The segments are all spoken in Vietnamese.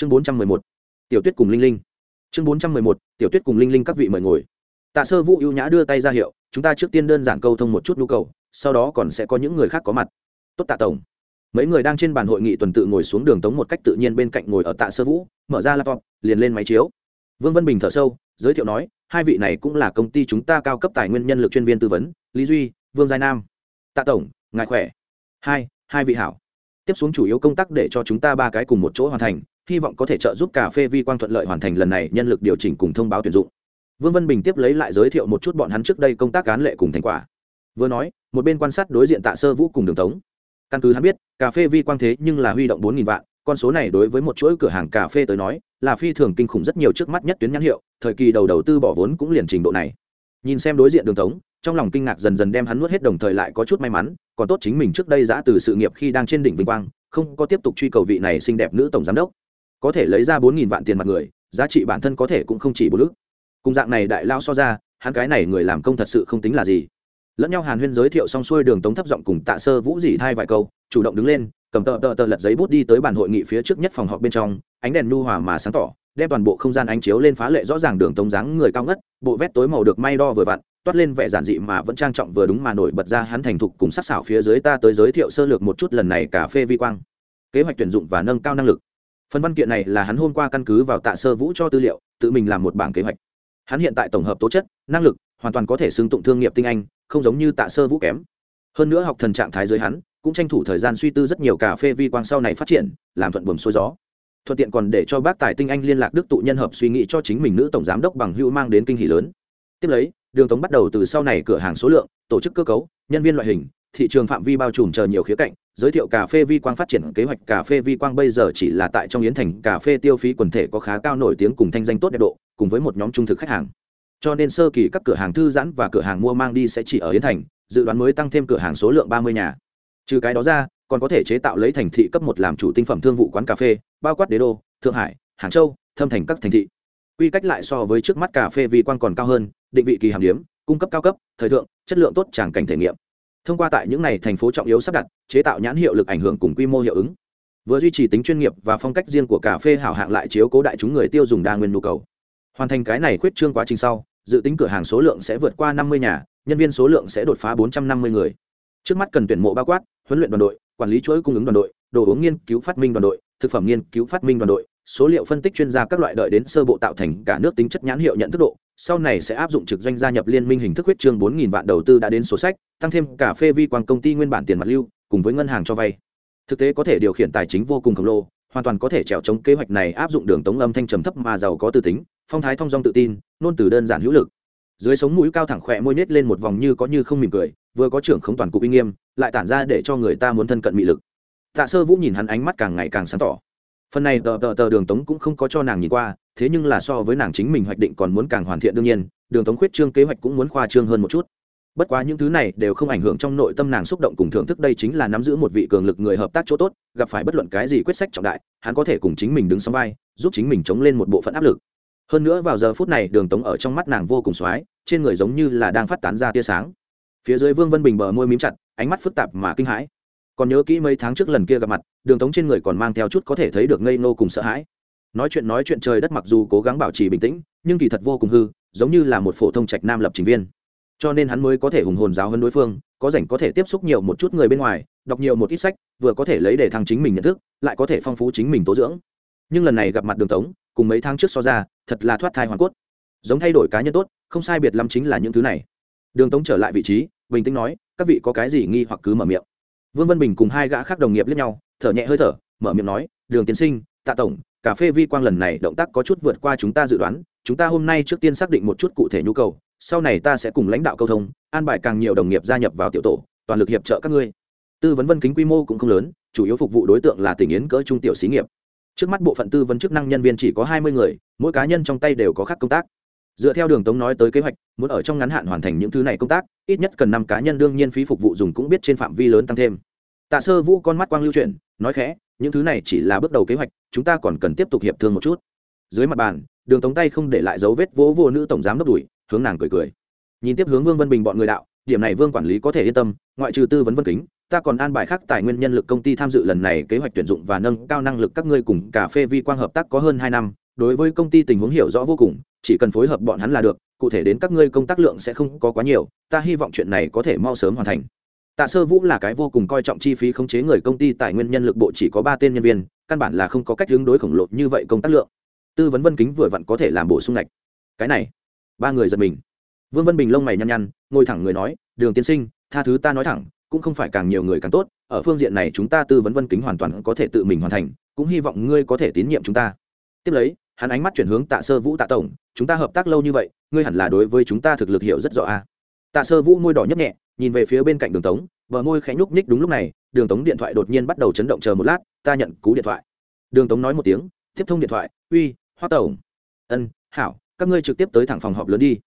chương bốn trăm mười một, tiểu tuyết cùng linh linh. Chương bốn trăm mười một, tiểu tuyết cùng linh linh các vị mời ngồi. Tạ sơ vũ ưu nhã đưa tay ra hiệu, chúng ta trước tiên đơn giản câu thông một chút nhu cầu, sau đó còn sẽ có những người khác có mặt. Tốt tạ tổng. Mấy người đang trên bàn hội nghị tuần tự ngồi xuống đường tống một cách tự nhiên bên cạnh ngồi ở tạ sơ vũ, mở ra laptop, liền lên máy chiếu. Vương văn bình thở sâu, giới thiệu nói, hai vị này cũng là công ty chúng ta cao cấp tài nguyên nhân lực chuyên viên tư vấn, lý duy, vương giai nam. Tạ tổng, ngài khỏe? Hai hai vị hảo. Tiếp xuống chủ yếu công tác để cho chúng ta ba cái cùng một chỗ hoàn thành hy vọng có thể trợ giúp cà phê vi quang thuận lợi hoàn thành lần này nhân lực điều chỉnh cùng thông báo tuyển dụng. Vương vân bình tiếp lấy lại giới thiệu một chút bọn hắn trước đây công tác cán lệ cùng thành quả. Vừa nói, một bên quan sát đối diện tạ sơ vũ cùng đường tống. Căn cứ hắn biết, cà phê vi quang thế nhưng là huy động bốn nghìn vạn, con số này đối với một chuỗi cửa hàng cà phê tới nói, là phi thường kinh khủng rất nhiều trước mắt nhất tuyến nhãn hiệu, thời kỳ đầu đầu tư bỏ vốn cũng liền trình độ này. Nhìn xem đối diện đường tống, trong lòng kinh ngạc dần dần đem hắn nuốt hết đồng thời lại có chút may mắn, còn tốt chính mình trước đây giã từ sự nghiệp khi đang trên đỉnh vinh quang, không có tiếp tục truy cầu vị này xinh đẹp nữ tổng giám đốc có thể lấy ra bốn nghìn vạn tiền mặt người, giá trị bản thân có thể cũng không chỉ bốn lức. cùng dạng này đại lao so ra, hắn cái này người làm công thật sự không tính là gì. Lẫn nhau hàn huyên giới thiệu xong xuôi đường tống thấp giọng cùng tạ sơ vũ dỉ thai vài câu, chủ động đứng lên, cầm tờ tờ tờ lật giấy bút đi tới bàn hội nghị phía trước nhất phòng họp bên trong, ánh đèn nu hòa mà sáng tỏ, đem toàn bộ không gian ánh chiếu lên phá lệ rõ ràng đường tống dáng người cao ngất, bộ vét tối màu được may đo vừa vặn, toát lên vẻ giản dị mà vẫn trang trọng vừa đúng mà nổi bật ra hắn thành thục cùng sắc xảo phía dưới ta tới giới thiệu sơ lược một chút lần này cà phê vi quang. Kế hoạch tuyển dụng và nâng cao năng lực phần văn kiện này là hắn hôm qua căn cứ vào tạ sơ vũ cho tư liệu, tự mình làm một bảng kế hoạch. Hắn hiện tại tổng hợp tố chất, năng lực, hoàn toàn có thể xưng tụng thương nghiệp tinh anh, không giống như tạ sơ vũ kém. Hơn nữa học thần trạng thái dưới hắn, cũng tranh thủ thời gian suy tư rất nhiều cà phê vi quang sau này phát triển, làm thuận buồm xuôi gió. Thuận tiện còn để cho bác tài tinh anh liên lạc đức tụ nhân hợp suy nghĩ cho chính mình nữ tổng giám đốc bằng hữu mang đến kinh hỷ lớn. Tiếp lấy, đường tống bắt đầu từ sau này cửa hàng số lượng, tổ chức cơ cấu, nhân viên loại hình thị trường phạm vi bao trùm chờ nhiều khía cạnh, giới thiệu cà phê vi quang phát triển kế hoạch. Cà phê vi quang bây giờ chỉ là tại trong yến thành, cà phê tiêu phí quần thể có khá cao nổi tiếng cùng thanh danh tốt đẹp độ, cùng với một nhóm trung thực khách hàng. Cho nên sơ kỳ các cửa hàng thư giãn và cửa hàng mua mang đi sẽ chỉ ở yến thành, dự đoán mới tăng thêm cửa hàng số lượng ba mươi nhà. Trừ cái đó ra, còn có thể chế tạo lấy thành thị cấp một làm chủ tinh phẩm thương vụ quán cà phê, bao quát đế đô, thượng hải, hàng châu, thâm thành các thành thị. Quy cách lại so với trước mắt cà phê vi quan còn cao hơn, định vị kỳ hàm điếm cung cấp cao cấp, thời thượng, chất lượng tốt, tràng cảnh thể nghiệm thông qua tại những n à y thành phố trọng yếu sắp đặt, chế tạo nhãn hiệu lực ảnh hưởng cùng quy mô hiệu ứng. Vừa duy trì tính chuyên nghiệp và phong cách riêng của cà phê hảo hạng lại chiếu cố đại chúng người tiêu dùng đa nguyên nhu cầu. Hoàn thành cái này khuyết trương quá trình sau, dự tính cửa hàng số lượng sẽ vượt qua năm mươi nhà, nhân viên số lượng sẽ đột phá bốn trăm năm mươi người. Trước mắt cần tuyển mộ bao quát, huấn luyện đoàn đội, quản lý chuỗi cung ứng đoàn đội, đồ uống nghiên cứu phát minh đoàn đội, thực phẩm nghiên cứu phát minh đoàn đội số liệu phân tích chuyên gia các loại đợi đến sơ bộ tạo thành cả nước tính chất nhãn hiệu nhận thức độ, sau này sẽ áp dụng trực doanh gia nhập liên minh hình thức huyết trương bốn nghìn vạn đầu tư đã đến sổ sách, tăng thêm cà phê vi quang công ty nguyên bản tiền mặt lưu, cùng với ngân hàng cho vay. Thực tế có thể điều khiển tài chính vô cùng khổng lồ, hoàn toàn có thể trèo chống kế hoạch này áp dụng đường tống âm thanh trầm thấp mà giàu có tư tính, phong thái thong dong tự tin nôn từ đơn giản hữu lực. Dưới sống mũi cao thẳng khỏe môi nết lên một vòng như có như không mỉm cười, vừa có trưởng không toàn cục uy nghiêm, lại tản ra để cho người ta muốn thân cận mị lực. Tạ sơ vũ nhìn hắn ánh mắt càng ngày càng sáng tỏ phần này tờ tờ tờ đường tống cũng không có cho nàng nhìn qua, thế nhưng là so với nàng chính mình hoạch định còn muốn càng hoàn thiện đương nhiên, đường tống khuyết trương kế hoạch cũng muốn khoa trương hơn một chút. Bất quá những thứ này đều không ảnh hưởng trong nội tâm nàng xúc động cùng thưởng thức, đây chính là nắm giữ một vị cường lực người hợp tác chỗ tốt, gặp phải bất luận cái gì quyết sách trọng đại, hắn có thể cùng chính mình đứng sóng vai, giúp chính mình chống lên một bộ phận áp lực. Hơn nữa vào giờ phút này, đường tống ở trong mắt nàng vô cùng x trên người giống như là đang phát tán ra tia sáng. Phía dưới vương vân bình bờ môi mím chặt, ánh mắt phức tạp mà kinh hãi còn nhớ kỹ mấy tháng trước lần kia gặp mặt, đường tống trên người còn mang theo chút có thể thấy được ngây nô cùng sợ hãi. Nói chuyện nói chuyện trời đất mặc dù cố gắng bảo trì bình tĩnh, nhưng kỳ thật vô cùng hư, giống như là một phổ thông trạch nam lập trình viên. Cho nên hắn mới có thể hùng hồn giáo hơn đối phương, có rảnh có thể tiếp xúc nhiều một chút người bên ngoài, đọc nhiều một ít sách, vừa có thể lấy để thăng chính mình nhận thức, lại có thể phong phú chính mình tố dưỡng. Nhưng lần này gặp mặt đường tống, cùng mấy tháng trước so ra, thật là thoát thai hoàn cốt. Giống thay đổi cá nhân tốt, không sai biệt lắm chính là những thứ này. Đường tống trở lại vị trí, bình tĩnh nói, các vị có cái gì nghi hoặc cứ mở miệng vương vân bình cùng hai gã khác đồng nghiệp lẫn nhau, thở nhẹ hơi thở, mở miệng nói, đường tiến sinh, tạ tổng, cà phê vi quang lần này động tác có chút vượt qua chúng ta dự đoán, chúng ta hôm nay trước tiên xác định một chút cụ thể nhu cầu, sau này ta sẽ cùng lãnh đạo câu thông, an bài càng nhiều đồng nghiệp gia nhập vào tiểu tổ, toàn lực hiệp trợ các ngươi. Tư vấn vân kính quy mô cũng không lớn, chủ yếu phục vụ đối tượng là tỉnh yến cỡ trung tiểu xí nghiệp. Trước mắt bộ phận tư vấn chức năng nhân viên chỉ có hai mươi người, mỗi cá nhân trong tay đều có khác công tác dựa theo đường tống nói tới kế hoạch, muốn ở trong ngắn hạn hoàn thành những thứ này công tác, ít nhất cần năm cá nhân đương nhiên phí phục vụ dùng cũng biết trên phạm vi lớn tăng thêm. Tạ sơ vũ con mắt quang lưu chuyển, nói khẽ, những thứ này chỉ là bước đầu kế hoạch, chúng ta còn cần tiếp tục hiệp thương một chút. Dưới mặt bàn, đường tống tay không để lại dấu vết vỗ vô nữ tổng giám đốc đuổi, hướng nàng cười cười. Nhìn tiếp hướng vương vân bình bọn người đạo, điểm này vương quản lý có thể yên tâm, ngoại trừ tư vấn vân kính, ta còn an bài khác tài nguyên nhân lực công ty tham dự lần này kế hoạch tuyển dụng và nâng cao năng lực các ngươi cùng cà phê vi quang hợp tác có hơn hai năm đối với công ty tình huống hiểu rõ vô cùng, chỉ cần phối hợp bọn hắn là được, cụ thể đến các ngươi công tác lượng sẽ không có quá nhiều, ta hy vọng chuyện này có thể mau sớm hoàn thành. Tạ sơ vũ là cái vô cùng coi trọng chi phí khống chế người công ty tài nguyên nhân lực bộ chỉ có ba tên nhân viên, căn bản là không có cách tương đối khổng lồ như vậy công tác lượng. Tư vấn vân kính vừa vặn có thể làm bổ sung ngạch. Cái này, ba người giật mình. Vương vân bình lông mày nhăn nhăn, ngồi thẳng người nói, đường tiên sinh, tha thứ ta nói thẳng, cũng không phải càng nhiều người càng tốt, ở phương diện này chúng ta tư vấn vân kính hoàn toàn có thể tự mình hoàn thành, cũng hy vọng ngươi có thể tín nhiệm chúng ta. Tiếp lấy hắn ánh mắt chuyển hướng tạ sơ vũ tạ tổng, chúng ta hợp tác lâu như vậy, ngươi hẳn là đối với chúng ta thực lực hiểu rất rõ a tạ sơ vũ môi đỏ nhấp nhẹ, nhìn về phía bên cạnh đường tống vợ môi khẽ nhúc nhích đúng lúc này, đường tống điện thoại đột nhiên bắt đầu chấn động chờ một lát, ta nhận cú điện thoại. Đường tống nói một tiếng, tiếp thông điện thoại, uy hoa tổng. Ân, hảo, các ngươi trực tiếp tới thẳng phòng họp lớn đi.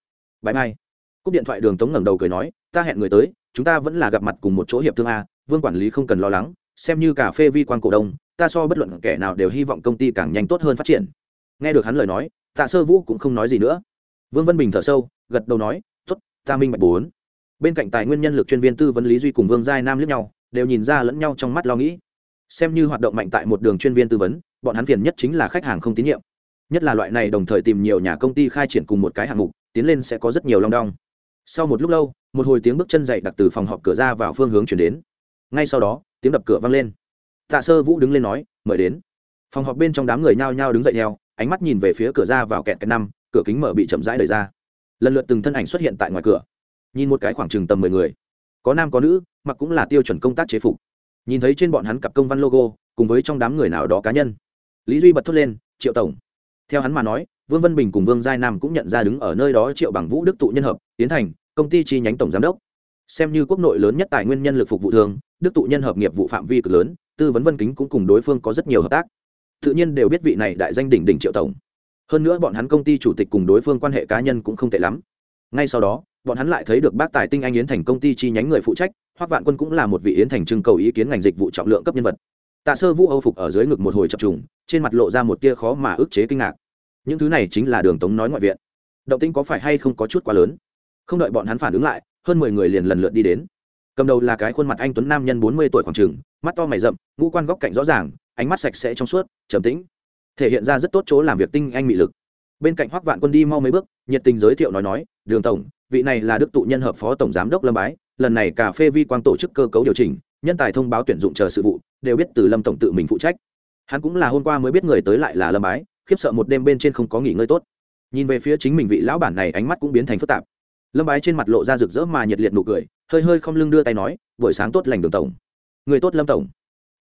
Bãi mai. Cúp điện thoại đường tống ngẩng đầu cười nói, ta hẹn người tới, chúng ta vẫn là gặp mặt cùng một chỗ hiệp thương a, vương quản lý không cần lo lắng, xem như cà phê vi quan cổ đông, ta so bất luận kẻ nào đều hy vọng công ty càng nhanh tốt hơn phát triển nghe được hắn lời nói, tạ sơ vũ cũng không nói gì nữa. Vương văn bình thở sâu, gật đầu nói t ố t ta minh bạch bốn. Bên cạnh tài nguyên nhân lực chuyên viên tư vấn lý duy cùng vương giai nam lướt nhau, đều nhìn ra lẫn nhau trong mắt lo nghĩ. Xem như hoạt động mạnh tại một đường chuyên viên tư vấn, bọn hắn phiền nhất chính là khách hàng không tín nhiệm. Nhất là loại này đồng thời tìm nhiều nhà công ty khai triển cùng một cái hạng mục, tiến lên sẽ có rất nhiều long đong. Sau một lúc lâu, một hồi tiếng bước chân dậy đặt từ phòng họp cửa ra vào phương hướng chuyển đến. Ngay sau đó, tiếng đập cửa vang lên. Tạ sơ vũ đứng lên nói, mời đến. Phòng họp bên trong đám người nhao nhao đứng dậy theo ánh mắt nhìn về phía cửa ra vào kẹt cái năm, cửa kính mở bị chậm rãi đẩy ra. Lần lượt từng thân ảnh xuất hiện tại ngoài cửa. Nhìn một cái khoảng chừng tầm mười người. Có nam có nữ, mặc cũng là tiêu chuẩn công tác chế phục. Nhìn thấy trên bọn hắn cặp công văn logo, cùng với trong đám người nào đó cá nhân. Lý duy bật thốt lên, triệu tổng. Theo hắn mà nói, vương Văn bình cùng vương giai nam cũng nhận ra đứng ở nơi đó triệu bằng vũ đức tụ nhân hợp, tiến thành, công ty chi nhánh tổng giám đốc. Xem như quốc nội lớn nhất tài nguyên nhân lực phục vụ thường, đức tụ nhân hợp nghiệp vụ phạm vi cực lớn, tư vấn vân kính cũng cùng đối phương có rất nhiều hợp tác tự nhiên đều biết vị này đại danh đỉnh đỉnh triệu tổng. Hơn nữa bọn hắn công ty chủ tịch cùng đối phương quan hệ cá nhân cũng không tệ lắm. Ngay sau đó, bọn hắn lại thấy được bác tài tinh anh yến thành công ty chi nhánh người phụ trách, hoác vạn quân cũng là một vị yến thành trưng cầu ý kiến ngành dịch vụ trọng lượng cấp nhân vật. Tạ sơ vũ âu phục ở dưới ngực một hồi chập trùng, trên mặt lộ ra một tia khó mà ức chế kinh ngạc. Những thứ này chính là đường tống nói ngoại viện. Động tĩnh có phải hay không có chút quá lớn? Không đợi bọn hắn phản ứng lại, hơn mười người liền lần lượt đi đến. Cầm đầu là cái khuôn mặt anh tuấn nam nhân bốn mươi tuổi khoảng trừng, mắt to mày rậm, ngũ quan góc cạnh rõ ràng ánh mắt sạch sẽ trong suốt, trầm tĩnh, thể hiện ra rất tốt chỗ làm việc tinh anh mị lực. Bên cạnh hoắc vạn quân đi mau mấy bước, nhiệt tình giới thiệu nói nói, đường tổng, vị này là đức tụ nhân hợp phó tổng giám đốc lâm bái, lần này cà phê vi quang tổ chức cơ cấu điều chỉnh, nhân tài thông báo tuyển dụng chờ sự vụ, đều biết từ lâm tổng tự mình phụ trách. Hắn cũng là hôm qua mới biết người tới lại là lâm bái, khiếp sợ một đêm bên trên không có nghỉ ngơi tốt. Nhìn về phía chính mình vị lão bản này, ánh mắt cũng biến thành phức tạp. Lâm bái trên mặt lộ ra rực rỡ mà nhiệt liệt nụ cười, hơi hơi không lưng đưa tay nói, buổi sáng tốt lành, đường tổng. Người tốt lâm tổng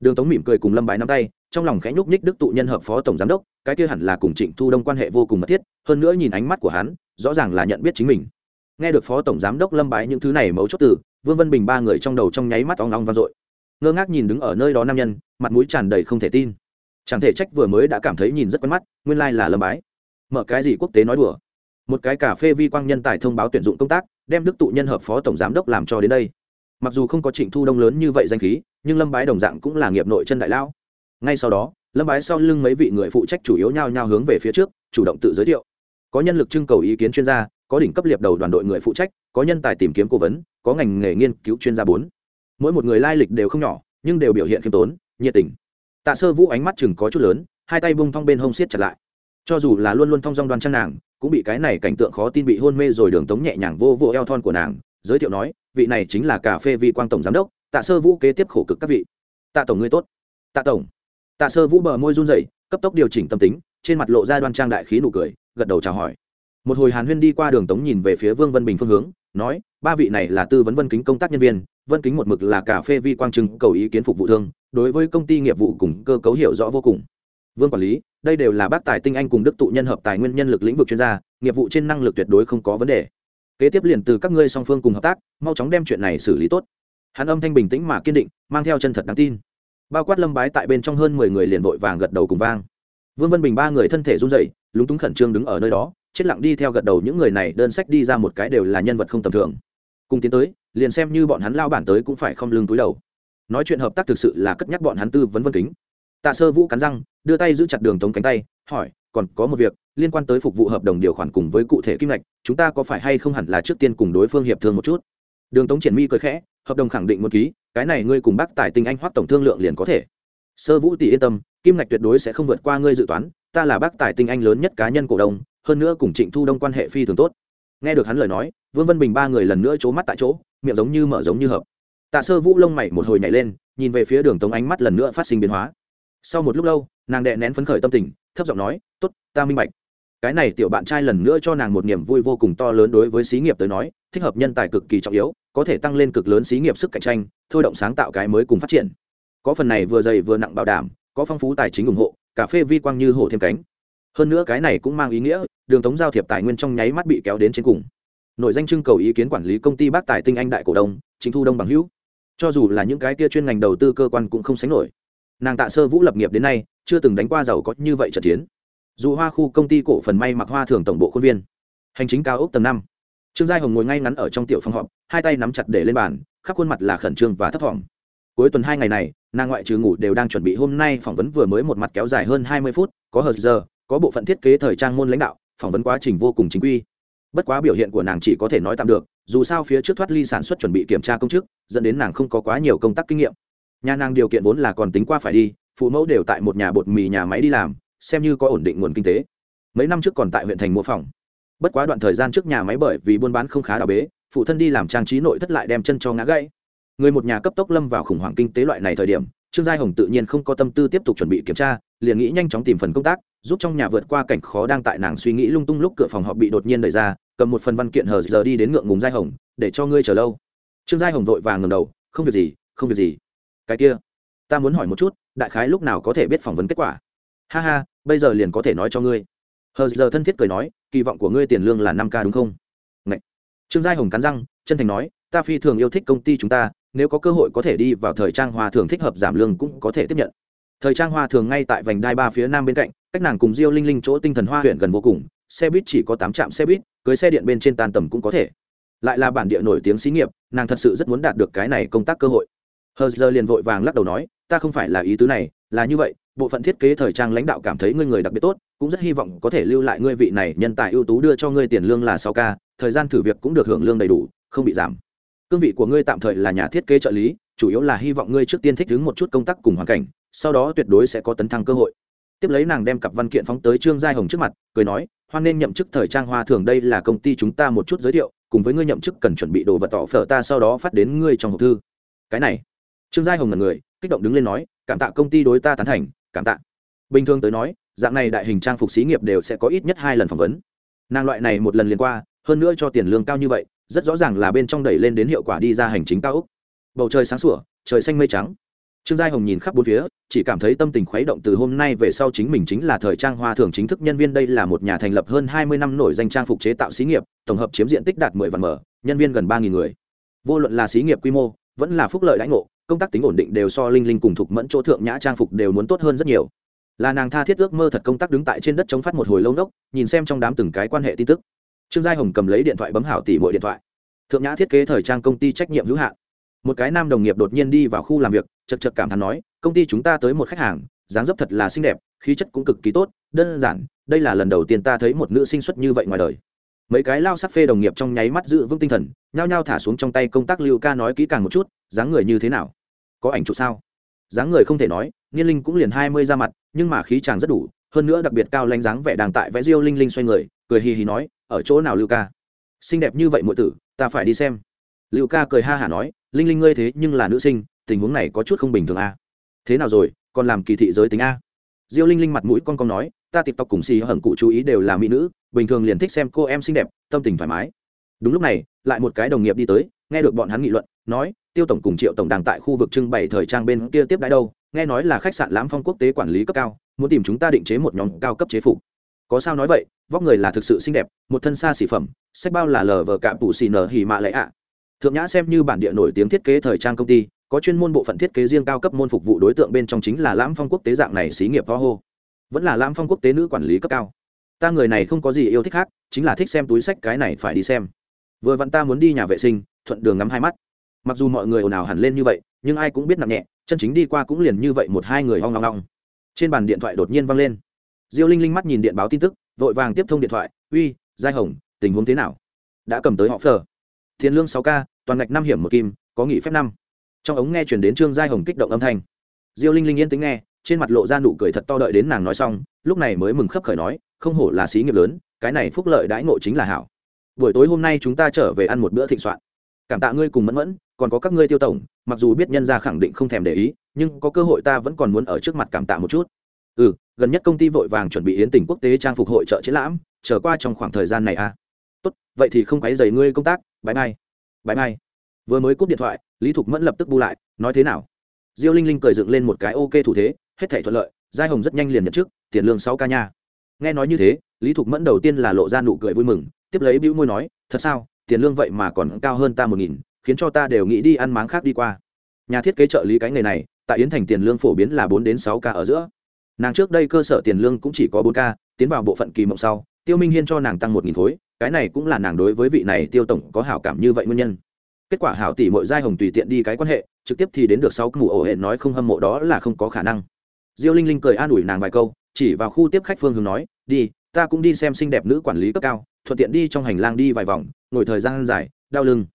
đường tống mỉm cười cùng lâm bái nắm tay, trong lòng khẽ nhúc nhích đức tụ nhân hợp phó tổng giám đốc, cái kia hẳn là cùng trịnh thu đông quan hệ vô cùng mật thiết, hơn nữa nhìn ánh mắt của hắn, rõ ràng là nhận biết chính mình. Nghe được phó tổng giám đốc lâm bái những thứ này mấu chốt từ, vương vân bình ba người trong đầu trong nháy mắt ong ong vang dội. Ngơ ngác nhìn đứng ở nơi đó nam nhân, mặt mũi tràn đầy không thể tin. Chẳng thể trách vừa mới đã cảm thấy nhìn rất quen mắt, nguyên lai là lâm bái. Mở cái gì quốc tế nói đùa? Một cái cà phê vi quang nhân tài thông báo tuyển dụng công tác, đem đức tụ nhân hợp phó tổng giám đốc làm cho đến đây mặc dù không có trịnh thu đông lớn như vậy danh khí, nhưng lâm bái đồng dạng cũng là nghiệp nội chân đại lão. Ngay sau đó, lâm bái sau lưng mấy vị người phụ trách chủ yếu nhao nhao hướng về phía trước, chủ động tự giới thiệu. Có nhân lực trưng cầu ý kiến chuyên gia, có đỉnh cấp liệp đầu đoàn đội người phụ trách, có nhân tài tìm kiếm cố vấn, có ngành nghề nghiên cứu chuyên gia bốn. Mỗi một người lai lịch đều không nhỏ, nhưng đều biểu hiện khiêm tốn, nhiệt tình. Tạ sơ vũ ánh mắt chừng có chút lớn, hai tay bung thong bên hông siết chặt lại. Cho dù là luôn luôn thong dong đoan trang nàng, cũng bị cái này cảnh tượng khó tin bị hôn mê rồi đường tống nhẹ nhàng vô vô eo thon của nàng giới thiệu nói, vị này chính là cà phê Vi quang tổng giám đốc, tạ sơ vũ kế tiếp khổ cực các vị. Tạ tổng ngươi tốt. Tạ tổng. Tạ sơ vũ bờ môi run rẩy, cấp tốc điều chỉnh tâm tính, trên mặt lộ ra đoan trang đại khí nụ cười, gật đầu chào hỏi. Một hồi hàn huyên đi qua đường tống nhìn về phía vương vân bình phương hướng, nói, ba vị này là tư vấn vân kính công tác nhân viên, vân kính một mực là cà phê vi quang trưng cầu ý kiến phục vụ thương, đối với công ty nghiệp vụ cùng cơ cấu hiểu rõ vô cùng. Vương quản lý, đây đều là bác tài tinh anh cùng đức tụ nhân hợp tài nguyên nhân lực lĩnh vực chuyên gia, nghiệp vụ trên năng lực tuyệt đối không có vấn đề kế tiếp liền từ các ngươi song phương cùng hợp tác, mau chóng đem chuyện này xử lý tốt. Hắn âm thanh bình tĩnh mà kiên định, mang theo chân thật đáng tin. Bao quát lâm bái tại bên trong hơn mười người liền vội vàng gật đầu cùng vang. Vương vân bình ba người thân thể run rẩy, lúng túng khẩn trương đứng ở nơi đó, chết lặng đi theo gật đầu, những người này đơn sách đi ra một cái đều là nhân vật không tầm thường. Cùng tiến tới, liền xem như bọn hắn lao bản tới cũng phải không lưng túi đầu. Nói chuyện hợp tác thực sự là cất nhắc bọn hắn tư vấn vân kính. Tạ sơ vũ cắn răng, đưa tay giữ chặt đường tống cánh tay, hỏi còn có một việc, liên quan tới phục vụ hợp đồng điều khoản cùng với cụ thể kim ngạch, chúng ta có phải hay không hẳn là trước tiên cùng đối phương hiệp thương một chút? Đường tống triển mi cười khẽ, hợp đồng khẳng định một ký, cái này ngươi cùng bác tài tinh anh hoắc tổng thương lượng liền có thể. Sơ vũ tỷ yên tâm, kim ngạch tuyệt đối sẽ không vượt qua ngươi dự toán, ta là bác tài tinh anh lớn nhất cá nhân cổ đông, hơn nữa cùng trịnh thu đông quan hệ phi thường tốt. Nghe được hắn lời nói, vương Văn bình ba người lần nữa c mắt tại chỗ, miệng giống như mở giống như hợp. Tạ sơ vũ lông mày một hồi nhảy lên, nhìn về phía đường tống ánh mắt lần nữa phát sinh biến hóa. Sau một lúc lâu, nàng đệ nén phấn khởi tâm tình thấp giọng nói tốt, ta minh bạch. Cái này tiểu bạn trai lần nữa cho nàng một niềm vui vô cùng to lớn đối với xí nghiệp tới nói thích hợp nhân tài cực kỳ trọng yếu có thể tăng lên cực lớn xí nghiệp sức cạnh tranh thôi động sáng tạo cái mới cùng phát triển. Có phần này vừa dày vừa nặng bảo đảm có phong phú tài chính ủng hộ cà phê vi quang như hổ thêm cánh. Hơn nữa cái này cũng mang ý nghĩa đường tống giao thiệp tài nguyên trong nháy mắt bị kéo đến trên cùng. Nội danh trưng cầu ý kiến quản lý công ty bác tài tinh anh đại cổ đông chính thu đông bằng hữu. Cho dù là những cái kia chuyên ngành đầu tư cơ quan cũng không sánh nổi. Nàng tạ sơ vũ lập nghiệp đến nay chưa từng đánh qua giàu có như vậy trận chiến. Dù hoa khu công ty cổ phần may mặc hoa thường tổng bộ khuôn viên. Hành chính cao ốc tầng năm. Trương giai hồng ngồi ngay ngắn ở trong tiểu phòng họp, hai tay nắm chặt để lên bàn, khắp khuôn mặt là khẩn trương và thấp thỏm. Cuối tuần hai ngày này, nàng ngoại trừ ngủ đều đang chuẩn bị hôm nay phỏng vấn vừa mới một mặt kéo dài hơn hai mươi phút, có hờ giờ, có bộ phận thiết kế thời trang môn lãnh đạo, phỏng vấn quá trình vô cùng chính quy. Bất quá biểu hiện của nàng chỉ có thể nói tạm được, dù sao phía trước thoát ly sản xuất chuẩn bị kiểm tra công chức, dẫn đến nàng không có quá nhiều công tác kinh nghiệm. Nhà nàng điều kiện vốn là còn tính qua phải đi phụ mẫu đều tại một nhà bột mì nhà máy đi làm, xem như có ổn định nguồn kinh tế. Mấy năm trước còn tại huyện thành mua phòng. Bất quá đoạn thời gian trước nhà máy bởi vì buôn bán không khá đào bế, phụ thân đi làm trang trí nội thất lại đem chân cho ngã gãy. Người một nhà cấp tốc lâm vào khủng hoảng kinh tế loại này thời điểm, trương giai hồng tự nhiên không có tâm tư tiếp tục chuẩn bị kiểm tra, liền nghĩ nhanh chóng tìm phần công tác, giúp trong nhà vượt qua cảnh khó đang tại nàng suy nghĩ lung tung lúc cửa phòng họp bị đột nhiên đẩy ra, cầm một phần văn kiện hờ giờ đi đến ngượng ngùng giai hồng, để cho ngươi chờ lâu. Trương giai hồng vội vàng ngầm đầu, không việc gì, không việc gì. Cái kia, ta muốn hỏi một chút đại khái lúc nào có thể biết phỏng vấn kết quả. Ha ha, bây giờ liền có thể nói cho ngươi. Hờ giờ thân thiết cười nói, kỳ vọng của ngươi tiền lương là năm k đúng không? Ngậy. trương giai hồng cắn răng, chân thành nói, ta phi thường yêu thích công ty chúng ta, nếu có cơ hội có thể đi vào thời trang hoa thường thích hợp giảm lương cũng có thể tiếp nhận. Thời trang hoa thường ngay tại vành đai ba phía nam bên cạnh, cách nàng cùng diêu linh linh chỗ tinh thần hoa huyện gần vô cùng, xe buýt chỉ có tám trạm xe buýt, cưới xe điện bên trên tan tầm cũng có thể. Lại là bản địa nổi tiếng xí nghiệp, nàng thật sự rất muốn đạt được cái này công tác cơ hội. Hờ giờ liền vội vàng lắc đầu nói ta không phải là ý tứ này, là như vậy, bộ phận thiết kế thời trang lãnh đạo cảm thấy ngươi người đặc biệt tốt, cũng rất hy vọng có thể lưu lại ngươi vị này nhân tài ưu tú đưa cho ngươi tiền lương là sáu k thời gian thử việc cũng được hưởng lương đầy đủ, không bị giảm. Cương vị của ngươi tạm thời là nhà thiết kế trợ lý, chủ yếu là hy vọng ngươi trước tiên thích ứng một chút công tác cùng hoàn cảnh, sau đó tuyệt đối sẽ có tấn thăng cơ hội. Tiếp lấy nàng đem cặp văn kiện phóng tới trương giai hồng trước mặt, cười nói, hoan nên nhậm chức thời trang hoa thường đây là công ty chúng ta một chút giới thiệu, cùng với ngươi nhậm chức cần chuẩn bị đồ vật tỏ phở ta sau đó phát đến ngươi trong hộp thư. Cái này, trương giai hồng là người kích động đứng lên nói, cảm tạ công ty đối ta tán thành, cảm tạ. Bình thường tới nói, dạng này đại hình trang phục xí nghiệp đều sẽ có ít nhất hai lần phỏng vấn. Nàng loại này một lần liền qua, hơn nữa cho tiền lương cao như vậy, rất rõ ràng là bên trong đẩy lên đến hiệu quả đi ra hành chính cao úc. Bầu trời sáng sủa, trời xanh mây trắng. Trương giai hồng nhìn khắp bốn phía, chỉ cảm thấy tâm tình khuấy động từ hôm nay về sau chính mình chính là thời trang hoa thường chính thức nhân viên đây là một nhà thành lập hơn hai mươi năm nổi danh trang phục chế tạo xí nghiệp, tổng hợp chiếm diện tích đạt mười vạn mở, nhân viên gần ba nghìn người. Vô luận là xí nghiệp quy mô, vẫn là phúc lợi lãnh ngộ công tác tính ổn định đều so linh linh cùng thuộc mẫn chỗ thượng nhã trang phục đều muốn tốt hơn rất nhiều. Là nàng tha thiết ước mơ thật công tác đứng tại trên đất chống phát một hồi lâu nốc, nhìn xem trong đám từng cái quan hệ tin tức. Trương giai hồng cầm lấy điện thoại bấm hảo tỉ mọi điện thoại. Thượng nhã thiết kế thời trang công ty trách nhiệm hữu hạn. Một cái nam đồng nghiệp đột nhiên đi vào khu làm việc, chật chật cảm thán nói, công ty chúng ta tới một khách hàng, dáng dấp thật là xinh đẹp, khí chất cũng cực kỳ tốt, đơn giản, đây là lần đầu tiên ta thấy một nữ sinh xuất như vậy ngoài đời. Mấy cái lao sắc phê đồng nghiệp trong nháy mắt giữ vững tinh thần, nhao nhao thả xuống trong tay công tác lưu ca nói kỹ càng một chút, dáng người như thế nào? Có ảnh chụp sao? Dáng người không thể nói, niên linh cũng liền hai mươi ra mặt, nhưng mà khí chàng rất đủ, hơn nữa đặc biệt cao lanh dáng vẻ đàng tại vẽ diêu linh linh xoay người, cười hì hì nói, ở chỗ nào lưu ca? Xinh đẹp như vậy muội tử, ta phải đi xem. Lưu ca cười ha hả nói, linh linh ngươi thế nhưng là nữ sinh, tình huống này có chút không bình thường a. À? thế nào rồi, còn làm kỳ thị giới tính a? Diêu linh linh mặt mũi con con nói, ta tiếp tục cùng xì hận cụ chú ý đều là mỹ nữ, bình thường liền thích xem cô em xinh đẹp, tâm tình thoải mái. Đúng lúc này, lại một cái đồng nghiệp đi tới, nghe được bọn hắn nghị luận, nói tiêu tổng cùng triệu tổng đang tại khu vực trưng bày thời trang bên kia tiếp đãi đâu, nghe nói là khách sạn lãm phong quốc tế quản lý cấp cao, muốn tìm chúng ta định chế một nhóm cao cấp chế phục. Có sao nói vậy, vóc người là thực sự xinh đẹp, một thân xa xỉ phẩm, sách bao là lờ vờ cạm bù xì nở hỉ mạ lệ ạ thượng nhã xem như bản địa nổi tiếng thiết kế thời trang công ty, có chuyên môn bộ phận thiết kế riêng cao cấp môn phục vụ đối tượng bên trong chính là lãm phong quốc tế dạng này xí nghiệp ho hô. Vẫn là lãm phong quốc tế nữ quản lý cấp cao. Ta người này không có gì yêu thích khác, chính là thích xem túi sách cái này phải đi xem. Vừa vặn ta muốn đi nhà vệ sinh, thuận đường ngắm hai mắt mặc dù mọi người ồn ào hẳn lên như vậy, nhưng ai cũng biết nặng nhẹ, chân chính đi qua cũng liền như vậy một hai người hoang ngong ngong trên bàn điện thoại đột nhiên văng lên. Diêu linh linh mắt nhìn điện báo tin tức, vội vàng tiếp thông điện thoại, uy, giai hồng, tình huống thế nào? Đã cầm tới họ phờ tiền lương sáu k toàn ngạch năm hiểm một kim, có nghỉ phép năm. Trong ống nghe chuyển đến trương giai hồng kích động âm thanh. Diêu linh linh yên tính nghe, trên mặt lộ ra nụ cười thật to đợi đến nàng nói xong, lúc này mới mừng khấp khởi nói, không hổ là xí nghiệp lớn, cái này phúc lợi đãi ngộ chính là hảo. Buổi tối hôm nay chúng ta trở về ăn một bữa thịnh soạn. Cảm tạ ngươi cùng mẫn mẫn còn có các ngươi tiêu tổng, mặc dù biết nhân gia khẳng định không thèm để ý, nhưng có cơ hội ta vẫn còn muốn ở trước mặt cảm tạ một chút. Ừ gần nhất công ty vội vàng chuẩn bị yến tình quốc tế trang phục hội trợ triển lãm trở qua trong khoảng thời gian này à. Tốt, vậy thì không quấy dày ngươi công tác bãi mai bãi mai vừa mới cúp điện thoại, lý thục mẫn lập tức bu lại, nói thế nào? Diêu linh linh cười dựng lên một cái ok thủ thế, hết thể thuận lợi, giai hồng rất nhanh liền nhận trước tiền lương sáu ca nha. Nghe nói như thế, lý thục mẫn đầu tiên là lộ ra nụ cười vui mừng, tiếp lấy bĩu môi nói, thật sao? Tiền lương vậy mà còn cao hơn ta một nghìn khiến cho ta đều nghĩ đi ăn máng khác đi qua. Nhà thiết kế trợ lý cái nghề này, tại yến thành tiền lương phổ biến là bốn đến sáu ca ở giữa. Nàng trước đây cơ sở tiền lương cũng chỉ có bốn ca, tiến vào bộ phận kỳ mộng sau, tiêu minh hiên cho nàng tăng một nghìn khối, cái này cũng là nàng đối với vị này tiêu tổng có hảo cảm như vậy nguyên nhân. Kết quả hảo tỷ mội giai hồng tùy tiện đi cái quan hệ, trực tiếp thì đến được sáu mù ổ hệ nói không hâm mộ đó là không có khả năng. Diêu linh linh cười an ủi nàng vài câu, chỉ vào khu tiếp khách phương hướng nói, đi, ta cũng đi xem xinh đẹp nữ quản lý cấp cao, thuận tiện đi trong hành lang đi vài vòng, ngồi thời gian dài, đau lưng.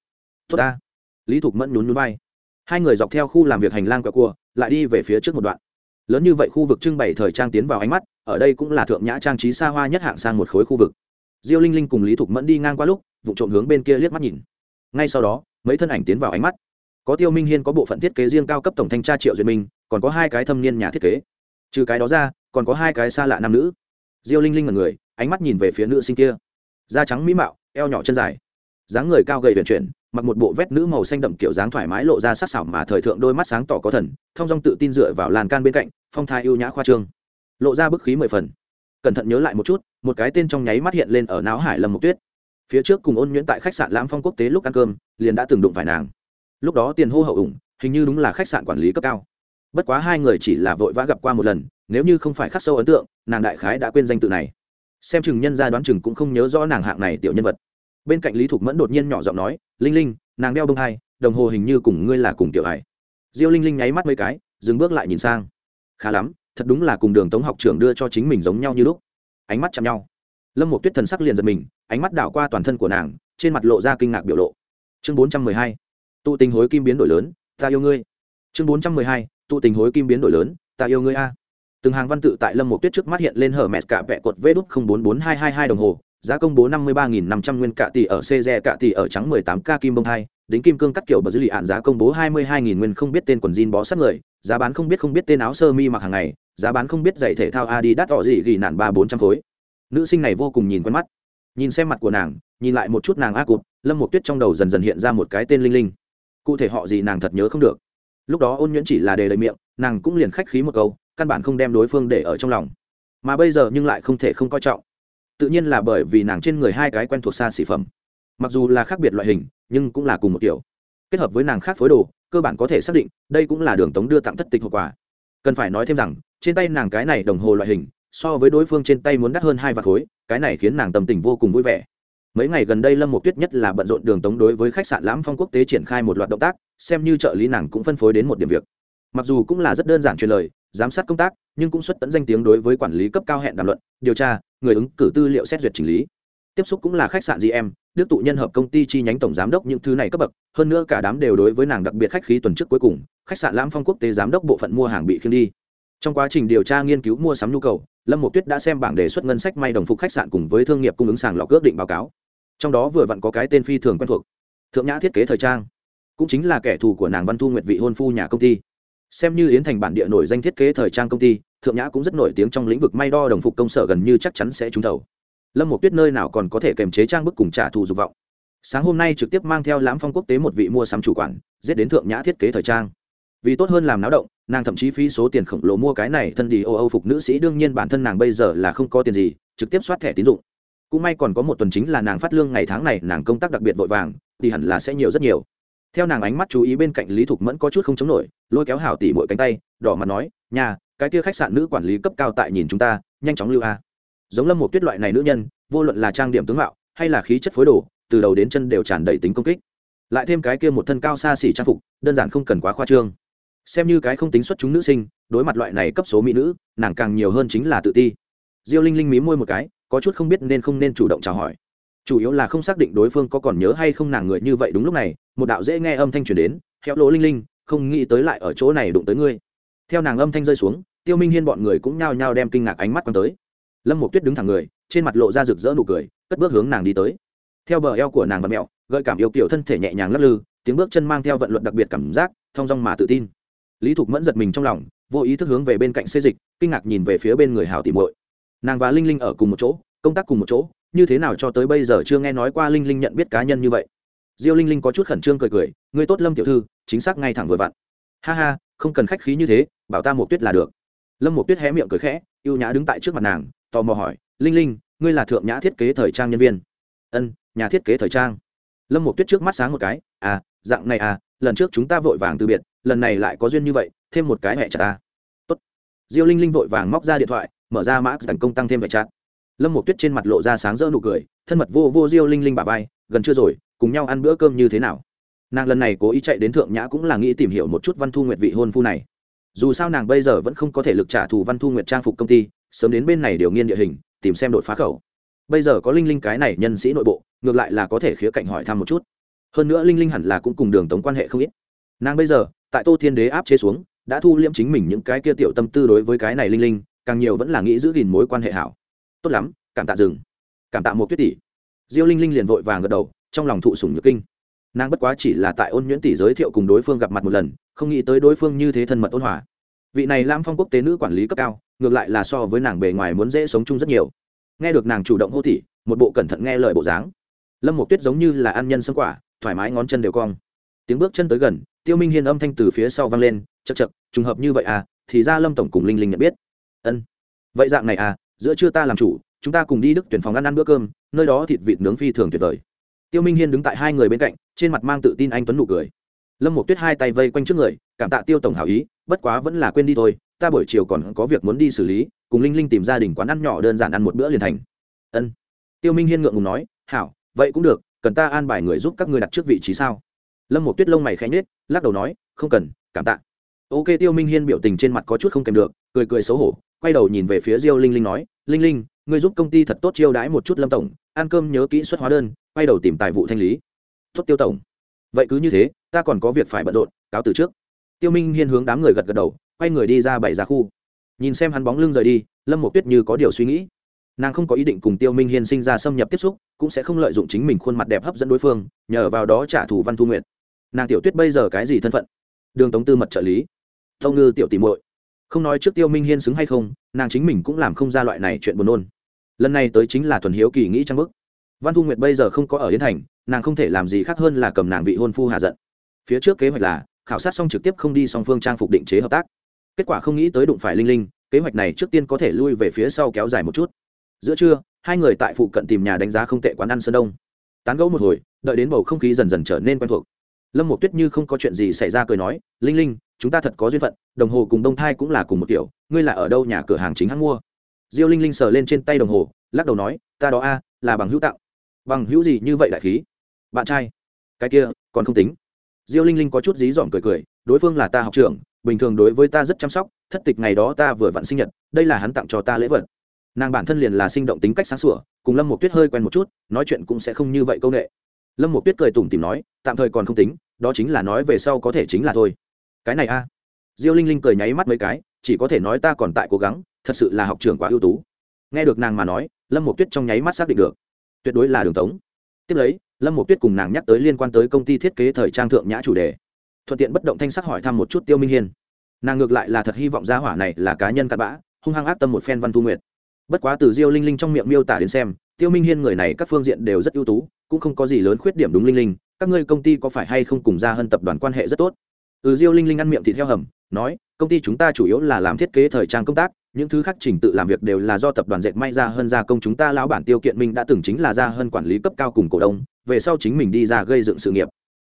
Tốt ta lý thục mẫn nhún nhún vai. Hai người dọc theo khu làm việc hành lang quẹo cua, lại đi về phía trước một đoạn. Lớn như vậy khu vực trưng bày thời trang tiến vào ánh mắt, ở đây cũng là thượng nhã trang trí xa hoa nhất hạng sang một khối khu vực. Diêu linh linh cùng lý thục mẫn đi ngang qua lúc, vụ trộm hướng bên kia liếc mắt nhìn. Ngay sau đó, mấy thân ảnh tiến vào ánh mắt. Có tiêu minh hiên có bộ phận thiết kế riêng cao cấp tổng thanh tra triệu duyệt minh, còn có hai cái thâm niên nhà thiết kế. Trừ cái đó ra, còn có hai cái xa lạ nam nữ. Diêu linh linh là người, ánh mắt nhìn về phía nữ sinh kia. Da trắng mỹ mạo, eo nhỏ chân dài, dáng người cao gầy vận chuyển mặc một bộ vét nữ màu xanh đậm kiểu dáng thoải mái lộ ra sắc sảo mà thời thượng đôi mắt sáng tỏ có thần, thông dong tự tin dựa vào làn can bên cạnh, phong thái ưu nhã khoa trương. Lộ ra bức khí mười phần. Cẩn thận nhớ lại một chút, một cái tên trong nháy mắt hiện lên ở não hải lâm mục tuyết. Phía trước cùng ôn nhuyễn tại khách sạn lãm phong quốc tế lúc ăn cơm, liền đã từng đụng phải nàng. Lúc đó tiền hô hậu ủng, hình như đúng là khách sạn quản lý cấp cao. Bất quá hai người chỉ là vội vã gặp qua một lần, nếu như không phải khắc sâu ấn tượng, nàng đại khái đã quên danh tự này. Xem chừng nhân gia đoán chừng cũng không nhớ rõ nàng hạng này tiểu nhân vật bên cạnh lý thục mẫn đột nhiên nhỏ giọng nói linh linh nàng đeo bông hai đồng hồ hình như cùng ngươi là cùng tiểu hải diêu linh linh nháy mắt mấy cái dừng bước lại nhìn sang khá lắm thật đúng là cùng đường tống học trưởng đưa cho chính mình giống nhau như lúc ánh mắt chạm nhau lâm một tuyết thần sắc liền giật mình ánh mắt đảo qua toàn thân của nàng trên mặt lộ ra kinh ngạc biểu lộ chương bốn trăm mười hai tụ tình hối kim biến đổi lớn ta yêu ngươi chương bốn trăm mười hai tụ tình hối kim biến đổi lớn ta yêu ngươi a từng hàng văn tự tại lâm một tuyết trước mắt hiện lên hở mẹt cả vẹ cột vê đúc không bốn bốn hai hai hai đồng hồ giá công bố năm mươi ba nghìn năm trăm nguyên cạ tỷ ở CZ cạ tỷ ở trắng mười tám k kim bông hai đến kim cương cắt kiểu bờ dữ liệu ản giá công bố hai mươi hai nghìn nguyên không biết tên quần jean bó sát người, giá bán không biết không biết tên áo sơ mi mặc hàng ngày, giá bán không biết giày thể thao Adidas đắt họ gì gỉ nản ba bốn trăm khối. Nữ sinh này vô cùng nhìn quen mắt. Nhìn xem mặt của nàng, nhìn lại một chút nàng a cụt, lâm Mộ tuyết trong đầu dần dần hiện ra một cái tên linh linh. Cụ thể họ gì nàng thật nhớ không được. Lúc đó ôn nhuyễn chỉ là đề lời miệng, nàng cũng liền khách khí một câu, căn bản không đem đối phương để ở trong lòng. Mà bây giờ nhưng lại không thể không coi trọng tự nhiên là bởi vì nàng trên người hai cái quen thuộc xa xỉ phẩm. Mặc dù là khác biệt loại hình, nhưng cũng là cùng một kiểu. Kết hợp với nàng khác phối đồ, cơ bản có thể xác định, đây cũng là đường tống đưa tặng thất tịch hậu quả. Cần phải nói thêm rằng, trên tay nàng cái này đồng hồ loại hình, so với đối phương trên tay muốn đắt hơn hai vạt khối, cái này khiến nàng tâm tình vô cùng vui vẻ. Mấy ngày gần đây lâm một tuyết nhất là bận rộn đường tống đối với khách sạn lãm phong quốc tế triển khai một loạt động tác, xem như trợ lý nàng cũng phân phối đến một điểm việc. Mặc dù cũng là rất đơn giản truyền lời, giám sát công tác, nhưng cũng xuất tận danh tiếng đối với quản lý cấp cao hẹn đàm luận, điều tra người ứng cử tư liệu xét duyệt chỉnh lý. Tiếp xúc cũng là khách sạn gm đức tụ nhân hợp công ty chi nhánh tổng giám đốc những thứ này cấp bậc, hơn nữa cả đám đều đối với nàng đặc biệt khách khí tuần trước cuối cùng, khách sạn lãm phong quốc tế giám đốc bộ phận mua hàng bị khiêng đi. Trong quá trình điều tra nghiên cứu mua sắm nhu cầu, lâm một tuyết đã xem bảng đề xuất ngân sách may đồng phục khách sạn cùng với thương nghiệp cung ứng sàng lọc ước định báo cáo. Trong đó vừa vặn có cái tên phi thường quen thuộc, thượng nhã thiết kế thời trang. Cũng chính là kẻ thù của nàng văn thu nguyệt vị hôn phu nhà công ty. Xem như yến thành bản địa nổi danh thiết kế thời trang công ty thượng nhã cũng rất nổi tiếng trong lĩnh vực may đo đồng phục công sở gần như chắc chắn sẽ trúng đầu. lâm một tuyết nơi nào còn có thể kềm chế trang bức cùng trả thù dục vọng. Sáng hôm nay trực tiếp mang theo lãm phong quốc tế một vị mua sắm chủ quản, giết đến thượng nhã thiết kế thời trang. Vì tốt hơn làm náo động, nàng thậm chí phí số tiền khổng lồ mua cái này thân đi ô âu phục nữ sĩ, đương nhiên bản thân nàng bây giờ là không có tiền gì, trực tiếp soát thẻ tín dụng. Cũng may còn có một tuần chính là nàng phát lương ngày tháng này, nàng công tác đặc biệt vội vàng, thì hẳn là sẽ nhiều rất nhiều. Theo nàng ánh mắt chú ý bên cạnh lý thục mẫn có chút không chống nổi, lôi kéo hảo tỉ mỗi cánh tay, đỏ mặt nói nhà cái kia khách sạn nữ quản lý cấp cao tại nhìn chúng ta, nhanh chóng lưu a. Giống lâm một tuyết loại này nữ nhân, vô luận là trang điểm tướng mạo, hay là khí chất phối đồ, từ đầu đến chân đều tràn đầy tính công kích. Lại thêm cái kia một thân cao xa xỉ trang phục, đơn giản không cần quá khoa trương. Xem như cái không tính xuất chúng nữ sinh, đối mặt loại này cấp số mỹ nữ, nàng càng nhiều hơn chính là tự ti. Diêu linh linh mí môi một cái, có chút không biết nên không nên chủ động chào hỏi. Chủ yếu là không xác định đối phương có còn nhớ hay không nàng người như vậy đúng lúc này, một đạo dễ nghe âm thanh truyền đến héo lỗ linh linh, không nghĩ tới lại ở chỗ này đụng tới ngươi. Theo nàng âm thanh rơi xuống tiêu minh hiên bọn người cũng nhao nhao đem kinh ngạc ánh mắt quan tới. Lâm một tuyết đứng thẳng người, trên mặt lộ ra rực rỡ nụ cười, cất bước hướng nàng đi tới. Theo bờ eo của nàng và mẹo, gợi cảm yêu kiểu thân thể nhẹ nhàng lắc lư, tiếng bước chân mang theo vận luận đặc biệt cảm giác, thong dong mà tự tin. Lý thục mẫn giật mình trong lòng, vô ý thức hướng về bên cạnh xê dịch, kinh ngạc nhìn về phía bên người hào tìm muội. Nàng và linh linh ở cùng một chỗ, công tác cùng một chỗ, như thế nào cho tới bây giờ chưa nghe nói qua linh linh nhận biết cá nhân như vậy. Diêu linh linh có chút khẩn trương cười cười, ngươi tốt lâm tiểu thư, chính xác ngay thẳng vừa vặn. Ha ha, không cần khách khí như thế, bảo ta một tuyết là được lâm một tuyết hé miệng cười khẽ y ê u nhã đứng tại trước mặt nàng, tò mò hỏi, linh linh, ngươi là thượng nhã thiết kế thời trang nhân viên? Ân, nhà thiết kế thời trang. Lâm một tuyết trước mắt sáng một cái à dạng này à lần trước chúng ta vội vàng từ biệt, lần này lại có duyên như vậy, thêm một cái hẹ chặt ta. Tốt. Diêu linh linh vội vàng móc ra điện thoại, mở ra mã tấn công tăng thêm hẹ chặt. Lâm một tuyết trên mặt lộ ra sáng rỡ nụ cười, thân mật vô vô diêu linh linh bà vai, gần chưa rồi, cùng nhau ăn bữa cơm như thế nào? Nàng lần này cố ý chạy đến thượng nhã cũng là nghĩ tìm hiểu một chút văn thu nguyệt vị hôn phu này dù sao nàng bây giờ vẫn không có thể lực trả thù văn thu nguyệt trang phục công ty, sớm đến bên này điều nghiên địa hình, tìm xem đột phá khẩu. Bây giờ có linh linh cái này nhân sĩ nội bộ, ngược lại là có thể khía cạnh hỏi thăm một chút. Hơn nữa linh linh hẳn là cũng cùng đường tống quan hệ không ít. Nàng bây giờ, tại tô thiên đế áp chế xuống, đã thu liễm chính mình những cái kia tiểu tâm tư đối với cái này linh linh, càng nhiều vẫn là nghĩ giữ gìn mối quan hệ hảo. Tốt lắm, cảm tạ rừng. Cảm tạ một tuyết tỷ. Diêu linh linh liền vội vàng gật đầu, trong lòng thụ sủng nhược kinh nàng bất quá chỉ là tại ôn nhuyễn tỷ giới thiệu cùng đối phương gặp mặt một lần không nghĩ tới đối phương như thế thân mật ôn hòa. Vị này lam phong quốc tế nữ quản lý cấp cao ngược lại là so với nàng bề ngoài muốn dễ sống chung rất nhiều. Nghe được nàng chủ động hô tỷ, một bộ cẩn thận nghe lời bộ dáng. Lâm một tuyết giống như là ăn nhân sâm quả thoải mái ngón chân đều cong. Tiếng bước chân tới gần tiêu minh hiên âm thanh từ phía sau vang lên chật chật trùng hợp như vậy à? Thì ra lâm tổng cùng linh linh nhận biết. Ân vậy dạng này à giữa trưa ta làm chủ chúng ta cùng đi đức tuyển phòng ăn ăn bữa cơm nơi đó thịt vịt nướng phi thường tuyệt vời tiêu minh hiên đứng tại hai người bên cạnh, trên mặt mang tự tin anh tuấn nụ cười. Lâm một tuyết hai tay vây quanh trước người, cảm tạ tiêu tổng hảo ý, bất quá vẫn là quên đi thôi, ta buổi chiều còn có việc muốn đi xử lý, cùng linh linh tìm gia đình quán ăn nhỏ đơn giản ăn một bữa liền thành. Ân. Tiêu minh hiên ngượng ngùng nói, hảo, vậy cũng được, cần ta an bài người giúp các ngươi đặt trước vị trí sao? Lâm một tuyết lông mày khẽ nhếch, lắc đầu nói, không cần, cảm tạ. Ok, tiêu minh hiên biểu tình trên mặt có chút không kèm được, cười cười xấu hổ, quay đầu nhìn về phía diêu linh linh nói, linh linh, ngươi giúp công ty thật tốt chiêu đãi một chút lâm tổng, ăn cơm nhớ kỹ xuất hóa đơn quay đầu tìm tài vụ thanh lý. Tốt tiêu tổng. Vậy cứ như thế, ta còn có việc phải bận rộn, cáo từ trước. Tiêu minh hiên hướng đám người gật gật đầu, quay người đi ra bảy ra khu. Nhìn xem hắn bóng lưng rời đi, lâm một tuyết như có điều suy nghĩ. Nàng không có ý định cùng tiêu minh hiên sinh ra xâm nhập tiếp xúc, cũng sẽ không lợi dụng chính mình khuôn mặt đẹp hấp dẫn đối phương, nhờ vào đó trả thù văn thu nguyệt. Nàng tiểu tuyết bây giờ cái gì thân phận? Đường tống tư mật trợ lý. Thông ngư tiểu tìm muội. Không nói trước tiêu minh hiên xứng hay không, nàng chính mình cũng làm không ra loại này chuyện buồn nôn. Lần này tới chính là thuần hiếu kỳ nghĩ trang bức văn thu nguyệt bây giờ không có ở yến thành, nàng không thể làm gì khác hơn là cầm nàng vị hôn phu hạ giận. Phía trước kế hoạch là, khảo sát xong trực tiếp không đi song phương trang phục định chế hợp tác. Kết quả không nghĩ tới đụng phải linh linh, kế hoạch này trước tiên có thể lui về phía sau kéo dài một chút. Giữa trưa, hai người tại phụ cận tìm nhà đánh giá không tệ quán ăn sơn đông. Tán gẫu một hồi, đợi đến bầu không khí dần dần trở nên quen thuộc. Lâm một tuyết như không có chuyện gì xảy ra cười nói, linh linh, chúng ta thật có duyên phận, đồng hồ cùng đông thai cũng là cùng một kiểu, ngươi là ở đâu nhà cửa hàng chính hãng mua? Diêu linh linh sờ lên trên tay đồng hồ, lắc đầu nói, ta đó a, là bằng hữu tạo bằng hữu gì như vậy đại khí? Bạn trai, cái kia, còn không tính. Diêu linh linh có chút dí dỏm cười cười, đối phương là ta học trưởng, bình thường đối với ta rất chăm sóc, thất tịch ngày đó ta vừa vặn sinh nhật, đây là hắn tặng cho ta lễ vật. Nàng bản thân liền là sinh động tính cách sáng sủa, cùng lâm một tuyết hơi quen một chút, nói chuyện cũng sẽ không như vậy c â u n ệ lâm một tuyết cười tủm tìm nói, tạm thời còn không tính, đó chính là nói về sau có thể chính là thôi. Cái này a. Diêu linh linh cười nháy mắt mấy cái, chỉ có thể nói ta còn tại cố gắng, thật sự là học trưởng quá ưu tú. Nghe được nàng mà nói, lâm một tuyết trong nháy mắt xác định được tuyệt đối là đường tống. Tiếp lấy, lâm một tuyết cùng nàng nhắc tới liên quan tới công ty thiết kế thời trang thượng nhã chủ đề. Thuận tiện bất động thanh sắc hỏi thăm một chút tiêu minh hiên. Nàng ngược lại là thật hy vọng gia hỏa này là cá nhân cặn bã, hung hăng ác tâm một phen văn thu nguyệt. Bất quá từ diêu linh linh trong miệng miêu tả đến xem, tiêu minh hiên người này các phương diện đều rất ưu tú, cũng không có gì lớn khuyết điểm đúng linh linh, các ngươi công ty có phải hay không cùng gia hân tập đoàn quan hệ rất tốt? Ừ diêu linh linh ăn miệng thịt theo hầm, nói, công ty chúng ta chủ yếu là làm thiết kế thời trang công tác những thứ khác trình tự làm việc đều là do tập đoàn dệt may ra hơn gia công chúng ta lão bản tiêu kiện minh đã từng chính là gia hơn quản lý cấp cao cùng cổ đông, về sau chính mình đi ra gây dựng sự nghiệp.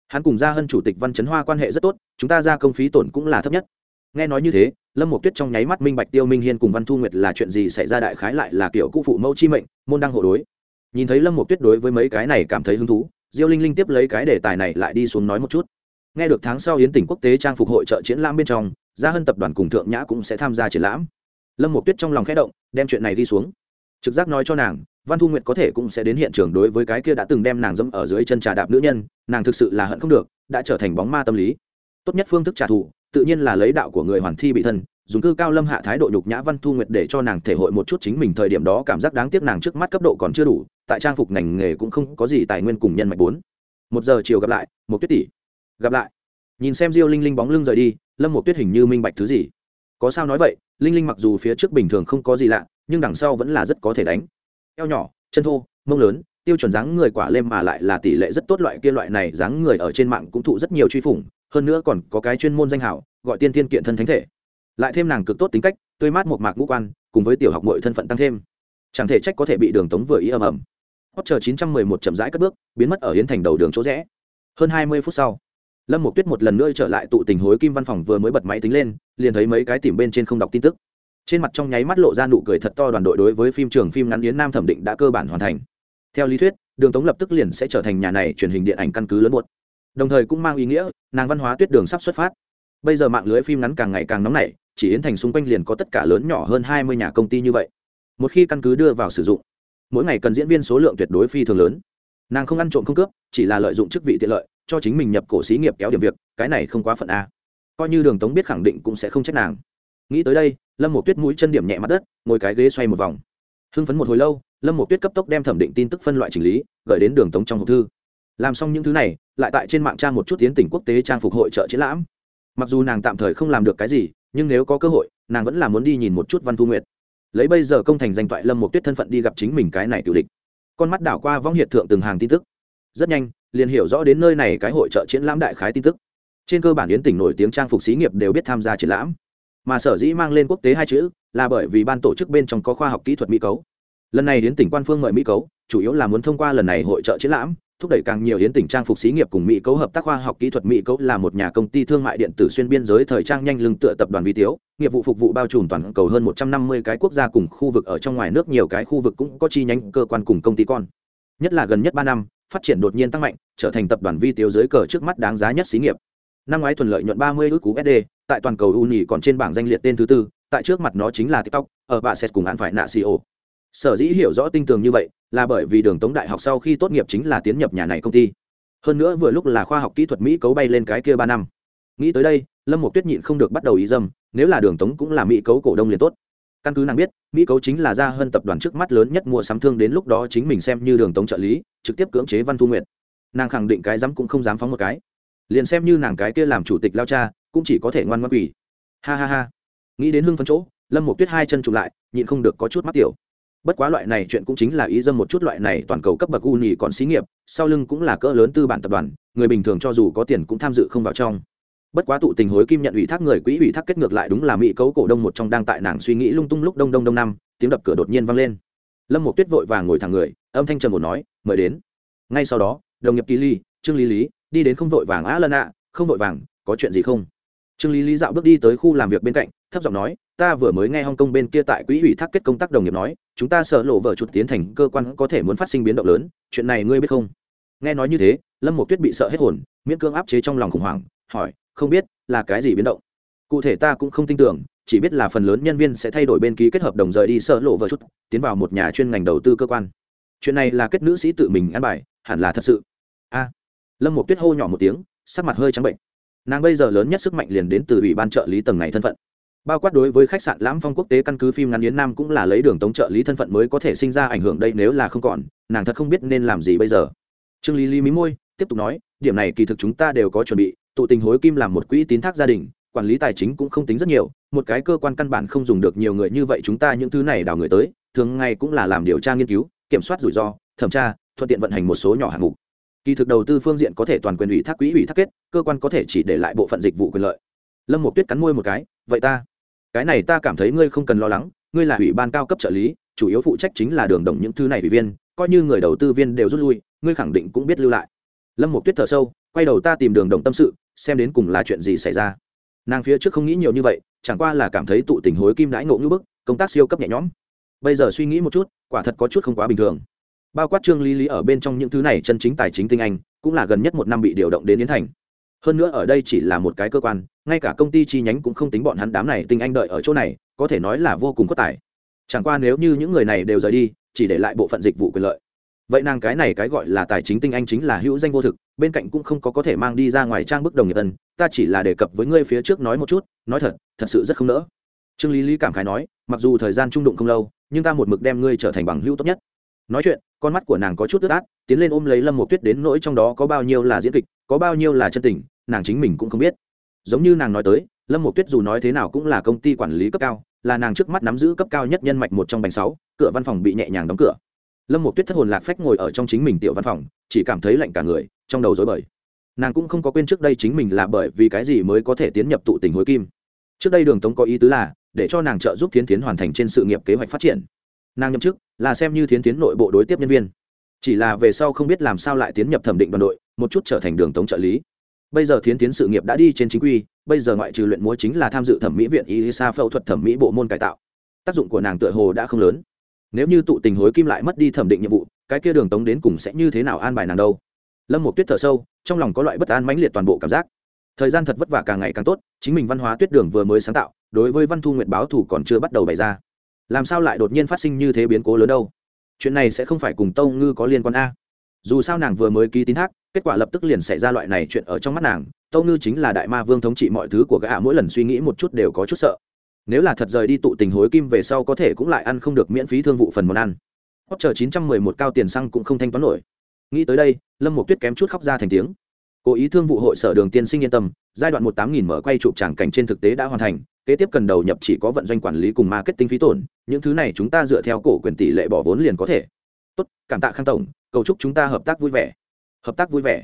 Hắn cùng gia hơn chủ tịch văn chấn hoa quan hệ rất tốt, chúng ta gia công phí tổn cũng là thấp nhất. Nghe nói như thế, lâm một tuyết trong nháy mắt minh bạch tiêu minh hiên cùng văn thu nguyệt là chuyện gì xảy ra đại khái lại là kiểu cụ phụ mẫu chi mệnh, môn đăng hộ đối. Nhìn thấy lâm một tuyết đối với mấy cái này cảm thấy hứng thú, diêu linh linh tiếp lấy cái đề tài này lại đi xuống nói một chút. Nghe được tháng sau yến tỉnh quốc tế trang phục hội trợ triển lãm bên trong, gia hân tập đoàn cùng thượng nhã cũng sẽ tham gia triển lãm lâm một tuyết trong lòng khẽ động, đem chuyện này đi xuống. Trực giác nói cho nàng, văn thu nguyệt có thể cũng sẽ đến hiện trường đối với cái kia đã từng đem nàng dẫm ở dưới chân trà đạp nữ nhân, nàng thực sự là hận không được, đã trở thành bóng ma tâm lý. Tốt nhất phương thức trả thù, tự nhiên là lấy đạo của người hoàn thi bị thân, dùng cư cao lâm hạ thái độ nhục nhã văn thu nguyệt để cho nàng thể hội một chút chính mình thời điểm đó cảm giác đáng tiếc nàng trước mắt cấp độ còn chưa đủ, tại trang phục ngành nghề cũng không có gì tài nguyên cùng nhân mạch bốn. Một giờ chiều gặp lại một tuyết tỷ. Gặp lại. Nhìn xem diêu linh linh bóng lưng rời đi, lâm một tuyết hình như minh bạch thứ gì có sao nói vậy, linh linh mặc dù phía trước bình thường không có gì lạ, nhưng đằng sau vẫn là rất có thể đánh. Eo nhỏ, chân thô, mông lớn, tiêu chuẩn dáng người quả lên mà lại là tỷ lệ rất tốt loại kia loại này dáng người ở trên mạng cũng thụ rất nhiều truy phủng, hơn nữa còn có cái chuyên môn danh hảo, gọi tiên tiên kiện thân thánh thể. Lại thêm nàng cực tốt tính cách, tươi mát một mạc ngũ quan, cùng với tiểu học mọi thân phận tăng thêm. Chẳng thể trách có thể bị đường tống vừa ý ầm ầm. Hot chờ chín trăm mười một chậm rãi cất bước, biến mất ở hiến thành đầu đường chỗ rẽ. Hơn hai mươi phút sau lâm một tuyết một lần nữa trở lại tụ tình hối kim văn phòng vừa mới bật máy tính lên, liền thấy mấy cái tìm bên trên không đọc tin tức. Trên mặt trong nháy mắt lộ ra nụ cười thật to đoàn đội đối với phim trường phim ngắn yến nam thẩm định đã cơ bản hoàn thành. Theo lý thuyết, đường tống lập tức liền sẽ trở thành nhà này truyền hình điện ảnh căn cứ lớn một đồng thời cũng mang ý nghĩa, nàng văn hóa tuyết đường sắp xuất phát. Bây giờ mạng lưới phim ngắn càng ngày càng nóng nảy, chỉ yến thành xung quanh liền có tất cả lớn nhỏ hơn hai mươi nhà công ty như vậy. Một khi căn cứ đưa vào sử dụng, mỗi ngày cần diễn viên số lượng tuyệt đối phi thường lớn. Nàng không ăn trộm không cướp, chỉ là lợi dụng chức vị tiện lợi cho chính mình nhập cổ xí nghiệp kéo điểm việc, cái này không quá phận a. Coi như đường tống biết khẳng định cũng sẽ không trách nàng. Nghĩ tới đây, lâm một tuyết mũi chân điểm nhẹ mặt đất, ngồi cái ghế xoay một vòng. Hưng phấn một hồi lâu, lâm một tuyết cấp tốc đem thẩm định tin tức phân loại chỉnh lý, gửi đến đường tống trong hộp thư. Làm xong những thứ này, lại tại trên mạng trang một chút tiến tỉnh quốc tế trang phục hội trợ triển lãm. Mặc dù nàng tạm thời không làm được cái gì, nhưng nếu có cơ hội, nàng vẫn là muốn đi nhìn một chút văn thu nguyệt. Lấy bây giờ công thành danh toại lâm một tuyết thân phận đi gặp chính mình cái này tiểu địch. Con mắt đảo qua vong hiệt thượng từng hàng tin tức. Rất nhanh liền hiểu rõ đến nơi này cái hội trợ triển lãm đại khái tin tức. Trên cơ bản yến tỉnh nổi tiếng trang phục xí nghiệp đều biết tham gia triển lãm. Mà sở dĩ mang lên quốc tế hai chữ là bởi vì ban tổ chức bên trong có khoa học kỹ thuật mỹ cấu. Lần này yến tỉnh quan phương mời mỹ cấu, chủ yếu là muốn thông qua lần này hội trợ triển lãm, thúc đẩy càng nhiều yến tỉnh trang phục xí nghiệp cùng mỹ cấu hợp tác khoa học kỹ thuật mỹ cấu là một nhà công ty thương mại điện tử xuyên biên giới thời trang nhanh lưng tựa tập đoàn vi tiếu, nghiệp vụ phục vụ bao trùm toàn cầu hơn một trăm năm mươi cái quốc gia cùng khu vực ở trong ngoài nước, nhiều cái khu vực cũng có chi nhánh cơ quan cùng công ty con. Nhất là gần nhất ba năm phát triển đột nhiên tăng mạnh, trở thành tập đoàn vi tiêu dưới cờ trước mắt đáng giá nhất xí nghiệp. Năm ngoái thuần lợi nhuận ba mươi USD cú sd tại toàn cầu uni còn trên bảng danh liệt tên thứ tư, tại trước mặt nó chính là tiktok, ở bạ sẽ cùng án phải nạ CEO. sở dĩ hiểu rõ tinh tường như vậy, là bởi vì đường tống đại học sau khi tốt nghiệp chính là tiến nhập nhà này công ty. Hơn nữa vừa lúc là khoa học kỹ thuật mỹ cấu bay lên cái kia ba năm. Nghĩ tới đây, lâm Mộ tuyết nhịn không được bắt đầu ý dâm, nếu là đường tống cũng là mỹ cấu cổ đông liền tốt. Căn cứ nàng biết, mỹ cấu chính là ra hơn tập đoàn trước mắt lớn nhất mua sắm thương đến lúc đó chính mình xem như đường tống trợ lý trực tiếp cưỡng chế văn thu Nguyệt, nàng khẳng định cái dám cũng không dám phóng một cái. Liền xem như nàng cái kia làm chủ tịch lao cha cũng chỉ có thể ngoan ngoan quỷ ha ha ha. Nghĩ đến hưng phấn chỗ lâm một tuyết hai chân chụp lại nhịn không được có chút mắt tiểu. Bất quá loại này chuyện cũng chính là ý dâm một chút loại này toàn cầu cấp bậc u nhì còn xí nghiệp sau lưng cũng là cỡ lớn tư bản tập đoàn người bình thường cho dù có tiền cũng tham dự không vào trong. Bất quá tụ tình hối kim nhận ủy thác người quỹ ủy thác kết ngược lại đúng là mỹ cấu cổ đông một trong đang tại nàng suy nghĩ lung tung lúc đông đông đông năm tiếng đập cửa đột nhiên vang lên lâm một tuyết vội vàng ngồi thẳng người, âm thanh trầm một nói, mời đến. Ngay sau đó, đồng nghiệp kỳ ly, trương lý lý đi đến không vội vàng á lân ạ, không vội vàng, có chuyện gì không? Trương lý lý dạo bước đi tới khu làm việc bên cạnh, thấp giọng nói, ta vừa mới nghe hong kong bên kia tại quỹ ủy thác kết công tác đồng nghiệp nói, chúng ta sợ lộ vợ chuột tiến thành cơ quan có thể muốn phát sinh biến động lớn, chuyện này ngươi biết không? Nghe nói như thế, lâm một tuyết bị sợ hết hồn, miễn cương áp chế trong lòng khủng hoảng, hỏi, không biết là cái gì biến động? Cụ thể ta cũng không tin tưởng chỉ biết là phần lớn nhân viên sẽ thay đổi bên ký kết hợp đồng rời đi sở lộ vợ chút, tiến vào một nhà chuyên ngành đầu tư cơ quan. Chuyện này là kết nữ sĩ tự mình ăn bài, hẳn là thật sự. A. Lâm một tuyết hô nhỏ một tiếng, sắc mặt hơi trắng bệnh. Nàng bây giờ lớn nhất sức mạnh liền đến từ ủy ban trợ lý tầng này thân phận. Bao quát đối với khách sạn lãm phong quốc tế căn cứ phim ngắn yến nam cũng là lấy đường tống trợ lý thân phận mới có thể sinh ra ảnh hưởng đây nếu là không còn, nàng thật không biết nên làm gì bây giờ. Trương lý lý mí môi, tiếp tục nói, điểm này kỳ thực chúng ta đều có chuẩn bị, tụ tình hối kim làm một quỹ tín thác gia đình, quản lý tài chính cũng không tính rất nhiều một cái cơ quan căn bản không dùng được nhiều người như vậy chúng ta những thứ này đào người tới, thường ngày cũng là làm điều tra nghiên cứu, kiểm soát rủi ro, thẩm tra, thuận tiện vận hành một số nhỏ hạng mục. Kỳ thực đầu tư phương diện có thể toàn quyền ủy thác quỹ ủy thác kết, cơ quan có thể chỉ để lại bộ phận dịch vụ quyền lợi. Lâm một tuyết cắn môi một cái, vậy ta, cái này ta cảm thấy ngươi không cần lo lắng, ngươi là ủy ban cao cấp trợ lý, chủ yếu phụ trách chính là đường đồng những thứ này ủy viên, coi như người đầu tư viên đều rút lui, ngươi khẳng định cũng biết lưu lại. Lâm một tuyết thở sâu, quay đầu ta tìm đường đồng tâm sự, xem đến cùng là chuyện gì xảy ra nàng phía trước không nghĩ nhiều như vậy, chẳng qua là cảm thấy tụ tình hối kim đãi ngộ như bức, công tác siêu cấp nhẹ nhõm. Bây giờ suy nghĩ một chút, quả thật có chút không quá bình thường. Bao quát trương lý lý ở bên trong những thứ này chân chính tài chính tinh anh, cũng là gần nhất một năm bị điều động đến yến thành. Hơn nữa ở đây chỉ là một cái cơ quan, ngay cả công ty chi nhánh cũng không tính bọn hắn đám này tinh anh đợi ở chỗ này, có thể nói là vô cùng có tài. Chẳng qua nếu như những người này đều rời đi, chỉ để lại bộ phận dịch vụ quyền lợi vậy nàng cái này cái gọi là tài chính tinh anh chính là hữu danh vô thực, bên cạnh cũng không có có thể mang đi ra ngoài trang bức đồng nghiệp ân, ta chỉ là đề cập với ngươi phía trước nói một chút, nói thật thật sự rất không nỡ. Trương lý lý cảm khái nói, mặc dù thời gian trung đụng không lâu, nhưng ta một mực đem ngươi trở thành bằng hữu tốt nhất. Nói chuyện, con mắt của nàng có chút ướt át, tiến lên ôm lấy lâm một tuyết đến nỗi trong đó có bao nhiêu là diễn kịch, có bao nhiêu là chân tình, nàng chính mình cũng không biết. Giống như nàng nói tới, lâm một tuyết dù nói thế nào cũng là công ty quản lý cấp cao, là nàng trước mắt nắm giữ cấp cao nhất nhân mạch một trong bành sáu, cửa văn phòng bị nhẹ nhàng đóng cửa lâm một tuyết thất hồn lạc phách ngồi ở trong chính mình tiểu văn phòng, chỉ cảm thấy lạnh cả người, trong đầu dối bời. Nàng cũng không có quên trước đây chính mình là bởi vì cái gì mới có thể tiến nhập tụ tình hối kim. Trước đây đường tống có ý tứ là, để cho nàng trợ giúp thiến tiến hoàn thành trên sự nghiệp kế hoạch phát triển. Nàng nhậm chức là xem như thiến tiến nội bộ đối tiếp nhân viên. Chỉ là về sau không biết làm sao lại tiến nhập thẩm định đoàn đội, một chút trở thành đường tống trợ lý. Bây giờ thiến tiến sự nghiệp đã đi trên chính quy, bây giờ ngoại trừ luyện múa chính là tham dự thẩm mỹ viện y sa phẫu thuật thẩm mỹ bộ môn cải tạo. Tác dụng của nàng tựa hồ đã không lớn nếu như tụ tình hối kim lại mất đi thẩm định nhiệm vụ, cái kia đường tống đến cùng sẽ như thế nào an bài nàng đâu? Lâm một tuyết thở sâu, trong lòng có loại bất an mãnh liệt toàn bộ cảm giác. Thời gian thật vất vả càng ngày càng tốt, chính mình văn hóa tuyết đường vừa mới sáng tạo, đối với văn thu nguyện báo thủ còn chưa bắt đầu bày ra. Làm sao lại đột nhiên phát sinh như thế biến cố lớn đâu? Chuyện này sẽ không phải cùng tâu ngư có liên quan a. Dù sao nàng vừa mới ký tín thác, kết quả lập tức liền xảy ra loại này chuyện ở trong mắt nàng, tâu ngư chính là đại ma vương thống trị mọi thứ của gã, mỗi lần suy nghĩ một chút đều có chút sợ nếu là thật rời đi tụ tình hối kim về sau có thể cũng lại ăn không được miễn phí thương vụ phần món ăn. Hót chờ chín trăm mười một cao tiền xăng cũng không thanh toán nổi. Nghĩ tới đây, lâm một tuyết kém chút khóc ra thành tiếng. Cố ý thương vụ hội sở đường tiên sinh yên tâm, giai đoạn một tám nghìn mở quay chụp tràng cảnh trên thực tế đã hoàn thành, kế tiếp cần đầu nhập chỉ có vận doanh quản lý cùng marketing phí tổn, những thứ này chúng ta dựa theo cổ quyền tỷ lệ bỏ vốn liền có thể. Tốt, cảm tạ khang tổng, cầu chúc chúng ta hợp tác vui vẻ. Hợp tác vui vẻ.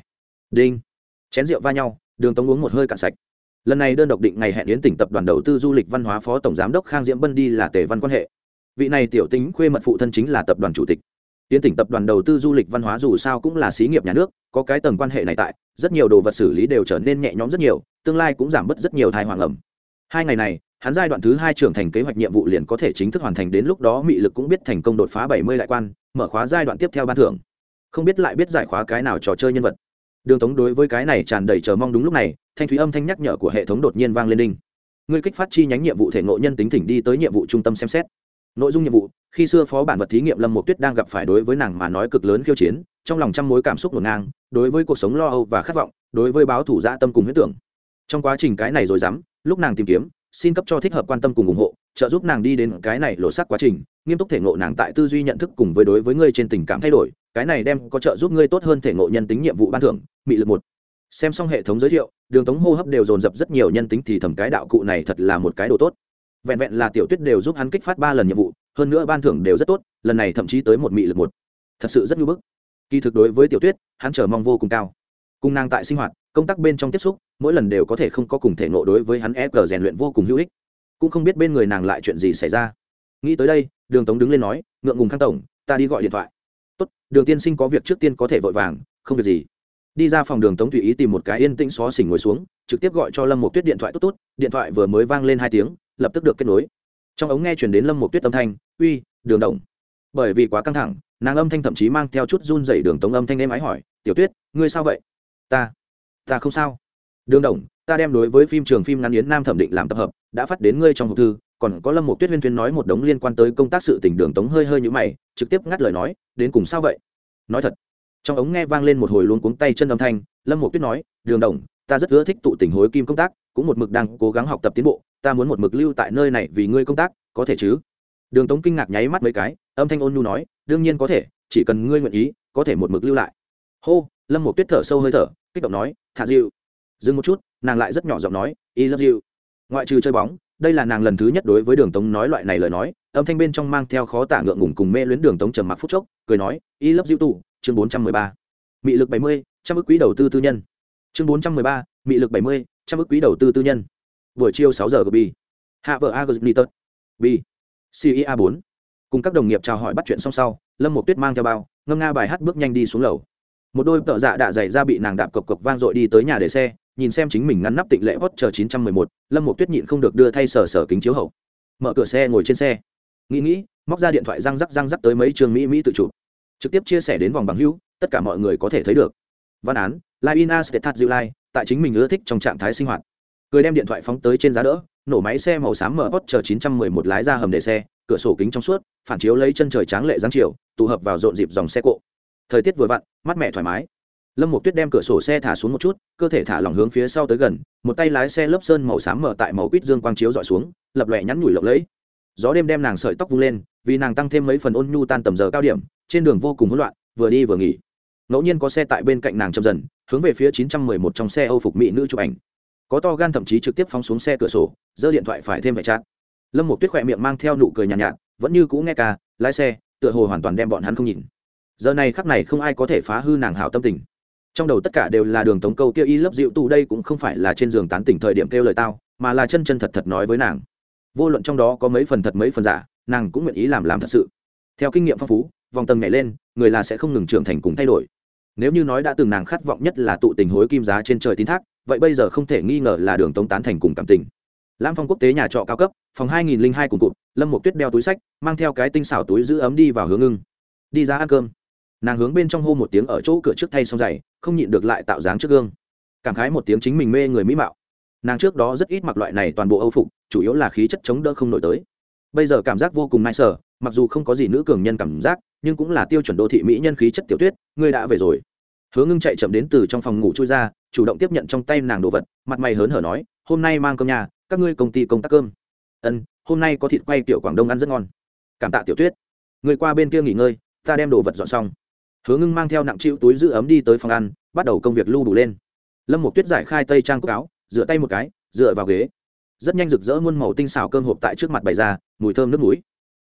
Đinh. Chén rượu va nhau, đường tống uống một hơi cạn sạch lần này đơn độc định ngày hẹn yến tỉnh tập đoàn đầu tư du lịch văn hóa phó tổng giám đốc khang diễm bân đi là tề văn quan hệ. Vị này tiểu tính khuê mật phụ thân chính là tập đoàn chủ tịch. Yến tỉnh tập đoàn đầu tư du lịch văn hóa dù sao cũng là xí nghiệp nhà nước, có cái tầng quan hệ này tại, rất nhiều đồ vật xử lý đều trở nên nhẹ nhõm rất nhiều, tương lai cũng giảm bớt rất nhiều thai hoàng ẩm. Hai ngày này, hắn giai đoạn thứ hai trưởng thành kế hoạch nhiệm vụ liền có thể chính thức hoàn thành đến lúc đó mị lực cũng biết thành công đột phá bảy mươi đại quan, mở khóa giai đoạn tiếp theo ban thưởng. Không biết lại biết giải khóa cái nào trò chơi nhân vật đường tống đối với cái này tràn đầy chờ mong đúng lúc này, thanh thúy âm thanh nhắc nhở của hệ thống đột nhiên vang lên đinh. Ngươi kích phát chi nhánh nhiệm vụ thể ngộ nhân tính thỉnh đi tới nhiệm vụ trung tâm xem xét. Nội dung nhiệm vụ, khi xưa phó bản vật thí nghiệm lâm một tuyết đang gặp phải đối với nàng mà nói cực lớn khiêu chiến, trong lòng trăm mối cảm xúc ngổn ngang, đối với cuộc sống lo âu và khát vọng, đối với báo thủ dã tâm cùng huyết tưởng. Trong quá trình cái này rồi dám, lúc nàng tìm kiếm, xin cấp cho thích hợp quan tâm cùng ủng hộ, trợ giúp nàng đi đến cái này lộ sắc quá trình, nghiêm túc thể ngộ nàng tại tư duy nhận thức cùng với đối với ngươi trên tình cảm thay đổi, cái này đem có trợ giúp ngươi tốt hơn thể ngộ nhân tính nhiệm vụ ban thưởng mị lực một. Xem xong hệ thống giới thiệu, đường tống hô hấp đều dồn dập rất nhiều nhân tính thì thầm cái đạo cụ này thật là một cái đồ tốt. Vẹn vẹn là tiểu tuyết đều giúp hắn kích phát ba lần nhiệm vụ, hơn nữa ban thưởng đều rất tốt, lần này thậm chí tới một mị lực một. Thật sự rất nhu bức. Kỳ thực đối với tiểu tuyết, hắn chờ mong vô cùng cao. Cung nàng tại sinh hoạt, công tác bên trong tiếp xúc, mỗi lần đều có thể không có cùng thể ngộ đối với hắn e g rèn luyện vô cùng hữu ích. Cũng không biết bên người nàng lại chuyện gì xảy ra. Nghĩ tới đây, đường tống đứng lên nói, ngượng ngùng khang tổng, ta đi gọi điện thoại. Tốt, đường tiên sinh có việc trước tiên có thể vội vàng, không việc gì đi ra phòng đường tống tùy ý tìm một cái yên tĩnh xó xỉnh ngồi xuống, trực tiếp gọi cho lâm một tuyết điện thoại tốt tốt, điện thoại vừa mới vang lên hai tiếng, lập tức được kết nối. Trong ống nghe chuyển đến lâm một tuyết âm thanh, uy, đường đồng bởi vì quá căng thẳng, nàng âm thanh thậm chí mang theo chút run dày đường tống âm thanh em ái hỏi, tiểu tuyết, ngươi sao vậy? Ta ta không sao. Đường đồng ta đem đối với phim trường phim ngắn yến nam thẩm định làm tập hợp, đã phát đến ngươi trong hộp thư, còn có lâm một tuyết huyên thuyên nói một đống liên quan tới công tác sự tỉnh đường tống hơi hơi như mày, trực tiếp ngắt lời nói, đến cùng sao vậy? Nói thật trong ống nghe vang lên một hồi luôn cuống tay chân âm thanh, lâm một tuyết nói, đường đồng, ta rất ưa thích tụ tình hối kim công tác, cũng một mực đang cố gắng học tập tiến bộ, ta muốn một mực lưu tại nơi này vì ngươi công tác, có thể chứ? Đường tống kinh ngạc nháy mắt mấy cái, âm thanh ôn nhu nói, đương nhiên có thể, chỉ cần ngươi nguyện ý, có thể một mực lưu lại. Hô, lâm một tuyết thở sâu hơi thở, kích động nói, thả dịu. Dừng một chút, nàng lại rất nhỏ giọng nói y love you. Ngoại trừ chơi bóng, đây là nàng lần thứ nhất đối với đường tống nói loại này lời nói, âm thanh bên trong mang theo khó tả ngượng ngùng cùng mê luyến đường tống trầm mặc phút chốc, cười nói y love you tù chương bốn trăm mười ba. Mị lực bảy mươi, trăm ước quỹ đầu tư tư nhân. Chương bốn trăm mười ba, mị lực bảy mươi, trăm ước quỹ đầu tư tư nhân. Buổi chiều sáu giờ g b. Hạ vợ a b. Cia bốn. Cùng các đồng nghiệp chào hỏi bắt chuyện xong sau, lâm một tuyết mang theo bao, ngâm nga bài hát bước nhanh đi xuống lầu. Một đôi tợ dạ đạ dày ra bị nàng đạp cộc cộc vang dội đi tới nhà để xe, nhìn xem chính mình ngăn nắp tịnh lệ hot chờ chín trăm mười một, lâm một tuyết nhịn không được đưa thay sở sở kính chiếu hậu. Mở cửa xe ngồi trên xe. Nghĩ nghĩ, móc ra điện thoại răng rắc răng rắc tới mấy trường mỹ mỹ tự chụp trực tiếp chia sẻ đến vòng bằng hữu, tất cả mọi người có thể thấy được. Văn án, lai ina stetat diệu lai, tại chính mình ưa thích trong trạng thái sinh hoạt. Cười đem điện thoại phóng tới trên giá đỡ, nổ máy xe màu xám mở hot chờ chín trăm mười một lái ra hầm để xe, cửa sổ kính trong suốt, phản chiếu lấy chân trời tráng lệ giáng chiều, tụ hợp vào rộn dịp dòng xe cộ. Thời tiết vừa vặn mắt mẹ thoải mái. Lâm một tuyết đem cửa sổ xe thả xuống một chút, cơ thể thả lỏng hướng phía sau tới gần, một tay lái xe lớp sơn màu xám mở tại màu quýt dương quang chiếu dọi xuống, lập lòe nhắn nhủi lộng lẫy gió đêm đem nàng sợi tóc vung lên vì nàng tăng thêm mấy phần ôn nhu tan tầm giờ cao điểm trên đường vô cùng hỗn loạn vừa đi vừa nghỉ. Ngẫu nhiên có xe tại bên cạnh nàng chậm dần hướng về phía 911 trong xe âu phục mỹ nữ chụp ảnh. Có to gan thậm chí trực tiếp phóng xuống xe cửa sổ giơ điện thoại phải thêm vẻ chát. Lâm một tuyết khỏe miệng mang theo nụ cười nhàn nhạt, nhạt vẫn như cũ nghe ca lái xe tựa hồ hoàn toàn đem bọn hắn không nhìn. Giờ này khắc này không ai có thể phá hư nàng hảo tâm tình. Trong đầu tất cả đều là đường tống câu kia y lớp dịu tù đây cũng không phải là trên giường tán tỉnh thời điểm kêu lời tao mà là chân chân thật thật nói với nàng vô luận trong đó có mấy phần thật mấy phần giả, nàng cũng nguyện ý làm làm thật sự. Theo kinh nghiệm phong phú, vòng tầng nhảy lên, người là sẽ không ngừng trưởng thành cùng thay đổi. Nếu như nói đã từng nàng khát vọng nhất là tụ tình hối kim giá trên trời tín thác, vậy bây giờ không thể nghi ngờ là đường tống tán thành cùng cảm tình. Lam phong quốc tế nhà trọ cao cấp, phòng hai nghìn linh hai cùng cụt, lâm một tuyết đeo túi sách, mang theo cái tinh xảo túi giữ ấm đi vào hướng ngưng đi ra ăn cơm. Nàng hướng bên trong hô một tiếng ở chỗ cửa trước thay xong giày, không nhịn được lại tạo dáng trước gương. Cảm khái một tiếng chính mình mê người mỹ mạo nàng trước đó rất ít mặc loại này toàn bộ âu phục, chủ yếu là khí chất chống đỡ không nổi tới. Bây giờ cảm giác vô cùng nai sở mặc dù không có gì nữ cường nhân cảm giác, nhưng cũng là tiêu chuẩn đô thị mỹ nhân khí chất tiểu tuyết, ngươi đã về rồi. Hứa ngưng chạy chậm đến từ trong phòng ngủ chui ra, chủ động tiếp nhận trong tay nàng đồ vật, mặt mày hớn hở nói, hôm nay mang cơm nhà, các ngươi công ty công tác cơm. Ân, hôm nay có thịt quay tiểu quảng đông ăn rất ngon. Cảm tạ tiểu tuyết. Người qua bên kia nghỉ ngơi, ta đem đồ vật dọn xong. Hứa ngưng mang theo nặng chịu túi giữ ấm đi tới phòng ăn, bắt đầu công việc lưu đủ lên. Lâm một tuyết giải khai tây trang cúc áo dựa tay một cái, dựa vào ghế. Rất nhanh rực rỡ muôn màu tinh xào cơm hộp tại trước mặt bày ra, mùi thơm nước mũi.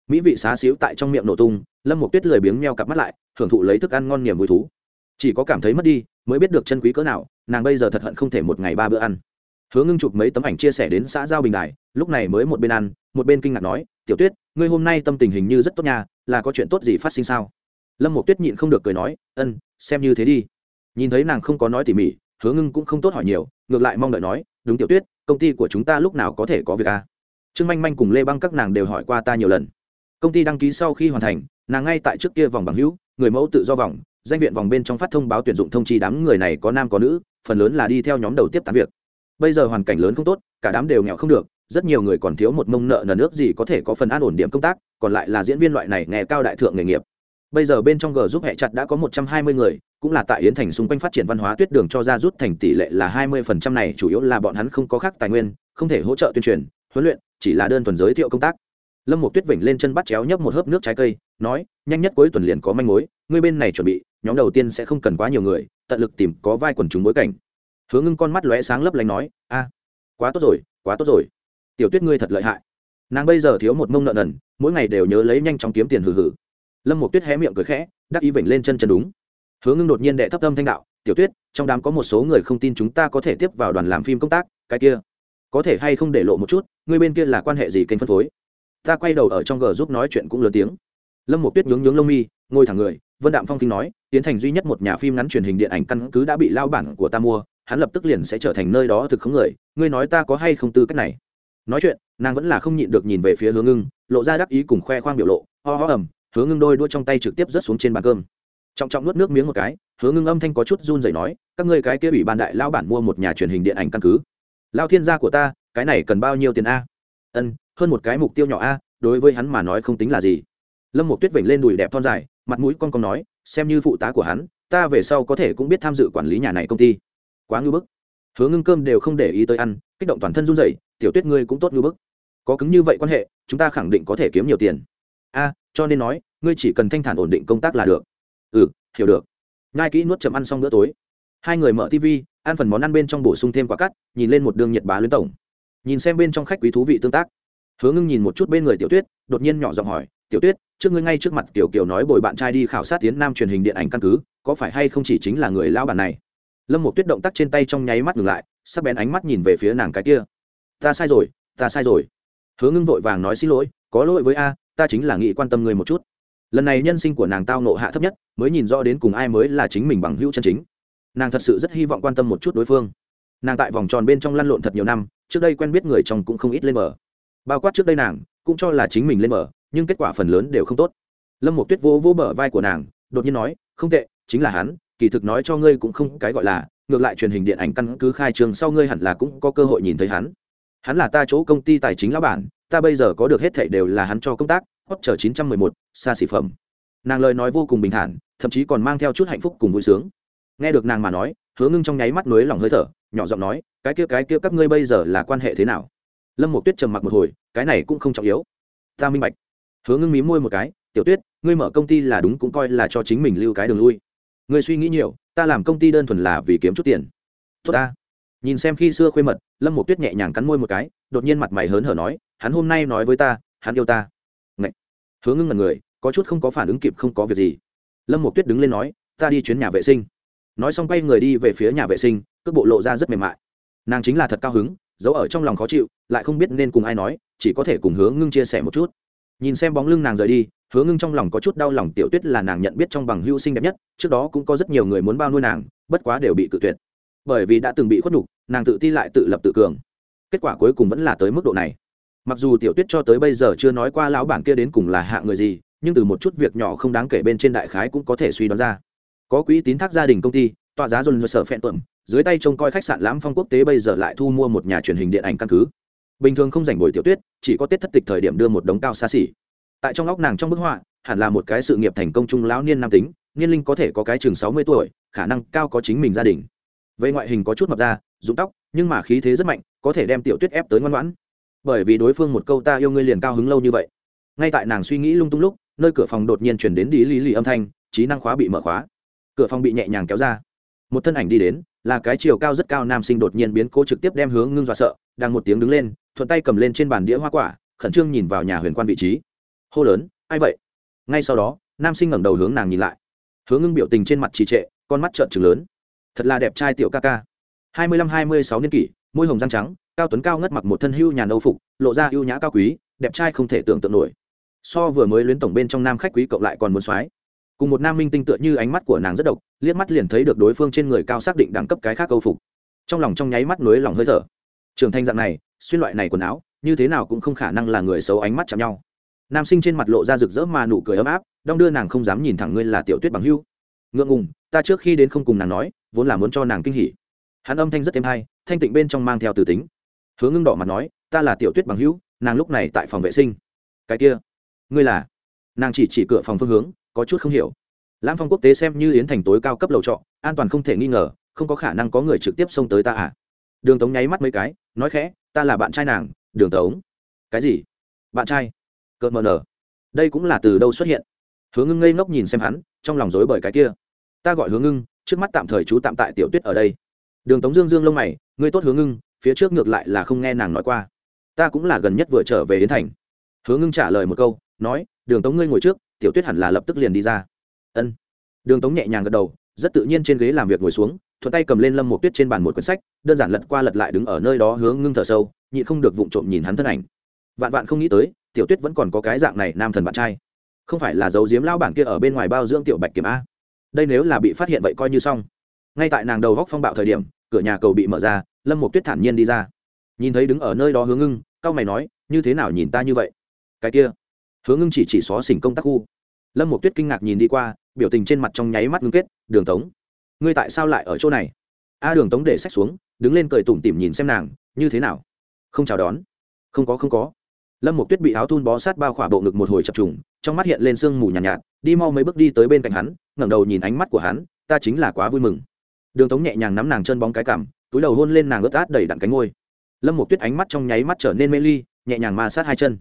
Mỹ vị xá xíu tại trong miệng nổ tung, lâm một tuyết lười biếng meo cặp mắt lại hưởng thụ lấy thức ăn ngon niềm vui thú. Chỉ có cảm thấy mất đi, mới biết được chân quý cỡ nào, nàng bây giờ thật hận không thể một ngày ba bữa ăn. Hứa ngưng chụp mấy tấm ảnh chia sẻ đến xã giao bình đài, lúc này mới một bên ăn, một bên kinh ngạc nói, tiểu tuyết, ngươi hôm nay tâm tình hình như rất tốt nha, là có chuyện tốt gì phát sinh sao? Lâm một tuyết nhịn không được cười nói, ân, xem như thế đi. Nhìn thấy nàng không có nói tỉ mỉ hứa ngưng cũng không tốt hỏi nhiều, ngược lại mong đợi nói, đúng tiểu tuyết, công ty của chúng ta lúc nào có thể có việc à? trương manh manh cùng lê băng các nàng đều hỏi qua ta nhiều lần. Công ty đăng ký sau khi hoàn thành, nàng ngay tại trước kia vòng bằng hữu, người mẫu tự do vòng, danh viện vòng bên trong phát thông báo tuyển dụng thông chi đám người này có nam có nữ, phần lớn là đi theo nhóm đầu tiếp tán việc. Bây giờ hoàn cảnh lớn không tốt, cả đám đều nghèo không được, rất nhiều người còn thiếu một mông nợ nần nước gì có thể có phần an ổn điểm công tác, còn lại là diễn viên loại này nghe cao đại thượng nghề nghiệp bây giờ bên trong g giúp hệ chặt đã có một trăm hai mươi người, cũng là tại yến thành xung quanh phát triển văn hóa tuyết đường cho ra rút thành tỷ lệ là hai mươi phần trăm này, chủ yếu là bọn hắn không có khác tài nguyên, không thể hỗ trợ tuyên truyền, huấn luyện, chỉ là đơn thuần giới thiệu công tác. Lâm một tuyết vểnh lên chân bắt chéo nhấp một hớp nước trái cây, nói, nhanh nhất cuối tuần liền có manh mối, ngươi bên này chuẩn bị, nhóm đầu tiên sẽ không cần quá nhiều người, tận lực tìm có vai quần chúng bối cảnh. Hứa ngưng con mắt lóe sáng lấp lánh nói, a, quá tốt rồi, quá tốt rồi. Tiểu tuyết ngươi thật lợi hại. Nàng bây giờ thiếu một mông nợ nần, mỗi ngày đều nhớ lấy nhanh chóng kiếm tiền hừ hừ lâm một tuyết hé miệng cười khẽ, đắc ý vểnh lên chân chân đúng. Hứa ngưng đột nhiên đệ thấp tâm thanh đạo, tiểu tuyết, trong đám có một số người không tin chúng ta có thể tiếp vào đoàn làm phim công tác, cái kia, có thể hay không để lộ một chút, người bên kia là quan hệ gì kênh phân phối? Ta quay đầu ở trong g giúp nói chuyện cũng lớn tiếng. Lâm một tuyết nhướng nhướng lông mi, ngồi thẳng người, vân đạm phong kinh nói, tiến thành duy nhất một nhà phim ngắn truyền hình điện ảnh căn cứ đã bị lao bản của ta mua, hắn lập tức liền sẽ trở thành nơi đó thực không người, ngươi nói ta có hay không tư cách này? Nói chuyện, nàng vẫn là không nhịn được nhìn về phía hướng ngưng, lộ ra đắc ý cùng khoe khoang biểu lộ, ho ho ầm hứa ngưng đôi đua trong tay trực tiếp rớt xuống trên bàn cơm. Trọng trọng nuốt nước miếng một cái, hứa ngưng âm thanh có chút run rẩy nói, các ngươi cái kia ủy ban đại lao bản mua một nhà truyền hình điện ảnh căn cứ. Lao thiên gia của ta, cái này cần bao nhiêu tiền a? Ân, hơn một cái mục tiêu nhỏ a, đối với hắn mà nói không tính là gì. Lâm một tuyết vểnh lên đùi đẹp thon dài, mặt mũi con con nói, xem như phụ tá của hắn, ta về sau có thể cũng biết tham dự quản lý nhà này công ty. Quá ngưu bức. Hứa ngưng cơm đều không để ý tới ăn, kích động toàn thân run rẩy, tiểu tuyết ngươi cũng tốt ngưu bức. Có cứng như vậy quan hệ, chúng ta khẳng định có thể kiếm nhiều tiền a, cho nên nói, ngươi chỉ cần thanh thản ổn định công tác là được. Ừ hiểu được. Ngai kỹ nuốt chậm ăn xong bữa tối. Hai người mở tv ăn phần món ăn bên trong bổ sung thêm quả cắt, nhìn lên một đường nhiệt bá luyến tổng. Nhìn xem bên trong khách quý thú vị tương tác. Hứa ngưng nhìn một chút bên người tiểu tuyết, đột nhiên nhỏ giọng hỏi, tiểu tuyết, trước ngươi ngay trước mặt tiểu kiều nói bồi bạn trai đi khảo sát tiến nam truyền hình điện ảnh căn cứ, có phải hay không chỉ chính là người lao bản này? Lâm một tuyết động tác trên tay trong nháy mắt ngừng lại, sắc bén ánh mắt nhìn về phía nàng cái kia. Ta sai rồi, ta sai rồi. Hứa ngưng vội vàng nói xin lỗi, có lỗi với a ta chính là nghĩ quan tâm người một chút. Lần này nhân sinh của nàng tao nộ hạ thấp nhất, mới nhìn rõ đến cùng ai mới là chính mình bằng hữu chân chính. Nàng thật sự rất hy vọng quan tâm một chút đối phương. Nàng tại vòng tròn bên trong lăn lộn thật nhiều năm, trước đây quen biết người chồng cũng không ít lên mở bao quát trước đây nàng, cũng cho là chính mình lên mở nhưng kết quả phần lớn đều không tốt. Lâm một tuyết vô vô bờ vai của nàng, đột nhiên nói, không tệ, chính là hắn, kỳ thực nói cho ngươi cũng không cái gọi là, ngược lại truyền hình điện ảnh căn cứ khai trường sau ngươi hẳn là cũng có cơ hội nhìn thấy hắn. Hắn là ta chỗ công ty tài chính lão bản ta bây giờ có được hết thảy đều là hắn cho công tác hot chờ chín trăm mười một, xa xỉ phẩm. Nàng lời nói vô cùng bình thản, thậm chí còn mang theo chút hạnh phúc cùng vui sướng. Nghe được nàng mà nói, hứa ngưng trong nháy mắt nuối lòng hơi thở, nhỏ giọng nói, cái kia cái kia các ngươi bây giờ là quan hệ thế nào? Lâm Mộ tuyết trầm mặc một hồi, cái này cũng không trọng yếu. Ta minh bạch. Hứa ngưng mí môi một cái, tiểu tuyết, ngươi mở công ty là đúng cũng coi là cho chính mình lưu cái đường lui. Ngươi suy nghĩ nhiều, ta làm công ty đơn thuần là vì kiếm chút tiền. Tốt ta nhìn xem khi xưa khuê mật, lâm một tuyết nhẹ nhàng cắn môi một cái, đột nhiên mặt mày hớn hở nói, hắn hôm nay nói với ta, hắn yêu ta. Ngậy. hứa ngưng là người, có chút không có phản ứng kịp không có việc gì. Lâm một tuyết đứng lên nói, ta đi chuyến nhà vệ sinh. Nói xong quay người đi về phía nhà vệ sinh, cước bộ lộ ra rất mềm mại. Nàng chính là thật cao hứng, giấu ở trong lòng khó chịu, lại không biết nên cùng ai nói, chỉ có thể cùng hứa ngưng chia sẻ một chút. Nhìn xem bóng lưng nàng rời đi, hứa ngưng trong lòng có chút đau lòng, tiểu tuyết là nàng nhận biết trong bằng hưu sinh đẹp nhất, trước đó cũng có rất nhiều người muốn bao nuôi nàng, bất quá đều bị cự tuyệt bởi vì đã từng bị khuất nhục, nàng tự ti lại tự lập tự cường. Kết quả cuối cùng vẫn là tới mức độ này. Mặc dù tiểu tuyết cho tới bây giờ chưa nói qua lão bản kia đến cùng là hạ người gì, nhưng từ một chút việc nhỏ không đáng kể bên trên đại khái cũng có thể suy đoán ra. Có quỹ tín thác gia đình công ty, tọa giá dồn sở phẹn tuẩm, dưới tay trông coi khách sạn lãm phong quốc tế bây giờ lại thu mua một nhà truyền hình điện ảnh căn cứ. Bình thường không dành bồi tiểu tuyết, chỉ có tết thất tịch thời điểm đưa một đống cao xa xỉ. Tại trong óc nàng trong bức họa, hẳn là một cái sự nghiệp thành công trung lão niên nam tính, niên linh có thể có cái chừng sáu mươi tuổi, khả năng cao có chính mình gia đình về ngoại hình có chút mập da, rụng tóc, nhưng mà khí thế rất mạnh, có thể đem tiểu tuyết ép tới ngoan ngoãn. Bởi vì đối phương một câu ta yêu ngươi liền cao hứng lâu như vậy. Ngay tại nàng suy nghĩ lung tung lúc, nơi cửa phòng đột nhiên chuyển đến đi lý lì âm thanh, trí năng khóa bị mở khóa. Cửa phòng bị nhẹ nhàng kéo ra. Một thân ảnh đi đến, là cái chiều cao rất cao nam sinh đột nhiên biến cố trực tiếp đem hướng ngưng dọa sợ, đang một tiếng đứng lên, thuận tay cầm lên trên bàn đĩa hoa quả, khẩn trương nhìn vào nhà huyền quan vị trí. Hô lớn, ai vậy? Ngay sau đó, nam sinh ngẩng đầu hướng nàng nhìn lại. Hướng ngưng biểu tình trên mặt trì trệ, con mắt trợn trừng lớn thật là đẹp trai tiểu ca ca. Hai mươi lăm, hai mươi sáu niên kỷ, môi hồng răng trắng, cao tuấn cao ngất mặc một thân hưu nhàn nâu phục, lộ ra ưu nhã cao quý, đẹp trai không thể tưởng tượng nổi. So vừa mới luyến tổng bên trong nam khách quý cộng lại còn muốn soái cùng một nam minh tinh tựa như ánh mắt của nàng rất độc, liếc mắt liền thấy được đối phương trên người cao xác định đẳng cấp cái khác câu phục. Trong lòng trong nháy mắt nối lòng hơi thở. Trưởng thành dạng này, xuyên loại này quần áo, như thế nào cũng không khả năng là người xấu ánh mắt chạm nhau. Nam sinh trên mặt lộ ra rực rỡ mà nụ cười ấm áp, đong đưa nàng không dám nhìn thẳng ngươi là tiểu tuyết bằng hưu. Ngượng ngùng, ta trước khi đến không cùng nàng nói vốn là muốn cho nàng kinh hỉ. Hắn âm thanh rất êm hay, thanh tịnh bên trong mang theo từ tính. Hướng ngưng đỏ mặt nói, ta là tiểu tuyết bằng hữu, nàng lúc này tại phòng vệ sinh. Cái kia, ngươi là? Nàng chỉ chỉ cửa phòng phương hướng, có chút không hiểu. Lãm phong quốc tế xem như yến thành tối cao cấp lầu trọ, an toàn không thể nghi ngờ, không có khả năng có người trực tiếp xông tới ta à? Đường tống nháy mắt mấy cái, nói khẽ, ta là bạn trai nàng, đường tống. Cái gì? Bạn trai? Cợt mờ nở. Đây cũng là từ đâu xuất hiện? Hướng ngưng ngây ngốc nhìn xem hắn, trong lòng rối bởi cái kia. Ta gọi hướng ngưng trước mắt tạm thời chú tạm tại tiểu tuyết ở đây. Đường tống dương dương lông mày, ngươi tốt hướng ngưng, phía trước ngược lại là không nghe nàng nói qua. Ta cũng là gần nhất vừa trở về đến thành. Hướng ngưng trả lời một câu, nói, đường tống ngươi ngồi trước, tiểu tuyết hẳn là lập tức liền đi ra. Ân. Đường tống nhẹ nhàng gật đầu, rất tự nhiên trên ghế làm việc ngồi xuống, thuận tay cầm lên lâm một tuyết trên bàn một quyển sách, đơn giản lật qua lật lại đứng ở nơi đó hướng ngưng thở sâu, nhịn không được vụng trộm nhìn hắn thân ảnh. Vạn vạn không nghĩ tới, tiểu tuyết vẫn còn có cái dạng này nam thần bạn trai. Không phải là dấu diếm lao bản kia ở bên ngoài bao dưỡng tiểu bạch kiểm a đây nếu là bị phát hiện vậy coi như xong. Ngay tại nàng đầu góc phong bạo thời điểm cửa nhà cầu bị mở ra lâm một tuyết thản nhiên đi ra. Nhìn thấy đứng ở nơi đó hướng ngưng cao mày nói như thế nào nhìn ta như vậy? Cái kia. Hướng ngưng chỉ chỉ xó xỉnh công tác khu. Lâm một tuyết kinh ngạc nhìn đi qua biểu tình trên mặt trong nháy mắt ngưng kết đường tống ngươi tại sao lại ở chỗ này? A đường tống để sách xuống đứng lên cười tủm tỉm nhìn xem nàng như thế nào? Không chào đón? Không có không có. Lâm một tuyết bị áo thun bó sát bao khỏa bộ ngực một hồi chập trùng trong mắt hiện lên sương mù nhàn nhạt, nhạt đi mau mấy bước đi tới bên cạnh hắn, ngẩng đầu nhìn ánh mắt của hắn, ta chính là quá vui mừng. Đường tống nhẹ nhàng nắm nàng chân bóng cái cảm túi đầu hôn lên nàng ướt át đầy đặn cánh ngôi lâm một tuyết ánh mắt trong nháy mắt trở nên mê ly, nhẹ nhàng ma sát hai chân.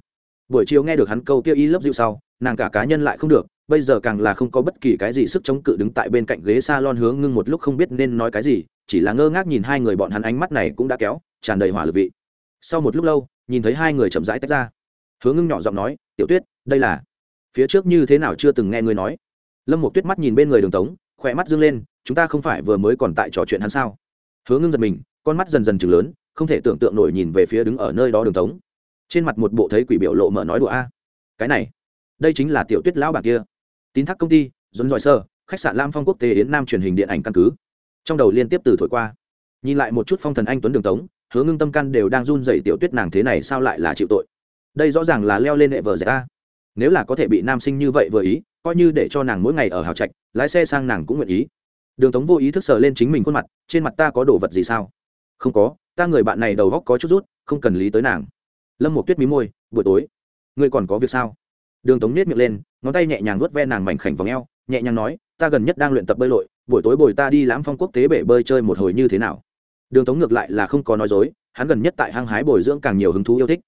Buổi chiều nghe được hắn câu kia y lớp dịu sau, nàng cả cá nhân lại không được, bây giờ càng là không có bất kỳ cái gì sức chống cự đứng tại bên cạnh ghế s a lon hướng ngưng một lúc không biết nên nói cái gì, chỉ là ngơ ngác nhìn hai người bọn hắn ánh mắt này cũng đã kéo, tràn đầy hỏa lực vị. Sau một lúc lâu, nhìn thấy hai người chậm rãi tách ra. Hướng ngưng nhỏ giọng nói, tiểu tuyết, đây là phía trước như thế nào chưa từng nghe ngươi nói. Lâm một tuyết mắt nhìn bên người đường tống, khỏe mắt dâng lên, chúng ta không phải vừa mới còn tại trò chuyện hắn sao? Hướng ngưng giật mình, con mắt dần dần chừng lớn, không thể tưởng tượng nổi nhìn về phía đứng ở nơi đó đường tống. Trên mặt một bộ thấy quỷ biểu lộ mở nói đùa a. Cái này, đây chính là tiểu tuyết lão bạc kia. Tín thác công ty dồn dòi sơ, khách sạn lam phong quốc tế yến nam truyền hình điện ảnh căn cứ. Trong đầu liên tiếp từ thổi qua. Nhìn lại một chút phong thần anh tuấn đường tống, hứa ngưng tâm căn đều đang run dậy tiểu tuyết nàng thế này sao lại là chịu tội? Đây rõ ràng là leo lên hệ vợ dạy ta nếu là có thể bị nam sinh như vậy vừa ý, coi như để cho nàng mỗi ngày ở hào trạch, lái xe sang nàng cũng nguyện ý. Đường tống vô ý thức sờ lên chính mình khuôn mặt, trên mặt ta có đồ vật gì sao? Không có, ta người bạn này đầu góc có chút rút, không cần lý tới nàng. Lâm một tuyết mí môi, buổi tối, ngươi còn có việc sao? Đường tống nết miệng lên, ngón tay nhẹ nhàng vuốt ve nàng mảnh khảnh vòng eo, nhẹ nhàng nói, ta gần nhất đang luyện tập bơi lội, buổi tối bồi ta đi lãm phong quốc tế bể bơi chơi một hồi như thế nào? Đường tống ngược lại là không có nói dối, hắn gần nhất tại hăng hái bồi dưỡng càng nhiều hứng thú yêu thích.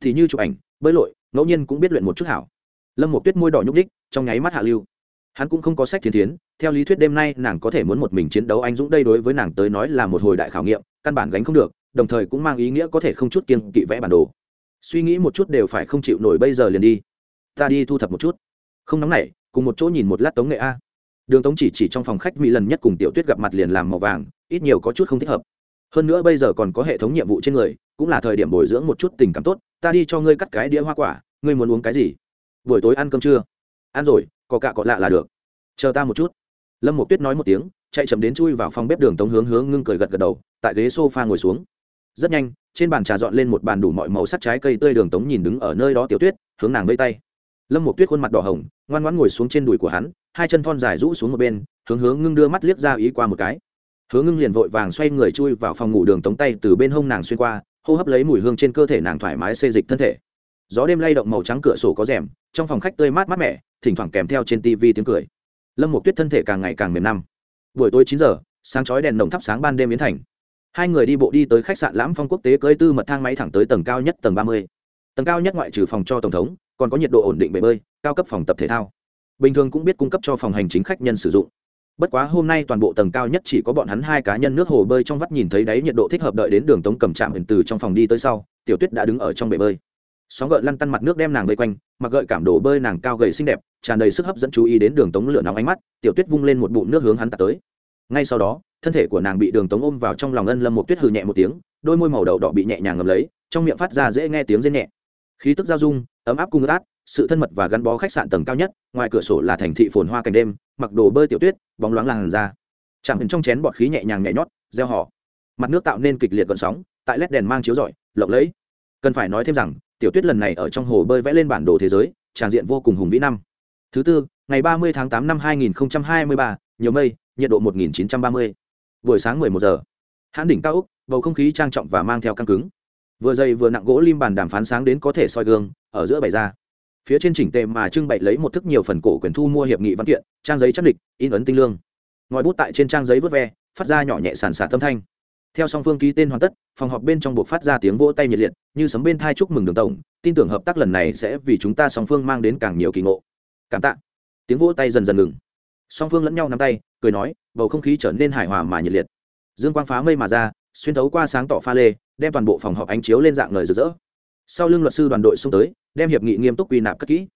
Thì như chụp ảnh bơi lội, ngẫu nhiên cũng biết luyện một chút hảo. Lâm một tuyết môi đỏ nhúc đích trong nháy mắt hạ lưu. Hắn cũng không có sách thiên thiến, theo lý thuyết đêm nay nàng có thể muốn một mình chiến đấu anh dũng đây đối với nàng tới nói là một hồi đại khảo nghiệm, căn bản gánh không được, đồng thời cũng mang ý nghĩa có thể không chút kiên kỵ vẽ bản đồ. Suy nghĩ một chút đều phải không chịu nổi bây giờ liền đi. Ta đi thu thập một chút. Không nóng nảy, cùng một chỗ nhìn một lát tống nghệ a. Đường tống chỉ chỉ trong phòng khách mỹ lần nhất cùng tiểu tuyết gặp mặt liền làm màu vàng, ít nhiều có chút không thích hợp hơn nữa bây giờ còn có hệ thống nhiệm vụ trên người, cũng là thời điểm bồi dưỡng một chút tình cảm tốt. Ta đi cho ngươi cắt cái đĩa hoa quả, ngươi muốn uống cái gì? Buổi tối ăn cơm chưa ăn rồi, có cạ có lạ là được. Chờ ta một chút. Lâm một tuyết nói một tiếng, chạy chậm đến chui vào phòng bếp đường tống hướng hướng ngưng cười gật gật đầu, tại ghế s o f a ngồi xuống. Rất nhanh, trên bàn trà dọn lên một bàn đủ mọi màu sắc trái cây tươi đường tống nhìn đứng ở nơi đó tiểu tuyết, hướng nàng vây tay. Lâm một tuyết khuôn mặt đỏ hồng, ngoan ngoãn ngồi xuống trên đùi của hắn, hai chân thon dài rũ xuống một bên, hướng hướng ngưng đưa mắt liếc ra ý qua một cái. Hứa ngưng liền vội vàng xoay người chui vào phòng ngủ đường tống tay từ bên hông nàng xuyên qua, hô hấp lấy mùi hương trên cơ thể nàng thoải mái xê dịch thân thể. Gió đêm lay động màu trắng cửa sổ có rèm, trong phòng khách tươi mát mát mẻ, thỉnh thoảng kèm theo trên tivi tiếng cười. Lâm một tuyết thân thể càng ngày càng mềm năm. Buổi tối chín giờ, sáng chói đèn nồng thắp sáng ban đêm biến thành. Hai người đi bộ đi tới khách sạn lãm phong quốc tế cơi tư mật thang máy thẳng tới tầng cao nhất tầng ba mươi. Tầng cao nhất ngoại trừ phòng cho tổng thống, còn có nhiệt độ ổn định bể bơi, cao cấp phòng tập thể thao. Bình thường cũng biết cung cấp cho phòng hành chính khách nhân sử dụng bất quá hôm nay toàn bộ tầng cao nhất chỉ có bọn hắn hai cá nhân nước hồ bơi trong vắt nhìn thấy đáy nhiệt độ thích hợp đợi đến đường tống cầm trạm hình từ trong phòng đi tới sau, tiểu tuyết đã đứng ở trong bể bơi. Sóng gợn lăn tăn mặt nước đem nàng vây quanh, mặc gợi cảm đổ bơi nàng cao gầy xinh đẹp, tràn đầy sức hấp dẫn chú ý đến đường tống lửa nóng ánh mắt, tiểu tuyết vung lên một bụng nước hướng hắn tạt tới. Ngay sau đó, thân thể của nàng bị đường tống ôm vào trong lòng ân lâm một tuyết hừ nhẹ một tiếng, đôi môi màu đậu đỏ bị nhẹ nhàng ngầm lấy, trong miệng phát ra dễ nghe tiếng rên nhẹ. Khí tức giao dung, ấm áp cung át, sự thân mật và gắn bó khách sạn tầng cao nhất, ngoài cửa sổ là thành thị phồn hoa cảnh đêm mặc đồ bơi tiểu tuyết, bóng loáng làn ra chạm đến trong chén bọt khí nhẹ nhàng nhẹ nhót, gieo họ mặt nước tạo nên kịch liệt gợn sóng, tại led đèn mang chiếu rọi, lộng lẫy. Cần phải nói thêm rằng, tiểu tuyết lần này ở trong hồ bơi vẽ lên bản đồ thế giới, tràn diện vô cùng hùng vĩ năm. Thứ tư, ngày ba mươi tháng tám năm hai nghìn hai mươi ba, nhiều mây, nhiệt độ một nghìn chín trăm ba mươi. Buổi sáng mười một giờ. Hãn đỉnh cao úc, bầu không khí trang trọng và mang theo căng cứng. Vừa dày vừa nặng gỗ lim bàn đàm phán sáng đến có thể soi gương, ở giữa bày ra phía trên chỉnh tề mà trưng bày lấy một thức nhiều phần cổ quyền thu mua hiệp nghị văn kiện, trang giấy chắc địch, in ấn tinh lương. Ngòi bút tại trên trang giấy vớt ve, phát ra nhỏ nhẹ sàn sạt tâm thanh. Theo song phương ký tên hoàn tất, phòng họp bên trong buộc phát ra tiếng vỗ tay nhiệt liệt, như sấm bên thai chúc mừng đường tổng, tin tưởng hợp tác lần này sẽ vì chúng ta song phương mang đến càng nhiều kỳ ngộ. Cảm tạ. Tiếng vỗ tay dần dần ngừng. Song phương lẫn nhau nắm tay, cười nói, bầu không khí trở nên hài hòa mà nhiệt liệt. Dương quang phá mây mà ra, xuyên thấu qua sáng tỏ pha lê, đem toàn bộ phòng họp ánh chiếu lên dạng lời rực rỡ. Sau lưng luật sư đoàn đội xông tới đem hiệp nghị nghiêm túc quy nạp cất kỹ.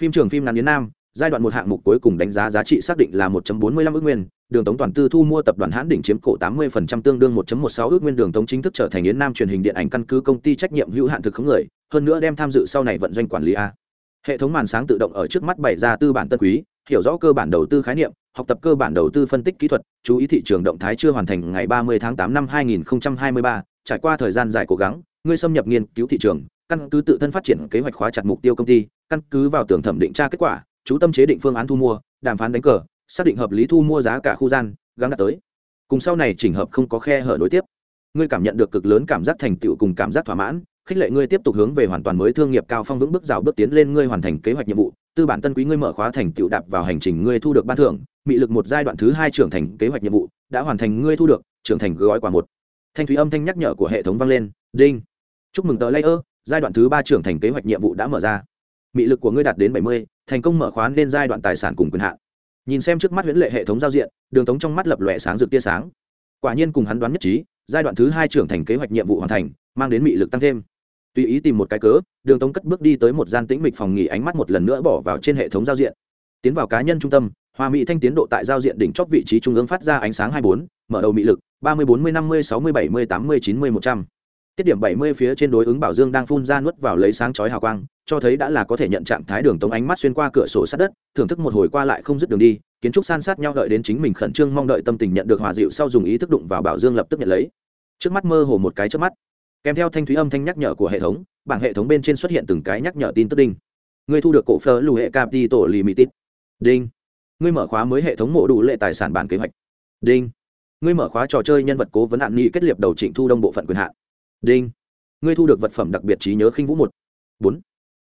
Phim trường phim ngắn yến nam giai đoạn một hạng mục cuối cùng đánh giá giá trị xác định là 1.45 ước nguyên đường tống toàn tư thu mua tập đoàn hãn đỉnh chiếm cổ 80% tương đương 1.16 ước nguyên đường tống chính thức trở thành yến nam truyền hình điện ảnh căn cứ công ty trách nhiệm hữu hạn thực khống người hơn nữa đem tham dự sau này vận doanh quản lý a. Hệ thống màn sáng tự động ở trước mắt bày ra tư bản tân quý hiểu rõ cơ bản đầu tư khái niệm học tập cơ bản đầu tư phân tích kỹ thuật chú ý thị trường động thái chưa hoàn thành ngày 30 tháng 8 năm 2023, trải qua thời gian dài cố gắng ngươi xâm nhập nghiên cứu thị trường căn cứ tự thân phát triển kế hoạch khóa chặt mục tiêu công ty, căn cứ vào tưởng thẩm định tra kết quả, chú tâm chế định phương án thu mua, đàm phán đánh cờ, xác định hợp lý thu mua giá cả khu gian gắn đạt tới. Cùng sau này chỉnh hợp không có khe hở nối tiếp. Ngươi cảm nhận được cực lớn cảm giác thành tựu cùng cảm giác thỏa mãn, khích lệ ngươi tiếp tục hướng về hoàn toàn mới thương nghiệp cao phong vững bước rào bước tiến lên ngươi hoàn thành kế hoạch nhiệm vụ, tư bản tân quý ngươi mở khóa thành tựu đạp vào hành trình ngươi thu được ban thưởng, mị lực một giai đoạn thứ hai trưởng thành kế hoạch nhiệm vụ, đã hoàn thành ngươi thu được, trưởng thành gói quà một. Thanh thúy âm thanh nhắc nhở của hệ thống vang lên, đinh. Chúc mừng tờ layer giai đoạn thứ ba trưởng thành kế hoạch nhiệm vụ đã mở ra. Mị lực của ngươi đạt đến bảy mươi, thành công mở khóa nên giai đoạn tài sản cùng quyền hạn. Nhìn xem trước mắt huyễn lệ hệ thống giao diện, đường tống trong mắt lập lòe sáng rực tia sáng. Quả nhiên cùng hắn đoán nhất trí, giai đoạn thứ hai trưởng thành kế hoạch nhiệm vụ hoàn thành, mang đến mị lực tăng thêm. Tùy ý tìm một cái cớ, đường tống cất bước đi tới một gian tĩnh mịch phòng nghỉ ánh mắt một lần nữa bỏ vào trên hệ thống giao diện. Tiến vào cá nhân trung tâm, hoa mỹ thanh tiến độ tại giao diện đỉnh chóp vị trí trung ương phát ra ánh sáng hai bốn, mở đầu mị lực, ba mươi bốn mươi năm mươi sáu mươi bảy mươi tám mươi chín mươi một trăm tiết điểm bảy mươi phía trên đối ứng bảo dương đang phun ra nuốt vào lấy sáng chói hào quang, cho thấy đã là có thể nhận trạng thái đường tống ánh mắt xuyên qua cửa sổ sát đất, thưởng thức một hồi qua lại không dứt đường đi, kiến trúc san sát nhau đợi đến chính mình khẩn trương mong đợi tâm tình nhận được hòa dịu sau dùng ý thức đụng vào bảo dương lập tức nhận lấy. Trước mắt mơ hồ một cái trước mắt. Kèm theo thanh thúy âm thanh nhắc nhở của hệ thống, bảng hệ thống bên trên xuất hiện từng cái nhắc nhở tin tức đinh. Ngươi thu được cổ phơ lù hệ capital limited. Đinh. Ngươi mở khóa mới hệ thống mộ đủ lệ tài sản bản kế hoạch. Đinh. Ngươi mở khóa trò chơi nhân vật cố vấn hạn nghị kết liệp đầu trịnh thu đông bộ phận quyền hạn đinh. Ngươi thu được vật phẩm đặc biệt trí nhớ khinh vũ một. Bốn.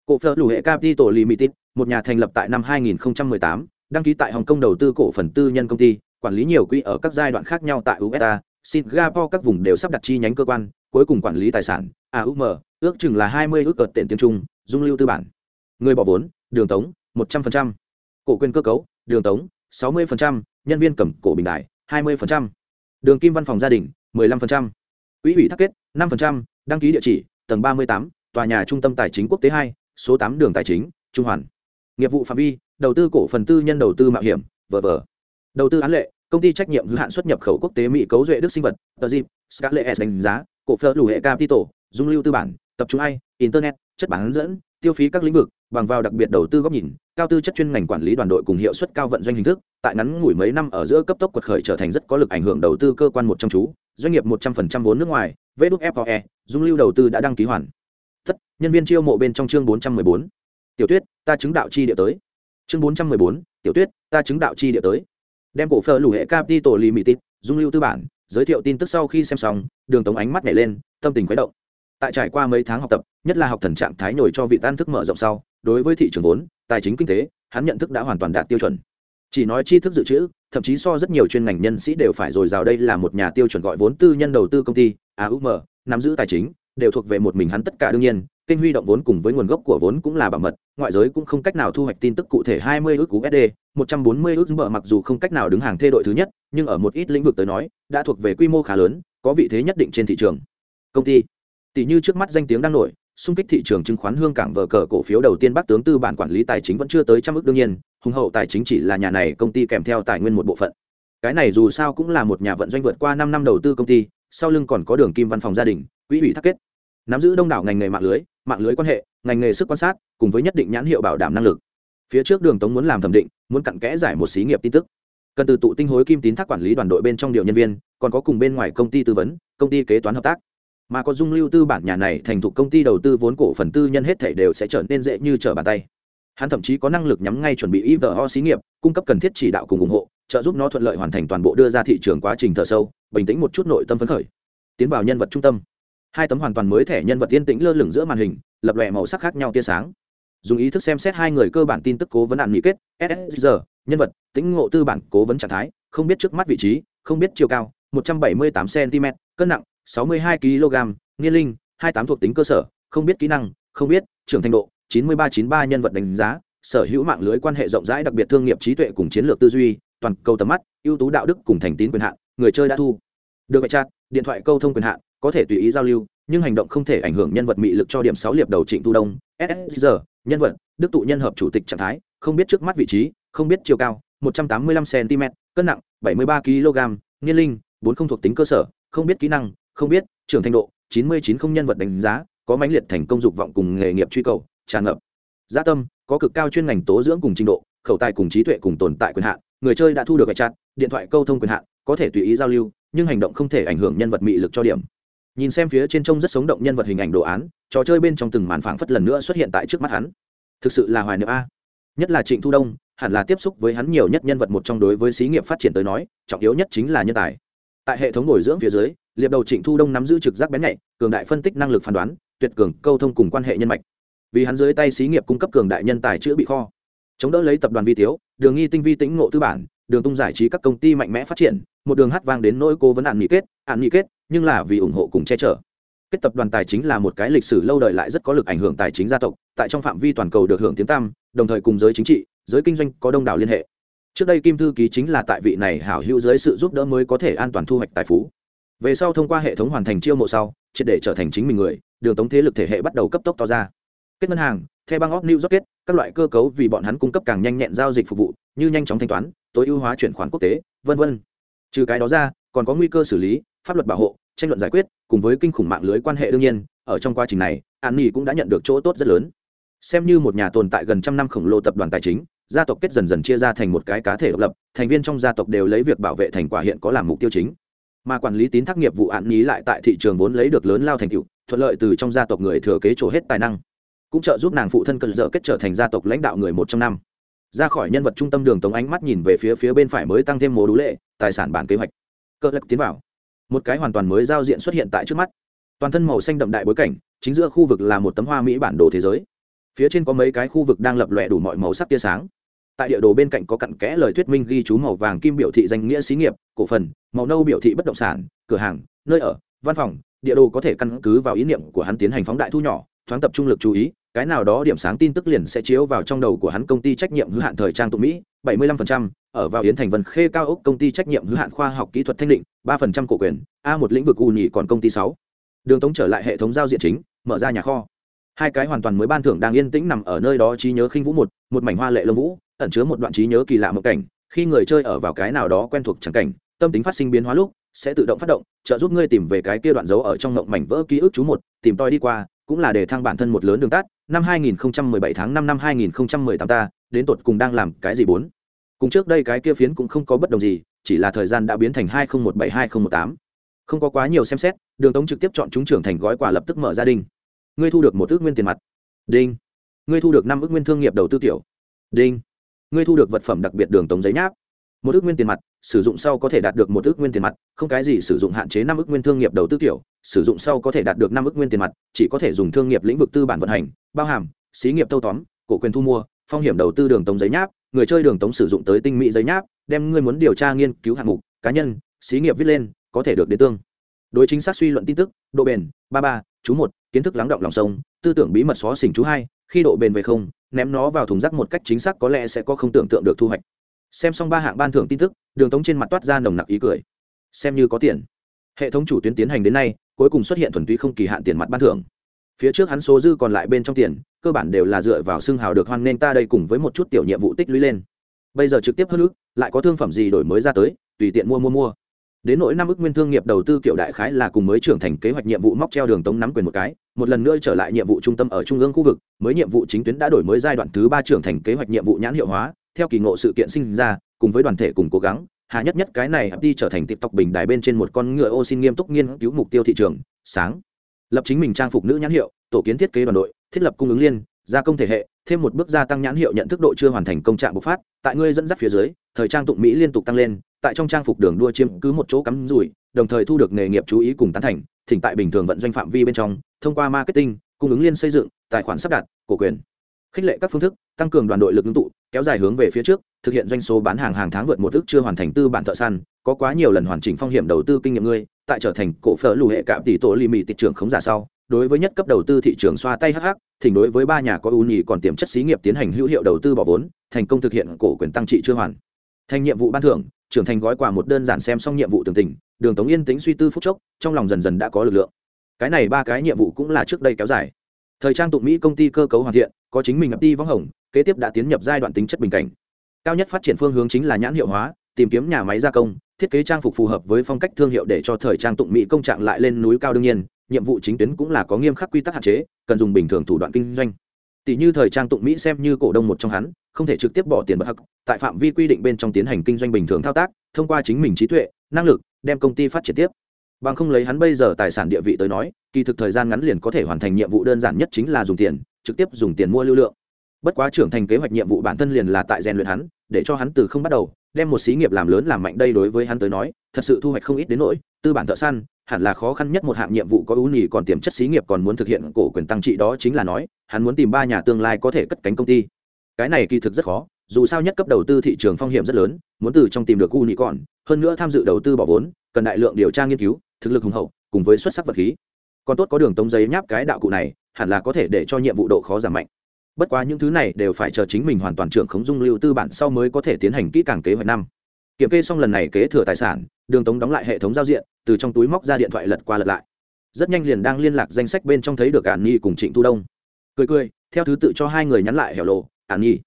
Cổ phở lù hệ capital limited một nhà thành lập tại năm 2018, đăng ký tại hồng kông đầu tư cổ phần tư nhân công ty quản lý nhiều quỹ ở các giai đoạn khác nhau tại usa singapore các vùng đều sắp đặt chi nhánh cơ quan cuối cùng quản lý tài sản aum ước chừng là hai mươi ước cợt tiền tiếng trung dung lưu tư bản. Người bỏ vốn đường tống một trăm linh cổ quyền cơ cấu đường tống sáu mươi nhân viên cầm cổ bình đại hai mươi đường kim văn phòng gia đình một mươi năm quỹ ủy thắc kết, năm đăng ký địa chỉ, tầng ba mươi tám, tòa nhà trung tâm tài chính quốc tế hai, số tám đường tài chính, trung hoàn. Nghiệp vụ phạm vi, đầu tư cổ phần tư nhân đầu tư mạo hiểm, v v. Đầu tư án lệ, công ty trách nhiệm hữu hạn xuất nhập khẩu quốc tế mỹ cấu duệ đức sinh vật, tờ dịp, scarlett đánh giá, cổ phiếu lù hệ capital, dung lưu tư bản, tập trung ai, internet, chất bán dẫn, tiêu phí các lĩnh vực bằng vào đặc biệt đầu tư góc nhìn, cao tư chất chuyên ngành quản lý đoàn đội cùng hiệu suất cao vận doanh hình thức, tại ngắn ngủi mấy năm ở giữa cấp tốc quật khởi trở thành rất có lực ảnh hưởng đầu tư cơ quan một trong chú, doanh nghiệp một trăm phần trăm vốn nước ngoài vđfoe dung lưu đầu tư đã đăng ký hoàn. Tất, nhân viên chiêu mộ bên trong chương bốn trăm mười bốn. Tiểu tuyết, ta chứng đạo chi địa tới. Chương bốn trăm mười bốn, tiểu tuyết, ta chứng đạo chi địa tới. Đem cổ phơ lù hệ capital limited, dung lưu tư bản, giới thiệu tin tức sau khi xem xong, đường tống ánh mắt nhảy lên, tâm tình khuấy động. Tại trải qua mấy tháng học tập, nhất là học thần trạng thái nhồi cho vị tan thức mở rộng sau đối với thị trường vốn tài chính kinh tế hắn nhận thức đã hoàn toàn đạt tiêu chuẩn chỉ nói tri thức dự trữ thậm chí so rất nhiều chuyên ngành nhân sĩ đều phải dồi dào đây là một nhà tiêu chuẩn gọi vốn tư nhân đầu tư công ty aum nắm giữ tài chính đều thuộc về một mình hắn tất cả đương nhiên kênh huy động vốn cùng với nguồn gốc của vốn cũng là bảo mật ngoại giới cũng không cách nào thu hoạch tin tức cụ thể 20 ước USD, 140 ước mở mặc dù không cách nào đứng hàng thê đội thứ nhất, nhưng ở một ít lĩnh vực tới nói, đã thuộc về quy mô khá lớn, có vị thế nhất định trên thị trường. Công ty, tỷ như trước mắt danh tiếng đang nổi, xung kích thị trường chứng khoán hương cảng vờ cờ cổ phiếu đầu tiên Bắc tướng tư bản quản lý tài chính vẫn chưa tới trăm ước đương nhiên, hùng hậu tài chính chỉ là nhà này công ty kèm theo tài nguyên một bộ phận. Cái này dù sao cũng là một nhà vận doanh vượt qua năm năm đầu tư công ty, sau lưng còn có đường kim văn phòng gia đình, quỹ ủy thác kết. Nắm giữ đông đảo ngành nghề mạng lưới, mạng lưới quan hệ, ngành nghề sức quan sát, cùng với nhất định nhãn hiệu bảo đảm năng lực. Phía trước Đường Tống muốn làm thẩm định, muốn cặn kẽ giải một xí nghiệp tin tức. Cần từ tụ tinh hối kim tín thác quản lý đoàn đội bên trong điều nhân viên, còn có cùng bên ngoài công ty tư vấn, công ty kế toán hợp tác mà có dung lưu tư bản nhà này thành thục công ty đầu tư vốn cổ phần tư nhân hết thảy đều sẽ trở nên dễ như trở bàn tay. Hắn thậm chí có năng lực nhắm ngay chuẩn bị ivo xí nghiệp, cung cấp cần thiết chỉ đạo cùng ủng hộ, trợ giúp nó thuận lợi hoàn thành toàn bộ đưa ra thị trường quá trình thở sâu, bình tĩnh một chút nội tâm phấn khởi. Tiến vào nhân vật trung tâm. Hai tấm hoàn toàn mới thẻ nhân vật tiên tĩnh lơ lửng giữa màn hình, lập lòe màu sắc khác nhau tia sáng. Dùng ý thức xem xét hai người cơ bản tin tức cố vấn nạn nghị kết ssr nhân vật, tĩnh ngộ tư bản cố vấn trạng thái, không biết trước mắt vị trí, không biết chiều cao 178 cm cân nặng 62 kg niên linh 28 thuộc tính cơ sở, không biết kỹ năng, không biết, trưởng thành độ 9393 nhân vật đánh giá, sở hữu mạng lưới quan hệ rộng rãi đặc biệt thương nghiệp trí tuệ cùng chiến lược tư duy, toàn cầu tầm mắt, ưu tú đạo đức cùng thành tín quyền hạn, người chơi đã thu. Được vậy chat điện thoại câu thông quyền hạn, có thể tùy ý giao lưu, nhưng hành động không thể ảnh hưởng nhân vật mị lực cho điểm sáu liệp đầu trịnh tu đông ssr nhân vật, đức tụ nhân hợp chủ tịch trạng thái, không biết trước mắt vị trí, không biết chiều cao 185 cm cân nặng 73 kg niên linh, bốn không thuộc tính cơ sở, không biết kỹ năng không biết, trưởng thành độ, chín mươi chín không nhân vật đánh giá, có mãnh liệt thành công dục vọng cùng nghề nghiệp truy cầu, tràn ngập. Gia tâm, có cực cao chuyên ngành tố dưỡng cùng trình độ, khẩu tài cùng trí tuệ cùng tồn tại quyền hạn, người chơi đã thu được chặt, điện thoại câu thông quyền hạn, có thể tùy ý giao lưu, nhưng hành động không thể ảnh hưởng nhân vật mị lực cho điểm. Nhìn xem phía trên trông rất sống động nhân vật hình ảnh đồ án, trò chơi bên trong từng màn phảng phất lần nữa xuất hiện tại trước mắt hắn. Thực sự là hoài niệm a. Nhất là trịnh thu đông, hẳn là tiếp xúc với hắn nhiều nhất nhân vật một trong đối với xí nghiệp phát triển tới nói, trọng yếu nhất chính là nhân tài tại hệ thống bồi dưỡng phía dưới, liệp đầu trịnh thu đông nắm giữ trực giác bén nhạy, cường đại phân tích năng lực phán đoán, tuyệt cường câu thông cùng quan hệ nhân mạch. Vì hắn dưới tay xí nghiệp cung cấp cường đại nhân tài chữa bị kho. Chống đỡ lấy tập đoàn vi tiếu đường nghi tinh vi tĩnh ngộ tư bản, đường tung giải trí các công ty mạnh mẽ phát triển, một đường hát vang đến nỗi cố vấn ạn nghị kết ạn nghị kết, nhưng là vì ủng hộ cùng che chở. Kết tập đoàn tài chính là một cái lịch sử lâu đời lại rất có lực ảnh hưởng tài chính gia tộc, tại trong phạm vi toàn cầu được hưởng tiếng tăm, đồng thời cùng giới chính trị, giới kinh doanh có đông đảo liên hệ trước đây kim thư ký chính là tại vị này hảo hữu dưới sự giúp đỡ mới có thể an toàn thu hoạch tài phú. Về sau thông qua hệ thống hoàn thành chiêu mộ sau, triệt để trở thành chính mình người, đường tống thế lực thể hệ bắt đầu cấp tốc to ra. Kết ngân hàng theo băng óc new kết, các loại cơ cấu vì bọn hắn cung cấp càng nhanh nhẹn giao dịch phục vụ, như nhanh chóng thanh toán, tối ưu hóa chuyển khoản quốc tế, vân vân. Trừ cái đó ra, còn có nguy cơ xử lý, pháp luật bảo hộ, tranh luận giải quyết, cùng với kinh khủng mạng lưới quan hệ đương nhiên, ở trong quá trình này, an nhi cũng đã nhận được chỗ tốt rất lớn. Xem như một nhà tồn tại gần trăm năm khổng lồ tập đoàn tài chính gia tộc kết dần dần chia ra thành một cái cá thể độc lập, thành viên trong gia tộc đều lấy việc bảo vệ thành quả hiện có làm mục tiêu chính. Mà quản lý tín thác nghiệp vụ án ý lại tại thị trường vốn lấy được lớn lao thành tựu, thuận lợi từ trong gia tộc người thừa kế trổ hết tài năng. Cũng trợ giúp nàng phụ thân cần dợ kết trở thành gia tộc lãnh đạo người một trong năm. Ra khỏi nhân vật trung tâm đường tống ánh mắt nhìn về phía phía bên phải mới tăng thêm mố đũ lệ, tài sản bản kế hoạch. Cơ lắc tiến vào. Một cái hoàn toàn mới giao diện xuất hiện tại trước mắt. Toàn thân màu xanh đậm đại bối cảnh, chính giữa khu vực là một tấm hoa mỹ bản đồ thế giới. Phía trên có mấy cái khu vực đang lập lòe đủ mọi màu sắc tia sáng tại địa đồ bên cạnh có cặn kẽ lời thuyết minh ghi chú màu vàng kim biểu thị danh nghĩa xí nghiệp cổ phần màu nâu biểu thị bất động sản cửa hàng nơi ở văn phòng. Địa đồ có thể căn cứ vào ý niệm của hắn tiến hành phóng đại thu nhỏ thoáng tập trung lực chú ý cái nào đó điểm sáng tin tức liền sẽ chiếu vào trong đầu của hắn công ty trách nhiệm hữu hạn thời trang tụ mỹ 75%, ở vào yến thành vân khê cao ốc công ty trách nhiệm hữu hạn khoa học kỹ thuật thanh định 3% cổ quyền a một lĩnh vực u nhị còn công ty 6. đường tống trở lại hệ thống giao diện chính mở ra nhà kho. Hai cái hoàn toàn mới ban thưởng đang yên tĩnh nằm ở nơi đó trí nhớ khinh vũ một một mảnh hoa lệ lông vũ ẩn chứa một đoạn trí nhớ kỳ lạ một cảnh, khi người chơi ở vào cái nào đó quen thuộc chẳng cảnh, tâm tính phát sinh biến hóa lúc, sẽ tự động phát động, trợ giúp ngươi tìm về cái kia đoạn dấu ở trong mộng mảnh vỡ ký ức chú một, tìm toi đi qua, cũng là để thăng bản thân một lớn đường tắt, năm 2017 tháng 5 năm 2018 ta, đến tột cùng đang làm cái gì bốn. Cùng trước đây cái kia phiến cũng không có bất đồng gì, chỉ là thời gian đã biến thành 2017-2018 không có quá nhiều xem xét, đường tống trực tiếp chọn chúng trưởng thành gói quà lập tức mở gia đình ngươi thu được một ước nguyên tiền mặt. Đinh. Ngươi thu được năm ước nguyên thương nghiệp đầu tư tiểu. Đinh ngươi thu được vật phẩm đặc biệt đường tống giấy nháp. Một ước nguyên tiền mặt, sử dụng sau có thể đạt được một ước nguyên tiền mặt, không cái gì sử dụng hạn chế năm ước nguyên thương nghiệp đầu tư kiểu, sử dụng sau có thể đạt được năm ước nguyên tiền mặt, chỉ có thể dùng thương nghiệp lĩnh vực tư bản vận hành, bao hàm, xí nghiệp thâu tóm, cổ quyền thu mua, phong hiểm đầu tư đường tống giấy nháp, người chơi đường tống sử dụng tới tinh mỹ giấy nháp, đem ngươi muốn điều tra nghiên cứu hạng mục, cá nhân, xí nghiệp viết lên, có thể được đến tương. Đối chính xác suy luận tin tức, độ bền, ba ba, chú một, kiến thức lắng động lòng sông, tư tưởng bí mật xóa xỉnh chú hai khi độ bền về không, ném nó vào thùng rác một cách chính xác có lẽ sẽ có không tưởng tượng được thu hoạch. Xem xong ba hạng ban thưởng tin tức, đường tống trên mặt toát ra nồng nặc ý cười. Xem như có tiền. Hệ thống chủ tuyến tiến hành đến nay, cuối cùng xuất hiện thuần túy không kỳ hạn tiền mặt ban thưởng. Phía trước hắn số dư còn lại bên trong tiền, cơ bản đều là dựa vào xương hào được hoan nên ta đây cùng với một chút tiểu nhiệm vụ tích lũy lên. Bây giờ trực tiếp hơn ước, lại có thương phẩm gì đổi mới ra tới, tùy tiện mua mua mua đến nỗi năm ước nguyên thương nghiệp đầu tư kiểu đại khái là cùng mới trưởng thành kế hoạch nhiệm vụ móc treo đường tống nắm quyền một cái, một lần nữa trở lại nhiệm vụ trung tâm ở trung ương khu vực, mới nhiệm vụ chính tuyến đã đổi mới giai đoạn thứ ba trưởng thành kế hoạch nhiệm vụ nhãn hiệu hóa, theo kỳ ngộ sự kiện sinh ra, cùng với đoàn thể cùng cố gắng, hà nhất nhất cái này đi trở thành tiktok bình đài bên trên một con ngựa ô xin nghiêm túc nghiên cứu mục tiêu thị trường, sáng. Lập chính mình trang phục nữ nhãn hiệu, tổ kiến thiết kế đoàn đội, thiết lập cung ứng liên, gia công thể hệ, thêm một bước gia tăng nhãn hiệu nhận thức độ chưa hoàn thành công trạng bộc phát, tại ngươi dẫn dắt phía dưới, thời trang tụng mỹ liên tục tăng lên tại trong trang phục đường đua chiếm cứ một chỗ cắm rủi, đồng thời thu được nghề nghiệp chú ý cùng tán thành, thỉnh tại bình thường vận doanh phạm vi bên trong, thông qua marketing, cung ứng liên xây dựng, tài khoản sắp đặt, cổ quyền. Khích lệ các phương thức, tăng cường đoàn đội lực ứng tụ, kéo dài hướng về phía trước, thực hiện doanh số bán hàng hàng tháng vượt một ước chưa hoàn thành tư bản thợ săn, có quá nhiều lần hoàn chỉnh phong hiểm đầu tư kinh nghiệm ngươi, tại trở thành cổ phở lù hệ cạm tỷ tổ lì mì thị trường khống giả sau, đối với nhất cấp đầu tư thị trường xoa tay hh thỉnh đối với ba nhà có ưu nhì còn tiềm chất xí nghiệp tiến hành hữu hiệu đầu tư bỏ vốn, thành công thực hiện cổ quyền tăng trị chưa hoàn. Thành nhiệm vụ ban thưởng trưởng thành gói quà một đơn giản xem xong nhiệm vụ tường tình, đường tống yên tính suy tư phút chốc, trong lòng dần dần đã có lực lượng. Cái này ba cái nhiệm vụ cũng là trước đây kéo dài. Thời trang tụng mỹ công ty cơ cấu hoàn thiện, có chính mình ập đi võng hồng, kế tiếp đã tiến nhập giai đoạn tính chất bình cảnh. Cao nhất phát triển phương hướng chính là nhãn hiệu hóa, tìm kiếm nhà máy gia công, thiết kế trang phục phù hợp với phong cách thương hiệu để cho thời trang tụng mỹ công trạng lại lên núi cao đương nhiên, nhiệm vụ chính tuyến cũng là có nghiêm khắc quy tắc hạn chế, cần dùng bình thường thủ đoạn kinh doanh. Tỷ như thời trang tụng mỹ xem như cổ đông một trong hắn không thể trực tiếp bỏ tiền bật hắc, tại phạm vi quy định bên trong tiến hành kinh doanh bình thường thao tác, thông qua chính mình trí tuệ, năng lực, đem công ty phát triển tiếp. Bằng không lấy hắn bây giờ tài sản địa vị tới nói, kỳ thực thời gian ngắn liền có thể hoàn thành nhiệm vụ đơn giản nhất chính là dùng tiền, trực tiếp dùng tiền mua lưu lượng. Bất quá trưởng thành kế hoạch nhiệm vụ bản thân liền là tại rèn luyện hắn, để cho hắn từ không bắt đầu, đem một xí nghiệp làm lớn làm mạnh đây đối với hắn tới nói, thật sự thu hoạch không ít đến nỗi, tư bản thợ săn, hẳn là khó khăn nhất một hạng nhiệm vụ có ưu nhì còn tiềm chất xí nghiệp còn muốn thực hiện cổ quyền tăng trị đó chính là nói, hắn muốn tìm ba nhà tương lai có thể cất cánh công ty cái này kỳ thực rất khó, dù sao nhất cấp đầu tư thị trường phong hiểm rất lớn, muốn từ trong tìm được ưu nhị còn, hơn nữa tham dự đầu tư bỏ vốn, cần đại lượng điều tra nghiên cứu, thực lực hùng hậu, cùng với xuất sắc vật khí. Còn tốt có đường tống giấy nháp cái đạo cụ này, hẳn là có thể để cho nhiệm vụ độ khó giảm mạnh. Bất quá những thứ này đều phải chờ chính mình hoàn toàn trưởng khống dung lưu tư bản sau mới có thể tiến hành kỹ càng kế hoạch năm. Kiểm kê xong lần này kế thừa tài sản, đường tống đóng lại hệ thống giao diện, từ trong túi móc ra điện thoại lật qua lật lại. Rất nhanh liền đang liên lạc danh sách bên trong thấy được cả nhi cùng trịnh thu đông. Cười cười, theo thứ tự cho hai người nhắn lại hẻo lộ ản nhi.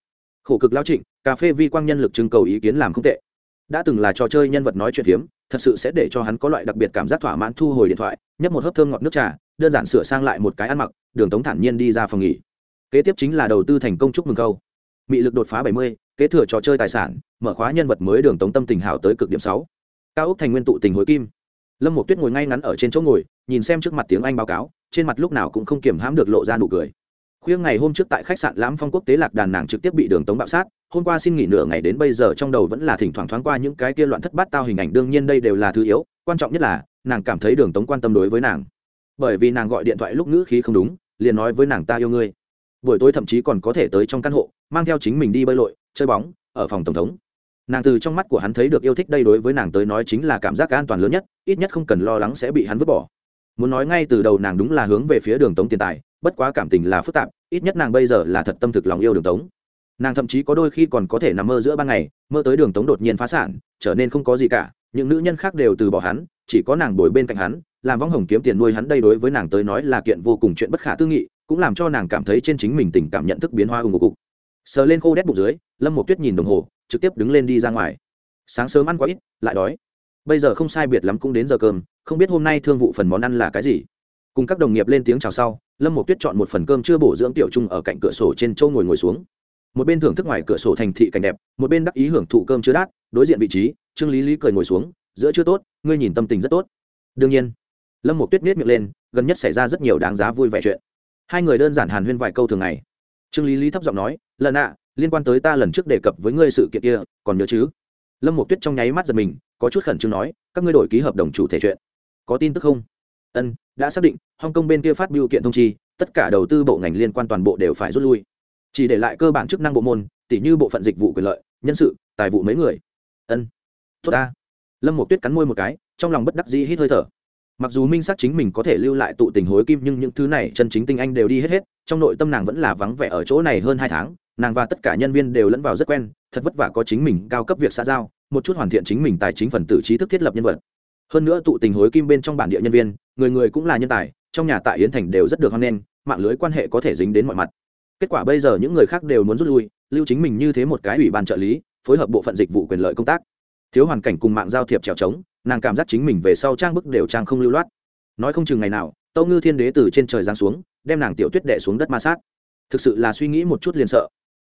Khổ cực lao trịnh, cà phê vi quang nhân lực trưng cầu ý kiến làm không tệ. Đã từng là trò chơi nhân vật nói chuyện phiếm, thật sự sẽ để cho hắn có loại đặc biệt cảm giác thỏa mãn thu hồi điện thoại, nhấp một hớp thơm ngọt nước trà, đơn giản sửa sang lại một cái ăn mặc, đường tống thản nhiên đi ra phòng nghỉ. Kế tiếp chính là đầu tư thành công chúc mừng câu. Mị lực đột phá bảy mươi, kế thừa trò chơi tài sản, mở khóa nhân vật mới đường tống tâm tình hảo tới cực điểm sáu. Cao ốc thành nguyên tụ tình hối kim. Lâm một tuyết ngồi ngay ngắn ở trên chỗ ngồi, nhìn xem trước mặt tiếng anh báo cáo, trên mặt lúc nào cũng không kiềm hãm được lộ ra nụ cười khuya ngày hôm trước tại khách sạn lãm phong quốc tế lạc đàn nàng trực tiếp bị đường tống bạo sát, hôm qua xin nghỉ nửa ngày đến bây giờ trong đầu vẫn là thỉnh thoảng thoáng qua những cái kia loạn thất bát tao hình ảnh, đương nhiên đây đều là thứ yếu, quan trọng nhất là, nàng cảm thấy đường tống quan tâm đối với nàng. Bởi vì nàng gọi điện thoại lúc ngữ khí không đúng, liền nói với nàng ta yêu ngươi. Buổi tối thậm chí còn có thể tới trong căn hộ, mang theo chính mình đi bơi lội, chơi bóng, ở phòng tổng thống. Nàng từ trong mắt của hắn thấy được yêu thích đây đối với nàng tới nói chính là cảm giác an toàn lớn nhất, ít nhất không cần lo lắng sẽ bị hắn vứt bỏ. Muốn nói ngay từ đầu nàng đúng là hướng về phía đường tống tiền tài bất quá cảm tình là phức tạp, ít nhất nàng bây giờ là thật tâm thực lòng yêu đường tống. Nàng thậm chí có đôi khi còn có thể nằm mơ giữa ban ngày, mơ tới đường tống đột nhiên phá sản, trở nên không có gì cả, những nữ nhân khác đều từ bỏ hắn, chỉ có nàng đổi bên cạnh hắn, làm vong hồng kiếm tiền nuôi hắn đây đối với nàng tới nói là kiện vô cùng chuyện bất khả tư nghị, cũng làm cho nàng cảm thấy trên chính mình tình cảm nhận thức biến hoa ủng cục sờ lên khô đét bụng dưới, lâm một tuyết nhìn đồng hồ, trực tiếp đứng lên đi ra ngoài. Sáng sớm ăn quá ít, lại đói. Bây giờ không sai biệt lắm cũng đến giờ cơm, không biết hôm nay thương vụ phần món ăn là cái gì. Cùng các đồng nghiệp lên tiếng chào sau lâm một tuyết chọn một phần cơm chưa bổ dưỡng tiểu trung ở cạnh cửa sổ trên châu ngồi ngồi xuống. Một bên thưởng thức ngoài cửa sổ thành thị cảnh đẹp, một bên đắc ý hưởng thụ cơm chưa đát, đối diện vị trí, trương lý lý cười ngồi xuống, giữa chưa tốt, ngươi nhìn tâm tình rất tốt. Đương nhiên. Lâm một tuyết miết miệng lên, gần nhất xảy ra rất nhiều đáng giá vui vẻ chuyện. Hai người đơn giản hàn huyên vài câu thường ngày. Trương lý lý thấp giọng nói, lần ạ, liên quan tới ta lần trước đề cập với ngươi sự kiện kia, còn nhớ chứ? Lâm một tuyết trong nháy mắt giật mình, có chút khẩn trương nói, các ngươi đổi ký hợp đồng chủ thể chuyện, có tin tức không? Ân, đã xác định, hong kong bên kia phát biểu kiện thông chi, tất cả đầu tư bộ ngành liên quan toàn bộ đều phải rút lui. Chỉ để lại cơ bản chức năng bộ môn, tỉ như bộ phận dịch vụ quyền lợi, nhân sự, tài vụ mấy người. Ân, tốt ta. Lâm một tuyết cắn môi một cái, trong lòng bất đắc dĩ hít hơi thở. Mặc dù minh xác chính mình có thể lưu lại tụ tình hối kim, nhưng những thứ này chân chính tinh anh đều đi hết hết, trong nội tâm nàng vẫn là vắng vẻ ở chỗ này hơn hai tháng, nàng và tất cả nhân viên đều lẫn vào rất quen, thật vất vả có chính mình cao cấp việc xã giao, một chút hoàn thiện chính mình tài chính phần tử trí thức thiết lập nhân vật hơn nữa tụ tình hối kim bên trong bản địa nhân viên, người người cũng là nhân tài, trong nhà tại yến thành đều rất được hoan nghênh, mạng lưới quan hệ có thể dính đến mọi mặt. Kết quả bây giờ những người khác đều muốn rút lui, lưu chính mình như thế một cái ủy ban trợ lý, phối hợp bộ phận dịch vụ quyền lợi công tác. Thiếu hoàn cảnh cùng mạng giao thiệp trèo trống, nàng cảm giác chính mình về sau trang bức đều trang không lưu loát. Nói không chừng ngày nào, tâu ngư thiên đế từ trên trời giáng xuống, đem nàng tiểu tuyết đệ xuống đất ma sát. Thực sự là suy nghĩ một chút liền sợ.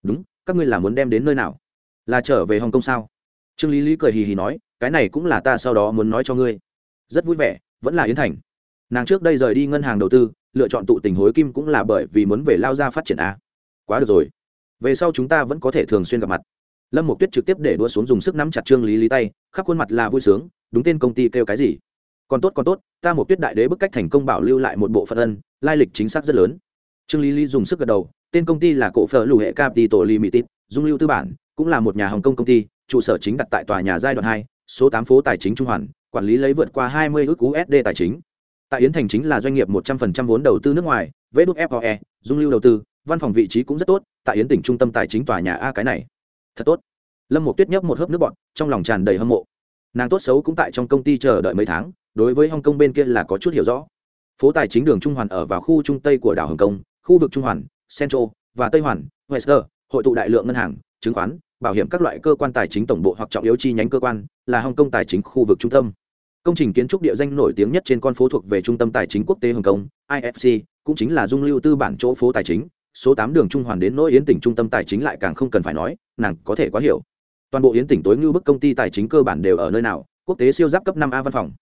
Đúng, các ngươi là muốn đem đến nơi nào? Là trở về hồng kông sao? Trương lý lý cười hì hì nói cái này cũng là ta sau đó muốn nói cho ngươi. Rất vui vẻ, vẫn là yến thành. Nàng trước đây rời đi ngân hàng đầu tư, lựa chọn tụ tình hối kim cũng là bởi vì muốn về lao ra phát triển a. Quá được rồi. Về sau chúng ta vẫn có thể thường xuyên gặp mặt. Lâm một tuyết trực tiếp để đua xuống dùng sức nắm chặt trương lý lý tay, khắp khuôn mặt là vui sướng, đúng tên công ty kêu cái gì? Còn tốt còn tốt, ta một tuyết đại đế bức cách thành công bảo lưu lại một bộ phận ân, lai lịch chính xác rất lớn. Trương lý lý dùng sức gật đầu, tên công ty là cổ phở lù hệ capital limited, dung lưu tư bản, cũng là một nhà hồng kông công ty, trụ sở chính đặt tại tòa nhà giai đoạn hai số tám phố tài chính trung hoàn, quản lý lấy vượt qua hai mươi ước usd tài chính. Tại yến thành chính là doanh nghiệp một trăm phần trăm vốn đầu tư nước ngoài vđfoe dung lưu đầu tư, văn phòng vị trí cũng rất tốt, tại yến tỉnh trung tâm tài chính tòa nhà a cái này. Thật tốt. Lâm một tuyết nhấp một hớp nước bọt, trong lòng tràn đầy hâm mộ. Nàng tốt xấu cũng tại trong công ty chờ đợi mấy tháng, đối với hồng kông bên kia là có chút hiểu rõ. Phố tài chính đường trung hoàn ở vào khu trung tây của đảo hồng kông, khu vực trung hoàn, central và tây hoàn wester hội tụ đại lượng ngân hàng, chứng khoán bảo hiểm các loại cơ quan tài chính tổng bộ hoặc trọng yếu chi nhánh cơ quan, là hồng kông tài chính khu vực trung tâm. Công trình kiến trúc địa danh nổi tiếng nhất trên con phố thuộc về trung tâm tài chính quốc tế hồng kông ifc cũng chính là dung lưu tư bản chỗ phố tài chính. Số tám đường trung hoàn đến nỗi yến tỉnh trung tâm tài chính lại càng không cần phải nói, nàng có thể quá hiểu. Toàn bộ yến tỉnh tối ngưu bức công ty tài chính cơ bản đều ở nơi nào, quốc tế siêu giáp cấp năm a văn phòng.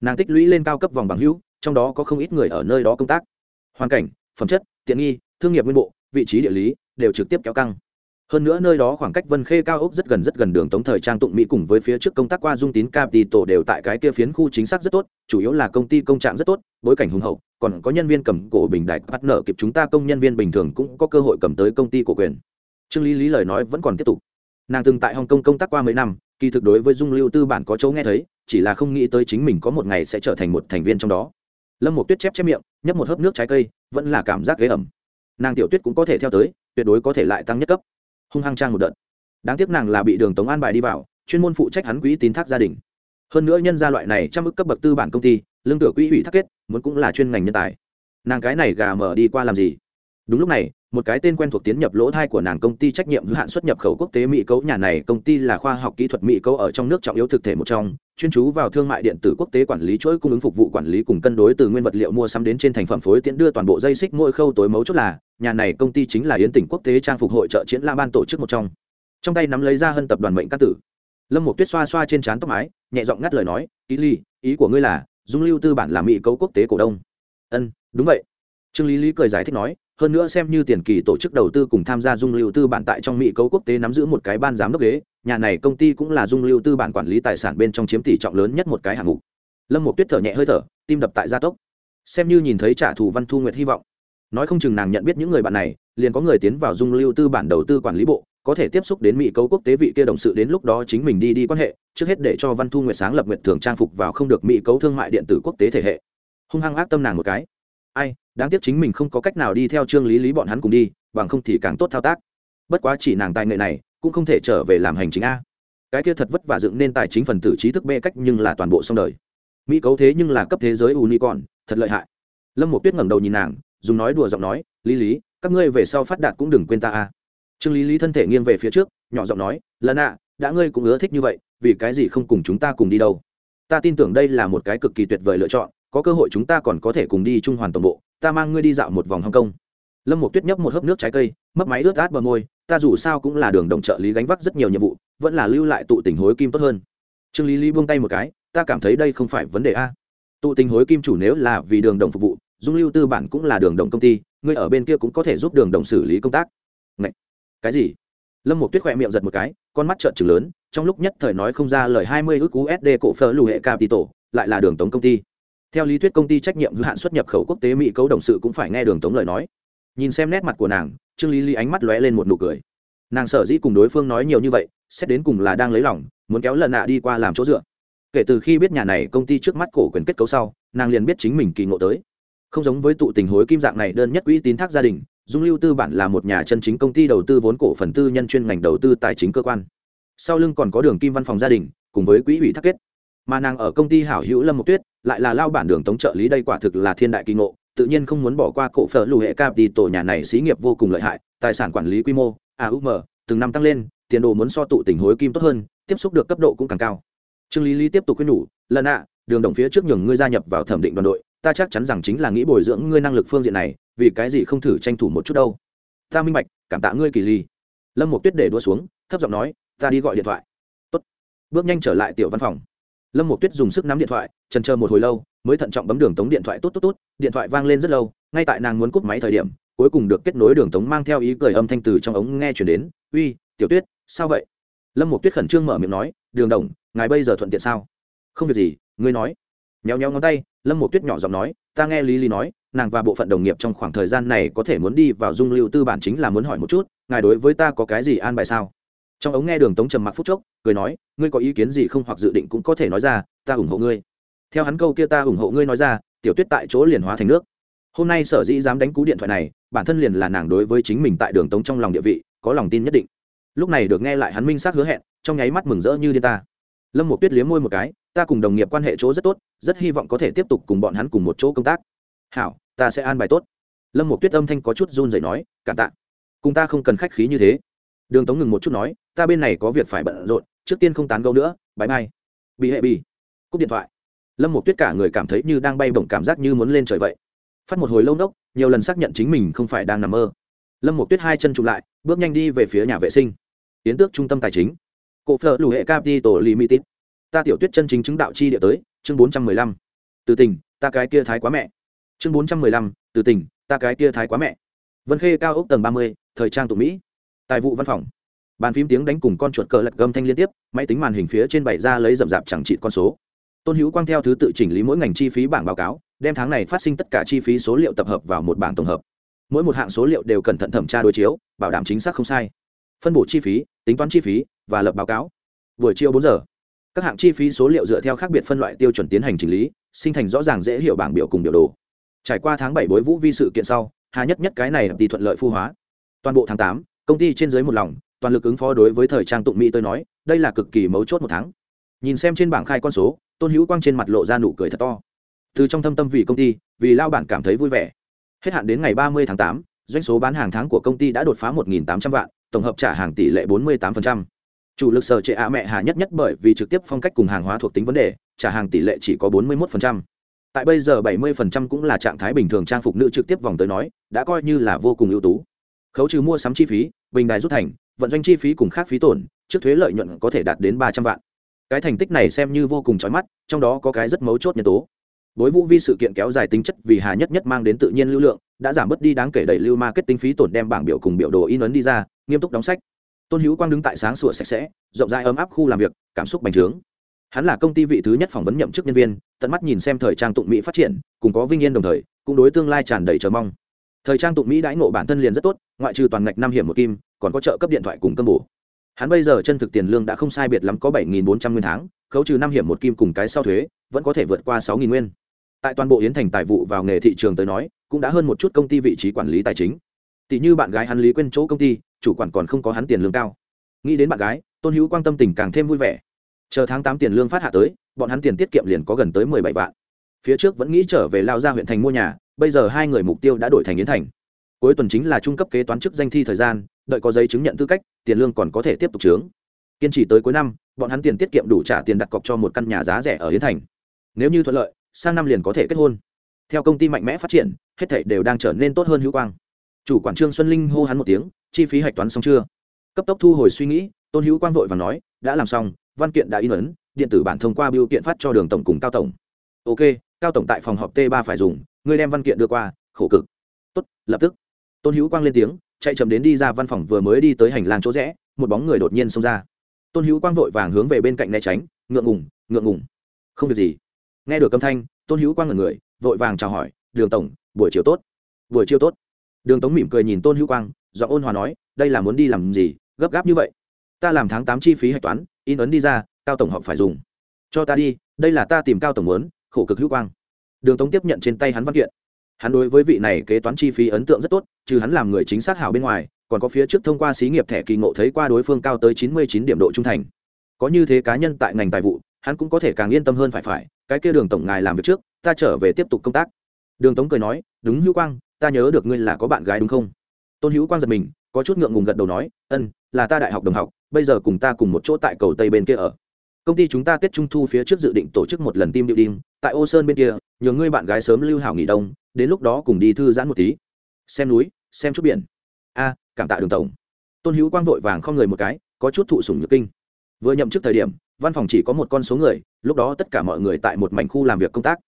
Nàng tích lũy lên cao cấp vòng bằng hữu, trong đó có không ít người ở nơi đó công tác. Hoàn cảnh, phẩm chất, tiện nghi, thương nghiệp nguyên bộ, vị trí địa lý đều trực tiếp kéo căng hơn nữa nơi đó khoảng cách vân khê cao ốc rất gần rất gần đường tống thời trang tụng mỹ cùng với phía trước công tác qua dung tín capital đều tại cái kia phiến khu chính xác rất tốt, chủ yếu là công ty công trạng rất tốt, bối cảnh hùng hậu, còn có nhân viên cầm cổ bình đại bắt nợ kịp chúng ta công nhân viên bình thường cũng có cơ hội cầm tới công ty cổ quyền. Trương lý lý lời nói vẫn còn tiếp tục. Nàng từng tại hồng kông công tác qua mấy năm, kỳ thực đối với dung lưu tư bản có chỗ nghe thấy, chỉ là không nghĩ tới chính mình có một ngày sẽ trở thành một thành viên trong đó. Lâm một tuyết chép chép miệng, nhấp một hớp nước trái cây, vẫn là cảm giác ghế ẩm. Nàng tiểu tuyết cũng có thể theo tới, tuyệt đối có thể lại tăng nhất cấp hung hăng trang một đợt. Đáng tiếc nàng là bị đường tống an bài đi vào, chuyên môn phụ trách hắn quỹ tín thác gia đình. Hơn nữa nhân gia loại này trăm ức cấp bậc tư bản công ty, lương tựa quỹ ủy thác kết, muốn cũng là chuyên ngành nhân tài. Nàng cái này gà mở đi qua làm gì? Đúng lúc này, một cái tên quen thuộc tiến nhập lỗ thai của nàng công ty trách nhiệm hữu hạn xuất nhập khẩu quốc tế mỹ cấu. Nhà này công ty là khoa học kỹ thuật mỹ cấu ở trong nước trọng yếu thực thể một trong chuyên chú vào thương mại điện tử quốc tế quản lý chuỗi cung ứng phục vụ quản lý cùng cân đối từ nguyên vật liệu mua sắm đến trên thành phẩm phối tiễn đưa toàn bộ dây xích mỗi khâu tối mấu chốt là, nhà này công ty chính là yến tỉnh quốc tế trang phục hội trợ triển la ban tổ chức một trong. Trong tay nắm lấy ra hơn tập đoàn mệnh các tử. Lâm một tuyết xoa xoa trên trán tóc mái, nhẹ giọng ngắt lời nói ý ly, ý của ngươi là, dung lưu tư bản là mỹ cấu quốc tế cổ đông. Ân, đúng vậy. Trương lý lý cười giải thích nói, hơn nữa xem như tiền kỳ tổ chức đầu tư cùng tham gia dung lưu tư bản tại trong mỹ cấu quốc tế nắm giữ một cái ban giám đốc ghế nhà này công ty cũng là dung lưu tư bản quản lý tài sản bên trong chiếm tỷ trọng lớn nhất một cái hạng mục. Lâm một tuyết thở nhẹ hơi thở, tim đập tại gia tốc. Xem như nhìn thấy trả thù văn thu nguyệt hy vọng. Nói không chừng nàng nhận biết những người bạn này, liền có người tiến vào dung lưu tư bản đầu tư quản lý bộ, có thể tiếp xúc đến mỹ cấu quốc tế vị kia đồng sự đến lúc đó chính mình đi đi quan hệ, trước hết để cho văn thu nguyệt sáng lập nguyện thường trang phục vào không được mỹ cấu thương mại điện tử quốc tế thể hệ. Hung hăng ác tâm nàng một cái. Ai, đáng tiếc chính mình không có cách nào đi theo trương lý lý bọn hắn cùng đi, bằng không thì càng tốt thao tác. Bất quá chỉ nàng tài nghệ này cũng không thể trở về làm hành chính a. Cái kia thật vất vả dựng nên tài chính phần tử trí thức b cách nhưng là toàn bộ xong đời. Mỹ cấu thế nhưng là cấp thế giới unicorn, thật lợi hại. Lâm một tuyết ngẩng đầu nhìn nàng, dùng nói đùa giọng nói, lý lý, các ngươi về sau phát đạt cũng đừng quên ta a. Trương lý lý thân thể nghiêng về phía trước, nhỏ giọng nói, lần ạ, đã ngươi cũng ưa thích như vậy, vì cái gì không cùng chúng ta cùng đi đâu? Ta tin tưởng đây là một cái cực kỳ tuyệt vời lựa chọn, có cơ hội chúng ta còn có thể cùng đi trung hoàn toàn bộ, ta mang ngươi đi dạo một vòng hong kông lâm một tuyết nhấp một hớp nước trái cây, mấp máy ướt át bờ môi ta dù sao cũng là đường đồng trợ lý gánh vác rất nhiều nhiệm vụ, vẫn là lưu lại tụ tình hối kim tốt hơn. Trương lý lý buông tay một cái, ta cảm thấy đây không phải vấn đề a. Tụ tình hối kim chủ nếu là vì đường đồng phục vụ, dung lưu tư bản cũng là đường đồng công ty ngươi ở bên kia cũng có thể giúp đường đồng xử lý công tác. Ngậy! cái gì? Lâm một tuyết khoe miệng giật một cái, con mắt trợn trừng lớn, trong lúc nhất thời nói không ra lời hai mươi ước usd cổ phở lù hệ capital, lại là đường tống công ty. Theo lý thuyết công ty trách nhiệm hữu hạn xuất nhập khẩu quốc tế mỹ cấu đồng sự cũng phải nghe đường tống lời nói nhìn xem nét mặt của nàng, trương lý lý ánh mắt lóe lên một nụ cười. Nàng sở dĩ cùng đối phương nói nhiều như vậy, xét đến cùng là đang lấy lòng, muốn kéo lần nạ đi qua làm chỗ dựa. Kể từ khi biết nhà này công ty trước mắt cổ quyền kết cấu sau, nàng liền biết chính mình kỳ ngộ tới. Không giống với tụ tình hối kim dạng này đơn nhất quỹ tín thác gia đình, dung lưu tư bản là một nhà chân chính công ty đầu tư vốn cổ phần tư nhân chuyên ngành đầu tư tài chính cơ quan. Sau lưng còn có đường kim văn phòng gia đình, cùng với quỹ ủy thác kết. Mà nàng ở công ty hảo hữu lâm mộc tuyết, lại là lao bản đường tống trợ lý đây quả thực là thiên đại kỳ ngộ tự nhiên không muốn bỏ qua cổ phở lù hệ cap đi, tổ nhà này xí nghiệp vô cùng lợi hại, tài sản quản lý quy mô aum từng năm tăng lên, tiền đồ muốn so tụ tình hối kim tốt hơn, tiếp xúc được cấp độ cũng càng cao. Trương lý lý tiếp tục khuyên nhủ, lần ạ, đường đồng phía trước nhường ngươi gia nhập vào thẩm định đoàn đội, ta chắc chắn rằng chính là nghĩ bồi dưỡng ngươi năng lực phương diện này, vì cái gì không thử tranh thủ một chút đâu. Ta minh bạch, cảm tạ ngươi, kỳ ly. Lâm một tuyết để đua xuống, thấp giọng nói, ta đi gọi điện thoại. Tốt. bước nhanh trở lại tiểu văn phòng. Lâm một tuyết dùng sức nắm điện thoại trần chờ một hồi lâu mới thận trọng bấm đường tống điện thoại tốt tốt tốt, điện thoại vang lên rất lâu, ngay tại nàng muốn cúp máy thời điểm, cuối cùng được kết nối đường tống mang theo ý cười âm thanh từ trong ống nghe chuyển đến, uy, tiểu tuyết, sao vậy? Lâm một tuyết khẩn trương mở miệng nói, đường đồng, ngài bây giờ thuận tiện sao? Không việc gì, ngươi nói. Nhéo nhéo ngón tay, lâm một tuyết nhỏ giọng nói, ta nghe lý lý nói, nàng và bộ phận đồng nghiệp trong khoảng thời gian này có thể muốn đi vào dung lưu tư bản chính là muốn hỏi một chút, ngài đối với ta có cái gì an bài sao? Trong ống nghe đường tống trầm mặc phút chốc, cười nói, ngươi có ý kiến gì không hoặc dự định cũng có thể nói ra, ta ủng hộ ngươi theo hắn câu kia ta ủng hộ ngươi nói ra, tiểu tuyết tại chỗ liền hóa thành nước. Hôm nay sở dĩ dám đánh cú điện thoại này, bản thân liền là nàng đối với chính mình tại đường tống trong lòng địa vị, có lòng tin nhất định. Lúc này được nghe lại hắn minh xác hứa hẹn, trong nháy mắt mừng rỡ như điên ta. Lâm một tuyết liếm môi một cái, ta cùng đồng nghiệp quan hệ chỗ rất tốt, rất hy vọng có thể tiếp tục cùng bọn hắn cùng một chỗ công tác. Hảo, ta sẽ an bài tốt. Lâm một tuyết âm thanh có chút run rẩy nói, cảm tạ. Cùng ta không cần khách khí như thế. Đường tống ngừng một chút nói, ta bên này có việc phải bận rộn, trước tiên không tán gẫu nữa bãi bay bị hệ bị cúp điện thoại lâm một tuyết cả người cảm thấy như đang bay bổng cảm giác như muốn lên trời vậy. Phát một hồi lâu nốc, nhiều lần xác nhận chính mình không phải đang nằm mơ. Lâm một tuyết hai chân chụp lại, bước nhanh đi về phía nhà vệ sinh. Tiến tước trung tâm tài chính. Cổ phở lù hệ capital limited. Ta tiểu tuyết chân chính chứng đạo chi địa tới, chương bốn trăm mười lăm. Từ tình, ta cái kia thái quá mẹ. Chương bốn trăm mười lăm, từ tình, ta cái kia thái quá mẹ. Vân khê cao ốc tầng ba mươi, thời trang tụ mỹ. Tài vụ văn phòng. Bàn phím tiếng đánh cùng con chuột cờ lật gâm thanh liên tiếp, máy tính màn hình phía trên bày ra lấy rậm rạp chẳng trị con số tôn hữu quang theo thứ tự chỉnh lý mỗi ngành chi phí bảng báo cáo, đem tháng này phát sinh tất cả chi phí số liệu tập hợp vào một bảng tổng hợp. Mỗi một hạng số liệu đều cẩn thận thẩm tra đối chiếu, bảo đảm chính xác không sai. Phân bổ chi phí, tính toán chi phí, và lập báo cáo. Buổi chiều bốn giờ, các hạng chi phí số liệu dựa theo khác biệt phân loại tiêu chuẩn tiến hành chỉnh lý, sinh thành rõ ràng dễ hiểu bảng biểu cùng biểu đồ. Trải qua tháng bảy bối vũ vi sự kiện sau, hà nhất nhất cái này thì thuận lợi phu hóa. Toàn bộ tháng tám, công ty trên dưới một lòng, toàn lực ứng phó đối với thời trang tụng mỹ tôi nói, đây là cực kỳ mấu chốt một tháng. Nhìn xem trên bảng khai con số tôn hữu quang trên mặt lộ ra nụ cười thật to. Từ trong thâm tâm vì công ty, vì lao bản cảm thấy vui vẻ. Hết hạn đến ngày ba mươi tháng tám, doanh số bán hàng tháng của công ty đã đột phá một tám trăm vạn, tổng hợp trả hàng tỷ lệ bốn mươi tám chủ lực sở trệ ạ mẹ hà nhất nhất bởi vì trực tiếp phong cách cùng hàng hóa thuộc tính vấn đề, trả hàng tỷ lệ chỉ có bốn mươi một tại bây giờ bảy mươi cũng là trạng thái bình thường trang phục nữ trực tiếp vòng tới nói, đã coi như là vô cùng ưu tú. Khấu trừ mua sắm chi phí, bình đài rút thành, vận doanh chi phí cùng khác phí tổn, trước thuế lợi nhuận có thể đạt đến ba trăm vạn cái thành tích này xem như vô cùng chói mắt, trong đó có cái rất mấu chốt nhân tố. Bối vũ vi sự kiện kéo dài tính chất vì hà nhất nhất mang đến tự nhiên lưu lượng, đã giảm bớt đi đáng kể đẩy lưu marketing phí tổn đem bảng biểu cùng biểu đồ in ấn đi ra, nghiêm túc đóng sách. Tôn hữu quang đứng tại sáng sủa sạch sẽ, rộng rãi ấm áp khu làm việc, cảm xúc bành trướng. Hắn là công ty vị thứ nhất phỏng vấn nhậm chức nhân viên, tận mắt nhìn xem thời trang tụng mỹ phát triển, cùng có vinh yên đồng thời, cũng đối tương lai tràn đầy chờ mong. Thời trang tụng mỹ đãi ngộ bản thân liền rất tốt, ngoại trừ toàn ngạch năm hiểm một kim, còn có trợ cấp điện thoại cùng cơm bổ hắn bây giờ chân thực tiền lương đã không sai biệt lắm có bảy nghìn bốn trăm nguyên tháng, khấu trừ năm hiểm một kim cùng cái sau thuế, vẫn có thể vượt qua sáu nghìn nguyên. Tại toàn bộ yến thành tài vụ vào nghề thị trường tới nói, cũng đã hơn một chút công ty vị trí quản lý tài chính. Tỷ như bạn gái hắn lý quên chỗ công ty, chủ quản còn không có hắn tiền lương cao. Nghĩ đến bạn gái, tôn hữu quan tâm tình càng thêm vui vẻ. Chờ tháng tám tiền lương phát hạ tới, bọn hắn tiền tiết kiệm liền có gần tới mười bảy vạn. Phía trước vẫn nghĩ trở về lao ra huyện thành mua nhà, bây giờ hai người mục tiêu đã đổi thành yến thành. Cuối tuần chính là trung cấp kế toán chức danh thi thời gian đợi có giấy chứng nhận tư cách, tiền lương còn có thể tiếp tục trướng. Kiên trì tới cuối năm, bọn hắn tiền tiết kiệm đủ trả tiền đặt cọc cho một căn nhà giá rẻ ở yến thành. Nếu như thuận lợi, sang năm liền có thể kết hôn. Theo công ty mạnh mẽ phát triển, hết thảy đều đang trở nên tốt hơn hữu quang. Chủ quản trương xuân linh hô hắn một tiếng, chi phí hạch toán xong chưa? Cấp tốc thu hồi suy nghĩ, tôn hữu quang vội và nói, đã làm xong, văn kiện đã in ấn, điện tử bản thông qua biểu kiện phát cho đường tổng cùng cao tổng. Ok, cao tổng tại phòng họp t ba phải dùng, ngươi đem văn kiện đưa qua, khổ cực. Tốt, lập tức. Tôn hữu quang lên tiếng chạy chậm đến đi ra văn phòng vừa mới đi tới hành lang chỗ rẽ, một bóng người đột nhiên xông ra. Tôn hữu quang vội vàng hướng về bên cạnh né tránh, ngượng ngùng ngượng ngùng. Không việc gì. Nghe được âm thanh, tôn hữu quang ngẩn người, vội vàng chào hỏi, đường tổng, buổi chiều tốt. Buổi chiều tốt. Đường tống mỉm cười nhìn tôn hữu quang do ôn hòa nói, đây là muốn đi làm gì? Gấp gáp như vậy. Ta làm tháng tám chi phí hạch toán, in ấn đi ra, cao tổng họp phải dùng. Cho ta đi, đây là ta tìm cao tổng muốn, khổ cực hữu quang. Đường tống tiếp nhận trên tay hắn văn kiện hắn đối với vị này kế toán chi phí ấn tượng rất tốt, trừ hắn làm người chính xác hảo bên ngoài, còn có phía trước thông qua xí nghiệp thẻ kỳ ngộ thấy qua đối phương cao tới chín mươi chín điểm độ trung thành. Có như thế cá nhân tại ngành tài vụ, hắn cũng có thể càng yên tâm hơn phải phải, cái kia đường tổng ngài làm việc trước, ta trở về tiếp tục công tác. Đường tống cười nói, đúng hữu quang, ta nhớ được ngươi là có bạn gái đúng không? Tôn hữu quang giật mình, có chút ngượng ngùng gật đầu nói ân là ta đại học đồng học, bây giờ cùng ta cùng một chỗ tại cầu tây bên kia ở công ty chúng ta tết trung thu phía trước dự định tổ chức một lần tim điệu đinh tại ô sơn bên kia, nhờ ngươi bạn gái sớm lưu hảo nghỉ đông, đến lúc đó cùng đi thư giãn một tí. Xem núi, xem chút biển. A, cảm tạ đường tổng. Tôn hữu quang vội vàng không người một cái, có chút thụ sủng nhược kinh. Vừa nhậm chức thời điểm, văn phòng chỉ có một con số người, lúc đó tất cả mọi người tại một mảnh khu làm việc công tác.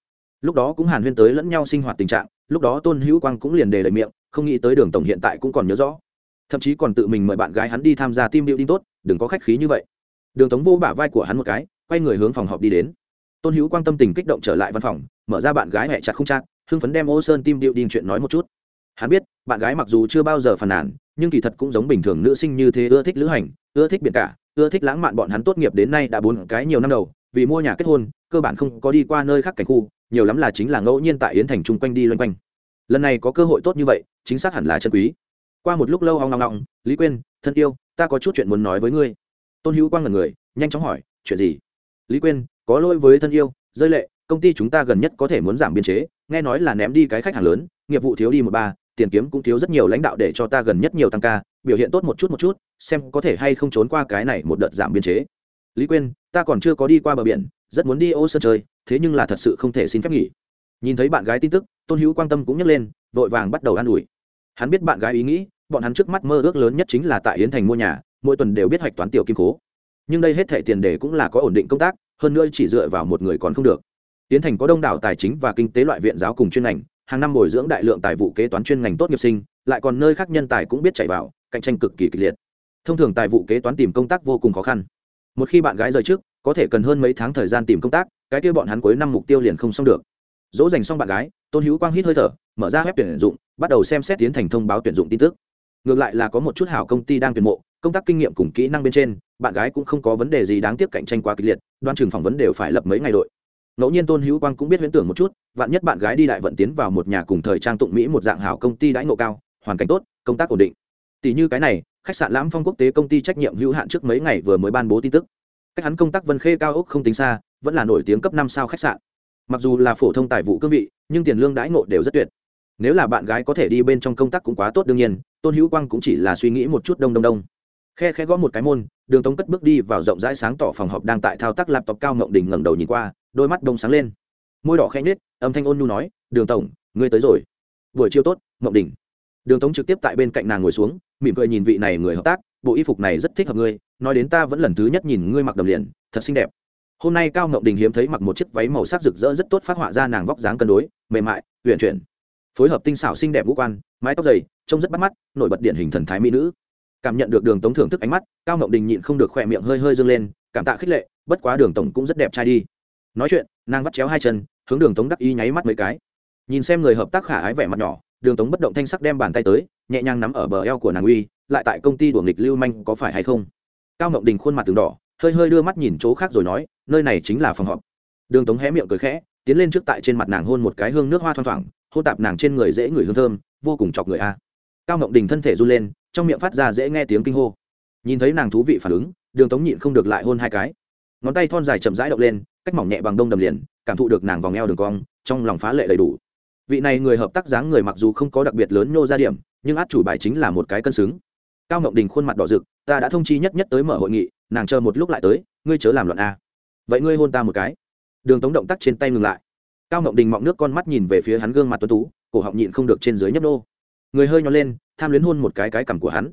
Lúc đó cũng hàn huyên tới lẫn nhau sinh hoạt tình trạng, lúc đó tôn hữu quang cũng liền đề lời miệng, không nghĩ tới đường tổng hiện tại cũng còn nhớ rõ. Thậm chí còn tự mình mời bạn gái hắn đi tham gia tim điệu đinh tốt, đừng có khách khí như vậy đường tống vô bả vai của hắn một cái, quay người hướng phòng họp đi đến. Tôn hữu quang tâm tình kích động trở lại văn phòng, mở ra bạn gái hẹ chặt không chát hưng phấn đem ô sơn tim điệu building chuyện nói một chút. Hắn biết, bạn gái mặc dù chưa bao giờ phàn nàn, nhưng kỳ thật cũng giống bình thường nữ sinh như thế ưa thích lữ hành, ưa thích biển cả, ưa thích lãng mạn bọn hắn tốt nghiệp đến nay đã bốn cái nhiều năm đầu, vì mua nhà kết hôn, cơ bản không có đi qua nơi khác cảnh khu, nhiều lắm là chính là ngẫu nhiên tại yến thành chung quanh đi loanh quanh. Lần này có cơ hội tốt như vậy, chính xác hẳn là chân quý. Qua một lúc lâu hoang ngong ngọng lý quên thân yêu, ta có chút chuyện muốn nói với ngươi tôn hữu quang ngần người nhanh chóng hỏi chuyện gì? Lý Quyên, có lỗi với thân yêu rơi lệ công ty chúng ta gần nhất có thể muốn giảm biên chế nghe nói là ném đi cái khách hàng lớn nghiệp vụ thiếu đi một ba tiền kiếm cũng thiếu rất nhiều lãnh đạo để cho ta gần nhất nhiều tăng ca biểu hiện tốt một chút một chút xem có thể hay không trốn qua cái này một đợt giảm biên chế. Lý Quyên, ta còn chưa có đi qua bờ biển rất muốn đi ô sơn chơi thế nhưng là thật sự không thể xin phép nghỉ. Nhìn thấy bạn gái tin tức tôn hữu quan tâm cũng nhấc lên vội vàng bắt đầu an ủi. Hắn biết bạn gái ý nghĩ bọn hắn trước mắt mơ ước lớn nhất chính là tại yến thành mua nhà mỗi tuần đều biết hoạch toán tiểu kim cố nhưng đây hết thẻ tiền đề cũng là có ổn định công tác, hơn nữa chỉ dựa vào một người còn không được. Tiến thành có đông đảo tài chính và kinh tế loại viện giáo cùng chuyên ngành, hàng năm bồi dưỡng đại lượng tài vụ kế toán chuyên ngành tốt nghiệp sinh, lại còn nơi khác nhân tài cũng biết chạy vào, cạnh tranh cực kỳ kịch liệt. Thông thường tài vụ kế toán tìm công tác vô cùng khó khăn. Một khi bạn gái rời trước, có thể cần hơn mấy tháng thời gian tìm công tác, cái kia bọn hắn cuối năm mục tiêu liền không xong được. Dỗ dành xong bạn gái, tôn hữu quang hít hơi thở, mở ra web tuyển dụng, bắt đầu xem xét tiến thành thông báo tuyển dụng tin tức ngược lại là có một chút hảo công ty đang tuyển mộ, công tác kinh nghiệm cùng kỹ năng bên trên, bạn gái cũng không có vấn đề gì đáng tiếc cạnh tranh quá kịch liệt, đoan trường phỏng vấn đều phải lập mấy ngày đội. Ngẫu nhiên tôn hữu quang cũng biết huyễn tưởng một chút, vạn nhất bạn gái đi đại vận tiến vào một nhà cùng thời trang tụng mỹ một dạng hảo công ty đãi ngộ cao, hoàn cảnh tốt, công tác ổn định. Tỷ như cái này, khách sạn lãm phong quốc tế công ty trách nhiệm hữu hạn trước mấy ngày vừa mới ban bố tin tức. Cách hắn công tác vân khê cao ốc không tính xa, vẫn là nổi tiếng cấp năm sao khách sạn. Mặc dù là phổ thông tài vụ cương vị, nhưng tiền lương đãi ngộ đều rất tuyệt. Nếu là bạn gái có thể đi bên trong công tác cũng quá tốt đương nhiên tôn hữu quang cũng chỉ là suy nghĩ một chút đông đông đông. Khe khe gõ một cái môn, đường tống cất bước đi vào rộng rãi sáng tỏ phòng họp đang tại thao tác laptop cao ngộng đình ngẩng đầu nhìn qua, đôi mắt đông sáng lên. Môi đỏ khẽ nhết âm thanh ôn nhu nói, đường tổng, ngươi tới rồi. Buổi chiều tốt, ngộng đình đường tống trực tiếp tại bên cạnh nàng ngồi xuống, mỉm cười nhìn vị này người hợp tác, bộ y phục này rất thích hợp ngươi, nói đến ta vẫn lần thứ nhất nhìn ngươi mặc đầm liền, thật xinh đẹp. Hôm nay cao ngộng đình hiếm thấy mặc một chiếc váy màu sắc rực rỡ rất tốt phát họa ra nàng vóc dáng cân đối, mềm mại, uyển chuyển, phối hợp tinh xảo xinh đẹp vũ quan, mái tóc dày trông rất bắt mắt, nổi bật điển hình thần thái mỹ nữ. Cảm nhận được đường tống thưởng thức ánh mắt, cao ngậu đình nhịn không được khỏe miệng hơi hơi dâng lên, cảm tạ khích lệ, bất quá đường tổng cũng rất đẹp trai đi. Nói chuyện, nàng vắt chéo hai chân, hướng đường tống đắc ý nháy mắt mấy cái. Nhìn xem người hợp tác khả ái vẻ mặt nhỏ, đường tống bất động thanh sắc đem bàn tay tới, nhẹ nhàng nắm ở bờ eo của nàng uy, lại tại công ty đuổi nghịch lưu manh có phải hay không? Cao ngậu đình khuôn mặt từng đỏ, hơi hơi đưa mắt nhìn chỗ khác rồi nói, nơi này chính là phòng họp. Đường tống hé miệng cười khẽ, tiến lên trước tại trên mặt nàng hôn một cái hương nước hoa thoang thoảng, hôn tạp nàng trên người dễ người hương thơm, vô cùng chọc người a cao ngộng đình thân thể run lên trong miệng phát ra dễ nghe tiếng kinh hô nhìn thấy nàng thú vị phản ứng đường tống nhịn không được lại hôn hai cái ngón tay thon dài chậm rãi động lên cách mỏng nhẹ bằng đông đầm liền cảm thụ được nàng vòng eo đường cong trong lòng phá lệ đầy đủ vị này người hợp tác dáng người mặc dù không có đặc biệt lớn nhô ra điểm nhưng át chủ bài chính là một cái cân xứng cao ngộng đình khuôn mặt đỏ rực ta đã thông chi nhất nhất tới mở hội nghị nàng chờ một lúc lại tới ngươi chớ làm loạn a vậy ngươi hôn ta một cái đường tống động tác trên tay ngừng lại cao ngộng đình mọng nước con mắt nhìn về phía hắn gương mặt tuấn tú cổ họng nhịn không được trên dưới nhấp nô người hơi nhón lên, tham luyến hôn một cái cái cằm của hắn.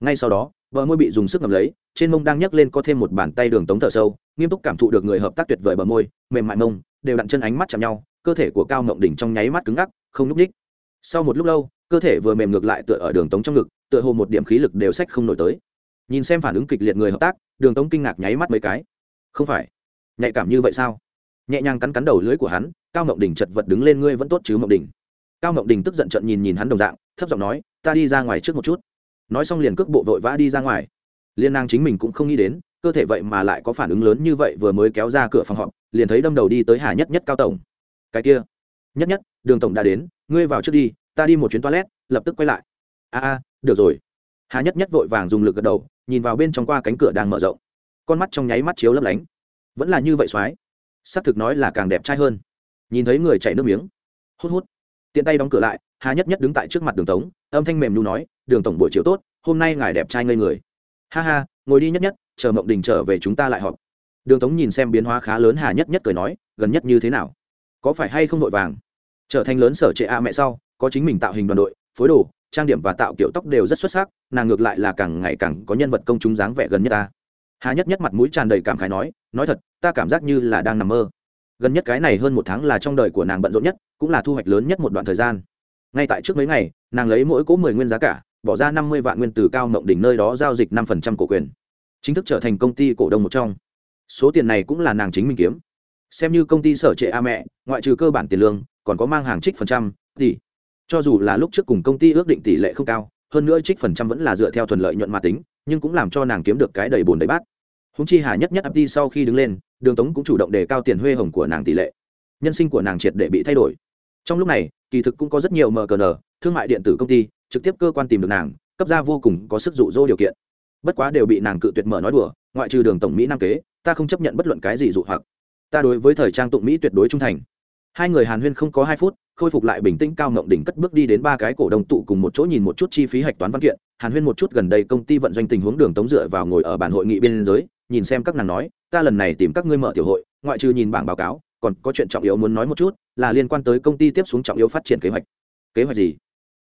Ngay sau đó, bờ môi bị dùng sức ngầm lấy, trên mông đang nhấc lên có thêm một bàn tay đường tống thở sâu, nghiêm túc cảm thụ được người hợp tác tuyệt vời bờ môi, mềm mại mông, đều đặn chân ánh mắt chạm nhau, cơ thể của cao Mộng đỉnh trong nháy mắt cứng ngắc, không n ú c ních sau một lúc lâu, cơ thể vừa mềm ngược lại tựa ở đường tống trong ngực, tựa hồ một điểm khí lực đều sách không nổi tới. Nhìn xem phản ứng kịch liệt người hợp tác, đường tống kinh ngạc nháy mắt mấy cái. Không phải. Nhạy cảm như vậy sao? Nhẹ nhàng cắn cắn đầu lưới của hắn, cao Mộng đỉnh chật vật đứng lên, ngươi vẫn tốt chứ Mộng đỉnh? Cao Ngọc đình tức giận trận nhìn nhìn hắn đồng dạng, thấp giọng nói, ta đi ra ngoài trước một chút. Nói xong liền cước bộ vội vã đi ra ngoài. Liên nàng chính mình cũng không nghĩ đến, cơ thể vậy mà lại có phản ứng lớn như vậy vừa mới kéo ra cửa phòng họp, liền thấy đâm đầu đi tới hà nhất nhất cao tổng. Cái kia, nhất nhất, đường tổng đã đến, ngươi vào trước đi, ta đi một chuyến toilet, lập tức quay lại. A a, được rồi. Hà nhất nhất vội vàng dùng lực gật đầu, nhìn vào bên trong qua cánh cửa đang mở rộng. Con mắt trong nháy mắt chiếu lấp lánh. Vẫn là như vậy soái xác thực nói là càng đẹp trai hơn. Nhìn thấy người chảy nước miếng. Hút hút tiện tay đóng cửa lại, hà nhất nhất đứng tại trước mặt đường tống, âm thanh mềm nhu nói, đường tổng buổi chiều tốt, hôm nay ngài đẹp trai ngây người. Ha ha, ngồi đi nhất nhất, chờ mộng đình trở về chúng ta lại họp. Đường tống nhìn xem biến hóa khá lớn hà nhất nhất cười nói, gần nhất như thế nào? Có phải hay không vội vàng? Trở thành lớn sở trệ a mẹ sau, có chính mình tạo hình đoàn đội, phối đồ, trang điểm và tạo kiểu tóc đều rất xuất sắc, nàng ngược lại là càng ngày càng có nhân vật công chúng dáng vẻ gần nhất ta. Hà nhất nhất mặt mũi tràn đầy cảm khái nói nói thật, ta cảm giác như là đang nằm mơ. Gần nhất cái này hơn một tháng là trong đời của nàng bận rộn nhất cũng là thu hoạch lớn nhất một đoạn thời gian. Ngay tại trước mấy ngày, nàng lấy mỗi cỗ mười nguyên giá cả, bỏ ra năm mươi vạn nguyên từ cao mộng đỉnh nơi đó giao dịch năm phần trăm cổ quyền. Chính thức trở thành công ty cổ đông một trong. Số tiền này cũng là nàng chính mình kiếm. Xem như công ty sở trệ a mẹ, ngoại trừ cơ bản tiền lương, còn có mang hàng trích phần trăm, tỷ. cho dù là lúc trước cùng công ty ước định tỷ lệ không cao, hơn nữa trích phần trăm vẫn là dựa theo thuận lợi nhuận mà tính, nhưng cũng làm cho nàng kiếm được cái đầy bồn đầy bát. Húng chi hà nhất nhất ấp đi sau khi đứng lên, đường tống cũng chủ động đề cao tiền huê hồng của nàng tỷ lệ. Nhân sinh của nàng triệt để bị thay đổi trong lúc này, kỳ thực cũng có rất nhiều mkn thương mại điện tử công ty, trực tiếp cơ quan tìm được nàng, cấp ra vô cùng có sức dụ dỗ điều kiện. Bất quá đều bị nàng cự tuyệt mở nói đùa, ngoại trừ đường tổng mỹ nam kế, ta không chấp nhận bất luận cái gì dụ hoặc. Ta đối với thời trang tụng mỹ tuyệt đối trung thành. Hai người hàn huyên không có hai phút, khôi phục lại bình tĩnh cao ngộng đỉnh cất bước đi đến ba cái cổ đồng tụ cùng một chỗ nhìn một chút chi phí hạch toán văn kiện. Hàn huyên một chút gần đây công ty vận doanh tình huống đường tống dựa vào ngồi ở bản hội nghị biên giới nhìn xem các nàng nói, ta lần này tìm các ngươi mở tiểu hội, ngoại trừ nhìn bảng báo cáo còn có chuyện trọng yếu muốn nói một chút, là liên quan tới công ty tiếp xuống trọng yếu phát triển kế hoạch. Kế hoạch gì?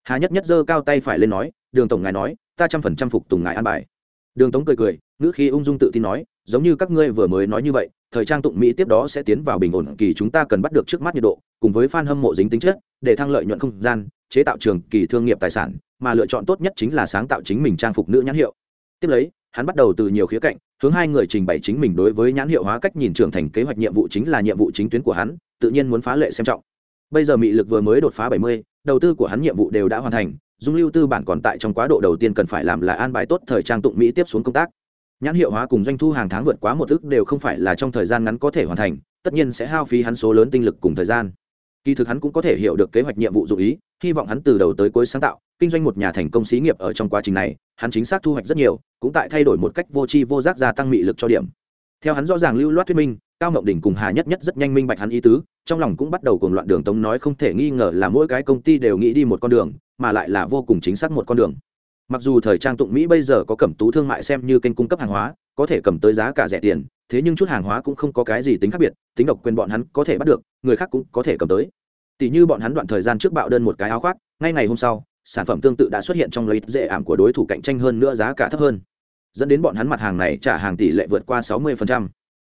Hà nhất nhất giơ cao tay phải lên nói, đường tổng ngài nói, ta trăm phần trăm phục tùng ngài an bài. Đường tống cười cười, ngữ khi ung dung tự tin nói, giống như các ngươi vừa mới nói như vậy, thời trang tụng mỹ tiếp đó sẽ tiến vào bình ổn kỳ chúng ta cần bắt được trước mắt nhiệt độ, cùng với fan hâm mộ dính tính chất, để thăng lợi nhuận không gian, chế tạo trường kỳ thương nghiệp tài sản, mà lựa chọn tốt nhất chính là sáng tạo chính mình trang phục nữ nhãn hiệu. Tiếp lấy, hắn bắt đầu từ nhiều khía cạnh hướng hai người trình bày chính mình đối với nhãn hiệu hóa cách nhìn trưởng thành kế hoạch nhiệm vụ chính là nhiệm vụ chính tuyến của hắn, tự nhiên muốn phá lệ xem trọng. Bây giờ mị lực vừa mới đột phá bảy mươi, đầu tư của hắn nhiệm vụ đều đã hoàn thành, dung lưu tư bản còn tại trong quá độ đầu tiên cần phải làm là an bài tốt thời trang tụng mỹ tiếp xuống công tác. Nhãn hiệu hóa cùng doanh thu hàng tháng vượt quá một ước đều không phải là trong thời gian ngắn có thể hoàn thành, tất nhiên sẽ hao phí hắn số lớn tinh lực cùng thời gian. Kỳ thực hắn cũng có thể hiểu được kế hoạch nhiệm vụ dụ ý, hy vọng hắn từ đầu tới cuối sáng tạo, kinh doanh một nhà thành công xí nghiệp ở trong quá trình này hắn chính xác thu hoạch rất nhiều, cũng tại thay đổi một cách vô tri vô giác gia tăng mị lực cho điểm. Theo hắn rõ ràng lưu loát thuyết minh, cao ngọc đỉnh cùng hà nhất nhất rất nhanh minh bạch hắn ý tứ, trong lòng cũng bắt đầu cuồng loạn đường tống nói không thể nghi ngờ là mỗi cái công ty đều nghĩ đi một con đường, mà lại là vô cùng chính xác một con đường. Mặc dù thời trang tụng mỹ bây giờ có cẩm tú thương mại xem như kênh cung cấp hàng hóa, có thể cầm tới giá cả rẻ tiền, thế nhưng chút hàng hóa cũng không có cái gì tính khác biệt, tính độc quyền bọn hắn có thể bắt được, người khác cũng có thể cầm tới. Tỷ như bọn hắn đoạn thời gian trước bạo đơn một cái áo khoác, ngay ngày hôm sau sản phẩm tương tự đã xuất hiện trong lấy dễ ảm của đối thủ cạnh tranh hơn nữa giá cả thấp hơn. Dẫn đến bọn hắn mặt hàng này trả hàng tỷ lệ vượt qua 60%.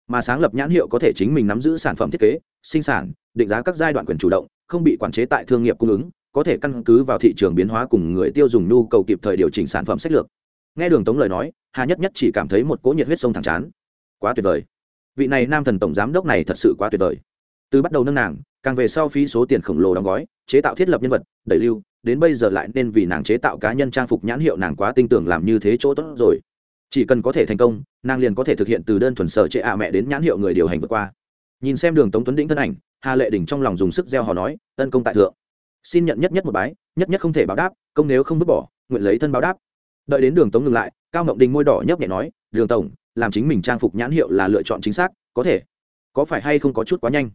mà sáng lập nhãn hiệu có thể chính mình nắm giữ sản phẩm thiết kế, sinh sản, định giá các giai đoạn quyền chủ động, không bị quản chế tại thương nghiệp cung ứng, có thể căn cứ vào thị trường biến hóa cùng người tiêu dùng nhu cầu kịp thời điều chỉnh sản phẩm sách lược. Nghe đường tống lời nói, hà nhất nhất chỉ cảm thấy một cỗ nhiệt huyết sông thẳng chán. Quá tuyệt vời. Vị này nam thần tổng giám đốc này thật sự quá tuyệt vời. Từ bắt đầu nâng nàng, càng về sau phí số tiền khổng lồ đóng gói chế tạo thiết lập nhân vật, đẩy lưu, đến bây giờ lại nên vì nàng chế tạo cá nhân trang phục nhãn hiệu nàng quá tin tưởng làm như thế chỗ tốt rồi. Chỉ cần có thể thành công, nàng liền có thể thực hiện từ đơn thuần sở chế ạ mẹ đến nhãn hiệu người điều hành vượt qua. Nhìn xem đường tống tuấn đĩnh thân ảnh, hà lệ đỉnh trong lòng dùng sức gieo hò nói, tấn công tại thượng. Xin nhận nhất nhất một bái, nhất nhất không thể báo đáp, công nếu không vứt bỏ, nguyện lấy thân báo đáp. Đợi đến đường tống ngừng lại, cao ngọc đình môi đỏ nhấp nhẹ nói, đường tổng, làm chính mình trang phục nhãn hiệu là lựa chọn chính xác, có thể. Có phải hay không có chút quá nhanh?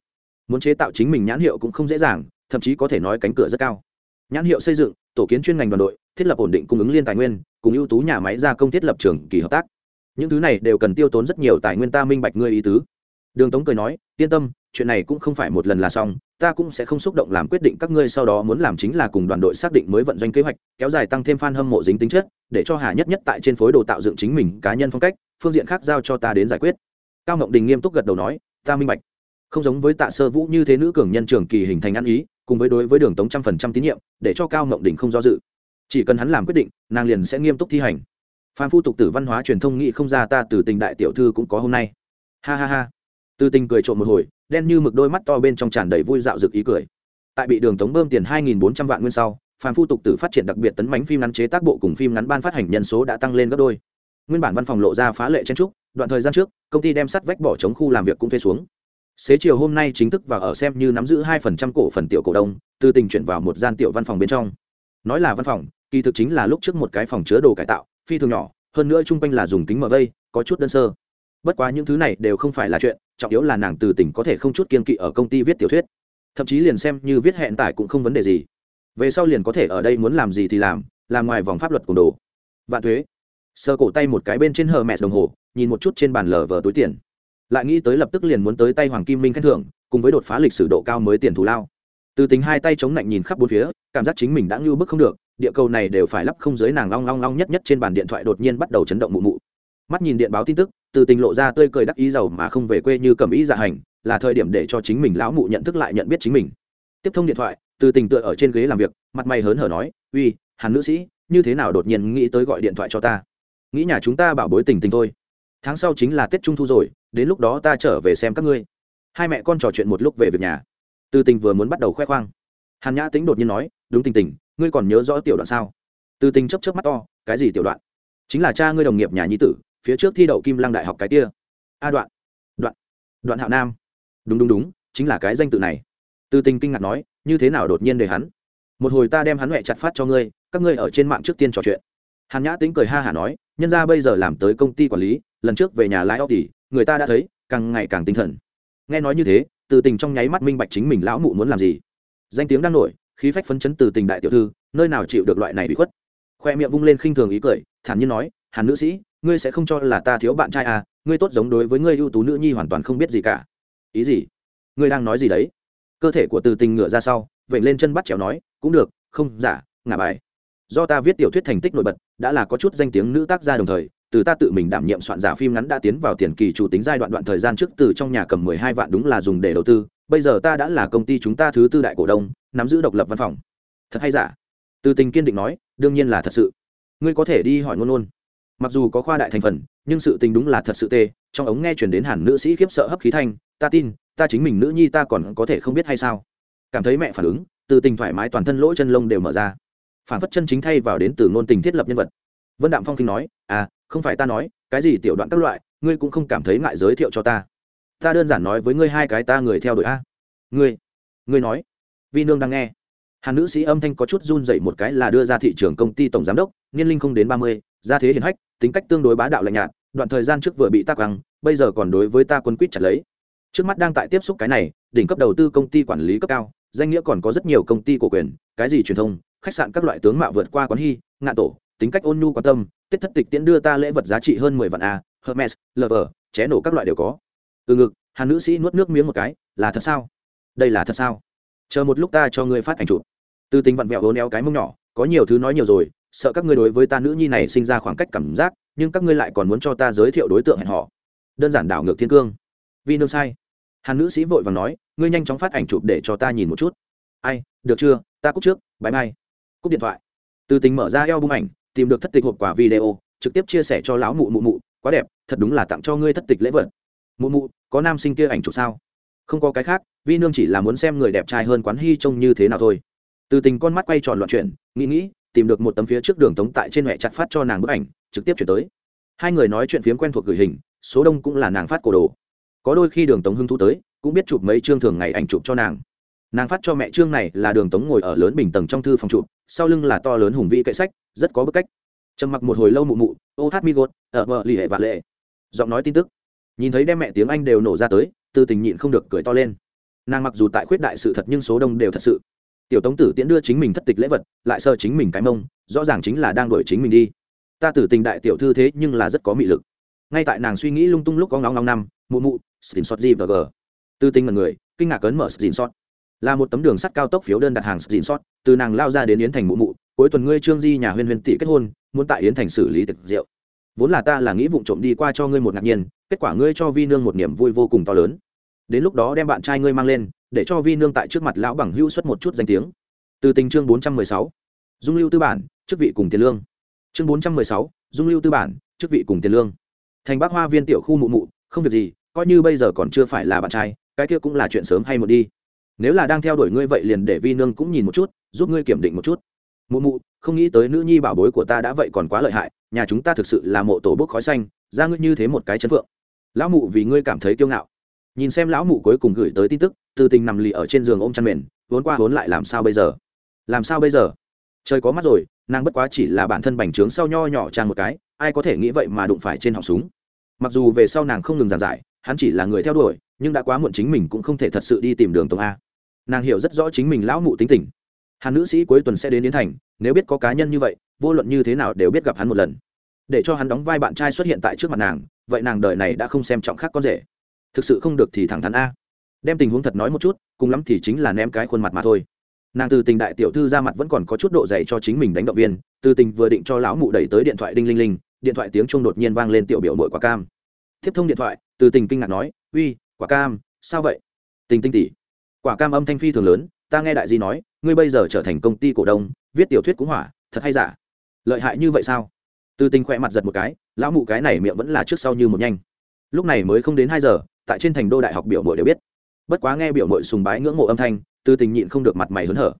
Muốn chế tạo chính mình nhãn hiệu cũng không dễ dàng thậm chí có thể nói cánh cửa rất cao. Nhãn hiệu xây dựng, tổ kiến chuyên ngành đoàn đội, thiết lập ổn định cung ứng liên tài nguyên, cùng ưu tú nhà máy gia công thiết lập trường kỳ hợp tác. Những thứ này đều cần tiêu tốn rất nhiều tài nguyên ta minh bạch ngươi ý tứ. Đường tống cười nói, yên tâm, chuyện này cũng không phải một lần là xong, ta cũng sẽ không xúc động làm quyết định các ngươi sau đó muốn làm chính là cùng đoàn đội xác định mới vận doanh kế hoạch, kéo dài tăng thêm f a n hâm mộ dính tính chất, để cho hà nhất nhất tại trên phối đồ tạo dựng chính mình cá nhân phong cách, phương diện khác giao cho ta đến giải quyết. Cao ngộng đình nghiêm túc gật đầu nói, ta minh bạch. Không giống với tạ sơ vũ như thế nữ cường nhân trường kỳ hình thành ăn ý cùng với đối với đường tống trăm phần trăm tín nhiệm, để cho cao mộng đình không do dự. Chỉ cần hắn làm quyết định, nàng liền sẽ nghiêm túc thi hành. Phan phu tục tử văn hóa truyền thông nghị không ra ta từ tình đại tiểu thư cũng có hôm nay. Ha ha ha. Từ tình cười trộm một hồi, đen như mực đôi mắt to bên trong tràn đầy vui dạo rực ý cười. Tại bị đường tống bơm tiền hai nghìn bốn trăm vạn nguyên sau, phan phu tục tử phát triển đặc biệt tấn bánh phim ngắn chế tác bộ cùng phim ngắn ban phát hành nhân số đã tăng lên gấp đôi. Nguyên bản văn phòng lộ ra phá lệ chen trúc, đoạn thời gian trước, công ty đem sắt vách bỏ chống khu làm việc cũng thuê xuống xế chiều hôm nay chính thức vào ở xem như nắm giữ hai phần trăm cổ phần tiểu cổ đông, từ tình chuyển vào một gian tiểu văn phòng bên trong. Nói là văn phòng, kỳ thực chính là lúc trước một cái phòng chứa đồ cải tạo, phi thường nhỏ, hơn nữa chung quanh là dùng kính mở vây, có chút đơn sơ. Bất quá những thứ này đều không phải là chuyện, trọng yếu là nàng từ tỉnh có thể không chút kiên kỵ ở công ty viết tiểu thuyết. Thậm chí liền xem như viết hẹn tải cũng không vấn đề gì. Về sau liền có thể ở đây muốn làm gì thì làm làm ngoài vòng pháp luật cùng đồ. Vạn thuế sơ cổ tay một cái bên trên hờ mẹ đồng hồ, nhìn một chút trên bàn lờ vờ túi tiền lại nghĩ tới lập tức liền muốn tới tay hoàng kim minh khen thưởng, cùng với đột phá lịch sử độ cao mới tiền thù lao. Từ tính hai tay chống lạnh nhìn khắp bốn phía, cảm giác chính mình đã ngưu bức không được, địa cầu này đều phải lắp không giới nàng long long long nhất nhất trên bàn điện thoại đột nhiên bắt đầu chấn động mụ mụ. Mắt nhìn điện báo tin tức, từ tình lộ ra tươi cười đắc ý giàu mà không về quê như cầm ý dạ hành, là thời điểm để cho chính mình lão mụ nhận thức lại nhận biết chính mình. Tiếp thông điện thoại, từ tình tựa ở trên ghế làm việc, mặt mày hớn hở nói, uy, hàn nữ sĩ, như thế nào đột nhiên nghĩ tới gọi điện thoại cho ta? Nghĩ nhà chúng ta bảo bối tình tình thôi. Tháng sau chính là tết trung thu rồi đến lúc đó ta trở về xem các ngươi. Hai mẹ con trò chuyện một lúc về việc nhà. Từ tình vừa muốn bắt đầu khoe khoang. Hàn nhã tính đột nhiên nói, đúng tình tình, ngươi còn nhớ rõ tiểu đoạn sao? Từ tình chấp chấp mắt to, cái gì tiểu đoạn? Chính là cha ngươi đồng nghiệp nhà nhi tử, phía trước thi đậu kim lăng đại học cái kia. A đoạn đoạn đoạn hạo nam. Đúng đúng đúng, chính là cái danh tự này. Từ tình kinh ngạc nói, như thế nào đột nhiên để hắn? Một hồi ta đem hắn huệ chặt phát cho ngươi, các ngươi ở trên mạng trước tiên trò chuyện. Hàn nhã tính cười ha hả nói, nhân ra bây giờ làm tới công ty quản lý lần trước về nhà lái óc đi người ta đã thấy, càng ngày càng tinh thần. Nghe nói như thế, từ tình trong nháy mắt minh bạch chính mình lão mụ muốn làm gì. Danh tiếng đang nổi, khí phách phấn chấn từ tình đại tiểu thư, nơi nào chịu được loại này bị khuất. Khoe miệng vung lên khinh thường ý cười, thản nhiên nói, hàn nữ sĩ, ngươi sẽ không cho là ta thiếu bạn trai à ngươi tốt giống đối với ngươi ưu tú nữ nhi hoàn toàn không biết gì cả. Ý gì? Ngươi đang nói gì đấy? Cơ thể của từ tình ngựa ra sau vậy lên chân bắt chéo nói, cũng được, không giả ngả bài. Do ta viết tiểu thuyết thành tích nổi bật, đã là có chút danh tiếng nữ tác gia đồng thời từ ta tự mình đảm nhiệm soạn giả phim ngắn đã tiến vào tiền kỳ chủ tính giai đoạn đoạn thời gian trước, từ trong nhà cầm mười hai vạn đúng là dùng để đầu tư. Bây giờ ta đã là công ty chúng ta thứ tư đại cổ đông, nắm giữ độc lập văn phòng. Thật hay giả? Từ tình kiên định nói, đương nhiên là thật sự. Ngươi có thể đi hỏi ngôn ngôn. Mặc dù có khoa đại thành phần, nhưng sự tình đúng là thật sự tê. Trong ống nghe truyền đến hẳn nữ sĩ khiếp sợ hấp khí thanh, ta tin, ta chính mình nữ nhi ta còn có thể không biết hay sao? Cảm thấy mẹ phản ứng, từ tình thoải mái toàn thân lỗ chân lông đều mở ra. Phản phất chân chính thay vào đến từ ngôn tình thiết lập nhân vật. Vân đạm phong kinh nói à không phải ta nói, cái gì tiểu đoạn các loại, ngươi cũng không cảm thấy ngại giới thiệu cho ta. Ta đơn giản nói với ngươi hai cái ta người theo đuổi a. Ngươi ngươi nói. Vi nương đang nghe. Hàn nữ sĩ âm thanh có chút run dậy một cái là đưa ra thị trường công ty tổng giám đốc, niên linh không đến ba mươi, gia thế hiền hách, tính cách tương đối bá đạo lạnh nhạt, đoạn thời gian trước vừa bị tác găng bây giờ còn đối với ta quân quýt chặt lấy. Trước mắt đang tại tiếp xúc cái này, đỉnh cấp đầu tư công ty quản lý cấp cao, danh nghĩa còn có rất nhiều công ty cổ quyền, cái gì truyền thông, khách sạn các loại tướng mạo vượt qua quán hy, ngạn tổ, tính cách ôn nhu quan tâm tết thất tịch tiễn đưa ta lễ vật giá trị hơn mười vạn a, hermes, lover, ché nổ các loại đều có. Từ ngực, hàn nữ sĩ nuốt nước miếng một cái, là thật sao? Đây là thật sao? Chờ một lúc ta cho ngươi phát ảnh chụp. Từ tình vặn vẹo hố neo cái mông nhỏ, có nhiều thứ nói nhiều rồi, sợ các ngươi đối với ta nữ nhi này sinh ra khoảng cách cảm giác, nhưng các ngươi lại còn muốn cho ta giới thiệu đối tượng hẹn họ đơn giản đảo ngược thiên cương. Vi nương sai. Hàn nữ sĩ vội vàng nói, ngươi nhanh chóng phát ảnh chụp để cho ta nhìn một chút. Ai, được chưa? Ta cúc trước bãi mai cúc điện thoại. Từ tình mở ra eo bung ảnh tìm được thất tịch hộp quả video, trực tiếp chia sẻ cho lão mụ mụ mụ, quá đẹp, thật đúng là tặng cho ngươi thất tịch lễ vật. Mụ mụ, có nam sinh kia ảnh chụp sao? Không có cái khác, vi nương chỉ là muốn xem người đẹp trai hơn quán hy trông như thế nào thôi. Từ tình con mắt quay tròn loạn chuyển, nghĩ nghĩ, tìm được một tấm phía trước đường tống tại trên mẹ chặt phát cho nàng bức ảnh, trực tiếp chuyển tới. Hai người nói chuyện phiếm quen thuộc gửi hình, số đông cũng là nàng phát cổ đồ. Có đôi khi đường tống hưng thu tới, cũng biết chụp mấy chương thường ngày ảnh chụp cho nàng nàng phát cho mẹ trương này là đường tống ngồi ở lớn bình tầng trong thư phòng trụ sau lưng là to lớn hùng vĩ kệ sách, rất có bức cách. Trầm mặc một hồi lâu mụ mụ, ô, hát mi gột ở vợ lì hệ vạn lệ. Giọng nói tin tức. Nhìn thấy đem mẹ tiếng anh đều nổ ra tới, tư tình nhịn không được cười to lên. Nàng mặc dù tại khuyết đại sự thật nhưng số đông đều thật sự. Tiểu tống tử tiễn đưa chính mình thất tịch lễ vật, lại sơ chính mình cái mông, rõ ràng chính là đang đuổi chính mình đi. Ta tử tình đại tiểu thư thế nhưng là rất có mị lực. Ngay tại nàng suy nghĩ lung tung lúc có ngóng ngóng năm, mụ mụ xin xót gì và g. Tư tình mật người, kinh ngạc cấn mở xin xót là một tấm đường sắt cao tốc phiếu đơn đặt hàng xin sót từ nàng lao ra đến yến thành mụ mụ, cuối tuần ngươi trương di nhà huyên huyên tỷ kết hôn, muốn tại yến thành xử lý tiệc rượu. Vốn là ta là nghĩ vụng trộm đi qua cho ngươi một ngạc nhiên, kết quả ngươi cho vi nương một niềm vui vô cùng to lớn. Đến lúc đó đem bạn trai ngươi mang lên, để cho vi nương tại trước mặt lão bằng hữu xuất một chút danh tiếng. Từ tình chương bốn trăm mười sáu, dung lưu tư bản, chức vị cùng tiền lương. Chương bốn trăm mười sáu, dung lưu tư bản, chức vị cùng tiền lương. Thành bác hoa viên tiểu khu mụ mụ, không việc gì, coi như bây giờ còn chưa phải là bạn trai, cái kia cũng là chuyện sớm hay một đi nếu là đang theo đuổi ngươi vậy liền để vi nương cũng nhìn một chút, giúp ngươi kiểm định một chút. Mụ mụ, không nghĩ tới nữ nhi bảo bối của ta đã vậy còn quá lợi hại, nhà chúng ta thực sự là mộ tổ bốc khói xanh, ra ngươi như thế một cái chân phượng. Lão mụ vì ngươi cảm thấy kiêu ngạo. Nhìn xem lão mụ cuối cùng gửi tới tin tức, từ tình nằm lì ở trên giường ôm chăn mền, vốn qua vốn lại làm sao bây giờ? Làm sao bây giờ? Trời có mắt rồi, nàng bất quá chỉ là bản thân bành trướng sau nho nhỏ trang một cái, ai có thể nghĩ vậy mà đụng phải trên họng súng. Mặc dù về sau nàng không ngừng giàn giải, hắn chỉ là người theo đuổi, nhưng đã quá muộn chính mình cũng không thể thật sự đi tìm đường tông a nàng hiểu rất rõ chính mình lão mụ tính tình. Hàn nữ sĩ cuối tuần sẽ đến yến thành, nếu biết có cá nhân như vậy, vô luận như thế nào đều biết gặp hắn một lần. Để cho hắn đóng vai bạn trai xuất hiện tại trước mặt nàng, vậy nàng đời này đã không xem trọng khác con rể. Thực sự không được thì thẳng thắn a. Đem tình huống thật nói một chút, cùng lắm thì chính là ném cái khuôn mặt mà thôi. Nàng từ tình đại tiểu thư ra mặt vẫn còn có chút độ dày cho chính mình đánh động viên, từ tình vừa định cho lão mụ đẩy tới điện thoại đinh linh linh, điện thoại tiếng chuông đột nhiên vang lên tiểu biểu mội quả cam. Tiếp thông điện thoại, từ tình kinh ngạc nói, uy, quả cam, sao vậy? Tình tinh tỉ quả cam âm thanh phi thường lớn, ta nghe đại di nói, ngươi bây giờ trở thành công ty cổ đông, viết tiểu thuyết cũng hỏa, thật hay giả? Lợi hại như vậy sao? Từ tình khỏe mặt giật một cái, lão mụ cái này miệng vẫn là trước sau như một nhanh. Lúc này mới không đến hai giờ, tại trên thành đô đại học biểu mội đều biết. Bất quá nghe biểu mội sùng bái ngưỡng mộ âm thanh, từ tình nhịn không được mặt mày hớn hở.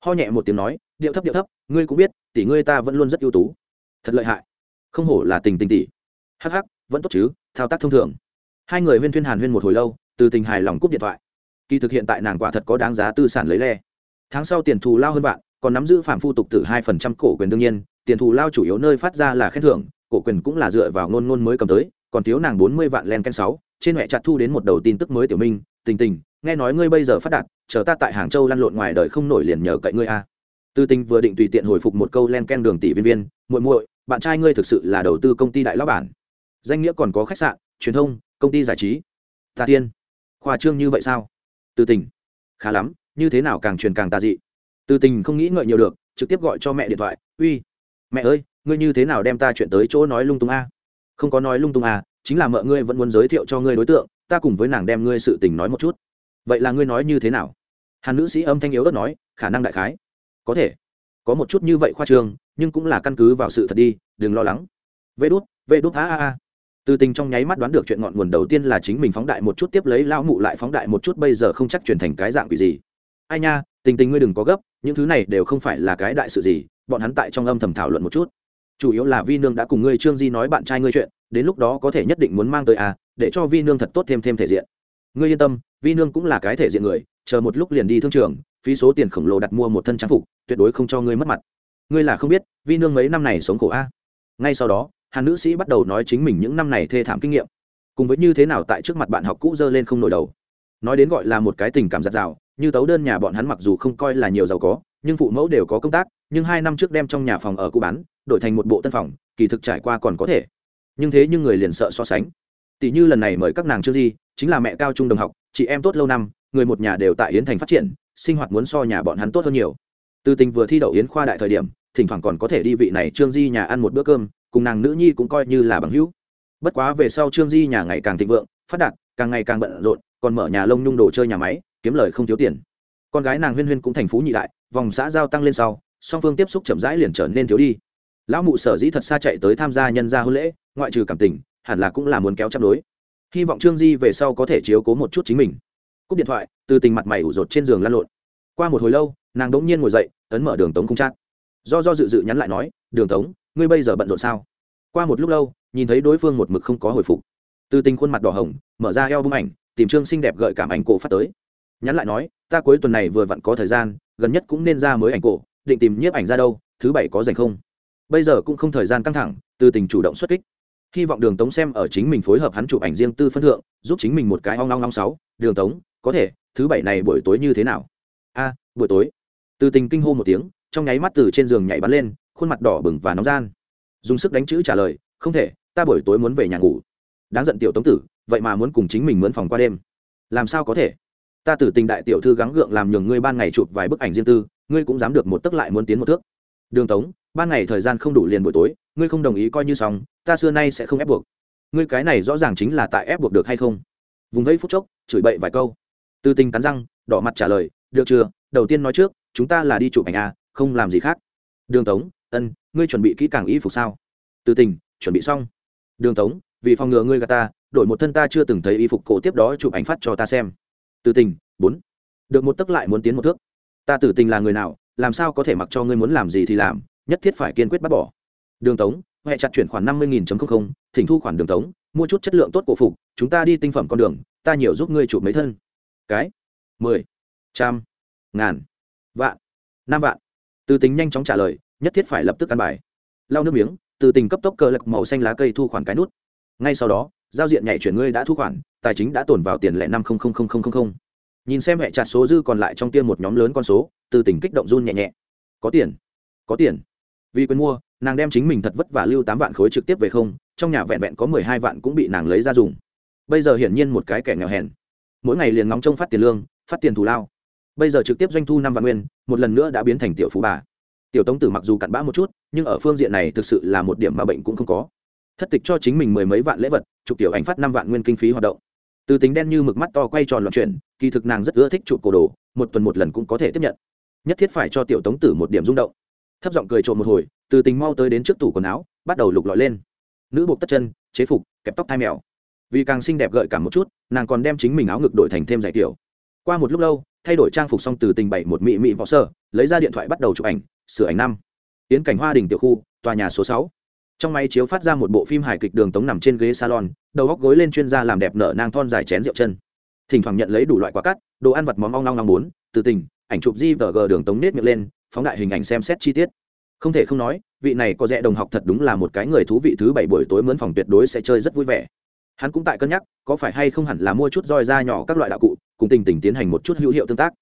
Ho nhẹ một tiếng nói, điệu thấp điệu thấp, ngươi cũng biết, tỷ ngươi ta vẫn luôn rất ưu tú. Thật lợi hại. Không hổ là tình tình tỷ. Hắc hắc, vẫn tốt chứ, thao tác thông thường. Hai người huyên thuyên hàn huyên một hồi lâu, từ tình hài lòng cúp điện thoại kỳ thực hiện tại nàng quả thật có đáng giá tư sản lấy le. Tháng sau tiền thù lao hơn bạn còn nắm giữ phạm phu tục từ hai phần trăm cổ quyền đương nhiên, tiền thù lao chủ yếu nơi phát ra là khen thưởng, cổ quyền cũng là dựa vào ngôn ngôn mới cầm tới, còn thiếu nàng bốn mươi vạn len ken sáu, trên mẹ chặt thu đến một đầu tin tức mới tiểu minh, tình tình, nghe nói ngươi bây giờ phát đạt, chờ ta tại hàng châu lăn lộn ngoài đời không nổi liền nhờ cậy ngươi a. Tư tình vừa định tùy tiện hồi phục một câu len ken đường tỷ viên viên, muội muội, bạn trai ngươi thực sự là đầu tư công ty đại lão bản. Danh nghĩa còn có khách sạn, truyền thông, công ty giải trí. Tà tiên, khoa trương như vậy sao? Từ tình. Khá lắm, như thế nào càng truyền càng tà dị. Từ tình không nghĩ ngợi nhiều được, trực tiếp gọi cho mẹ điện thoại, uy, mẹ ơi, ngươi như thế nào đem ta chuyện tới chỗ nói lung tung a? Không có nói lung tung à chính là mợ ngươi vẫn muốn giới thiệu cho ngươi đối tượng, ta cùng với nàng đem ngươi sự tình nói một chút. Vậy là ngươi nói như thế nào? Hàn nữ sĩ âm thanh yếu ớt nói, khả năng đại khái. Có thể. Có một chút như vậy khoa trương, nhưng cũng là căn cứ vào sự thật đi, đừng lo lắng. Vê đút vê đút, a a a từ tình trong nháy mắt đoán được chuyện ngọn nguồn đầu tiên là chính mình phóng đại một chút tiếp lấy lao mụ lại phóng đại một chút, bây giờ không chắc chuyển thành cái dạng quỷ gì. Ai nha, tình tình ngươi đừng có gấp, những thứ này đều không phải là cái đại sự gì, bọn hắn tại trong âm thầm thảo luận một chút. Chủ yếu là vi nương đã cùng ngươi, trương di nói bạn trai ngươi chuyện, đến lúc đó có thể nhất định muốn mang tới à để cho vi nương thật tốt thêm thêm thể diện. Ngươi yên tâm, vi nương cũng là cái thể diện người, chờ một lúc liền đi thương trường, phí số tiền khổng lồ đặt mua một thân trang phục, tuyệt đối không cho ngươi mất mặt. Ngươi là không biết, vi nương mấy năm này sống khổ a. Ngay sau đó hàn nữ sĩ bắt đầu nói chính mình những năm này thê thảm kinh nghiệm. Cùng với như thế nào tại trước mặt bạn học cũ dơ lên không nổi đầu. Nói đến gọi là một cái tình cảm giặt rào, như tấu đơn nhà bọn hắn mặc dù không coi là nhiều giàu có, nhưng phụ mẫu đều có công tác, nhưng hai năm trước đem trong nhà phòng ở cũ bán, đổi thành một bộ tân phòng, kỳ thực trải qua còn có thể. Nhưng thế nhưng người liền sợ so sánh. Tỷ như lần này mời các nàng chưa di, chính là mẹ cao trung đồng học, chị em tốt lâu năm, người một nhà đều tại yến thành phát triển, sinh hoạt muốn so nhà bọn hắn tốt hơn nhiều. Từ tình vừa thi đậu yến khoa đại thời điểm, thỉnh thoảng còn có thể đi vị này trương di nhà ăn một bữa cơm cùng nàng nữ nhi cũng coi như là bằng hữu. Bất quá về sau trương di nhà ngày càng thịnh vượng, phát đạt, càng ngày càng bận rộn, còn mở nhà lông nhung đồ chơi nhà máy, kiếm lời không thiếu tiền. Con gái nàng huyên huyên cũng thành phú nhị đại, vòng xã giao tăng lên sau, song phương tiếp xúc chậm rãi liền trở nên thiếu đi. Lão mụ sở dĩ thật xa chạy tới tham gia nhân gia hôn lễ, ngoại trừ cảm tình, hẳn là cũng là muốn kéo chấp đối hy vọng trương di về sau có thể chiếu cố một chút chính mình. Cúp điện thoại, từ tình mặt mày ủ rột trên giường lăn lộn. Qua một hồi lâu, nàng đ ỗ n g nhiên ngồi dậy, ấn mở đường tống không chát do do dự dự nhắn lại nói, đường tống ngươi bây giờ bận rộn sao? Qua một lúc lâu, nhìn thấy đối phương một mực không có hồi phục. Từ tình khuôn mặt đỏ hồng, mở ra eo bung ảnh, tìm trương xinh đẹp gợi cảm ảnh cổ phát tới. Nhắn lại nói, ta cuối tuần này vừa vặn có thời gian, gần nhất cũng nên ra mới ảnh cổ, định tìm nhiếp ảnh ra đâu, thứ bảy có dành không? Bây giờ cũng không thời gian căng thẳng, từ tình chủ động xuất kích. Hy vọng đường tống xem ở chính mình phối hợp hắn chụp ảnh riêng tư phân thượng, giúp chính mình một cái ong long long sáu. Đường tống, có thể, thứ bảy này buổi tối như thế nào? A, buổi tối. Từ tình kinh hô một tiếng, trong nháy mắt từ trên giường nhảy bắn lên khuôn mặt đỏ bừng và nóng gian. Dùng sức đánh chữ trả lời, không thể, ta buổi tối muốn về nhà ngủ. Đáng giận tiểu tống tử, vậy mà muốn cùng chính mình mướn phòng qua đêm. Làm sao có thể? Ta tử tình đại tiểu thư gắng gượng làm nhường ngươi ban ngày chụp vài bức ảnh riêng tư, ngươi cũng dám được một tấc lại muốn tiến một thước. Đường tống, ban ngày thời gian không đủ liền buổi tối, ngươi không đồng ý coi như xong, ta xưa nay sẽ không ép buộc. Ngươi cái này rõ ràng chính là tại ép buộc được hay không? Vùng vẫy phút chốc, chửi bậy vài câu. Tư tình cắn răng, đỏ mặt trả lời, được chưa? Đầu tiên nói trước, chúng ta là đi chụp ảnh à không làm gì khác. Đường tống ân, ngươi chuẩn bị kỹ càng y phục sao? Từ tình, chuẩn bị xong. Đường tống, vì phòng ngừa ngươi gà ta, đổi một thân ta chưa từng thấy y phục cổ tiếp đó chụp ảnh phát cho ta xem. Từ tình, bốn. Được một tấc lại muốn tiến một thước. Ta tử tình là người nào, làm sao có thể mặc cho ngươi muốn làm gì thì làm, nhất thiết phải kiên quyết bắt bỏ. Đường tống huệ chặt chuyển khoản năm mươi nghìn thỉnh thu khoản đường tống, mua chút chất lượng tốt cổ phục, chúng ta đi tinh phẩm con đường, ta nhiều giúp ngươi chụp mấy thân. Cái. Mười. Trăm. Ngàn. Vạn. Năm vạn. Từ tính nhanh chóng trả lời nhất thiết phải lập tức ăn bài. Lau nước miếng, từ tình cấp tốc cờ lạc màu xanh lá cây thu khoản cái nút. Ngay sau đó, giao diện nhảy chuyển ngươi đã thu khoản, tài chính đã tồn vào tiền lẻ năm nhìn xem hệ chặt số dư còn lại trong tiêm một nhóm lớn con số, từ tình kích động run nhẹ nhẹ. Có tiền có tiền. Vì quyền mua, nàng đem chính mình thật vất vả lưu tám vạn khối trực tiếp về không, trong nhà vẹn vẹn có mười hai vạn cũng bị nàng lấy ra dùng. Bây giờ hiển nhiên một cái kẻ nghèo hèn. Mỗi ngày liền ngóng trông phát tiền lương, phát tiền thù lao. Bây giờ trực tiếp doanh thu năm vạn nguyên, một lần nữa đã biến thành tiểu phú bà tiểu tống tử mặc dù cặn bã một chút, nhưng ở phương diện này thực sự là một điểm mà bệnh cũng không có. Thất tịch cho chính mình mười mấy vạn lễ vật, chụp tiểu ảnh phát năm vạn nguyên kinh phí hoạt động. Từ tính đen như mực mắt to quay tròn loạn chuyển, kỳ thực nàng rất ưa thích chụp cổ đồ, một tuần một lần cũng có thể tiếp nhận. Nhất thiết phải cho tiểu tống tử một điểm rung động. Thấp giọng cười trộm một hồi, từ tính mau tới đến trước tủ quần áo, bắt đầu lục lọi lên. Nữ buộc tất chân, chế phục, kẹp tóc thai mèo. Vì càng xinh đẹp gợi cả một chút, nàng còn đem chính mình áo ngực đổi thành thêm giải kiểu qua một lúc lâu, thay đổi trang phục xong từ tình bảy một mị mị võ sơ, lấy ra điện thoại bắt đầu chụp ảnh sửa ảnh năm. Tiến cảnh hoa đình tiểu khu, tòa nhà số sáu. Trong máy chiếu phát ra một bộ phim hài kịch đường tống nằm trên ghế salon, đầu góc gối lên chuyên gia làm đẹp nở nang thon dài chén rượu chân. Thỉnh thoảng nhận lấy đủ loại quả cắt, đồ ăn vặt món ong long long bốn, từ tình, ảnh chụp di vờ gờ đường tống nết miệng lên, phóng đại hình ảnh xem xét chi tiết. Không thể không nói, vị này có rẻ đồng học thật đúng là một cái người thú vị thứ bảy buổi tối mướn phòng tuyệt đối sẽ chơi rất vui vẻ. Hắn cũng tại cân nhắc, có phải hay không hẳn là mua chút roi da nhỏ các loại đạo cụ, cùng tình tình tiến hành một chút hữu hiệu tương tác.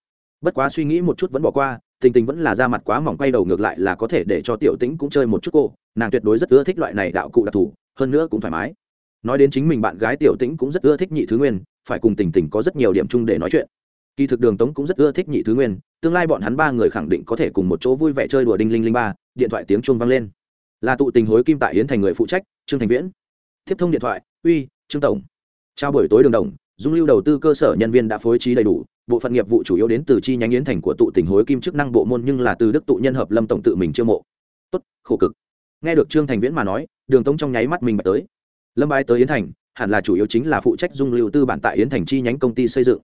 Bất quá suy nghĩ một chút vẫn bỏ qua tình tình vẫn là da mặt quá mỏng quay đầu ngược lại là có thể để cho tiểu tĩnh cũng chơi một chút cô. Nàng tuyệt đối rất ưa thích loại này đạo cụ đặc thù, hơn nữa cũng thoải mái. Nói đến chính mình bạn gái tiểu tĩnh cũng rất ưa thích nhị thứ nguyên, phải cùng tình tình có rất nhiều điểm chung để nói chuyện. Kỳ thực đường tống cũng rất ưa thích nhị thứ nguyên, tương lai bọn hắn ba người khẳng định có thể cùng một chỗ vui vẻ chơi đùa đinh linh linh ba, điện thoại tiếng chuông vang lên. Là tụ tình hối kim tại yến thành người phụ trách, trương thành viễn. Tiếp thông điện thoại, uy, trương tổng. Trao buổi tối, đường đồng dung lưu đầu tư cơ sở nhân viên đã phối trí đầy đủ bộ phận nghiệp vụ chủ yếu đến từ chi nhánh yến thành của tụ tình hối kim chức năng bộ môn nhưng là từ đức tụ nhân hợp lâm tổng tự mình chiêu mộ. Tốt, khổ cực. Nghe được trương thành viễn mà nói, đường tống trong nháy mắt mình bạch tới. Lâm bái tới yến thành, hẳn là chủ yếu chính là phụ trách dung lưu tư bản tại yến thành chi nhánh công ty xây dựng.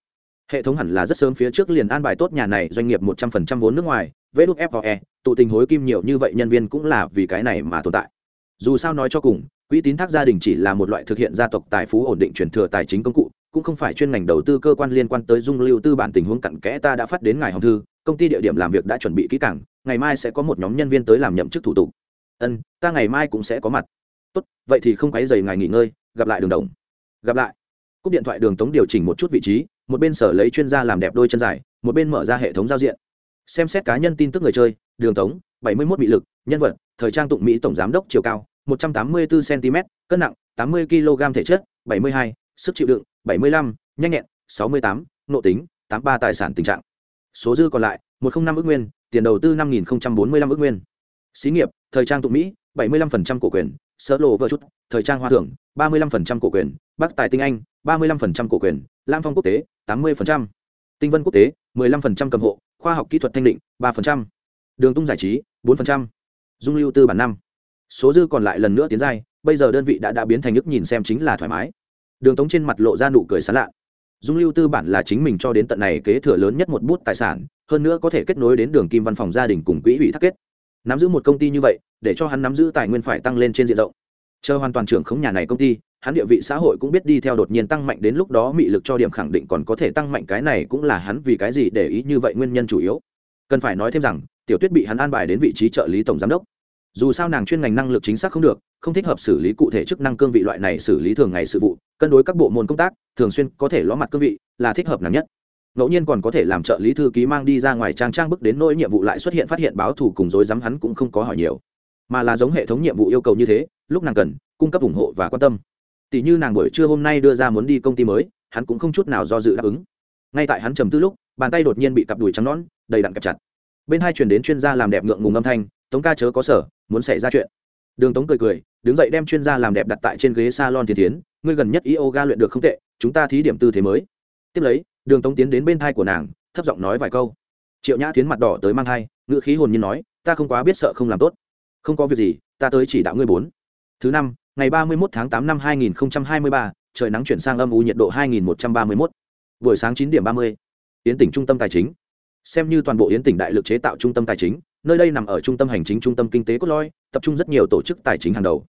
Hệ thống hẳn là rất sớm phía trước liền an bài tốt nhà này doanh nghiệp một trăm phần trăm vốn nước ngoài vffe tụ tình hối kim nhiều như vậy nhân viên cũng là vì cái này mà tồn tại. Dù sao nói cho cùng, quỹ tín thác gia đình chỉ là một loại thực hiện gia tộc tài phú ổn định truyền thừa tài chính công cụ cũng không phải chuyên ngành đầu tư cơ quan liên quan tới dung lưu tư bản tình huống cặn kẽ ta đã phát đến ngài hồng thư, công ty địa điểm làm việc đã chuẩn bị kỹ càng, ngày mai sẽ có một nhóm nhân viên tới làm nhậm chức thủ tục. Ân, ta ngày mai cũng sẽ có mặt. Tốt, vậy thì không quấy dày ngài nghỉ ngơi, gặp lại đường đồng. Gặp lại. Cúp điện thoại đường tống điều chỉnh một chút vị trí, một bên sở lấy chuyên gia làm đẹp đôi chân dài, một bên mở ra hệ thống giao diện. Xem xét cá nhân tin tức người chơi, đường tống, bảy mươi một bị lực, nhân vật, thời trang tụng mỹ tổng giám đốc chiều cao, một trăm tám mươi bốn cm cân nặng, tám mươi kg thể chất, bảy mươi hai sức chịu đựng 75, nhanh nhẹn 68, nội tính 83 tài sản tình trạng. Số dư còn lại 105 ước nguyên tiền đầu tư 5045 ước nguyên. Xí nghiệp thời trang tụ mỹ 75% cổ quyền sơ lộ vợ chút thời trang hoa thưởng 35% cổ quyền bắc tài tinh anh 35% cổ quyền lam phong quốc tế 80%, tinh vân quốc tế 15% cầm hộ khoa học kỹ thuật thanh định 3%, đường tung giải trí 4%, dung lưu tư bản năm. Số dư còn lại lần nữa tiến giai bây giờ đơn vị đã đã biến thành nước nhìn xem chính là thoải mái đường tống trên mặt lộ ra nụ cười sán lạ. Dung lưu tư bản là chính mình cho đến tận này kế thừa lớn nhất một bút tài sản, hơn nữa có thể kết nối đến đường kim văn phòng gia đình cùng quỹ ủy thác kết. Nắm giữ một công ty như vậy, để cho hắn nắm giữ tài nguyên phải tăng lên trên diện rộng. Chờ hoàn toàn trưởng khống nhà này công ty, hắn địa vị xã hội cũng biết đi theo đột nhiên tăng mạnh đến lúc đó mị lực cho điểm khẳng định còn có thể tăng mạnh cái này cũng là hắn vì cái gì để ý như vậy nguyên nhân chủ yếu. Cần phải nói thêm rằng, tiểu tuyết bị hắn an bài đến vị trí trợ lý tổng giám đốc dù sao nàng chuyên ngành năng lực chính xác không được, không thích hợp xử lý cụ thể chức năng cương vị loại này xử lý thường ngày sự vụ, cân đối các bộ môn công tác, thường xuyên có thể ló mặt cương vị, là thích hợp nàng nhất. Ngẫu nhiên còn có thể làm trợ lý thư ký mang đi ra ngoài trang trang bức đến nỗi nhiệm vụ lại xuất hiện phát hiện báo thù cùng dối dám hắn cũng không có hỏi nhiều. Mà là giống hệ thống nhiệm vụ yêu cầu như thế, lúc nàng cần, cung cấp ủng hộ và quan tâm. Tỷ như nàng buổi trưa hôm nay đưa ra muốn đi công ty mới, hắn cũng không chút nào do dự đáp ứng. Ngay tại hắn trầm tư lúc, bàn tay đột nhiên bị cặp đùi trắng nón đầy đặn cặp chặt. Bên hai chuyển đến chuyên gia làm đẹp ngượng ngùng âm thanh tống ca chớ có sở, muốn xảy ra chuyện. Đường tống cười cười, đứng dậy đem chuyên gia làm đẹp đặt tại trên ghế salon thiên tiến ngươi gần nhất yoga luyện được không tệ, chúng ta thí điểm tư thế mới. Tiếp lấy, đường tống tiến đến bên thai của nàng, thấp giọng nói vài câu. Triệu nhã tiến mặt đỏ tới mang thai, ngữ khí hồn nhiên nói, ta không quá biết sợ không làm tốt. Không có việc gì, ta tới chỉ đạo ngươi bốn. Thứ năm, ngày ba mươi một tháng tám năm hai nghìn hai mươi ba, trời nắng chuyển sang âm u nhiệt độ hai nghìn một trăm ba mươi một buổi sáng chín điểm ba mươi, yến tỉnh trung tâm tài chính. Xem như toàn bộ yến tỉnh đại lực chế tạo trung tâm tài chính nơi đây nằm ở trung tâm hành chính trung tâm kinh tế cốt lõi, tập trung rất nhiều tổ chức tài chính hàng đầu.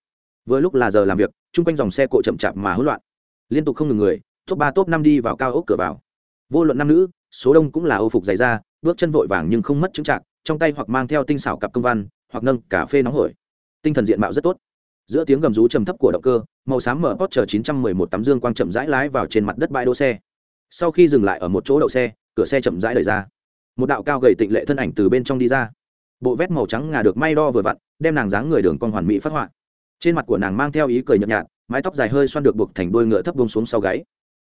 Vừa lúc là giờ làm việc, chung quanh dòng xe cộ chậm chạp mà hỗn loạn. Liên tục không ngừng người, top ba, top năm đi vào cao ốc cửa vào. Vô luận nam nữ, số đông cũng là ô phục dày ra bước chân vội vàng nhưng không mất chứng trạng trong tay hoặc mang theo tinh xảo cặp công văn, hoặc nâng cà phê nóng hổi. Tinh thần diện mạo rất tốt. Giữa tiếng gầm rú trầm thấp của động cơ, màu xám mở Porsche 911 tắm dương quang chậm rãi lái vào trên mặt đất bãi đỗ xe. Sau khi dừng lại ở một chỗ đậu xe, cửa xe chậm rãi đẩy ra. Một đạo cao gầy tịnh lệ thân ảnh từ bên trong đi ra bộ vét màu trắng ngà được may đo vừa vặn đem nàng dáng người đường con hoàn mỹ phát họa. Trên mặt của nàng mang theo ý cười nhợt nhạt mái tóc dài hơi xoăn được buộc thành đuôi ngựa thấp bông xuống sau gáy.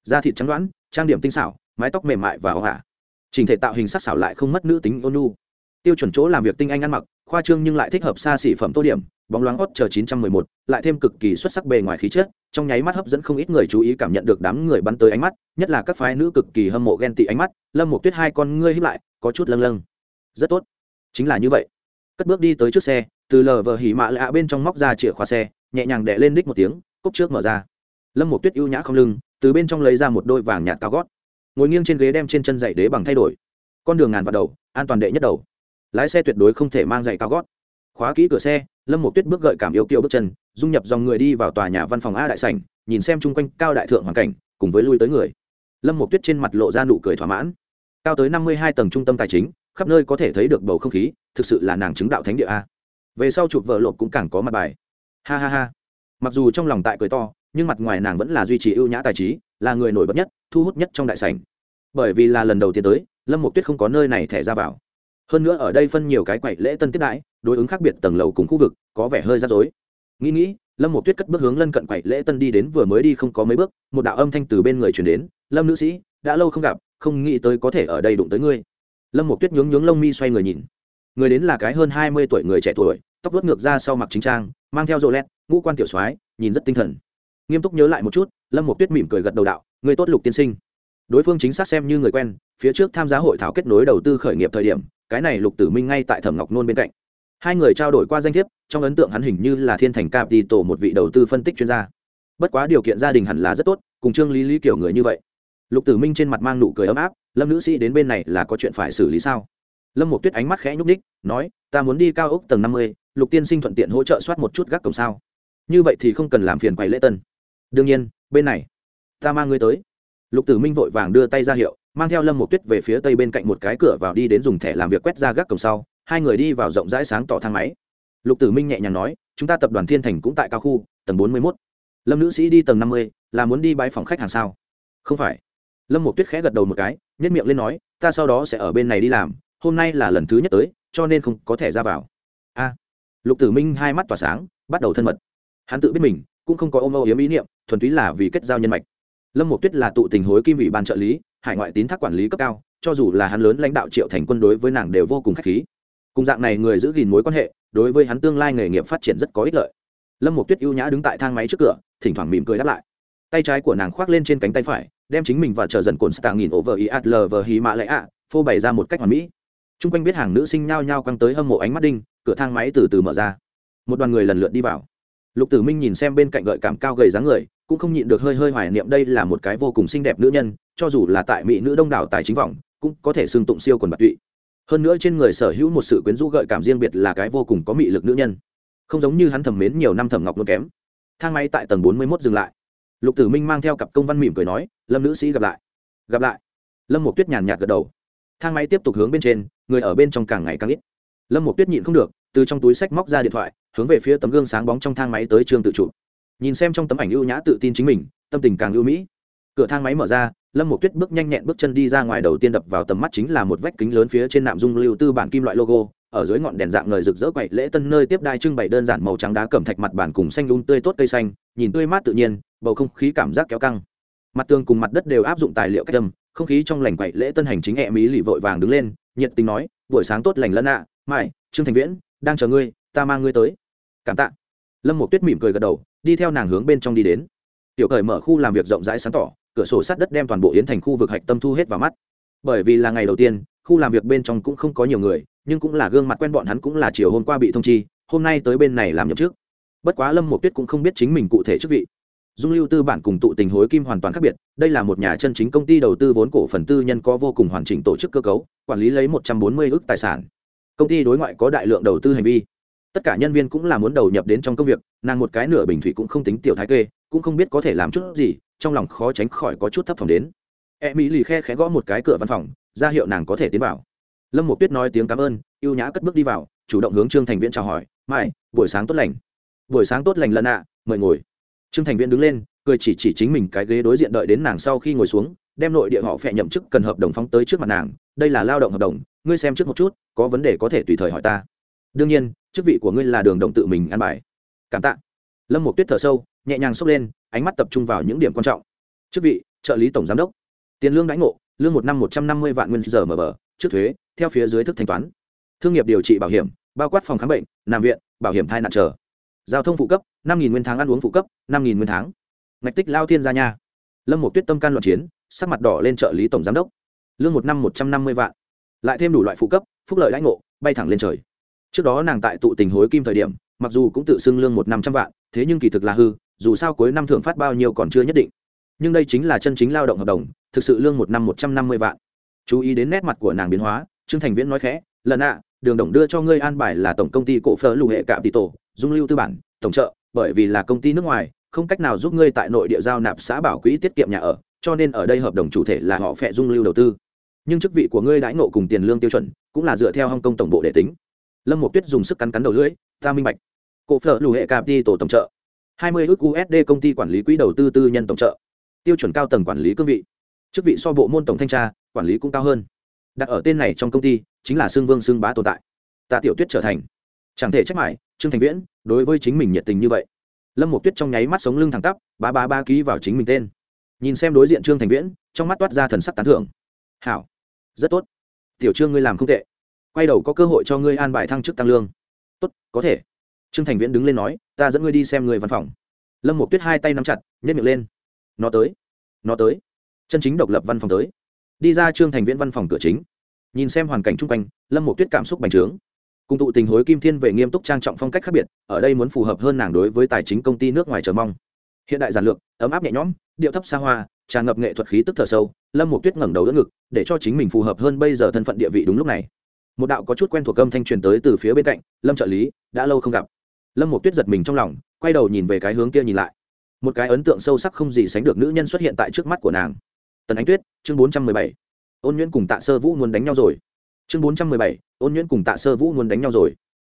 Da thịt trắng đoán trang điểm tinh xảo mái tóc mềm mại và ảo ả. Trình thể tạo hình sắc xảo lại không mất nữ tính ôn nhu. Tiêu chuẩn chỗ làm việc tinh anh ăn mặc khoa trương nhưng lại thích hợp xa xỉ phẩm tô điểm bóng loáng hot chờ 911, lại thêm cực kỳ xuất sắc bề ngoài khí chất trong nháy mắt hấp dẫn không ít người chú ý cảm nhận được đám người bắn tới ánh mắt nhất là các phái nữ cực kỳ hâm mộ ghen tị ánh mắt lâm một tuyết hai con ngươi híp lại có chút lâng lâng. Rất tốt chính là như vậy. Cất bước đi tới trước xe, từ lờ vờ hỉ mạ lạ bên trong móc ra chìa khóa xe, nhẹ nhàng đẻ lên đích một tiếng cốc trước mở ra. Lâm một tuyết ưu nhã không lưng, từ bên trong lấy ra một đôi vàng nhạt cao gót. Ngồi nghiêng trên ghế đem trên chân dậy đế bằng thay đổi. Con đường ngàn vào đầu, an toàn đệ nhất đầu. Lái xe tuyệt đối không thể mang giày cao gót. Khóa kỹ cửa xe, lâm một tuyết bước gợi cảm yêu kiêu bước chân, dung nhập dòng người đi vào tòa nhà văn phòng a đại sảnh, nhìn xem chung quanh cao đại thượng hoàn cảnh, cùng với lui tới người. Lâm một tuyết trên mặt lộ ra nụ cười thỏa mãn. Cao tới năm mươi hai tầng trung tâm tài chính khắp nơi có thể thấy được bầu không khí, thực sự là nàng chứng đạo thánh địa a. Về sau chụp vợ lộp cũng càng có mặt bài. Ha ha ha. Mặc dù trong lòng tại cười to, nhưng mặt ngoài nàng vẫn là duy trì ưu nhã tài trí, là người nổi bật nhất, thu hút nhất trong đại sảnh. Bởi vì là lần đầu tiên tới, lâm một tuyết không có nơi này thẻ ra vào. Hơn nữa ở đây phân nhiều cái quậy lễ tân tiếp đãi, đối ứng khác biệt tầng lầu cùng khu vực, có vẻ hơi rắc rối. Nghĩ nghĩ, lâm một tuyết cất bước hướng lân cận quậy lễ tân đi đến vừa mới đi không có mấy bước, một đạo âm thanh từ bên người chuyển đến, lâm nữ sĩ, đã lâu không gặp, không nghĩ tới có thể ở đây đụng tới ngươi lâm một tuyết nhướng nhướng lông mi xoay người nhìn. Người đến là cái hơn hai mươi tuổi người trẻ tuổi, tóc vớt ngược ra sau mặc chính trang, mang theo rô lét, ngũ quan tiểu soái, nhìn rất tinh thần. Nghiêm túc nhớ lại một chút, lâm một tuyết mỉm cười gật đầu đạo, người tốt lục tiên sinh. Đối phương chính xác xem như người quen, phía trước tham gia hội thảo kết nối đầu tư khởi nghiệp thời điểm, cái này lục tử minh ngay tại thẩm ngọc nôn bên cạnh. Hai người trao đổi qua danh thiếp, trong ấn tượng hắn hình như là thiên thành tổ một vị đầu tư phân tích chuyên gia. Bất quá điều kiện gia đình hẳn là rất tốt, cùng trương lý lý kiểu người như vậy. Lục tử minh trên mặt mang nụ cười ấm áp lâm nữ sĩ đến bên này là có chuyện phải xử lý sao? Lâm một tuyết ánh mắt khẽ nhúc ních nói, ta muốn đi cao ốc tầng năm mươi, lục tiên sinh thuận tiện hỗ trợ soát một chút gác cổng sao. Như vậy thì không cần làm phiền quầy lễ tân. Đương nhiên, bên này. Ta mang ngươi tới. Lục tử minh vội vàng đưa tay ra hiệu, mang theo lâm một tuyết về phía tây bên cạnh một cái cửa vào đi đến dùng thẻ làm việc quét ra gác cổng sau, hai người đi vào rộng rãi sáng tỏ thang máy. Lục tử minh nhẹ nhàng nói, chúng ta tập đoàn thiên thành cũng tại cao khu, tầng bốn mươi mốt. Lâm nữ sĩ đi tầng năm mươi, là muốn đi bãi phòng khách hàng sao? Không phải lâm một tuyết khẽ gật đầu một cái nhất miệng lên nói, ta sau đó sẽ ở bên này đi làm, hôm nay là lần thứ nhất tới, cho nên không có thể ra vào. A. Lục tử minh hai mắt tỏa sáng, bắt đầu thân mật. Hắn tự biết mình, cũng không có ôm âu yếm ý niệm, thuần túy là vì kết giao nhân mạch. Lâm một tuyết là tụ tình hối kim ủy ban trợ lý, hải ngoại tín thác quản lý cấp cao, cho dù là hắn lớn lãnh đạo triệu thành quân đối với nàng đều vô cùng k h á c h khí. Cùng dạng này người giữ gìn mối quan hệ, đối với hắn tương lai nghề nghiệp phát triển rất có ích lợi. Lâm một tuyết ưu nhã đứng tại thang máy trước cửa, thỉnh thoảng mỉm cười đáp lại. Tay trái của nàng khoác lên trên cánh tay phải đem chính mình và chờ dần cồn stạng nghìn over i atl vờ hí mạ lệ ạ, phô bày ra một cách hoàn mỹ. T r u n g quanh biết hàng nữ sinh nhao nhao căng tới hâm mộ ánh mắt đinh, cửa thang máy từ từ mở ra. Một đoàn người lần lượt đi vào. Lục tử minh nhìn xem bên cạnh gợi cảm cao gầy dáng người, cũng không nhịn được hơi hơi hoài niệm đây là một cái vô cùng xinh đẹp nữ nhân, cho dù là tại mỹ nữ đông đảo tài chính vọng, cũng có thể xưng tụng siêu quần bạc tụy. Hơn nữa trên người sở hữu một sự quyến rũ gợi cảm riêng biệt là cái vô cùng có mị lực nữ nhân. Không giống như hắn thầm mến nhiều năm thầm ngọc luôn kém. Thang máy tại tầng bốn mươi mốt dừng lại lục tử minh mang theo cặp công văn mỉm cười nói, lâm nữ sĩ gặp lại. Gặp lại? Lâm một tuyết nhàn nhạt gật đầu. Thang máy tiếp tục hướng bên trên, người ở bên trong càng ngày càng ít. Lâm một tuyết nhịn không được, từ trong túi sách móc ra điện thoại, hướng về phía tấm gương sáng bóng trong thang máy tới trường tự chụp nhìn xem trong tấm ảnh ưu nhã tự tin chính mình, tâm tình càng ưu mỹ. Cửa thang máy mở ra, lâm một tuyết bước nhanh nhẹn bước chân đi ra ngoài đầu tiên đập vào tầm mắt chính là một vách kính lớn phía trên nạm dung lưu tư bản kim loại logo, ở dưới ngọn đèn dạng ngời rực rỡ quậy lễ tân nơi tiếp đai trưng bày đơn giản màu trắng đá cẩm thạch mặt bàn cùng xanh lung tươi tốt cây xanh, nhìn tươi mát tự nhiên bầu không khí cảm giác kéo căng. Mặt tường cùng mặt đất đều áp dụng tài liệu cách âm không khí trong lành quậy lễ tân hành chính hẹ mỹ lì vội vàng đứng lên nhiệt tình nói buổi sáng tốt lành lân ạ. À, trương thành viễn đang chờ ngươi ta mang ngươi tới. Cảm tạ. Lâm một tuyết mỉm cười gật đầu đi theo nàng hướng bên trong đi đến. Tiểu cởi mở khu làm việc rộng rãi sáng tỏ cửa sổ sát đất đem toàn bộ yến thành khu vực hạch tâm thu hết vào mắt. Bởi vì là ngày đầu tiên khu làm việc bên trong cũng không có nhiều người nhưng cũng là gương mặt quen bọn hắn cũng là chiều hôm qua bị thông chi hôm nay tới bên này làm nhậm trước bất quá lâm một tuyết cũng không biết chính mình cụ thể chức vị dung lưu tư bản cùng tụ tình hối kim hoàn toàn khác biệt, đây là một nhà chân chính công ty đầu tư vốn cổ phần tư nhân có vô cùng hoàn chỉnh tổ chức cơ cấu, quản lý lấy một trăm bốn mươi ước tài sản. Công ty đối ngoại có đại lượng đầu tư hành vi. Tất cả nhân viên cũng là muốn đầu nhập đến trong công việc, nàng một cái nửa bình thủy cũng không tính tiểu thái kê, cũng không biết có thể làm chút gì, trong lòng khó tránh khỏi có chút thấp phòng đến. E mỹ lì khe khẽ gõ một cái cửa văn phòng, ra hiệu nàng có thể tiến vào. Lâm một tuyết nói tiếng cảm ơn y ê u nhã cất bước đi vào, chủ động hướng trương thành viễn chào hỏi, mai, buổi sáng tốt lành. Buổi sáng tốt lành lần ạ, mời ngồi trương thành viễn đứng lên, cười chỉ chỉ chính mình cái ghế đối diện đợi đến nàng sau khi ngồi xuống, đem nội địa họ phẹ nhậm chức cần hợp đồng phóng tới trước mặt nàng, đây là lao động hợp đồng, ngươi xem trước một chút, có vấn đề có thể tùy thời hỏi ta. Đương nhiên, chức vị của ngươi là đường động tự mình ăn bài. Cảm tạ. Lâm một tuyết thở sâu, nhẹ nhàng xốc lên, ánh mắt tập trung vào những điểm quan trọng. Chức vị, trợ lý tổng giám đốc. Tiền lương đánh ngộ, lương một năm một trăm năm mươi vạn nguyên giờ mở bờ, trước thuế, theo phía dưới thức thanh toán. Thương nghiệp điều trị bảo hiểm, bao quát phòng khám bệnh, nằm viện, bảo hiểm thai nạn trở giao thông phụ cấp năm nguyên tháng ăn uống phụ cấp, năm nguyên tháng. Ngạch tích lao thiên gia nha. Lâm một tuyết tâm can loạn chiến, sắc mặt đỏ lên trợ lý tổng giám đốc. Lương một năm một trăm năm mươi vạn. Lại thêm đủ loại phụ cấp, phúc lợi lãnh ngộ, bay thẳng lên trời. Trước đó nàng tại tụ tình hối kim thời điểm, mặc dù cũng tự xưng lương một năm trăm vạn, thế nhưng kỳ thực là hư, dù sao cuối năm thưởng phát bao nhiêu còn chưa nhất định. Nhưng đây chính là chân chính lao động hợp đồng, thực sự lương một năm một trăm năm mươi vạn. Chú ý đến nét mặt của nàng biến hóa, trương thành viễn nói khẽ, lần ạ, đường đồng đưa cho ngươi an bài là tổng công ty cổ phơ lụ hệ cạm tỷ tổ, dung lưu tư bản, tổng trợ bởi vì là công ty nước ngoài, không cách nào giúp ngươi tại nội địa giao nạp xã bảo quỹ tiết kiệm nhà ở, cho nên ở đây hợp đồng chủ thể là họ phẹ dung lưu đầu tư. Nhưng chức vị của ngươi đãi nộ cùng tiền lương tiêu chuẩn, cũng là dựa theo hong kong tổng bộ để tính. Lâm một tuyết dùng sức cắn cắn đầu lưỡi, ta minh bạch. Cổ phở lù hệ cạp đi tổ tổng trợ. hai mươi ước usd công ty quản lý quỹ đầu tư tư nhân tổng trợ. Tiêu chuẩn cao tầng quản lý cương vị. Chức vị so bộ môn tổng thanh tra, quản lý cũng cao hơn. Đặt ở tên này trong công ty, chính là xương vương xương bá tồn tại. Ta tiểu tuyết trở thành. Chẳng thể trách mải trương thành viễn đối với chính mình nhiệt tình như vậy. Lâm một tuyết trong nháy mắt sống lưng thẳng tắp ba ba ba ký vào chính mình tên. Nhìn xem đối diện trương thành viễn, trong mắt toát ra thần sắc tán thưởng. Hảo, rất tốt. Tiểu trương ngươi làm không tệ. Quay đầu có cơ hội cho ngươi an bài thăng chức tăng lương. Tốt, có thể. Trương thành viễn đứng lên nói, ta dẫn ngươi đi xem người văn phòng. Lâm một tuyết hai tay nắm chặt nhét miệng lên. Nó tới nó tới. Chân chính độc lập văn phòng tới. Đi ra trương thành viễn văn phòng cửa chính. Nhìn xem hoàn cảnh chung quanh, lâm một tuyết cảm xúc bành trướng cùng tụ tình hối kim thiên về nghiêm túc trang trọng phong cách khác biệt, ở đây muốn phù hợp hơn nàng đối với tài chính công ty nước ngoài chờ mong. Hiện đại giản lược, ấm áp nhẹ nhõm, điệu thấp xa hoa, tràn ngập nghệ thuật khí tức thở sâu, lâm một tuyết ngẩng đầu đỡ ngực, để cho chính mình phù hợp hơn bây giờ thân phận địa vị đúng lúc này. Một đạo có chút quen thuộc âm thanh truyền tới từ phía bên cạnh, lâm trợ lý, đã lâu không gặp. Lâm một tuyết giật mình trong lòng, quay đầu nhìn về cái hướng kia nhìn lại. Một cái ấn tượng sâu sắc không gì sánh được nữ nhân xuất hiện tại trước mắt của nàng. Tần ánh tuyết, chương bốn trăm mười bảy. Ôn nhuyễn cùng tạ sơ vũ muốn đánh nhau rồi chương bốn trăm mười bảy, ôn nhuyễn cùng tạ sơ vũ muốn đánh nhau rồi.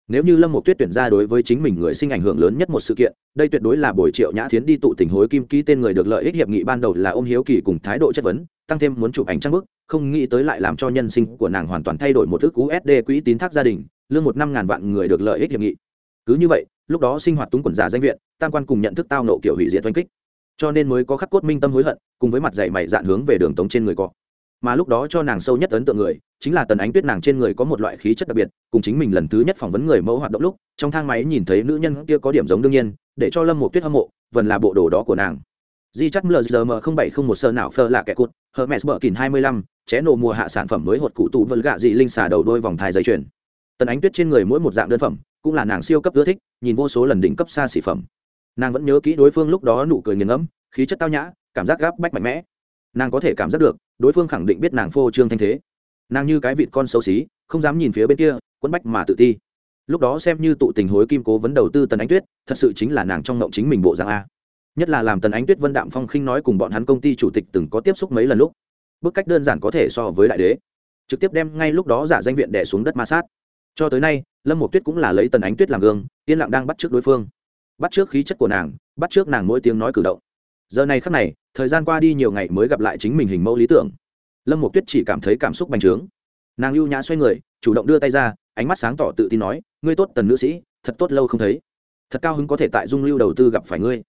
Nếu như lâm một tuyết tuyển ra đối với chính mình người sinh ảnh hưởng lớn nhất một sự kiện, đây tuyệt đối là buổi triệu nhã thiến đi tụ tình hối kim ký tên người được lợi ích hiệp nghị ban đầu là ôm hiếu kỳ cùng thái độ chất vấn, tăng thêm muốn chụp ảnh trang bức, không nghĩ tới lại làm cho nhân sinh của nàng hoàn toàn thay đổi một thức usd quỹ tín thác gia đình, lương một năm ngàn vạn người được lợi ích hiệp nghị. Cứ như vậy, lúc đó sinh hoạt túng quần giả danh viện, tam quan cùng nhận thức tao nộ kiểu hủy diệt oanh kích. Cho nên mới có khắc cốt minh tâm hối hận, cùng với mặt dạy mày dạn hướng về đường tống trên người cọ mà lúc đó cho nàng sâu nhất ấn tượng người, chính là tần ánh tuyết nàng trên người có một loại khí chất đặc biệt, cùng chính mình lần thứ nhất phỏng vấn người mẫu hoạt động lúc, trong thang máy nhìn thấy nữ nhân kia có điểm giống đương nhiên, để cho lâm một tuyết hâm mộ vần là bộ đồ đó của nàng. Di chắt mlm không bảy không một sơ nào phơ là kẻ cụt, hermes bờ kìn hai mươi lăm, ché nổ mùa hạ sản phẩm mới hột cụ tụ vân gạ dị linh xà đầu đôi vòng thai dây chuyền. Tần ánh tuyết trên người mỗi một dạng đơn phẩm, cũng là nàng siêu cấp ưa thích, nhìn vô số lần đỉnh cấp xa xỉ phẩm. Nàng vẫn nhớ kỹ đối phương lúc đó nụ cười nghiền ngẫm, khí chất tao nhã, cảm giác gáp bách mạnh mẽ. Nàng có thể cảm giác được đối phương khẳng định biết nàng phô trương thanh thế. Nàng như cái vịt con xấu xí, không dám nhìn phía bên kia, quấn bách mà tự ti. Lúc đó xem như tụ tình hối kim cố vấn đầu tư tần ánh tuyết, thật sự chính là nàng trong ngộng chính mình bộ dạng a. Nhất là làm tần ánh tuyết vân đạm phong khinh nói cùng bọn hắn công ty chủ tịch từng có tiếp xúc mấy lần lúc, bức cách đơn giản có thể so với đại đế. Trực tiếp đem ngay lúc đó giả danh viện đẻ xuống đất ma sát. Cho tới nay, lâm một tuyết cũng là lấy tần ánh tuyết làm gương, yên lặng đang bắt trước đối phương. Bắt trước khí chất của nàng, bắt trước nàng mỗi tiếng nói cử động giờ này khắc này, thời gian qua đi nhiều ngày mới gặp lại chính mình hình mẫu lý tưởng. Lâm một tuyết chỉ cảm thấy cảm xúc bành trướng. Nàng lưu nhã xoay người, chủ động đưa tay ra, ánh mắt sáng tỏ tự tin nói, ngươi tốt tần nữ sĩ, thật tốt lâu không thấy. Thật cao hứng có thể tại dung lưu đầu tư gặp phải ngươi.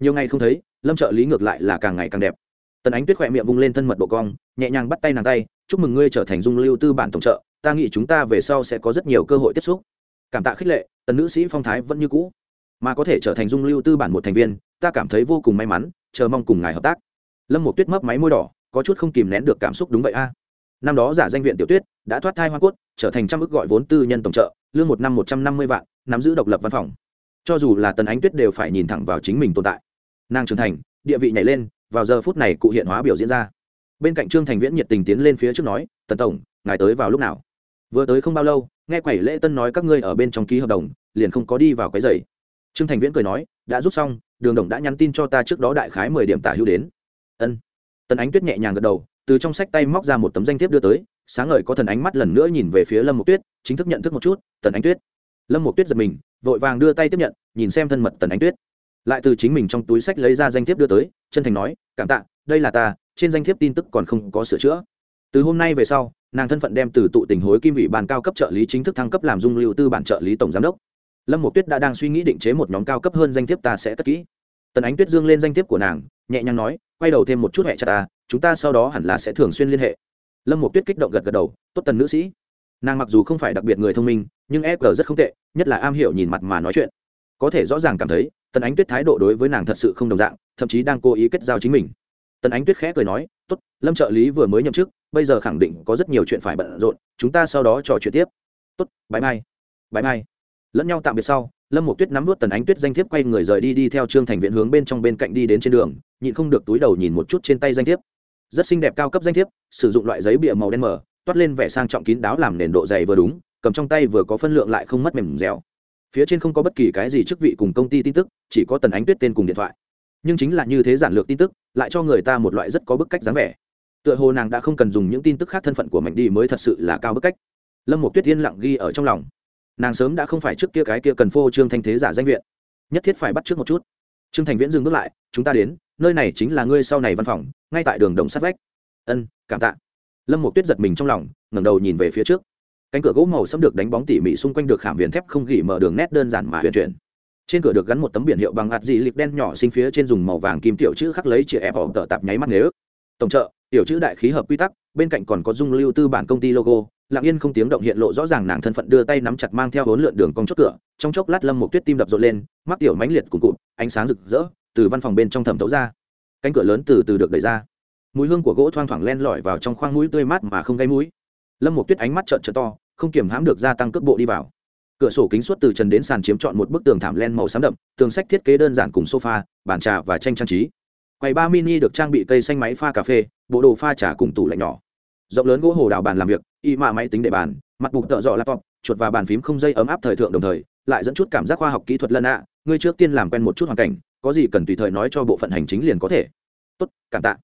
Nhiều ngày không thấy, lâm trợ lý ngược lại là càng ngày càng đẹp. Tần ánh tuyết khỏe miệng vung lên thân mật độ cong, nhẹ nhàng bắt tay nàng tay, chúc mừng ngươi trở thành dung lưu tư bản tổng trợ, ta nghĩ chúng ta về sau sẽ có rất nhiều cơ hội tiếp xúc. Cảm tạ khích lệ, tần nữ sĩ phong thái vẫn như cũ. Mà có thể trở thành dung lưu tư bản một thành viên, ta cảm thấy vô cùng may mắn chờ mong cùng ngài hợp tác. Lâm một tuyết mấp máy môi đỏ, có chút không kìm nén được cảm xúc đúng vậy a. Năm đó giả danh viện tiểu tuyết, đã thoát thai hoa cốt, trở thành trăm ước gọi vốn tư nhân tổng trợ, lương một năm một trăm năm mươi vạn, nắm giữ độc lập văn phòng. Cho dù là tần ánh tuyết đều phải nhìn thẳng vào chính mình tồn tại. Nàng trưởng thành, địa vị nhảy lên, vào giờ phút này cụ hiện hóa biểu diễn ra. Bên cạnh trương thành viễn nhiệt tình tiến lên phía trước nói, tần tổng, ngài tới vào lúc nào? Vừa tới không bao lâu, nghe quẩy lễ tân nói các ngươi ở bên trong ký hợp đồng, liền không có đi vào cái giày. Trương thành viễn cười nói đã rút xong, đường đồng đã nhắn tin cho ta trước đó đại khái mười điểm tả hữu đến. Ân. Tần ánh tuyết nhẹ nhàng gật đầu, từ trong sách tay móc ra một tấm danh thiếp đưa tới, sáng ngời có thần ánh mắt lần nữa nhìn về phía lâm mục tuyết, chính thức nhận thức một chút, tần ánh tuyết. Lâm mục tuyết giật mình, vội vàng đưa tay tiếp nhận, nhìn xem thân mật tần ánh tuyết. Lại từ chính mình trong túi sách lấy ra danh thiếp đưa tới, chân thành nói, cảm tạ, đây là ta, trên danh thiếp tin tức còn không có sửa chữa. Từ hôm nay về sau, nàng thân phận đem từ tụ tình hối kim ủy ban cao cấp trợ lý chính thức thăng cấp làm dung lưu tư bản trợ lý tổng giám đốc lâm một tuyết đã đang suy nghĩ định chế một nhóm cao cấp hơn danh thiếp ta sẽ cất kỹ. Tần ánh tuyết dương lên danh thiếp của nàng, nhẹ nhàng nói, quay đầu thêm một chút hẹ cho ta, chúng ta sau đó hẳn là sẽ thường xuyên liên hệ. Lâm một tuyết kích động gật gật đầu, tốt tần nữ sĩ. Nàng mặc dù không phải đặc biệt người thông minh, nhưng e g rất không tệ, nhất là am hiểu nhìn mặt mà nói chuyện. Có thể rõ ràng cảm thấy, tần ánh tuyết thái độ đối với nàng thật sự không đồng dạng, thậm chí đang cố ý kết giao chính mình. Tần ánh tuyết khẽ cười nói, tốt, lâm trợ lý vừa mới nhậm chức, bây giờ khẳng định có rất nhiều chuyện phải bận rộn, chúng ta sau đó trò chuyện tiếp. Tốt bãi mai bãi mai lẫn nhau tạm biệt sau, lâm một tuyết nắm vút tần ánh tuyết danh thiếp quay người rời đi đi theo trương thành viện hướng bên trong bên cạnh đi đến trên đường, nhịn không được túi đầu nhìn một chút trên tay danh thiếp. Rất xinh đẹp cao cấp danh thiếp, sử dụng loại giấy bìa màu đen mờ, toát lên vẻ sang trọng kín đáo làm nền độ dày vừa đúng, cầm trong tay vừa có phân lượng lại không mất mềm dẻo. Phía trên không có bất kỳ cái gì chức vị cùng công ty tin tức, chỉ có tần ánh tuyết tên cùng điện thoại. Nhưng chính là như thế giản lược tin tức, lại cho người ta một loại rất có bức cách dáng vẻ. Tựa hồ nàng đã không cần dùng những tin tức khác thân phận của mạnh đi mới thật sự là cao bức cách. Lâm một tuyết yên lặng ghi ở trong lòng nàng sớm đã không phải trước kia cái kia cần phô trương thanh thế giả danh viện. Nhất thiết phải bắt trước một chút. Trương thành viễn dừng bước lại, chúng ta đến, nơi này chính là ngươi sau này văn phòng, ngay tại đường đồng sát vách. Ân, cảm tạ. Lâm một tuyết giật mình trong lòng, ngẩng đầu nhìn về phía trước. Cánh cửa gỗ màu sẫm được đánh bóng tỉ mỉ xung quanh được khảm viền thép không gỉ mở đường nét đơn giản mà huyền chuyển. Trên cửa được gắn một tấm biển hiệu bằng hạt dị lịch đen nhỏ sinh phía trên dùng màu vàng kim tiểu chữ khắc lấy chĩa ép họ tờ tạp nháy mắt nếu. Tổng trợ tiểu chữ đại khí hợp quy tắc, bên cạnh còn có dung lưu tư bản công ty logo lặng yên không tiếng động hiện lộ rõ ràng nàng thân phận đưa tay nắm chặt mang theo bốn lượn đường cong chốt cửa, trong chốc lát lâm một tuyết tim đập rộn lên mắc tiểu mãnh liệt cùng cụt, ánh sáng rực rỡ, từ văn phòng bên trong thẩm thấu ra. Cánh cửa lớn từ từ được đẩy ra. Mùi hương của gỗ thoang thoảng len lỏi vào trong khoang mũi tươi mát mà không gây mũi. Lâm một tuyết ánh mắt trợn trợn to, không kiềm hãm được gia tăng cước bộ đi vào. Cửa sổ kính suốt từ trần đến sàn chiếm trọn một bức tường thảm len màu xám đậm, tường sách thiết kế đơn giản cùng sofa, bàn trà và tranh trang trí. Quầy ba mini được trang bị cây xanh máy pha cà phê, bộ đồ pha trà cùng tủ lạnh nhỏ rộng lớn gỗ hồ đào bàn làm việc, y mạ máy tính để bàn, mặt bục tợ dọ laptop, chuột và bàn phím không dây ấm áp thời thượng đồng thời, lại dẫn chút cảm giác khoa học kỹ thuật lân ạ. Ngươi trước tiên làm quen một chút hoàn cảnh, có gì cần tùy thời nói cho bộ phận hành chính liền có thể. Tốt, cảm tạ.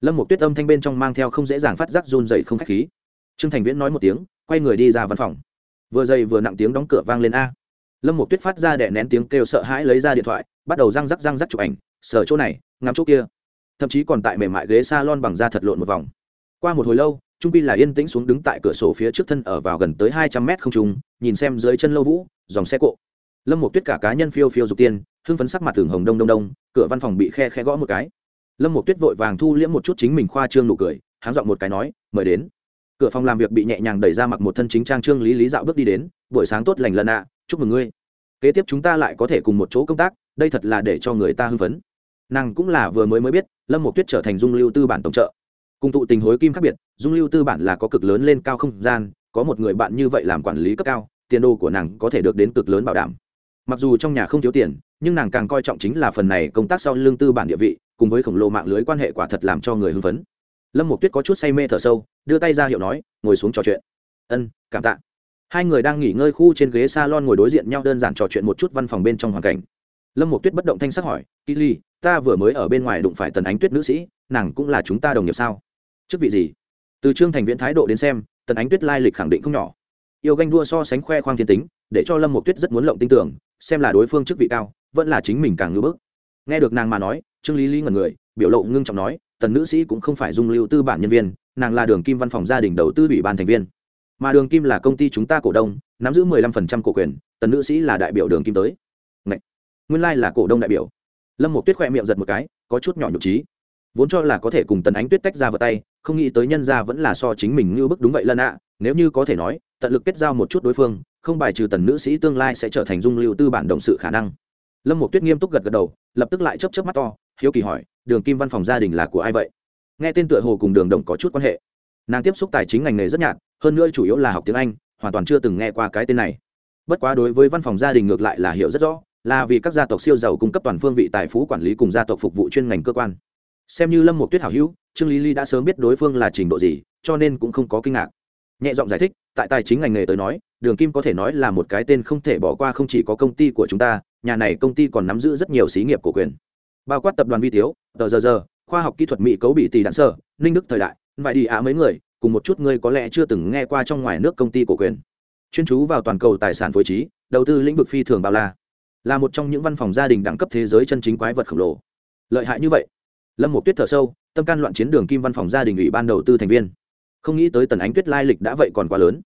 Lâm một tuyết âm thanh bên trong mang theo không dễ dàng phát giác run dậy không khách khí. Trương thành viễn nói một tiếng, quay người đi ra văn phòng. Vừa dày vừa nặng tiếng đóng cửa vang lên a. Lâm một tuyết phát ra đẻ nén tiếng kêu sợ hãi lấy ra điện thoại, bắt đầu răng rắc răng rắc chụp ảnh. Sờ chỗ này, ngắm chỗ kia. Thậm chí còn tại mềm mại ghế s a lon bằng da thật lộn một vòng. Qua một hồi lâu trung pi là yên tĩnh xuống đứng tại cửa sổ phía trước thân ở vào gần tới hai trăm mét không trung, nhìn xem dưới chân lâu vũ, dòng xe cộ. Lâm một tuyết cả cá nhân phiêu phiêu dục tiên, hưng phấn sắc mặt thường hồng đông đông đông, cửa văn phòng bị khe khe gõ một cái. Lâm một tuyết vội vàng thu liễm một chút chính mình khoa trương nụ cười, háng dọn một cái nói, mời đến. Cửa phòng làm việc bị nhẹ nhàng đẩy ra mặc một thân chính trang trương lý lý dạo bước đi đến, buổi sáng tốt lành lần ạ, chúc mừng ngươi. Kế tiếp chúng ta lại có thể cùng một chỗ công tác, đây thật là để cho người ta hưng phấn. Nàng cũng là vừa mới mới biết, lâm một tuyết trở thành dung lưu tư bản tổng trợ cùng tụ tình hối kim khác biệt, dung lưu tư bản là có cực lớn lên cao không gian, có một người bạn như vậy làm quản lý cấp cao, tiền đồ của nàng có thể được đến cực lớn bảo đảm. Mặc dù trong nhà không thiếu tiền, nhưng nàng càng coi trọng chính là phần này công tác sau lương tư bản địa vị, cùng với khổng lồ mạng lưới quan hệ quả thật làm cho người hưng phấn. Lâm một tuyết có chút say mê thở sâu, đưa tay ra hiệu nói, ngồi xuống trò chuyện. Ân, cảm tạ. Hai người đang nghỉ ngơi khu trên ghế s a lon ngồi đối diện nhau đơn giản trò chuyện một chút văn phòng bên trong hoàn cảnh. Lâm một tuyết bất động thanh sắc hỏi kỳ ly ta vừa mới ở bên ngoài đụng phải tần ánh tuyết nữ sĩ, nàng cũng là chúng ta đồng nghiệp sao? Chức vị gì? Từ trương thành viễn thái độ đến xem, tần ánh tuyết lai lịch khẳng định không nhỏ. Yêu ganh đua so sánh khoe khoang thiên tính, để cho lâm một tuyết rất muốn lộng tin tưởng, xem là đối phương chức vị cao, vẫn là chính mình càng ngưỡng bức. Nghe được nàng mà nói, trương lý lý ngẩn người, biểu lộ ngưng trọng nói, tần nữ sĩ cũng không phải dung lưu tư bản nhân viên, nàng là đường kim văn phòng gia đình đầu tư ủy ban thành viên. Mà đường kim là công ty chúng ta cổ đông, nắm giữ mười lăm phần trăm cổ quyền, tần nữ sĩ là đại biểu đường kim tới. Ngậy! nguyên lai là cổ đông đại biểu. Lâm một tuyết khoe miệng giật một cái, có chút nhỏ nhục trí vốn cho là có thể cùng tần ánh tuyết tách ra vào tay, không nghĩ tới nhân ra vẫn là so chính mình như bức đúng vậy lần ạ. Nếu như có thể nói, tận lực kết giao một chút đối phương, không bài trừ tần nữ sĩ tương lai sẽ trở thành dung lưu tư bản động sự khả năng. Lâm một tuyết nghiêm túc gật gật đầu, lập tức lại chấp chấp mắt to, hiếu kỳ hỏi, đường kim văn phòng gia đình là của ai vậy? Nghe tên tựa hồ cùng đường đồng có chút quan hệ. Nàng tiếp xúc tài chính ngành nghề rất nhạt, hơn nữa chủ yếu là học tiếng anh, hoàn toàn chưa từng nghe qua cái tên này. Bất quá đối với văn phòng gia đình ngược lại là hiểu rất rõ, là vì các gia tộc siêu giàu cung cấp toàn phương vị tài phú quản lý cùng gia tộc phục vụ chuyên ngành cơ quan xem như lâm một tuyết hảo hữu, trương lý ly đã sớm biết đối phương là trình độ gì, cho nên cũng không có kinh ngạc. Nhẹ giọng giải thích, tại tài chính ngành nghề tới nói, đường kim có thể nói là một cái tên không thể bỏ qua không chỉ có công ty của chúng ta, nhà này công ty còn nắm giữ rất nhiều xí nghiệp cổ quyền. Bao quát tập đoàn vi tiếu tờ giờ giờ, khoa học kỹ thuật mỹ cấu bị tỷ đạn sở ninh đức thời đại vài đi á mấy người, cùng một chút ngươi có lẽ chưa từng nghe qua trong ngoài nước công ty cổ quyền. Chuyên chú vào toàn cầu tài sản phối trí, đầu tư lĩnh vực phi thường bao la. Là một trong những văn phòng gia đình đẳng cấp thế giới chân chính quái vật khổng lồ. Lợi hại như vậy lâm một tuyết thở sâu, tâm can loạn chiến đường kim văn phòng gia đình ủy ban đầu tư thành viên. Không nghĩ tới tần ánh tuyết lai lịch đã vậy còn quá lớn.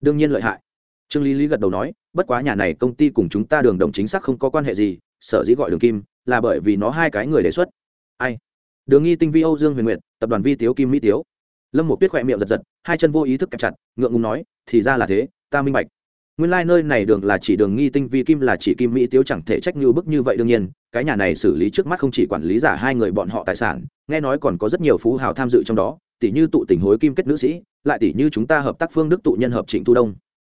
Đương nhiên lợi hại. Trương lý lý gật đầu nói, bất quá nhà này công ty cùng chúng ta đường đồng chính xác không có quan hệ gì, sở dĩ gọi đường kim, là bởi vì nó hai cái người đề xuất. Ai? Đường nghi tinh vi âu dương huyền nguyện tập đoàn vi tiếu kim mỹ tiếu. Lâm một tuyết khỏe miệng giật giật, hai chân vô ý thức kẹp chặt, ngượng ngùng nói, thì ra là thế, ta minh bạch nguyên lai nơi này đường là chỉ đường nghi tinh vi, kim là chỉ kim mỹ tiếu, chẳng thể trách như bức như vậy đương nhiên. Cái nhà này xử lý trước mắt không chỉ quản lý giả hai người bọn họ tài sản, nghe nói còn có rất nhiều phú hào tham dự trong đó tỷ như tụ tình hối kim kết nữ sĩ, lại tỷ như chúng ta hợp tác phương đức tụ nhân hợp trịnh thu đông.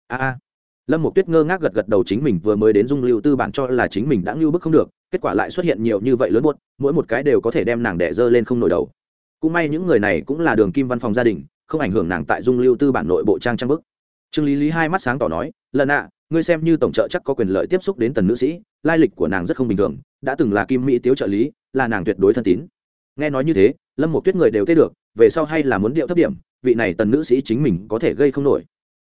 A a. Lâm một tuyết ngơ ngác gật gật đầu chính mình vừa mới đến dung lưu tư bản cho là chính mình đã ngưu bức không được, kết quả lại xuất hiện nhiều như vậy lớn buốt mỗi một cái đều có thể đem nàng đẻ dơ lên không nổi đầu. Cũng may những người này cũng là đường kim văn phòng gia đình, không ảnh hưởng nàng tại dung lưu tư bản nội bộ trang trang bức. Trương lý lý hai mắt sáng tỏ nói lần ạ, ngươi xem như tổng trợ chắc có quyền lợi tiếp xúc đến tần nữ sĩ, lai lịch của nàng rất không bình thường, đã từng là kim mỹ tiếu trợ lý, là nàng tuyệt đối thân tín. Nghe nói như thế, lâm một tuyết người đều thấy được, về sau hay là muốn điệu thấp điểm, vị này tần nữ sĩ chính mình có thể gây không nổi.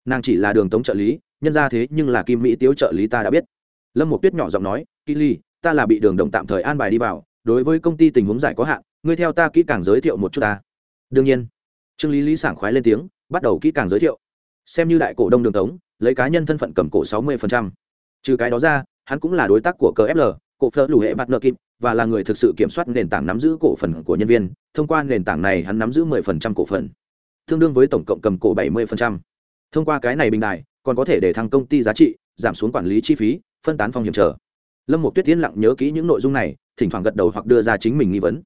Nàng chỉ là đường tống trợ lý, nhân ra thế nhưng là kim mỹ tiếu trợ lý ta đã biết. Lâm một tuyết nhỏ giọng nói kỳ ly, ta là bị đường đồng tạm thời an bài đi vào, đối với công ty tình huống giải có hạn, ngươi theo ta kỹ càng giới thiệu một chút ta. Đương nhiên. Trương lý lý sảng khoái lên tiếng, bắt đầu kỹ càng giới thiệu xem như đại cổ đông đường tống, lấy cá nhân thân phận cầm cổ sáu mươi trừ cái đó ra, hắn cũng là đối tác của cfl cổ phở lù hệ bạt nợ kim và là người thực sự kiểm soát nền tảng nắm giữ cổ phần của nhân viên. Thông qua nền tảng này, hắn nắm giữ 10% cổ phần. Tương đương với tổng cộng cầm cổ 70%. thông qua cái này bình đại còn có thể để thăng công ty giá trị, giảm xuống quản lý chi phí, phân tán phong hiểm trở. Lâm một tuyết tiến lặng nhớ kỹ những nội dung này, thỉnh thoảng gật đầu hoặc đưa ra chính mình nghi vấn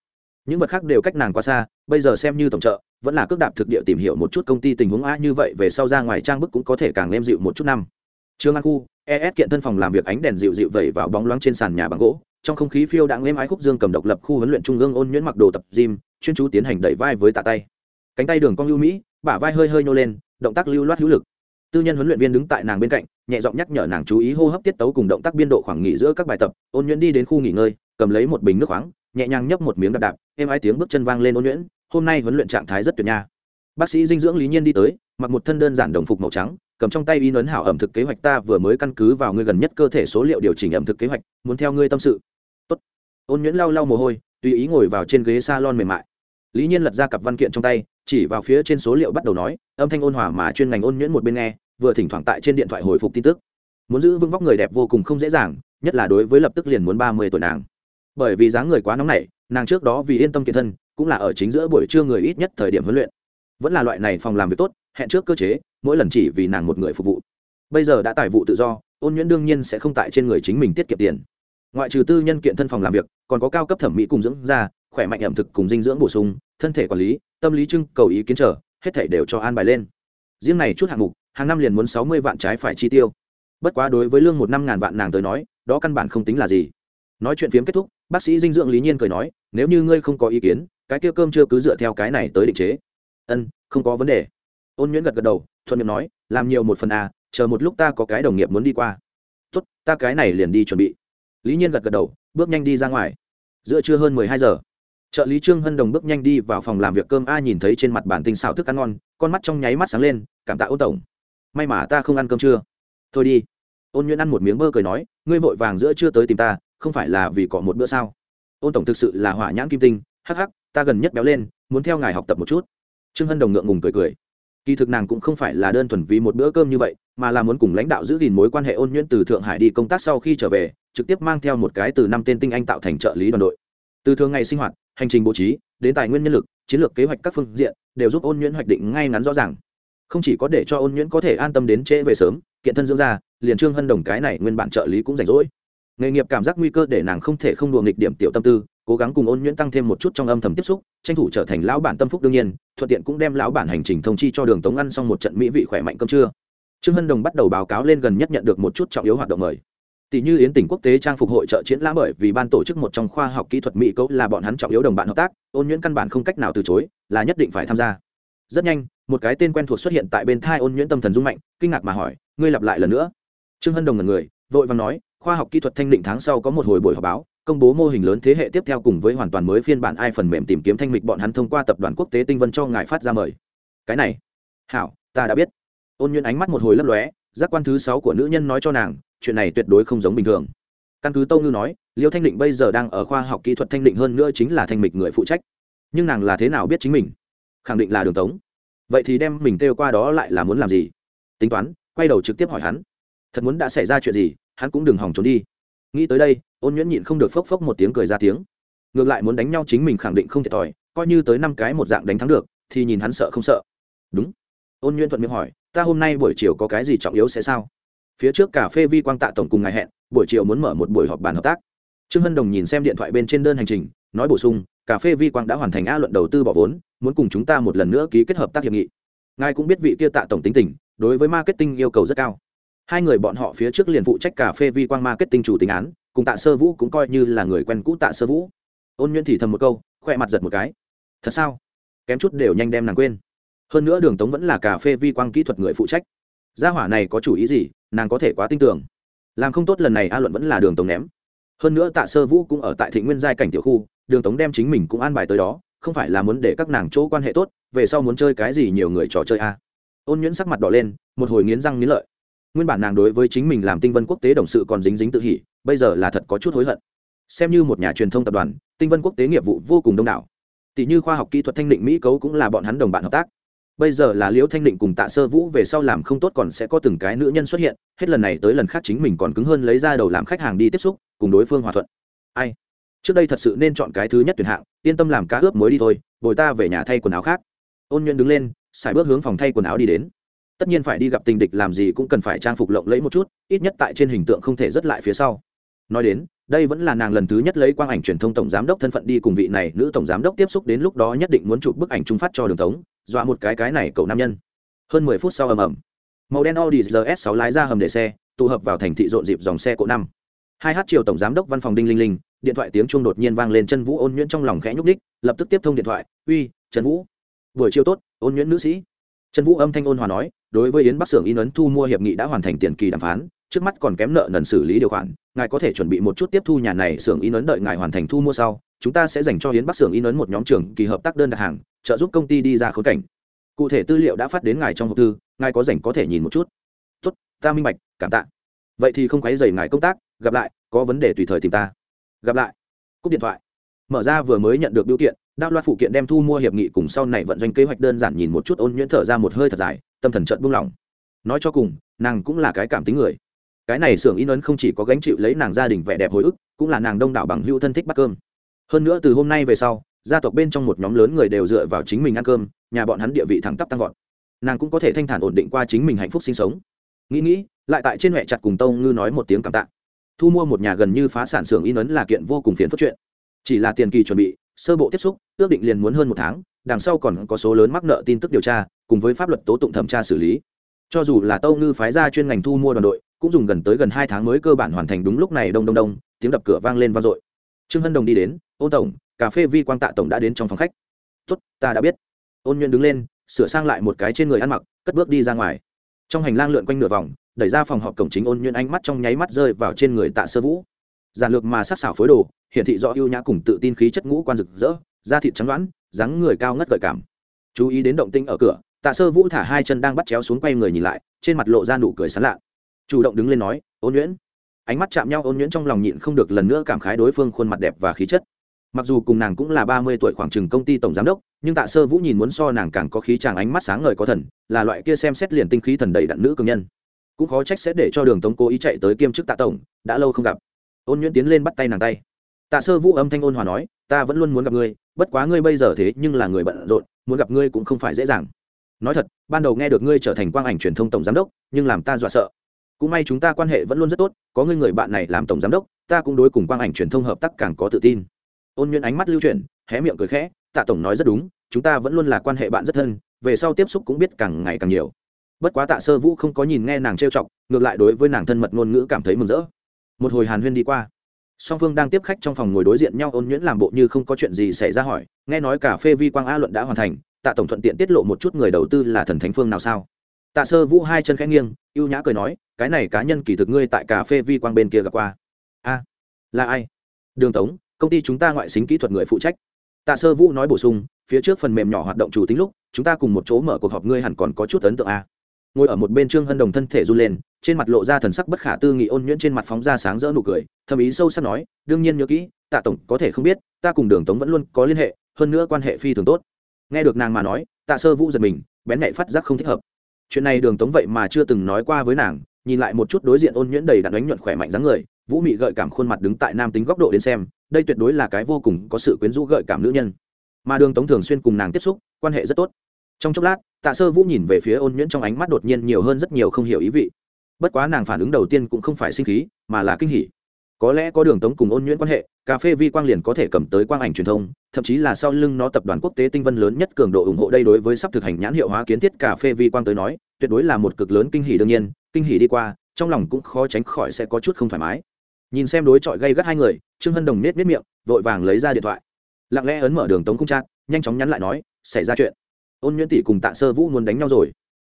những vật khác đều cách nàng quá xa, bây giờ xem như tổng trợ, vẫn là cước đạp thực địa tìm hiểu một chút công ty tình huống a như vậy về sau ra ngoài trang bức cũng có thể càng nêm dịu một chút năm. Trương an khu es kiện thân phòng làm việc ánh đèn dịu dịu vẩy vào bóng loáng trên sàn nhà bằng gỗ, trong không khí phiêu đãng êm ái khúc dương cầm độc lập khu huấn luyện trung ương ôn nhuyễn mặc đồ tập gym, chuyên chú tiến hành đẩy vai với tạ tay. Cánh tay đường cong lưu mỹ, bả vai hơi hơi nhô lên, động tác lưu loát hữu lực. Tư nhân huấn luyện viên đứng tại nàng bên cạnh, nhẹ giọng nhắc nhở nàng chú ý hô hấp tiết tấu cùng động tác biên độ khoảng nghỉ giữa các bài tập, ôn nhuyễn đi đến khu nghỉ ngơi, cầm lấy một bình nước khoáng nhẹ nhàng nhấp một miếng đạp đạp, êm ái tiếng bước chân vang lên ôn nhuyễn, hôm nay huấn luyện trạng thái rất tuyệt nha. Bác sĩ dinh dưỡng lý nhiên đi tới, mặc một thân đơn giản đồng phục màu trắng, cầm trong tay in ấn hảo ẩm thực kế hoạch ta vừa mới căn cứ vào ngươi gần nhất cơ thể số liệu điều chỉnh ẩm thực kế hoạch, muốn theo ngươi tâm sự. Tốt. ôn nhuyễn lau lau mồ hôi, tùy ý ngồi vào trên ghế salon mềm mại. Lý nhiên lật ra cặp văn kiện trong tay, chỉ vào phía trên số liệu bắt đầu nói, âm thanh ôn hòa mà chuyên ngành ôn nhuyễn một bên nghe, vừa thỉnh thoảng tại trên điện thoại hồi phục tin tức. Muốn giữ vững vóc người đẹp vô cùng không dễ dàng, nhất là đối với lập tức liền muốn ba mươi tuổi nàng bởi vì dáng người quá nóng nảy, nàng trước đó vì yên tâm kiện thân, cũng là ở chính giữa buổi trưa người ít nhất thời điểm huấn luyện. Vẫn là loại này phòng làm việc tốt, hẹn trước cơ chế, mỗi lần chỉ vì nàng một người phục vụ. Bây giờ đã tài vụ tự do, ôn nhuyễn đương nhiên sẽ không tại trên người chính mình tiết kiệm tiền. Ngoại trừ tư nhân kiện thân phòng làm việc, còn có cao cấp thẩm mỹ cùng dưỡng da, khỏe mạnh ẩm thực cùng dinh dưỡng bổ sung, thân thể quản lý, tâm lý trưng cầu ý kiến trở hết thể đều cho an bài lên. Riêng này chút hạng mục, hàng năm liền muốn sáu mươi vạn trái phải chi tiêu. Bất quá đối với lương một năm ngàn vạn nàng tới nói, đó căn bản không tính là gì nói chuyện phiếm kết thúc, bác sĩ dinh dưỡng lý nhiên cười nói, nếu như ngươi không có ý kiến, cái kia cơm chưa cứ dựa theo cái này tới định chế. Ân, không có vấn đề. Ôn nhuyễn gật gật đầu, thuận miệng nói, làm nhiều một phần à chờ một lúc ta có cái đồng nghiệp muốn đi qua. Tốt, ta cái này liền đi chuẩn bị. Lý nhiên gật gật đầu, bước nhanh đi ra ngoài. Giữa trưa hơn mười hai giờ, trợ lý trương hân đồng bước nhanh đi vào phòng làm việc cơm a nhìn thấy trên mặt bản tinh xào thức ăn ngon, con mắt trong nháy mắt sáng lên, cảm tạ ôn tổng. May mà ta không ăn cơm trưa. Thôi đi. Ôn nhuyễn ăn một miếng bơ cười nói, ngươi vội vàng giữa trưa tới tìm ta không phải là vì có một bữa sao? Ôn tổng thực sự là hỏa nhãn kim tinh, hắc hắc, ta gần nhất béo lên, muốn theo ngài học tập một chút. Trương hân đồng ngượng ngùng cười cười. Kỳ thực nàng cũng không phải là đơn thuần vì một bữa cơm như vậy, mà là muốn cùng lãnh đạo giữ gìn mối quan hệ ôn nhuyễn từ thượng hải đi công tác sau khi trở về, trực tiếp mang theo một cái từ năm tên tinh anh tạo thành trợ lý đoàn đội. Từ thường ngày sinh hoạt, hành trình bố trí, đến tài nguyên nhân lực, chiến lược kế hoạch các phương diện, đều giúp ôn nhuyễn hoạch định ngay ngắn rõ ràng. Không chỉ có để cho ôn nhuyễn có thể an tâm đến trễ về sớm, kiện thân dưỡng ra liền trương hân đồng cái này nguyên bản trợ lý cũng rảnh rỗi nghề nghiệp cảm giác nguy cơ để nàng không thể không đùa nghịch điểm tiểu tâm tư, cố gắng cùng ôn nhuyễn tăng thêm một chút trong âm thầm tiếp xúc, tranh thủ trở thành lão bản tâm phúc đương nhiên, thuận tiện cũng đem lão bản hành trình thông chi cho đường tống ăn xong một trận mỹ vị khỏe mạnh cơm trưa. Trương hân đồng bắt đầu báo cáo lên gần nhất nhận được một chút trọng yếu hoạt động mời. Tỷ như yến tỉnh quốc tế trang phục hội trợ triển lãm bởi vì ban tổ chức một trong khoa học kỹ thuật mỹ cấu là bọn hắn trọng yếu đồng bạn hợp tác, ôn nhuyễn căn bản không cách nào từ chối, là nhất định phải tham gia. Rất nhanh, một cái tên quen thuộc xuất hiện tại bên thai ôn nhuyễn tâm thần dung mạnh, kinh ngạc mà hỏi, ngươi lặp lại lần nữa? Trương hân đồng là người, vội vàng nói khoa học kỹ thuật thanh định tháng sau có một hồi buổi họp báo, công bố mô hình lớn thế hệ tiếp theo cùng với hoàn toàn mới phiên bản ai phần mềm tìm kiếm thanh mịch bọn hắn thông qua tập đoàn quốc tế tinh vân cho ngài phát ra mời. Cái này, hảo, ta đã biết. Ôn nhuận ánh mắt một hồi lấp lóe, giác quan thứ sáu của nữ nhân nói cho nàng, chuyện này tuyệt đối không giống bình thường. Căn cứ tâu ngư nói, liêu thanh định bây giờ đang ở khoa học kỹ thuật thanh định hơn nữa chính là thanh mịch người phụ trách. Nhưng nàng là thế nào biết chính mình? Khẳng định là đường tống. Vậy thì đem mình kêu qua đó lại là muốn làm gì? Tính toán, quay đầu trực tiếp hỏi hắn. Thật muốn đã xảy ra chuyện gì? Hắn cũng đừng hòng trốn đi. Nghĩ tới đây, ôn nhuyễn nhịn không được phốc phốc một tiếng cười ra tiếng. Ngược lại muốn đánh nhau chính mình khẳng định không thiệt thòi, coi như tới năm cái một dạng đánh thắng được, thì nhìn hắn sợ không sợ. Đúng. Ôn nhuyễn thuận miệng hỏi, ta hôm nay buổi chiều có cái gì trọng yếu sẽ sao? Phía trước cà phê vi quang tạ tổng cùng ngài hẹn, buổi chiều muốn mở một buổi họp bàn hợp tác. Trương hân đồng nhìn xem điện thoại bên trên đơn hành trình, nói bổ sung, cà phê vi quang đã hoàn thành a luận đầu tư bỏ vốn, muốn cùng chúng ta một lần nữa ký kết hợp tác hiệp nghị. Ngài cũng biết vị kia tạ tổng tính tình, đối với marketing yêu cầu rất cao hai người bọn họ phía trước liền phụ trách cà phê vi quang marketing chủ tính án, cùng tạ sơ vũ cũng coi như là người quen cũ tạ sơ vũ. Ôn nhuyễn thì thầm một câu khoe mặt giật một cái. Thật sao? Kém chút đều nhanh đem nàng quên. Hơn nữa đường tống vẫn là cà phê vi quang kỹ thuật người phụ trách. Gia hỏa này có chủ ý gì, nàng có thể quá tin tưởng. Làm không tốt lần này a luận vẫn là đường tống ném. Hơn nữa tạ sơ vũ cũng ở tại thị nguyên giai cảnh tiểu khu, đường tống đem chính mình cũng an bài tới đó, không phải là muốn để các nàng chỗ quan hệ tốt, về sau muốn chơi cái gì nhiều người trò chơi a. Ôn nhuyễn sắc mặt đỏ lên, một hồi nghiến răng nghiến lợi nguyên bản nàng đối với chính mình làm tinh vân quốc tế đồng sự còn dính dính tự hỉ, bây giờ là thật có chút hối hận. Xem như một nhà truyền thông tập đoàn, tinh vân quốc tế nghiệp vụ vô cùng đông đảo. Tỷ như khoa học kỹ thuật thanh định mỹ cấu cũng là bọn hắn đồng bạn hợp tác. Bây giờ là liễu thanh định cùng tạ sơ vũ về sau làm không tốt còn sẽ có từng cái nữ nhân xuất hiện, hết lần này tới lần khác chính mình còn cứng hơn lấy ra đầu làm khách hàng đi tiếp xúc, cùng đối phương hòa thuận. Ai? Trước đây thật sự nên chọn cái thứ nhất tuyển hạng, yên tâm làm cá ướp mới đi thôi, bồi ta về nhà thay quần áo khác. Ôn nhuận đứng lên xài bước hướng phòng thay quần áo đi đến tất nhiên phải đi gặp tình địch làm gì cũng cần phải trang phục lộng lẫy một chút, ít nhất tại trên hình tượng không thể rất lại phía sau. Nói đến, đây vẫn là nàng lần thứ nhất lấy quang ảnh truyền thông tổng giám đốc thân phận đi cùng vị này nữ tổng giám đốc tiếp xúc đến lúc đó nhất định muốn chụp bức ảnh trung phát cho đường tống, dọa một cái cái này cậu nam nhân. Hơn mười phút sau ầm ầm, màu đen audi rs 6 lái ra hầm để xe, tụ hợp vào thành thị rộn dịp dòng xe cộ năm. Hai h chiều tổng giám đốc văn phòng đinh linh linh, điện thoại tiếng chuông đột nhiên vang lên chân vũ ôn nhuyễn trong lòng khẽ nhúc ních lập tức tiếp thông điện thoại, uy, trần vũ. Buổi chiều tốt, ôn nhuyễn nữ sĩ. Trần vũ âm thanh ôn hòa nói đối với yến bắc xưởng in ấn thu mua hiệp nghị đã hoàn thành tiền kỳ đàm phán, trước mắt còn kém nợ nần xử lý điều khoản, ngài có thể chuẩn bị một chút tiếp thu nhà này xưởng in ấn đợi ngài hoàn thành thu mua sau, chúng ta sẽ dành cho yến bắc xưởng in ấn một nhóm trưởng kỳ hợp tác đơn đặt hàng, trợ giúp công ty đi ra khốn cảnh. Cụ thể tư liệu đã phát đến ngài trong hộp thư, ngài có dành có thể nhìn một chút. Tốt, ta minh bạch, cảm tạ. Vậy thì không quấy dày ngài công tác, gặp lại, có vấn đề tùy thời tìm ta. Gặp lại. Cúp điện thoại. Mở ra vừa mới nhận được biểu kiện đao loạt phụ kiện đem thu mua hiệp nghị cùng sau này vận doanh kế hoạch đơn giản nhìn một chút, ôn nhuyễn thở ra một hơi thật dài, tâm thần trận buông lỏng. Nói cho cùng, nàng cũng là cái cảm tính người. Cái này xưởng in ấn không chỉ có gánh chịu lấy nàng gia đình vẻ đẹp hồi ức, cũng là nàng đông đảo bằng hữu thân thích bắt cơm. Hơn nữa từ hôm nay về sau, gia tộc bên trong một nhóm lớn người đều dựa vào chính mình ăn cơm, nhà bọn hắn địa vị thẳng tắp tăng vọt. Nàng cũng có thể thanh thản ổn định qua chính mình hạnh phúc sinh sống. Nghĩ nghĩ, lại tại trên huệ chặt cùng tông ngư nói một tiếng cảm tạ. Thu mua một nhà gần như phá sản xưởng in ấn là kiện vô cùng phiền phức chuyện. Chỉ là tiền kỳ chuẩn bị sơ bộ tiếp xúc, ước định liền muốn hơn một tháng, đằng sau còn có số lớn mắc nợ tin tức điều tra, cùng với pháp luật tố tụng thẩm tra xử lý. Cho dù là tâu ngư phái ra chuyên ngành thu mua đoàn đội, cũng dùng gần tới gần hai tháng mới cơ bản hoàn thành đúng lúc này đông đông đông, tiếng đập cửa vang lên vang dội. Trương hân đồng đi đến ôn tổng, cà phê vi quang tạ tổng đã đến trong phòng khách. Tốt, ta đã biết. Ôn nhuận đứng lên, sửa sang lại một cái trên người ăn mặc, cất bước đi ra ngoài. Trong hành lang lượn quanh nửa vòng, đẩy ra phòng họp cổng chính ôn nhuận ánh mắt trong nháy mắt rơi vào trên người tạ sơ vũ. Giản lược mà sắc xảo phối đồ hiển thị rõ ưu nhã cùng tự tin khí chất ngũ quan rực rỡ, da thịt trắng đoán dáng người cao ngất gợi cảm. Chú ý đến động tinh ở cửa, tạ sơ vũ thả hai chân đang bắt chéo xuống quay người nhìn lại, trên mặt lộ ra nụ cười sán lạ. Chủ động đứng lên nói, ôn nhuyễn. Ánh mắt chạm nhau, ôn nhuyễn trong lòng nhịn không được lần nữa cảm khái đối phương khuôn mặt đẹp và khí chất. Mặc dù cùng nàng cũng là ba mươi tuổi khoảng chừng công ty tổng giám đốc, nhưng tạ sơ vũ nhìn muốn so nàng càng có khí chàng ánh mắt sáng ngời có thần, là loại kia xem xét liền tinh khí thần đầy đặn nữ cường nhân. Cũng khó trách sẽ để cho đường tống cố ý chạy tới kiêm chức tạ tổng, đã lâu không gặp. Ôn nhuyễn tiến lên bắt tay nàng tay tạ sơ vũ âm thanh ôn hòa nói, ta vẫn luôn muốn gặp ngươi, bất quá ngươi bây giờ thế nhưng là người bận rộn, muốn gặp ngươi cũng không phải dễ dàng. Nói thật, ban đầu nghe được ngươi trở thành quang ảnh truyền thông tổng giám đốc, nhưng làm ta dọa sợ. Cũng may chúng ta quan hệ vẫn luôn rất tốt, có ngươi người bạn này làm tổng giám đốc, ta cũng đối cùng quang ảnh truyền thông hợp tác càng có tự tin. Ôn Nguyên ánh mắt lưu chuyển, hé miệng cười khẽ, tạ tổng nói rất đúng, chúng ta vẫn luôn là quan hệ bạn rất thân, về sau tiếp xúc cũng biết càng ngày càng nhiều. Bất quá tạ sơ vũ không có nhìn nghe nàng trêu chọc, ngược lại đối với nàng thân mật ngôn ngữ cảm thấy mừng rỡ. Một hồi hàn huyên đi qua song phương đang tiếp khách trong phòng ngồi đối diện nhau ôn nhuyễn làm bộ như không có chuyện gì xảy ra hỏi, nghe nói cà phê vi quang a luận đã hoàn thành, tạ tổng thuận tiện tiết lộ một chút người đầu tư là thần thánh phương nào sao? Tạ sơ vũ hai chân khẽ nghiêng, ưu nhã cười nói, cái này cá nhân kỳ thực ngươi tại cà phê vi quang bên kia gặp qua. A, là ai? Đường tống, công ty chúng ta ngoại xính kỹ thuật người phụ trách. Tạ sơ vũ nói bổ sung, phía trước phần mềm nhỏ hoạt động chủ tính lúc, chúng ta cùng một chỗ mở cuộc họp ngươi hẳn còn có chút ấn tượng a ngồi ở một bên trương hân đồng thân thể run lên, trên mặt lộ ra thần sắc bất khả tư nghị ôn nhuyễn trên mặt phóng ra sáng rỡ nụ cười, thầm ý sâu sắc nói, đương nhiên nhớ kỹ, tạ tổng có thể không biết, ta cùng đường tống vẫn luôn có liên hệ, hơn nữa quan hệ phi thường tốt. Nghe được nàng mà nói, tạ sơ vũ giật mình, bén nhạy phát giác không thích hợp. Chuyện này đường tống vậy mà chưa từng nói qua với nàng, nhìn lại một chút đối diện ôn nhuyễn đầy đặn đánh nhuận khỏe mạnh dáng người, vũ mị gợi cảm khuôn mặt đứng tại nam tính góc độ đến xem, đây tuyệt đối là cái vô cùng có sự quyến rũ gợi cảm nữ nhân. Mà đường tống thường xuyên cùng nàng tiếp xúc, quan hệ rất tốt. Trong chốc lát tạ sơ vũ nhìn về phía ôn nhuyễn trong ánh mắt đột nhiên nhiều hơn rất nhiều không hiểu ý vị. Bất quá nàng phản ứng đầu tiên cũng không phải sinh khí, mà là kinh hỉ. Có lẽ có đường tống cùng ôn nhuyễn quan hệ, cà phê vi quang liền có thể cầm tới quang ảnh truyền thông, thậm chí là sau lưng nó tập đoàn quốc tế tinh vân lớn nhất cường độ ủng hộ đây đối với sắp thực hành nhãn hiệu hóa kiến thiết cà phê vi quang tới nói, tuyệt đối là một cực lớn kinh hỉ đương nhiên, kinh hỉ đi qua, trong lòng cũng khó tránh khỏi sẽ có chút không thoải mái. Nhìn xem đối chọi gây gắt hai người, trương hân đồng nết nết miệng, vội vàng lấy ra điện thoại. Lặng lẽ ấn mở đường tống không trác nhanh chóng nhắn lại nói, xảy ra chuyện ôn nhuyễn tỷ cùng tạ sơ vũ muốn đánh nhau rồi.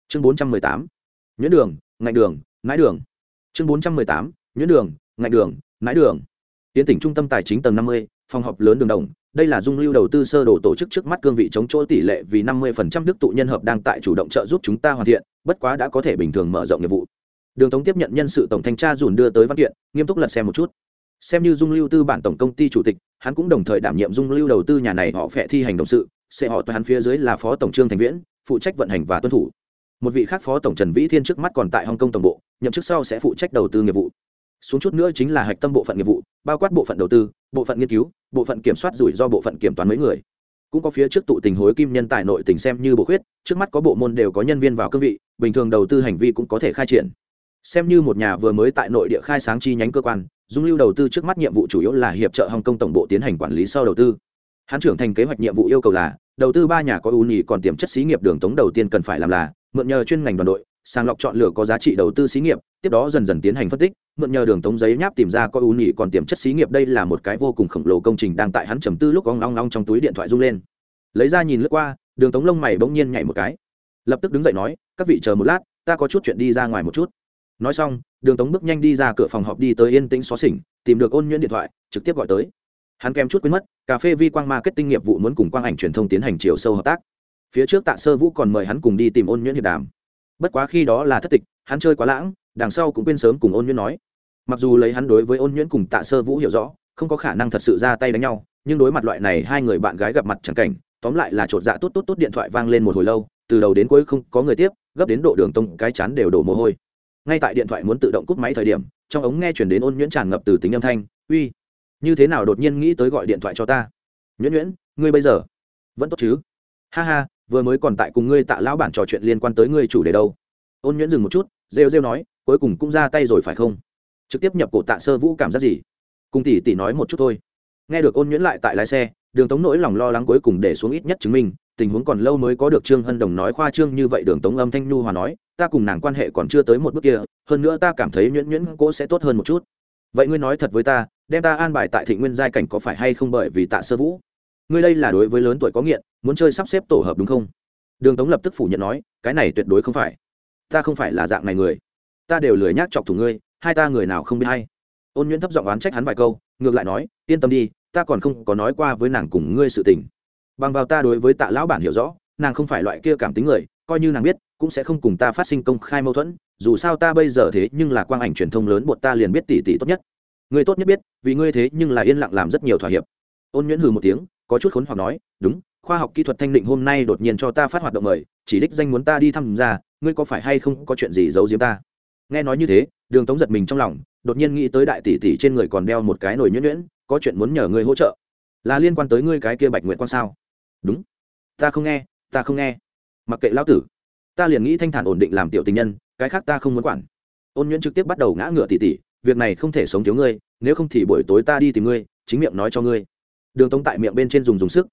Chương bốn trăm mười tám. Nhuyễn đường, ngạnh đường, nãi đường. Chương bốn trăm mười tám. Nhuyễn đường, ngạnh đường, nãi đường. Tiến tỉnh trung tâm tài chính tầng năm mươi, phòng họp lớn đường đồng. Đây là dung lưu đầu tư sơ đồ tổ chức trước mắt cương vị chống chỗ tỷ lệ vì năm mươi phần trăm đức tụ nhân hợp đang tại chủ động trợ giúp chúng ta hoàn thiện, bất quá đã có thể bình thường mở rộng nghiệp vụ. Đường tống tiếp nhận nhân sự tổng thanh tra dùn đưa tới văn kiện, nghiêm túc lật xem một chút. Xem như dung lưu tư bản tổng công ty chủ tịch, hắn cũng đồng thời đảm nhiệm dung lưu đầu tư nhà này họ phẹ thi hành động sự sẽ họ toàn phía dưới là phó tổng trương thành viễn, phụ trách vận hành và tuân thủ. Một vị khác phó tổng trần vĩ thiên trước mắt còn tại hồng kông tổng bộ, nhậm chức sau sẽ phụ trách đầu tư nghiệp vụ. Xuống chút nữa chính là hạch tâm bộ phận nghiệp vụ, bao quát bộ phận đầu tư, bộ phận nghiên cứu, bộ phận kiểm soát rủi ro bộ phận kiểm toán mấy người. Cũng có phía trước tụ tình hối kim nhân tài nội tình xem như bộ khuyết, trước mắt có bộ môn đều có nhân viên vào cương vị, bình thường đầu tư hành vi cũng có thể khai triển. Xem như một nhà vừa mới tại nội địa khai sáng chi nhánh cơ quan, dung lưu đầu tư trước mắt nhiệm vụ chủ yếu là hiệp trợ hồng kông tổng bộ tiến hành quản lý sau đầu tư hắn trưởng thành kế hoạch nhiệm vụ yêu cầu là, đầu tư ba nhà có ưu nhì còn tiềm chất xí nghiệp đường tống đầu tiên cần phải làm là, mượn nhờ chuyên ngành đoàn đội, sàng lọc chọn lựa có giá trị đầu tư xí nghiệp, tiếp đó dần dần tiến hành phân tích, mượn nhờ đường tống giấy nháp tìm ra có ưu nhì còn tiềm chất xí nghiệp. Đây là một cái vô cùng khổng lồ công trình đang tại hắn trầm tư lúc ong long long trong túi điện thoại rung lên. Lấy ra nhìn lướt qua, đường tống lông mày bỗng nhiên nhảy một cái. Lập tức đứng dậy nói, các vị chờ một lát, ta có chút chuyện đi ra ngoài một chút. Nói xong, đường tống bước nhanh đi ra cửa phòng họp đi tới yên tĩnh xó xỉnh, tìm được ôn nhuyễn điện thoại, trực tiếp gọi tới hắn kèm chút quên mất, cà phê vi quang marketing nghiệp vụ muốn cùng quang ảnh truyền thông tiến hành chiều sâu hợp tác. Phía trước tạ sơ vũ còn mời hắn cùng đi tìm ôn nhuyễn hiệp đàm. Bất quá khi đó là thất tịch, hắn chơi quá lãng, đằng sau cũng quên sớm cùng ôn nhuyễn nói. Mặc dù lấy hắn đối với ôn nhuyễn cùng tạ sơ vũ hiểu rõ, không có khả năng thật sự ra tay đánh nhau, nhưng đối mặt loại này hai người bạn gái gặp mặt chẳng cảnh, tóm lại là chột dạ tốt tốt tốt điện thoại vang lên một hồi lâu, từ đầu đến cuối không có người tiếp, gấp đến độ đường tông cái chán đều đổ mồ hôi. Ngay tại điện thoại muốn tự động cúp máy thời điểm, trong ống nghe chuyển đến ôn nhuyễn tràn ngập từ tính âm thanh, uy như thế nào đột nhiên nghĩ tới gọi điện thoại cho ta? Nhuyễn nhuyễn, ngươi bây giờ vẫn tốt chứ? Ha ha, vừa mới còn tại cùng ngươi tạ lão bản trò chuyện liên quan tới ngươi chủ đề đâu. Ôn nhuyễn dừng một chút, rêu rêu nói, cuối cùng cũng ra tay rồi phải không? Trực tiếp nhập cổ tạ sơ vũ cảm giác gì? Cùng tỷ tỷ nói một chút thôi. Nghe được ôn nhuyễn lại tại lái xe, đường tống nỗi lòng lo lắng cuối cùng để xuống ít nhất chứng minh, tình huống còn lâu mới có được trương hân đồng nói khoa trương như vậy, đường tống âm thanh nhu hòa nói, ta cùng nàng quan hệ còn chưa tới một bước kia, hơn nữa ta cảm thấy nhuyễn nhuyễn cô sẽ tốt hơn một chút vậy ngươi nói thật với ta, đem ta an bài tại thị nguyên giai cảnh có phải hay không bởi vì tạ sơ vũ? Ngươi đây là đối với lớn tuổi có nghiện, muốn chơi sắp xếp tổ hợp đúng không? Đường tống lập tức phủ nhận nói, cái này tuyệt đối không phải. Ta không phải là dạng này người. Ta đều lười nhác chọc thủ ngươi, hai ta người nào không biết hay. Ôn nhuyễn thấp giọng oán trách hắn vài câu, ngược lại nói, yên tâm đi, ta còn không có nói qua với nàng cùng ngươi sự tình. Bằng vào ta đối với tạ lão bản hiểu rõ, nàng không phải loại kia cảm tính người, coi như nàng biết, cũng sẽ không cùng ta phát sinh công khai mâu thuẫn dù sao ta bây giờ thế nhưng là quang ảnh truyền thông lớn, bột ta liền biết tỷ tỷ tốt nhất. Người tốt nhất biết, vì ngươi thế nhưng là yên lặng làm rất nhiều thỏa hiệp. Ôn nhuyễn hừ một tiếng, có chút khốn hoặc nói, đúng, khoa học kỹ thuật thanh định hôm nay đột nhiên cho ta phát hoạt động mời, chỉ đích danh muốn ta đi thăm ra, ngươi có phải hay không có chuyện gì giấu giếm ta? Nghe nói như thế, đường tống giật mình trong lòng, đột nhiên nghĩ tới đại tỷ tỷ trên người còn đeo một cái nồi nhuyễn nhuyễn, có chuyện muốn nhờ ngươi hỗ trợ. Là liên quan tới ngươi cái kia bạch nguyện quan sao? Đúng. Ta không nghe, ta không nghe. Mặc kệ lão tử. Ta liền nghĩ thanh thản ổn định làm tiểu tình nhân cái khác ta không muốn quản. Ôn nhuyễn trực tiếp bắt đầu ngã ngựa tỷ tỷ việc này không thể sống thiếu ngươi, nếu không thì buổi tối ta đi tìm ngươi, chính miệng nói cho ngươi. Đường tống tại miệng bên trên dùng dùng sức.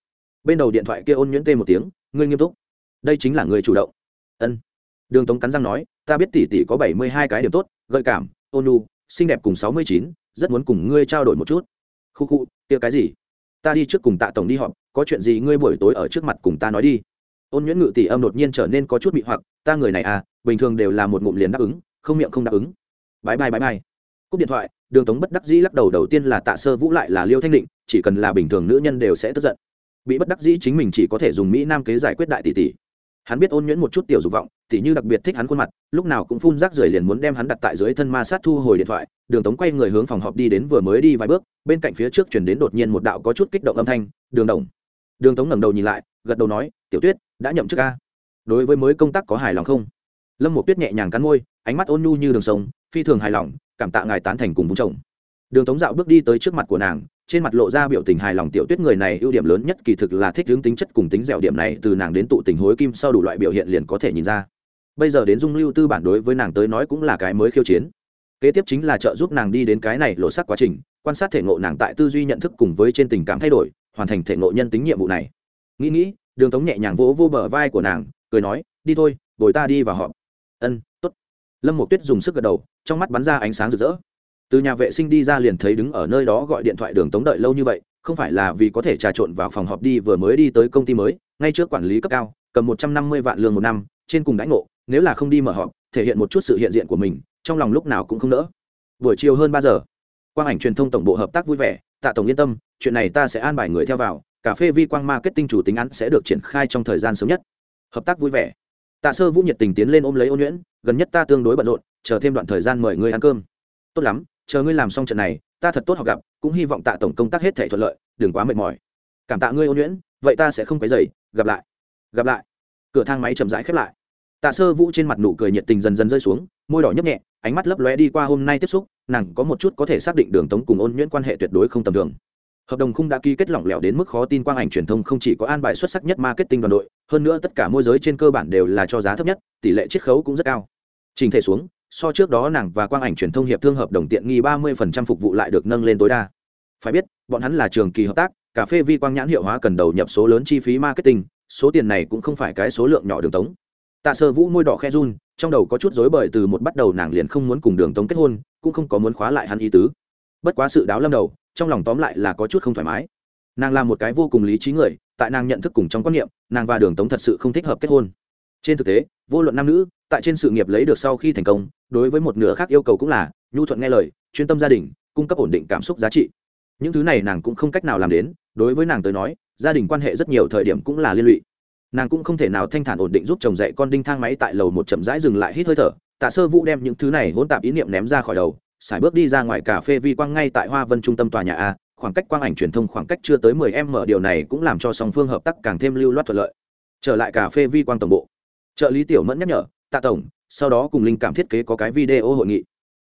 Bên đầu điện thoại kia ôn nhuyễn tê một tiếng, ngươi nghiêm túc. Đây chính là người chủ động. Ân. Đường tống cắn răng nói, ta biết tỷ tỷ có bảy mươi hai cái điểm tốt, gợi cảm, ôn nu xinh đẹp cùng sáu mươi chín, rất muốn cùng ngươi trao đổi một chút. Khu khu, kia cái gì? Ta đi trước cùng tạ tổng đi họp, có chuyện gì ngươi buổi tối ở trước mặt cùng ta nói đi ôn nhuyễn ngự tỷ âm đột nhiên trở nên có chút bị hoặc, ta người này à bình thường đều là một ngụm liền đáp ứng, không miệng không đáp ứng. Bãi bay bãi bay cúp điện thoại, đường tống bất đắc dĩ lắc đầu đầu tiên là tạ sơ vũ lại là liêu thanh định, chỉ cần là bình thường nữ nhân đều sẽ tức giận. Bị bất đắc dĩ chính mình chỉ có thể dùng mỹ nam kế giải quyết đại tỷ tỷ. Hắn biết ôn nhuyễn một chút tiểu dục vọng, tỷ như đặc biệt thích hắn khuôn mặt, lúc nào cũng phun rác rưởi liền muốn đem hắn đặt tại dưới thân ma sát thu hồi điện thoại, đường tống quay người hướng phòng họp đi đến vừa mới đi vài bước, bên cạnh phía trước chuyển đến đột nhiên một đạo có chút kích động âm thanh, đường đồng đường tống ngẩng đầu nhìn lại, gật đầu nói, tiểu tuyết, đã nhậm chức ca. Đối với mới công tác có hài lòng không? Lâm một tuyết nhẹ nhàng cắn môi, ánh mắt ôn nhu như đường sông, phi thường hài lòng, cảm tạ ngài tán thành cùng vùng chồng đường tống dạo bước đi tới trước mặt của nàng, trên mặt lộ ra biểu tình hài lòng tiểu tuyết người này ưu điểm lớn nhất kỳ thực là thích hướng tính chất cùng tính dẻo điểm này từ nàng đến tụ tình hối kim sau đủ loại biểu hiện liền có thể nhìn ra. Bây giờ đến dung lưu tư bản đối với nàng tới nói cũng là cái mới khiêu chiến. Kế tiếp chính là trợ giúp nàng đi đến cái này lộ sắc quá trình, quan sát thể ngộ nàng tại tư duy nhận thức cùng với trên tình cảm thay đổi hoàn thành thể ngộ nhân tính nhiệm vụ này. Nghĩ nghĩ, đường tống nhẹ nhàng vỗ vô bờ vai của nàng, cười nói, đi thôi, bồi ta đi vào họp. Ân t ố t lâm một tuyết dùng sức gật đầu, trong mắt bắn ra ánh sáng rực rỡ. Từ nhà vệ sinh đi ra liền thấy đứng ở nơi đó gọi điện thoại đường tống đợi lâu như vậy, không phải là vì có thể trà trộn vào phòng họp đi vừa mới đi tới công ty mới, ngay trước quản lý cấp cao, cầm một trăm năm mươi vạn lương một năm, trên cùng đãi ngộ, nếu là không đi mở họp, thể hiện một chút sự hiện diện của mình, trong lòng lúc nào cũng không nỡ. Buổi chiều hơn ba giờ quang ảnh truyền thông tổng bộ hợp tác vui vẻ, tạ tổng yên tâm, chuyện này ta sẽ an bài người theo vào, cà phê vi quang marketing chủ tính án sẽ được triển khai trong thời gian sớm nhất. Hợp tác vui vẻ. Tạ sơ vũ nhiệt tình tiến lên ôm lấy ôn nhuyễn, gần nhất ta tương đối bận rộn, chờ thêm đoạn thời gian mời ngươi ăn cơm. Tốt lắm, chờ ngươi làm xong trận này, ta thật tốt học gặp, cũng hy vọng tạ tổng công tác hết thể thuận lợi, đừng quá mệt mỏi. Cảm tạ ngươi, ôn nhuyễn, vậy ta sẽ không quấy dày gặp lại. Gặp lại. Cửa thang máy chậm rãi khép lại. Tạ sơ vũ trên mặt nụ cười nhiệt tình dần dần rơi xuống, môi đỏ nhấp nhẹ, ánh mắt lấp lóe đi qua hôm nay tiếp xúc nàng có một chút có thể xác định đường tống cùng ôn nhuyễn quan hệ tuyệt đối không tầm thường. Hợp đồng khung đã ký kết lỏng lẻo đến mức khó tin quang ảnh truyền thông không chỉ có an bài xuất sắc nhất marketing đoàn đội, hơn nữa tất cả môi giới trên cơ bản đều là cho giá thấp nhất, tỷ lệ chiết khấu cũng rất cao. Trình thể xuống, so trước đó nàng và quang ảnh truyền thông hiệp thương hợp đồng tiện nghi ba mươi phục vụ lại được nâng lên tối đa. Phải biết, bọn hắn là trường kỳ hợp tác, cà phê vi quang nhãn hiệu hóa cần đầu nhập số lớn chi phí marketing, số tiền này cũng không phải cái số lượng nhỏ đường tống. Tạ sơ vũ môi đỏ khe run trong đầu có chút rối bời từ một bắt đầu nàng liền không muốn cùng đường tống kết hôn, cũng không có muốn khóa lại hắn ý tứ. Bất quá sự đáo lâm đầu, trong lòng tóm lại là có chút không thoải mái. Nàng là một cái vô cùng lý trí người, tại nàng nhận thức cùng trong quan niệm, nàng và đường tống thật sự không thích hợp kết hôn. Trên thực tế, vô luận nam nữ, tại trên sự nghiệp lấy được sau khi thành công, đối với một nửa khác yêu cầu cũng là, nhu thuận nghe lời, chuyên tâm gia đình, cung cấp ổn định cảm xúc giá trị. Những thứ này nàng cũng không cách nào làm đến, đối với nàng tới nói, gia đình quan hệ rất nhiều thời điểm cũng là liên lụy nàng cũng không thể nào thanh thản ổn định giúp chồng dạy con đinh thang máy tại lầu một chậm rãi dừng lại hít hơi thở, tạ sơ vũ đem những thứ này hỗn tạp ý niệm ném ra khỏi đầu sải bước đi ra ngoài cà phê vi quang ngay tại hoa vân trung tâm tòa nhà a, khoảng cách quang ảnh truyền thông khoảng cách chưa tới mười m điều này cũng làm cho song phương hợp tác càng thêm lưu loát thuận lợi. Trở lại cà phê vi quang tổng bộ, trợ lý tiểu mẫn nhắc nhở, tạ tổng, sau đó cùng linh cảm thiết kế có cái video hội nghị.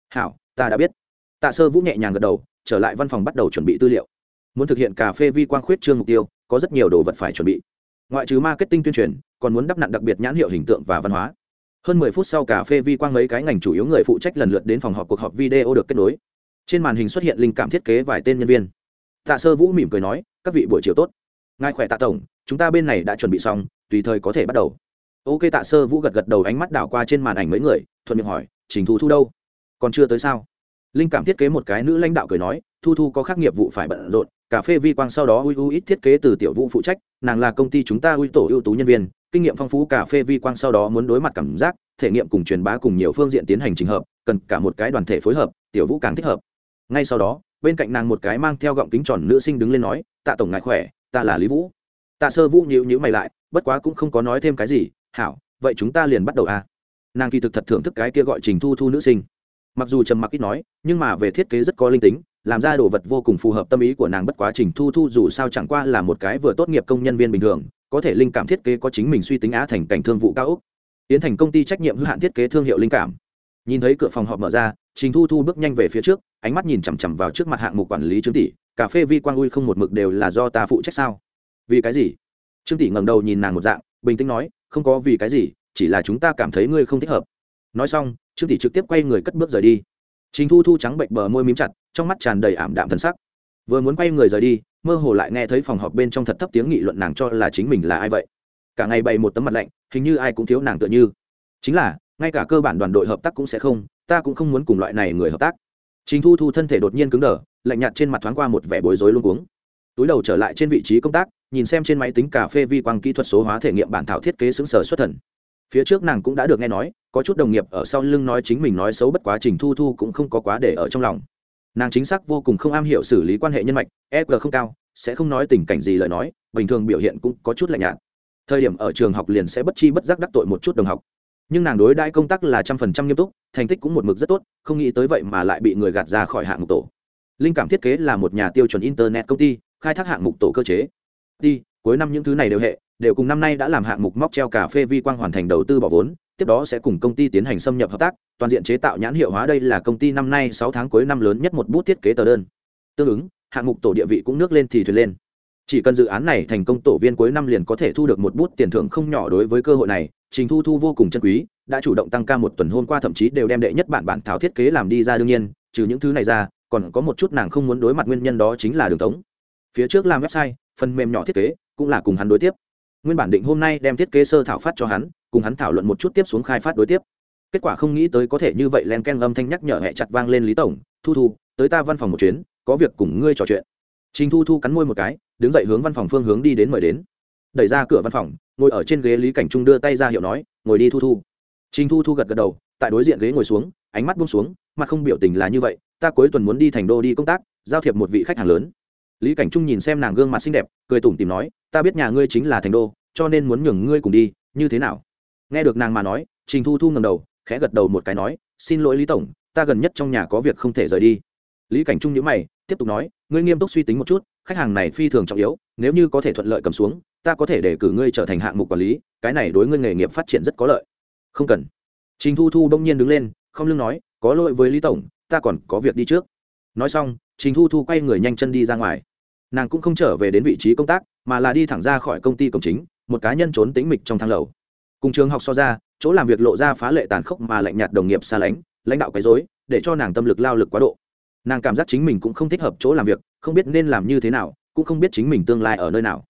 Hảo, ta đã biết. Tạ sơ vũ nhẹ nhàng gật đầu, trở lại văn phòng bắt đầu chuẩn bị tư liệu. Muốn thực hiện cà phê vi quang khuyết trương mục tiêu, có rất nhiều đồ vật phải chuẩn bị ngoại trừ marketing tuyên truyền, còn muốn đắp nặn đặc biệt nhãn hiệu hình tượng và văn hóa. Hơn mười phút sau, cà phê vi quang mấy cái ngành chủ yếu người phụ trách lần lượt đến phòng họp cuộc họp video được kết nối. Trên màn hình xuất hiện linh cảm thiết kế vài tên nhân viên. Tạ sơ vũ mỉm cười nói, các vị, buổi chiều tốt. Ngài khỏe tạ tổng, chúng ta bên này đã chuẩn bị xong, tùy thời có thể bắt đầu. Ok, tạ sơ vũ gật gật đầu, ánh mắt đảo qua trên màn ảnh mấy người, thuận miệng hỏi, trình thu thu đâu? Còn chưa tới sao? Linh cảm thiết kế một cái nữ lãnh đạo cười nói, thu thu có khác nghiệp vụ phải bận rộn cà phê vi quang sau đó ui ui ít thiết kế từ tiểu vũ phụ trách, nàng là công ty chúng ta ui tổ ưu tú nhân viên, kinh nghiệm phong phú cà phê vi quang sau đó muốn đối mặt cảm giác, thể nghiệm cùng truyền bá cùng nhiều phương diện tiến hành trình hợp, cần cả một cái đoàn thể phối hợp, tiểu vũ càng thích hợp. Ngay sau đó, bên cạnh nàng một cái mang theo gọng kính tròn nữ sinh đứng lên nói, tạ tổng ngại khỏe, ta là lý vũ. Tạ sơ vũ nhíu nhữ mày lại, bất quá cũng không có nói thêm cái gì, hảo, vậy chúng ta liền bắt đầu à? Nàng kỳ thực thật thưởng thức cái kia gọi trình thu thu nữ sinh. Mặc dù trầm mặc ít nói, nhưng mà về thiết kế rất có linh tính làm ra đồ vật vô cùng phù hợp tâm ý của nàng bất quá trình thu thu dù sao chẳng qua là một cái vừa tốt nghiệp công nhân viên bình thường, có thể linh cảm thiết kế có chính mình suy tính á thành cảnh thương vụ cao úc tiến thành công ty trách nhiệm hữu hạn thiết kế thương hiệu linh cảm. Nhìn thấy cửa phòng họp mở ra, trình thu thu bước nhanh về phía trước, ánh mắt nhìn chằm chằm vào trước mặt hạng mục quản lý trương tỷ, cà phê vi quang ui không một mực đều là do ta phụ trách sao? Vì cái gì? Trương tỷ ngẩng đầu nhìn nàng một dạng, bình tĩnh nói, không có vì cái gì, chỉ là chúng ta cảm thấy ngươi không thích hợp. Nói xong, trương tỷ trực tiếp quay người cất bước rời đi trình thu thu trắng bệnh bờ môi mím chặt, trong mắt tràn đầy ảm đạm thần sắc. Vừa muốn quay người rời đi, mơ hồ lại nghe thấy phòng họp bên trong thật thấp tiếng nghị luận nàng cho là chính mình là ai vậy. Cả ngày bày một tấm mặt lạnh, hình như ai cũng thiếu nàng tựa như. Chính là, ngay cả cơ bản đoàn đội hợp tác cũng sẽ không, ta cũng không muốn cùng loại này người hợp tác. Trình thu thu thân thể đột nhiên cứng đờ, lạnh nhạt trên mặt thoáng qua một vẻ bối rối luống cuống. Túi đầu trở lại trên vị trí công tác, nhìn xem trên máy tính cà phê vi quang kỹ thuật số hóa thể nghiệm bản thảo thiết kế xứng sở xuất thần. Phía trước nàng cũng đã được nghe nói có chút đồng nghiệp ở sau lưng nói chính mình nói xấu bất quá trình thu thu cũng không có quá để ở trong lòng. Nàng chính xác vô cùng không am hiểu xử lý quan hệ nhân mạch e g không cao, sẽ không nói tình cảnh gì lời nói, bình thường biểu hiện cũng có chút lạnh nhạt. Thời điểm ở trường học liền sẽ bất chi bất giác đắc tội một chút đồng học. Nhưng nàng đối đãi công tác là trăm phần trăm nghiêm túc, thành tích cũng một mực rất tốt, không nghĩ tới vậy mà lại bị người gạt ra khỏi hạng mục tổ. Linh cảm thiết kế là một nhà tiêu chuẩn internet công ty, khai thác hạng mục tổ cơ chế. Đi, cuối năm những thứ này đều hệ, đều cùng năm nay đã làm hạng mục móc treo cà phê vi quang hoàn thành đầu tư bỏ vốn tiếp đó sẽ cùng công ty tiến hành xâm nhập hợp tác, toàn diện chế tạo nhãn hiệu hóa đây là công ty năm nay sáu tháng cuối năm lớn nhất một bút thiết kế tờ đơn. Tương ứng, hạng mục tổ địa vị cũng nước lên thì thuyền lên. Chỉ cần dự án này thành công, tổ viên cuối năm liền có thể thu được một bút tiền thưởng không nhỏ đối với cơ hội này, trình thu thu vô cùng chân quý, đã chủ động tăng ca một tuần hôm qua thậm chí đều đem đệ nhất bản bản thảo thiết kế làm đi ra đương nhiên, trừ những thứ này ra, còn có một chút nàng không muốn đối mặt nguyên nhân đó chính là đường tống. Phía trước làm website, phần mềm nhỏ thiết kế cũng là cùng hắn đối tiếp. Nguyên bản định hôm nay đem thiết kế sơ thảo phát cho hắn cùng hắn thảo luận một chút tiếp xuống khai phát đối tiếp. Kết quả không nghĩ tới có thể như vậy len ken âm thanh nhắc nhở hẹ chặt vang lên lý tổng, thu thu, tới ta văn phòng một chuyến, có việc cùng ngươi trò chuyện. Trình thu thu cắn môi một cái, đứng dậy hướng văn phòng phương hướng đi đến mời đến. Đẩy ra cửa văn phòng, ngồi ở trên ghế lý cảnh trung đưa tay ra hiệu nói, ngồi đi thu thu. Trình thu thu gật gật đầu, tại đối diện ghế ngồi xuống, ánh mắt buông xuống, mặt không biểu tình là như vậy, ta cuối tuần muốn đi thành đô đi công tác, giao thiệp một vị khách hàng lớn. Lý cảnh trung nhìn xem nàng gương mặt xinh đẹp, cười tủm tìm nói, ta biết nhà ngươi chính là thành đô, cho nên muốn nhường ngươi cùng đi, như thế nào? Nghe được nàng mà nói, trình thu thu ngầm đầu, khẽ gật đầu một cái nói, xin lỗi lý tổng, ta gần nhất trong nhà có việc không thể rời đi. Lý cảnh trung nhữ mày, tiếp tục nói, ngươi nghiêm túc suy tính một chút, khách hàng này phi thường trọng yếu, nếu như có thể thuận lợi cầm xuống, ta có thể để cử ngươi trở thành hạng mục quản lý, cái này đối ngươi nghề nghiệp phát triển rất có lợi. Không cần. Trình thu thu đông nhiên đứng lên, không lưng nói, có lỗi với lý tổng, ta còn có việc đi trước. Nói xong, trình thu thu quay người nhanh chân đi ra ngoài. Nàng cũng không trở về đến vị trí công tác, mà là đi thẳng ra khỏi công ty cổng chính, một cá nhân trốn tính mịch trong thang lầu cùng trường học so ra, chỗ làm việc lộ ra phá lệ tàn khốc mà lạnh nhạt đồng nghiệp xa lánh, lãnh đạo quấy dối để cho nàng tâm lực lao lực quá độ. Nàng cảm giác chính mình cũng không thích hợp chỗ làm việc, không biết nên làm như thế nào, cũng không biết chính mình tương lai ở nơi nào.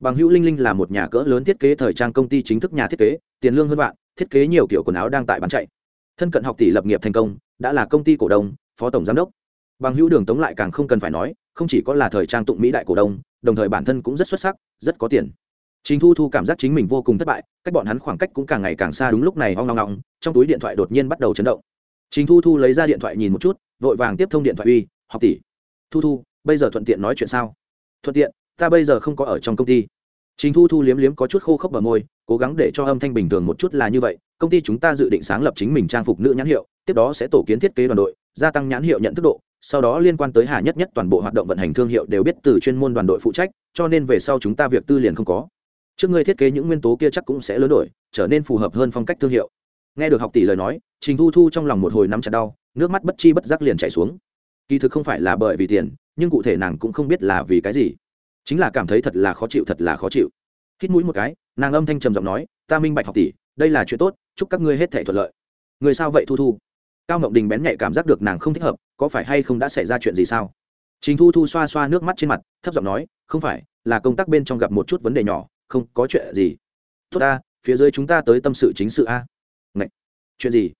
Bằng hữu linh linh là một nhà cỡ lớn thiết kế thời trang công ty chính thức nhà thiết kế, tiền lương hơn vạn, thiết kế nhiều kiểu quần áo đang tại bán chạy. Thân cận học tỷ lập nghiệp thành công, đã là công ty cổ đông, phó tổng giám đốc. Bằng hữu đường tống lại càng không cần phải nói, không chỉ có là thời trang tụng mỹ đại cổ đông, đồng thời bản thân cũng rất xuất sắc, rất có tiền. Trình Thu Thu cảm giác chính mình vô cùng thất bại, cách bọn hắn khoảng cách cũng càng ngày càng xa đúng lúc này ong ong ong, trong túi điện thoại đột nhiên bắt đầu chấn động. Trình Thu Thu lấy ra điện thoại nhìn một chút, vội vàng tiếp thông điện thoại uy, "Học tỷ." "Thu Thu, bây giờ thuận tiện nói chuyện sao?" "Thuận tiện, ta bây giờ không có ở trong công ty." Trình Thu Thu liếm liếm có chút khô khốc bờ môi, cố gắng để cho âm thanh bình thường một chút là như vậy, công ty chúng ta dự định sáng lập chính mình trang phục nữ nhãn hiệu, tiếp đó sẽ tổ kiến thiết kế đoàn đội, gia tăng nhãn hiệu nhận thức độ, sau đó liên quan tới Hà Nhất Nhất toàn bộ hoạt động vận hành thương hiệu đều biết từ chuyên môn đoàn đội phụ trách, cho nên về sau chúng ta việc tư liền không có trước ngươi thiết kế những nguyên tố kia chắc cũng sẽ lớn đổi, trở nên phù hợp hơn phong cách thương hiệu. Nghe được học tỷ lời nói, trình thu thu trong lòng một hồi nắm chặt đau, nước mắt bất chi bất giác liền chảy xuống. Kỳ thực không phải là bởi vì tiền, nhưng cụ thể nàng cũng không biết là vì cái gì. Chính là cảm thấy thật là khó chịu, thật là khó chịu. Hít mũi một cái, nàng âm thanh trầm giọng nói, ta minh bạch học tỷ, đây là chuyện tốt, chúc các ngươi hết thể thuận lợi. Người sao vậy, thu thu? Cao ngọc đình bén nhạy cảm giác được nàng không thích hợp, có phải hay không đã xảy ra chuyện gì sao? Trình thu thu xoa xoa nước mắt trên mặt, thấp giọng nói, không phải, là công tác bên trong gặp một chút vấn đề nhỏ không có chuyện gì. Tốt ta phía dưới chúng ta tới tâm sự chính sự a. Ngậy! chuyện gì?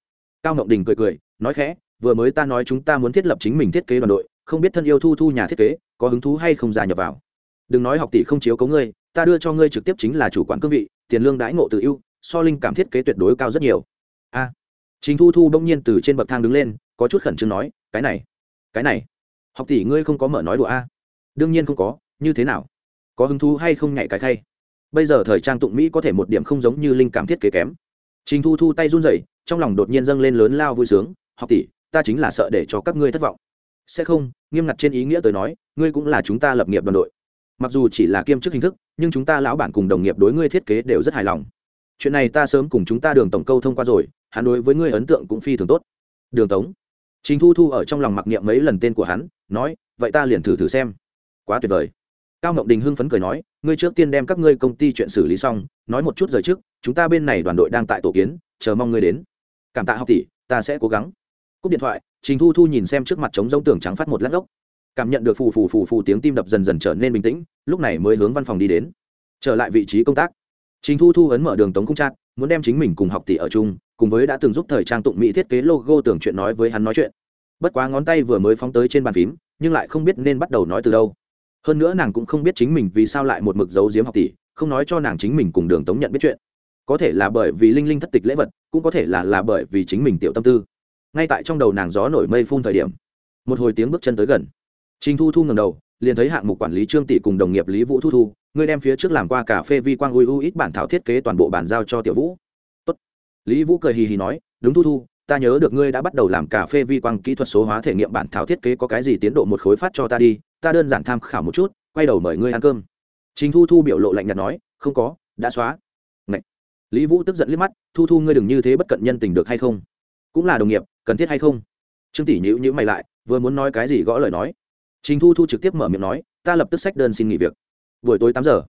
Cao ngọc đình cười cười nói khẽ vừa mới ta nói chúng ta muốn thiết lập chính mình thiết kế đoàn đội không biết thân yêu thu thu nhà thiết kế có hứng thú hay không gia nhập vào. Đừng nói học tỷ không chiếu cấu ngươi ta đưa cho ngươi trực tiếp chính là chủ quản cương vị tiền lương đãi ngộ tự ưu so linh cảm thiết kế tuyệt đối cao rất nhiều. A. À, trình thu thu bỗng nhiên từ trên bậc thang đứng lên có chút khẩn trương nói cái này cái này học tỷ ngươi không có mở nói đùa a? Đương nhiên không có như thế nào? Có hứng thú hay không nhảy cái khay? Bây giờ thời trang tụng mỹ có thể một điểm không giống như linh cảm thiết kế kém. Trình thu thu tay run rẩy, trong lòng đột nhiên dâng lên lớn lao vui sướng, học tỷ, ta chính là sợ để cho các ngươi thất vọng. Sẽ không, nghiêm ngặt trên ý nghĩa tới nói, ngươi cũng là chúng ta lập nghiệp đoàn đội. Mặc dù chỉ là kiêm chức hình thức, nhưng chúng ta lão bản cùng đồng nghiệp đối ngươi thiết kế đều rất hài lòng. Chuyện này ta sớm cùng chúng ta đường tổng câu thông qua rồi, hắn đối với ngươi ấn tượng cũng phi thường tốt. Đường tống trình thu thu ở trong lòng mặc niệm mấy lần tên của hắn, nói, vậy ta liền thử thử xem. Quá tuyệt vời cao ngọc đình hưng phấn cười nói, ngươi trước tiên đem các ngươi công ty chuyện xử lý xong, nói một chút giờ trước, chúng ta bên này đoàn đội đang tại tổ kiến, chờ mong ngươi đến. Cảm tạ học tỷ, ta sẽ cố gắng. Cúp điện thoại, trình thu thu nhìn xem trước mặt trống rông tường trắng phát một lát gốc cảm nhận được phù phù phù phù tiếng tim đập dần dần trở nên bình tĩnh, lúc này mới hướng văn phòng đi đến. Trở lại vị trí công tác. Trình thu thu ấn mở đường tống cung trạc muốn đem chính mình cùng học tỷ ở chung, cùng với đã từng giúp thời trang tụng mỹ thiết kế logo tưởng chuyện nói với hắn nói chuyện. Bất quá ngón tay vừa mới phóng tới trên bàn phím, nhưng lại không biết nên bắt đầu nói từ đâu hơn nữa nàng cũng không biết chính mình vì sao lại một mực giấu giếm học tỷ, không nói cho nàng chính mình cùng đường tống nhận biết chuyện. Có thể là bởi vì linh linh thất tịch lễ vật, cũng có thể là là bởi vì chính mình tiểu tâm tư. Ngay tại trong đầu nàng gió nổi mây phun thời điểm, một hồi tiếng bước chân tới gần. Trình thu thu ngầm đầu, liền thấy hạng mục quản lý trương tỷ cùng đồng nghiệp lý vũ thu thu ngươi đem phía trước làm qua cà phê vi quang ui u ít bản thảo thiết kế toàn bộ bản giao cho tiểu vũ. Tốt. lý vũ cười hì hì nói, đúng thu thu ta nhớ được ngươi đã bắt đầu làm cà phê vi quang kỹ thuật số hóa thể nghiệm bản thảo thiết kế có cái gì tiến độ một khối phát cho ta đi, ta đơn giản tham khảo một chút, quay đầu mời ngươi ăn cơm. Trình thu thu biểu lộ lạnh nhạt nói, không có, đã xóa. Ngậy. lý vũ tức giận liếc mắt, thu thu ngươi đừng như thế bất cận nhân tình được hay không? Cũng là đồng nghiệp, cần thiết hay không? Trương tỷ nhữ nhữ mày lại, vừa muốn nói cái gì gõ lời nói. Trình thu thu trực tiếp mở miệng nói, ta lập tức sách đơn xin nghỉ việc. Buổi tối tám giờ,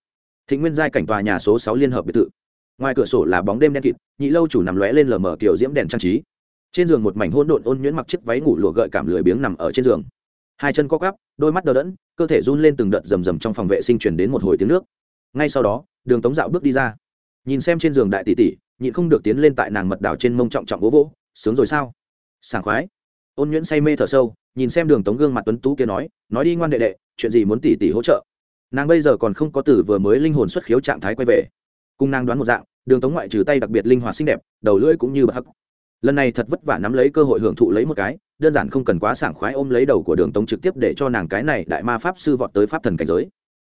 thịnh nguyên giai cảnh tòa nhà số sáu liên hợp biệt thự. Ngoài cửa sổ là bóng đêm đen kịt, nhị lâu chủ nằm lóe lên lờ mở kiểu diễm đèn trang trí trên giường một mảnh hôn độn ôn nhuyễn mặc chiếc váy ngủ lụa gợi cảm lười biếng nằm ở trên giường. Hai chân co cắp đôi mắt đờ đẫn, cơ thể run lên từng đợt rầm rầm trong phòng vệ sinh chuyển đến một hồi tiếng nước. Ngay sau đó, đường tống dạo bước đi ra. Nhìn xem trên giường đại tỷ tỷ, nhịn không được tiến lên tại nàng mật đảo trên mông trọng trọng vỗ vỗ, sướng rồi sao? Sảng khoái. Ôn nhuyễn say mê thở sâu, nhìn xem đường tống gương mặt tuấn tú kia nói nói đi ngoan đệ đệ, chuyện gì muốn tỷ tỷ hỗ trợ? Nàng bây giờ còn không có tử vừa mới linh hồn xuất khiếu trạng thái quay về. Cùng nàng đoán một dạng, đường tống ngoại trừ tay đặc biệt linh hoạt xinh đẹp, đầu lưỡi cũng như bậc hắc lần này thật vất vả nắm lấy cơ hội hưởng thụ lấy một cái, đơn giản không cần quá sảng khoái ôm lấy đầu của đường tống trực tiếp để cho nàng cái này đại ma pháp sư vọt tới pháp thần cảnh giới.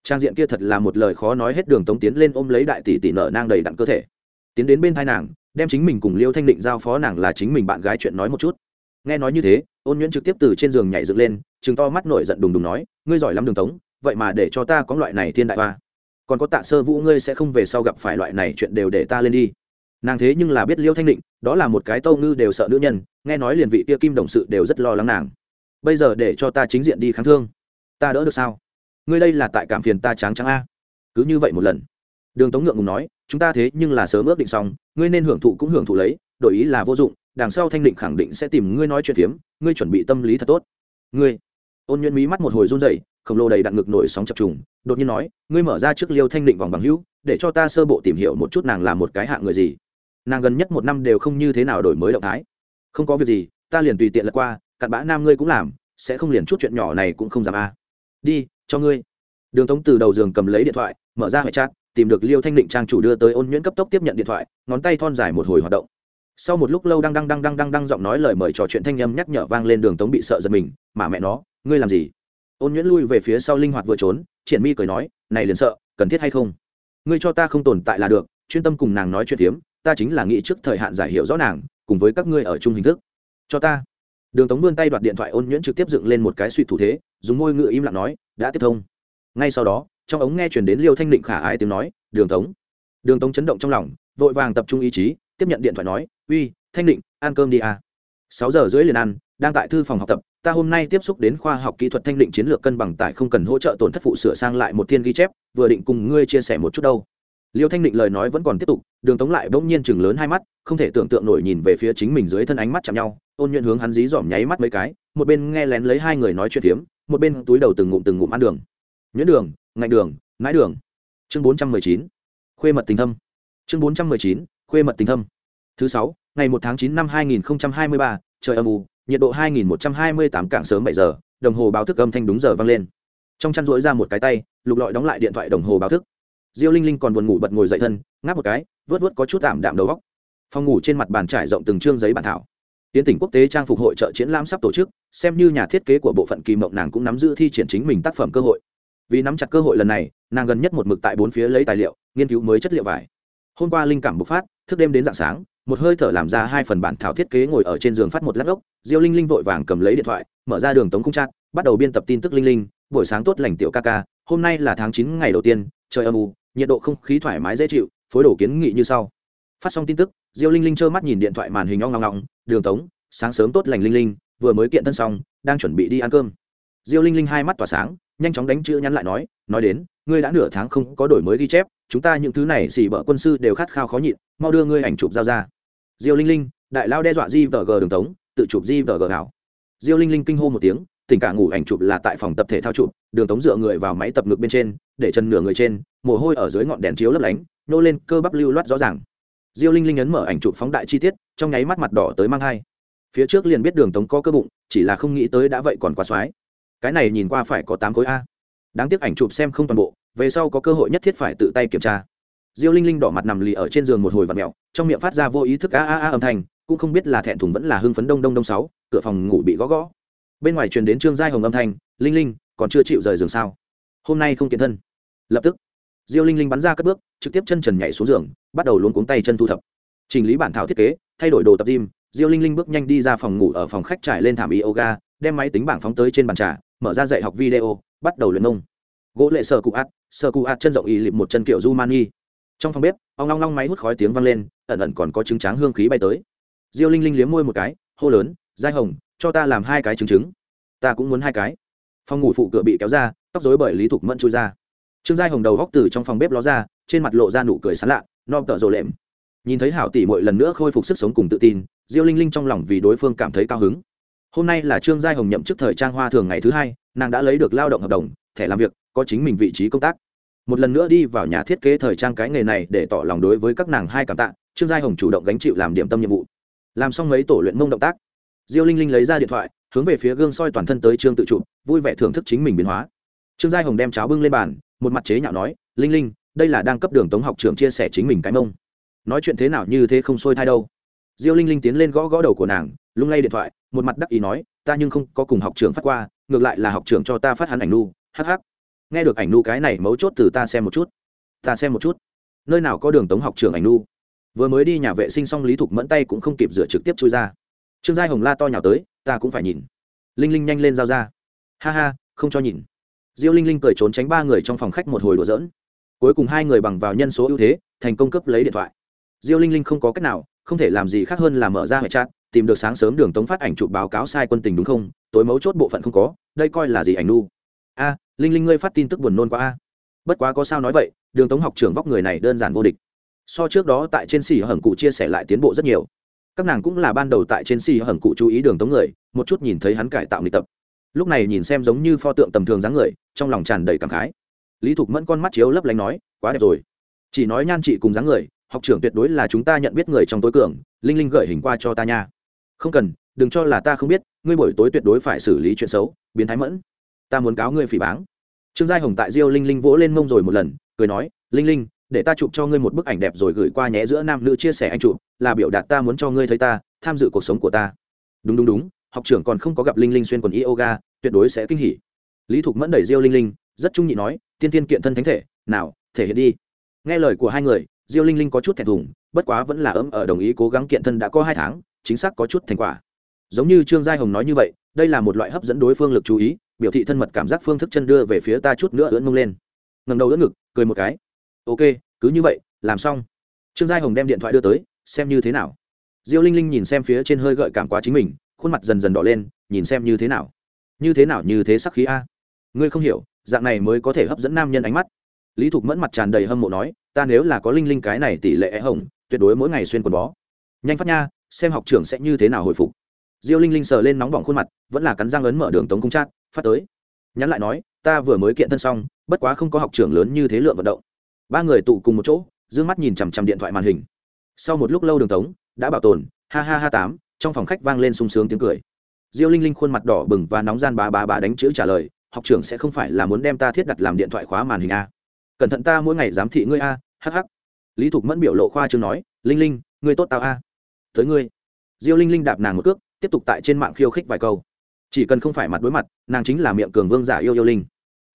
Trang diện kia thật là một lời khó nói hết đường tống tiến lên ôm lấy đại tỷ tỷ nợ nang đầy đặn cơ thể. Tiến đến bên thai nàng, đem chính mình cùng liêu thanh định giao phó nàng là chính mình bạn gái chuyện nói một chút. Nghe nói như thế, ôn nhuyễn trực tiếp từ trên giường nhảy dựng lên chừng to mắt nổi giận đùng đùng nói, ngươi giỏi lắm đường tống, vậy mà để cho ta có loại này thiên đại hoa. Còn có tạ sơ vũ ngươi sẽ không về sau gặp phải loại này chuyện đều để ta lên đi nàng thế nhưng là biết liêu thanh định, đó là một cái tâu ngư đều sợ nữ nhân, nghe nói liền vị kia kim đồng sự đều rất lo lắng nàng. Bây giờ để cho ta chính diện đi kháng thương. Ta đỡ được sao? Ngươi đây là tại cảm phiền ta tráng trắng a. Cứ như vậy một lần. Đường tống ngượng ngùng nói, chúng ta thế nhưng là sớm ước định xong, ngươi nên hưởng thụ cũng hưởng thụ lấy, đổi ý là vô dụng, đằng sau thanh định khẳng định sẽ tìm ngươi nói chuyện phiếm, ngươi chuẩn bị tâm lý thật tốt. Ngươi. Ôn nhuyễn mí mắt một hồi run rẩy, khổng lồ đầy đặn ngực nổi sóng chập trùng, đột nhiên nói, ngươi mở ra trước liêu thanh định vòng bằng hữu, để cho ta sơ bộ tìm hiểu một chút nàng là một cái hạng người gì nàng gần nhất một năm đều không như thế nào đổi mới động thái. Không có việc gì, ta liền tùy tiện lật qua, cặn bã nam ngươi cũng làm, sẽ không liền chút chuyện nhỏ này cũng không dám a. Đi, cho ngươi. Đường tống từ đầu giường cầm lấy điện thoại, mở ra hệ chat, tìm được liêu thanh định trang chủ đưa tới ôn nhuyễn cấp tốc tiếp nhận điện thoại, ngón tay thon dài một hồi hoạt động. Sau một lúc lâu đang đang đang đang đang đang giọng nói lời mời trò chuyện thanh â m nhắc nhở vang lên đường tống bị sợ giật mình, mà mẹ nó, ngươi làm gì? Ôn nhuyễn lui về phía sau linh hoạt vừa trốn, triển mi cười nói, này liền sợ, cần thiết hay không? Ngươi cho ta không tồn tại là được, chuyên tâm cùng nàng nói chuyện hiếm ta chính là nghĩ trước thời hạn giải hiệu rõ nàng, cùng với các ngươi ở chung hình thức. Cho ta. Đường tống vươn tay đoạt điện thoại ôn nhuyễn trực tiếp dựng lên một cái suy thủ thế, dùng môi ngựa im lặng nói, đã tiếp thông. Ngay sau đó, trong ống nghe chuyển đến liêu thanh định khả ái tiếng nói, đường tống. Đường tống chấn động trong lòng, vội vàng tập trung ý chí, tiếp nhận điện thoại nói, uy, thanh định, ăn cơm đi à. sáu giờ rưỡi liền ăn, đang tại thư phòng học tập, ta hôm nay tiếp xúc đến khoa học kỹ thuật thanh định chiến lược cân bằng tải không cần hỗ trợ tổn thất phụ sửa sang lại một thiên ghi chép, vừa định cùng ngươi chia sẻ một chút đâu liêu thanh định lời nói vẫn còn tiếp tục, đường tống lại bỗng nhiên chừng lớn hai mắt, không thể tưởng tượng nổi nhìn về phía chính mình dưới thân ánh mắt chạm nhau, ôn nhuận hướng hắn dí dỏm nháy mắt mấy cái, một bên nghe lén lấy hai người nói chuyện phiếm một bên túi đầu từng ngụm từng ngụm ăn đường. Nhuyễn đường, ngạnh đường ngãi đường. Chương bốn trăm mười chín, khuê mật tình thâm. Chương bốn trăm mười chín, khuê mật tình thâm. Thứ sáu, ngày một tháng chín năm hai nghìn hai mươi ba, trời âm u, nhiệt độ hai nghìn một trăm hai mươi tám cảng sớm bảy giờ, đồng hồ báo thức âm thanh đúng giờ vang lên. Trong chăn rỗi ra một cái tay, lục lọi đóng lại điện thoại đồng hồ báo thức diêu linh linh còn buồn ngủ bật ngồi dậy thân, ngáp một cái, vớt vớt có chút tạm đạm đầu góc phòng ngủ trên mặt bàn trải rộng từng chương giấy bản thảo. Tiến tỉnh quốc tế trang phục hội trợ triển lãm sắp tổ chức, xem như nhà thiết kế của bộ phận kỳ mộng nàng cũng nắm giữ thi triển chính mình tác phẩm cơ hội. Vì nắm chặt cơ hội lần này, nàng gần nhất một mực tại bốn phía lấy tài liệu, nghiên cứu mới chất liệu vải. Hôm qua linh cảm bộc phát, thức đêm đến dạng sáng, một hơi thở làm ra hai phần bản thảo thiết kế ngồi ở trên giường phát một lát ốc, diêu linh linh vội vàng cầm lấy điện thoại, mở ra đường tống cung chat bắt đầu biên tập tin tức linh linh, buổi sáng tốt lành, tiểu ca ca, hôm nay là tháng chín ngày đầu tiên, trời âm u nhiệt độ không khí thoải mái dễ chịu phối đồ kiến nghị như sau phát xong tin tức diêu linh linh trơ mắt nhìn điện thoại màn hình ong ngong ngong đường tống sáng sớm tốt lành linh linh vừa mới kiện thân xong đang chuẩn bị đi ăn cơm diêu linh linh hai mắt tỏa sáng nhanh chóng đánh chữ nhắn lại nói nói đến ngươi đã nửa tháng không có đổi mới ghi chép chúng ta những thứ này xì bợ quân sư đều khát khao khó nhịn mau đưa ngươi ảnh chụp giao ra diêu linh linh đại lao đe dọa di vờ g đường tống tự chụp di vờ g hảo diêu linh linh kinh hô một tiếng tình cả ngủ ảnh chụp là tại phòng tập thể thao chụp, đường tống dựa người vào máy tập ngực bên trên, để chân nửa người trên, mồ hôi ở dưới ngọn đèn chiếu lấp lánh, nô lên cơ bắp lưu loát rõ ràng. Diêu linh linh ấn mở ảnh chụp phóng đại chi tiết, trong nháy mắt mặt đỏ tới mang hai. Phía trước liền biết đường tống có cơ bụng, chỉ là không nghĩ tới đã vậy còn quá soái cái này nhìn qua phải có tám khối a. Đáng tiếc ảnh chụp xem không toàn bộ, về sau có cơ hội nhất thiết phải tự tay kiểm tra. Diêu linh linh đỏ mặt nằm lì ở trên giường một hồi và mẹo, trong miệng phát ra vô ý thức a a a âm thanh, cũng không biết là thẹn thùng vẫn là hưng phấn đông đông đông sáu, cửa phòng ngủ bị gõ gõ bên ngoài truyền đến trương giai hồng âm thanh, linh linh, còn chưa chịu rời giường sao? Hôm nay không kiện thân. Lập tức, diêu linh linh bắn ra cất bước, trực tiếp chân trần nhảy xuống giường, bắt đầu luôn cuống tay chân thu thập. Chỉnh lý bản thảo thiết kế, thay đổi đồ tập gym, diêu linh linh bước nhanh đi ra phòng ngủ ở phòng khách trải lên thảm yoga, đem máy tính bảng phóng tới trên bàn trà, mở ra dạy học video, bắt đầu luyện nông gỗ lệ sơ cụ ạt sơ cụ ạt chân rộng y lịp một chân kiểu du mani trong phòng bếp ông long long máy hút khói tiếng vang lên, ẩn ẩn còn có trứng tráng hương khí bay tới. Diêu linh linh liếm môi một cái, hô lớn, giai hồng cho ta làm hai cái trứng trứng ta cũng muốn hai cái. Phòng ngủ phụ cửa bị kéo ra, tóc dối bởi lý thục mẫn chui ra. Trương giai hồng đầu góc từ trong phòng bếp ló ra, trên mặt lộ ra nụ cười sán lạ no tợ rồ lệm. Nhìn thấy hảo tỷ mỗi lần nữa khôi phục sức sống cùng tự tin, diêu linh linh trong lòng vì đối phương cảm thấy cao hứng. Hôm nay là trương giai hồng nhậm chức thời trang hoa thường ngày thứ hai, nàng đã lấy được lao động hợp đồng, thẻ làm việc, có chính mình vị trí công tác. Một lần nữa đi vào nhà thiết kế thời trang cái nghề này để tỏ lòng đối với các nàng hai cảm tạ, trương giai hồng chủ động gánh chịu làm điểm tâm nhiệm vụ. Làm xong mấy tổ luyện mông động tác diêu linh linh lấy ra điện thoại, hướng về phía gương soi toàn thân tới trương tự trụ, vui vẻ thưởng thức chính mình biến hóa. Trương giai hồng đem cháo bưng lên bàn, một mặt chế nhạo nói, linh linh, đây là đang cấp đường tống học trưởng chia sẻ chính mình cái mông. Nói chuyện thế nào như thế không sôi thai đâu. Diêu linh linh tiến lên gõ gõ đầu của nàng, lung lay điện thoại, một mặt đắc ý nói, ta nhưng không có cùng học trưởng phát qua, ngược lại là học trưởng cho ta phát hắn ảnh nu hh nghe được ảnh nu cái này mấu chốt từ ta xem một chút, ta xem một chút. Nơi nào có đường tống học trưởng ảnh nu? Vừa mới đi nhà vệ sinh xong lý thục mẫn tay cũng không kịp rửa trực tiếp chui ra trương giai hồng la to nhào tới, ta cũng phải nhìn. Linh linh nhanh lên giao ra. Ha ha, không cho nhìn. Diêu linh linh cười trốn tránh ba người trong phòng khách một hồi đùa dỡn cuối cùng hai người bằng vào nhân số ưu thế, thành công cấp lấy điện thoại. Diêu linh linh không có cách nào, không thể làm gì khác hơn là mở ra hệ chat, tìm được sáng sớm đường tống phát ảnh chụp báo cáo sai quân tình đúng không? Tối mấu chốt bộ phận không có, đây coi là gì ảnh nu? A, linh linh ngươi phát tin tức buồn nôn quá a. Bất quá có sao nói vậy, đường tống học trưởng vóc người này đơn giản vô địch. So trước đó tại trên xỉ hởng cụ chia sẻ lại tiến bộ rất nhiều các nàng cũng là ban đầu tại trên xì hởng cụ chú ý đường tống người, một chút nhìn thấy hắn cải tạo nghịch tập. Lúc này nhìn xem giống như pho tượng tầm thường dáng người, trong lòng tràn đầy cảm khái. Lý thục mẫn con mắt chiếu lấp lánh nói, quá đẹp rồi. Chỉ nói nhan chị cùng dáng người, học trưởng tuyệt đối là chúng ta nhận biết người trong tối cường, linh linh gửi hình qua cho ta nha. Không cần, đừng cho là ta không biết, ngươi buổi tối tuyệt đối phải xử lý chuyện xấu, biến thái mẫn. Ta muốn cáo ngươi phỉ báng. Trương giai hồng tại diêu linh linh vỗ lên mông rồi một lần, cười nói, linh linh để ta chụp cho ngươi một bức ảnh đẹp rồi gửi qua nhé giữa nam nữ chia sẻ anh chụp, là biểu đạt ta muốn cho ngươi thấy ta, tham dự cuộc sống của ta. Đúng đúng đúng, học trưởng còn không có gặp linh linh xuyên quần yoga, tuyệt đối sẽ kinh hỉ. Lý thục mẫn đẩy diêu linh linh, rất trung nhị nói, tiên tiên kiện thân thánh thể, nào, thể hiện đi. Nghe lời của hai người, diêu linh linh có chút thẹn thùng, bất quá vẫn là ấm ở đồng ý cố gắng kiện thân đã có hai tháng, chính xác có chút thành quả. Giống như trương giai hồng nói như vậy, đây là một loại hấp dẫn đối phương lực chú ý, biểu thị thân mật cảm giác phương thức chân đưa về phía ta chút nữa ưỡn mông lên. Ngầm đầu đỡ ngực, cười một cái ok, cứ như vậy, làm xong. Trương giai hồng đem điện thoại đưa tới, xem như thế nào. Diêu linh linh nhìn xem phía trên hơi gợi cảm quá chính mình, khuôn mặt dần dần đỏ lên, nhìn xem như thế nào. Như thế nào, như thế sắc khí a. Ngươi không hiểu, dạng này mới có thể hấp dẫn nam nhân ánh mắt. Lý thục mẫn mặt tràn đầy hâm mộ nói, ta nếu là có linh linh cái này tỷ lệ é hồng, tuyệt đối mỗi ngày xuyên quần bó. Nhanh phát nha, xem học trưởng sẽ như thế nào hồi phục. Diêu linh linh sờ lên nóng bỏng khuôn mặt, vẫn là cắn răng ấn mở đường tống cung trát phát tới. Nhắn lại nói, ta vừa mới kiện thân xong, bất quá không có học trưởng lớn như thế lượng vận động ba người tụ cùng một chỗ, d ư ơ n g mắt nhìn chằm chằm điện thoại màn hình. Sau một lúc lâu đường tống, đã bảo tồn, ha ha ha tám, trong phòng khách vang lên sung sướng tiếng cười. Diêu linh linh khuôn mặt đỏ bừng và nóng gian bá bá bá đánh chữ trả lời, học trưởng sẽ không phải là muốn đem ta thiết đặt làm điện thoại khóa màn hình a. Cẩn thận ta mỗi ngày giám thị ngươi a hh lý thục mẫn biểu lộ khoa chương nói, linh linh, ngươi tốt tao a. Tới ngươi. Diêu linh linh đạp nàng một cước, tiếp tục tại trên mạng khiêu khích vài câu. Chỉ cần không phải mặt đối mặt, nàng chính là miệng cường vương giả yêu yêu linh.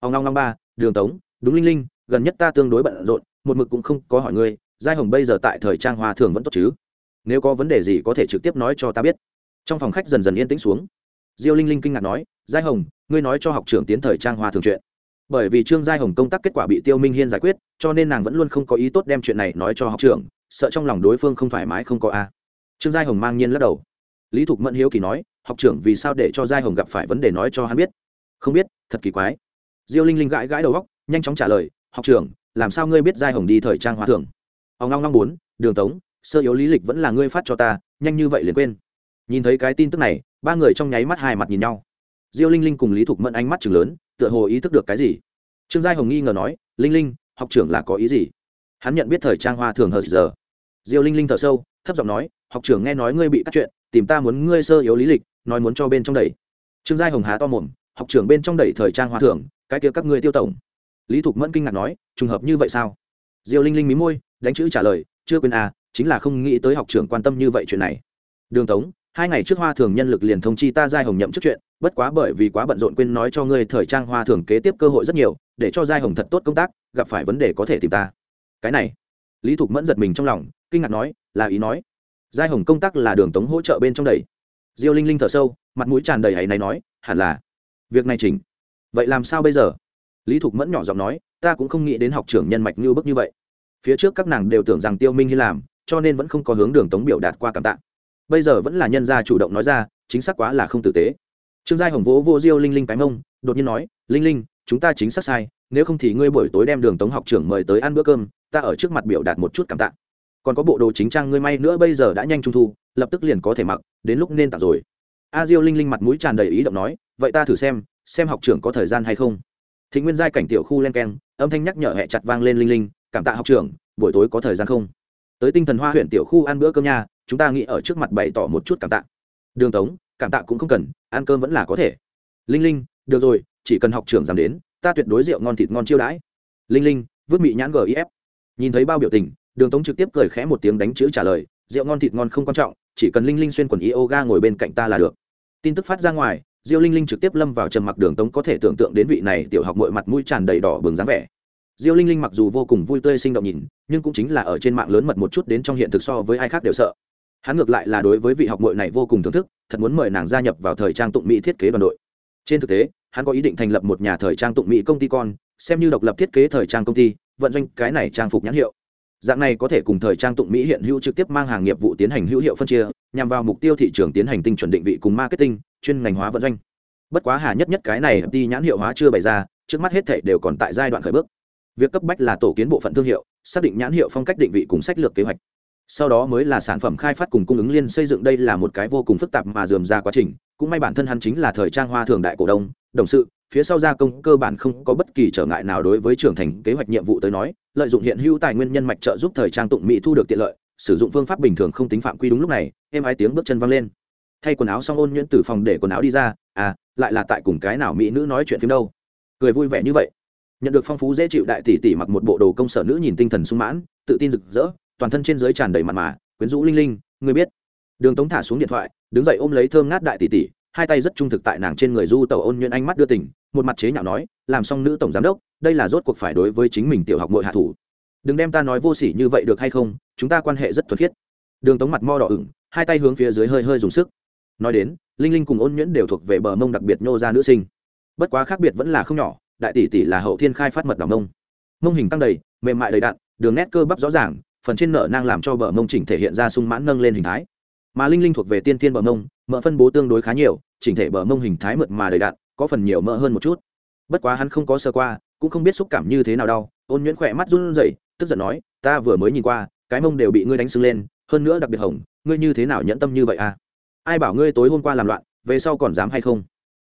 Ông long long ba, đường tống, đúng linh linh gần nhất ta tương đối bận rộn, một mực cũng không có hỏi ngươi, giai hồng bây giờ tại thời trang hoa thường vẫn tốt chứ? Nếu có vấn đề gì có thể trực tiếp nói cho ta biết. Trong phòng khách dần dần yên tĩnh xuống. Diêu linh linh kinh ngạc nói, giai hồng, ngươi nói cho học trưởng tiến thời trang hoa thường chuyện. Bởi vì trương giai hồng công tác kết quả bị tiêu minh hiên giải quyết, cho nên nàng vẫn luôn không có ý tốt đem chuyện này nói cho học trưởng, sợ trong lòng đối phương không thoải mái không có a. Trương giai hồng mang nhiên lắc đầu. Lý thục mẫn hiếu kỳ nói, học trưởng vì sao để cho giai hồng gặp phải vấn đề nói cho hắn biết? Không biết, thật kỳ quái. Diêu linh linh gãi gãi đầu góc, nhanh chóng trả lời học trưởng, làm sao ngươi biết giai hồng đi thời trang hoa thường ông long long bốn, đường tống, sơ yếu lý lịch vẫn là ngươi phát cho ta, nhanh như vậy liền quên. Nhìn thấy cái tin tức này, ba người trong nháy mắt hai mặt nhìn nhau. Diêu linh linh cùng lý thục mẫn ánh mắt chừng lớn, tựa hồ ý thức được cái gì. Trương giai hồng nghi ngờ nói, linh linh, học trưởng là có ý gì? Hắn nhận biết thời trang hoa thường hờ giờ. Diêu linh linh thở sâu, thấp giọng nói, học trưởng nghe nói ngươi bị cắt chuyện, tìm ta muốn ngươi sơ yếu lý lịch, nói muốn cho bên trong đẩy. Trương giai hồng há to mồm, học trưởng bên trong đẩy thời trang hoa thường cái kia các ngươi tiêu tổng lý thục mẫn kinh ngạc nói, trùng hợp như vậy sao? Diêu linh linh mí môi, đánh chữ trả lời, chưa quên à chính là không nghĩ tới học trưởng quan tâm như vậy chuyện này. Đường tống, hai ngày trước hoa thường nhân lực liền thông chi ta giai hồng nhậm trước chuyện, bất quá bởi vì quá bận rộn quên nói cho ngươi thời trang hoa thường kế tiếp cơ hội rất nhiều, để cho giai hồng thật tốt công tác, gặp phải vấn đề có thể tìm ta. Cái này, lý thục mẫn giật mình trong lòng, kinh ngạc nói, là ý nói. Giai hồng công tác là đường tống hỗ trợ bên trong đầy. Diêu linh linh thở sâu, mặt mũi tràn đầy hãy này nói, hẳn là. Việc này chỉnh. Vậy làm sao bây giờ? Lý thục mẫn nhỏ giọng nói, ta cũng không nghĩ đến học trưởng nhân mạch như bức như vậy. Phía trước các nàng đều tưởng rằng tiêu minh hy làm, cho nên vẫn không có hướng đường tống biểu đạt qua cảm tạ. Bây giờ vẫn là nhân gia chủ động nói ra, chính xác quá là không tử tế. Trương giai hồng vỗ vô diêu linh linh cái mông, đột nhiên nói, linh linh, chúng ta chính xác sai, nếu không thì ngươi buổi tối đem đường tống học trưởng mời tới ăn bữa cơm, ta ở trước mặt biểu đạt một chút cảm tạ. Còn có bộ đồ chính trang ngươi may nữa bây giờ đã nhanh trung thu, lập tức liền có thể mặc, đến lúc nên tặng rồi. A diêu linh linh mặt mũi tràn đầy ý động nói, vậy ta thử xem xem học trưởng có thời gian hay không thị nguyên giai cảnh tiểu khu len keng, âm thanh nhắc nhở hẹ chặt vang lên linh linh, cảm tạ học trưởng, buổi tối có thời gian không? Tới tinh thần hoa huyện tiểu khu ăn bữa cơm nha, chúng ta nghĩ ở trước mặt bày tỏ một chút cảm tạ. Đường tống, cảm tạ cũng không cần, ăn cơm vẫn là có thể. Linh linh, được rồi, chỉ cần học trưởng dám đến, ta tuyệt đối rượu ngon thịt ngon chiêu đãi. Linh linh, vứt mị nhãn gif nhìn thấy bao biểu tình, đường tống trực tiếp cười khẽ một tiếng đánh chữ trả lời, rượu ngon thịt ngon không quan trọng, chỉ cần linh linh xuyên quần yoga ngồi bên cạnh ta là được. Tin tức phát ra ngoài diêu linh linh trực tiếp lâm vào trầm mặc đường tống có thể tưởng tượng đến vị này tiểu học mội mặt mũi tràn đầy đỏ bừng dáng vẻ. Diêu linh linh mặc dù vô cùng vui tươi sinh động nhìn, nhưng cũng chính là ở trên mạng lớn mật một chút đến trong hiện thực so với ai khác đều sợ. Hắn ngược lại là đối với vị học mội này vô cùng thưởng thức, thật muốn mời nàng gia nhập vào thời trang tụng mỹ thiết kế đoàn đội. Trên thực tế, hắn có ý định thành lập một nhà thời trang tụng mỹ công ty con, xem như độc lập thiết kế thời trang công ty, vận doanh cái này trang phục nhãn hiệu. Dạng này có thể cùng thời trang tụng mỹ hiện hữu trực tiếp mang hàng nghiệp vụ tiến hành hữu hiệu phân chia, nhằm vào mục tiêu thị trường tiến hành tinh chuẩn định vị cùng marketing chuyên ngành hóa vận doanh. Bất quá hà nhất nhất cái này đi nhãn hiệu hóa chưa bày ra, trước mắt hết thể đều còn tại giai đoạn khởi bước. Việc cấp bách là tổ kiến bộ phận thương hiệu, xác định nhãn hiệu phong cách định vị cùng sách lược kế hoạch. Sau đó mới là sản phẩm khai phát cùng cung ứng liên xây dựng đây là một cái vô cùng phức tạp mà dườm ra quá trình, cũng may bản thân hắn chính là thời trang hoa thường đại cổ đông, đồng sự, phía sau gia công cơ bản không có bất kỳ trở ngại nào đối với trưởng thành kế hoạch nhiệm vụ tới nói, lợi dụng hiện hữu tài nguyên nhân mạch trợ giúp thời trang tụng mỹ thu được tiện lợi, sử dụng phương pháp bình thường không tính phạm quy đúng lúc này em ái tiếng bước chân văng lên thay quần áo xong ôn nhuyễn từ phòng để quần áo đi ra à lại là tại cùng cái nào mỹ nữ nói chuyện phim đâu. Cười vui vẻ như vậy. Nhận được phong phú dễ chịu đại tỷ tỷ mặc một bộ đồ công sở nữ nhìn tinh thần sung mãn, tự tin rực rỡ, toàn thân trên dưới tràn đầy mặt mà, quyến rũ linh linh, người biết. Đường tống thả xuống điện thoại, đứng dậy ôm lấy thơm ngát đại tỷ tỷ, hai tay rất trung thực tại nàng trên người du tàu ôn nhuận ánh mắt đưa tỉnh một mặt chế nhạo nói, làm xong nữ tổng giám đốc, đây là rốt cuộc phải đối với chính mình tiểu học nội hạ thủ. Đừng đem ta nói vô sỉ như vậy được hay không, chúng ta quan hệ rất thuật khiết. Đường tống mặt mo đỏ ửng, hai tay hướng phía dưới hơi hơi dùng sức nói đến, linh linh cùng ôn nhuyễn đều thuộc về bờ mông đặc biệt nhô ra nữ sinh. Bất quá khác biệt vẫn là không nhỏ, đại tỷ tỷ là hậu thiên khai phát mật đào mông. Mông hình tăng đầy, mềm mại đầy đặn, đường nét cơ bắp rõ ràng, phần trên nở nang làm cho bờ mông chỉnh thể hiện ra sung mãn nâng lên hình thái. Mà linh linh thuộc về tiên tiên bờ mông, mỡ phân bố tương đối khá nhiều, chỉnh thể bờ mông hình thái mượt mà đầy đặn, có phần nhiều mỡ hơn một chút. Bất quá hắn không có sơ qua, cũng không biết xúc cảm như thế nào đau, ôn nhuyễn khỏe mắt run rẩy, tức giận nói, ta vừa mới nhìn qua, cái mông đều bị ngươi đánh sưng lên, hơn nữa đặc biệt hỏng ngươi như thế nào nhẫn tâm như vậy à? Ai bảo ngươi tối hôm qua làm loạn, về sau còn dám hay không?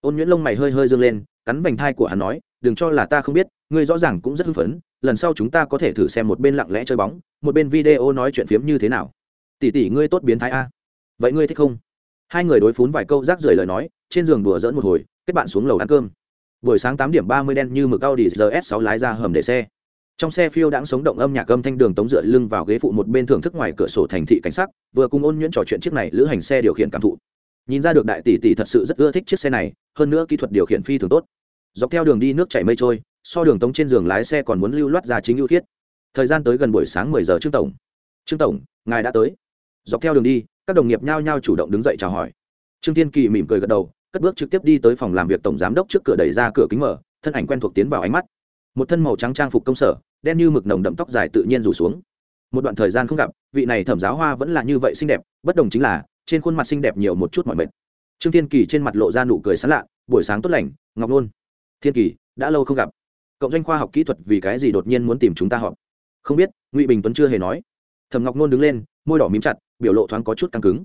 Ôn nhuyễn lông mày hơi hơi dâng lên, cắn vành thai của hắn nói, đừng cho là ta không biết, ngươi rõ ràng cũng rất hưng phấn, lần sau chúng ta có thể thử xem một bên lặng lẽ chơi bóng, một bên video nói chuyện phiếm như thế nào. Tỷ tỷ ngươi tốt biến thái a. Vậy ngươi thích không? Hai người đối phún vài câu rác rưởi lời nói, trên giường đùa dỡn một hồi, kết bạn xuống lầu ăn cơm. Buổi sáng tám điểm ba mươi đen như mực Audi rs sáu lái ra hầm để xe trong xe phiêu đãng sống động âm nhạc âm thanh đường tống dựa lưng vào ghế phụ một bên thưởng thức ngoài cửa sổ thành thị cảnh sắc, vừa cùng ôn nhuyễn trò chuyện chiếc này lữ hành xe điều khiển cảm thụ. Nhìn ra được đại tỷ tỷ thật sự rất ưa thích chiếc xe này, hơn nữa kỹ thuật điều khiển phi thường tốt. Dọc theo đường đi nước chảy mây trôi, so đường tống trên giường lái xe còn muốn lưu loát ra chính ưu thiết thời gian tới gần buổi sáng mười giờ trương tổng. Trương tổng, ngài đã tới. Dọc theo đường đi, các đồng nghiệp nhao nhao chủ động đứng dậy chào hỏi. Trương thiên kỳ mỉm cười gật đầu, cất bước trực tiếp đi tới phòng làm việc tổng giám đốc trước cửa đẩy ra cửa kính mở, thân ảnh quen thuộc tiến vào ánh mắt một thân màu trắng trang phục công sở, đen như mực nồng đậm tóc dài tự nhiên rủ xuống. Một đoạn thời gian không gặp, vị này thẩm giáo hoa vẫn là như vậy xinh đẹp, bất đồng chính là, trên khuôn mặt xinh đẹp nhiều một chút mọi mệt. Trương thiên kỳ trên mặt lộ ra nụ cười sán lạ, buổi sáng tốt lành, ngọc nôn. Thiên kỳ, đã lâu không gặp. Cộng doanh khoa học kỹ thuật vì cái gì đột nhiên muốn tìm chúng ta họp? Không biết, ngụy bình tuấn chưa hề nói. Thẩm ngọc nôn đứng lên, môi đỏ mím chặt, biểu lộ thoáng có chút căng cứng.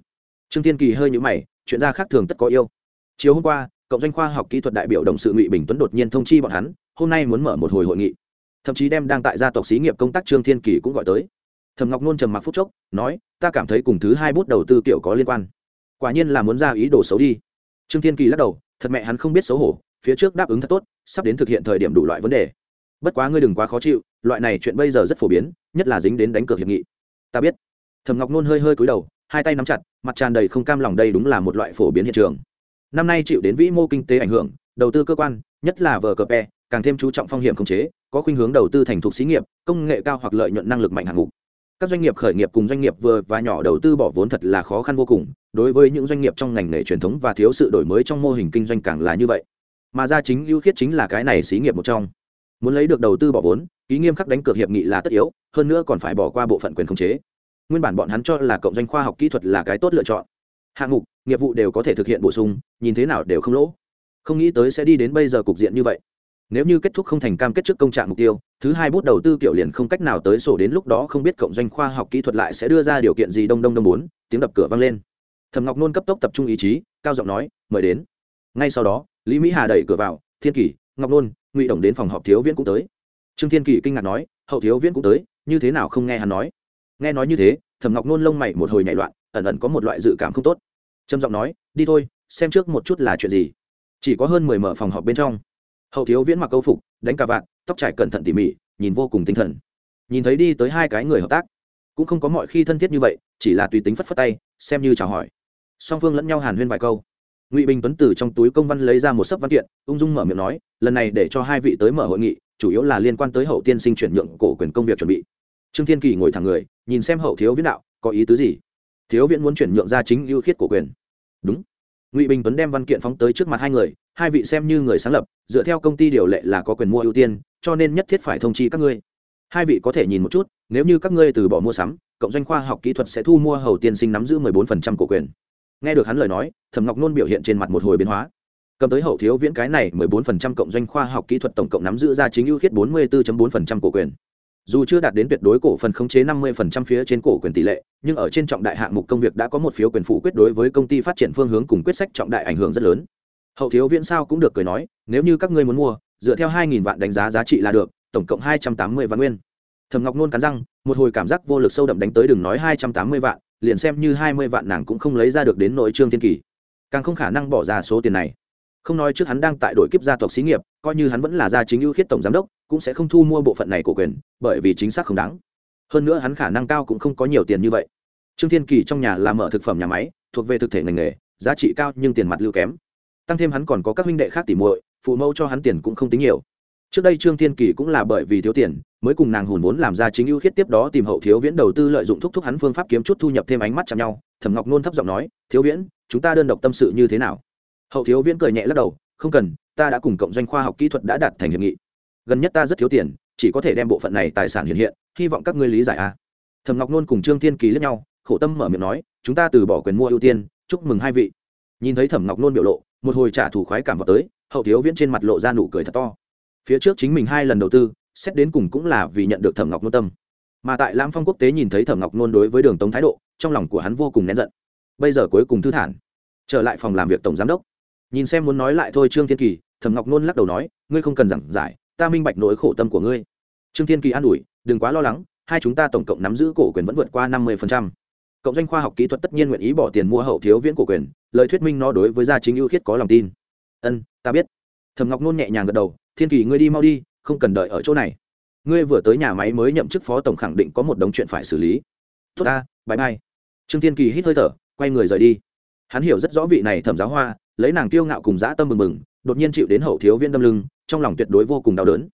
Trương thiên kỳ hơi nhũ mày, chuyện ra khác thường tất có yêu. Chiều hôm qua cộng doanh khoa học kỹ thuật đại biểu đồng sự ngụy bình tuấn đột nhiên thông chi bọn hắn hôm nay muốn mở một hồi hội nghị. Thậm chí đem đang tại gia tộc xí nghiệp công tác trương thiên kỳ cũng gọi tới. Thẩm ngọc nôn trầm mặc phút chốc, nói, ta cảm thấy cùng thứ hai bút đầu tư kiểu có liên quan. Quả nhiên là muốn ra ý đồ xấu đi. Trương thiên kỳ lắc đầu, thật mẹ hắn không biết xấu hổ, phía trước đáp ứng thật tốt, sắp đến thực hiện thời điểm đủ loại vấn đề. Bất quá ngươi đừng quá khó chịu, loại này chuyện bây giờ rất phổ biến, nhất là dính đến đánh cược hiệp nghị. Ta biết. Thẩm ngọc nôn hơi hơi cúi đầu, hai tay nắm chặt, mặt tràn đầy không cam lòng đây đúng là một loại phổ biến hiện trường. Năm nay chịu đến vĩ mô kinh tế ảnh hưởng, đầu tư cơ quan, nhất là vờ cờ pe càng thêm chú trọng phong hiểm khống chế, có khuynh hướng đầu tư thành thục xí nghiệp, công nghệ cao hoặc lợi nhuận năng lực mạnh hạng mục. Các doanh nghiệp khởi nghiệp cùng doanh nghiệp vừa và nhỏ đầu tư bỏ vốn thật là khó khăn vô cùng, đối với những doanh nghiệp trong ngành nghề truyền thống và thiếu sự đổi mới trong mô hình kinh doanh càng là như vậy. Mà ra chính ưu khiết chính là cái này xí nghiệp một trong. Muốn lấy được đầu tư bỏ vốn, ký nghiêm khắc đánh cược hiệp nghị là tất yếu, hơn nữa còn phải bỏ qua bộ phận quyền khống chế. Nguyên bản bọn hắn cho là cộng doanh khoa học kỹ thuật là cái tốt lựa chọn. Hạng mục, nghiệp vụ đều có thể thực hiện bổ sung, nhìn thế nào đều không lỗ. Không nghĩ tới sẽ đi đến bây giờ cục diện như vậy nếu như kết thúc không thành cam kết trước công trạng mục tiêu, thứ hai bút đầu tư kiểu liền không cách nào tới sổ đến lúc đó không biết cộng doanh khoa học kỹ thuật lại sẽ đưa ra điều kiện gì đông đông đông bốn tiếng đập cửa vang lên. Thầm ngọc nôn cấp tốc tập trung ý chí, cao giọng nói, mời đến. Ngay sau đó, lý mỹ hà đẩy cửa vào, thiên kỷ, ngọc nôn, ngụy đồng đến phòng họp thiếu viễn cũng tới. Trương thiên kỷ kinh ngạc nói, hậu thiếu viễn cũng tới, như thế nào không nghe hắn nói? Nghe nói như thế thầm ngọc nôn lông mày một hồi nhảy loạn, ẩn ẩn có một loại dự cảm không tốt. Trầm giọng nói, đi thôi, xem trước một chút là chuyện gì. Chỉ có hơn mười mở phòng họp bên trong hậu thiếu viễn mặc câu phục, đánh cà vạt, tóc trải cẩn thận tỉ mỉ, nhìn vô cùng tinh thần. Nhìn thấy đi tới hai cái người hợp tác, cũng không có mọi khi thân thiết như vậy, chỉ là tùy tính phất phất tay, xem như chào hỏi. Song phương lẫn nhau hàn huyên vài câu. Ngụy bình tuấn từ trong túi công văn lấy ra một sấp văn kiện, ung dung mở miệng nói, lần này để cho hai vị tới mở hội nghị, chủ yếu là liên quan tới hậu tiên sinh chuyển nhượng cổ quyền công việc chuẩn bị. Trương thiên kỳ ngồi thẳng người, nhìn xem hậu thiếu viễn đạo, có ý tứ gì? Thiếu viễn muốn chuyển nhượng ra chính ưu khiết cổ quyền. Đúng. Ngụy bình tuấn đem văn kiện phóng tới trước mặt hai người hai vị xem như người sáng lập, dựa theo công ty điều lệ là có quyền mua ưu tiên, cho nên nhất thiết phải thông chi các ngươi. Hai vị có thể nhìn một chút, nếu như các ngươi từ bỏ mua sắm, cộng doanh khoa học kỹ thuật sẽ thu mua hầu tiên sinh nắm giữ 14% cổ quyền. Nghe được hắn lời nói, thẩm ngọc nôn biểu hiện trên mặt một hồi biến hóa. Cầm tới hậu thiếu viễn cái này 14% cộng doanh khoa học kỹ thuật tổng cộng nắm giữ ra chính ưu khiết 44.4% cổ quyền. Dù chưa đạt đến tuyệt đối cổ phần khống chế 50% phía trên cổ quyền tỷ lệ, nhưng ở trên trọng đại hạng mục công việc đã có một phiếu quyền phụ quyết đối với công ty phát triển phương hướng cùng quyết sách trọng đại ảnh hưởng rất lớn hậu thiếu viễn sao cũng được cười nói, nếu như các ngươi muốn mua, dựa theo 2.000 vạn đánh giá giá trị là được, tổng cộng 280 vạn nguyên. Thầm ngọc nôn cắn răng, một hồi cảm giác vô lực sâu đậm đánh tới đừng nói 280 vạn, liền xem như 20 vạn nàng cũng không lấy ra được đến nội trương thiên kỳ. Càng không khả năng bỏ ra số tiền này. Không nói trước hắn đang tại đội kiếp gia tộc xí nghiệp, coi như hắn vẫn là gia chính ưu khiết tổng giám đốc, cũng sẽ không thu mua bộ phận này của quyền, bởi vì chính xác không đáng. Hơn nữa hắn khả năng cao cũng không có nhiều tiền như vậy. Trương thiên kỳ trong nhà làm mở thực phẩm nhà máy, thuộc về thực thể ngành nghề, giá trị cao nhưng tiền mặt lưu kém tăng thêm hắn còn có các huynh đệ khác tỉ muội, phụ mẫu cho hắn tiền cũng không tính nhiều. Trước đây trương thiên kỳ cũng là bởi vì thiếu tiền, mới cùng nàng hùn vốn làm ra chính ưu khiết tiếp đó tìm hậu thiếu viễn đầu tư lợi dụng thúc thúc hắn phương pháp kiếm chút thu nhập thêm ánh mắt chạm nhau, thẩm ngọc nôn thấp giọng nói, thiếu viễn, chúng ta đơn độc tâm sự như thế nào? Hậu thiếu viễn cười nhẹ lắc đầu, không cần, ta đã cùng cộng doanh khoa học kỹ thuật đã đạt thành hiệp nghị. Gần nhất ta rất thiếu tiền, chỉ có thể đem bộ phận này tài sản hiện hiện, hy vọng các ngươi lý giải a. Thẩm ngọc nôn cùng trương thiên kỳ lẫn nhau, khổ tâm mở miệng nói, chúng ta từ bỏ quyền mua ưu tiên, chúc mừng hai vị. Nhìn thấy thẩm ngọc nôn biểu lộ một hồi trả thù khoái cảm vào tới, hậu thiếu viễn trên mặt lộ ra nụ cười thật to. Phía trước chính mình hai lần đầu tư, xét đến cùng cũng là vì nhận được thẩm ngọc nôn tâm. Mà tại lãm phong quốc tế nhìn thấy thẩm ngọc nôn đối với đường tống thái độ, trong lòng của hắn vô cùng nén giận. Bây giờ cuối cùng thư thản, trở lại phòng làm việc tổng giám đốc. Nhìn xem muốn nói lại thôi trương thiên kỳ, thẩm ngọc nôn lắc đầu nói, ngươi không cần giảng giải, ta minh bạch nỗi khổ tâm của ngươi. Trương thiên kỳ an ủi, đừng quá lo lắng, hai chúng ta tổng cộng nắm giữ cổ quyền vẫn vượt qua năm mươi phần trăm cộng doanh khoa học kỹ thuật tất nhiên nguyện ý bỏ tiền mua hậu thiếu viễn cổ quyền, lời thuyết minh nó đối với gia chính ưu khiết có lòng tin. Ân, ta biết. Thẩm ngọc nôn nhẹ nhàng gật đầu, thiên kỳ, ngươi đi mau đi, không cần đợi ở chỗ này. Ngươi vừa tới nhà máy mới nhậm chức phó tổng khẳng định có một đống chuyện phải xử lý. Tốt ta bãi mai trương thiên kỳ hít hơi thở, quay người rời đi. Hắn hiểu rất rõ vị này thẩm giáo hoa, lấy nàng kiêu ngạo cùng dã tâm mừng mừng đột nhiên chịu đến hậu thiếu viên đâm lưng, trong lòng tuyệt đối vô cùng đau đớn.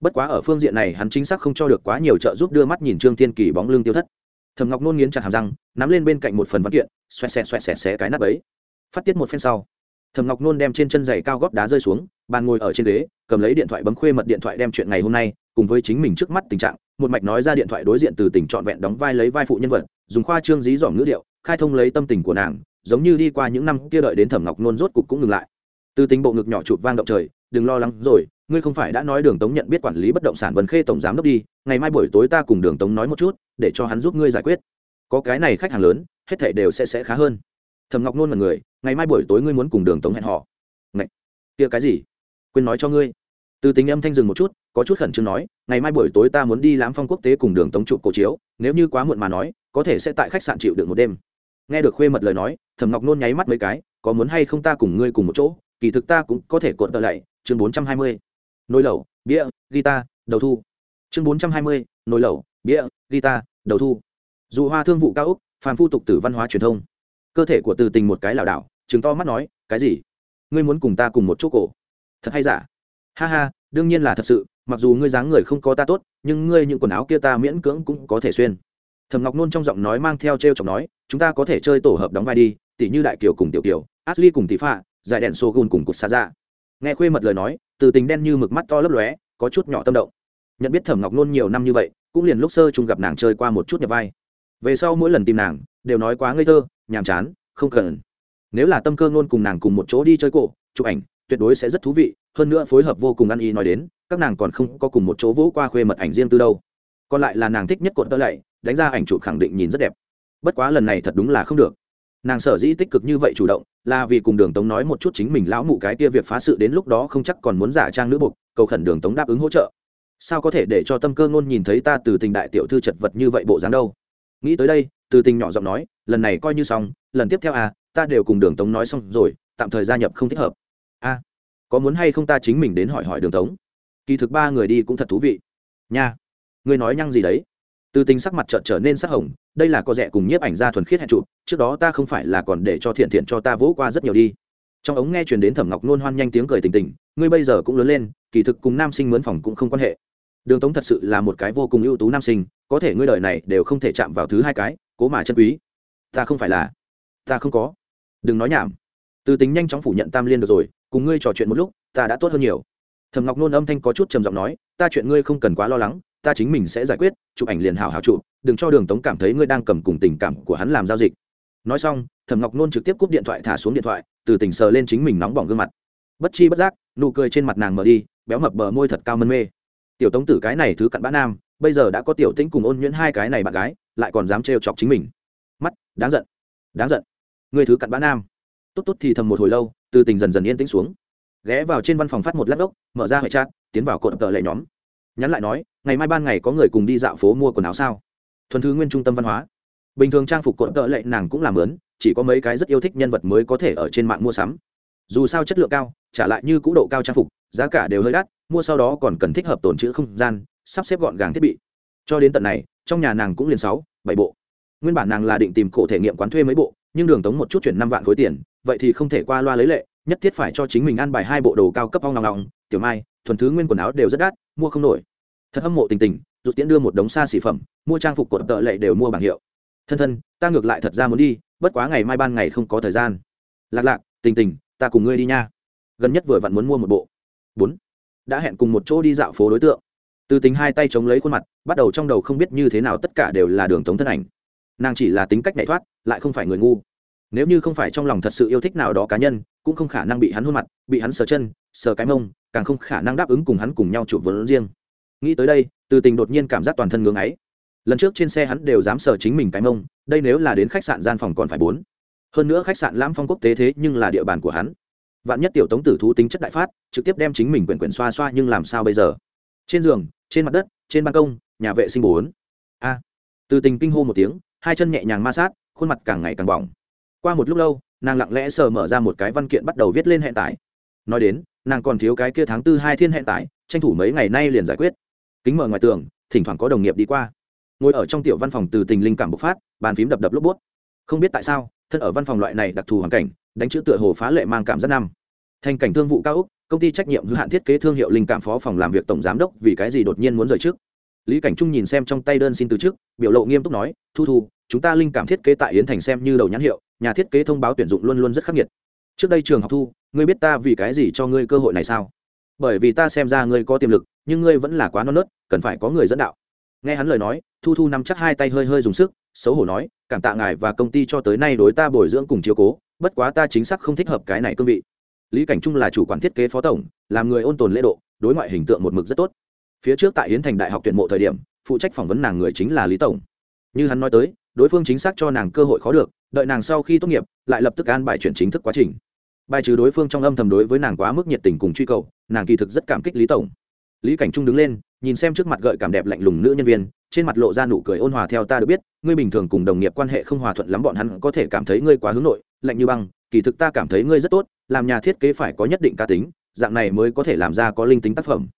Bất quá ở phương diện này hắn chính xác không cho được quá nhiều trợ giúp đưa mắt nhìn trương thiên kỳ bóng lưng tiêu thất thẩm ngọc nôn nghiến chặt hàm răng, nắm lên bên cạnh một phần văn kiện, xoẹt xẹt xoẹt xẹt xé cái nắp ấy. Phát tiết một phen sau, thẩm ngọc nôn đem trên chân giày cao góp đá rơi xuống, bàn ngồi ở trên ghế, cầm lấy điện thoại bấm khuê mật điện thoại đem chuyện ngày hôm nay, cùng với chính mình trước mắt tình trạng, một mạch nói ra điện thoại đối diện từ tỉnh trọn vẹn đóng vai lấy vai phụ nhân vật, dùng khoa trương dí dỏm ngữ điệu, khai thông lấy tâm tình của nàng, giống như đi qua những năm kia đợi đến thẩm ngọc nôn rốt cục cũng ngừng lại. Từ tính bộ ngực nhỏ chụp vang động trời, đừng lo lắng rồi, ngươi không phải đã nói đường tống nhận biết quản lý bất động sản vân khê tổng giám đốc đi, ngày mai buổi tối ta cùng đường tống nói một chút để cho hắn giúp ngươi giải quyết. Có cái này khách hàng lớn, hết thảy đều sẽ sẽ khá hơn. Thầm ngọc nôn là người ngày mai buổi tối ngươi muốn cùng đường tống hẹn họ Ngậy! kia cái gì? Quên nói cho ngươi. Từ tính âm thanh dừng một chút, có chút khẩn trương nói, ngày mai buổi tối ta muốn đi lãm phong quốc tế cùng đường tống chụp cổ chiếu, nếu như quá muộn mà nói, có thể sẽ tại khách sạn chịu được một đêm. Nghe được khuê mật lời nói thầm ngọc nôn nháy mắt mấy cái, có muốn hay không ta cùng ngươi cùng một chỗ, kỳ thực ta cũng có thể cuộn tờ lại, chương bốn trăm hai mươi. Nồi lẩu, bia, guitar, đầu thu. Chương bốn trăm hai mươi, nồi lẩu, bia, guitar đầu thu. Dù hoa thương vụ cao úc, phàm phu tục tử văn hóa truyền thông. Cơ thể của từ tình một cái lảo đảo chứng to mắt nói, cái gì? Ngươi muốn cùng ta cùng một chỗ cổ? Thật hay giả? Ha ha, đương nhiên là thật sự, mặc dù ngươi dáng người không có ta tốt, nhưng ngươi những quần áo kia ta miễn cưỡng cũng có thể xuyên. Thầm ngọc nôn trong giọng nói mang theo t r e o chọc nói, chúng ta có thể chơi tổ hợp đóng vai đi tỷ như đại kiều cùng tiểu kiều, ashley cùng tỷ pha giải đèn sô gùn cùng cụt xa ra dạ. nghe khuê mật lời nói, từ tình đen như mực mắt to lấp lóe, có chút nhỏ tâm động. Nhận biết thẩm ngọc nôn nhiều năm như vậy cũng liền lúc sơ chung gặp nàng chơi qua một chút nhập vai. Về sau mỗi lần tìm nàng, đều nói quá ngây thơ, nhàm chán, không cần. Nếu là tâm cơ ngôn cùng nàng cùng một chỗ đi chơi cổ, chụp ảnh, tuyệt đối sẽ rất thú vị, hơn nữa phối hợp vô cùng ăn ý nói đến, các nàng còn không có cùng một chỗ vỗ qua khuê mật ảnh riêng từ đâu. Còn lại là nàng thích nhất cột tơ lạy, đánh ra ảnh chụp khẳng định nhìn rất đẹp. Bất quá lần này thật đúng là không được. Nàng sở dĩ tích cực như vậy chủ động, là vì cùng đường tống nói một chút chính mình lão mụ cái kia việc phá sự đến lúc đó không chắc còn muốn giả trang nữ bục cầu khẩn đường tống đáp ứng hỗ trợ sao có thể để cho tâm cơ ngôn nhìn thấy ta từ tình đại tiểu thư chật vật như vậy bộ dáng đâu? Nghĩ tới đây từ tình nhỏ giọng nói lần này coi như xong lần tiếp theo à ta đều cùng đường tống nói xong rồi tạm thời gia nhập không thích hợp. A à, có muốn hay không ta chính mình đến hỏi hỏi đường tống? Kỳ thực ba người đi cũng thật thú vị. Nha ngươi nói nhăng gì đấy? Từ tình sắc mặt trợn trở nên sắc hồng đây là có rẻ cùng nhiếp ảnh ra thuần khiết hẹn chụp trước đó ta không phải là còn để cho thiện thiện cho ta vỗ qua rất nhiều đi. Trong ống nghe truyền đến thẩm ngọc nôn hoan nhanh tiếng cười tình tình ngươi bây giờ cũng lớn lên kỳ thực cùng nam sinh mướn phòng cũng không quan hệ đường tống thật sự là một cái vô cùng ưu tú nam sinh, có thể ngươi đời này đều không thể chạm vào thứ hai cái, cố mà chân quý. Ta không phải là, ta không có. Đừng nói nhảm. Từ tính nhanh chóng phủ nhận tam liên được rồi, cùng ngươi trò chuyện một lúc, ta đã tốt hơn nhiều. Thầm ngọc nôn âm thanh có chút trầm giọng nói, ta chuyện ngươi không cần quá lo lắng, ta chính mình sẽ giải quyết, chụp ảnh liền hào hào chụp, đừng cho đường tống cảm thấy ngươi đang cầm cùng tình cảm của hắn làm giao dịch. Nói xong thầm ngọc nôn trực tiếp cúp điện thoại thả xuống điện thoại, từ tỉnh sờ lên chính mình nóng bỏng gương mặt. Bất chi bất giác, nụ cười trên mặt nàng mở đi, béo mập bờ môi thật cao mân mê tiểu tống tử cái này thứ cặn bã nam, bây giờ đã có tiểu tĩnh cùng ôn nhuyễn hai cái này bạn gái, lại còn dám trêu chọc chính mình. Mắt, đáng giận đáng giận. Người thứ cặn bã nam. Tốt tốt thì thầm một hồi lâu, từ tình dần dần yên tĩnh xuống. Ghé vào trên văn phòng phát một lát đốc mở ra hệ chat, tiến vào cột tờ lệ nhóm. Nhắn lại nói, ngày mai ban ngày có người cùng đi dạo phố mua quần áo sao? Thuần thứ nguyên trung tâm văn hóa. Bình thường trang phục cột tợ lệ nàng cũng làm lớn, chỉ có mấy cái rất yêu thích nhân vật mới có thể ở trên mạng mua sắm. Dù sao chất lượng cao, trả lại như cũ độ cao trang phục, giá cả đều hơi đắt mua sau đó còn cần thích hợp tồn trữ không gian, sắp xếp gọn gàng thiết bị. Cho đến tận này, trong nhà nàng cũng liền sáu, bảy bộ. Nguyên bản nàng là định tìm cổ thể nghiệm quán thuê mấy bộ, nhưng đường tống một chút chuyển năm vạn khối tiền, vậy thì không thể qua loa lấy lệ, nhất thiết phải cho chính mình ăn bài hai bộ đồ cao cấp ong ngọng ngọng tiểu mai, thuần thứ nguyên quần áo đều rất đắt, mua không nổi. Thật hâm mộ tình tình, rụt tiễn đưa một đống xa xỉ phẩm, mua trang phục cột tợ lệ đều mua bảng hiệu. Thân thân, ta ngược lại thật ra muốn đi, bất quá ngày mai ban ngày không có thời gian. Lạc lạc, tình tình, ta cùng ngươi đi nha. Gần nhất vừa vặn muốn mua một bộ. Bốn đã hẹn cùng một chỗ đi dạo phố đối tượng. Từ tính hai tay chống lấy khuôn mặt, bắt đầu trong đầu không biết như thế nào tất cả đều là đường tống thân ảnh. Nàng chỉ là tính cách nhảy thoát, lại không phải người ngu. Nếu như không phải trong lòng thật sự yêu thích nào đó cá nhân, cũng không khả năng bị hắn hôn mặt, bị hắn sờ chân, sờ cái mông, càng không khả năng đáp ứng cùng hắn cùng nhau chụp vốn riêng. Nghĩ tới đây, từ tình đột nhiên cảm giác toàn thân ngưng ấy lần trước trên xe hắn đều dám sờ chính mình cái mông, đây nếu là đến khách sạn gian phòng còn phải bốn. Hơn nữa khách sạn lãm phong quốc tế thế nhưng là địa bàn của hắn vạn nhất tiểu tống tử thú tính chất đại phát, trực tiếp đem chính mình quyển quyển xoa xoa nhưng làm sao bây giờ? Trên giường, trên mặt đất, trên ban công, nhà vệ sinh bốn. A. Từ tình kinh hô một tiếng, hai chân nhẹ nhàng ma sát, khuôn mặt càng ngày càng bỏng. Qua một lúc lâu, nàng lặng lẽ sờ mở ra một cái văn kiện bắt đầu viết lên hẹn tải. Nói đến, nàng còn thiếu cái kia tháng tư hai thiên hẹn tải, tranh thủ mấy ngày nay liền giải quyết. Kính mở ngoài tường, thỉnh thoảng có đồng nghiệp đi qua. Ngồi ở trong tiểu văn phòng từ tình linh cảm bộc phát, bàn phím đập đập lốp bút. Không biết tại sao, thân ở văn phòng loại này đặc thù hoàn cảnh đánh chữ tựa hồ phá lệ mang cảm rất năm. Thành cảnh thương vụ cao úc, công ty trách nhiệm hữu hạn thiết kế thương hiệu linh cảm phó phòng làm việc tổng giám đốc vì cái gì đột nhiên muốn rời trước? Lý cảnh trung nhìn xem trong tay đơn xin từ trước, biểu lộ nghiêm túc nói, thu thu, chúng ta linh cảm thiết kế tại yến thành xem như đầu nhãn hiệu, nhà thiết kế thông báo tuyển dụng luôn luôn rất khắc nghiệt. Trước đây trường học thu, ngươi biết ta vì cái gì cho ngươi cơ hội này sao? Bởi vì ta xem ra ngươi có tiềm lực, nhưng ngươi vẫn là quá non nớt, cần phải có người dẫn đạo. Nghe hắn lời nói, thu thu nắm chắc hai tay hơi hơi dùng sức, xấu hổ nói, cảm tạ ngài và công ty cho tới nay đối ta bồi dưỡng cùng chiếu cố bất quá ta chính xác không thích hợp cái này cương vị. Lý cảnh trung là chủ quản thiết kế phó tổng, làm người ôn tồn lễ độ, đối ngoại hình tượng một mực rất tốt. Phía trước tại yến thành đại học tuyển mộ thời điểm, phụ trách phỏng vấn nàng người chính là lý tổng. Như hắn nói tới, đối phương chính xác cho nàng cơ hội khó được, đợi nàng sau khi tốt nghiệp, lại lập tức an bài chuyển chính thức quá trình. Bài trừ đối phương trong âm thầm đối với nàng quá mức nhiệt tình cùng truy cầu, nàng kỳ thực rất cảm kích lý tổng. Lý cảnh trung đứng lên, nhìn xem trước mặt gợi cảm đẹp lạnh lùng nữ nhân viên, trên mặt lộ ra nụ cười ôn hòa theo ta được biết, ngươi bình thường cùng đồng nghiệp quan hệ không hòa thuận lắm, bọn hắn có thể cảm thấy ngươi quá hướng nội lạnh như băng, kỳ thực ta cảm thấy ngươi rất tốt, làm nhà thiết kế phải có nhất định cá tính, dạng này mới có thể làm ra có linh tính tác phẩm.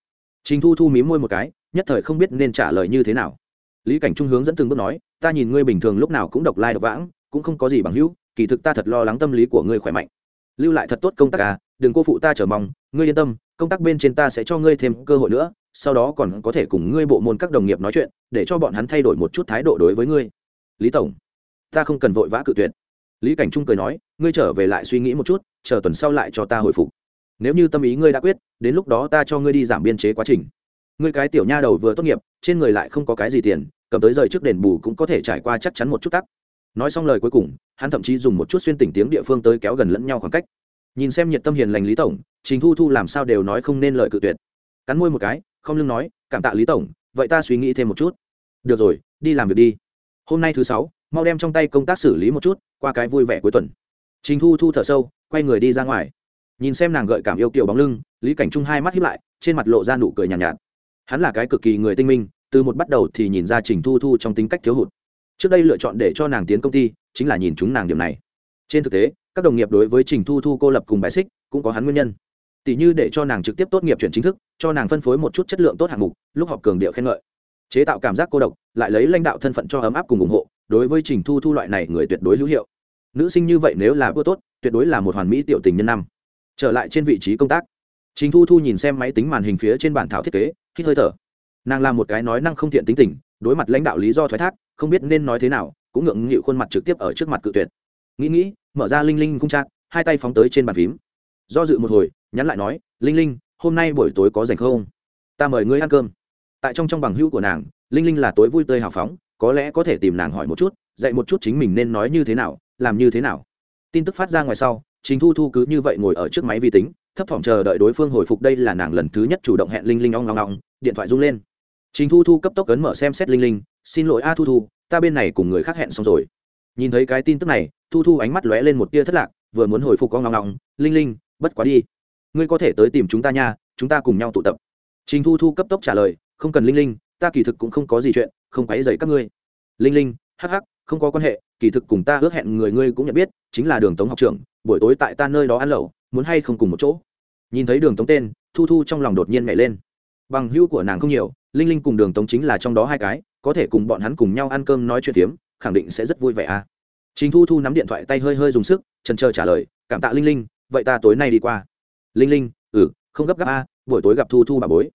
Trình thu thu mí môi một cái, nhất thời không biết nên trả lời như thế nào. Lý cảnh trung hướng dẫn từng bước nói, ta nhìn ngươi bình thường lúc nào cũng độc lai độc vãng, cũng không có gì bằng hữu, kỳ thực ta thật lo lắng tâm lý của ngươi khỏe mạnh. Lưu lại thật tốt công tác à đừng cô phụ ta chờ mong, ngươi yên tâm, công tác bên trên ta sẽ cho ngươi thêm cơ hội nữa, sau đó còn có thể cùng ngươi bộ môn các đồng nghiệp nói chuyện, để cho bọn hắn thay đổi một chút thái độ đối với ngươi. Lý tổng, ta không cần vội vã cự tuyệt lý cảnh trung cười nói, ngươi trở về lại suy nghĩ một chút, chờ tuần sau lại cho ta hồi phục. Nếu như tâm ý ngươi đã quyết, đến lúc đó ta cho ngươi đi giảm biên chế quá trình. Ngươi cái tiểu nha đầu vừa tốt nghiệp, trên người lại không có cái gì tiền, cầm tới rời trước đền bù cũng có thể trải qua chắc chắn một chút tắc. Nói xong lời cuối cùng, hắn thậm chí dùng một chút xuyên tỉnh tiếng địa phương tới kéo gần lẫn nhau khoảng cách. Nhìn xem nhiệt tâm hiền lành lý tổng, trình thu thu làm sao đều nói không nên lời cự tuyệt. Cắn môi một cái, không lưng nói, cảm tạ lý tổng, vậy ta suy nghĩ thêm một chút. Được rồi, đi làm việc đi. Hôm nay thứ sáu mau đem trong tay công tác xử lý một chút qua cái vui vẻ cuối tuần. Trình thu thu thở sâu quay người đi ra ngoài. Nhìn xem nàng gợi cảm yêu kiểu bóng lưng lý cảnh trung hai mắt hiếp lại trên mặt lộ ra nụ cười nhàn nhạt, nhạt. Hắn là cái cực kỳ người tinh minh từ một bắt đầu thì nhìn ra trình thu thu trong tính cách thiếu hụt. Trước đây lựa chọn để cho nàng tiến công ty chính là nhìn chúng nàng điểm này. Trên thực tế các đồng nghiệp đối với trình thu thu cô lập cùng bài xích cũng có hắn nguyên nhân. Tỷ như để cho nàng trực tiếp tốt nghiệp chuyển chính thức cho nàng phân phối một chút chất lượng tốt hạng mục lúc họp cường điệu khen ngợi. Chế tạo cảm giác cô độc lại lấy lãnh đạo thân phận cho ấm áp cùng ủng hộ đối với trình thu thu loại này người tuyệt đối hữu hiệu. Nữ sinh như vậy nếu là vua tốt, tuyệt đối là một hoàn mỹ tiểu tình nhân năm. Trở lại trên vị trí công tác. Trình thu thu nhìn xem máy tính màn hình phía trên bản thảo thiết kế, hít hơi thở. Nàng làm một cái nói năng không thiện tính tình, đối mặt lãnh đạo lý do thoái thác, không biết nên nói thế nào, cũng ngượng nghịu khuôn mặt trực tiếp ở trước mặt cự tuyệt. Nghĩ nghĩ, mở ra linh linh cung trạc hai tay phóng tới trên bàn phím. Do dự một hồi, nhắn lại nói, linh linh, hôm nay buổi tối có dành không? Ta mời ngươi ăn cơm. Tại trong trong bằng hữu của nàng, linh linh là tối vui tươi hào phóng có lẽ có thể tìm nàng hỏi một chút, dạy một chút chính mình nên nói như thế nào, làm như thế nào. Tin tức phát ra ngoài sau chính thu thu cứ như vậy ngồi ở trước máy vi tính, thấp thỏm chờ đợi đối phương hồi phục đây là nàng lần thứ nhất chủ động hẹn linh linh ong ngong ngong điện thoại rung lên. Chính thu thu cấp tốc cấn mở xem xét linh linh, xin lỗi a thu thu, ta bên này cùng người khác hẹn xong rồi. Nhìn thấy cái tin tức này, thu thu ánh mắt lóe lên một tia thất lạc, vừa muốn hồi phục con ngong ngong linh linh, bất quá đi. Ngươi có thể tới tìm chúng ta nha, chúng ta cùng nhau tụ tập. Chính thu thu cấp tốc trả lời, không cần linh linh, ta kỳ thực cũng không có gì chuyện không quấy dày các ngươi. Linh linh, hắc hắc, không có quan hệ, kỳ thực cùng ta ước hẹn người ngươi cũng nhận biết, chính là đường tống học trưởng, buổi tối tại ta nơi đó ăn lẩu, muốn hay không cùng một chỗ. Nhìn thấy đường tống tên, thu thu trong lòng đột nhiên nhảy lên. Bằng hữu của nàng không nhiều, linh linh cùng đường tống chính là trong đó hai cái, có thể cùng bọn hắn cùng nhau ăn cơm nói chuyện phiếm, khẳng định sẽ rất vui vẻ à. Chính thu thu nắm điện thoại tay hơi hơi dùng sức trần trờ trả lời, cảm tạ linh linh, vậy ta tối nay đi qua. Linh linh ừ không gấp gáp a, buổi tối gặp thu thu bà bối.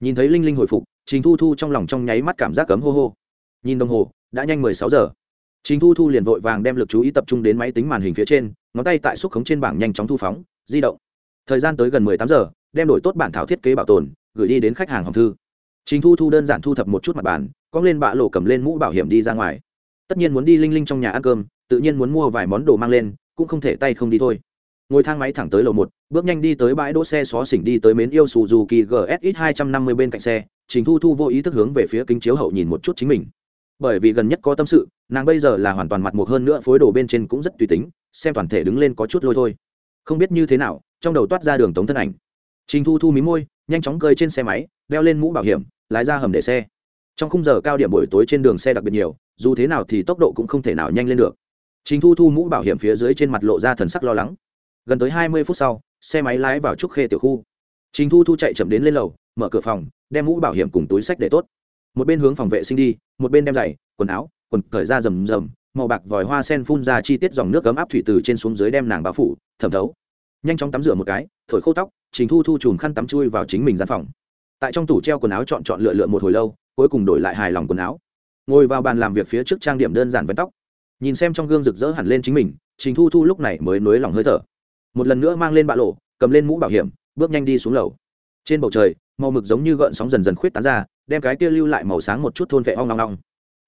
Nhìn thấy linh linh hồi phục trình thu thu trong lòng trong nháy mắt cảm giác cấm hô hô. Nhìn đồng hồ, đã nhanh mười sáu giờ. Trình thu thu liền vội vàng đem lực chú ý tập trung đến máy tính màn hình phía trên, ngón tay tại xúc khống trên bảng nhanh chóng thu phóng, di động. Thời gian tới gần mười tám giờ, đem đổi tốt bản thảo thiết kế bảo tồn, gửi đi đến khách hàng hòm thư. Trình thu thu đơn giản thu thập một chút mặt bàn có lên bạ lộ cầm lên mũ bảo hiểm đi ra ngoài. Tất nhiên muốn đi linh linh trong nhà ăn cơm, tự nhiên muốn mua vài món đồ mang lên, cũng không thể tay không đi thôi. Ngồi thang máy thẳng tới lầu một, bước nhanh đi tới bãi đỗ xe xó xỉnh đi tới mến yêu suzuki gsx hai trăm năm mươi bên cạnh xe trình thu thu vô ý thức hướng về phía kính chiếu hậu nhìn một chút chính mình. Bởi vì gần nhất có tâm sự, nàng bây giờ là hoàn toàn mặt mục hơn nữa, phối đồ bên trên cũng rất tùy tính, xem toàn thể đứng lên có chút lôi thôi. Không biết như thế nào, trong đầu toát ra đường tống thân ảnh. Trình thu thu mí môi, nhanh chóng cơi trên xe máy, đeo lên mũ bảo hiểm, lái ra hầm để xe. Trong khung giờ cao điểm buổi tối trên đường xe đặc biệt nhiều, dù thế nào thì tốc độ cũng không thể nào nhanh lên được. Trình thu thu mũ bảo hiểm phía dưới trên mặt lộ ra thần sắc lo lắng. Gần tới hai mươi phút sau, xe máy lái vào trúc khê tiểu khu trình thu thu chạy chậm đến lên lầu, mở cửa phòng, đem mũ bảo hiểm cùng túi sách để tốt. Một bên hướng phòng vệ sinh đi, một bên đem giày, quần áo, quần cởi ra rầm rầm, màu bạc vòi hoa sen phun ra chi tiết dòng nước ấm áp thủy từ trên xuống dưới đem nàng bao phủ, thẩm thấu. Nhanh chóng tắm rửa một cái, thổi khô tóc, trình thu thu chùm khăn tắm chui vào chính mình gian phòng. Tại trong tủ treo quần áo chọn chọn lựa lựa một hồi lâu, cuối cùng đổi lại hài lòng quần áo. Ngồi vào bàn làm việc phía trước trang điểm đơn giản vấn tóc. Nhìn xem trong gương rực rỡ hẳn lên chính mình, trình thu thu lúc này mới nuối lòng hơi thở. Một lần nữa mang lên bạ lộ, cầm lên mũ bảo hiểm bước nhanh đi xuống lầu. Trên bầu trời, màu mực giống như gợn sóng dần dần khuyết tán ra, đem cái kia lưu lại màu sáng một chút thôn vệ hoang long long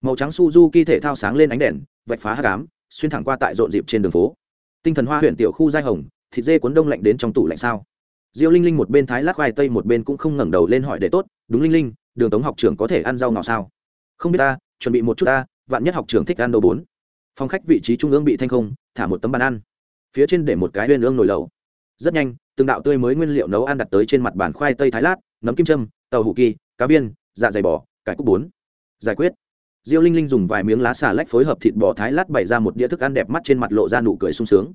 màu trắng suzuki thể thao sáng lên ánh đèn, vạch phá hát cám xuyên thẳng qua tại rộn dịp trên đường phố. Tinh thần hoa huyện tiểu khu giai hồng, thịt dê cuốn đông lạnh đến trong tủ lạnh sao. Diêu linh linh một bên thái lát khoai tây một bên cũng không ngẩng đầu lên hỏi để tốt, đúng linh linh, đường tống học trưởng có thể ăn rau ngọt sao? Không biết ta, chuẩn bị một chút ta, vạn nhất học trưởng thích ăn đồ bốn. Phòng khách vị trí trung ương bị thanh không, thả một tấm bàn ăn. Phía trên để một cái huyên ương nồi lẩu. Rất nhanh từng đạo tươi mới nguyên liệu nấu ăn đặt tới trên mặt bàn khoai tây thái lát, nấm kim châm, tàu hủ kỳ, cá viên dạ dày bò, cải cúc bốn. Giải quyết. Diêu linh linh dùng vài miếng lá xà lách phối hợp thịt bò thái lát bày ra một đĩa thức ăn đẹp mắt trên mặt lộ ra nụ cười sung sướng.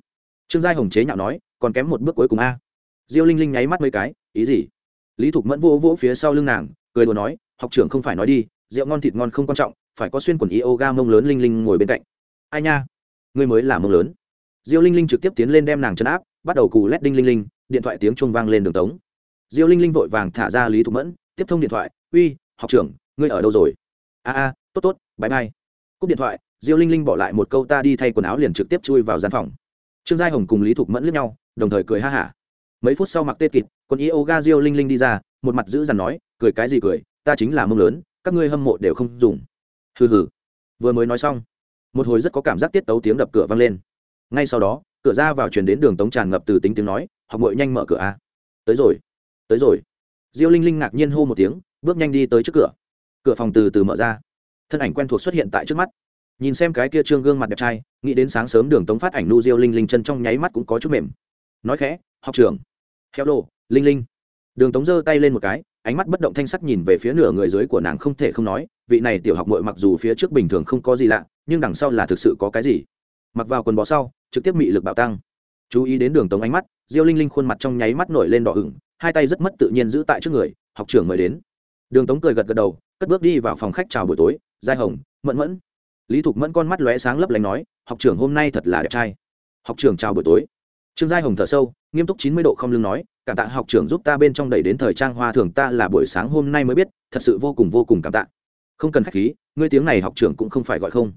Trương giai hồng chế nhạo nói, còn kém một bước cuối cùng a. Diêu linh linh nháy mắt mấy cái, ý gì? Lý thục mẫn vỗ vỗ phía sau lưng nàng, cười đùa nói, học trưởng không phải nói đi, rượu ngon thịt ngon không quan trọng, phải có xuyên quần yoga mông lớn linh linh ngồi bên cạnh. Ai nha, ngươi mới là mông lớn. Diêu linh linh trực tiếp tiến lên đem nàng chấn áp, bắt đầu cù lét đinh linh linh điện thoại tiếng chuông vang lên đường tống. Diêu linh linh vội vàng thả ra lý thục mẫn, tiếp thông điện thoại, uy, học trưởng, ngươi ở đâu rồi? A a, tốt tốt bãi bay cúp điện thoại, diêu linh linh bỏ lại một câu ta đi thay quần áo liền trực tiếp chui vào gian phòng. Trương giai hồng cùng lý thục mẫn lướt nhau, đồng thời cười ha hả. Mấy phút sau mặc tê kịt, quân yoga diêu linh linh đi ra, một mặt giữ dằn nói, cười cái gì cười, ta chính là mông lớn, các ngươi hâm mộ đều không dùng. Hừ hừ. Vừa mới nói xong, một hồi rất có cảm giác tiết tấu tiếng đập cửa vang lên. Ngay sau đó, cửa ra vào chuyển đến đường tống tràn ngập từ tính tiếng nói học ngội nhanh mở cửa a. Tới rồi tới rồi. Diêu linh linh ngạc nhiên hô một tiếng, bước nhanh đi tới trước cửa. Cửa phòng từ từ mở ra. Thân ảnh quen thuộc xuất hiện tại trước mắt. Nhìn xem cái kia trương gương mặt đẹp trai, nghĩ đến sáng sớm đường tống phát ảnh nu diêu linh linh chân trong nháy mắt cũng có chút mềm. Nói khẽ, học trưởng. Heo đồ linh linh. Đường tống giơ tay lên một cái, ánh mắt bất động thanh sắc nhìn về phía nửa người dưới của nàng không thể không nói, vị này tiểu học mội mặc dù phía trước bình thường không có gì lạ, nhưng đằng sau là thực sự có cái gì? Mặc vào quần bó sau, trực tiếp mị lực bạo tăng. Chú ý đến đường tống ánh mắt diêu linh linh khuôn mặt trong nháy mắt nổi lên đỏ ửng, hai tay rất mất tự nhiên giữ tại trước người, học trưởng mời đến. Đường tống cười gật gật đầu, cất bước đi vào phòng khách chào buổi tối, giai hồng, mẫn mẫn. Lý thục mẫn con mắt lóe sáng lấp lánh nói, học trưởng hôm nay thật là đẹp trai. Học trưởng chào buổi tối. Trương giai hồng thở sâu, nghiêm túc chín mươi độ không lưng nói, cảm tạ học trưởng giúp ta bên trong đẩy đến thời trang hoa thường ta là buổi sáng hôm nay mới biết, thật sự vô cùng vô cùng cảm tạ. Không cần khách khí, ngươi tiếng này học trưởng cũng không phải gọi không.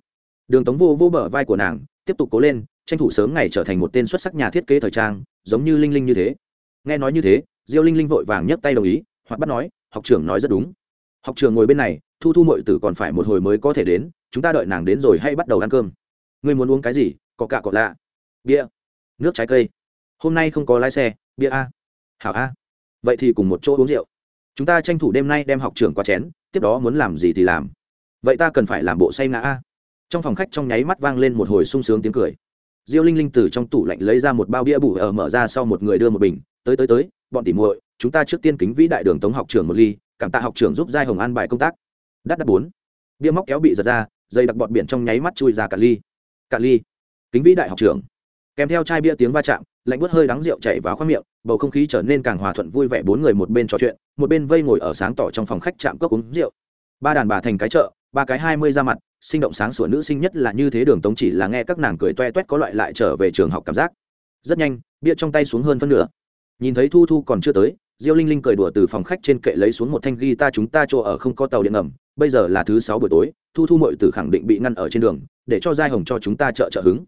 Đường tống vô vô bờ vai của nàng, tiếp tục cố lên, tranh thủ sớm ngày trở thành một tên xuất sắc nhà thiết kế thời trang giống như linh linh như thế. Nghe nói như thế, diêu linh linh vội vàng nhấc tay đồng ý, hoặc bắt nói, học trưởng nói rất đúng. Học trưởng ngồi bên này, thu thu mọi tử còn phải một hồi mới có thể đến, chúng ta đợi nàng đến rồi hay bắt đầu ăn cơm. Ngươi muốn uống cái gì? Có cả cọ lạ. Bia, nước trái cây. Hôm nay không có lái xe, bia a. Hảo a. Vậy thì cùng một chỗ uống rượu. Chúng ta tranh thủ đêm nay đem học trưởng qua chén, tiếp đó muốn làm gì thì làm. Vậy ta cần phải làm bộ say ngã a. Trong phòng khách trong nháy mắt vang lên một hồi sung sướng tiếng cười diêu linh linh từ trong tủ lạnh lấy ra một bao bia bù ở mở ra sau một người đưa một bình. Tới tới tới, bọn tỉ muội, chúng ta trước tiên kính vĩ đại đường tống học trưởng một ly, cảm tạ học trưởng giúp giai hồng an bài công tác. Đắt đắt bốn. Bia móc kéo bị giật ra, dây đặc bọt biển trong nháy mắt chui ra cả ly. Cả ly. Kính vĩ đại học trưởng. Kèm theo chai bia tiếng va chạm, lạnh bớt hơi đắng rượu chảy vào khoang miệng, bầu không khí trở nên càng hòa thuận vui vẻ, bốn người một bên trò chuyện, một bên vây ngồi ở sáng tỏ trong phòng khách chạm cốc uống rượu. Ba đàn bà thành cái chợ, ba cái hai mươi ra mặt sinh động sáng sủa nữ sinh nhất là như thế đường tống chỉ là nghe các nàng cười toe toét có loại lại trở về trường học cảm giác. Rất nhanh, bia trong tay xuống hơn phân nửa. Nhìn thấy thu thu còn chưa tới, diêu linh linh cười đùa từ phòng khách trên kệ lấy xuống một thanh guitar chúng ta chỗ ở không có tàu điện ngầm, bây giờ là thứ sáu buổi tối, thu thu mội tử khẳng định bị ngăn ở trên đường, để cho giai hồng cho chúng ta trợ trợ hứng.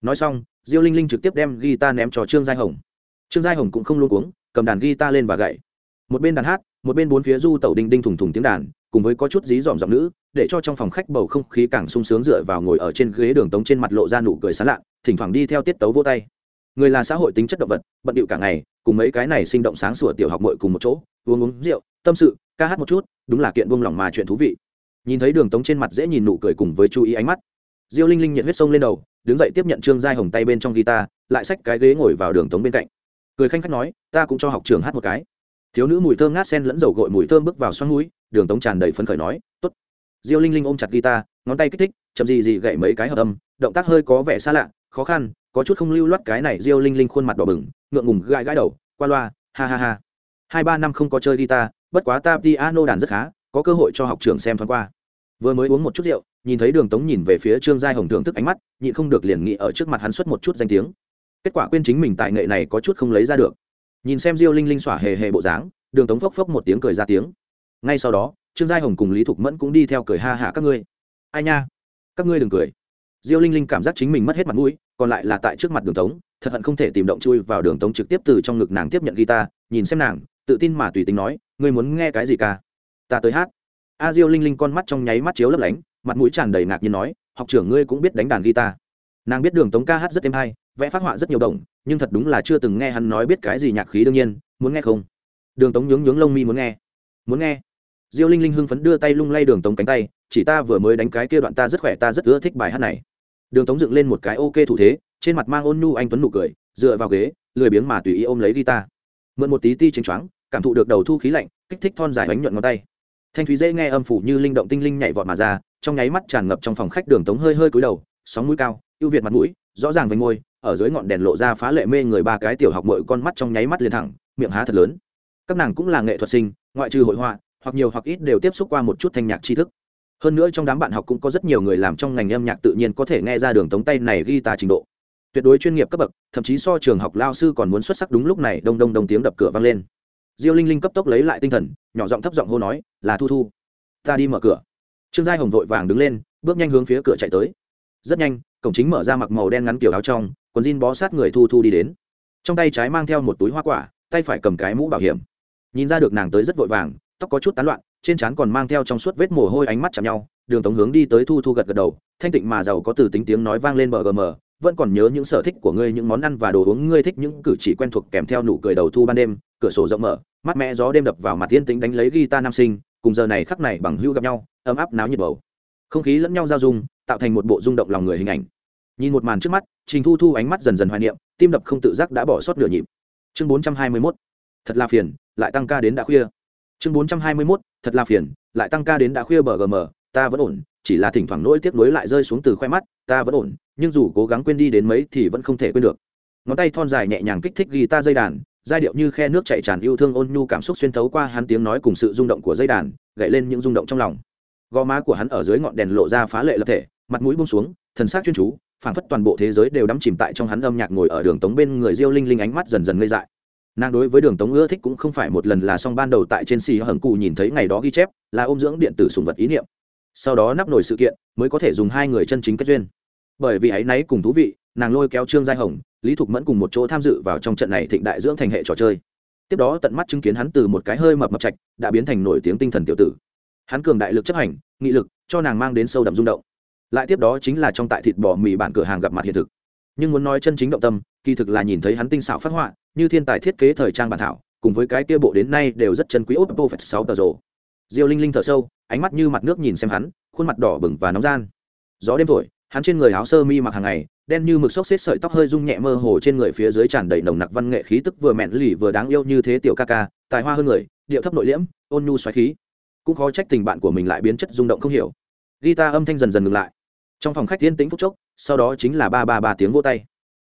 Nói xong, diêu linh linh trực tiếp đem guitar ném cho trương giai hồng. Trương giai hồng cũng không luôn cuống, cầm đàn guitar lên và gậy. Một bên đàn hát một bên bốn phía du tẩu đinh đinh thùng thùng tiếng đàn, cùng với có chút dí dỏm giọng nữ, để cho trong phòng khách bầu không khí càng sung sướng dựa vào ngồi ở trên ghế đường tống trên mặt lộ ra nụ cười sán lạ thỉnh thoảng đi theo tiết tấu vô tay. Người là xã hội tính chất động vật, bận điệu cả ngày, cùng mấy cái này sinh động sáng sủa tiểu học mội cùng một chỗ, uống uống rượu, tâm sự, ca hát một chút, đúng là kiện buông lỏng mà chuyện thú vị. Nhìn thấy đường tống trên mặt dễ nhìn nụ cười cùng với chú ý ánh mắt, diêu linh linh nhiệt huyết sông lên đầu, đứng dậy tiếp nhận trương giai hồng tay bên trong guitar, lại xách cái ghế ngồi vào đường tống bên cạnh. Cười khanh khách nói, ta cũng cho học trường hát một cái thiếu nữ mùi thơm ngát sen lẫn dầu gội mùi thơm bước vào xoắn núi, đường tống tràn đầy phấn khởi nói t ố t diêu linh linh ôm chặt guitar, ngón tay kích thích, chậm gì gì gậy mấy cái hợp âm, động tác hơi có vẻ xa lạ, khó khăn, có chút không lưu loát cái này diêu linh linh khuôn mặt đỏ bừng, ngượng ngùng gãi gãi đầu, qua loa, ha ha ha. Hai ba năm không có chơi guitar, bất quá ta piano đàn rất khá, có cơ hội cho học trường xem thoáng qua. Vừa mới uống một chút rượu, nhìn thấy đường tống nhìn về phía trương giai hồng thưởng thức ánh mắt, nhịn không được liền nghị ở trước mặt hắn xuất một chút danh tiếng. Kết quả quên chính mình tại nghệ này có chút không lấy ra được nhìn xem diêu linh linh xỏa hề hề bộ dáng, đường tống phốc phốc một tiếng cười ra tiếng. Ngay sau đó, trương giai hồng cùng lý thục mẫn cũng đi theo cười ha hạ các ngươi. Ai nha, các ngươi đừng cười. Diêu linh linh cảm giác chính mình mất hết mặt mũi, còn lại là tại trước mặt đường tống, thật hận không thể tìm động chui vào đường tống trực tiếp từ trong ngực nàng tiếp nhận guitar, nhìn xem nàng, tự tin mà tùy tính nói, ngươi muốn nghe cái gì ca? Ta tới hát. A diêu linh linh con mắt trong nháy mắt chiếu lấp lánh, mặt mũi tràn đầy ngạc nhiên nói, học trưởng ngươi cũng biết đánh đàn guitar. Nàng biết đường tống ca hát rất êm hay vẽ phát họa rất nhiều đồng, nhưng thật đúng là chưa từng nghe hắn nói biết cái gì nhạc khí đương nhiên, muốn nghe không? Đường tống nhướng nhướng lông mi muốn nghe. Muốn nghe. Diêu linh linh hưng phấn đưa tay lung lay đường tống cánh tay, chỉ ta vừa mới đánh cái kia đoạn ta rất khỏe, ta rất ưa thích bài hát này. Đường tống dựng lên một cái ok thủ thế, trên mặt mang ôn nhu anh tuấn nụ cười, dựa vào ghế, lười biếng mà tùy ý ôm lấy guitar. Mượn một tí ti chênh choáng, cảm thụ được đầu thu khí lạnh, kích thích thon dài bánh nhuận ngón tay. Thanh thúy dễ nghe âm phủ như linh động tinh linh nhảy vọt mà ra, trong nháy mắt tràn ngập trong phòng khách đường tống hơi hơi cúi đầu, sóng mũi cao, ưu việt mặt mũi, rõ ràng vành môi ở dưới ngọn đèn lộ ra phá lệ mê người ba cái tiểu học mội con mắt trong nháy mắt liền thẳng, miệng há thật lớn. Các nàng cũng là nghệ thuật sinh, ngoại trừ hội họa, hoặc nhiều hoặc ít đều tiếp xúc qua một chút thanh nhạc tri thức. Hơn nữa trong đám bạn học cũng có rất nhiều người làm trong ngành âm nhạc tự nhiên có thể nghe ra đường tống tay này ghi tà trình độ. Tuyệt đối chuyên nghiệp cấp bậc, thậm chí so trường học lao sư còn muốn xuất sắc đúng lúc này, đông đông đông tiếng đập cửa vang lên. Diêu linh linh cấp tốc lấy lại tinh thần, nhỏ giọng thấp giọng hô nói, là thu thu, ta đi mở cửa. Trương giai hồng vội vàng đứng lên, bước nhanh hướng phía cửa chạy tới. Rất nhanh, cổng chính mở ra mặc màu đen ngắn kiểu áo trong quần jean bó sát người thu thu đi đến. Trong tay trái mang theo một túi hoa quả, tay phải cầm cái mũ bảo hiểm. Nhìn ra được nàng tới rất vội vàng, tóc có chút tán loạn, trên trán còn mang theo trong suốt vết mồ hôi ánh mắt chạm nhau. Đường tống hướng đi tới thu thu gật gật đầu, thanh tịnh mà giàu có từ tính tiếng nói vang lên mgm vẫn còn nhớ những sở thích của ngươi, những món ăn và đồ uống ngươi thích, những cử chỉ quen thuộc kèm theo nụ cười đầu thu ban đêm, cửa sổ rộng mở mắt mẹ gió đêm đập vào mặt tiên tính đánh lấy guitar nam sinh, cùng giờ này khắc này bằng hưu gặp nhau, ấm áp náo nhiệt bầu. Không khí lẫn nhau giao dung, tạo thành một bộ rung động lòng người hình ảnh nhìn một màn trước mắt, trình thu thu ánh mắt dần dần hoài niệm, tim đập không tự giác đã bỏ sót nửa nhịp. Chương bốn trăm hai mươi mốt, thật là phiền, lại tăng ca đến đã khuya. Chương bốn trăm hai mươi mốt, thật là phiền, lại tăng ca đến đã khuya bờ gm ta vẫn ổn, chỉ là thỉnh thoảng nỗi tiếc nuối lại rơi xuống từ khoe mắt, ta vẫn ổn, nhưng dù cố gắng quên đi đến mấy thì vẫn không thể quên được. Ngón tay thon dài nhẹ nhàng kích thích ghi ta dây đàn, giai điệu như khe nước chạy tràn yêu thương ôn nhu cảm xúc xuyên thấu qua hắn tiếng nói cùng sự rung động của dây đàn gậy lên những rung động trong lòng. Gò má của hắn ở dưới ngọn đèn lộ ra phá lệ lập thể, mặt mũi bông xuống, thần sắc chuyên chú phảng phất toàn bộ thế giới đều đắm chìm tại trong hắn âm nhạc ngồi ở đường tống bên người diêu linh linh ánh mắt dần dần ngây dại. Nàng đối với đường tống ưa thích cũng không phải một lần là xong ban đầu tại trên xì hởng cụ nhìn thấy ngày đó ghi chép, là ôm dưỡng điện tử sùng vật ý niệm. Sau đó nắp nổi sự kiện, mới có thể dùng hai người chân chính kết duyên. Bởi vì ấy náy cùng thú vị, nàng lôi kéo trương giai hồng, lý thục mẫn cùng một chỗ tham dự vào trong trận này thịnh đại dưỡng thành hệ trò chơi. Tiếp đó tận mắt chứng kiến hắn từ một cái hơi mập mập trạch, đã biến thành nổi tiếng tinh thần tiểu tử. Hắn cường đại lực chấp hành, nghị lực, cho nàng mang đến sâu đậm rung động lại tiếp đó chính là trong tại thịt bò mì bản cửa hàng gặp mặt hiện thực. Nhưng muốn nói chân chính động tâm, kỳ thực là nhìn thấy hắn tinh xảo phát họa, như thiên tài thiết kế thời trang bản thảo, cùng với cái kia bộ đến nay đều rất chân quý oppo phật sáu tờ rồ. Diêu linh linh thở sâu, ánh mắt như mặt nước nhìn xem hắn, khuôn mặt đỏ bừng và nóng gian. Gió đêm thổi, hắn trên người áo sơ mi mặc hàng ngày, đen như mực xốc xếp sợi tóc hơi rung nhẹ mơ hồ trên người phía dưới tràn đầy nồng nặc văn nghệ khí tức vừa mẹn lì vừa đáng yêu như thế tiểu ca ca, tài hoa hơn người, điệu thấp nội liễm, ôn nhu xoáy khí. Cũng khó trách tình bạn của mình lại biến chất rung động không hiểu. Guitar âm thanh dần dần ngừng lại trong phòng khách yên tĩnh phúc chốc, sau đó chính là ba ba ba tiếng vô tay.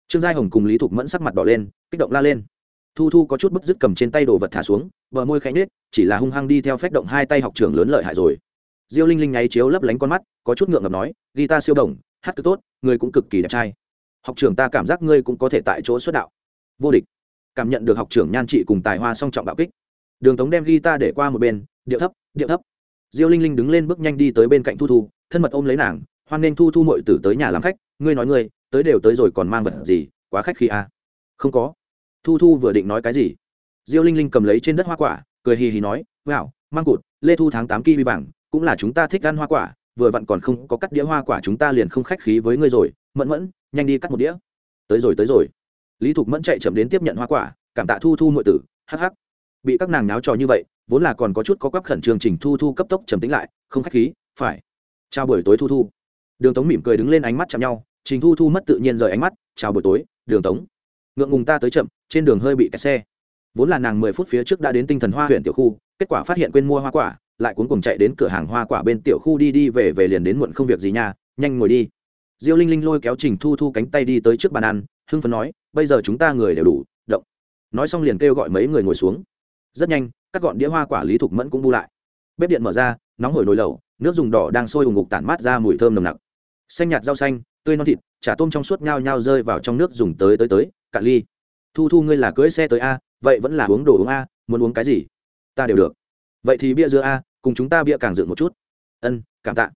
Trương giai hồng cùng lý thục mẫn sắc mặt đỏ lên, kích động la lên. Thu thu có chút bức dứt cầm trên tay đồ vật thả xuống, bờ môi khẽ nhết chỉ là hung hăng đi theo phép động hai tay học trường lớn lợi hại rồi. Diêu linh linh nháy chiếu lấp lánh con mắt, có chút ngượng ngập nói, guitar siêu đồng, hát cực tốt, người cũng cực kỳ đẹp trai. Học trưởng ta cảm giác ngươi cũng có thể tại chỗ xuất đạo. Vô địch. Cảm nhận được học trưởng nhan trị cùng tài hoa song trọng bạo kích. Đường tống đem guitar để qua một bên, điệu thấp điệu thấp. Diêu linh linh đứng lên bước nhanh đi tới bên cạnh thu thu, thân mật ôm lấy nàng hoan nên thu thu mội tử tới nhà làm khách, ngươi nói ngươi, tới đều tới rồi còn mang vật gì, quá khách khi à. không có. Thu thu vừa định nói cái gì, diêu linh linh cầm lấy trên đất hoa quả, cười hì hì nói, wow, mang cụt, lê thu tháng tám kỳ vàng, cũng là chúng ta thích ăn hoa quả, vừa vặn còn không có cắt đĩa hoa quả chúng ta liền không khách khí với ngươi rồi, mẫn mẫn, nhanh đi cắt một đĩa. Tới rồi tới rồi. Lý thục mẫn chạy chậm đến tiếp nhận hoa quả, cảm tạ thu thu muội tử, hắc hắc. Bị các nàng náo trò như vậy, vốn là còn có chút có quắc khẩn trương trình thu thu cấp tốc trầm tính lại, không khách khí, phải. Chào buổi tối thu thu đường tống mỉm cười đứng lên ánh mắt chạm nhau, trình thu thu mất tự nhiên rời ánh mắt, chào buổi tối, đường tống. Ngượng ngùng ta tới chậm, trên đường hơi bị kẹt xe. Vốn là nàng mười phút phía trước đã đến tinh thần hoa huyện tiểu khu, kết quả phát hiện quên mua hoa quả, lại cuốn cùng chạy đến cửa hàng hoa quả bên tiểu khu đi đi về về liền đến muộn không việc gì nha, nhanh ngồi đi. Diêu linh linh lôi kéo trình thu thu cánh tay đi tới trước bàn ăn, hưng phấn nói, bây giờ chúng ta người đều đủ, động. Nói xong liền kêu gọi mấy người ngồi xuống. Rất nhanh, các gọn đĩa hoa quả lý thục mẫn cũng bu lại. Bếp điện mở ra, nóng hổi nồi lẩu, nước dùng đỏ đang sôi ùng ngục tản mát ra mùi thơm nồng nặc xanh nhạt rau xanh, tươi non thịt, chả tôm trong suốt nhao nhao rơi vào trong nước dùng tới tới tới, cạn ly. Thu thu ngươi là cưỡi xe tới a, vậy vẫn là uống đồ uống a, muốn uống cái gì? Ta đều được. Vậy thì bia dưa a, cùng chúng ta bia càng dựng một chút. Ân, cảm tạ.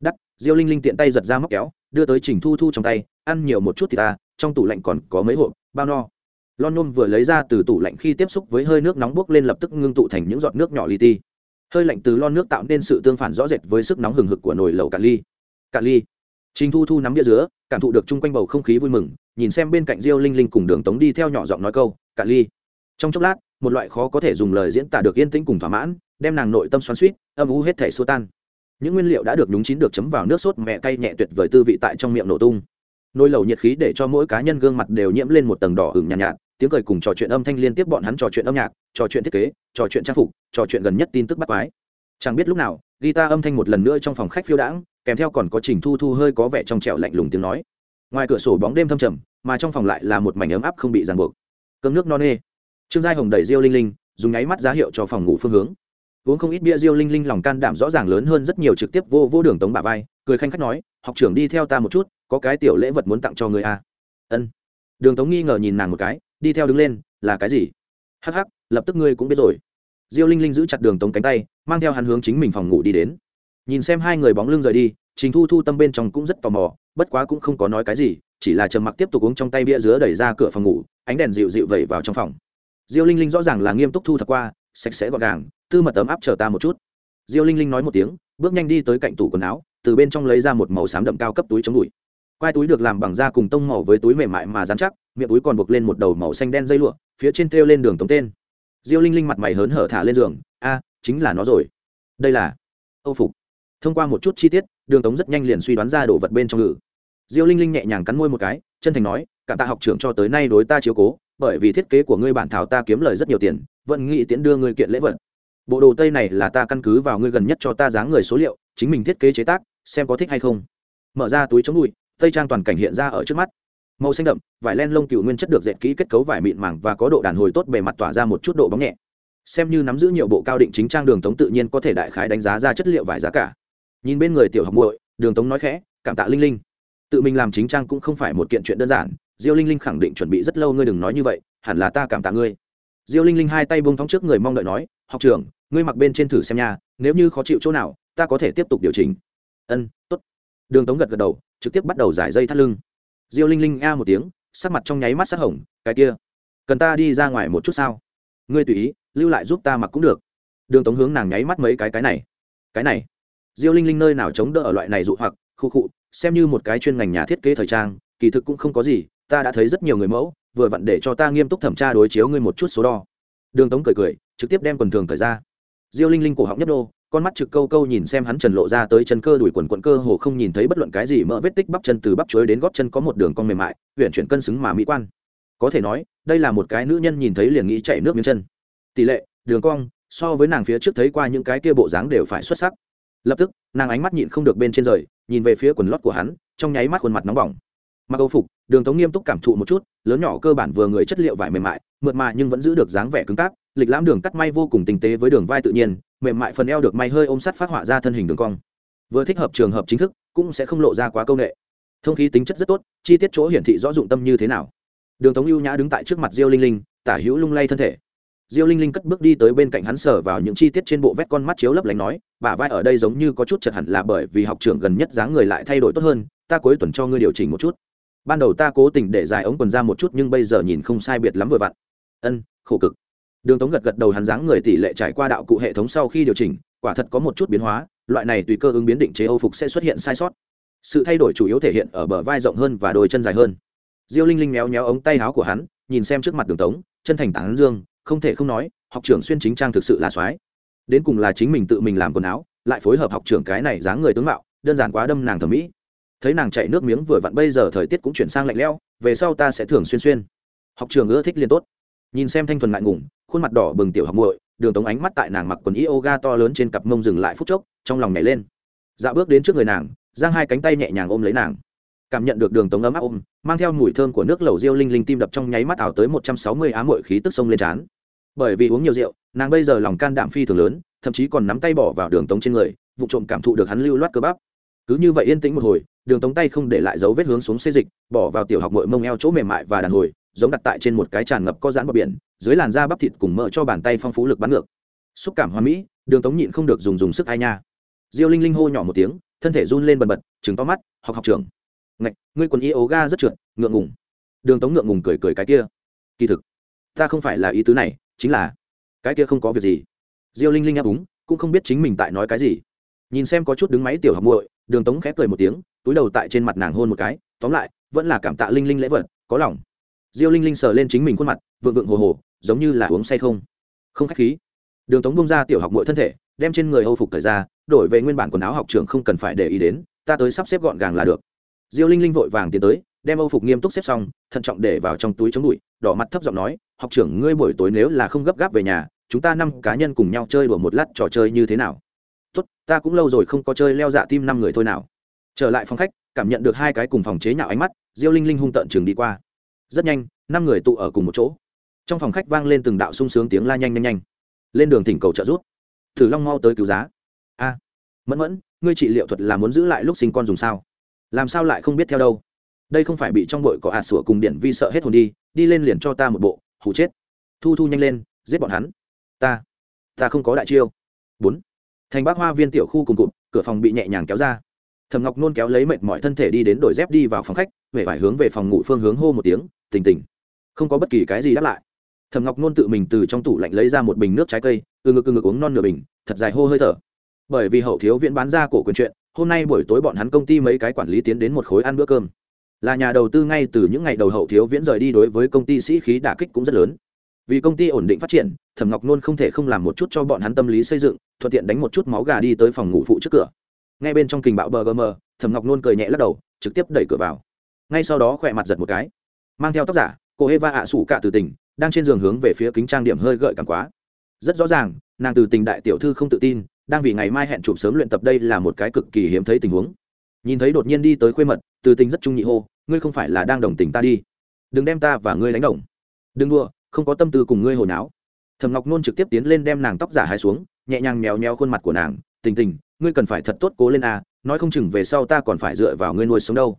Đắt diêu linh linh tiện tay giật ra móc kéo, đưa tới trình thu thu trong tay, ăn nhiều một chút thì ta, trong tủ lạnh còn có mấy hộp, bao no. Lon nôm vừa lấy ra từ tủ lạnh khi tiếp xúc với hơi nước nóng bốc lên lập tức ngưng tụ thành những giọt nước nhỏ li ti. Hơi lạnh từ lon nước tạo nên sự tương phản rõ rệt với sức nóng hừng hực của nồi lẩu cạn ly. Cạn ly trình thu thu nắm bia dứa, cảm thụ được chung quanh bầu không khí vui mừng nhìn xem bên cạnh diêu linh linh cùng đường tống đi theo nhỏ giọng nói câu cạn ly. Trong chốc lát một loại khó có thể dùng lời diễn tả được yên tĩnh cùng thỏa mãn đem nàng nội tâm xoắn xuýt, âm u hết thể xua tan. Những nguyên liệu đã được nhúng chín được chấm vào nước sốt mẹ cay nhẹ tuyệt vời tư vị tại trong miệng nổ tung. Nồi lẩu nhiệt khí để cho mỗi cá nhân gương mặt đều nhiễm lên một tầng đỏ ửng nhàn nhạt, nhạt tiếng cười cùng trò chuyện âm thanh liên tiếp bọn hắn trò chuyện âm nhạc trò chuyện thiết kế trò chuyện trang phục trò chuyện gần nhất tin tức bắt quái. Chẳng biết lúc nào guitar âm thanh một lần nữa trong phòng khách phiêu đãng, kèm theo còn có trình thu thu hơi có vẻ trong trẻo lạnh lùng tiếng nói. Ngoài cửa sổ bóng đêm thâm trầm, mà trong phòng lại là một mảnh ấm áp không bị ràng buộc. Cơm nước no nê. Trương giai hồng đẩy diêu linh linh, dùng nháy mắt giá hiệu cho phòng ngủ phương hướng. Uống không ít bia diêu linh linh lòng can đảm rõ ràng lớn hơn rất nhiều trực tiếp vô vô đường tống bà vai, cười khanh khách nói, học trưởng đi theo ta một chút, có cái tiểu lễ vật muốn tặng cho người a. À? ân. Đường tống nghi ngờ nhìn nàng một cái, đi theo đứng lên, là cái gì? Hắc hắc, lập tức ngươi cũng biết rồi diêu linh linh giữ chặt đường tống cánh tay, mang theo hắn hướng chính mình phòng ngủ đi đến. Nhìn xem hai người bóng lưng rời đi, trình thu thu tâm bên trong cũng rất tò mò, bất quá cũng không có nói cái gì, chỉ là trầm mặc tiếp tục uống trong tay bia dứa đẩy ra cửa phòng ngủ, ánh đèn dịu dịu vẩy vào trong phòng. Diêu linh linh rõ ràng là nghiêm túc thu thập qua, sạch sẽ gọn gàng, tư mật ấm áp chờ ta một chút. Diêu linh linh nói một tiếng, bước nhanh đi tới cạnh tủ quần áo, từ bên trong lấy ra một màu xám đậm cao cấp túi chống đùi. Quai túi được làm bằng da cùng tông màu với túi mềm mại mà dán chắc, miệng túi còn buộc lên một đầu màu xanh đen dây lụa, phía trên treo lên đường tống tên diêu linh linh mặt mày hớn hở thả lên giường, a, chính là nó rồi. Đây là âu phục. Thông qua một chút chi tiết, đường tống rất nhanh liền suy đoán ra đồ vật bên trong ngự diêu linh linh nhẹ nhàng cắn môi một cái, chân thành nói cả ta học trưởng cho tới nay đối ta chiếu cố, bởi vì thiết kế của ngươi bản thảo ta kiếm lời rất nhiều tiền, vẫn nghĩ tiễn đưa ngươi kiện lễ vật. Bộ đồ tây này là ta căn cứ vào ngươi gần nhất cho ta dáng người số liệu, chính mình thiết kế chế tác, xem có thích hay không. Mở ra túi chống bụi, tây trang toàn cảnh hiện ra ở trước mắt màu xanh đậm, vải len lông cựu nguyên chất được dệt kỹ kết cấu vải mịn màng và có độ đàn hồi tốt bề mặt tỏa ra một chút độ bóng nhẹ. Xem như nắm giữ nhiều bộ cao định chính trang đường tống tự nhiên có thể đại khái đánh giá ra chất liệu vải giá cả. Nhìn bên người tiểu học muội, đường tống nói khẽ, cảm tạ linh linh. Tự mình làm chính trang cũng không phải một kiện chuyện đơn giản. Diêu linh linh khẳng định chuẩn bị rất lâu ngươi đừng nói như vậy, hẳn là ta cảm tạ ngươi. Diêu linh linh hai tay bông thóng trước người mong đợi nói, học trưởng, ngươi mặc bên trên thử xem nha, nếu như khó chịu chỗ nào, ta có thể tiếp tục điều chỉnh. Ân t ố t đường tống gật gật đầu, trực tiếp bắt đầu giải dây thắt lưng diêu linh linh a một tiếng, sắc mặt trong nháy mắt sắc hồng, cái kia, cần ta đi ra ngoài một chút sao? Ngươi tùy ý, lưu lại giúp ta mặc cũng được. Đường tống hướng nàng nháy mắt mấy cái cái này. Cái này? Diêu linh linh nơi nào chống đỡ ở loại này dụ hoặc, khu khụ xem như một cái chuyên ngành nhà thiết kế thời trang, kỳ thực cũng không có gì, ta đã thấy rất nhiều người mẫu, vừa vặn để cho ta nghiêm túc thẩm tra đối chiếu ngươi một chút số đo. Đường tống cười cười, trực tiếp đem quần thường thời ra. Diêu linh linh cổ họng nhấp đô con mắt trực câu câu nhìn xem hắn trần lộ ra tới chân cơ đuổi quần quận cơ hồ không nhìn thấy bất luận cái gì mỡ vết tích bắp chân từ bắp chuối đến gót chân có một đường cong mềm mại huyện chuyển cân xứng mà mỹ quan. Có thể nói, đây là một cái nữ nhân nhìn thấy liền nghĩ chạy nước miếng chân. Tỷ lệ, đường cong, so với nàng phía trước thấy qua những cái kia bộ dáng đều phải xuất sắc. Lập tức, nàng ánh mắt nhịn không được bên trên rời, nhìn về phía quần lót của hắn, trong nháy mắt khuôn mặt nóng bỏng mặc âu phục, đường tống nghiêm túc cảm thụ một chút, lớn nhỏ cơ bản vừa người chất liệu vải mềm mại, mượt mà nhưng vẫn giữ được dáng vẻ cứng cáp, lịch lãm đường cắt may vô cùng tinh tế với đường vai tự nhiên, mềm mại phần eo được may hơi ôm sắt phát họa ra thân hình đường cong. Vừa thích hợp trường hợp chính thức, cũng sẽ không lộ ra quá công nghệ. Thông khí tính chất rất tốt, chi tiết chỗ hiển thị rõ dụng tâm như thế nào. Đường tống ưu nhã đứng tại trước mặt diêu linh linh, tả hữu lung lay thân thể. Diêu linh linh cất bước đi tới bên cạnh hắn sở vào những chi tiết trên bộ vét con mắt chiếu lấp lánh nói và vai ở đây giống như có chút chật hẳn là bởi vì học trưởng gần nhất dáng người lại thay đổi tốt hơn, ta cuối tuần cho ngươi điều chỉnh một chút ban đầu ta cố tình để dài ống quần ra một chút nhưng bây giờ nhìn không sai biệt lắm vừa vặn. Ân, khổ cực. Đường tống gật gật đầu hắn dáng người tỷ lệ trải qua đạo cụ hệ thống sau khi điều chỉnh, quả thật có một chút biến hóa, loại này tùy cơ ứng biến định chế âu phục sẽ xuất hiện sai sót. Sự thay đổi chủ yếu thể hiện ở bờ vai rộng hơn và đôi chân dài hơn. Diêu linh linh méo méo ống tay áo của hắn, nhìn xem trước mặt đường tống, chân thành tán dương, không thể không nói, học trưởng xuyên chính trang thực sự là soái. Đến cùng là chính mình tự mình làm quần áo, lại phối hợp học trưởng cái này dáng người tướng mạo, đơn giản quá đâm nàng thẩm mỹ thấy nàng chạy nước miếng vừa vặn bây giờ thời tiết cũng chuyển sang lạnh lẽo, về sau ta sẽ thường xuyên xuyên. Học trường ưa thích liên tốt. Nhìn xem thanh thuần ngại ngùng, khuôn mặt đỏ bừng tiểu học muội, đường tống ánh mắt tại nàng mặc quần yoga to lớn trên cặp mông dừng lại phút chốc, trong lòng nhảy lên. Dạo bước đến trước người nàng, giang hai cánh tay nhẹ nhàng ôm lấy nàng. Cảm nhận được đường tống ấm áp ôm, mang theo mùi thơm của nước lẩu riêu linh linh tim đập trong nháy mắt ảo tới một trăm sáu mươi á mội khí tức sông lên trán. Bởi vì uống nhiều rượu, nàng bây giờ lòng can đảm phi thường lớn, thậm chí còn nắm tay bỏ vào đường tống trên người, vụ trộm cảm thụ được hắn lưu loát cơ bắp cứ như vậy yên tĩnh một hồi, đường tống tay không để lại dấu vết hướng xuống xê dịch, bỏ vào tiểu học mội mông eo chỗ mềm mại và đàn hồi, giống đặt tại trên một cái tràn ngập có dãn bờ biển, dưới làn da bắp thịt cùng mỡ cho bàn tay phong phú lực bắn ngược. Xúc cảm hoa mỹ, đường tống nhịn không được dùng dùng sức ai nha. Diêu linh linh hô nhỏ một tiếng, thân thể run lên bần bật chứng to mắt, học học trường ngạch, ngươi quần y ố ga rất trượt, ngượng ngùng. Đường tống ngượng ngùng cười cười cái kia, kỳ thực, ta không phải là ý tứ này, chính là cái kia không có việc gì. Diêu linh linh ngáp úng, cũng không biết chính mình tại nói cái gì. Nhìn xem có chút đứng máy tiểu học muội đường tống khẽ cười một tiếng túi đầu tại trên mặt nàng hôn một cái tóm lại vẫn là cảm tạ linh linh lễ vật có lòng. Diêu linh linh sờ lên chính mình khuôn mặt vượng vượng hồ hồ giống như là uống say không. Không khách khí. Đường tống bông ra tiểu học muội thân thể đem trên người âu phục thời ra đổi về nguyên bản quần áo học trường không cần phải để ý đến ta tới sắp xếp gọn gàng là được. Diêu linh linh vội vàng tiến tới đem âu phục nghiêm túc xếp xong thận trọng để vào trong túi chống bụi, đỏ mặt thấp giọng nói học trưởng ngươi buổi tối nếu là không gấp gáp về nhà chúng ta năm cá nhân cùng nhau chơi đùa một lát trò chơi như thế nào? Tốt, ta cũng lâu rồi không có chơi leo dạ tim năm người thôi nào. Trở lại phòng khách, cảm nhận được hai cái cùng phòng chế nhạo ánh mắt, diêu linh linh hung tợn chừng đi qua. Rất nhanh, năm người tụ ở cùng một chỗ. Trong phòng khách vang lên từng đạo sung sướng tiếng la nhanh nhanh nhanh. Lên đường thỉnh cầu trợ giúp. Thử long mau tới cứu giá. A, mẫn mẫn, ngươi trị liệu thuật là muốn giữ lại lúc sinh con dùng sao? Làm sao lại không biết theo đâu? Đây không phải bị trong bội có ạt sủa cùng điện vi sợ hết hồn đi đi lên liền cho ta một bộ hủ chết. Thu thu nhanh lên, giết bọn hắn. Ta ta không có đại chiêu. Bốn thành bác hoa viên tiểu khu cùng cụm, cửa phòng bị nhẹ nhàng kéo ra. Thầm ngọc nôn kéo lấy mệt mọi thân thể đi đến đổi dép đi vào phòng khách về phải hướng về phòng ngủ phương hướng hô một tiếng tình tình không có bất kỳ cái gì đáp lại. Thầm ngọc nôn tự mình từ trong tủ lạnh lấy ra một bình nước trái cây, từ ngực từ ngực uống non nửa bình, thật dài hô hơi thở. Bởi vì hậu thiếu viện bán ra cổ quyền chuyện, hôm nay buổi tối bọn hắn công ty mấy cái quản lý tiến đến một khối ăn bữa cơm. Là nhà đầu tư ngay từ những ngày đầu hậu thiếu viễn rời đi đối với công ty sĩ khí đả kích cũng rất lớn vì công ty ổn định phát triển, thẩm ngọc nôn không thể không làm một chút cho bọn hắn tâm lý xây dựng, thuận tiện đánh một chút máu gà đi tới phòng ngủ phụ trước cửa. Ngay bên trong kình bạo bờ gm thẩm ngọc nôn cười nhẹ lắc đầu, trực tiếp đẩy cửa vào. Ngay sau đó khỏe mặt giật một cái. Mang theo tóc giả, cô eva ạ sủ cả từ tình đang trên giường hướng về phía kính trang điểm hơi gợi cảm quá. Rất rõ ràng, nàng từ tình đại tiểu thư không tự tin, đang vì ngày mai hẹn chụp sớm luyện tập đây là một cái cực kỳ hiếm thấy tình huống. Nhìn thấy đột nhiên đi tới khuê mật, từ tình rất trung nhị hô, ngươi không phải là đang đồng tình ta đi. Đừng đem ta và ngươi đánh đồng. Đừng đua không có tâm tư cùng ngươi hồi náo. Thầm ngọc nôn trực tiếp tiến lên đem nàng tóc giả hai xuống, nhẹ nhàng mèo mèo khuôn mặt của nàng, tình tình, ngươi cần phải thật tốt cố lên à nói không chừng về sau ta còn phải dựa vào ngươi nuôi sống đâu.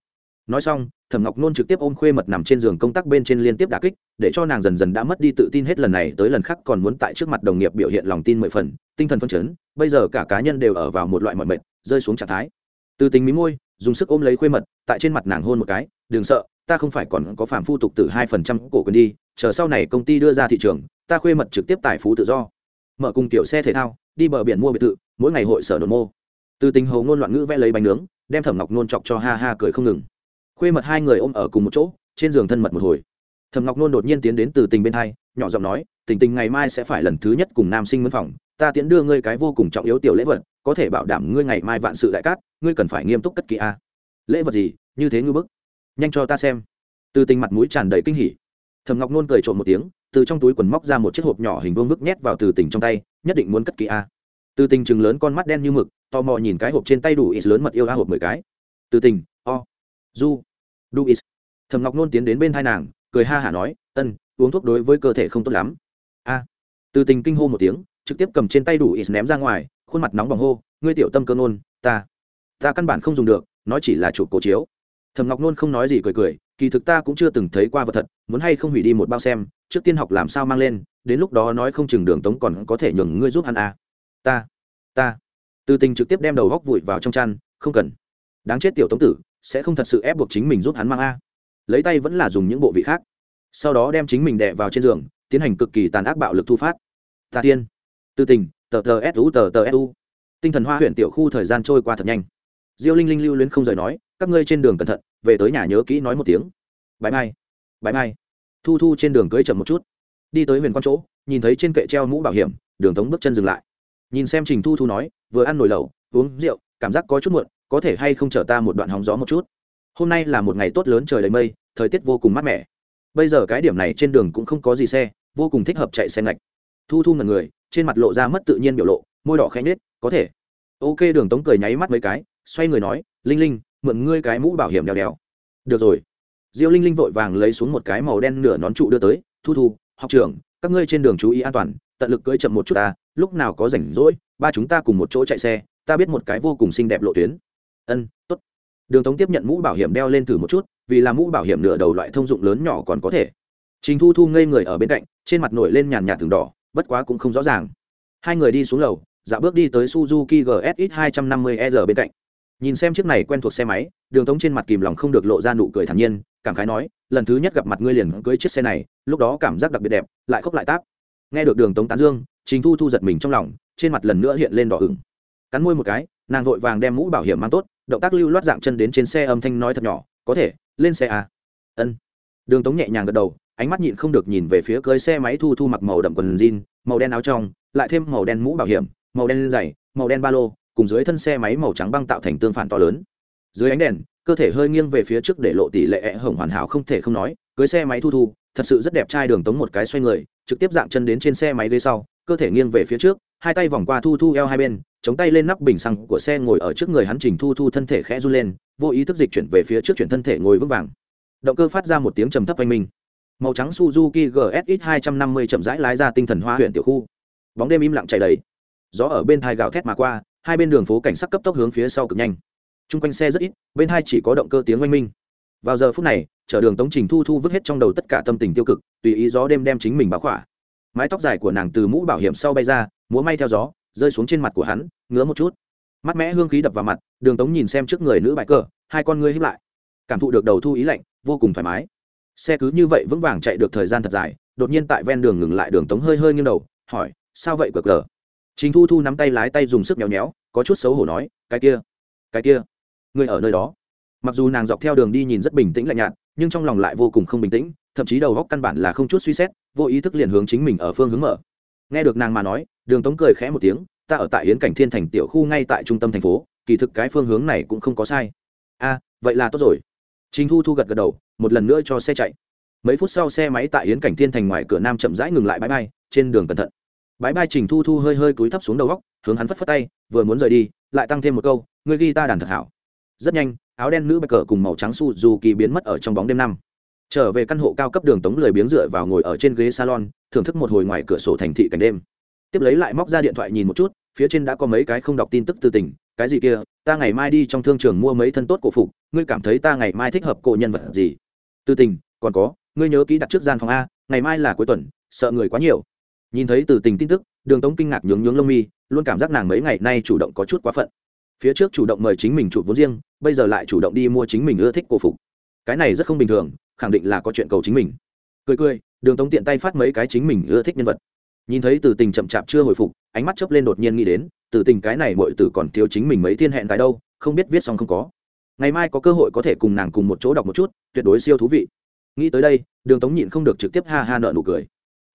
Nói xong, thẩm ngọc nôn trực tiếp ôm khuê mật nằm trên giường công tác bên trên liên tiếp đà kích, để cho nàng dần dần đã mất đi tự tin hết lần này tới lần khác còn muốn tại trước mặt đồng nghiệp biểu hiện lòng tin mười phần, tinh thần phân chấn, bây giờ cả cá nhân đều ở vào một loại mọi mệt, rơi xuống trạng thái. Từ tình mí môi, dùng sức ôm lấy khuê mật, tại trên mặt nàng hôn một cái, đừng sợ, ta không phải còn có phạm phu tục từ hai phần trăm cổ quyền đi chờ sau này công ty đưa ra thị trường, ta khuê mật trực tiếp tài phú tự do. Mở cùng tiểu xe thể thao, đi bờ biển mua biệt thự, mỗi ngày hội sở đồn mô. Từ tình hầu ngôn loạn ngữ vẽ lấy bánh nướng, đem thẩm ngọc nôn chọc cho ha ha cười không ngừng. Khuê mật hai người ôm ở cùng một chỗ, trên giường thân mật một hồi. Thẩm ngọc nôn đột nhiên tiến đến từ tình bên hai, nhỏ giọng nói, tình tình ngày mai sẽ phải lần thứ nhất cùng nam sinh mân phòng, ta tiễn đưa ngươi cái vô cùng trọng yếu tiểu lễ vật, có thể bảo đảm ngươi ngày mai vạn sự đại cát, ngươi cần phải nghiêm túc cất kỳ a. Lễ vật gì? Như thế ngư bức. Nhanh cho ta xem. Từ tình mặt mũi tràn đầy kinh hỉ thầm ngọc nôn cười trộm một tiếng từ trong túi quần móc ra một chiếc hộp nhỏ hình vuông, bức nhét vào từ tình trong tay nhất định muốn cất kỳ a. Từ tình chừng lớn con mắt đen như mực tò mò nhìn cái hộp trên tay đủ ít lớn mật yêu a hộp mười cái. Từ tình o du du ít. Thầm ngọc nôn tiến đến bên hai nàng cười ha hả nói ân uống thuốc đối với cơ thể không tốt lắm. A. Từ tình kinh hô một tiếng trực tiếp cầm trên tay đủ ít ném ra ngoài khuôn mặt nóng bỏng hô ngươi tiểu tâm cơ nôn ta ta căn bản không dùng được nó chỉ là chụp cổ chiếu. Thầm ngọc nôn không nói gì cười cười kỳ thực ta cũng chưa từng thấy qua vật thật, muốn hay không hủy đi một bao xem, trước tiên học làm sao mang lên, đến lúc đó nói không chừng đường tống còn có thể nhường ngươi giúp ăn à. ta ta. Từ tình trực tiếp đem đầu góc vụi vào trong chăn, không cần. Đáng chết tiểu tống tử, sẽ không thật sự ép buộc chính mình giúp hắn mang a. Lấy tay vẫn là dùng những bộ vị khác. Sau đó đem chính mình đè vào trên giường, tiến hành cực kỳ tàn ác bạo lực thu phát. Ta tiên. Tư tình, tờ tờ su tờ tờ su tinh thần hoa huyện tiểu khu thời gian trôi qua thật nhanh. Diêu linh linh lưu luyến không rời nói, các ngươi trên đường cẩn thận về tới nhà nhớ kỹ nói một tiếng. Bãi mai bãi mai. Thu thu trên đường cưới chậm một chút. Đi tới huyền quan chỗ, nhìn thấy trên kệ treo mũ bảo hiểm, đường tống bước chân dừng lại. Nhìn xem trình thu thu nói, vừa ăn nồi lẩu, uống rượu, cảm giác có chút muộn, có thể hay không chở ta một đoạn hóng gió một chút. Hôm nay là một ngày tốt lớn trời đầy mây, thời tiết vô cùng mát mẻ. Bây giờ cái điểm này trên đường cũng không có gì xe, vô cùng thích hợp chạy xe ngạch. Thu thu ngần người, trên mặt lộ ra mất tự nhiên biểu lộ, môi đỏ khẽ nhết có thể. Ok, đường tống cười nháy mắt mấy cái, xoay người nói, linh linh mượn ngươi cái mũ bảo hiểm đèo đèo. Được rồi. Diêu linh linh vội vàng lấy xuống một cái màu đen nửa nón trụ đưa tới, thu thu, học trưởng, các ngươi trên đường chú ý an toàn, tận lực cưỡi chậm một chút ta, lúc nào có rảnh rỗi, ba chúng ta cùng một chỗ chạy xe, ta biết một cái vô cùng xinh đẹp lộ tuyến. Ân, tốt. Đường tống tiếp nhận mũ bảo hiểm đeo lên thử một chút, vì là mũ bảo hiểm nửa đầu loại thông dụng lớn nhỏ còn có thể. Trình thu thu ngây người ở bên cạnh, trên mặt nổi lên nhàn nhạt từng đỏ, bất quá cũng không rõ ràng. Hai người đi xuống lầu, dạo bước đi tới suzuki gsx 250 e r bên cạnh nhìn xem chiếc này quen thuộc xe máy, đường tống trên mặt kìm lòng không được lộ ra nụ cười thản nhiên, cảm khái nói, lần thứ nhất gặp mặt ngươi liền cưới chiếc xe này, lúc đó cảm giác đặc biệt đẹp, lại khóc lại táp. Nghe được đường tống tán dương, trình thu thu giật mình trong lòng, trên mặt lần nữa hiện lên đỏ ửng. Cắn môi một cái, nàng vội vàng đem mũ bảo hiểm mang tốt, động tác lưu loát dạng chân đến trên xe âm thanh nói thật nhỏ, có thể, lên xe à. ân. Đường tống nhẹ nhàng gật đầu, ánh mắt nhịn không được nhìn về phía cưới xe máy thu thu mặc màu đậm quần jean, màu đen áo trong, lại thêm màu đen mũ bảo hiểm, màu đen dày, màu đen ba lô cùng dưới thân xe máy màu trắng băng tạo thành tương phản to lớn. Dưới ánh đèn, cơ thể hơi nghiêng về phía trước để lộ tỷ lệ e ẹ hồng hoàn hảo không thể không nói, cưới xe máy thu thu, thật sự rất đẹp trai đường tống một cái xoay người, trực tiếp dạng chân đến trên xe máy ghế sau, cơ thể nghiêng về phía trước, hai tay vòng qua thu thu eo hai bên, chống tay lên nắp bình xăng của xe ngồi ở trước người hắn trình thu thu thân thể khẽ run lên, vô ý thức dịch chuyển về phía trước chuyển thân thể ngồi vững vàng. Động cơ phát ra một tiếng trầm thấp oanh minh. Màu trắng suzuki gsx 250 chậm rãi lái ra tinh thần hoa huyện tiểu khu. Bóng đêm im lặng chạy đầy. Gió ở bên thai gào thét mà qua hai bên đường phố cảnh sắc cấp tốc hướng phía sau cực nhanh. Chung quanh xe rất ít, bên hai chỉ có động cơ tiếng oanh minh. Vào giờ phút này, chở đường tống trình thu thu vứt hết trong đầu tất cả tâm tình tiêu cực, tùy ý gió đêm đem chính mình báo khỏa. Mái tóc dài của nàng từ mũ bảo hiểm sau bay ra, múa may theo gió, rơi xuống trên mặt của hắn, ngứa một chút. Mắt mẽ hương khí đập vào mặt, đường tống nhìn xem trước người nữ bại cờ, hai con ngươi hiếp lại. Cảm thụ được đầu thu ý lạnh, vô cùng thoải mái. Xe cứ như vậy vững vàng chạy được thời gian thật dài, đột nhiên tại ven đường ngừng lại đường tống hơi hơi nghiêng đầu, hỏi, sao vậy, cờ cờ? Chính thu thu nắm tay lái tay dùng sức nhéo nhéo có chút xấu hổ nói, cái kia cái kia, ngươi ở nơi đó. Mặc dù nàng dọc theo đường đi nhìn rất bình tĩnh lạnh nhạt, nhưng trong lòng lại vô cùng không bình tĩnh, thậm chí đầu óc căn bản là không chút suy xét, vô ý thức liền hướng chính mình ở phương hướng mở. Nghe được nàng mà nói, đường tống cười khẽ một tiếng, ta ở tại yến cảnh thiên thành tiểu khu ngay tại trung tâm thành phố, kỳ thực cái phương hướng này cũng không có sai. A, vậy là tốt rồi. Chính thu thu gật gật đầu, một lần nữa cho xe chạy. Mấy phút sau xe máy tại yến cảnh thiên thành ngoài cửa nam chậm rãi ngừng lại bãi bay, trên đường cẩn thận bãi bai trình thu thu hơi hơi cúi thấp xuống đầu góc, hướng hắn phất phất tay, vừa muốn rời đi, lại tăng thêm một câu người ghi ta đàn thật hảo. Rất nhanh, áo đen nữ bạch cờ cùng màu trắng su dù kỳ biến mất ở trong bóng đêm năm. Trở về căn hộ cao cấp đường tống lười biếng dựa vào ngồi ở trên ghế salon, thưởng thức một hồi ngoài cửa sổ thành thị cảnh đêm. Tiếp lấy lại móc ra điện thoại nhìn một chút, phía trên đã có mấy cái không đọc tin tức từ tỉnh cái gì kia, ta ngày mai đi trong thương trường mua mấy thân tốt cổ phục, ngươi cảm thấy ta ngày mai thích hợp cổ nhân vật gì? Từ tình, còn có, ngươi nhớ kỹ đặt trước gian phòng a, ngày mai là cuối tuần, sợ người quá nhiều nhìn thấy từ tình tin tức, đường tống kinh ngạc nhướng nhướng lông mi, luôn cảm giác nàng mấy ngày nay chủ động có chút quá phận. Phía trước chủ động mời chính mình chụp vốn riêng, bây giờ lại chủ động đi mua chính mình ưa thích cổ phục. Cái này rất không bình thường, khẳng định là có chuyện cầu chính mình. Cười cười, đường tống tiện tay phát mấy cái chính mình ưa thích nhân vật. Nhìn thấy từ tình chậm chạp chưa hồi phục, ánh mắt chớp lên đột nhiên nghĩ đến, từ tình cái này mọi từ còn thiếu chính mình mấy thiên hẹn tại đâu, không biết viết xong không có. Ngày mai có cơ hội có thể cùng nàng cùng một chỗ đọc một chút, tuyệt đối siêu thú vị. Nghĩ tới đây, đường tống nhịn không được trực tiếp ha ha nợ nụ cười.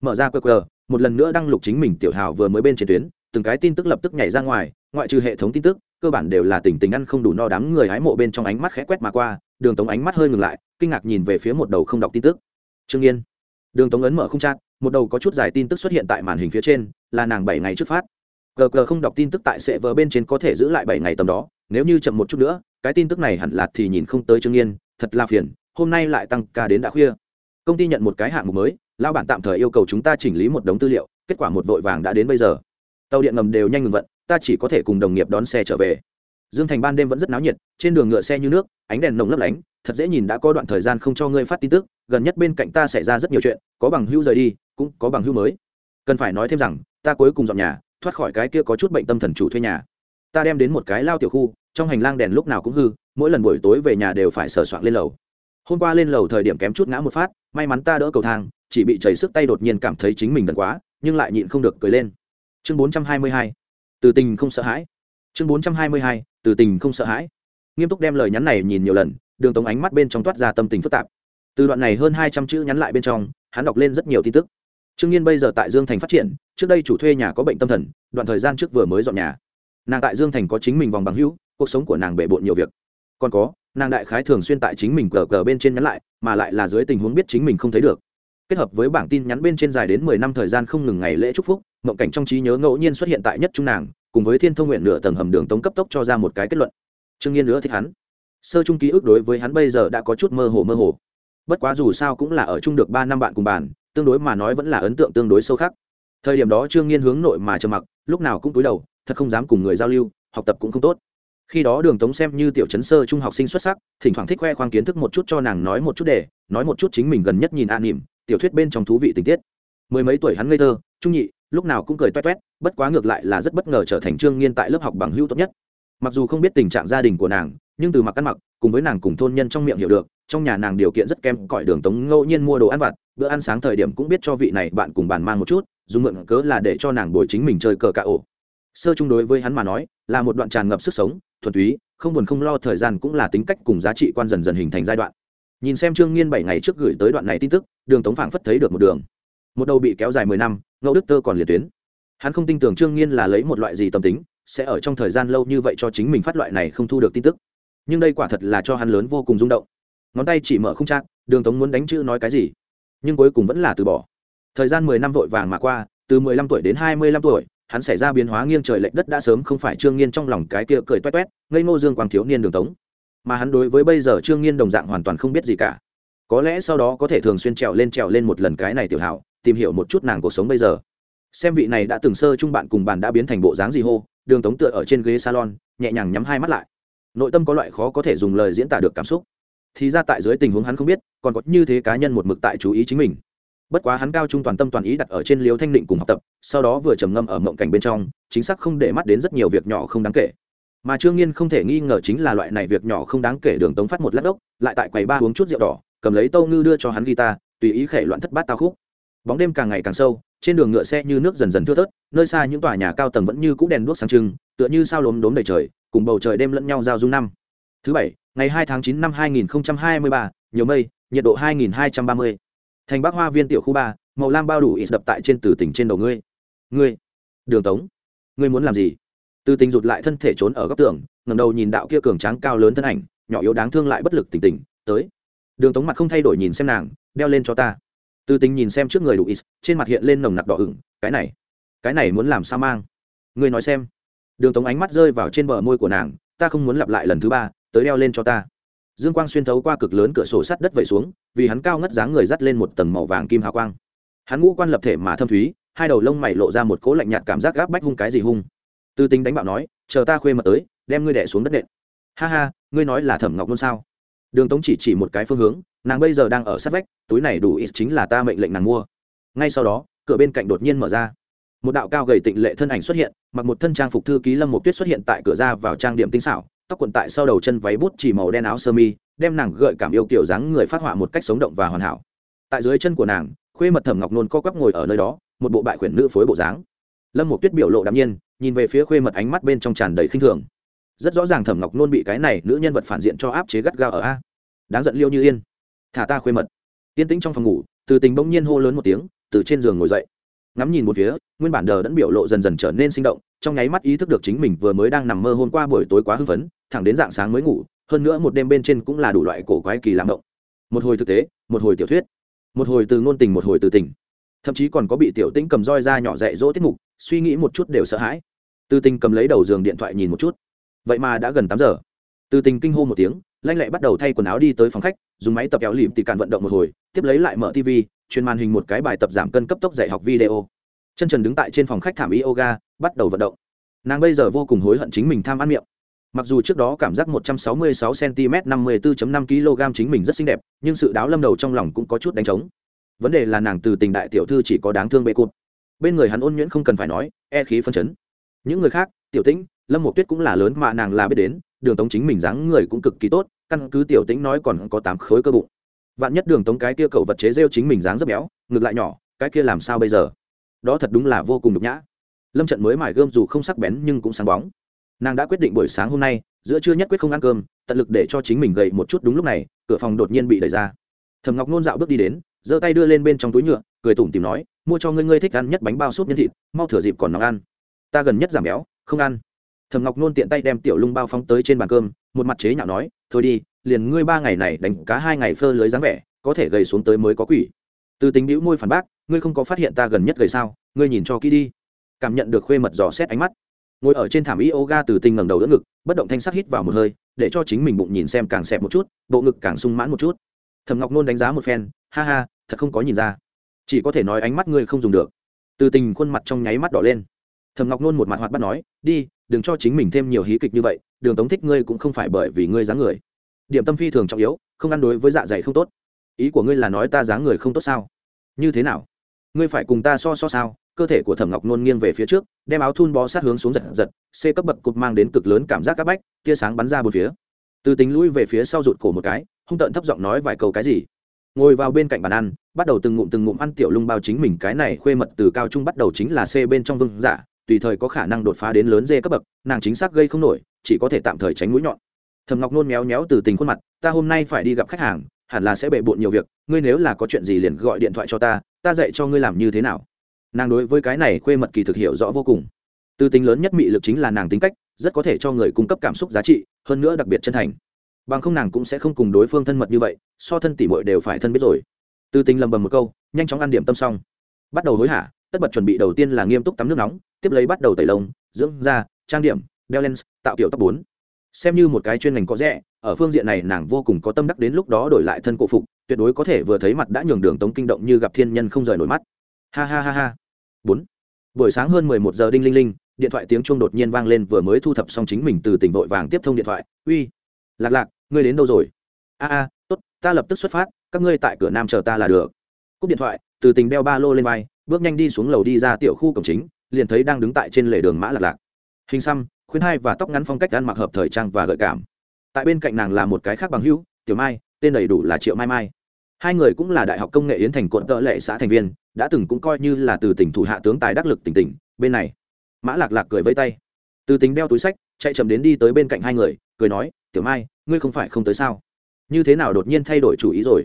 Mở ra qr một lần nữa đăng lục chính mình tiểu hào vừa mới bên trên tuyến, từng cái tin tức lập tức nhảy ra ngoài, ngoại trừ hệ thống tin tức, cơ bản đều là tình tình ăn không đủ no đám người hái mộ bên trong ánh mắt khẽ quét mà qua, đường tống ánh mắt hơi ngừng lại, kinh ngạc nhìn về phía một đầu không đọc tin tức. Trương yên. Đường tống ấn mở không chat, một đầu có chút dài tin tức xuất hiện tại màn hình phía trên, là nàng bảy ngày trước phát. Gg không đọc tin tức tại sệ vờ bên trên có thể giữ lại bảy ngày tầm đó, nếu như chậm một chút nữa, cái tin tức này hẳn là thì nhìn không tới trương yên, thật là phiền, hôm nay lại tăng ca đến đã khuya. Công ty nhận một cái hạng mục mới lao bản tạm thời yêu cầu chúng ta chỉnh lý một đống tư liệu, kết quả một vội vàng đã đến bây giờ. Tàu điện ngầm đều nhanh ngừng vận, ta chỉ có thể cùng đồng nghiệp đón xe trở về. Dương thành ban đêm vẫn rất náo nhiệt, trên đường ngựa xe như nước, ánh đèn nồng lấp lánh, thật dễ nhìn đã có đoạn thời gian không cho ngươi phát tin tức, gần nhất bên cạnh ta xảy ra rất nhiều chuyện, có bằng hưu rời đi, cũng có bằng hưu mới. Cần phải nói thêm rằng, ta cuối cùng dọn nhà, thoát khỏi cái kia có chút bệnh tâm thần chủ thuê nhà. Ta đem đến một cái lao tiểu khu, trong hành lang đèn lúc nào cũng hư, mỗi lần buổi tối về nhà đều phải sờ soạn lên lầu. Hôm qua lên lầu thời điểm kém chút ngã một phát, may mắn ta đỡ cầu thang chỉ bị chảy sức tay đột nhiên cảm thấy chính mình đần quá, nhưng lại nhịn không được cười lên. Chương 422 từ tình không sợ hãi. Chương 422 từ tình không sợ hãi. Nghiêm túc đem lời nhắn này nhìn nhiều lần, đường tống ánh mắt bên trong toát ra tâm tình phức tạp. Từ đoạn này hơn hai trăm chữ nhắn lại bên trong, hắn đọc lên rất nhiều tin tức. Trương nhiên bây giờ tại dương thành phát triển, trước đây chủ thuê nhà có bệnh tâm thần, đoạn thời gian trước vừa mới dọn nhà. Nàng tại dương thành có chính mình vòng bằng hữu, cuộc sống của nàng bể bộn nhiều việc. Còn có, nàng đại khái thường xuyên tại chính mình cờ cờ bên trên nhắn lại, mà lại là dưới tình huống biết chính mình không thấy được kết hợp với bảng tin nhắn bên trên dài đến mười năm thời gian không ngừng ngày lễ chúc phúc, mộng cảnh trong trí nhớ ngẫu nhiên xuất hiện tại nhất trung nàng, cùng với thiên thông nguyện nửa tầng hầm đường tống cấp tốc cho ra một cái kết luận. Trương nhiên nữa thích hắn. Sơ trung ký ức đối với hắn bây giờ đã có chút mơ hồ mơ hồ. Bất quá dù sao cũng là ở chung được ba năm bạn cùng bàn, tương đối mà nói vẫn là ấn tượng tương đối sâu khắc. Thời điểm đó trương nghiên hướng nội mà trầm mặc, lúc nào cũng cúi đầu, thật không dám cùng người giao lưu, học tập cũng không tốt. Khi đó đường tống xem như tiểu chấn sơ trung học sinh xuất sắc, thỉnh thoảng thích khoe khoang kiến thức một chút cho nàng nói một chút để nói một chút chính mình gần nhất nhìn an nỉm tiểu thuyết bên trong thú vị tình tiết. Mười mấy tuổi hắn ngây thơ, trung nhị, lúc nào cũng cười toét toét, bất quá ngược lại là rất bất ngờ trở thành trương nghiên tại lớp học bằng hữu tốt nhất. Mặc dù không biết tình trạng gia đình của nàng, nhưng từ mặc ăn mặc, cùng với nàng cùng thôn nhân trong miệng hiểu được, trong nhà nàng điều kiện rất kém, cõi đường tống ngẫu nhiên mua đồ ăn vặt, bữa ăn sáng thời điểm cũng biết cho vị này bạn cùng bàn mang một chút, dùng mượn cớ là để cho nàng bồi chính mình chơi cờ cạ ổ. Sơ chung đối với hắn mà nói, là một đoạn tràn ngập sức sống, thuần túy, không buồn không lo thời gian cũng là tính cách cùng giá trị quan dần dần hình thành giai đoạn nhìn xem trương nghiên bảy ngày trước gửi tới đoạn này tin tức, đường tống phảng phất thấy được một đường. Một đầu bị kéo dài mười năm, ngẫu đức tơ còn liệt tuyến. Hắn không tin tưởng trương nghiên là lấy một loại gì tâm tính, sẽ ở trong thời gian lâu như vậy cho chính mình phát loại này không thu được tin tức. Nhưng đây quả thật là cho hắn lớn vô cùng rung động. Ngón tay chỉ mở không trang đường tống muốn đánh chữ nói cái gì? Nhưng cuối cùng vẫn là từ bỏ. Thời gian mười năm vội vàng mà qua, từ mười lăm tuổi đến hai mươi lăm tuổi, hắn xảy ra biến hóa nghiêng trời lệch đất đã sớm không phải trương nghiên trong lòng cái kia cười toét toét, ngây ngô dương quang thiếu niên đường tống mà hắn đối với bây giờ trương nghiên đồng dạng hoàn toàn không biết gì cả. Có lẽ sau đó có thể thường xuyên trèo lên trèo lên một lần cái này tiểu hảo, tìm hiểu một chút nàng cuộc sống bây giờ. Xem vị này đã từng sơ chung bạn cùng bạn đã biến thành bộ dáng gì hô, đường tống tựa ở trên ghế salon, nhẹ nhàng nhắm hai mắt lại. Nội tâm có loại khó có thể dùng lời diễn tả được cảm xúc. Thì ra tại dưới tình huống hắn không biết, còn có như thế cá nhân một mực tại chú ý chính mình. Bất quá hắn cao trung toàn tâm toàn ý đặt ở trên liếu thanh định cùng học tập, sau đó vừa trầm ngâm ở mộng cảnh bên trong, chính xác không để mắt đến rất nhiều việc nhỏ không đáng kể mà trương nhiên không thể nghi ngờ chính là loại này việc nhỏ không đáng kể đường tống phát một lát đốc, lại tại quầy ba uống chút rượu đỏ, cầm lấy tâu ngư đưa cho hắn guitar, tùy ý khẩy loạn thất bát tao khúc. Bóng đêm càng ngày càng sâu, trên đường ngựa xe như nước dần dần thưa thớt, nơi xa những tòa nhà cao tầng vẫn như c ũ đèn đuốc sáng trưng, tựa như sao lốm đốm đầy trời, cùng bầu trời đêm lẫn nhau giao dung năm. Thứ bảy, ngày hai tháng chín năm hai nghìn hai mươi ba, nhiều mây, nhiệt độ hai nghìn hai trăm ba mươi. Thành bắc hoa viên tiểu khu ba, màu lam bao đủ ít đập tại trên tử tỉnh trên đầu ngươi. Ngươi, đường tống, ngươi muốn làm gì? Từ tình rụt lại thân thể trốn ở góc tường ngầm đầu nhìn đạo kia cường tráng cao lớn thân ảnh, nhỏ yếu đáng thương lại bất lực tỉnh tỉnh, tới. Đường tống mặt không thay đổi nhìn xem nàng, đeo lên cho ta. Từ tình nhìn xem trước người đủ ít trên mặt hiện lên nồng nặc đỏ ửng, cái này cái này muốn làm sao mang? Ngươi nói xem. Đường tống ánh mắt rơi vào trên bờ môi của nàng, ta không muốn lặp lại lần thứ ba, tới đeo lên cho ta. Dương quang xuyên thấu qua cực lớn cửa sổ sắt đất vẩy xuống, vì hắn cao ngất dáng người dắt lên một tầng màu vàng kim hào quang. Hắn ngũ quan lập thể mà thâm thúy, hai đầu lông mày lộ ra một cỗ lạnh nhạt cảm giác gáp bách hung cái gì hung tư tính đánh bạo nói, chờ ta khuê mật tới, đem ngươi đẻ xuống đất nện. Ha ha, ngươi nói là thẩm ngọc Nôn sao? Đường tống chỉ chỉ một cái phương hướng, nàng bây giờ đang ở sát vách, túi này đủ ít chính là ta mệnh lệnh nàng mua. Ngay sau đó, cửa bên cạnh đột nhiên mở ra. Một đạo cao gầy tịnh lệ thân ảnh xuất hiện, mặc một thân trang phục thư ký lâm một tuyết xuất hiện tại cửa ra vào trang điểm tinh xảo, tóc quần tại sau đầu chân váy bút chỉ màu đen áo sơ mi, đem nàng gợi cảm yêu kiểu dáng người phát họa một cách sống động và hoàn hảo. Tại dưới chân của nàng, khuê mật thẩm ngọc nôn co quắp ngồi ở nơi đó, một bộ bại khuyển nữ phối bộ dáng lâm một tuyết biểu lộ đ nhiên, nhìn về phía khuê mật ánh mắt bên trong tràn đầy khinh thường. Rất rõ ràng thẩm ngọc nôn bị cái này nữ nhân vật phản diện cho áp chế gắt gao ở a. Đáng giận liêu như yên. Thả ta khuê mật. Yên tĩnh trong phòng ngủ, từ tình bỗng nhiên hô lớn một tiếng, từ trên giường ngồi dậy. Ngắm nhìn một phía, nguyên bản đờ đẫn biểu lộ dần dần trở nên sinh động, trong nháy mắt ý thức được chính mình vừa mới đang nằm mơ hôm qua buổi tối quá hưng phấn, thẳng đến dạng sáng mới ngủ, hơn nữa một đêm bên trên cũng là đủ loại cổ quái kỳ làm động một hồi thực tế, một hồi tiểu thuyết. Một hồi từ ngôn tình, một hồi từ tình. Thậm chí còn có bị tiểu tĩnh cầm roi ra nhỏ dạy dỗ tiết mục suy nghĩ một chút đều sợ hãi. Từ tình cầm lấy đầu giường điện thoại nhìn một chút. Vậy mà đã gần tám giờ. Từ tình kinh hô một tiếng lanh lẹ bắt đầu thay quần áo đi tới phòng khách, dùng máy tập kéo lìm tì càn vận động một hồi, tiếp lấy lại mở tv truyền màn hình một cái bài tập giảm cân cấp tốc dạy học video. Chân trần đứng tại trên phòng khách thảm yoga, bắt đầu vận động. Nàng bây giờ vô cùng hối hận chính mình tham ăn miệng. Mặc dù trước đó cảm giác 166 cm 54.5 kg chính mình rất xinh đẹp, nhưng sự đáo lâm đầu trong lòng cũng có chút đánh trống. Vấn đề là nàng từ tình đại tiểu thư chỉ có đáng thương bê cụt bên người hắn ôn nhuyễn không cần phải nói e khí phân chấn. Những người khác, tiểu tĩnh, lâm một tuyết cũng là lớn mà nàng là biết đến, đường tống chính mình dáng người cũng cực kỳ tốt, căn cứ tiểu tĩnh nói còn có tám khối cơ bụng. Vạn nhất đường tống cái kia cậu vật chế rêu chính mình dáng rất béo, ngược lại nhỏ, cái kia làm sao bây giờ? Đó thật đúng là vô cùng nhục nhã. Lâm trận mới mải gươm dù không sắc bén nhưng cũng sáng bóng. Nàng đã quyết định buổi sáng hôm nay, giữa trưa nhất quyết không ăn cơm, tận lực để cho chính mình gầy một chút đúng lúc này, cửa phòng đột nhiên bị đẩy ra. Thầm ngọc nôn dạo bước đi đến, giơ tay đưa lên bên trong túi nhựa, cười tủm tìm nói mua cho ngươi ngươi thích ăn nhất bánh bao súp nhân thịt, mau thửa dịp còn nóng ăn. Ta gần nhất giảm béo, không ăn. Thầm ngọc nôn tiện tay đem tiểu lung bao phóng tới trên bàn cơm, một mặt chế nhạo nói, thôi đi, liền ngươi ba ngày này đánh cá hai ngày phơ lưới dáng vẻ, có thể gầy xuống tới mới có quỷ. Từ tính bĩu môi phản bác, ngươi không có phát hiện ta gần nhất gầy sao, ngươi nhìn cho kỹ đi. Cảm nhận được khuê mật dò xét ánh mắt, ngồi ở trên thảm yoga từ tinh ngẩng đầu đỡ ngực, bất động thanh sắc hít vào một hơi, để cho chính mình bụng nhìn xem càng xẹp một chút, bộ ngực càng sung mãn một chút. Thầm ngọc nôn đánh giá một phen, ha ha, thật không có nhìn ra chỉ có thể nói ánh mắt ngươi không dùng được. Từ tình khuôn mặt trong nháy mắt đỏ lên. Thầm ngọc nôn một mặt hoạt bắt nói, đi, đừng cho chính mình thêm nhiều hí kịch như vậy, đường tống thích ngươi cũng không phải bởi vì ngươi dáng người. Điểm tâm phi thường trọng yếu, không ăn đối với dạ dày không tốt. Ý của ngươi là nói ta dáng người không tốt sao? Như thế nào? Ngươi phải cùng ta so so sao? Cơ thể của thẩm ngọc nôn nghiêng về phía trước, đem áo thun bó sát hướng xuống giật giật, c cấp bậc cục mang đến cực lớn cảm giác c áp bách, tia sáng bắn ra bốn phía. Từ tính lui về phía sau rụt cổ một cái, hung tợn thấp giọng nói vài câu cái gì? Ngồi vào bên cạnh bàn ăn, bắt đầu từng ngụm từng ngụm ăn tiểu lung bao chính mình. Cái này khuê mật từ cao trung bắt đầu chính là c bên trong vương giả, tùy thời có khả năng đột phá đến lớn dê cấp bậc, nàng chính xác gây không nổi, chỉ có thể tạm thời tránh mũi nhọn. Thầm ngọc nôn méo méo từ tình khuôn mặt, ta hôm nay phải đi gặp khách hàng, hẳn là sẽ bệ bộn nhiều việc, ngươi nếu là có chuyện gì liền gọi điện thoại cho ta ta dạy cho ngươi làm như thế nào. Nàng đối với cái này khuê mật kỳ thực hiểu rõ vô cùng. Từ tính lớn nhất mị lực chính là nàng tính cách, rất có thể cho người cung cấp cảm xúc giá trị, hơn nữa đặc biệt chân thành bằng không nàng cũng sẽ không cùng đối phương thân mật như vậy, so thân tỉ mội đều phải thân biết rồi. Tư tính lầm bầm một câu, nhanh chóng ăn điểm tâm xong. Bắt đầu hối hả, tất bật chuẩn bị đầu tiên là nghiêm túc tắm nước nóng, tiếp lấy bắt đầu tẩy lông, dưỡng da, trang điểm, đeo lens, tạo kiểu tóc bốn. Xem như một cái chuyên ngành có rẻ, ở phương diện này nàng vô cùng có tâm đắc đến lúc đó đổi lại thân cổ phục, tuyệt đối có thể vừa thấy mặt đã nhường đường tống kinh động như gặp thiên nhân không rời nổi mắt. Ha ha ha ha. Bốn. Buổi sáng hơn mười một giờ đinh linh linh, điện thoại tiếng chuông đột nhiên vang lên vừa mới thu thập xong chính mình từ tỉnh vội vàng tiếp thông điện thoại. Uy. Lạc lạc ngươi đến đâu rồi? A a, tốt, ta lập tức xuất phát, các ngươi tại cửa nam chờ ta là được. Cúp điện thoại, từ tình đeo ba lô lên vai, bước nhanh đi xuống lầu đi ra tiểu khu cổng chính, liền thấy đang đứng tại trên lề đường mã lạc lạc. Hình xăm, khuyên hai và tóc ngắn phong cách ăn mặc hợp thời trang và gợi cảm. Tại bên cạnh nàng là một cái khác bằng hữu, tiểu mai, tên đầy đủ là triệu mai mai. Hai người cũng là đại học công nghệ yến thành quận tợ lệ xã thành viên, đã từng cũng coi như là từ tỉnh thủ hạ tướng tài đắc lực tỉnh tỉnh, bên này, mã lạc lạc cười vây tay. Từ tính đeo túi sách chạy chậm đến đi tới bên cạnh hai người, cười nói, tiểu mai, ngươi không phải không tới sao? Như thế nào đột nhiên thay đổi chủ ý rồi?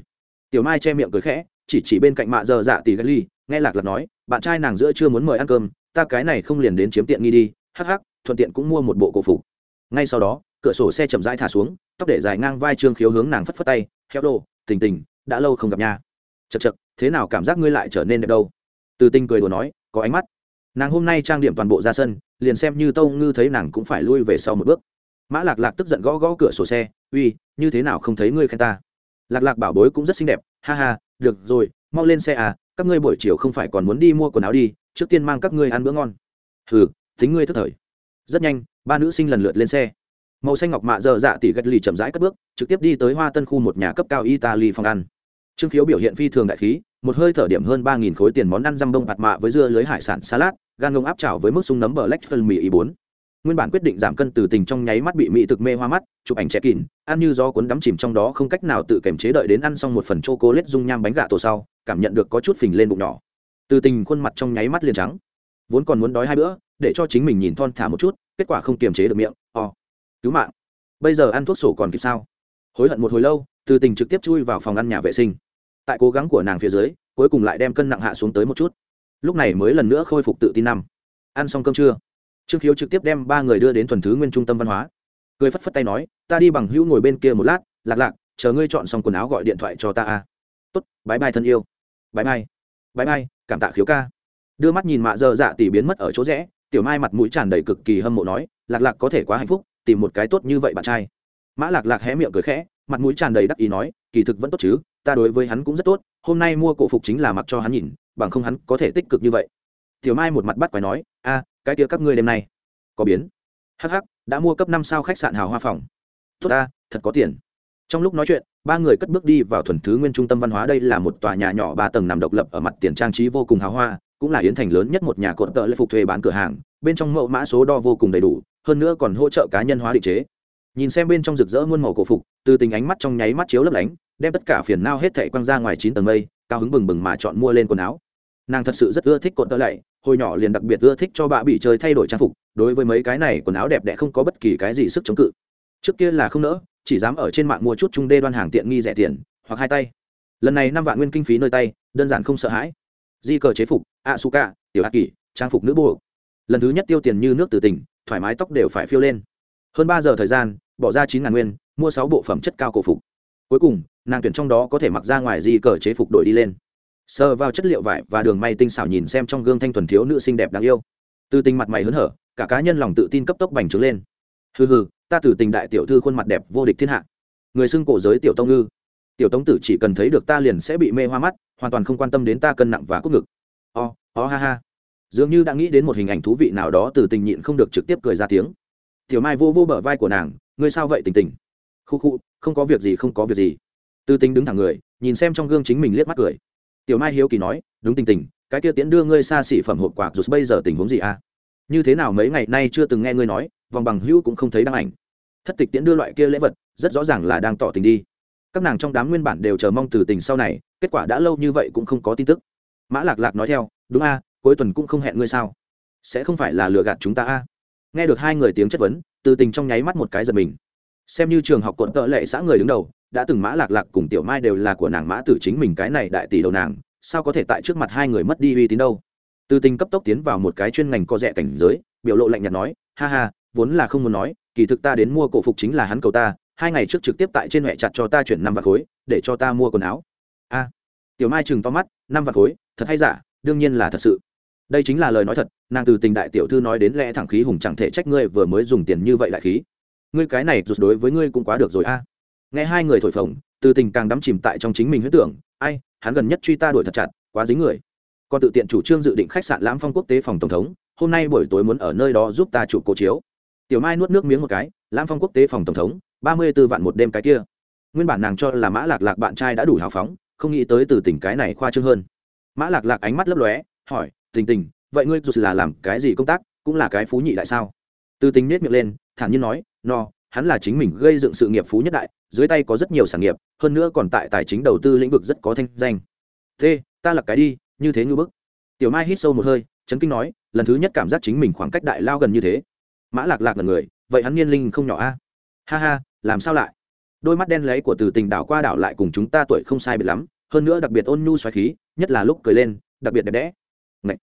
Tiểu mai che miệng cười khẽ, chỉ chỉ bên cạnh mạ giờ dạ tỷ gắt ly, nghe lạc lạc nói, bạn trai nàng giữa chưa muốn mời ăn cơm, ta cái này không liền đến chiếm tiện nghi đi, hắc hắc, thuận tiện cũng mua một bộ cổ phục. Ngay sau đó, cửa sổ xe chậm rãi thả xuống, tóc để dài ngang vai trương khiếu hướng nàng phất phất tay heo đồ, tình tình, đã lâu không gặp nha. Chật chật thế nào cảm giác ngươi lại trở nên đẹp đâu? Từ tinh cười đùa nói, có ánh mắt nàng hôm nay trang điểm toàn bộ ra sân, liền xem như tâu ngư thấy nàng cũng phải lui về sau một bước. Mã lạc lạc tức giận gõ gõ cửa sổ xe, uy, như thế nào không thấy ngươi khen ta? Lạc lạc bảo bối cũng rất xinh đẹp, ha ha, được rồi, mau lên xe à các ngươi buổi chiều không phải còn muốn đi mua quần áo đi, trước tiên mang các ngươi ăn bữa ngon. Hừ, tính ngươi thức thời. Rất nhanh, ba nữ sinh lần lượt lên xe. Màu xanh ngọc mạ dơ dạ tỉ gật lì chậm rãi cất bước, trực tiếp đi tới hoa tân khu một nhà cấp cao italy phòng ăn. Trương khiếu biểu hiện phi thường đại khí, một hơi thở điểm hơn ba nghìn khối tiền món ăn răm bông bạt mạ với dưa lưới hải sản salad gan ngông áp chảo với mức súng nấm bờ lách phân mì ý bốn. Nguyên bản quyết định giảm cân từ tình trong nháy mắt bị mỹ thực mê hoa mắt, chụp ảnh trẻ kín ăn như do cuốn đắm chìm trong đó không cách nào tự kiềm chế đợi đến ăn xong một phần chô cô lết dung nham bánh gà tổ sau, cảm nhận được có chút phình lên bụng nhỏ. Từ tình khuôn mặt trong nháy mắt liền trắng. Vốn còn muốn đói hai bữa, để cho chính mình nhìn thon thả một chút, kết quả không kiềm chế được miệng, o、oh. cứu mạng. Bây giờ ăn thuốc sổ còn kịp sao? Hối hận một hồi lâu, từ tình trực tiếp chui vào phòng ăn nhà vệ sinh. Tại cố gắng của nàng phía dưới, cuối cùng lại đem cân nặng hạ xuống tới một chút lúc này mới lần nữa khôi phục tự tin năm. Ăn xong cơm trưa, trương khiếu trực tiếp đem ba người đưa đến thuần thứ nguyên trung tâm văn hóa. Cười phất phất tay nói, ta đi bằng hữu ngồi bên kia một lát, lạc lạc, chờ ngươi chọn xong quần áo gọi điện thoại cho ta a. Tốt, bái bai thân yêu. Bái bai bái bai, cảm tạ khiếu ca. Đưa mắt nhìn mạ dơ dạ tỉ biến mất ở chỗ rẽ, tiểu mai mặt mũi tràn đầy cực kỳ hâm mộ nói, lạc lạc có thể quá hạnh phúc, tìm một cái tốt như vậy bạn trai. Mã lạc lạc hé miệng cười khẽ, mặt mũi tràn đầy đắc ý nói, kỳ thực vẫn tốt chứ, ta đối với hắn cũng rất tốt, hôm nay mua cổ phục chính là mặc cho hắn nhìn bằng không hắn có thể tích cực như vậy. Tiểu mai một mặt bắt quái nói, a, cái kia các ngươi đêm nay có biến? Hh đã mua cấp năm sao khách sạn hào hoa phòng. Tốt ta, thật có tiền. Trong lúc nói chuyện, ba người cất bước đi vào thuần thứ nguyên trung tâm văn hóa. Đây là một tòa nhà nhỏ ba tầng nằm độc lập ở mặt tiền trang trí vô cùng hào hoa, cũng là yến thành lớn nhất một nhà cột tợ lễ phục thuê bán cửa hàng. Bên trong mẫu mã số đo vô cùng đầy đủ, hơn nữa còn hỗ trợ cá nhân hóa định chế. Nhìn xem bên trong rực rỡ muôn màu cổ phục, từ tình ánh mắt trong nháy mắt chiếu lấp lánh, đem tất cả phiền nao hết thảy quăng ra ngoài chín tầng mây cao hứng bừng bừng mà chọn mua lên quần áo. Nàng thật sự rất ưa thích cột tơ lạy, hồi nhỏ liền đặc biệt ưa thích cho bà bị chơi thay đổi trang phục, đối với mấy cái này quần áo đẹp đẽ không có bất kỳ cái gì sức chống cự. Trước kia là không nỡ, chỉ dám ở trên mạng mua chút trung đê đoan hàng tiện nghi rẻ tiền, hoặc hai tay. Lần này năm vạn nguyên kinh phí nơi tay, đơn giản không sợ hãi. Di cờ chế phục a su ca tiểu a kỳ trang phục nữ bộ lần thứ nhất tiêu tiền như nước từ tỉnh, thoải mái tóc đều phải phiêu lên. Hơn ba giờ thời gian, bỏ ra chín ngàn nguyên, mua sáu bộ phẩm chất cao cổ phục. Cuối cùng nàng tuyển trong đó có thể mặc ra ngoài di cờ chế phục đổi đi lên. Sờ vào chất liệu vải và đường may tinh xảo nhìn xem trong gương thanh thuần thiếu nữ xinh đẹp đáng yêu. Từ tình mặt mày hớn hở cả cá nhân lòng tự tin cấp tốc bành trướng lên. Hừ hừ ta từ tình đại tiểu thư khuôn mặt đẹp vô địch thiên hạ. Người xưng cổ giới tiểu tông ngư tiểu tống tử chỉ cần thấy được ta liền sẽ bị mê hoa mắt hoàn toàn không quan tâm đến ta cân nặng và cúc ngực. O、oh, o、oh, ha ha. Dường như đã nghĩ đến một hình ảnh thú vị nào đó từ tình nhịn không được trực tiếp cười ra tiếng. Tiểu mai vô vô bờ vai của nàng ngươi sao vậy tình tình? Khu khu không có việc gì không có việc gì tư tính đứng thẳng người, nhìn xem trong gương chính mình liếc mắt cười. Tiểu mai hiếu kỳ nói, đúng tình tình, cái kia tiễn đưa ngươi xa xỉ phẩm hộp quà rụt bây giờ tình huống gì à? Như thế nào mấy ngày nay chưa từng nghe ngươi nói, vòng bằng hữu cũng không thấy đăng ảnh. Thất tịch tiễn đưa loại kia lễ vật, rất rõ ràng là đang tỏ tình đi. Các nàng trong đám nguyên bản đều chờ mong từ tình sau này, kết quả đã lâu như vậy cũng không có tin tức. Mã lạc lạc nói theo, đúng a, cuối tuần cũng không hẹn ngươi sao? Sẽ không phải là lừa gạt chúng ta a? Nghe được hai người tiếng chất vấn từ tình trong nháy mắt một cái giật mình. Xem như trường học quận tợ lệ xã người đứng đầu đã từng mã lạc lạc cùng tiểu mai đều là của nàng mã tử chính mình cái này đại tỷ đầu nàng, sao có thể tại trước mặt hai người mất đi uy tín đâu? Từ tình cấp tốc tiến vào một cái chuyên ngành co rẻ cảnh giới, biểu lộ lạnh nhạt nói, ha ha, vốn là không muốn nói, kỳ thực ta đến mua cổ phục chính là hắn cầu ta, hai ngày trước trực tiếp tại trên mẹ chặt cho ta chuyển năm vạt khối, để cho ta mua quần áo. A. Tiểu mai chừng to mắt, năm vạt khối, thật hay giả, đương nhiên là thật sự. Đây chính là lời nói thật, nàng từ tình đại tiểu thư nói đến lẽ thẳng khí hùng chẳng thể trách ngươi vừa mới dùng tiền như vậy lại khí. Ngươi cái này rụt đối với ngươi cũng quá được rồi a nghe hai người thổi phồng, từ tình càng đắm chìm tại trong chính mình huyết tưởng, ai, hắn gần nhất truy ta đuổi thật chặt, quá dính người. Còn tự tiện chủ trương dự định khách sạn lãm phong quốc tế phòng tổng thống, hôm nay buổi tối muốn ở nơi đó giúp ta chụp cổ chiếu. Tiểu mai nuốt nước miếng một cái, lãm phong quốc tế phòng tổng thống, ba mươi b ố vạn một đêm cái kia. Nguyên bản nàng cho là mã lạc lạc bạn trai đã đủ hào phóng, không nghĩ tới từ tình cái này khoa trương hơn. Mã lạc lạc ánh mắt lấp lóe, hỏi, tình tình, vậy ngươi dù là làm cái gì công tác, cũng là cái phú nhị đại sao? Từ tình nết miệng lên, thản nhiên nói, no, hắn là chính mình gây dựng sự nghiệp phú nhất đại dưới tay có rất nhiều sản nghiệp, hơn nữa còn tại tài chính đầu tư lĩnh vực rất có thanh danh. Thế, ta là cái đi, như thế như bức. Tiểu mai hít sâu một hơi, chấn kinh nói, lần thứ nhất cảm giác chính mình khoảng cách đại lao gần như thế. Mã lạc lạc là người, vậy hắn niên linh không nhỏ a? Ha ha, làm sao lại? Đôi mắt đen lấy của từ tình đảo qua đảo lại cùng chúng ta tuổi không sai biệt lắm, hơn nữa đặc biệt ôn nhu xoáy khí, nhất là lúc cười lên, đặc biệt đẹp đẽ. Ngậy.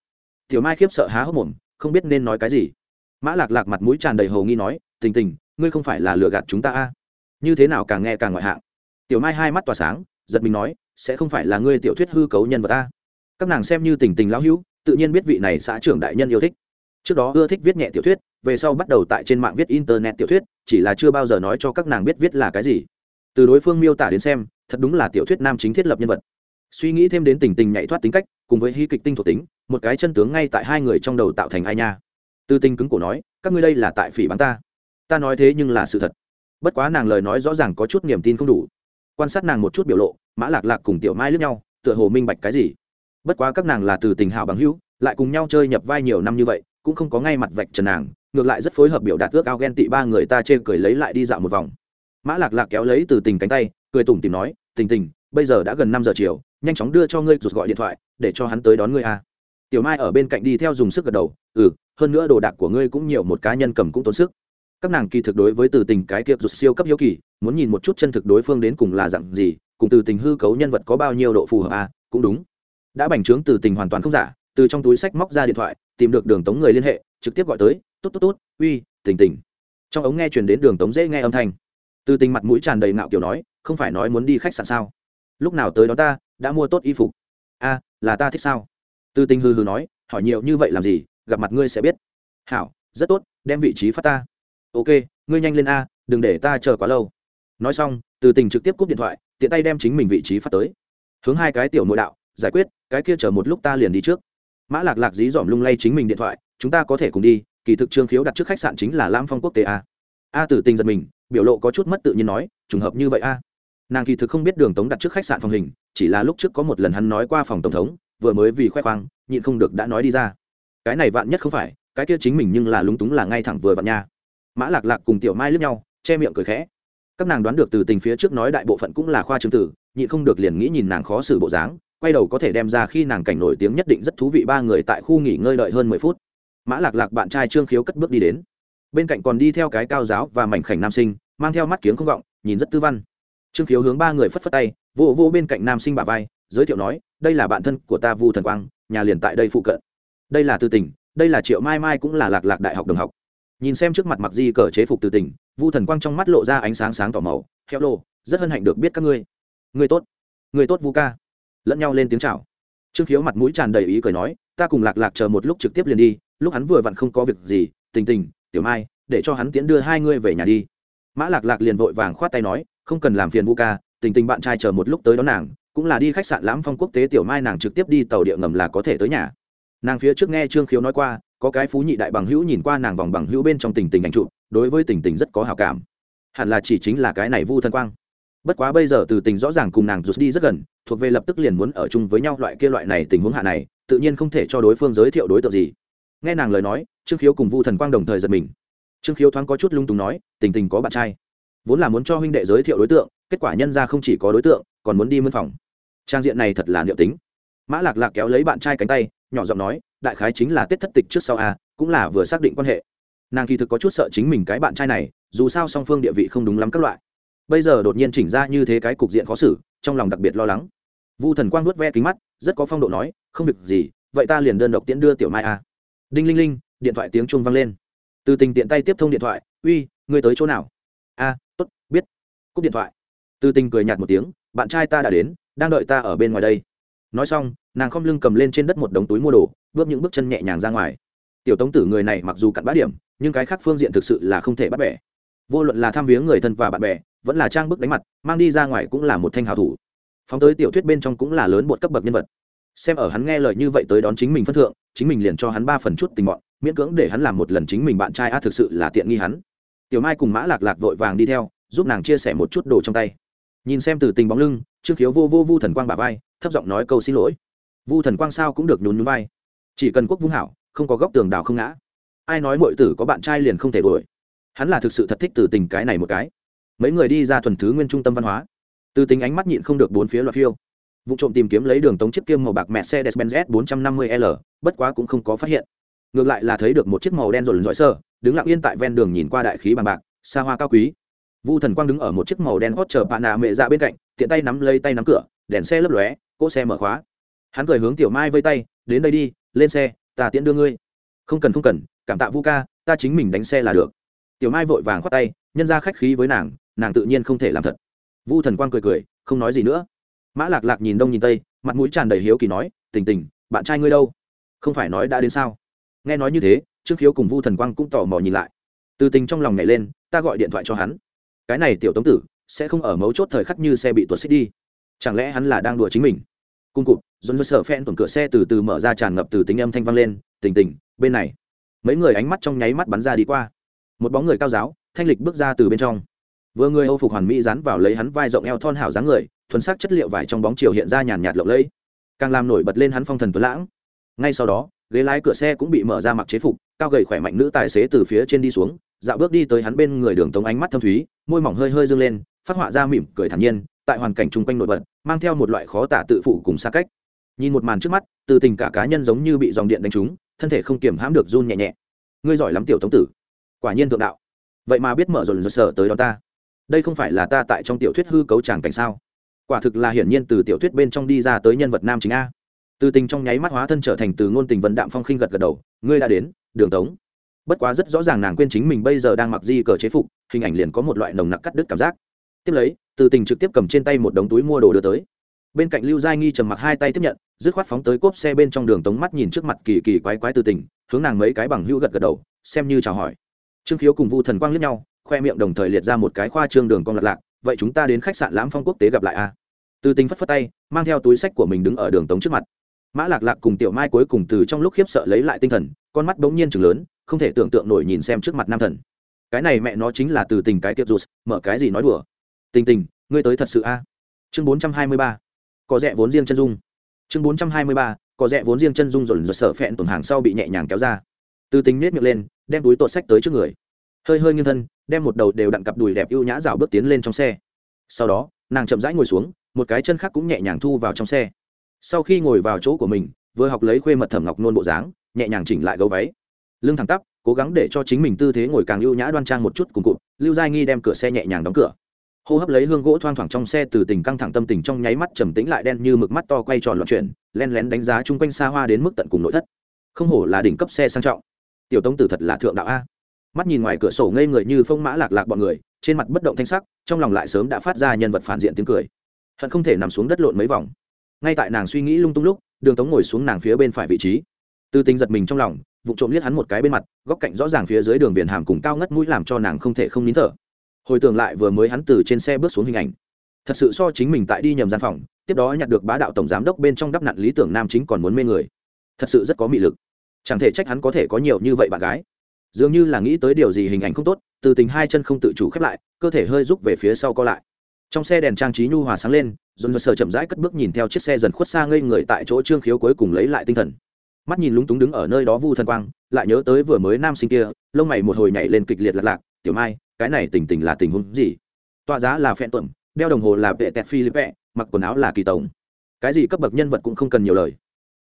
tiểu mai khiếp sợ há hốc mồm, không biết nên nói cái gì. Mã lạc lạc mặt mũi tràn đầy hầu nghi nói, tình tình, ngươi không phải là lừa gạt chúng ta a? Như thế nào càng nghe càng ngoại hạng. Tiểu mai hai mắt tỏa sáng, giật mình nói, sẽ không phải là ngươi tiểu thuyết hư cấu nhân vật ta. Các nàng xem như tình tình lão hữu, tự nhiên biết vị này xã trưởng đại nhân yêu thích. Trước đó ưa thích viết nhẹ tiểu thuyết, về sau bắt đầu tại trên mạng viết internet tiểu thuyết, chỉ là chưa bao giờ nói cho các nàng biết viết là cái gì. Từ đối phương miêu tả đến xem, thật đúng là tiểu thuyết nam chính thiết lập nhân vật. Suy nghĩ thêm đến tình tình nhạy thoát tính cách, cùng với hy kịch tinh thuộc tính, một cái chân tướng ngay tại hai người trong đầu tạo thành ai nha. Tư tinh cứng cổ nói, các ngươi đây là tại phỉ bắn ta. Ta nói thế nhưng là sự thật bất quá nàng lời nói rõ ràng có chút niềm tin không đủ. Quan sát nàng một chút biểu lộ, mã lạc lạc cùng tiểu mai lướt nhau, tựa hồ minh bạch cái gì. Bất quá các nàng là từ tình hảo bằng hữu, lại cùng nhau chơi nhập vai nhiều năm như vậy, cũng không có ngay mặt vạch trần nàng, ngược lại rất phối hợp biểu đạt ước ao ghen tị ba người ta chê cười lấy lại đi dạo một vòng. Mã lạc lạc kéo lấy từ tình cánh tay, cười tủm tìm nói, tình tình, bây giờ đã gần năm giờ chiều, nhanh chóng đưa cho ngươi rụt gọi điện thoại, để cho hắn tới đón ngươi a. Tiểu mai ở bên cạnh đi theo dùng sức gật đầu ừ hơn nữa đồ đạc của ngươi cũng nhiều, một cá nhân cầm cũng tốn sức các nàng kỳ thực đối với từ tình cái kia rụt siêu cấp hiếu kỳ, muốn nhìn một chút chân thực đối phương đến cùng là dặn gì, cùng từ tình hư cấu nhân vật có bao nhiêu độ phù hợp a cũng đúng. Đã bành trướng từ tình hoàn toàn không giả, từ trong túi sách móc ra điện thoại, tìm được đường tống người liên hệ, trực tiếp gọi tới, tốt tốt tốt, uy, tình tình. Trong ống nghe chuyển đến đường tống dễ nghe âm thanh. Từ tình mặt mũi tràn đầy ngạo kiểu nói, không phải nói muốn đi khách sạn sao? Lúc nào tới đó ta, đã mua tốt y phục. A, là ta thích sao? Từ tình hư hư nói, hỏi nhiều như vậy làm gì, gặp mặt ngươi sẽ biết. Hảo, rất tốt, đem vị trí phát ta ok, ngươi nhanh lên a, đừng để ta chờ quá lâu. Nói xong, từ tình trực tiếp cúp điện thoại, tiện tay đem chính mình vị trí phát tới. Hướng hai cái tiểu nội đạo, giải quyết, cái kia chờ một lúc ta liền đi trước. Mã lạc lạc dí dỏm lung lay chính mình điện thoại, chúng ta có thể cùng đi, kỳ thực trương khiếu đặt trước khách sạn chính là lam phong quốc tế a. A tử tình giật mình, biểu lộ có chút mất tự nhiên nói, trùng hợp như vậy a. Nàng kỳ thực không biết đường tống đặt trước khách sạn phòng hình, chỉ là lúc trước có một lần hắn nói qua phòng tổng thống, vừa mới vì khoe khoang, nhịn không được đã nói đi ra. Cái này vạn nhất không phải, cái kia chính mình nhưng là lúng túng là ngay thẳng vừa vặn nha mã lạc lạc cùng tiểu mai lướt nhau, che miệng cười khẽ. Các nàng đoán được từ tình phía trước nói đại bộ phận cũng là khoa trương tử, nhịn không được liền nghĩ nhìn nàng khó xử bộ dáng, quay đầu có thể đem ra khi nàng cảnh nổi tiếng nhất định rất thú vị ba người tại khu nghỉ ngơi đợi hơn mười phút. Mã lạc lạc bạn trai trương khiếu cất bước đi đến. Bên cạnh còn đi theo cái cao giáo và mảnh khảnh nam sinh, mang theo mắt kiếng không gọng, nhìn rất tư văn. Trương khiếu hướng ba người phất phất tay, vô vô bên cạnh nam sinh bà vai, giới thiệu nói, đây là bạn thân của ta vu thần quang, nhà liền tại đây phụ cận. Đây là tư tình, đây là triệu mai mai cũng là lạc lạc đại học đồng học nhìn xem trước mặt mặc di cờ chế phục từ tình, vu thần quang trong mắt lộ ra ánh sáng sáng tỏ màu. Heo lô rất hân hạnh được biết các ngươi. Người tốt người tốt vu ca. Lẫn nhau lên tiếng chào. Trương khiếu mặt mũi tràn đầy ý cười nói, ta cùng lạc lạc chờ một lúc trực tiếp liền đi, lúc hắn vừa vặn không có việc gì, tình tình, tiểu mai, để cho hắn tiễn đưa hai ngươi về nhà đi. Mã lạc lạc liền vội vàng khoát tay nói, không cần làm phiền vu ca, tình tình bạn trai chờ một lúc tới đón nàng, cũng là đi khách sạn lãm phong quốc tế tiểu mai nàng trực tiếp đi tàu địa ngầm là có thể tới nhà. Nàng phía trước nghe trương khiếu nói qua có cái phú nhị đại bằng hữu nhìn qua nàng vòng bằng hữu bên trong tình tình ảnh trụ đối với tình tình rất có hào cảm. Hẳn là chỉ chính là cái này vu thân quang. Bất quá bây giờ từ tình rõ ràng cùng nàng rút đi rất gần, thuộc về lập tức liền muốn ở chung với nhau loại kia loại này tình huống hạ này, tự nhiên không thể cho đối phương giới thiệu đối tượng gì. Nghe nàng lời nói, trương khiếu cùng vu thần quang đồng thời giật mình. Trương khiếu thoáng có chút lung túng nói, tình tình có bạn trai. Vốn là muốn cho huynh đệ giới thiệu đối tượng, kết quả nhân ra không chỉ có đối tượng, còn muốn đi mân phòng. Trang diện này thật là liệu tính. Mã lạc lạc kéo lấy bạn trai cánh tay, nhỏ giọng nói đại khái chính là tết thất tịch trước sau a, cũng là vừa xác định quan hệ. Nàng kỳ thực có chút sợ chính mình cái bạn trai này, dù sao song phương địa vị không đúng lắm các loại. Bây giờ đột nhiên chỉnh ra như thế cái cục diện khó xử, trong lòng đặc biệt lo lắng. Vu thần quang nuốt ve kính mắt, rất có phong độ nói, không việc gì, vậy ta liền đơn độc tiễn đưa tiểu mai a. Đinh linh linh, điện thoại tiếng chuông vang lên. Từ tình tiện tay tiếp thông điện thoại, uy, ngươi tới chỗ nào? A, tốt, biết. Cúp điện thoại. Từ tình cười nhạt một tiếng, bạn trai ta đã đến, đang đợi ta ở bên ngoài đây nói xong, nàng khom lưng cầm lên trên đất một đống túi mua đồ, bước những bước chân nhẹ nhàng ra ngoài. Tiểu tống tử người này mặc dù cặn bát điểm, nhưng cái khác phương diện thực sự là không thể bắt bẻ. Vô luận là tham viếng người thân và bạn bè, vẫn là trang bức đánh mặt, mang đi ra ngoài cũng là một thanh hào thủ. Phóng tới tiểu thuyết bên trong cũng là lớn một cấp bậc nhân vật. Xem ở hắn nghe lời như vậy tới đón chính mình phân thượng, chính mình liền cho hắn ba phần chút tình bọn, miễn cưỡng để hắn làm một lần chính mình bạn trai a thực sự là tiện nghi hắn. Tiểu mai cùng mã lạc lạc vội vàng đi theo, giúp nàng chia sẻ một chút đồ trong tay. Nhìn xem từ tình bóng lưng, trương khiếu vô vô vu thần quang bà vai thấp giọng nói câu xin lỗi. Vu thần quang sao cũng được nhún nhún vai. Chỉ cần quốc vung hảo không có góc tường đào không ngã. Ai nói mọi tử có bạn trai liền không thể đuổi. Hắn là thực sự thật thích từ tình cái này một cái. Mấy người đi ra thuần thứ nguyên trung tâm văn hóa. Từ tình ánh mắt nhịn không được bốn phía loạt phiêu. Vụ trộm tìm kiếm lấy đường tống chiếc kiêm màu bạc mẹ xe Mercedes-Benz S450L, bất quá cũng không có phát hiện. Ngược lại là thấy được một chiếc màu đen rộn rõi sơ, đứng lặng yên tại ven đường nhìn qua đại khí bằng bạc, xa hoa cao quý. Vu Thần Quang đứng ở một chiếc màu đen hot chờ bạn nà mẹ ra bên cạnh, tiện tay nắm lấy tay nắm cửa, đèn xe lấp lóe, cỗ xe mở khóa. Hắn cười hướng Tiểu Mai vây tay, đến đây đi, lên xe, ta tiễn đưa ngươi. Không cần không cần, cảm tạ Vu ca, ta chính mình đánh xe là được. Tiểu Mai vội vàng khoát tay, nhân ra khách khí với nàng, nàng tự nhiên không thể làm thật. Vu Thần Quang cười cười, không nói gì nữa mã lạc lạc nhìn đông nhìn tây mặt mũi tràn đầy hiếu kỳ nói tình tình bạn trai ngươi đâu không phải nói đã đến sao nghe nói như thế trước khiếu cùng vu thần quang cũng tò mò nhìn lại từ tình trong lòng nhảy lên ta gọi điện thoại cho hắn cái này tiểu tống tử sẽ không ở mấu chốt thời khắc như xe bị tuột xích đi chẳng lẽ hắn là đang đùa chính mình cung cụt dồn dơ sợ phen tuần cửa xe từ từ mở ra tràn ngập từ tính âm thanh vang lên tình tình bên này. Mấy người ánh mắt trong nháy mắt bắn ra đi qua. Một bóng người cao giáo, thanh lịch bước ra từ bên trong. Vừa người âu phục hoàn mỹ dán vào lấy hắn vai rộng eo thon hảo dáng người, thuần sắc chất liệu vải trong bóng chiều hiện ra nhàn nhạt lộng lẫy. Càng làm nổi bật lên hắn phong thần tuấn lãng. Ngay sau đó, ghế lái cửa xe cũng bị mở ra mặc chế phục, cao gầy khỏe mạnh nữ tài xế từ phía trên đi xuống, dạo bước đi tới hắn bên người đường tống ánh mắt thâm thúy, môi mỏng hơi hơi dâng lên, phát họa ra mỉm cười thản nhiên, tại hoàn cảnh chung quanh nổi bật mang theo một loại khó tả tự phụ cùng xa cách. Nhìn một màn trước mắt, từ tình cả cá nhân giống như bị dòng điện đánh trúng, thân thể không kiểm hãm được run nhẹ nhẹ. Ngươi giỏi lắm tiểu tống tử. Quả nhiên thượng đạo. Vậy mà biết mở rộn rộn sở tới đó ta. Đây không phải là ta tại trong tiểu thuyết hư cấu tràng cảnh sao? Quả thực là hiển nhiên từ tiểu thuyết bên trong đi ra tới nhân vật nam chính a. Từ tình trong nháy mắt hóa thân trở thành từ ngôn tình vận đạm phong khinh gật gật đầu, ngươi đã đến, đường tống. Bất quá rất rõ ràng nàng quên chính mình bây giờ đang mặc di cờ chế phục, hình ảnh liền có một loại nồng nặc cắt đứt cảm giác tiếp lấy, từ tình trực tiếp cầm trên tay một đống túi mua đồ đưa tới. Bên cạnh lưu giai nghi trầm mặc hai tay tiếp nhận, dứt khoát phóng tới cốp xe bên trong đường tống mắt nhìn trước mặt kỳ kỳ quái quái từ tình, hướng nàng mấy cái bằng hữu gật gật đầu, xem như chào hỏi. Trương khiếu cùng vu thần quang liếc nhau, khoe miệng đồng thời liệt ra một cái khoa trương đường cong lạc lạc, vậy chúng ta đến khách sạn lãm phong quốc tế gặp lại a từ tình phất phất tay, mang theo túi sách của mình đứng ở đường tống trước mặt. Mã lạc lạc cùng tiểu mai cuối cùng từ trong lúc khiếp sợ lấy lại tinh thần, con mắt bỗng nhiên chừng lớn, không thể tưởng tượng nổi nhìn xem trước mặt nam thần. Cái này mẹ nó chính là từ tình cái tiệp rụt, mở cái gì nói đùa? Tình tình, ngươi tới thật sự a? Chương bốn trăm hai mươi ba. Có rẽ vốn riêng chân dung. Chương bốn trăm hai mươi ba, có rẽ vốn riêng chân dung rồi rồi sợ phẹn tổn hàng sau bị nhẹ nhàng kéo ra. Từ tính nết miệng lên, đem túi tột sách tới trước người. Hơi hơi nghiêng thân, đem một đầu đều đặn cặp đùi đẹp ưu nhã rào bước tiến lên trong xe. Sau đó, nàng chậm rãi ngồi xuống, một cái chân khác cũng nhẹ nhàng thu vào trong xe. Sau khi ngồi vào chỗ của mình, vừa học lấy khuê mật thẩm ngọc nôn bộ dáng, nhẹ nhàng chỉnh lại gấu váy. Lưng thẳng tắp, cố gắng để cho chính mình tư thế ngồi càng ưu nhã đoan trang một chút cùng cụt, lưu giai nghi đem cửa xe nhẹ nhàng đóng cửa hô hấp lấy hương gỗ thoang thoảng trong xe từ tình căng thẳng tâm tình trong nháy mắt trầm tĩnh lại đen như mực mắt to quay tròn loạn chuyển, len lén đánh giá chung quanh xa hoa đến mức tận cùng nội thất. Không hổ là đỉnh cấp xe sang trọng. Tiểu tống tử thật là thượng đạo a. Mắt nhìn ngoài cửa sổ ngây người như phong mã lạc lạc bọn người, trên mặt bất động thanh sắc, trong lòng lại sớm đã phát ra nhân vật phản diện tiếng cười. Hận không thể nằm xuống đất lộn mấy vòng. Ngay tại nàng suy nghĩ lung tung lúc, đường tống ngồi xuống nàng phía bên phải vị trí. Tư tình giật mình trong lòng, vụ trộm liếc hắn một cái bên mặt, góc cạnh rõ ràng phía dưới đường viền hàm cùng cao ngất mũi làm cho nàng không thể không nín thở hồi tưởng lại vừa mới hắn từ trên xe bước xuống hình ảnh. Thật sự so chính mình tại đi nhầm gian phòng, tiếp đó nhặt được bá đạo tổng giám đốc bên trong đắp nặn lý tưởng nam chính còn muốn mê người. Thật sự rất có mị lực. Chẳng thể trách hắn có thể có nhiều như vậy bạn gái. Dường như là nghĩ tới điều gì hình ảnh không tốt, từ tình hai chân không tự chủ khép lại, cơ thể hơi rút về phía sau co lại. Trong xe đèn trang trí nhu hòa sáng lên, dồn dồn sờ chậm rãi cất bước nhìn theo chiếc xe dần khuất xa ngây người tại chỗ trương khiếu cuối cùng lấy lại tinh thần. Mắt nhìn lúng túng đứng ở nơi đó vu thần quang, lại nhớ tới vừa mới nam sinh kia, lông mày một hồi nhảy lên kịch liệt lạc lạc, tiểu mai cái này tình tình là tình huống gì? Tọa giá là phẹn tuẩm, đeo đồng hồ là vệ tẹt philippe mặc quần áo là kỳ tổng. Cái gì cấp bậc nhân vật cũng không cần nhiều lời.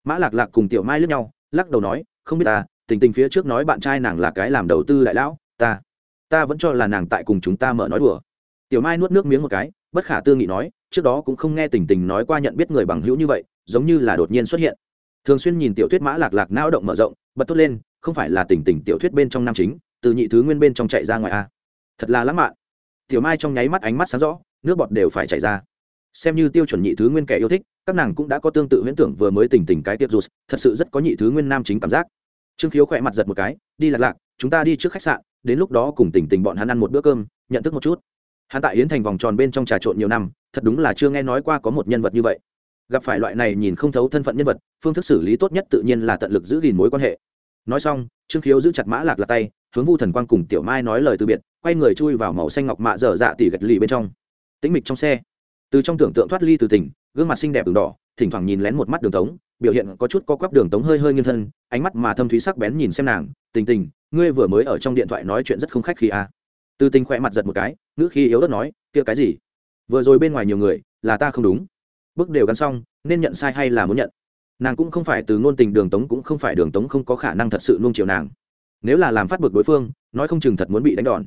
Mã lạc lạc cùng tiểu mai lướt nhau, lắc đầu nói, không biết ta, tình tình phía trước nói bạn trai nàng là cái làm đầu tư đại lão, ta ta vẫn cho là nàng tại cùng chúng ta mở nói đùa. Tiểu mai nuốt nước miếng một cái, bất khả tư nghị nói, trước đó cũng không nghe tình tình nói qua nhận biết người bằng hữu như vậy, giống như là đột nhiên xuất hiện. Thường xuyên nhìn tiểu thuyết mã lạc lạc não động mở rộng, bật thốt lên, không phải là tình tình tiểu thuyết bên trong nam chính, từ nhị thứ nguyên bên trong chạy ra ngoài a thật là lãng mạn. Tiểu mai trong nháy mắt ánh mắt sáng rõ, nước bọt đều phải chảy ra. Xem như tiêu chuẩn nhị thứ nguyên kẻ yêu thích, các nàng cũng đã có tương tự huyễn tưởng vừa mới tình tình cái tiệp rụt thật sự rất có nhị thứ nguyên nam chính cảm giác. Trương khiếu khỏe mặt giật một cái, đi lạc lạc, chúng ta đi trước khách sạn, đến lúc đó cùng tình tình bọn hắn ăn một bữa cơm, nhận thức một chút. Hắn tại yến thành vòng tròn bên trong trà trộn nhiều năm, thật đúng là chưa nghe nói qua có một nhân vật như vậy. Gặp phải loại này nhìn không thấu thân phận nhân vật, phương thức xử lý tốt nhất tự nhiên là tận lực giữ gìn mối quan hệ. Nói xong, trương khiếu giữ chặt mã lạc là tay hướng vu thần quang cùng tiểu mai nói lời từ biệt, quay người chui vào màu xanh ngọc mạ dở dạ tỉ gạch lì bên trong. Tĩnh mịch trong xe. Từ trong tưởng tượng thoát ly từ tỉnh gương mặt xinh đẹp đường đỏ, thỉnh thoảng nhìn lén một mắt đường tống, biểu hiện có chút co quắp đường tống hơi hơi nghiêng thân, ánh mắt mà thâm thúy sắc bén nhìn xem nàng, tình tình, ngươi vừa mới ở trong điện thoại nói chuyện rất không khách khi à. từ tình khỏe mặt giật một cái, ngữ khi yếu đất nói, kia cái gì? Vừa rồi bên ngoài nhiều người, là ta không đúng. Bước đều gắn xong, nên nhận sai hay là muốn nhận? Nàng cũng không phải từ ngôn tình đường tống cũng không phải đường tống không có khả năng thật sự nuông chiều nàng nếu là làm phát bực đối phương, nói không chừng thật muốn bị đánh đòn.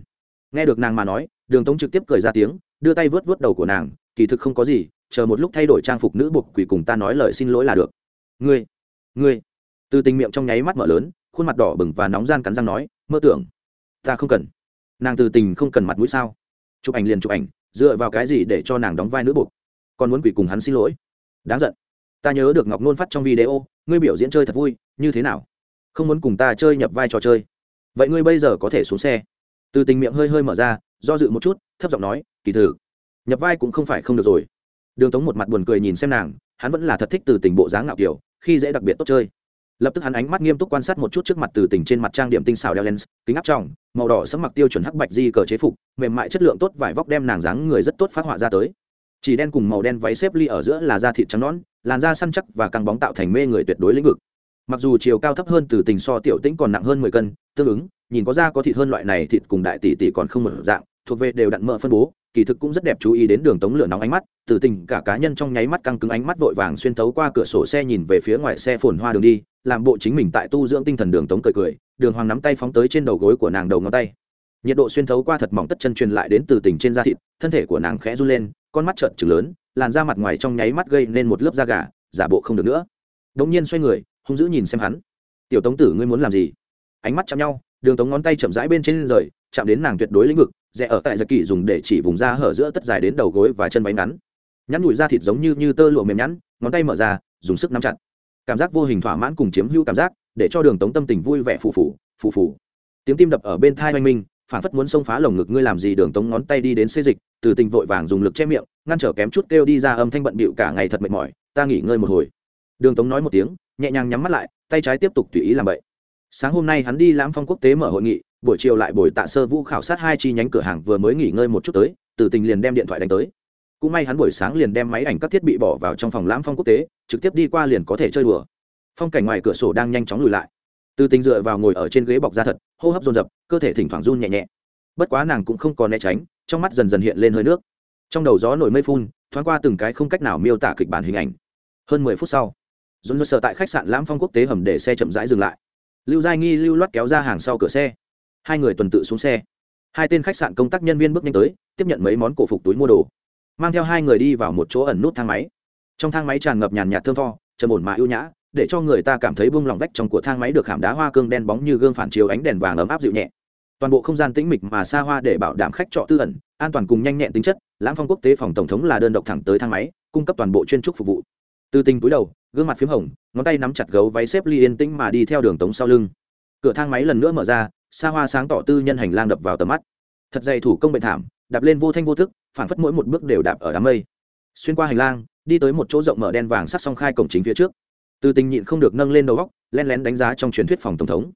Nghe được nàng mà nói, đường tống trực tiếp cười ra tiếng, đưa tay vớt vớt đầu của nàng, kỳ thực không có gì, chờ một lúc thay đổi trang phục nữ buộc quỷ cùng ta nói lời xin lỗi là được. Ngươi ngươi. Từ tình miệng trong nháy mắt mở lớn, khuôn mặt đỏ bừng và nóng gian cắn răng nói, mơ tưởng, ta không cần. Nàng từ tình không cần mặt mũi sao? Chụp ảnh liền chụp ảnh, dựa vào cái gì để cho nàng đóng vai nữ buộc? Còn muốn quỷ cùng hắn xin lỗi? Đáng giận. Ta nhớ được ngọc nôn phát trong video, ngươi biểu diễn chơi thật vui, như thế nào? Không muốn cùng ta chơi nhập vai trò chơi. Vậy ngươi bây giờ có thể xuống xe. Từ tình miệng hơi hơi mở ra do dự một chút thấp giọng nói kỳ thử nhập vai cũng không phải không được rồi. Đường tống một mặt buồn cười nhìn xem nàng hắn vẫn là thật thích từ tình bộ dáng ngạo kiểu khi dễ đặc biệt tốt chơi. Lập tức hắn ánh mắt nghiêm túc quan sát một chút trước mặt từ tình trên mặt trang điểm tinh xào đeo lens kính áp tròng, màu đỏ sẫm mặc tiêu chuẩn hắc bạch di cờ chế phục mềm mại chất lượng tốt vải vóc đem nàng dáng người rất tốt phát họa ra tới. Chỉ đen cùng màu đen váy xếp ly ở giữa là da thịt trắng nõn làn da săn chắc và căng bóng tạo thành mê người tuyệt đối lĩnh vực mặc dù chiều cao thấp hơn từ tình so tiểu tĩnh còn nặng hơn mười cân, tương ứng, nhìn có da có thịt hơn loại này thịt cùng đại tỷ tỷ còn không một dạng, thuộc về đều đặn mỡ phân bố, kỳ thực cũng rất đẹp chú ý đến đường tống lửa nóng ánh mắt, từ tình cả cá nhân trong nháy mắt căng cứng ánh mắt vội vàng xuyên tấu qua cửa sổ xe nhìn về phía ngoài xe phồn hoa đường đi, làm bộ chính mình tại tu dưỡng tinh thần đường tống cười cười, đường hoàng nắm tay phóng tới trên đầu gối của nàng đầu ngón tay. Nhiệt độ xuyên thấu qua thật mỏng tất chân truyền lại đến từ tình trên da thịt, thân thể của nàng khẽ run lên, con mắt trợn trừng lớn, làn da mặt ngoài trong nháy mắt gây nên một lớp da gà, giả bộ không được nữa. Đống nhiên xoay người hung dữ nhìn xem hắn. Tiểu tống tử, ngươi muốn làm gì? Ánh mắt chạm nhau, đường tống ngón tay chậm rãi bên trên rời, chạm đến nàng tuyệt đối lĩnh vực, rẽ ở tại giật kỳ dùng để chỉ vùng da hở giữa tất dài đến đầu gối và chân váy ngắn. Nhắn nhủi da thịt giống như như tơ lụa mềm nhẵn, ngón tay mở ra, dùng sức nắm chặt. Cảm giác vô hình thỏa mãn cùng chiếm hữu cảm giác, để cho đường tống tâm tình vui vẻ phù phù phù phù. Tiếng tim đập ở bên thai oanh minh phản phất muốn xông phá lồng ngực ngươi làm gì, đường tống ngón tay đi đến xê dịch, từ tình vội vàng dùng lực che miệng, ngăn trở kém chút kêu đi ra âm thanh bận bịu cả ngày thật mệt mỏi, ta nghỉ ngơi một hồi đường tống nói một tiếng, nhẹ nhàng nhắm mắt lại, tay trái tiếp tục tùy ý làm vậy sáng hôm nay hắn đi lãm phong quốc tế mở hội nghị, buổi chiều lại buổi tạ sơ vũ khảo sát hai chi nhánh cửa hàng vừa mới nghỉ ngơi một chút tới, từ tình liền đem điện thoại đánh tới. Cũng may hắn buổi sáng liền đem máy ảnh các thiết bị bỏ vào trong phòng lãm phong quốc tế, trực tiếp đi qua liền có thể chơi đùa. Phong cảnh ngoài cửa sổ đang nhanh chóng lùi lại. Từ tình dựa vào ngồi ở trên ghế bọc da thật, hô hấp dồn dập, cơ thể thỉnh thoảng run nhẹ nhẹ. Bất quá nàng cũng không còn né tránh, trong mắt dần dần hiện lên hơi nước. Trong đầu gió nổi mây phun, thoáng qua từng cái không cách nào miêu tả kịch bản hình ảnh. Hơn mười phút sau dồn dồn sở tại khách sạn lãm phong quốc tế hầm để xe chậm rãi dừng lại. Lưu giai nghi lưu loát kéo ra hàng sau cửa xe. Hai người tuần tự xuống xe. Hai tên khách sạn công tác nhân viên bước nhanh tới, tiếp nhận mấy món cổ phục túi mua đồ. Mang theo hai người đi vào một chỗ ẩn nút thang máy. Trong thang máy tràn ngập nhàn nhạt thơm tho, trầm ổn mà ưu nhã, để cho người ta cảm thấy bung lòng vách trong của thang máy được khảm đá hoa cương đen bóng như gương phản chiếu ánh đèn vàng ấm áp dịu nhẹ. Toàn bộ không gian tĩnh mịch mà xa hoa để bảo đảm khách trọ tư ẩn, an toàn cùng nhanh nhẹn tính chất lãng phong quốc tế phòng tổng thống là đơn độc thẳng tới thang máy, cung cấp toàn bộ chuyên trúc phục vụ từ tình cúi đầu, gương mặt p h í m hồng, ngón tay nắm chặt gấu váy xếp ly yên tĩnh mà đi theo đường tống sau lưng. Cửa thang máy lần nữa mở ra, xa hoa sáng tỏ tư nhân hành lang đập vào tầm mắt. Thật dày thủ công bệnh thảm, đạp lên vô thanh vô thức phản phất mỗi một bước đều đạp ở đám mây. Xuyên qua hành lang, đi tới một chỗ rộng mở đen vàng sắc song khai cổng chính phía trước. Từ tình nhịn không được nâng lên đầu góc len lén đánh giá trong truyền thuyết phòng tổng thống.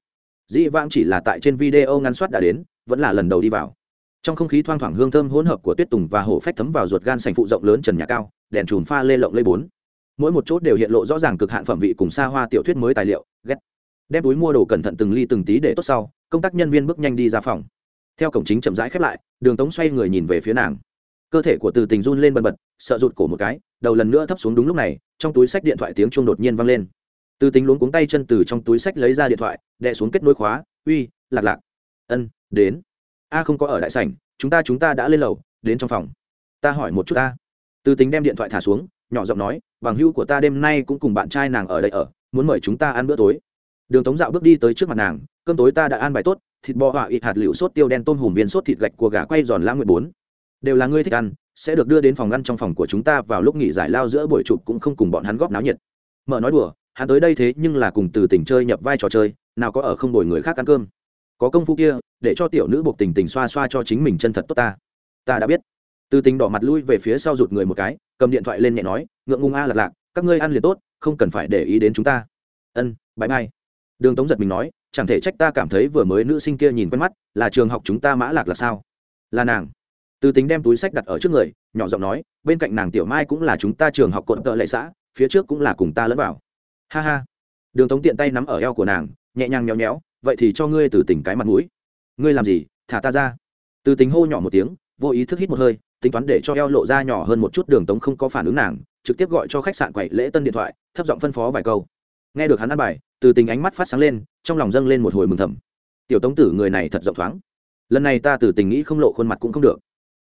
Dĩ vãng chỉ là tại trên video ngắn soát đã đến, vẫn là lần đầu đi vào. Trong không khí thoang thoảng hương thơm hỗn hợp của tuyết tùng và hổ phách thấm vào ruột gan sành phụ rộng lớn trần nhà cao, đèn chùm pha lê lộng lây bốn mỗi một chốt đều hiện lộ rõ ràng cực hạn phẩm vị cùng xa hoa tiểu thuyết mới tài liệu, ghét. Đem túi mua đồ cẩn thận từng ly từng tí để tốt sau, công tác nhân viên bước nhanh đi ra phòng. Theo cổng chính chậm rãi khép lại, đường tống xoay người nhìn về phía nàng. Cơ thể của từ tình run lên bần bật, sợ rụt cổ một cái, đầu lần nữa thấp xuống đúng lúc này, trong túi sách điện thoại tiếng chuông đột nhiên vang lên. Từ tình luống cuống tay chân từ trong túi sách lấy ra điện thoại, đè xuống kết nối khóa, uy, lạc lạc. Ân, đến. A, không có ở đại sảnh, chúng ta chúng ta đã lên lầu, đến trong phòng. Ta hỏi một chút ta. Từ tính đem điện thoại thả xuống nhỏ giọng nói, bằng hưu của ta đêm nay cũng cùng bạn trai nàng ở đây ở, muốn mời chúng ta ăn bữa tối. Đường tống dạo bước đi tới trước mặt nàng, cơm tối ta đã ăn bài tốt, thịt bò, họa ít hạt liệu sốt tiêu đen, tôm hùm viên, sốt thịt gạch của gà quay giòn lãng nguyệt bốn. Đều là ngươi thích ăn, sẽ được đưa đến phòng ăn trong phòng của chúng ta vào lúc nghỉ giải lao giữa buổi chụp cũng không cùng bọn hắn góp náo nhiệt. Mở nói đùa, hắn tới đây thế nhưng là cùng từ tỉnh chơi nhập vai trò chơi, nào có ở không đổi người khác ăn cơm. Có công phu kia, để cho tiểu nữ buộc tình tình xoa xoa cho chính mình chân thật tốt ta. Ta đã biết từ tính đỏ mặt lui về phía sau rụt người một cái, cầm điện thoại lên nhẹ nói, ngượng ngung a à lạc lạc, các ngươi ăn liền tốt, không cần phải để ý đến chúng ta. Ân bãi mai đường tống giật mình nói, chẳng thể trách ta cảm thấy vừa mới nữ sinh kia nhìn quen mắt, là trường học chúng ta mã lạc là sao? Là nàng. Từ tính đem túi sách đặt ở trước người, nhỏ giọng nói, bên cạnh nàng tiểu mai cũng là chúng ta trường học cộn tợ lệ xã, phía trước cũng là cùng ta lẫn vào. Ha ha. Đường tống tiện tay nắm ở eo của nàng, nhẹ nhàng nhéo nhéo, vậy thì cho ngươi từ tỉnh cái mặt mũi. Ngươi làm gì? Thả ta ra. Từ tính hô nhỏ một tiếng, vô ý thức hít một hơi tính toán để cho eo lộ ra nhỏ hơn một chút đường tống không có phản ứng nàng, trực tiếp gọi cho khách sạn quậy lễ tân điện thoại, thấp giọng phân phó vài câu. Nghe được hắn ăn bài, từ tình ánh mắt phát sáng lên, trong lòng dâng lên một hồi mừng thầm. Tiểu tống tử người này thật rộng thoáng. Lần này ta từ tình nghĩ không lộ khuôn mặt cũng không được.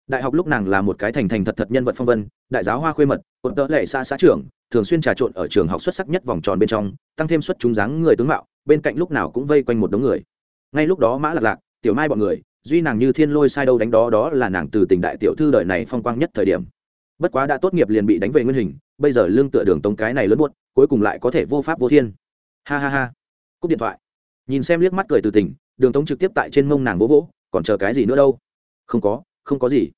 Đại học lúc nàng là một cái thành thành thật thật nhân vật phong vân, đại giáo hoa khuê mật quận tợ lệ xa xã trưởng, thường xuyên trà trộn ở trường học xuất sắc nhất vòng tròn bên trong, tăng thêm suất chúng dáng người tướng mạo, bên cạnh lúc nào cũng vây quanh một đống người. Ngay lúc đó mã lạc lạc, tiểu mai bọn người duy nàng như thiên lôi sai đâu đánh đó đó là nàng từ tình đại tiểu thư đời này phong quang nhất thời điểm. Bất quá đã tốt nghiệp liền bị đánh về nguyên hình, bây giờ lương tựa đường tống cái này lớn buốt cuối cùng lại có thể vô pháp vô thiên. Ha ha ha. Cúp điện thoại. Nhìn xem liếc mắt cười từ tình, đường tống trực tiếp tại trên mông nàng vỗ vỗ, còn chờ cái gì nữa đâu? Không có không có gì.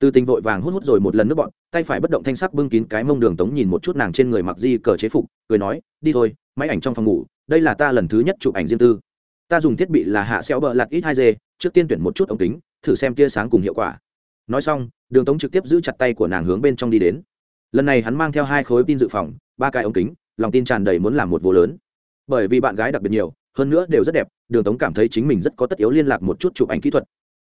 Từ tình vội vàng hút hút rồi một lần nước bọn, tay phải bất động thanh sắc bưng kín cái mông đường tống nhìn một chút nàng trên người mặc di cờ chế phục, cười nói, đi thôi, máy ảnh trong phòng ngủ, đây là ta lần thứ nhất chụp ảnh riêng tư ta dùng thiết bị là hạ xéo bờ lặt ít hai d trước tiên tuyển một chút ống kính, thử xem tia sáng cùng hiệu quả. Nói xong, đường tống trực tiếp giữ chặt tay của nàng hướng bên trong đi đến. Lần này hắn mang theo hai khối tin dự phòng, ba cái ống kính, lòng tin tràn đầy muốn làm một vô lớn. Bởi vì bạn gái đặc biệt nhiều, hơn nữa đều rất đẹp, đường tống cảm thấy chính mình rất có tất yếu liên lạc một chút chụp ảnh kỹ thuật.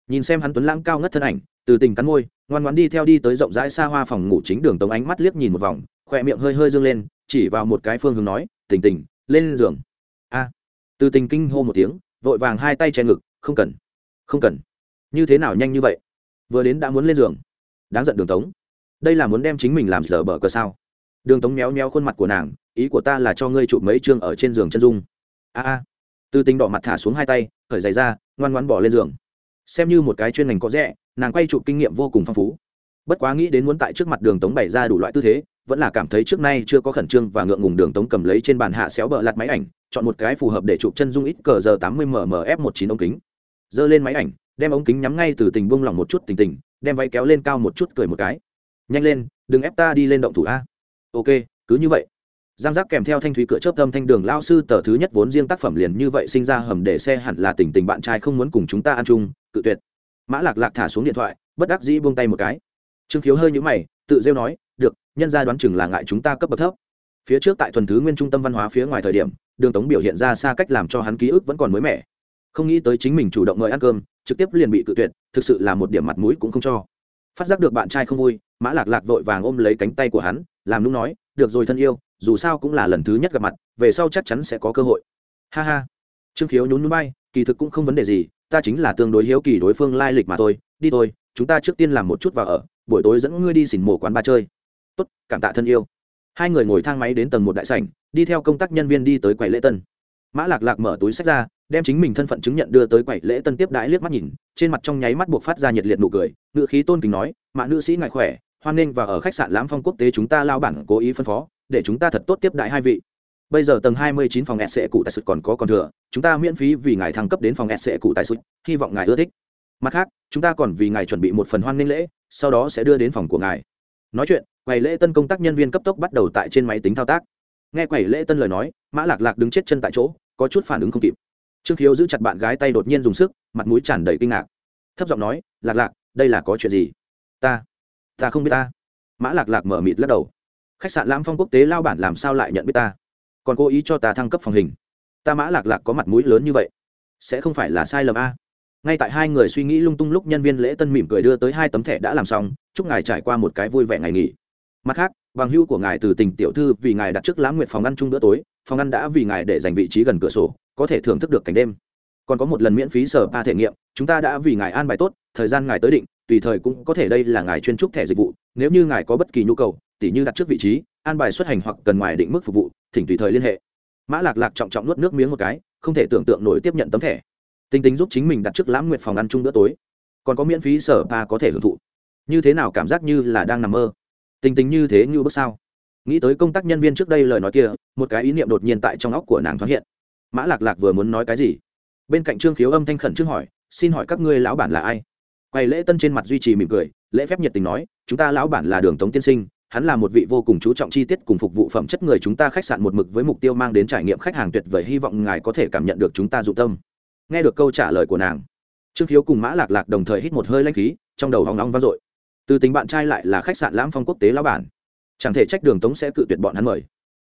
Nhìn xem hắn tuấn lãng cao ngất thân ảnh, từ tình cắn môi, ngoan ngoan đi theo đi tới rộng rãi xa hoa phòng ngủ chính đường tống ánh mắt liếc nhìn một vòng khỏe miệng hơi hơi dương lên, chỉ vào một cái phương hướng nói tình tình lên giường từ tình kinh hô một tiếng, vội vàng hai tay che ngực, không cần không cần. Như thế nào nhanh như vậy? Vừa đến đã muốn lên giường. Đáng giận đường tống. Đây là muốn đem chính mình làm dở bở cờ sao? Đường tống méo méo khuôn mặt của nàng, ý của ta là cho ngươi chụp mấy chương ở trên giường chân dung. A a. Từ tình đỏ mặt thả xuống hai tay, khởi giày ra, ngoan ngoan bỏ lên giường. Xem như một cái chuyên ngành có rẻ, nàng quay chụp kinh nghiệm vô cùng phong phú. Bất quá nghĩ đến muốn tại trước mặt đường tống bày ra đủ loại tư thế vẫn là cảm thấy trước nay chưa có khẩn trương và ngượng ngùng đường tống cầm lấy trên bàn hạ xéo bờ lặt máy ảnh, chọn một cái phù hợp để chụp chân dung ít cờ giờ tám mươi mm f một chín ống kính. Giơ lên máy ảnh, đem ống kính nhắm ngay từ tình bông lỏng một chút tình tình, đem váy kéo lên cao một chút cười một cái. Nhanh lên, đừng ép ta đi lên động thủ a. Ok, cứ như vậy. Giang giác kèm theo thanh thúy cửa chớp tâm thanh đường lao sư tờ thứ nhất vốn riêng tác phẩm liền như vậy sinh ra hầm để xe hẳn là tình tình bạn trai không muốn cùng chúng ta ăn chung, cự tuyệt. Mã lạc lạc thả xuống điện thoại, bất đắc dĩ buông tay một cái trương khiếu hơi nhũ mày, tự rêu nói, được, nhân ra đoán chừng là ngại chúng ta cấp bậc thấp. Phía trước tại thuần thứ nguyên trung tâm văn hóa phía ngoài thời điểm, đường tống biểu hiện ra xa cách làm cho hắn ký ức vẫn còn mới mẻ. Không nghĩ tới chính mình chủ động mời ăn cơm, trực tiếp liền bị cự tuyệt, thực sự là một điểm mặt mũi cũng không cho. Phát giác được bạn trai không vui, mã lạc lạc vội vàng ôm lấy cánh tay của hắn, làm lúc nói, được rồi thân yêu, dù sao cũng là lần thứ nhất gặp mặt, về sau chắc chắn sẽ có cơ hội. Ha ha. Trương khiếu nhún núi bay kỳ thực cũng không vấn đề gì, ta chính là tương đối hiếu kỳ đối phương lai lịch mà thôi, đi thôi chúng ta trước tiên làm một chút vào ở buổi tối dẫn ngươi đi xỉn mổ quán ba chơi. Tốt cảm tạ thân yêu. Hai người ngồi thang máy đến tầng một đại sảnh đi theo công tác nhân viên đi tới quầy lễ tân. Mã lạc lạc mở túi sách ra đem chính mình thân phận chứng nhận đưa tới quầy lễ tân tiếp đãi liếc mắt nhìn trên mặt trong nháy mắt buộc phát ra nhiệt liệt nụ cười ngự khí tôn kính nói mã nữ sĩ ngài khỏe hoan nghênh và ở khách sạn lãm phong quốc tế chúng ta lao bản cố ý phân phó để chúng ta thật tốt tiếp đại hai vị. Bây giờ tầng 29 phòng SC cụ tại sự còn có còn thừa, chúng ta miễn phí vì ngài thăng cấp đến phòng SC cụ tại sự, hy vọng ngài ưa thích. Mặt khác, chúng ta còn vì ngài chuẩn bị một phần hoan nghênh lễ, sau đó sẽ đưa đến phòng của ngài. Nói chuyện, quầy lễ tân công tác nhân viên cấp tốc bắt đầu tại trên máy tính thao tác. Nghe quầy lễ tân lời nói mã lạc lạc đứng chết chân tại chỗ có chút phản ứng không kịp. Trương khiếu giữ chặt bạn gái tay đột nhiên dùng sức mặt mũi tràn đầy kinh ngạc. Thấp giọng nói lạc lạc đây là có chuyện gì? Ta ta không biết ta. Mã lạc lạc mở mịt lắc đầu. Khách sạn lãm phong quốc tế lao bản làm sao lại nhận biết ta? Còn cố ý cho ta thăng cấp phòng hình? Ta mã lạc lạc có mặt mũi lớn như vậy sẽ không phải là sai lầm a? Ngay tại hai người suy nghĩ lung tung lúc nhân viên lễ tân mỉm cười đưa tới hai tấm thẻ đã làm xong, chúc ngài trải qua một cái vui vẻ ngày nghỉ. Mặt khác, bằng hưu của ngài từ tình tiểu thư vì ngài đặt trước lãng nguyện phòng ăn chung bữa tối, phòng ăn đã vì ngài để dành vị trí gần cửa sổ, có thể thưởng thức được cảnh đêm. Còn có một lần miễn phí sở ba thể nghiệm, chúng ta đã vì ngài an bài tốt, thời gian ngài tới định, tùy thời cũng có thể đây là ngài chuyên trúc thẻ dịch vụ, nếu như ngài có bất kỳ nhu cầu, tỉ như đặt trước vị trí, an bài xuất hành hoặc cần ngoài định mức phục vụ, thỉnh tùy thời liên hệ. Mã lạc lạc trọng trọng nuốt nước miếng một cái, không thể tưởng tượng nổi tiếp nhận tấm thẻ tinh tính giúp chính mình đặt trước lãm nguyệt phòng ăn chung bữa tối. Còn có miễn phí sở pa có thể hưởng thụ. Như thế nào cảm giác như là đang nằm mơ? Tinh tính như thế như bước sao? Nghĩ tới công tác nhân viên trước đây lời nói kia, một cái ý niệm đột nhiên tại trong óc của nàng thoáng hiện. Mã lạc lạc vừa muốn nói cái gì? Bên cạnh trương khiếu âm thanh khẩn trương hỏi, xin hỏi các ngươi lão bản là ai? Quầy lễ tân trên mặt duy trì mỉm cười, lễ phép nhiệt tình nói, chúng ta lão bản là đường tống tiên sinh, hắn là một vị vô cùng chú trọng chi tiết cùng phục vụ phẩm chất người chúng ta khách sạn một mực với mục tiêu mang đến trải nghiệm khách hàng tuyệt vời, hy vọng ngài có thể cảm nhận được chúng ta dụng tâm nghe được câu trả lời của nàng. Trương khiếu cùng mã lạc lạc đồng thời hít một hơi lanh khí, trong đầu hóng nóng vang dội. Từ tính bạn trai lại là khách sạn lãm phong quốc tế lão bản. Chẳng thể trách đường tống sẽ cự tuyệt bọn hắn mời.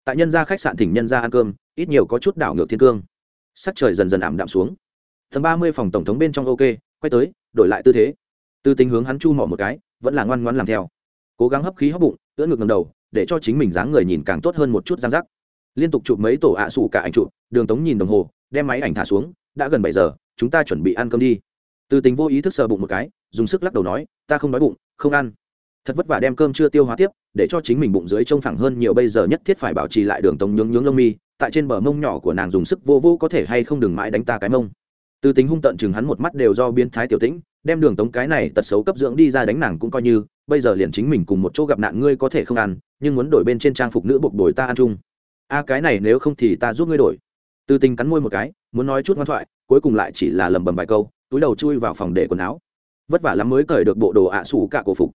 Tại nhân gia khách sạn thỉnh nhân gia ăn cơm, ít nhiều có chút đảo ngược thiên cương. Sắc trời dần dần ảm đạm xuống. Tầng ba mươi phòng tổng thống bên trong ok, quay tới, đổi lại tư thế. Từ tính hướng hắn chu mỏ một cái, vẫn là ngoan ngoan làm theo. Cố gắng hấp khí hấp bụng, ưỡn ngực ngầm đầu, để cho chính mình dáng người nhìn càng tốt hơn một chút giang giác liên tục chụp mấy tổ ạ à sủ cả ảnh chụp, đường tống nhìn đồng hồ, đem máy ảnh thả xuống đã gần bảy giờ, chúng ta chuẩn bị ăn cơm đi. Từ tính vô ý thức sờ bụng một cái, dùng sức lắc đầu nói, ta không đói bụng, không ăn. Thật vất vả đem cơm chưa tiêu hóa tiếp, để cho chính mình bụng dưới trông phẳng hơn nhiều bây giờ nhất thiết phải bảo trì lại đường tống nhướng nhướng lông mi, tại trên bờ mông nhỏ của nàng dùng sức vô vô có thể hay không đừng mãi đánh ta cái mông. Từ tính hung tận chừng hắn một mắt đều do biến thái tiểu tĩnh, đem đường tống cái này tật xấu cấp dưỡng đi ra đánh nàng cũng coi như, bây giờ liền chính mình cùng một chỗ gặp nạn ngươi có thể không ăn, nhưng muốn đổi bên trên trang phục nữ buộc đổi ta ăn chung. A, cái này nếu không thì ta giúp ngươi đổi từ tình cắn môi một cái, muốn nói chút ngoan thoại, cuối cùng lại chỉ là lầm bầm vài câu, túi đầu chui vào phòng để quần áo. Vất vả lắm mới cởi được bộ đồ ạ à cả cổ phục.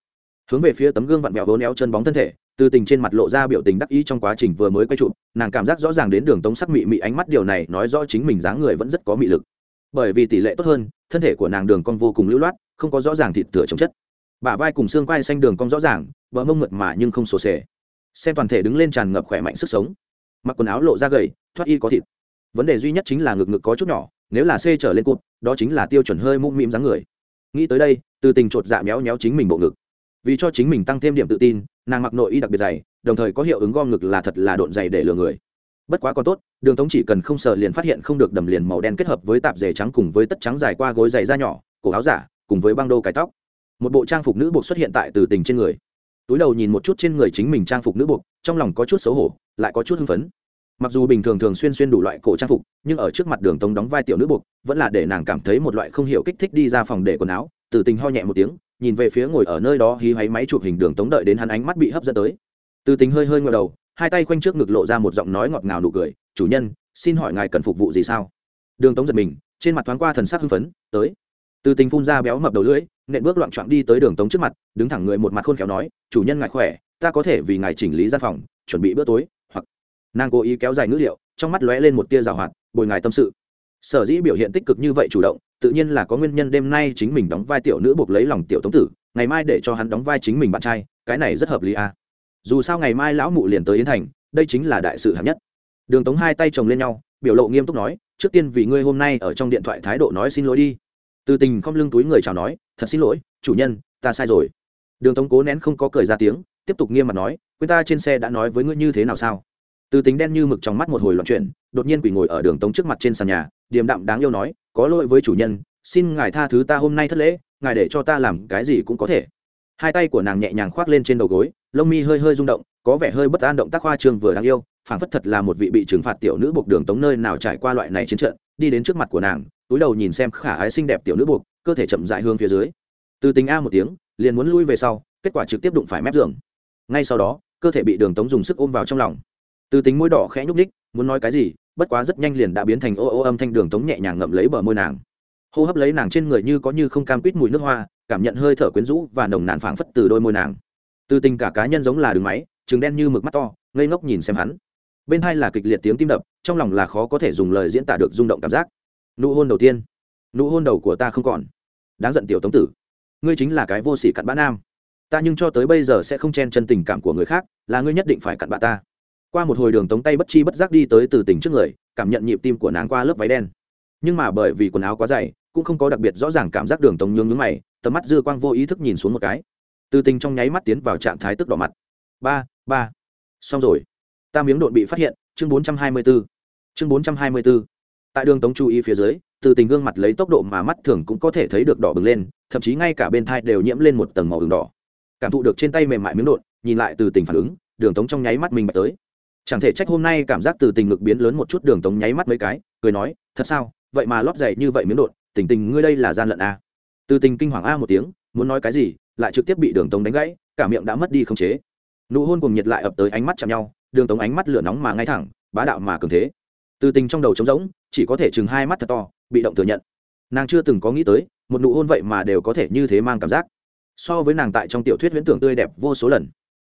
Hướng về phía tấm gương vặn vẹo vốn éo chân bóng thân thể từ tình trên mặt lộ ra biểu tình đắc ý trong quá trình vừa mới quay trụ nàng cảm giác rõ ràng đến đường tống sắc mị mị ánh mắt điều này nói rõ chính mình dáng người vẫn rất có mị lực. Bởi vì tỷ lệ tốt hơn, thân thể của nàng đường cong vô cùng lưu loát, không có rõ ràng thịt tựa chống chất. Bả vai cùng xương quai xanh đường cong rõ ràng, bờ mông mượt mà nhưng không sổ sề xem toàn thể đứng lên tràn ngập khỏe mạnh sức sống. Mặc quần áo lộ ra gầy, thoát y có thịt vấn đề duy nhất chính là ngực ngực có chút nhỏ, nếu là c trở lên cụt, đó chính là tiêu chuẩn hơi mũm mĩm dáng người. Nghĩ tới đây, từ tình chột dạ méo méo chính mình bộ ngực. Vì cho chính mình tăng thêm điểm tự tin, nàng mặc nội y đặc biệt dày, đồng thời có hiệu ứng gom ngực là thật là độn dày để lừa người. Bất quá còn tốt, đường tống chỉ cần không sờ liền phát hiện không được đầm liền màu đen kết hợp với tạp dề trắng cùng với tất trắng dài qua gối dày da nhỏ, cổ áo giả, cùng với băng đô cái tóc. Một bộ trang phục nữ buộc xuất hiện tại từ tình trên người. Túi đầu nhìn một chút trên người chính mình trang phục nữ buộc, trong lòng có chút xấu hổ, lại có chút hưng phấn mặc dù bình thường thường xuyên xuyên đủ loại cổ trang phục, nhưng ở trước mặt đường tống đóng vai tiểu nữ buộc, vẫn là để nàng cảm thấy một loại không hiểu kích thích đi ra phòng để quần áo. Từ tình ho nhẹ một tiếng, nhìn về phía ngồi ở nơi đó hí hoáy máy chụp hình đường tống đợi đến hắn ánh mắt bị hấp dẫn tới. Từ tình hơi hơi ngờ đầu, hai tay quanh trước ngực lộ ra một giọng nói ngọt ngào nụ cười, chủ nhân, xin hỏi ngài cần phục vụ gì sao? Đường tống giật mình, trên mặt thoáng qua thần sắc hưng phấn, tới. Từ tình phun ra béo mập đầu lưỡi, nện bước loạn trọn đi tới đường tống trước mặt, đứng thẳng người một mặt khôn khéo nói, chủ nhân ngài khỏe, ta có thể vì ngài chỉnh lý gian phòng, chuẩn bị bữa tối nàng cố ý kéo dài ngữ liệu, trong mắt lóe lên một tia rào hoạt, bồi ngài tâm sự. Sở dĩ biểu hiện tích cực như vậy chủ động, tự nhiên là có nguyên nhân đêm nay chính mình đóng vai tiểu nữ buộc lấy lòng tiểu tống tử, ngày mai để cho hắn đóng vai chính mình bạn trai, cái này rất hợp lý à. dù sao ngày mai lão mụ liền tới yến thành, đây chính là đại sự hạng nhất. Đường tống hai tay chồng lên nhau, biểu lộ nghiêm túc nói, trước tiên vì ngươi hôm nay ở trong điện thoại thái độ nói xin lỗi đi. Từ tình không lưng túi người chào nói, thật xin lỗi, chủ nhân, ta sai rồi. Đường tống cố nén không có cười ra tiếng, tiếp tục nghiêm mặt nói, quên ta trên xe đã nói với ngươi như thế nào sao? Từ tính đen như mực trong mắt một hồi loạn chuyển, đột nhiên quỷ ngồi ở đường tống trước mặt trên sàn nhà, điềm đạm đáng yêu nói, có lỗi với chủ nhân, xin ngài tha thứ ta hôm nay thất lễ, ngài để cho ta làm cái gì cũng có thể. Hai tay của nàng nhẹ nhàng khoác lên trên đầu gối, lông mi hơi hơi rung động, có vẻ hơi bất an động tác hoa trương vừa đáng yêu, phảng phất thật là một vị bị trừng phạt tiểu nữ buộc đường tống nơi nào trải qua loại này chiến trận, đi đến trước mặt của nàng, túi đầu nhìn xem khả ái xinh đẹp tiểu nữ buộc, cơ thể chậm dại hướng phía dưới. Từ tính a một tiếng, liền muốn lui về sau, kết quả trực tiếp đụng phải mép giường. Ngay sau đó, cơ thể bị đường tống dùng sức ôm vào trong lòng từ tính môi đỏ khẽ nhúc ních muốn nói cái gì, bất quá rất nhanh liền đã biến thành ô ô âm thanh đường tống nhẹ nhàng ngậm lấy bờ môi nàng. Hô hấp lấy nàng trên người như có như không cam quýt mùi nước hoa, cảm nhận hơi thở quyến rũ và nồng nàn phảng phất từ đôi môi nàng. Từ tình cả cá nhân giống là đường máy trứng đen như mực mắt to, ngây ngốc nhìn xem hắn. Bên hai là kịch liệt tiếng tim đập, trong lòng là khó có thể dùng lời diễn tả được rung động cảm giác. Nụ hôn đầu tiên. Nụ hôn đầu của ta không còn. Đáng giận tiểu tống tử. Ngươi chính là cái vô sỉ cặn bã nam. Ta nhưng cho tới bây giờ sẽ không chen chân tình cảm của người khác, là ngươi nhất định phải cặn bã ta qua một hồi đường tống tay bất chi bất giác đi tới từ tỉnh trước người, cảm nhận nhịp tim của nàng qua lớp váy đen. Nhưng mà bởi vì quần áo quá dày, cũng không có đặc biệt rõ ràng cảm giác đường tống nhướng nhướng mày, tầm mắt dư quang vô ý thức nhìn xuống một cái. Từ tình trong nháy mắt tiến vào trạng thái tức đỏ mặt. Ba ba. Xong rồi. Ta miếng độn bị phát hiện, chương bốn trăm hai mươi b ố chương bốn trăm hai mươi b ố tại đường tống chú ý phía dưới, từ tình gương mặt lấy tốc độ mà mắt thường cũng có thể thấy được đỏ bừng lên, thậm chí ngay cả bên thai đều nhiễm lên một tầng màu đường đỏ. Cảm thụ được trên tay mềm mại miếng độn, nhìn lại từ tình phản ứng, đường tống trong nháy mắt mình bạch tới chẳng thể trách hôm nay cảm giác từ tình ngực biến lớn một chút đường tống nháy mắt mấy cái, cười nói, thật sao? Vậy mà lót dậy như vậy miếng đột tình tình ngươi đây là gian lận a từ tình kinh hoàng a một tiếng, muốn nói cái gì, lại trực tiếp bị đường tống đánh gãy, cả miệng đã mất đi không chế. Nụ hôn cùng nhiệt lại ập tới ánh mắt chạm nhau, đường tống ánh mắt lửa nóng mà ngay thẳng, bá đạo mà cường thế. Từ tình trong đầu trống rỗng, chỉ có thể chừng hai mắt thật to, bị động thừa nhận. Nàng chưa từng có nghĩ tới, một nụ hôn vậy mà đều có thể như thế mang cảm giác. So với nàng tại trong tiểu thuyết huyễn tưởng tươi đẹp vô số lần.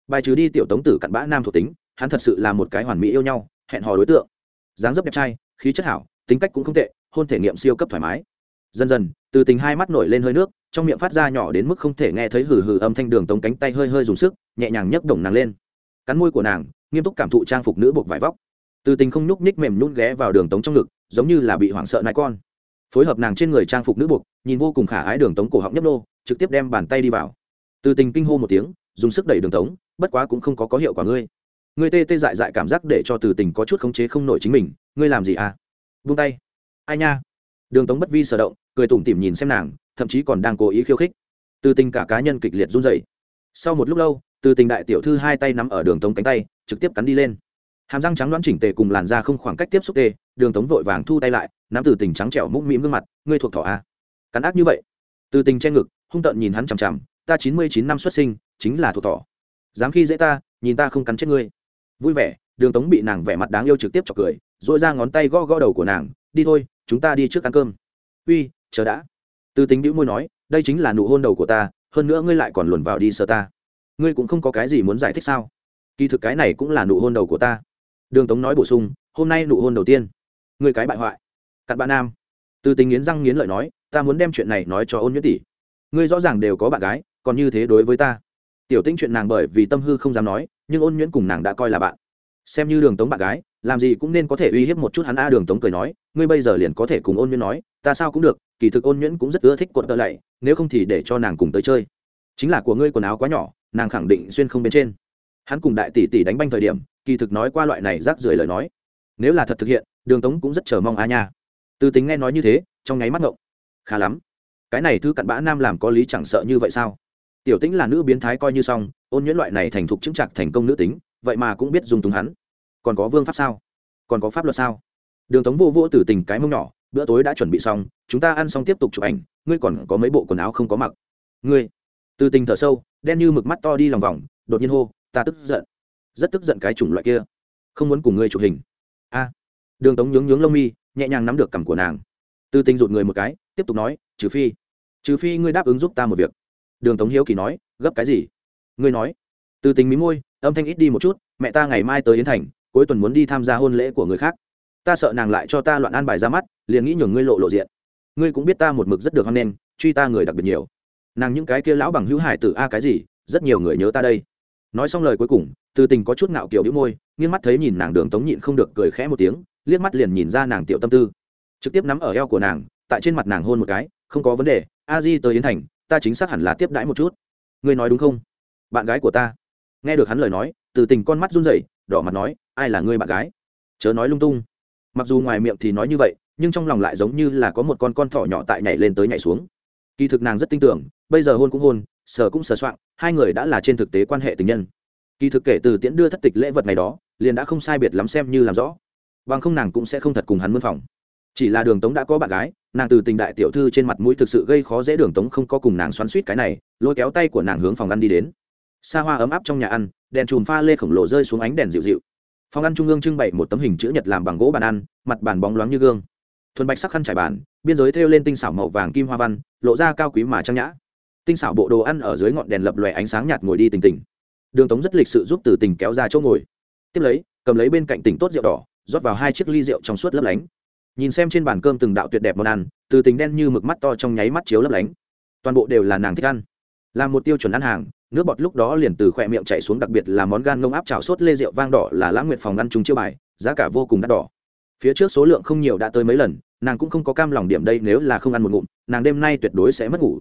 Bài trừ đi tiểu tống tử cặn bã nam thuộc tính hắn thật sự là một cái hoàn mỹ yêu nhau, hẹn hò đối tượng. Dáng dấp đẹp trai, khí chất hảo, tính cách cũng không tệ, hôn thể nghiệm siêu cấp thoải mái. Dần dần, từ tình hai mắt nổi lên hơi nước, trong miệng phát ra nhỏ đến mức không thể nghe thấy hừ hừ âm thanh đường tống cánh tay hơi hơi dùng sức, nhẹ nhàng nhấc đồng nàng lên. Cắn môi của nàng, nghiêm túc cảm thụ trang phục nữ buộc vải vóc. Từ tình không nhúc nhích mềm nhún ghé vào đường tống trong ngực, giống như là bị hoảng sợ nai con. Phối hợp nàng trên người trang phục nữ buộc, nhìn vô cùng khả ái đường tống cổ họng nhấp nô, trực tiếp đem bàn tay đi vào. Từ tình kinh hô một tiếng, dùng sức đẩy đường tống, bất quá cũng không có có hiệu quả ngươi ngươi tê tê dại dại cảm giác để cho từ tình có chút khống chế không nổi chính mình, ngươi làm gì à? Vung tay. Ai nha? Đường tống bất vi sở động, cười tủm tỉm nhìn xem nàng, thậm chí còn đang cố ý khiêu khích. Từ tình cả cá nhân kịch liệt run dậy sau một lúc lâu, từ tình đại tiểu thư hai tay nắm ở đường tống cánh tay, trực tiếp cắn đi lên. Hàm răng trắng đoán chỉnh tề cùng làn da không khoảng cách tiếp xúc tê, đường tống vội vàng thu tay lại, nắm từ tình trắng trẻo mũm mĩm gương mặt, ngươi thuộc thỏ a cắn ác như vậy. Từ tình che ngực, hung tợn nhìn hắn chằm chằm, ta chín mươi chín năm xuất sinh, chính là thuộc thỏ. Dám khi dễ ta, nhìn ta không cắn chết ngươi vui vẻ, đường tống bị nàng vẻ mặt đáng yêu trực tiếp chọc cười dội ra ngón tay gõ gõ đầu của nàng, đi thôi, chúng ta đi trước ăn cơm. Uy, chờ đã. Từ tính đĩu môi nói, đây chính là nụ hôn đầu của ta, hơn nữa ngươi lại còn luồn vào đi sợ ta. Ngươi cũng không có cái gì muốn giải thích sao? Kỳ thực cái này cũng là nụ hôn đầu của ta. Đường tống nói bổ sung, hôm nay nụ hôn đầu tiên. Ngươi cái bại hoại. Cặn bạn nam. Từ tính nghiến răng nghiến lợi nói, ta muốn đem chuyện này nói cho ôn nhuyễn tỷ. Ngươi rõ ràng đều có bạn gái, còn như thế đối với ta. Tiểu tinh chuyện nàng bởi vì tâm hư không dám nói nhưng ôn nhuyễn cùng nàng đã coi là bạn. Xem như đường tống bạn gái, làm gì cũng nên có thể uy hiếp một chút hắn a đường tống cười nói, ngươi bây giờ liền có thể cùng ôn nhuyễn nói, ta sao cũng được, kỳ thực ôn nhuyễn cũng rất ưa thích cuộn tơ lạy, nếu không thì để cho nàng cùng tới chơi. Chính là của ngươi quần áo quá nhỏ, nàng khẳng định xuyên không bên trên. Hắn cùng đại tỷ tỷ đánh banh thời điểm, kỳ thực nói qua loại này rác rưởi lời nói. Nếu là thật thực hiện, đường tống cũng rất chờ mong a nha. Từ tính nghe nói như thế, trong nháy mắt ngộng. Khá lắm. Cái này thư cặn bã nam làm có lý chẳng sợ như vậy sao? Tiểu tĩnh là nữ biến thái coi như xong, ôn nhuyễn loại này thành thục chứng chặt thành công nữ tính, vậy mà cũng biết dùng túng hắn. Còn có vương pháp sao? Còn có pháp luật sao? Đường tống vô vô từ tình cái mông nhỏ, bữa tối đã chuẩn bị xong, chúng ta ăn xong tiếp tục chụp ảnh, ngươi còn có mấy bộ quần áo không có mặc. Ngươi. Từ tình thở sâu, đen như mực mắt to đi lòng vòng, đột nhiên hô, ta tức giận. Rất tức giận cái chủng loại kia. Không muốn cùng ngươi chụp hình. A. À. Đường tống nhướng nhướng lông mi, nhẹ nhàng nắm được cằm của nàng. Từ tình rụt người một cái, tiếp tục nói, trừ phi trừ phi ngươi đáp ứng giúp ta một việc đường tống hiếu kỳ nói, gấp cái gì? Ngươi nói. Từ tình mí môi, âm thanh ít đi một chút, mẹ ta ngày mai tới yến thành, cuối tuần muốn đi tham gia hôn lễ của người khác. Ta sợ nàng lại cho ta loạn an bài ra mắt, liền nghĩ nhường ngươi lộ lộ diện. Ngươi cũng biết ta một mực rất được hăng lên truy ta người đặc biệt nhiều. Nàng những cái kia lão bằng hữu hải tử a cái gì, rất nhiều người nhớ ta đây. Nói xong lời cuối cùng, từ tình có chút ngạo kiểu đĩu môi, nghiêng mắt thấy nhìn nàng đường tống nhịn không được cười khẽ một tiếng, liếc mắt liền nhìn ra nàng tiểu tâm tư. Trực tiếp nắm ở eo của nàng, tại trên mặt nàng hôn một cái, không có vấn đề, a di tới yến thành ta chính xác hẳn là tiếp đãi một chút. Ngươi nói đúng không? Bạn gái của ta. Nghe được hắn lời nói từ tình con mắt run rẩy đỏ mặt nói ai là ngươi bạn gái? Chớ nói lung tung. Mặc dù ngoài miệng thì nói như vậy nhưng trong lòng lại giống như là có một con con thỏ nhỏ tại nhảy lên tới nhảy xuống. Kỳ thực nàng rất tin tưởng bây giờ hôn cũng hôn sờ cũng sờ soạng, hai người đã là trên thực tế quan hệ tình nhân. Kỳ thực kể từ tiễn đưa thất tịch lễ vật này đó liền đã không sai biệt lắm xem như làm rõ. Bằng không nàng cũng sẽ không thật cùng hắn mân phòng chỉ là đường tống đã có bạn gái, nàng từ tình đại tiểu thư trên mặt mũi thực sự gây khó dễ đường tống không có cùng nàng xoắn suýt cái này, lôi kéo tay của nàng hướng phòng ăn đi đến. Xa hoa ấm áp trong nhà ăn, đèn chùm pha lê khổng lồ rơi xuống ánh đèn dịu dịu. Phòng ăn trung ương trưng bày một tấm hình chữ nhật làm bằng gỗ bàn ăn, mặt bàn bóng loáng như gương. Thuần bạch sắc khăn trải bàn, biên giới thêu lên tinh xảo màu vàng kim hoa văn, lộ ra cao quý mà trang nhã. Tinh xảo bộ đồ ăn ở dưới ngọn đèn lập lòe ánh sáng nhạt ngồi đi tình tình đường tống rất lịch sự giúp từ tình kéo ra chỗ ngồi. Tiếp lấy, cầm lấy bên cạnh tỉnh tốt rượu đỏ, rót vào hai chiếc ly rượu trong suốt lấp lánh nhìn xem trên bàn cơm từng đạo tuyệt đẹp món ăn, từ tình đen như mực mắt to trong nháy mắt chiếu lấp lánh. Toàn bộ đều là nàng thích ăn. Làm một tiêu chuẩn ăn hàng, nước bọt lúc đó liền từ khỏe miệng chạy xuống, đặc biệt là món gan ngông áp chảo sốt lê rượu vang đỏ là lãng nguyện phòng ăn chung chiêu bài, giá cả vô cùng đắt đỏ. Phía trước số lượng không nhiều đã tới mấy lần, nàng cũng không có cam lòng điểm đây nếu là không ăn một ngụm, nàng đêm nay tuyệt đối sẽ mất ngủ.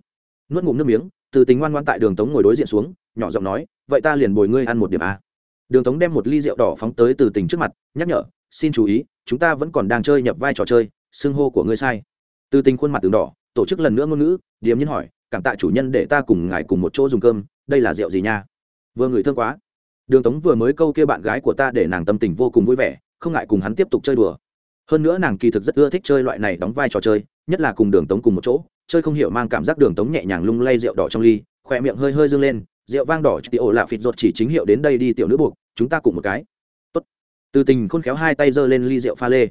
Nuốt ngụm nước miếng, từ tình ngoan ngoan tại đường tống ngồi đối diện xuống, nhỏ giọng nói, vậy ta liền bồi ngươi ăn một điểm a đường tống đem một ly rượu đỏ phóng tới từ tình trước mặt, nhắc nhở, xin chú ý chúng ta vẫn còn đang chơi nhập vai trò chơi, xưng hô của ngươi sai. Từ tình khuôn mặt từng đỏ, tổ chức lần nữa ngôn ngữ, điềm nhiên hỏi, cảm tạ chủ nhân để ta cùng ngài cùng một chỗ dùng cơm, đây là rượu gì nha? Vừa ngửi thương quá. Đường tống vừa mới câu kêu bạn gái của ta để nàng tâm tình vô cùng vui vẻ, không ngại cùng hắn tiếp tục chơi đùa. Hơn nữa nàng kỳ thực rất ưa thích chơi loại này đóng vai trò chơi, nhất là cùng đường tống cùng một chỗ, chơi không hiểu mang cảm giác đường tống nhẹ nhàng lung lay rượu đỏ trong ly, khỏe miệng hơi hơi dâng lên, rượu vang đỏ chị ổ lạ phịt ruột chỉ chính hiệu đến đây đi tiểu nữ buộc, chúng ta cùng một cái từ tình khôn khéo hai tay giơ lên ly rượu pha lê.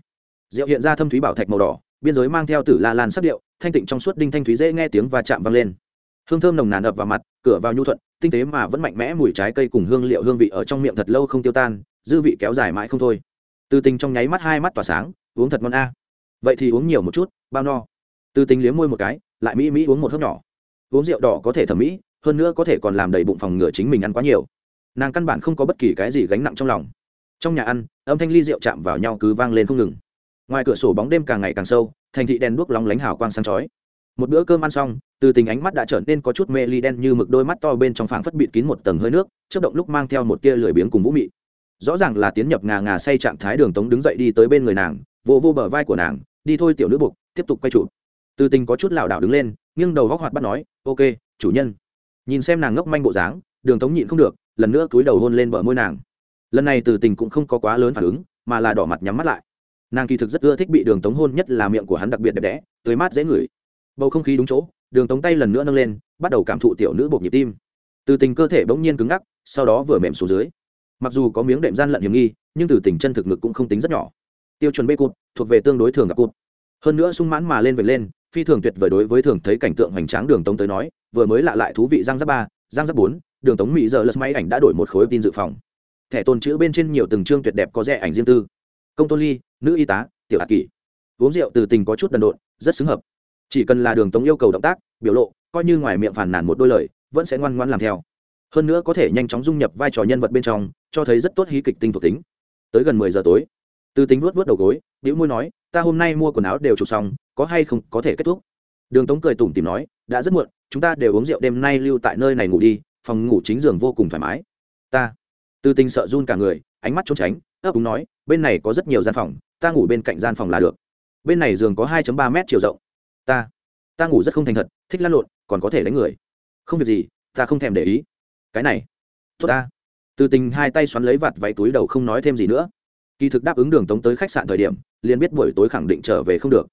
Rượu hiện ra thâm thúy bảo thạch màu đỏ, biên giới mang theo tử la lan sắc điệu, thanh tịnh trong suốt đinh thanh thúy dễ nghe tiếng và chạm vang lên. Hương thơm nồng nàn ập vào mặt, cửa vào nhu thuận, tinh tế mà vẫn mạnh mẽ mùi trái cây cùng hương liệu hương vị ở trong miệng thật lâu không tiêu tan, dư vị kéo dài mãi không thôi. Từ tình trong nháy mắt hai mắt tỏa sáng, uống thật ngon a. Vậy thì uống nhiều một chút, bao no. Từ tình liếm môi một cái, lại mỹ mỹ uống một hớp nhỏ. Uống rượu đỏ có thể thẩm mỹ, hơn nữa có thể còn làm đầy bụng phòng ngừa chính mình ăn quá nhiều. Nàng căn bản không có bất kỳ cái gì gánh nặng trong lòng trong nhà ăn, âm thanh ly rượu chạm vào nhau cứ vang lên không ngừng. Ngoài cửa sổ bóng đêm càng ngày càng sâu, thành thị đèn đuốc lóng lánh hào quang sáng chói. Một bữa cơm ăn xong, từ tình ánh mắt đã trở nên có chút mê ly đen như mực đôi mắt to bên trong phảng phất bịt kín một tầng hơi nước chất động lúc mang theo một tia lười biếng cùng vũ mị. Rõ ràng là tiến nhập ngà ngà say trạng thái đường tống đứng dậy đi tới bên người nàng, vô vô bờ vai của nàng, đi thôi tiểu nữ buộc, tiếp tục quay trụ. Từ tình có chút lảo đảo đứng lên, nghiêng đầu góc hoạt bắt nói, ok, chủ nhân. Nhìn xem nàng ngốc manh bộ dáng, đường tống nhịn không được, lần nữa túi đầu hôn lên bờ môi nàng lần này từ tình cũng không có quá lớn phản ứng, mà là đỏ mặt nhắm mắt lại. Nàng kỳ thực rất ưa thích bị đường tống hôn nhất là miệng của hắn đặc biệt đẹp đẽ, tươi mát dễ ngửi. Bầu không khí đúng chỗ, đường tống tay lần nữa nâng lên, bắt đầu cảm thụ tiểu nữ bột nhịp tim. Từ tình cơ thể bỗng nhiên cứng ngắc, sau đó vừa mềm xuống dưới. Mặc dù có miếng đệm gian lận hiểm nghi, nhưng từ tình chân thực ngực cũng không tính rất nhỏ. Tiêu chuẩn bê cụt, thuộc về tương đối thường gặp cụt. Hơn nữa sung mãn mà lên vệt lên, phi thường tuyệt vời đối với thường thấy cảnh tượng hoành tráng đường tống tới nói, vừa mới lạ lại thú vị giang giáp ba giang giáp bốn, đường tống mỹ giờ lật máy ảnh đã đổi một khối tin dự phòng thẻ tồn chữ bên trên nhiều từng chương tuyệt đẹp có rẻ ảnh riêng tư. Công tôn ly, nữ y tá, tiểu hạ kỷ. Uống rượu từ tình có chút đần độn, rất xứng hợp. Chỉ cần là đường tống yêu cầu động tác, biểu lộ, coi như ngoài miệng phàn nàn một đôi lời, vẫn sẽ ngoan ngoan làm theo. Hơn nữa có thể nhanh chóng dung nhập vai trò nhân vật bên trong, cho thấy rất tốt hí kịch tinh thuộc tính. Tới gần mười giờ tối, từ tính vuốt vuốt đầu gối đĩu môi nói, ta hôm nay mua quần áo đều chụp xong, có hay không có thể kết thúc? Đường tống cười tủm tìm nói, đã rất muộn, chúng ta đều uống rượu đêm nay lưu tại nơi này ngủ đi, phòng ngủ chính giường vô cùng thoải mái. Ta từ tình sợ run cả người ánh mắt trốn tránh ấp úng nói bên này có rất nhiều gian phòng ta ngủ bên cạnh gian phòng là được. Bên này giường có hai ba mét chiều rộng. Ta ta ngủ rất không thành thật thích lăn lộn còn có thể đánh người. Không việc gì ta không thèm để ý. Cái này tốt ta. Từ tình hai tay xoắn lấy vạt váy túi đầu không nói thêm gì nữa. Kỳ thực đáp ứng đường tống tới khách sạn thời điểm liền biết buổi tối khẳng định trở về không được.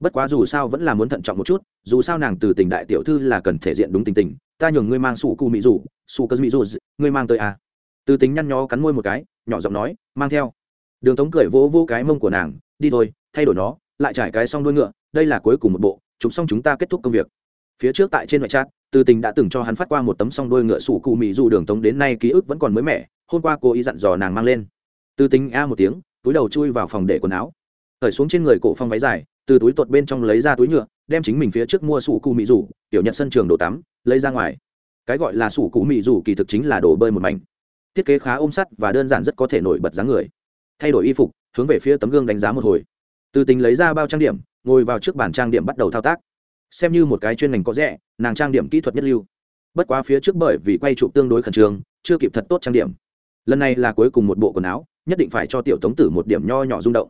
Bất quá dù sao vẫn là muốn thận trọng một chút dù sao nàng từ tình đại tiểu thư là cần thể diện đúng tình tình ta nhường ngươi mang sủ cụ mỹ dụ, sủ cơ mỹ dụ, ngươi mang tới à từ tính nhăn nhó cắn môi một cái, nhỏ giọng nói, mang theo. Đường tống cười vỗ vỗ cái mông của nàng, đi thôi, thay đổi nó, lại trải cái xong đuôi ngựa, đây là cuối cùng một bộ, chụp xong chúng ta kết thúc công việc. Phía trước tại trên ngoại chat từ tình đã từng cho hắn phát qua một tấm song đôi ngựa sủ cụ mỹ dù đường tống đến nay ký ức vẫn còn mới mẻ, hôm qua cô ý dặn dò nàng mang lên. Từ tình a một tiếng, túi đầu chui vào phòng để quần áo. Cởi xuống trên người cổ phong váy dài, từ túi tuột bên trong lấy ra túi nhựa đem chính mình phía trước mua sủ cụ mỹ rủ tiểu nhận sân trường đồ tắm, lấy ra ngoài. Cái gọi là sủ cụ mỹ rủ kỳ thực chính là đồ bơi một mảnh thiết kế khá ôm sắt và đơn giản rất có thể nổi bật dáng người. Thay đổi y phục hướng về phía tấm gương đánh giá một hồi. Từ tình lấy ra bao trang điểm ngồi vào trước bàn trang điểm bắt đầu thao tác. Xem như một cái chuyên ngành có rẻ nàng trang điểm kỹ thuật nhất lưu. Bất quá phía trước bởi vì quay chụp tương đối khẩn trương chưa kịp thật tốt trang điểm. Lần này là cuối cùng một bộ quần áo nhất định phải cho tiểu tống tử một điểm nho nhỏ rung động.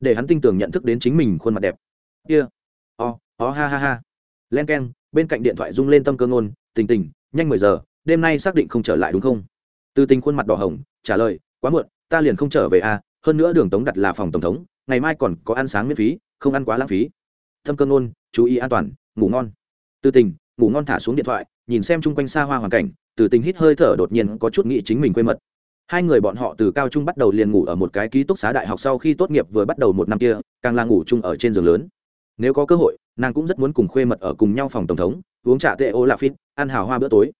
Để hắn tin tưởng nhận thức đến chính mình khuôn mặt đẹp. Kia、yeah. o、oh, oh, ha ha ha. Len k e n bên cạnh điện thoại rung lên tâm cơ ngôn tình tình nhanh mười giờ đêm nay xác định không trở lại đúng không? Từ tình khuôn mặt đỏ hồng trả lời quá muộn ta liền không trở về à hơn nữa đường tống đặt là phòng tổng thống ngày mai còn có ăn sáng miễn phí không ăn quá lãng phí. Thâm cơ nôn, chú ý an toàn ngủ ngon. Từ tình ngủ ngon thả xuống điện thoại nhìn xem chung quanh xa hoa hoàn cảnh. Từ tình hít hơi thở đột nhiên có chút nghĩ chính mình quê mật hai người bọn họ từ cao trung bắt đầu liền ngủ ở một cái ký túc xá đại học sau khi tốt nghiệp vừa bắt đầu một năm kia càng là ngủ chung ở trên giường lớn. Nếu có cơ hội nàng cũng rất muốn cùng khuê mật ở cùng nhau phòng tổng thống uống trà tệ ô lạ phít ăn hào hoa bữa tối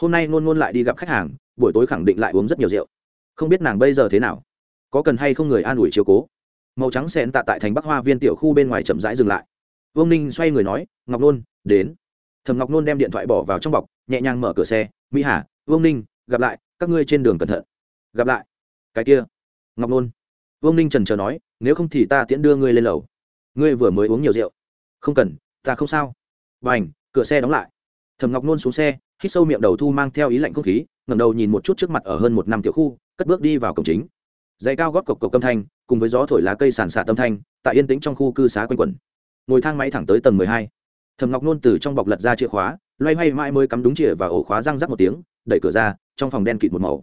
hôm nay ngôn ngôn lại đi gặp khách hàng, buổi tối khẳng định lại uống rất nhiều rượu. Không biết nàng bây giờ thế nào? Có cần hay không người an ủi chiều cố? Màu trắng xẹn tạ tại thành bắc hoa viên tiểu khu bên ngoài chậm rãi dừng lại. Vương ninh xoay người nói, ngọc nôn, đến. Thầm ngọc nôn đem điện thoại bỏ vào trong bọc, nhẹ nhàng mở cửa xe, mỹ hà, vương ninh, gặp lại, các ngươi trên đường cẩn thận. Gặp lại. Cái kia. Ngọc nôn. Vương ninh trần trờ nói, nếu không thì ta tiễn đưa ngươi lên lầu. Ngươi vừa mới uống nhiều rượu. Không cần, ta không sao. B à n h cửa xe đóng lại. Thầm ngọc nôn xuống xe hít sâu miệng đầu thu mang theo ý lạnh không khí, ngẩng đầu nhìn một chút trước mặt ở hơn một năm tiểu khu, cất bước đi vào cổng chính. Dày cao góp cộc cộc âm thanh, cùng với gió thổi lá cây sàn xạ tâm thanh, tại yên tĩnh trong khu cư xá quanh quẩn. Ngồi thang máy thẳng tới tầng mười hai. Thầm ngọc nôn từ trong bọc lật ra chìa khóa, loay hoay mãi mới cắm đúng chìa và ổ khóa răng rắc một tiếng, đẩy cửa ra, trong phòng đen kịt một màu.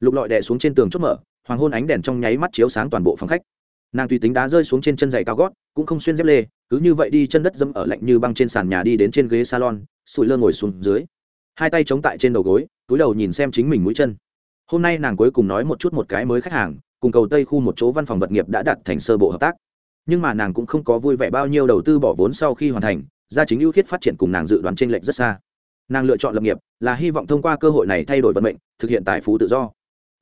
Lục lọi đè xuống trên tường chốt mở, hoàng hôn ánh đèn trong nháy mắt chiếu sáng toàn bộ phòng khách. Nàng tùy tính đá rơi xuống trên chân giày cao gót, cũng không xuyên dép lê, cứ như vậy đi chân đất dẫm ở lạnh như băng trên sàn nhà đi đến trên ghế salon sụi lơ ngồi xuống dưới hai tay chống tại trên đầu gối, túi đầu nhìn xem chính mình mũi chân. Hôm nay nàng cuối cùng nói một chút một cái mới khách hàng, cùng cầu tây khu một chỗ văn phòng vật nghiệp đã đặt thành sơ bộ hợp tác. Nhưng mà nàng cũng không có vui vẻ bao nhiêu đầu tư bỏ vốn sau khi hoàn thành gia chính ưu khiết phát triển cùng nàng dự đoán t r ê n lệch rất xa. Nàng lựa chọn lập nghiệp, là hy vọng thông qua cơ hội này thay đổi vận mệnh, thực hiện tài phú tự do.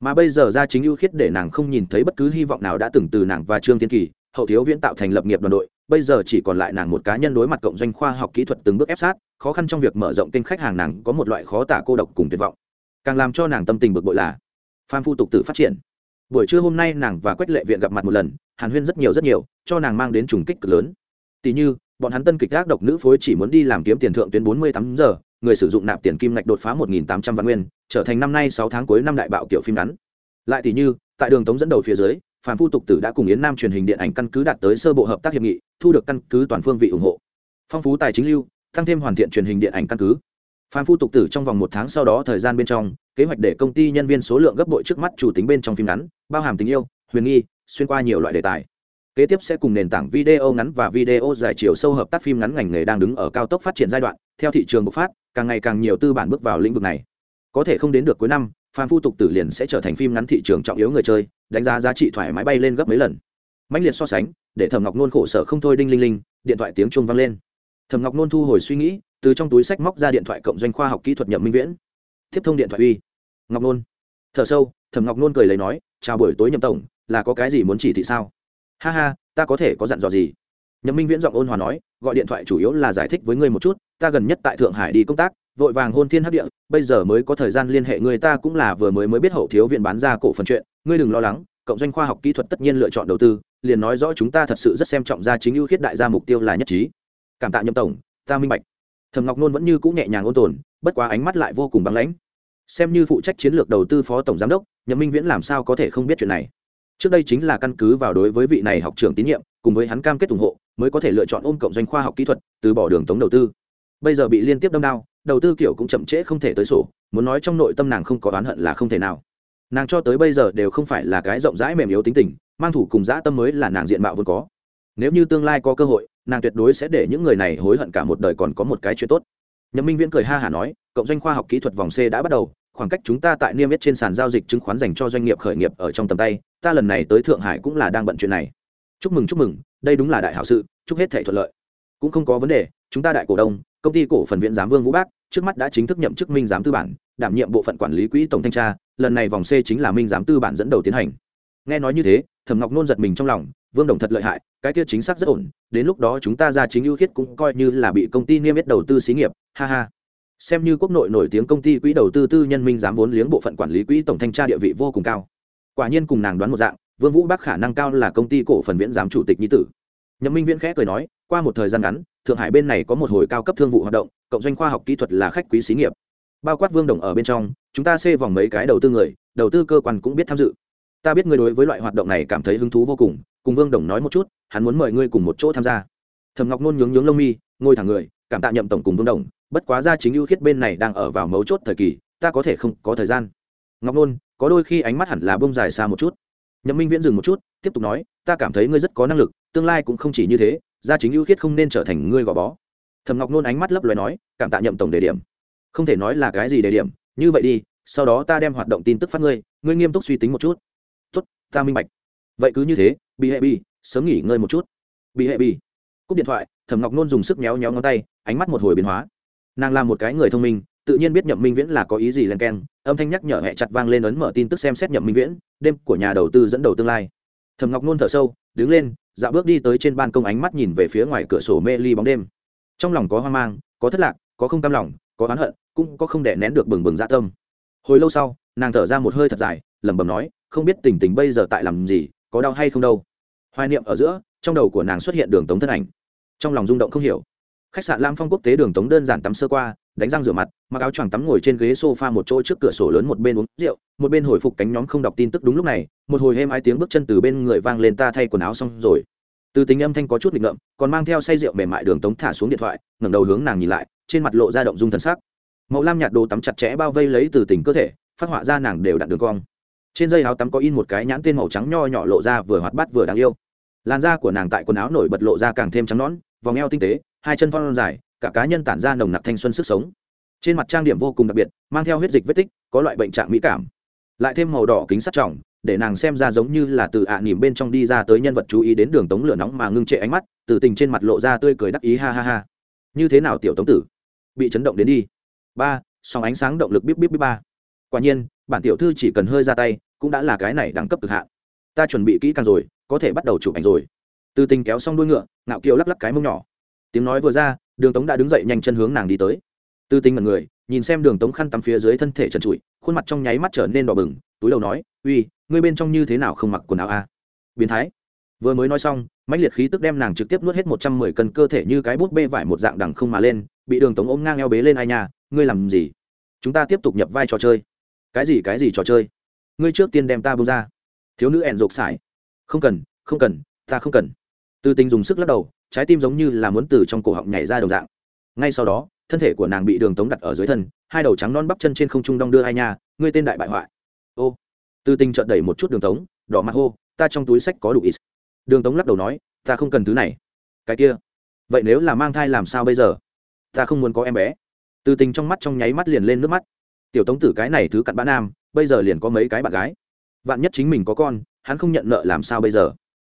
Mà bây giờ gia chính ưu khiết để nàng không nhìn thấy bất cứ hy vọng nào đã từng từ nàng và trương tiên kỳ hậu thiếu viễn tạo thành lập nghiệp đoàn đội, bây giờ chỉ còn lại nàng một cá nhân đối mặt cộng doanh khoa học kỹ thuật từng bước ép sát, khó khăn trong việc mở rộng kênh khách hàng nàng có một loại khó tả cô độc cùng tuyệt vọng. Càng làm cho nàng tâm tình bực bội là phan phu tục tử phát triển. Buổi trưa hôm nay nàng và quách lệ viện gặp mặt một lần, hàn huyên rất nhiều rất nhiều, cho nàng mang đến trùng kích cực lớn. Tỷ như, bọn hắn tân kịch gác độc nữ phối chỉ muốn đi làm kiếm tiền thượng tuyến bốn mươi tám giờ, người sử dụng nạp tiền kim ngạch đột phá một nghìn tám trăm vạn nguyên, trở thành năm nay sáu tháng cuối năm đại bạo kiểu phim ngắn. Lại tỷ như, tại đường tống dẫn đầu phía dưới phản phu tục tử đã cùng yến nam truyền hình điện ảnh căn cứ đạt tới sơ bộ hợp tác hiệp nghị, thu được căn cứ toàn phương vị ủng hộ. Phong phú tài chính lưu, tăng thêm hoàn thiện truyền hình điện ảnh căn cứ. Phan phu tục tử trong vòng một tháng sau đó thời gian bên trong, kế hoạch để công ty nhân viên số lượng gấp bội trước mắt chủ tính bên trong phim ngắn, bao hàm tình yêu, huyền nghi, xuyên qua nhiều loại đề tài. Kế tiếp sẽ cùng nền tảng video ngắn và video dài chiều sâu hợp tác phim ngắn ngành nghề đang đứng ở cao tốc phát triển giai đoạn, theo thị trường bộc phát, càng ngày càng nhiều tư bản bước vào lĩnh vực này. Có thể không đến được cuối năm phan phu tục tử liền sẽ trở thành phim ngắn thị trường trọng yếu người chơi, đánh giá giá trị thoải mái bay lên gấp mấy lần. Mạnh liệt so sánh, để thẩm ngọc nôn khổ sở không thôi đinh linh linh, điện thoại tiếng chuông vang lên. Thẩm ngọc nôn thu hồi suy nghĩ, từ trong túi sách móc ra điện thoại cộng doanh khoa học kỹ thuật nhậm minh viễn. Tiếp thông điện thoại uy. Ngọc nôn. Thở sâu, thẩm ngọc nôn cười lấy nói, chào buổi tối nhậm tổng, là có cái gì muốn chỉ thị sao? Ha ha, ta có thể có dặn dò gì? Nhậm minh viễn giọng ôn hòa nói, gọi điện thoại chủ yếu là giải thích với ngươi một chút, ta gần nhất tại thượng hải đi công tác vội vàng hôn thiên hấp địa, bây giờ mới có thời gian liên hệ người ta cũng là vừa mới mới biết hậu thiếu viện bán ra cổ phần chuyện, ngươi đừng lo lắng, cộng doanh khoa học kỹ thuật tất nhiên lựa chọn đầu tư, liền nói rõ chúng ta thật sự rất xem trọng gia chính ưu khiết đại gia mục tiêu là nhất trí. Cảm tạ nhậm tổng, ta minh bạch. Thầm ngọc nôn vẫn như cũ nhẹ nhàng ôn tồn, bất quá ánh mắt lại vô cùng băng lãnh. Xem như phụ trách chiến lược đầu tư phó tổng giám đốc, nhậm minh viễn làm sao có thể không biết chuyện này? Trước đây chính là căn cứ vào đối với vị này học trưởng tín nhiệm, cùng với hắn cam kết ủng hộ, mới có thể lựa chọn ôm cộng doanh khoa học kỹ thuật, từ bỏ đường tống đầu tư. Bây giờ bị liên tiếp đâm đao đầu tư kiểu cũng chậm trễ không thể tới sổ, muốn nói trong nội tâm nàng không có oán hận là không thể nào. Nàng cho tới bây giờ đều không phải là cái rộng rãi mềm yếu tính tình, mang thủ cùng dã tâm mới là nàng diện mạo vốn có. Nếu như tương lai có cơ hội, nàng tuyệt đối sẽ để những người này hối hận cả một đời còn có một cái chuyện tốt. Nhậm minh viễn cười ha hả nói, cộng doanh khoa học kỹ thuật vòng c đã bắt đầu, khoảng cách chúng ta tại niêm yết trên sàn giao dịch chứng khoán dành cho doanh nghiệp khởi nghiệp ở trong tầm tay, ta lần này tới thượng hải cũng là đang bận chuyện này. Chúc mừng chúc mừng, đây đúng là đại hảo sự, chúc hết thể thuận lợi. Cũng không có vấn đề, chúng ta đại cổ đông công ty cổ phần viện giám vương vũ bác trước mắt đã chính thức nhậm chức minh giám tư bản, đảm nhiệm bộ phận quản lý quỹ tổng thanh tra, lần này vòng c chính là minh giám tư bản dẫn đầu tiến hành. Nghe nói như thế, thẩm ngọc nôn giật mình trong lòng, vương đồng thật lợi hại, cái kia chính xác rất ổn, đến lúc đó chúng ta ra chính ưu khiết cũng coi như là bị công ty niêm yết đầu tư xí nghiệp, ha ha. Xem như quốc nội nổi tiếng công ty quỹ đầu tư tư nhân minh Giám vốn liếng bộ phận quản lý quỹ tổng thanh tra địa vị vô cùng cao. Quả nhiên cùng nàng đoán một dạng, vương vũ bắc khả năng cao là công ty cổ phần viễn giám chủ tịch nhi tử. Nhậm minh viễn khẽ cười nói, qua một thời gian ngắn thượng hải bên này có một hồi cao cấp thương vụ hoạt động, cộng doanh khoa học kỹ thuật là khách quý xí nghiệp. Bao quát vương đồng ở bên trong, chúng ta xê vòng mấy cái đầu tư người, đầu tư cơ quan cũng biết tham dự. Ta biết ngươi đối với loại hoạt động này cảm thấy hứng thú vô cùng cùng vương đồng nói một chút, hắn muốn mời ngươi cùng một chỗ tham gia. Thầm ngọc nôn nhướng nhướng lông mi, ngồi thẳng người, cảm tạ nhậm tổng cùng vương đồng, bất quá ra chính ưu khiết bên này đang ở vào mấu chốt thời kỳ, ta có thể không có thời gian. Ngọc nôn, có đôi khi ánh mắt hẳn là bông dài xa một chút. Nhậm minh viễn dừng một chút, tiếp tục nói, ta cảm thấy ngươi rất có năng lực, tương lai cũng không chỉ như thế gia chính ưu khiết không nên trở thành ngươi gò bó. Thầm ngọc nôn ánh mắt lấp loài nói cảm tạ nhậm tổng đề điểm. Không thể nói là cái gì đề điểm như vậy đi sau đó ta đem hoạt động tin tức phát ngươi ngươi nghiêm túc suy tính một chút. Tốt ta minh bạch. Vậy cứ như thế bị hệ bi, sớm nghỉ ngơi một chút. Bị hệ bi. cúp điện thoại thẩm ngọc nôn dùng sức méo méo ngón tay ánh mắt một hồi biến hóa. Nàng là một cái người thông minh tự nhiên biết nhậm minh viễn là có ý gì len keng âm thanh nhắc nhở hẹ chặt vang lên ấn mở tin tức xem xét nhậm minh viễn đêm của nhà đầu tư dẫn đầu tương lai. Thầm ngọc nôn thở sâu đứng lên dạo bước đi tới trên ban công ánh mắt nhìn về phía ngoài cửa sổ mê ly bóng đêm. Trong lòng có hoang mang, có thất lạc, có không cam lòng, có oán hận, cũng có không để nén được bừng bừng dạ tâm. Hồi lâu sau, nàng thở ra một hơi thật dài, lẩm bẩm nói, không biết tình tình bây giờ tại làm gì, có đau hay không đâu. Hoài niệm ở giữa, trong đầu của nàng xuất hiện đường tống thân ảnh. Trong lòng rung động không hiểu. Khách sạn lam phong quốc tế đường tống đơn giản tắm sơ qua đánh răng rửa mặt, mặc áo choàng tắm ngồi trên ghế sofa một chỗ trước cửa sổ lớn một bên uống rượu, một bên hồi phục cánh nhóm không đọc tin tức đúng lúc này, một hồi êm ái tiếng bước chân từ bên người vang lên ta thay quần áo xong rồi. Từ tính âm thanh có chút nghịch ngợm, còn mang theo say rượu mềm mại đường tống thả xuống điện thoại, ngẩng đầu hướng nàng nhìn lại, trên mặt lộ ra động dung thần sắc. Màu lam nhạt đồ tắm chặt chẽ bao vây lấy từ tình cơ thể, phát họa ra nàng đều đặn đường cong. Trên dây áo tắm có in một cái nhãn tên màu trắng nho nhỏ lộ ra vừa hoạt bát vừa đáng yêu. Làn da của nàng tại quần áo nổi bật lộ ra càng thêm trắng nõn, vòng eo tinh tế, hai chân phong dài cả cá nhân tản ra nồng nặc thanh xuân sức sống. Trên mặt trang điểm vô cùng đặc biệt, mang theo huyết dịch vết tích, có loại bệnh trạng mỹ cảm. Lại thêm màu đỏ kính sắt trọng, để nàng xem ra giống như là từ ạ à nỉm bên trong đi ra tới nhân vật chú ý đến đường tống lửa nóng mà ngưng trệ ánh mắt, từ tình trên mặt lộ ra tươi cười đắc ý, ha ha ha. Như thế nào tiểu tống tử? Bị chấn động đến đi. Ba song ánh sáng động lực bíp bíp bíp ba. Quả nhiên, bản tiểu thư chỉ cần hơi ra tay, cũng đã là cái này đẳng cấp cực hạn. Ta chuẩn bị kỹ càng rồi, có thể bắt đầu chụp ảnh rồi. Từ tình kéo xong đuôi ngựa, ngạo kiều lắc lắc cái mông nhỏ. Tiếng nói vừa ra đường tống đã đứng dậy nhanh chân hướng nàng đi tới. Tư Tinh mật người, nhìn xem đường tống khăn tắm phía dưới thân thể trần trụi, khuôn mặt trong nháy mắt trở nên đỏ bừng, túi đầu nói, uy, ngươi bên trong như thế nào không mặc quần áo a? À? biến thái. Vừa mới nói xong, mãnh liệt khí tức đem nàng trực tiếp nuốt hết một trăm mười cân cơ thể như cái bút bê vải một dạng đằng không mà lên, bị đường tống ôm ngang eo bế lên ai nhà ngươi làm gì? Chúng ta tiếp tục nhập vai trò chơi. Cái gì cái gì trò chơi? Ngươi trước tiên đem ta bông ra. Thiếu nữ ẻn rộp sải. Không cần không cần, ta không cần. Tư tình dùng sức lắc đầu trái tim giống như là muốn từ trong cổ họng nhảy ra đồng dạng. Ngay sau đó, thân thể của nàng bị đường tống đặt ở dưới thân, hai đầu trắng non bắp chân trên không trung đong đưa hai nha, ngươi tên đại bại hoại. Ô, từ tình trợn đẩy một chút đường tống, đỏ mặt hô, ta trong túi sách có đủ ít. Đường tống lắc đầu nói, ta không cần thứ này. Cái kia? Vậy nếu là mang thai làm sao bây giờ? Ta không muốn có em bé. Từ tình trong mắt trong nháy mắt liền lên nước mắt. Tiểu tống tử cái này thứ cặn bã nam, bây giờ liền có mấy cái bạn gái. Vạn nhất chính mình có con, hắn không nhận nợ làm sao bây giờ?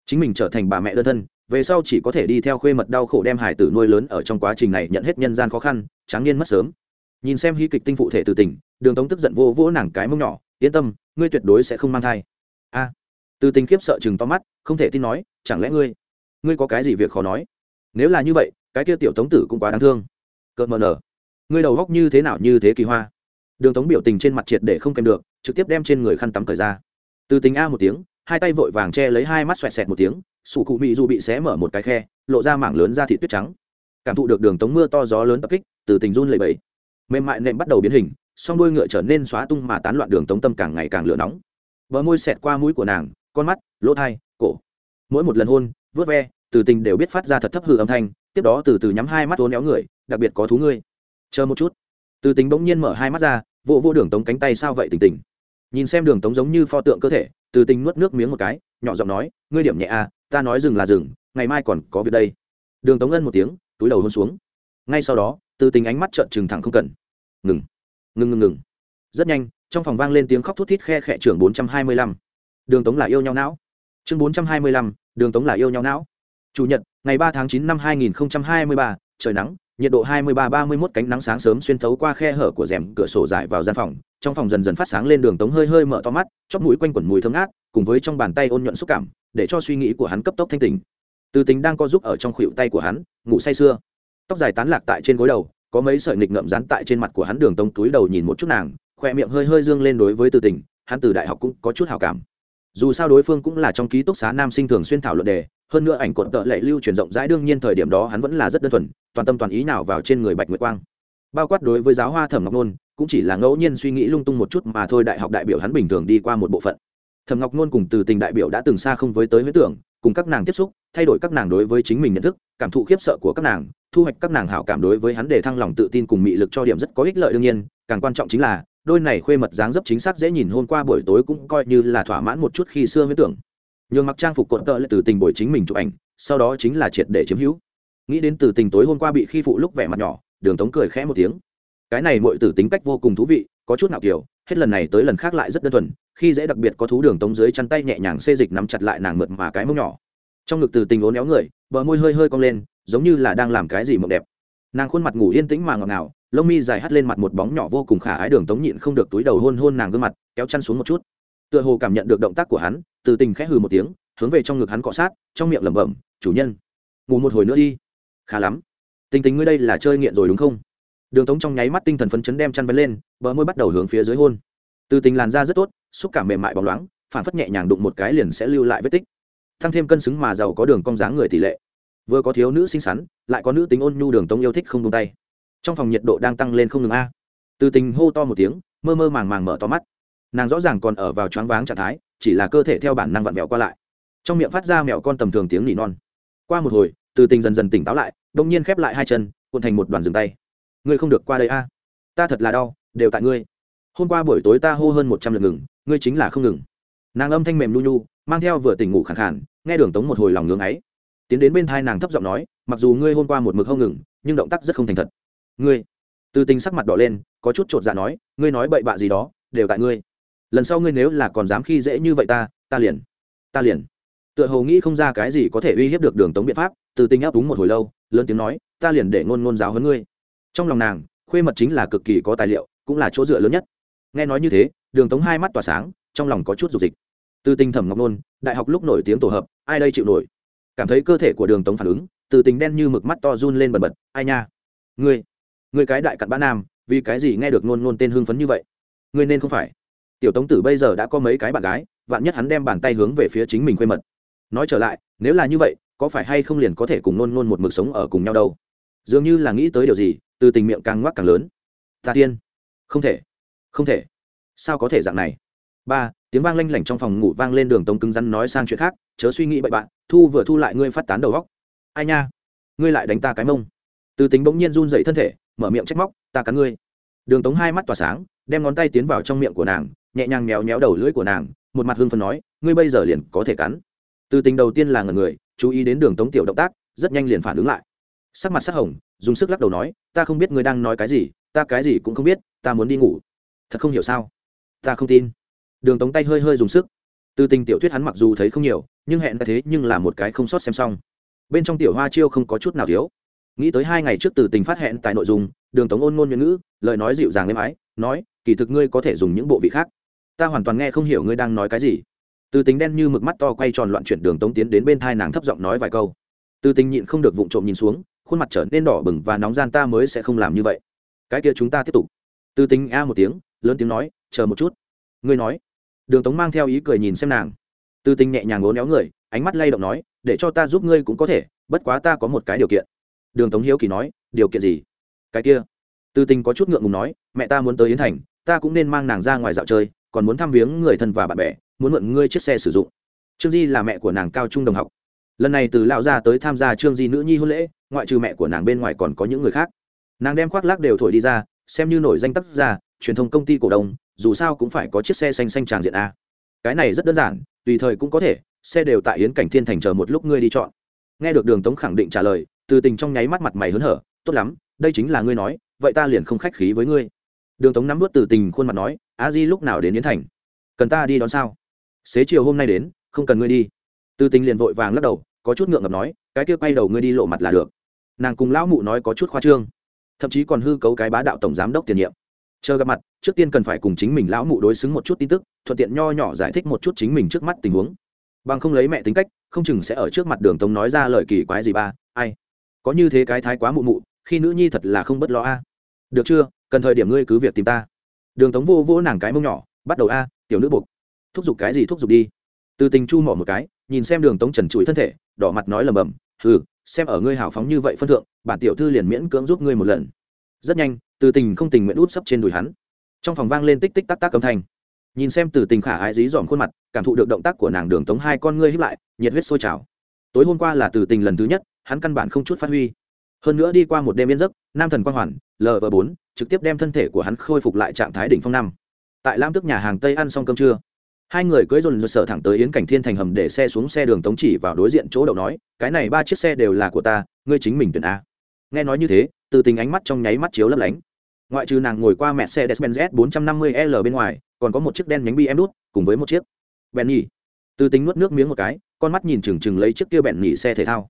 Chính mình trở thành bà mẹ đơn thân về sau chỉ có thể đi theo khuê mật đau khổ đem hải tử nuôi lớn ở trong quá trình này nhận hết nhân gian khó khăn, tráng niên mất sớm. Nhìn xem hy kịch tinh phụ thể từ tỉnh đường tống tức giận vô vỗ nàng cái mông nhỏ, yên tâm, ngươi tuyệt đối sẽ không mang thai. A. Từ tình khiếp sợ chừng to mắt, không thể tin nói, chẳng lẽ ngươi ngươi có cái gì việc khó nói? Nếu là như vậy, cái kia tiểu tống tử cũng quá đáng thương. Cợt mờ nở. Ngươi đầu góc như thế nào như thế kỳ hoa? Đường tống biểu tình trên mặt triệt để không kèm được, trực tiếp đem trên người khăn tắm cởi ra. Từ tình a một tiếng, hai tay vội vàng che lấy hai mắt xoẹt xẹt một tiếng sủ cụ mị dù bị xé mở một cái khe, lộ ra mảng lớn ra thị tuyết trắng. Cảm thụ được đường tống mưa to gió lớn tập kích, từ tình run lầy bẫy mềm mại nệm bắt đầu biến hình, song đuôi ngựa trở nên xóa tung mà tán loạn đường tống tâm càng ngày càng lửa nóng. Bờ môi xẹt qua mũi của nàng, con mắt, lỗ thai, cổ. Mỗi một lần hôn, vớt ve, từ tình đều biết phát ra thật thấp hư âm thanh, tiếp đó từ từ nhắm hai mắt uốn éo người, đặc biệt có thú ngươi. Chờ một chút. Từ tình bỗng nhiên mở hai mắt ra vô vô đường tống cánh tay sao vậy tình tình. Nhìn xem đường tống giống như pho tượng cơ thể, từ tình nuốt nước miếng một cái, nhỏ giọng nói, ngươi điểm nhẹ à ta nói dừng là dừng, ngày mai còn có việc đây. Đường tống ân một tiếng, túi đầu hôn xuống. Ngay sau đó, từ tình ánh mắt trợn trừng thẳng không cần. Ngừng. Ngừng ngừng ngừng. Rất nhanh, trong phòng vang lên tiếng khóc thút thít khe khẽ trường bốn trăm hai mươi lăm. Đường tống là yêu nhau não. Chương bốn trăm hai mươi lăm, đường tống là yêu nhau não. Chủ nhật, ngày ba tháng chín năm hai nghìn hai mươi ba, trời nắng, nhiệt độ hai mươi ba ba mươi mốt, cánh nắng sáng sớm xuyên thấu qua khe hở của rèm cửa sổ dài vào gian phòng. Trong phòng dần dần phát sáng lên đường tống hơi hơi mở to mắt, chóp mũi quanh quẩn mùi thơm ngát, cùng với trong bàn tay ôn nhuận xúc cảm để cho suy nghĩ của hắn cấp tốc thanh tỉnh. Từ tính đang co giúp ở trong khuỷu tay của hắn, ngủ say sưa. Tóc dài tán lạc tại trên gối đầu, có mấy sợi nghịch ngậm dán tại trên mặt của hắn đường tông túi đầu nhìn một chút nàng, khoe miệng hơi hơi dương lên đối với từ tình, hắn từ đại học cũng có chút hào cảm. Dù sao đối phương cũng là trong ký túc xá nam sinh thường xuyên thảo luận đề, hơn nữa ảnh cột tợ lệ lưu truyền rộng rãi đương nhiên thời điểm đó hắn vẫn là rất đơn thuần, toàn tâm toàn ý nào vào trên người bạch nguyệt quang. Bao quát đối với giáo hoa thẩm ngọc nôn, cũng chỉ là ngẫu nhiên suy nghĩ lung tung một chút mà thôi, đại học đại biểu hắn bình thường đi qua một bộ phận thẩm ngọc nôn cùng từ tình đại biểu đã từng xa không với tới Huế tưởng, cùng các nàng tiếp xúc, thay đổi các nàng đối với chính mình nhận thức, cảm thụ khiếp sợ của các nàng, thu hoạch các nàng hảo cảm đối với hắn để thăng lòng tự tin cùng mị lực cho điểm rất có ích lợi đương nhiên, càng quan trọng chính là, đôi này khuê mật dáng dấp chính xác dễ nhìn hôm qua buổi tối cũng coi như là thỏa mãn một chút khi xưa Huế tưởng. Nhường mặc trang phục cột tợ lại từ tình buổi chính mình chụp ảnh, sau đó chính là triệt để chiếm hữu. Nghĩ đến từ tình tối hôm qua bị khi phụ lúc vẻ mặt nhỏ, đường tống cười khẽ một tiếng. Cái này mọi tử tính cách vô cùng thú vị, có chút nào kiểu, hết lần này tới lần khác lại rất đơn thuần khi dễ đặc biệt có thú đường tống dưới chăn tay nhẹ nhàng xê dịch nắm chặt lại nàng mượt mà cái mông nhỏ. Trong ngực từ tình ố néo người, bờ môi hơi hơi cong lên, giống như là đang làm cái gì mộng đẹp. Nàng khuôn mặt ngủ yên tĩnh mà ngọt ngào, lông mi dài hắt lên mặt một bóng nhỏ vô cùng khả ái đường tống nhịn không được túi đầu hôn hôn nàng gương mặt, kéo chăn xuống một chút. Tựa hồ cảm nhận được động tác của hắn, từ tình khẽ hừ một tiếng, hướng về trong ngực hắn cọ sát, trong miệng lẩm bẩm, chủ nhân, ngủ một hồi nữa đi. Khá lắm. Tình tình ngươi đây là chơi nghiện rồi đúng không? Đường tống trong nháy mắt tinh thần phấn chấn đem chăn vấn lên, bờ môi bắt đầu hướng phía dưới hôn. Từ tình làn da rất tốt xúc cảm mềm mại bóng loáng, phản phất nhẹ nhàng đụng một cái liền sẽ lưu lại vết tích. Thăng thêm cân xứng mà giàu có đường cong dáng người tỷ lệ. Vừa có thiếu nữ xinh xắn, lại có nữ tính ôn nhu đường tống yêu thích không tung tay. Trong phòng nhiệt độ đang tăng lên không ngừng a. Từ tình hô to một tiếng, mơ mơ màng màng mở to mắt. Nàng rõ ràng còn ở vào choáng váng trạng thái, chỉ là cơ thể theo bản năng vặn vẹo qua lại. Trong miệng phát ra mẹo con tầm thường tiếng nỉ non. Qua một hồi, từ tình dần dần tỉnh táo lại, đông nhiên khép lại hai chân, cuộn thành một đoàn rừng tay. Ngươi không được qua đây a. Ta thật là đau, đều tại ngươi. Hôm qua buổi tối ta hô hơn một trăm lần ngừng ngươi chính là không ngừng. Nàng âm thanh mềm nu nhu, mang theo vừa tỉnh ngủ khẳng khản nghe đường tống một hồi lòng ngưng ấy. Tiến đến bên thai nàng thấp giọng nói, mặc dù ngươi hôm qua một mực không ngừng, nhưng động tác rất không thành thật. Ngươi. Từ tình sắc mặt đỏ lên, có chút chột dạ nói, ngươi nói bậy bạ gì đó, đều tại ngươi. Lần sau ngươi nếu là còn dám khi dễ như vậy ta ta liền ta liền. Tựa hồ nghĩ không ra cái gì có thể uy hiếp được đường tống biện pháp, từ tình áp đúng một hồi lâu, lớn tiếng nói, ta liền để ngôn ngôn giáo hơn ngươi. Trong lòng nàng, khuê mật chính là cực kỳ có tài liệu, cũng là chỗ dựa lớn nhất. Nghe nói như thế đường tống hai mắt tỏa sáng, trong lòng có chút dục dịch. Từ tình thẩm ngọc nôn, đại học lúc nổi tiếng tổ hợp, ai đây chịu nổi? Cảm thấy cơ thể của đường tống phản ứng, từ tình đen như mực mắt to run lên bần bật, ai nha? Ngươi ngươi cái đại cặn bã nam, vì cái gì nghe được nôn nôn tên hưng phấn như vậy? Ngươi nên không phải. Tiểu tống tử bây giờ đã có mấy cái bạn gái, vạn nhất hắn đem bàn tay hướng về phía chính mình khuê mật. Nói trở lại, nếu là như vậy, có phải hay không liền có thể cùng nôn nôn một mực sống ở cùng nhau đâu? Dường như là nghĩ tới điều gì, từ tình miệng càng ngoắc càng lớn. Ta tiên. Không thể. Không thể sao có thể dạng này? Ba, tiếng vang lanh lảnh trong phòng ngủ vang lên đường tống cứng rắn nói sang chuyện khác, chớ suy nghĩ bậy bạn, thu vừa thu lại ngươi phát tán đầu góc ai nha? Ngươi lại đánh ta cái mông. Từ tính bỗng nhiên run dậy thân thể, mở miệng trách móc, ta cắn ngươi. Đường tống hai mắt tỏa sáng, đem ngón tay tiến vào trong miệng của nàng, nhẹ nhàng méo méo đầu lưỡi của nàng, một mặt hương phần nói, ngươi bây giờ liền có thể cắn. Từ tính đầu tiên là ngần người, chú ý đến đường tống tiểu động tác, rất nhanh liền phản ứng lại. Sắc mặt sắc hồng, dùng sức lắc đầu nói, ta không biết ngươi đang nói cái gì, ta cái gì cũng không biết, ta muốn đi ngủ. Thật không hiểu sao? Ta không tin. Đường tống tay hơi hơi dùng sức. Từ tình tiểu thuyết hắn mặc dù thấy không nhiều, nhưng hẹn thế nhưng là một cái không sót xem xong. Bên trong tiểu hoa chiêu không có chút nào thiếu. Nghĩ tới hai ngày trước từ tình phát hẹn tại nội dung, đường tống ôn ngôn nhuận ngữ, lời nói dịu dàng êm ái, nói, kỳ thực ngươi có thể dùng những bộ vị khác. Ta hoàn toàn nghe không hiểu ngươi đang nói cái gì. Từ tính đen như mực mắt to quay tròn loạn chuyển đường tống tiến đến bên thai nàng thấp giọng nói vài câu. Từ tình nhịn không được vụng trộm nhìn xuống, khuôn mặt trở nên đỏ bừng và nóng gian ta mới sẽ không làm như vậy. Cái kia chúng ta tiếp tục. Từ tính a một tiếng, lớn tiếng nói chờ một chút. Ngươi nói. Đường tống mang theo ý cười nhìn xem nàng. Từ tình nhẹ nhàng ngốn éo người, ánh mắt lay động nói, để cho ta giúp ngươi cũng có thể, bất quá ta có một cái điều kiện. Đường tống hiếu kỳ nói, điều kiện gì? Cái kia. Từ tình có chút ngượng ngùng nói, mẹ ta muốn tới yến thành, ta cũng nên mang nàng ra ngoài dạo chơi, còn muốn thăm viếng người thân và bạn bè, muốn mượn ngươi chiếc xe sử dụng. Trương di là mẹ của nàng cao trung đồng học. Lần này từ lão gia tới tham gia trương di nữ nhi hôn lễ, ngoại trừ mẹ của nàng bên ngoài còn có những người khác. Nàng đem khoác lác đều thổi đi ra, xem như nổi danh tác gia truyền thông công ty cổ đông dù sao cũng phải có chiếc xe xanh xanh tràng diện a. Cái này rất đơn giản, tùy thời cũng có thể, xe đều tại yến cảnh thiên thành chờ một lúc ngươi đi chọn. Nghe được đường tống khẳng định trả lời, từ tình trong nháy mắt mặt mày hớn hở, tốt lắm, đây chính là ngươi nói, vậy ta liền không khách khí với ngươi. Đường tống nắm vớt từ tình khuôn mặt nói, a di lúc nào đến yến thành? Cần ta đi đón sao? Xế chiều hôm nay đến, không cần ngươi đi. Từ tình liền vội vàng lắc đầu, có chút ngượng ngập nói, cái kia quay đầu ngươi đi lộ mặt là được. Nàng cùng lão mụ nói có chút khoa trương, thậm chí còn hư cấu cái bá đạo tổng giám đốc tiền nhiệm chờ gặp mặt, trước tiên cần phải cùng chính mình lão mụ đối xứng một chút tin tức, thuận tiện nho nhỏ giải thích một chút chính mình trước mắt tình huống. Bằng không lấy mẹ tính cách, không chừng sẽ ở trước mặt đường tống nói ra lời kỳ quái gì ba, ai? Có như thế cái thái quá mụ mụ, khi nữ nhi thật là không bất lo a. Được chưa? Cần thời điểm ngươi cứ việc tìm ta. Đường tống vô vô nàng cái mông nhỏ, bắt đầu a, tiểu nữ buộc. Thúc giục cái gì thúc giục đi? Từ tình chu mỏ một cái, nhìn xem đường tống trần trụi thân thể, đỏ mặt nói lầm bầm ừ xem ở ngươi hào phóng như vậy phân thượng, bản tiểu thư liền miễn cưỡng giúp ngươi một lần. Rất nhanh từ tình không tình nguyện út sấp trên đùi hắn. Trong phòng vang lên tích tích tắc tắc âm thanh. Nhìn xem từ tình khả ái dí dỏm khuôn mặt, cảm thụ được động tác của nàng đường tống hai con ngươi hiếp lại, nhiệt huyết sôi trào. Tối hôm qua là từ tình lần thứ nhất, hắn căn bản không chút phát huy. Hơn nữa đi qua một đêm yên giấc, nam thần quang hoàn lv bốn, trực tiếp đem thân thể của hắn khôi phục lại trạng thái đỉnh phong năm. Tại lam tức nhà hàng tây ăn xong cơm trưa, hai người cưỡi dồn dồn sở thẳng tới yến cảnh thiên thành hầm để xe xuống xe đường tống chỉ vào đối diện chỗ đậu nói, cái này ba chiếc xe đều là của ta, ngươi chính mình tuyển a. Nghe nói như thế từ tình ánh mắt trong nháy mắt chiếu lấp lánh ngoại trừ nàng ngồi qua mẹ xe Mercedes-Benz S450L bên ngoài, còn có một chiếc đen nhánh bi em đút, cùng với một chiếc Bentley. Từ tính nuốt nước miếng một cái, con mắt nhìn chừng chừng lấy chiếc kia Bentley xe thể thao.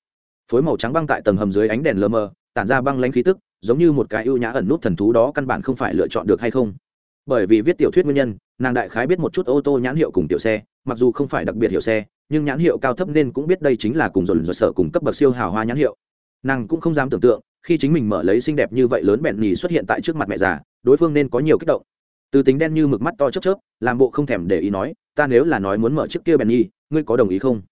Phối màu trắng băng tại tầng hầm dưới ánh đèn lờ mờ, tản ra băng lãnh khí tức, giống như một cái ưu nhã ẩn nút thần thú đó căn bản không phải lựa chọn được hay không bởi vì viết tiểu thuyết nguyên nhân nàng đại khái biết một chút ô tô nhãn hiệu cùng tiểu xe mặc dù không phải đặc biệt hiệu xe nhưng nhãn hiệu cao thấp nên cũng biết đây chính là cùng dồn dồn sợ cùng cấp bậc siêu hào hoa nhãn hiệu nàng cũng không dám tưởng tượng khi chính mình mở lấy xinh đẹp như vậy lớn bẹn nhì xuất hiện tại trước mặt mẹ già, đối phương nên có nhiều kích động. Từ tính đen như mực mắt to chớp chớp, làm bộ không thèm để ý nói, ta nếu là nói muốn mở chiếc kia bẹn nhì, ngươi có đồng ý không?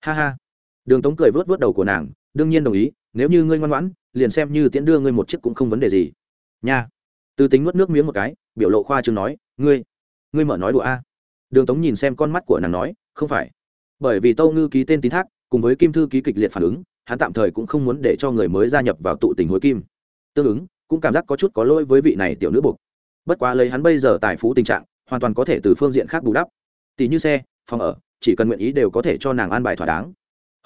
Ha ha. Đường tống cười vớt vớt đầu của nàng, đương nhiên đồng ý, nếu như ngươi ngoan ngoãn, liền xem như tiễn đưa ngươi một chiếc cũng không vấn đề gì. Nha. Từ tính nuốt nước miếng một cái, biểu lộ khoa chương nói, ngươi ngươi mở nói đùa a. Đường tống nhìn xem con mắt của nàng nói, không phải. Bởi vì tâu ngư ký tên tín thác, cùng với kim thư ký kịch liệt phản ứng hắn tạm thời cũng không muốn để cho người mới gia nhập vào tụ tình hối kim. Tương ứng, cũng cảm giác có chút có lỗi với vị này tiểu nữ buộc bất quá lấy hắn bây giờ tài phú tình trạng, hoàn toàn có thể từ phương diện khác bù đắp. Tỷ như xe, phòng ở, chỉ cần nguyện ý đều có thể cho nàng an bài thỏa đáng.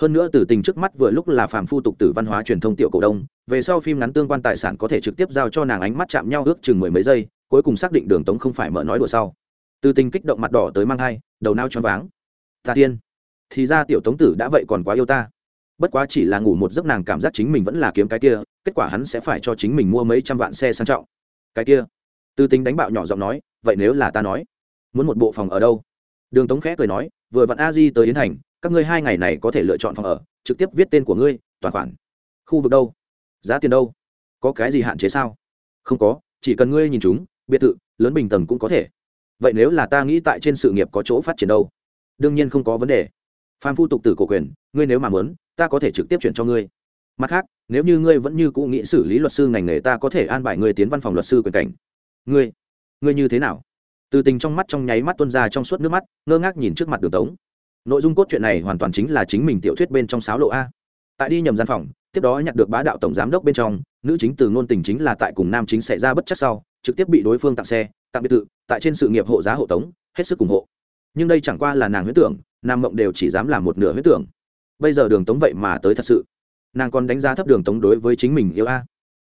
Hơn nữa từ tình trước mắt vừa lúc là phàm phu tục tử văn hóa truyền thông tiểu cổ đông, về sau phim ngắn tương quan tài sản có thể trực tiếp giao cho nàng ánh mắt chạm nhau ước chừng mười mấy giây, cuối cùng xác định đường tống không phải mở nói đùa sau. Từ tình kích động mặt đỏ tới mang hai đầu nao choáng váng. Ta tiên, thì ra tiểu tống tử đã vậy còn quá yêu ta bất quá chỉ là ngủ một giấc nàng cảm giác chính mình vẫn là kiếm cái kia, kết quả hắn sẽ phải cho chính mình mua mấy trăm vạn xe sang trọng. Cái kia. Tư tính đánh bạo nhỏ giọng nói, vậy nếu là ta nói, muốn một bộ phòng ở đâu? Đường tống khẽ cười nói, vừa vặn a di tới yến thành, các ngươi hai ngày này có thể lựa chọn phòng ở, trực tiếp viết tên của ngươi, toàn khoản. Khu vực đâu? Giá tiền đâu? Có cái gì hạn chế sao? Không có, chỉ cần ngươi nhìn chúng, biệt thự, lớn bình tầng cũng có thể. Vậy nếu là ta nghĩ tại trên sự nghiệp có chỗ phát triển đâu? Đương nhiên không có vấn đề. Phan phu tục tử cổ quyền, ngươi nếu mà muốn ta có thể trực tiếp chuyển cho ngươi. Mặt khác, nếu như ngươi vẫn như cũ nghĩ xử lý luật sư ngành nghề, ta có thể an bài ngươi tiến văn phòng luật sư quyền cảnh. Ngươi ngươi như thế nào? Từ tình trong mắt trong nháy mắt tuân ra trong suốt nước mắt, ngơ ngác nhìn trước mặt đường tống. Nội dung cốt truyện này hoàn toàn chính là chính mình tiểu thuyết bên trong sáo lộ a. Tại đi nhầm gian phòng, tiếp đó nhặt được bá đạo tổng giám đốc bên trong, nữ chính từ ngôn tình chính là tại cùng nam chính xảy ra bất chắc sau, trực tiếp bị đối phương tặng xe, tặng biệt thự, tại trên sự nghiệp hộ giá hộ tống, hết sức ủng hộ. Nhưng đây chẳng qua là nàng huyết tưởng, nam mộng đều chỉ dám làm một nửa huyết tưởng bây giờ đường tống vậy mà tới thật sự. Nàng còn đánh giá thấp đường tống đối với chính mình yêu a.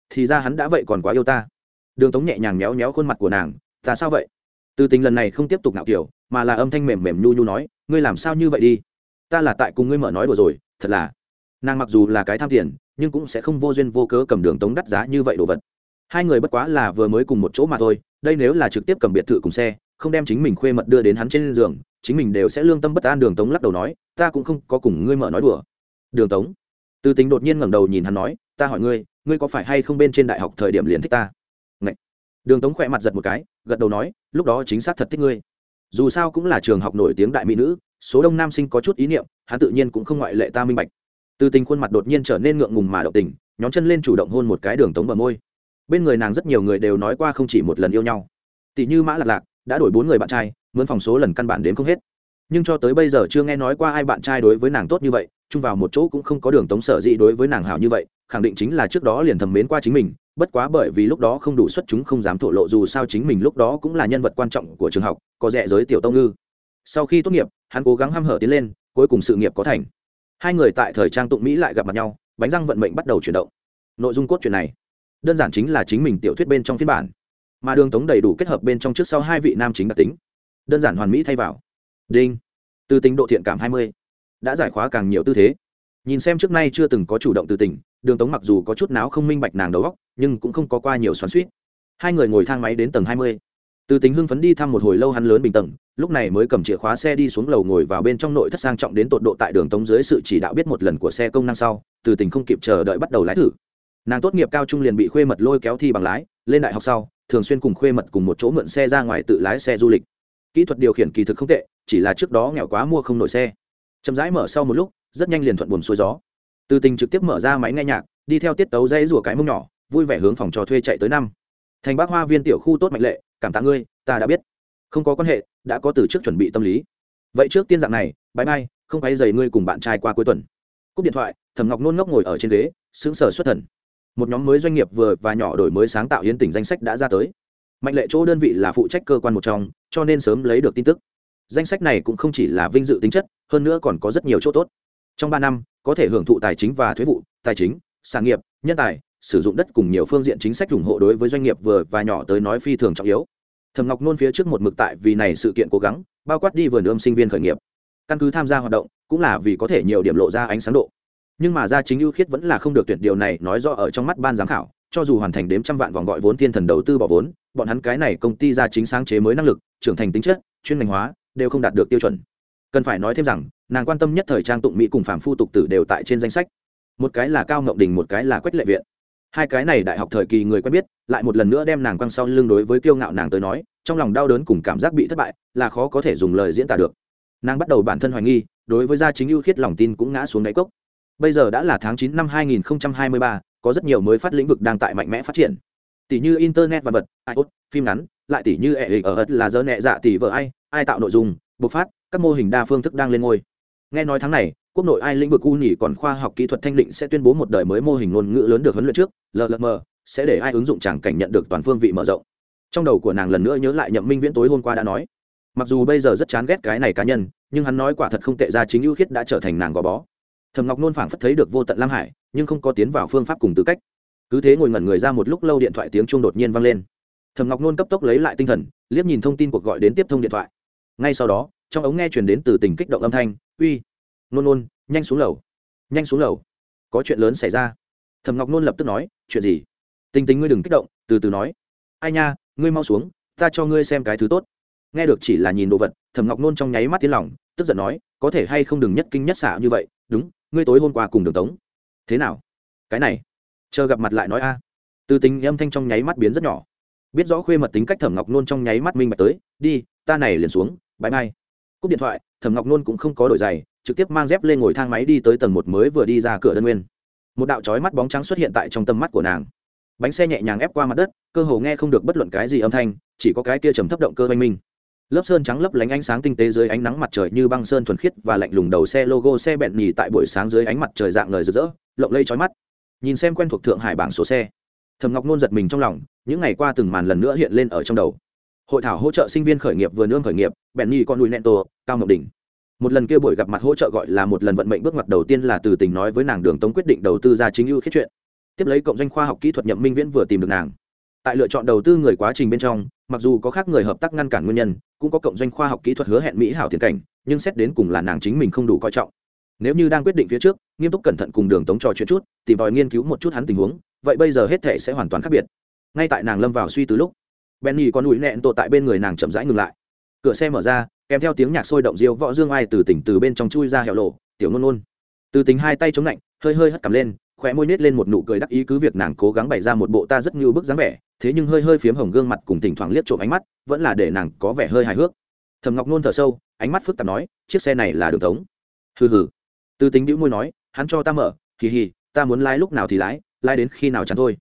Thì ra hắn đã vậy còn quá yêu ta. Đường tống nhẹ nhàng méo méo khuôn mặt của nàng, ta sao vậy? Từ tình lần này không tiếp tục nạo kiểu, mà là âm thanh mềm mềm nhu nhu nói, ngươi làm sao như vậy đi? Ta là tại cùng ngươi mở nói đùa rồi, thật là. Nàng mặc dù là cái tham tiền, nhưng cũng sẽ không vô duyên vô cớ cầm đường tống đắt giá như vậy đồ vật. Hai người bất quá là vừa mới cùng một chỗ mà thôi, đây nếu là trực tiếp cầm biệt thự cùng xe không đem chính mình khuê mật đưa đến hắn trên giường, chính mình đều sẽ lương tâm bất an đường tống lắc đầu nói, ta cũng không có cùng ngươi mở nói đùa. Đường tống, từ tính đột nhiên ngẩng đầu nhìn hắn nói, ta hỏi ngươi ngươi có phải hay không bên trên đại học thời điểm liền thích ta? Ngậy. đường tống khỏe mặt giật một cái, gật đầu nói, lúc đó chính xác thật thích ngươi. Dù sao cũng là trường học nổi tiếng đại mỹ nữ, số đông nam sinh có chút ý niệm, hắn tự nhiên cũng không ngoại lệ ta minh bạch. Từ tình khuôn mặt đột nhiên trở nên ngượng ngùng mà động tình nhóm chân lên chủ động hôn một cái đường tống bờ môi. Bên người nàng rất nhiều người đều nói qua không chỉ một lần yêu nhau. Tỷ như mã lạc lạc đã đổi bốn người bạn trai, mướn phòng số lần căn bản đến không hết. Nhưng cho tới bây giờ chưa nghe nói qua ai bạn trai đối với nàng tốt như vậy, chung vào một chỗ cũng không có đường tống sở dị đối với nàng hảo như vậy, khẳng định chính là trước đó liền thầm mến qua chính mình, bất quá bởi vì lúc đó không đủ xuất chúng không dám thổ lộ dù sao chính mình lúc đó cũng là nhân vật quan trọng của trường học, có rẻ giới tiểu tông ngư. Sau khi tốt nghiệp, hắn cố gắng h a m hở tiến lên, cuối cùng sự nghiệp có thành. Hai người tại thời trang tụng mỹ lại gặp mặt nhau, bánh răng vận mệnh bắt đầu chuyển động. Nội dung cốt truyện này, đơn giản chính là chính mình tiểu thuyết bên trong phiên bản mà đường tống đầy đủ kết hợp bên trong trước sau hai vị nam chính đặc tính. Đơn giản hoàn mỹ thay vào. Đinh. Từ tính độ thiện cảm hai mươi. Đã giải khóa càng nhiều tư thế. Nhìn xem trước nay chưa từng có chủ động từ tình, đường tống mặc dù có chút náo không minh bạch nàng đầu góc nhưng cũng không có qua nhiều xoắn suýt hai người ngồi thang máy đến tầng hai mươi. Từ tính hưng phấn đi thăm một hồi lâu hắn lớn bình tầng, lúc này mới cầm chìa khóa xe đi xuống lầu ngồi vào bên trong nội thất sang trọng đến tột độ tại đường tống dưới sự chỉ đạo biết một lần của xe công năng sau, từ tình không kịp chờ đợi bắt đầu lái thử. Nàng tốt nghiệp cao trung liền bị khuê mật lôi kéo thi bằng lái, lên đại học sau thường xuyên cùng khuê mật cùng một chỗ mượn xe ra ngoài tự lái xe du lịch. Kỹ thuật điều khiển kỳ thực không tệ, chỉ là trước đó nghèo quá mua không nổi xe. Chậm rãi mở sau một lúc, rất nhanh liền thuận buồn xuôi gió. Từ tình trực tiếp mở ra máy nghe nhạc, đi theo tiết tấu dây rủa cái mông nhỏ, vui vẻ hướng phòng trò thuê chạy tới năm. Thành bác hoa viên tiểu khu tốt mạnh lệ, cảm tạ ngươi, ta đã biết. Không có quan hệ, đã có từ trước chuẩn bị tâm lý. Vậy trước tiên dạng này bãi bay không quay dày ngươi cùng bạn trai qua cuối tuần. Cúp điện thoại, thẩm ngọc nôn ngốc ngồi ở trên ghế, sững sờ xuất thần một nhóm mới doanh nghiệp vừa và nhỏ đổi mới sáng tạo hiến tỉnh danh sách đã ra tới. Mạnh lệ chỗ đơn vị là phụ trách cơ quan một trong, cho nên sớm lấy được tin tức. Danh sách này cũng không chỉ là vinh dự tính chất, hơn nữa còn có rất nhiều chỗ tốt. Trong ba năm, có thể hưởng thụ tài chính và thuế vụ, tài chính, sản nghiệp, nhân tài, sử dụng đất cùng nhiều phương diện chính sách ủng hộ đối với doanh nghiệp vừa và nhỏ tới nói phi thường trọng yếu. Thầm ngọc nôn phía trước một mực tại vì này sự kiện cố gắng, bao quát đi vườn ươm sinh viên khởi nghiệp. Căn cứ tham gia hoạt động, cũng là vì có thể nhiều điểm lộ ra ánh sáng độ nhưng mà gia chính ưu khiết vẫn là không được tuyển điều này nói rõ ở trong mắt ban giám khảo, cho dù hoàn thành đếm trăm vạn vòng gọi vốn thiên thần đầu tư bỏ vốn, bọn hắn cái này công ty gia chính sáng chế mới năng lực, trưởng thành tính chất, chuyên ngành hóa, đều không đạt được tiêu chuẩn. Cần phải nói thêm rằng, nàng quan tâm nhất thời trang tụng mỹ cùng phạm phu tục tử đều tại trên danh sách. Một cái là cao ngậu đình, một cái là quách lệ viện. Hai cái này đại học thời kỳ người quen biết, lại một lần nữa đem nàng quăng sau lưng đối với kiêu ngạo nàng tới nói, trong lòng đau đớn cùng cảm giác bị thất bại, là khó có thể dùng lời diễn tả được. Nàng bắt đầu bản thân hoài nghi, đối với gia chính ưu khiết lòng tin cũng ngã xuống đáy cốc bây giờ đã là tháng chín năm 2023, có rất nhiều mới phát lĩnh vực đang tại mạnh mẽ phát triển. Tỷ như internet và vật iot phim ngắn lại tỷ như e ệ ở ớt là dơ nhẹ dạ tỷ vợ ai ai tạo nội dung bộc phát các mô hình đa phương thức đang lên ngôi. Nghe nói tháng này quốc nội ai lĩnh vực u nhỉ còn khoa học kỹ thuật thanh định sẽ tuyên bố một đời mới mô hình ngôn ngữ lớn được huấn luyện trước llm sẽ để ai ứng dụng chẳng cảnh nhận được toàn phương vị mở rộng. Trong đầu của nàng lần nữa nhớ lại nhậm minh viễn tối hôm qua đã nói. Mặc dù bây giờ rất chán ghét cái này cá nhân nhưng hắn nói quả thật không tệ ra chính ưu khiết đã trở thành nàng gò bó thầm ngọc nôn phảng phất thấy được vô tận lam hải, nhưng không có tiến vào phương pháp cùng tư cách. Cứ thế ngồi ngẩn người ra một lúc lâu điện thoại tiếng chuông đột nhiên vang lên. Thầm ngọc nôn cấp tốc lấy lại tinh thần, liếc nhìn thông tin cuộc gọi đến tiếp thông điện thoại. Ngay sau đó, trong ống nghe truyền đến từ tình kích động âm thanh, uy, nôn nôn, nhanh xuống lầu, nhanh xuống lầu, có chuyện lớn xảy ra. Thầm ngọc nôn lập tức nói, chuyện gì? Tình tình ngươi đừng kích động, từ từ nói. Ai nha, ngươi mau xuống, ta cho ngươi xem cái thứ tốt. Nghe được chỉ là nhìn đồ vật thầm ngọc nôn trong nháy mắt tiếng lòng, tức giận nói, có thể hay không đừng nhất kinh nhất xả như vậy, đúng ngươi tối hôm qua cùng đường tống. Thế nào? Cái này, chờ gặp mặt lại nói a. Từ tính âm thanh trong nháy mắt biến rất nhỏ. Biết rõ khuê mật tính cách thẩm ngọc nôn trong nháy mắt minh bạch tới, đi, ta này liền xuống bãi bay cúp điện thoại, thẩm ngọc nôn cũng không có đổi giày, trực tiếp mang dép lên ngồi thang máy đi tới tầng một mới vừa đi ra cửa đơn nguyên. Một đạo trói mắt bóng trắng xuất hiện tại trong tầm mắt của nàng. Bánh xe nhẹ nhàng ép qua mặt đất, cơ hồ nghe không được bất luận cái gì âm thanh, chỉ có cái kia trầm thấp động cơ oanh minh lớp sơn trắng lấp lánh ánh sáng tinh tế dưới ánh nắng mặt trời như băng sơn thuần khiết và lạnh lùng đầu xe logo xe bẹn nhì tại buổi sáng dưới ánh mặt trời dạng ngời rực rỡ, lộng lây trói mắt. Nhìn xem quen thuộc thượng hải bảng số xe thầm ngọc nôn giật mình trong lòng, những ngày qua từng màn lần nữa hiện lên ở trong đầu. Hội thảo hỗ trợ sinh viên khởi nghiệp vừa nương khởi nghiệp, bẹn nhì con nuôi nẹn tổ, cao ngọc đỉnh. Một lần kia buổi gặp mặt hỗ trợ gọi là một lần vận mệnh bước ngoặt đầu tiên là từ tình nói với nàng đường tống quyết định đầu tư ra chính ưu khiết chuyện. Tiếp lấy cộng doanh khoa học kỹ thuật nhậm minh viễn vừa tìm được nàng tại lựa chọn đầu tư người quá trình bên trong, mặc dù có khác người hợp tác ngăn cản nguyên nhân, cũng có cộng doanh khoa học kỹ thuật hứa hẹn mỹ hảo tiền cảnh, nhưng xét đến cùng là nàng chính mình không đủ coi trọng. Nếu như đang quyết định phía trước, nghiêm túc cẩn thận cùng đường tống trò chuyện chút, tìm tòi nghiên cứu một chút hắn tình huống, vậy bây giờ hết thể sẽ hoàn toàn khác biệt. Ngay tại nàng lâm vào suy từ lúc, benny con ủi nẹn tội tại bên người nàng chậm rãi ngừng lại. Cửa xe mở ra, kèm theo tiếng nhạc sôi động diêu võ dương ai từ tỉnh từ bên trong chui ra hẻo lộ tiểu nôn nôn. Từ tính hai tay chống lạnh, hơi hơi hất cằm lên khóe môi nết lên một nụ cười đắc ý cứ việc nàng cố gắng bày ra một bộ ta rất như bức dáng vẻ, thế nhưng hơi hơi phiếm hồng gương mặt cùng thỉnh thoảng liếc trộm ánh mắt, vẫn là để nàng có vẻ hơi hài hước. Thầm ngọc nôn thở sâu, ánh mắt phức tạp nói, chiếc xe này là đường tống. Hừ hừ. Từ tính đĩu môi nói, hắn cho ta mở, hì hì, ta muốn lái lúc nào thì lái lái đến khi nào chắn thôi.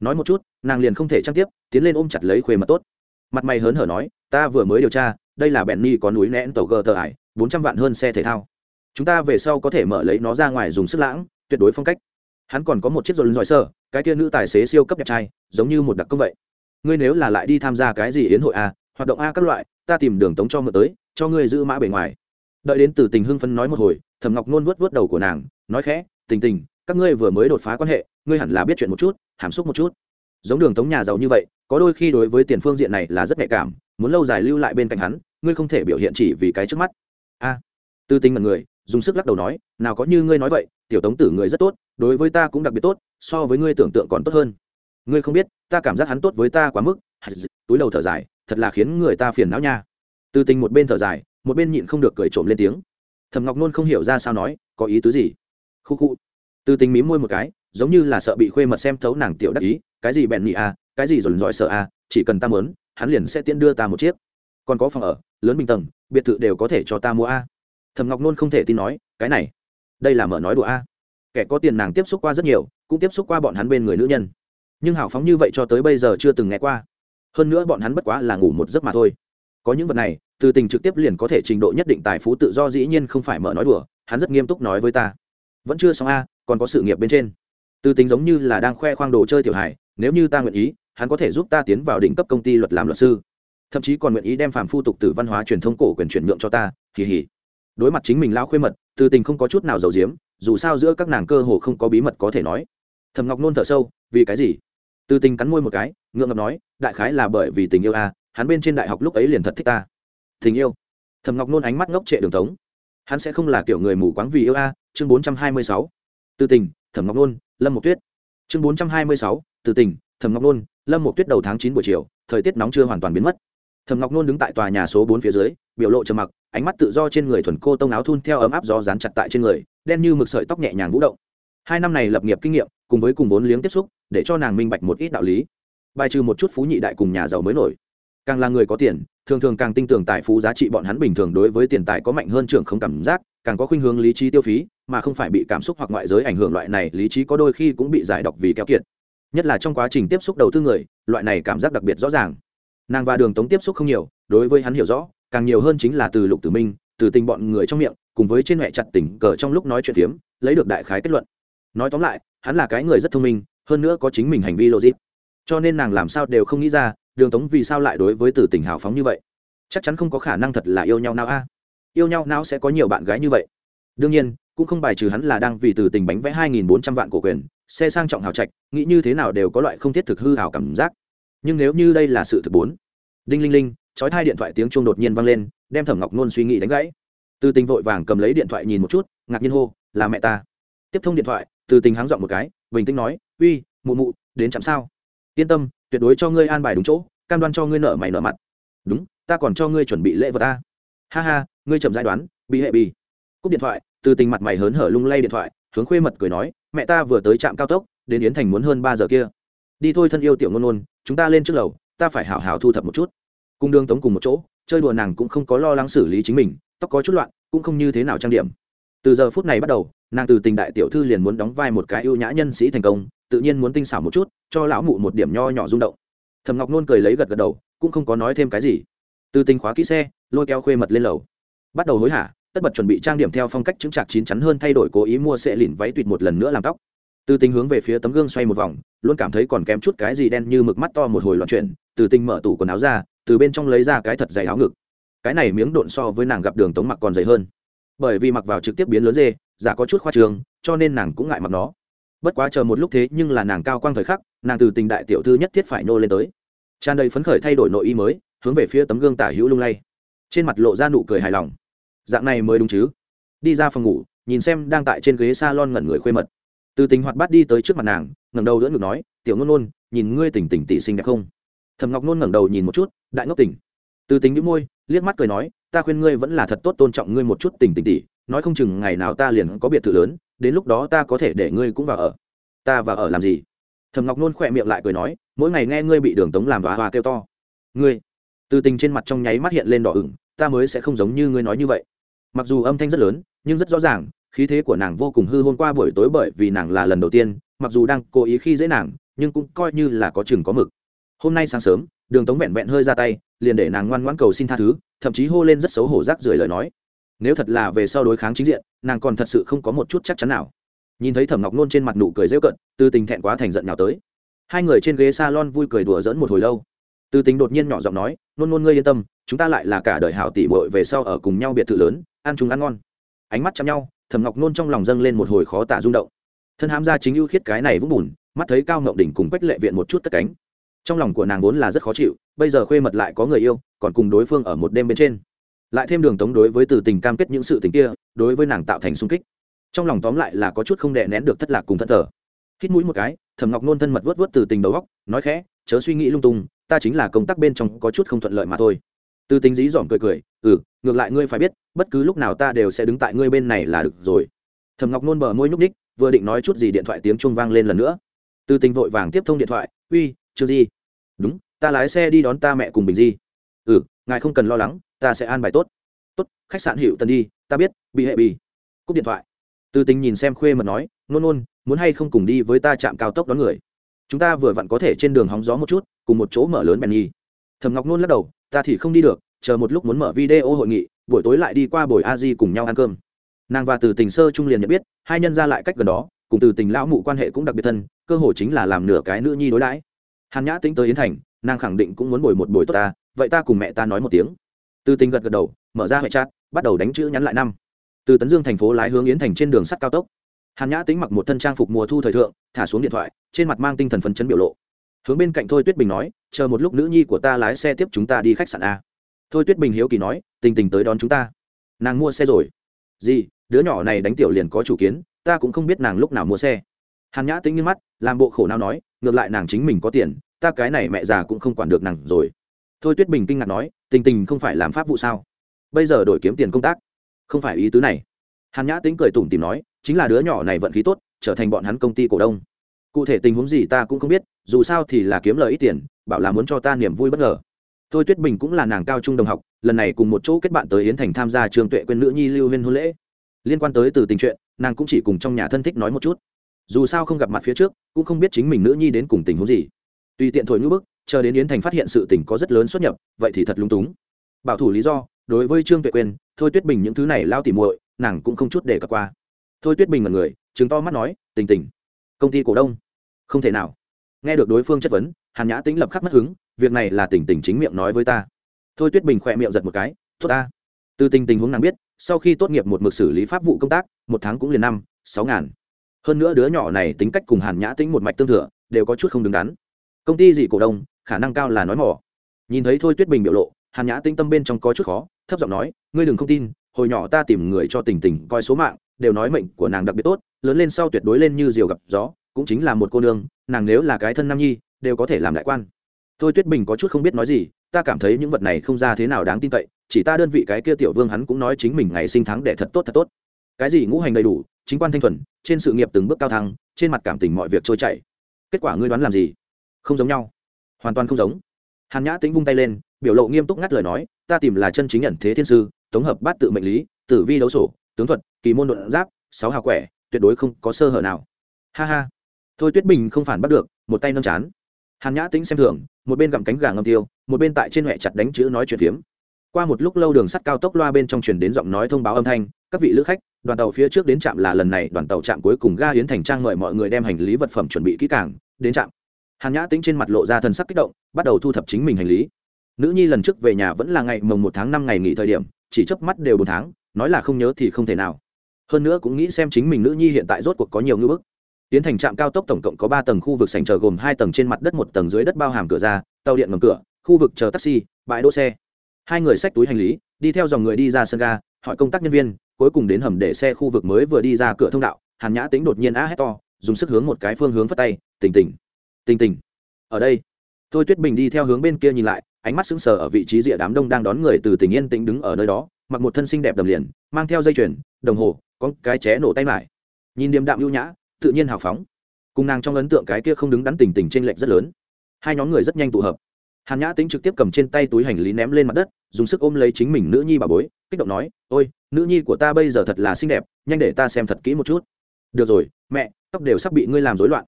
Nói một chút, nàng liền không thể trang tiếp, tiến lên ôm chặt lấy khuê mật tốt. Mặt mày hớn hở nói, ta vừa mới điều tra, đây là bèn ni có núi nén tàu gờ tờ ải, bốn trăm vạn hơn xe thể thao. Chúng ta về sau có thể mở lấy nó ra ngoài dùng sức lãng, tuyệt đối phong cách hắn còn có một chiếc dồn dòi sơ cái kia nữ tài xế siêu cấp đẹp trai giống như một đặc công vậy. Ngươi nếu là lại đi tham gia cái gì yến hội a hoạt động a các loại ta tìm đường tống cho mượn tới cho ngươi giữ mã bề ngoài. Đợi đến từ tình hưng phân nói một hồi thẩm ngọc nôn vớt vớt đầu của nàng nói khẽ tình tình các ngươi vừa mới đột phá quan hệ ngươi hẳn là biết chuyện một chút hàm xúc một chút. Giống đường tống nhà giàu như vậy có đôi khi đối với tiền phương diện này là rất nhạy cảm muốn lâu dài lưu lại bên cạnh hắn ngươi không thể biểu hiện chỉ vì cái trước mắt. A à, tư tinh mật người dùng sức lắc đầu nói nào có như ngươi nói vậy tiểu tống tử người rất tốt đối với ta cũng đặc biệt tốt so với ngươi tưởng tượng còn tốt hơn. Ngươi không biết ta cảm giác hắn tốt với ta quá mức. Túi đầu thở dài thật là khiến người ta phiền não nha. Tư tinh một bên thở dài một bên nhịn không được cười trộm lên tiếng. Thầm ngọc nôn không hiểu ra sao nói có ý tứ gì? Khu khu. Tư tinh mím môi một cái giống như là sợ bị khuê mật xem thấu nàng tiểu đắc ý cái gì bẹn nhị à, cái gì dồn dọi sợ à, chỉ cần ta mớn hắn liền sẽ tiễn đưa ta một chiếc. Còn có phòng ở lớn bình tầng biệt thự đều có thể cho ta mua a thầm ngọc nôn không thể tin nói, cái này, đây là mở nói đùa a. Kẻ có tiền nàng tiếp xúc qua rất nhiều, cũng tiếp xúc qua bọn hắn bên người nữ nhân. Nhưng hào phóng như vậy cho tới bây giờ chưa từng nghe qua. Hơn nữa bọn hắn bất quá là ngủ một giấc mà thôi. Có những vật này, từ tình trực tiếp liền có thể trình độ nhất định tài phú tự do dĩ nhiên không phải mở nói đùa, hắn rất nghiêm túc nói với ta. Vẫn chưa xong a, còn có sự nghiệp bên trên. Từ tình giống như là đang khoe khoang đồ chơi tiểu hải nếu như ta nguyện ý, hắn có thể giúp ta tiến vào đỉnh cấp công ty luật làm luật sư. Thậm chí còn nguyện ý đem phàm phu tục từ văn hóa truyền thông cổ quyền chuyển nhượng cho ta kỳ hỉ đối mặt chính mình lao khuê mật từ tình không có chút nào giàu diếm dù sao giữa các nàng cơ hồ không có bí mật có thể nói. Thầm ngọc nôn thở sâu, vì cái gì? Từ tình cắn môi một cái, ngượng ngập nói, đại khái là bởi vì tình yêu a hắn bên trên đại học lúc ấy liền thật thích ta. Tình yêu? Thầm ngọc nôn ánh mắt ngốc trệ đường tống. Hắn sẽ không là kiểu người mù quáng vì yêu a chương bốn trăm hai mươi sáu. Từ tình, thẩm ngọc nôn, lâm một tuyết. Chương bốn trăm hai mươi sáu từ tình thầm ngọc nôn, lâm một tuyết đầu tháng chín buổi chiều, thời tiết nóng chưa hoàn toàn biến mất. Thầm ngọc nôn đứng tại tòa nhà số bốn phía dưới, biểu lộ trầm mặc ánh mắt tự do trên người thuần cô tông áo thun theo ấm áp gió dán chặt tại trên người, đen như mực sợi tóc nhẹ nhàng vũ động. Hai năm này lập nghiệp kinh nghiệm, cùng với cùng vốn liếng tiếp xúc, để cho nàng minh bạch một ít đạo lý. Bài trừ một chút phú nhị đại cùng nhà giàu mới nổi. Càng là người có tiền, thường thường càng tin tưởng tài phú giá trị bọn hắn bình thường đối với tiền tài có mạnh hơn trưởng không cảm giác, càng có khuynh hướng lý trí tiêu phí, mà không phải bị cảm xúc hoặc ngoại giới ảnh hưởng loại này, lý trí có đôi khi cũng bị giải độc vì kéo kiệt. Nhất là trong quá trình tiếp xúc đầu tư người, loại này cảm giác đặc biệt rõ ràng. Nàng và đường tống tiếp xúc không nhiều, đối với hắn hiểu rõ càng nhiều hơn chính là từ lục tử minh, từ tình bọn người trong miệng, cùng với trên mẹ chặt tỉnh cờ trong lúc nói chuyện phiếm, lấy được đại khái kết luận. Nói tóm lại, hắn là cái người rất thông minh, hơn nữa có chính mình hành vi logic. Cho nên nàng làm sao đều không nghĩ ra, đường tống vì sao lại đối với từ tình hào phóng như vậy? Chắc chắn không có khả năng thật là yêu nhau nào a. Yêu nhau nào sẽ có nhiều bạn gái như vậy? Đương nhiên, cũng không bài trừ hắn là đang vì từ tình bánh vẽ hai nghìn bốn trăm vạn cổ quyền, xe sang trọng hào trạch, nghĩ như thế nào đều có loại không thiết thực hư hào cảm giác. Nhưng nếu như đây là sự thực bốn. Đinh linh linh chói thai điện thoại tiếng chuông đột nhiên vang lên, đem thẩm ngọc nôn suy nghĩ đánh gãy. Từ tình vội vàng cầm lấy điện thoại nhìn một chút, ngạc nhiên hô, là mẹ ta. Tiếp thông điện thoại, từ tình háng dọn một cái, bình tĩnh nói, uy, mụ mụ, đến chạm sao? Yên tâm, tuyệt đối cho ngươi an bài đúng chỗ, cam đoan cho ngươi nợ mày nợ mặt. Đúng, ta còn cho ngươi chuẩn bị lễ vật ta. Ha ha, ngươi chậm giải đoán, bị hệ bì cúp điện thoại, từ tình mặt mày hớn hở lung lay điện thoại, hướng khuê mật cười nói, mẹ ta vừa tới trạm cao tốc, đến yến thành muốn hơn ba giờ kia. Đi thôi thân yêu tiểu ngôn ngôn, chúng ta lên trước lầu, ta phải hảo hảo thu thập một chút cung đường tống cùng một chỗ, chơi đùa nàng cũng không có lo lắng xử lý chính mình, tóc có chút loạn, cũng không như thế nào trang điểm. Từ giờ phút này bắt đầu, nàng từ tình đại tiểu thư liền muốn đóng vai một cái ưu nhã nhân sĩ thành công, tự nhiên muốn tinh xảo một chút, cho lão mụ một điểm nho nhỏ rung động. Thầm ngọc nôn cười lấy gật gật đầu, cũng không có nói thêm cái gì. Từ tình khóa kỹ xe, lôi keo khuê mật lên lầu. Bắt đầu hối hả, tất bật chuẩn bị trang điểm theo phong cách chứng trạc chín chắn hơn thay đổi cố ý mua sệ lìn váy tuyệt một lần nữa làm tóc. Từ tình hướng về phía tấm gương xoay một vòng, luôn cảm thấy còn kém chút cái gì đen như mực mắt to một hồi loạn chuyển, từ tình mở tủ quần áo ra từ bên trong lấy ra cái thật dày áo ngực. Cái này miếng độn so với nàng gặp đường tống mặc còn dày hơn. Bởi vì mặc vào trực tiếp biến lớn dê, giả có chút khoa trường, cho nên nàng cũng ngại mặc nó. Bất quá chờ một lúc thế nhưng là nàng cao quang thời khắc, nàng từ tình đại tiểu thư nhất thiết phải nô lên tới. Tràn đầy phấn khởi thay đổi nội y mới, hướng về phía tấm gương tả hữu lung lay. Trên mặt lộ ra nụ cười hài lòng. Dạng này mới đúng chứ? Đi ra phòng ngủ, nhìn xem đang tại trên ghế s a lon ngẩn người khuê mật. Từ tình hoạt bát đi tới trước mặt nàng, ngẩng đầu đỡ ngực nói, tiểu ngôn ngôn, nhìn ngươi tỉnh tỉnh tỉ sinh đẹp không? Thầm ngọc nôn ngẩng đầu nhìn một chút, đại ngốc tỉnh. Từ tính nhũ môi, liếc mắt cười nói, ta khuyên ngươi vẫn là thật tốt tôn trọng ngươi một chút tỉnh tỉnh tỉ, nói không chừng ngày nào ta liền có biệt thự lớn, đến lúc đó ta có thể để ngươi cũng vào ở. Ta vào ở làm gì? Thầm ngọc nôn khỏe miệng lại cười nói, mỗi ngày nghe ngươi bị đường tống làm và hoa kêu to. Ngươi? Từ tình trên mặt trong nháy mắt hiện lên đỏ ửng, ta mới sẽ không giống như ngươi nói như vậy. Mặc dù âm thanh rất lớn, nhưng rất rõ ràng, khí thế của nàng vô cùng hư hôn qua buổi tối bởi vì nàng là lần đầu tiên, mặc dù đang cố ý khi dễ nàng, nhưng cũng coi như là có chừng có mực hôm nay sáng sớm, đường tống vẹn vẹn hơi ra tay, liền để nàng ngoan ngoãn cầu xin tha thứ, thậm chí hô lên rất xấu hổ rác rưởi lời nói. Nếu thật là về sau đối kháng chính diện, nàng còn thật sự không có một chút chắc chắn nào. Nhìn thấy thẩm ngọc nôn trên mặt nụ cười rêu cận từ tình thẹn quá thành giận nào tới. Hai người trên ghế s a lon vui cười đùa dỡn một hồi lâu. Từ tình đột nhiên nhỏ giọng nói, nôn nôn ngươi yên tâm, chúng ta lại là cả đời hảo tỷ bội về sau ở cùng nhau biệt thự lớn, ăn chúng ăn ngon. Ánh mắt chăm nhau, thẩm ngọc nôn trong lòng dâng lên một hồi khó tả rung động. Thân hám ra chính ưu khiết cái này vũng bùn, mắt thấy cao ngậu đỉnh cùng quách lệ viện một chút cất cánh trong lòng của nàng vốn là rất khó chịu, bây giờ khuê mật lại có người yêu, còn cùng đối phương ở một đêm bên trên. Lại thêm đường tống đối với từ tình cam kết những sự tình kia, đối với nàng tạo thành sung kích. Trong lòng tóm lại là có chút không đè nén được thất lạc cùng thất thờ. Hít mũi một cái thẩm ngọc nôn thân mật vớt vớt từ tình đầu góc nói khẽ, chớ suy nghĩ lung tung, ta chính là công tác bên trong có chút không thuận lợi mà thôi. Từ tính dí dỏm cười cười ừ ngược lại ngươi phải biết, bất cứ lúc nào ta đều sẽ đứng tại ngươi bên này là được rồi. Thầm ngọc nôn bờ môi nhúc ních vừa định nói chút gì điện thoại tiếng chuông vang lên lần nữa. Từ tình vội vàng tiếp thông điện thoại, uy chưa gì đúng, ta lái xe đi đón ta mẹ cùng bình di. Ừ ngài không cần lo lắng, ta sẽ an bài tốt. Tốt, khách sạn hiệu tần đi, ta biết, bị hệ bì cúp điện thoại. Từ tình nhìn xem khuê mật nói, nôn nôn, muốn hay không cùng đi với ta chạm cao tốc đón người? Chúng ta vừa vặn có thể trên đường hóng gió một chút, cùng một chỗ mở lớn bèn nhi thầm ngọc nôn lắc đầu, ta thì không đi được, chờ một lúc muốn mở video hội nghị, buổi tối lại đi qua buổi a di cùng nhau ăn cơm. Nàng và từ tình sơ trung liền nhận biết, hai nhân ra lại cách gần đó, cùng từ tình lão mụ quan hệ cũng đặc biệt thân, cơ hội chính là làm nửa cái nữ nhi đối đãi hàn nhã tính tới yến thành, nàng khẳng định cũng muốn bồi một buổi tốt ta, vậy ta cùng mẹ ta nói một tiếng. Từ tình gật gật đầu, mở ra hệ chat, bắt đầu đánh chữ nhắn lại năm. Từ tấn dương thành phố lái hướng yến thành trên đường sắt cao tốc. Hàn nhã tính mặc một thân trang phục mùa thu thời thượng, thả xuống điện thoại, trên mặt mang tinh thần phấn chấn biểu lộ. Hướng bên cạnh thôi tuyết bình nói, chờ một lúc nữ nhi của ta lái xe tiếp chúng ta đi khách sạn a. Thôi tuyết bình hiếu kỳ nói, tình tình tới đón chúng ta. Nàng mua xe rồi. Gì? Đứa nhỏ này đánh tiểu liền có chủ kiến, ta cũng không biết nàng lúc nào mua xe. Hàn nhã tính nghiêng mắt, làm bộ khổ nào nói, ngược lại nàng chính mình có tiền ta cái này mẹ già cũng không quản được nàng rồi. Thôi tuyết bình kinh ngạc nói, tình tình không phải làm pháp vụ sao? Bây giờ đổi kiếm tiền công tác. Không phải ý tứ này. Hàn nhã tính cười tủm tìm nói, chính là đứa nhỏ này vận khí tốt, trở thành bọn hắn công ty cổ đông. Cụ thể tình huống gì ta cũng không biết, dù sao thì là kiếm lời ít tiền, bảo là muốn cho ta niềm vui bất ngờ. Thôi tuyết bình cũng là nàng cao trung đồng học, lần này cùng một chỗ kết bạn tới yến thành tham gia trường tuệ quên nữ nhi lưu huyên hôn lễ. Liên quan tới từ tình chuyện, nàng cũng chỉ cùng trong nhà thân thích nói một chút. Dù sao không gặp mặt phía trước, cũng không biết chính mình nữ nhi đến cùng tình huống gì tùy tiện thổi ngữ bức, chờ đến yến thành phát hiện sự tình có rất lớn xuất nhập, vậy thì thật lung túng. Bảo thủ lý do, đối với trương tuệ quên thôi tuyết bình những thứ này lao tỉ muội, nàng cũng không chút để cập qua. Thôi tuyết bình là người chứng to mắt nói, tình tình, công ty cổ đông. Không thể nào. Nghe được đối phương chất vấn, hàn nhã tính lập khắc mất hứng, việc này là tình tình chính miệng nói với ta. Thôi tuyết bình khỏe miệng giật một cái, tốt ta. Từ tình tình huống nàng biết, sau khi tốt nghiệp một mực xử lý pháp vụ công tác, một tháng cũng liền năm, sáu ngàn. Hơn nữa đứa nhỏ này tính cách cùng hàn nhã tính một mạch tương thừa, đều có chút không đứng đắn công ty gì cổ đông, khả năng cao là nói mỏ. Nhìn thấy thôi tuyết bình biểu lộ, hàn nhã tinh tâm bên trong có chút khó, thấp giọng nói, ngươi đừng không tin, hồi nhỏ ta tìm người cho tình tình coi số mạng, đều nói mệnh của nàng đặc biệt tốt, lớn lên sau tuyệt đối lên như diều gặp gió, cũng chính là một cô nương, nàng nếu là cái thân nam nhi, đều có thể làm đại quan. Thôi tuyết bình có chút không biết nói gì, ta cảm thấy những vật này không ra thế nào đáng tin cậy, chỉ ta đơn vị cái kia tiểu vương hắn cũng nói chính mình ngày sinh tháng để thật tốt thật tốt. Cái gì ngũ hành đầy đủ, chính quan thanh thuần, trên sự nghiệp từng bước cao thăng, trên mặt cảm tình mọi việc trôi chảy. Kết quả ngươi đoán làm gì? Không giống nhau. Hoàn toàn không giống. Hàn nhã tính vung tay lên, biểu lộ nghiêm túc ngắt lời nói, ta tìm là chân chính nhận thế thiên sư tổng hợp bát tự mệnh lý, tử vi đấu sổ, tướng thuật, kỳ môn luận giáp, sáu hào quẻ, tuyệt đối không có sơ hở nào. Ha ha. Thôi tuyết bình không phản bắt được, một tay nâng chán. Hàn nhã tính xem thường, một bên gặm cánh gà ngâm tiêu, một bên tại trên huệ chặt đánh chữ nói chuyện phiếm. Qua một lúc lâu đường sắt cao tốc loa bên trong truyền đến giọng nói thông báo âm thanh, các vị lữ khách, đoàn tàu phía trước đến trạm là lần này, đoàn tàu trạm cuối cùng ga hiến thành trang mời mọi người đem hành lý vật phẩm chuẩn bị kỹ càng, đến trạm hàn nhã tính trên mặt lộ ra thần sắc kích động, bắt đầu thu thập chính mình hành lý. Nữ nhi lần trước về nhà vẫn là ngày mồng một tháng năm ngày nghỉ thời điểm, chỉ chớp mắt đều bốn tháng, nói là không nhớ thì không thể nào. Hơn nữa cũng nghĩ xem chính mình nữ nhi hiện tại rốt cuộc có nhiều ngưỡng bức. Tiến thành trạm cao tốc tổng cộng có ba tầng khu vực sành chờ gồm hai tầng trên mặt đất, một tầng dưới đất bao hàm cửa ra, tàu điện ngầm cửa, khu vực chờ taxi, bãi đỗ xe. Hai người xách túi hành lý, đi theo dòng người đi ra sân ga, hỏi công tác nhân viên, cuối cùng đến hầm để xe khu vực mới vừa đi ra cửa thông đạo. Hàn nhã tính đột nhiên á hét to, dùng sức hướng một cái phương hướng phất tay, tỉnh tỉnh. Tình tình, ở đây. Thôi tuyết bình đi theo hướng bên kia nhìn lại ánh mắt sững sờ ở vị trí rìa đám đông đang đón người từ tỉnh yên tĩnh đứng ở nơi đó mặc một thân xinh đẹp đầm liền mang theo dây chuyền đồng hồ có cái ché nổ tay mải. Nhìn điềm đạm ưu nhã tự nhiên hào phóng. Cùng nàng trong ấn tượng cái kia không đứng đắn tình tình trên lệch rất lớn. Hai nhóm người rất nhanh tụ hợp. Hàn nhã tính trực tiếp cầm trên tay túi hành lý ném lên mặt đất dùng sức ôm lấy chính mình nữ nhi bà bối kích động nói ôi nữ nhi của ta bây giờ thật là xinh đẹp nhanh để ta xem thật kỹ một chút. Được rồi mẹ tóc đều sắp bị ngươi làm rối loạn.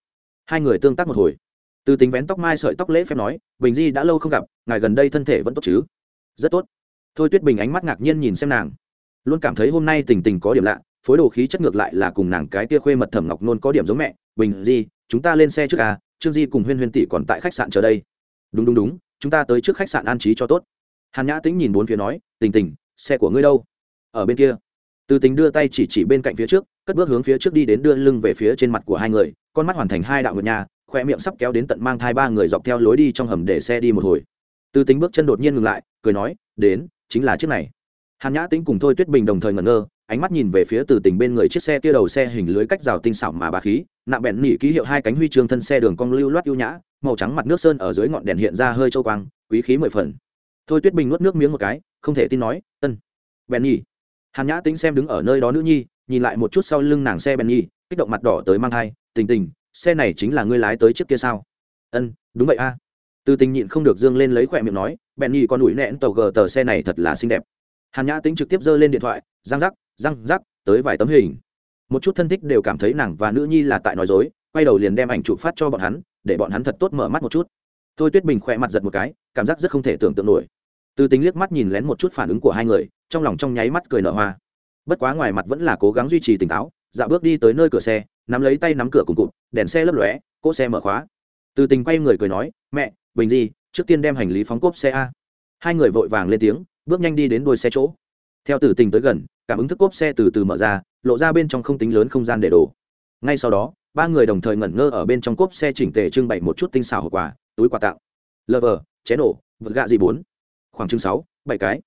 Hai người tương tác một hồi từ tính vén tóc mai sợi tóc lễ phép nói, bình di đã lâu không gặp, ngài gần đây thân thể vẫn tốt chứ? Rất tốt. Thôi tuyết bình ánh mắt ngạc nhiên nhìn xem nàng. Luôn cảm thấy hôm nay tình tình có điểm lạ, phối đồ khí chất ngược lại là cùng nàng cái tia khuê mật thẩm ngọc nôn có điểm giống mẹ. Bình di, chúng ta lên xe trước à trương di cùng huyên huyên tỷ còn tại khách sạn chờ đây. Đúng đúng đúng, chúng ta tới trước khách sạn an trí cho tốt. Hàn nhã tĩnh nhìn bốn phía nói, tình tình, xe của ngươi đâu? Ở bên kia. Từ tình đưa tay chỉ chỉ bên cạnh phía trước, cất bước hướng phía trước đi đến đưa lưng về phía trên mặt của hai người, con mắt hoàn thành hai đạo ngược nhà khoe miệng sắp kéo đến tận mang thai ba người dọc theo lối đi trong hầm để xe đi một hồi. Tư tính bước chân đột nhiên ngừng lại, cười nói, đến, chính là chiếc này. Hàn nhã tính cùng thôi tuyết bình đồng thời ngẩn ngơ, ánh mắt nhìn về phía từ tình bên người chiếc xe kia đầu xe hình lưới cách rào tinh xảo mà bà khí nạm bẹn nỉ ký hiệu hai cánh huy chương thân xe đường cong lưu loát ưu nhã, màu trắng mặt nước sơn ở dưới ngọn đèn hiện ra hơi châu quang, quý khí mười phần. Thôi tuyết bình nuốt nước miếng một cái, không thể tin nói tân bèn nhi hàn nhã tính xem đứng ở nơi đó nữ nhi, nhìn lại một chút sau lưng nàng xe bèn nhi kích động mặt đỏ tới mang thai, tình tình xe này chính là ngươi lái tới trước kia sao? Ân, đúng vậy a. Từ tình nhịn không được dương lên lấy khỏe miệng nói, bèn nhi con ủi nẹn tàu gờ tờ xe này thật là xinh đẹp. Hàn nhã tính trực tiếp giơ lên điện thoại, răng rắc răng rắc, tới vài tấm hình. Một chút thân thích đều cảm thấy nàng và nữ nhi là tại nói dối, quay đầu liền đem ảnh chụp phát cho bọn hắn, để bọn hắn thật tốt mở mắt một chút. Thôi tuyết bình khỏe mặt giật một cái, cảm giác rất không thể tưởng tượng nổi. Từ tính liếc mắt nhìn lén một chút phản ứng của hai người, trong lòng trong nháy mắt cười nở hoa. Bất quá ngoài mặt vẫn là cố gắng duy trì tỉnh táo dạo bước đi tới nơi cửa xe nắm lấy tay nắm cửa cùng cụt, đèn xe lấp lóe, cỗ xe mở khóa. Từ tình quay người cười nói, mẹ, bình gì trước tiên đem hành lý phóng cốp xe a. Hai người vội vàng lên tiếng, bước nhanh đi đến đuôi xe chỗ. Theo tử tình tới gần, cảm ứng thức cốp xe từ từ mở ra, lộ ra bên trong không tính lớn không gian để đổ. Ngay sau đó, ba người đồng thời ngẩn ngơ ở bên trong cốp xe chỉnh tề trưng bày một chút tinh xảo hộp quà túi quà tặng. Lờ vờ chén nổ vật gạ gì bốn. Khoảng chừng sáu, bảy cái.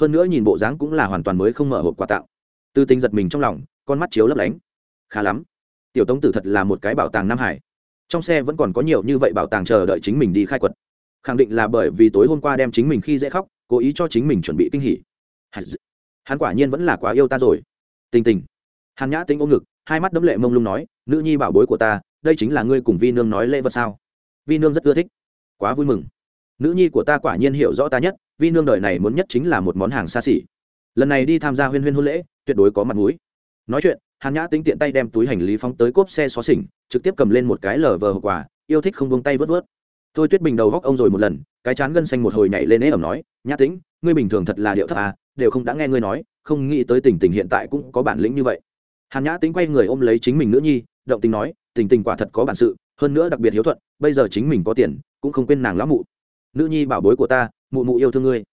Hơn nữa nhìn bộ dáng cũng là hoàn toàn mới không mở hộp quà tặng. Tư tinh giật mình trong lòng, con mắt chiếu lấp lánh. Khá lắm tiểu tống tử thật là một cái bảo tàng nam hải. Trong xe vẫn còn có nhiều như vậy bảo tàng chờ đợi chính mình đi khai quật. Khẳng định là bởi vì tối hôm qua đem chính mình khi dễ khóc, cố ý cho chính mình chuẩn bị kinh hỉ. Hắn quả nhiên vẫn là quá yêu ta rồi. Tình tình. Hàn nhã tính ôm ngực, hai mắt đấm lệ mông lung nói, nữ nhi bảo bối của ta, đây chính là ngươi cùng vi nương nói lễ vật sao? Vi nương rất ưa thích. Quá vui mừng. Nữ nhi của ta quả nhiên hiểu rõ ta nhất, vi nương đời này muốn nhất chính là một món hàng xa xỉ. Lần này đi tham gia huyên huyên hôn lễ, tuyệt đối có mặt mũi. Nói chuyện hàn nhã tính tiện tay đem túi hành lý phóng tới cốp xe xó xỉnh, trực tiếp cầm lên một cái lờ vờ hậu quả yêu thích không buông tay vớt vớt. Thôi tuyết bình đầu góc ông rồi một lần, cái chán gân xanh một hồi nhảy lên ế ẩm nói, nhã tĩnh ngươi bình thường thật là điệu thấp à đều không đã nghe ngươi nói, không nghĩ tới tình tình hiện tại cũng có bản lĩnh như vậy. Hàn nhã tính quay người ôm lấy chính mình nữ nhi, động tình nói, tình tình quả thật có bản sự, hơn nữa đặc biệt hiếu thuận, bây giờ chính mình có tiền, cũng không quên nàng lão mụ. Nữ nhi bảo bối của ta, mụ mụ yêu thương ngươi.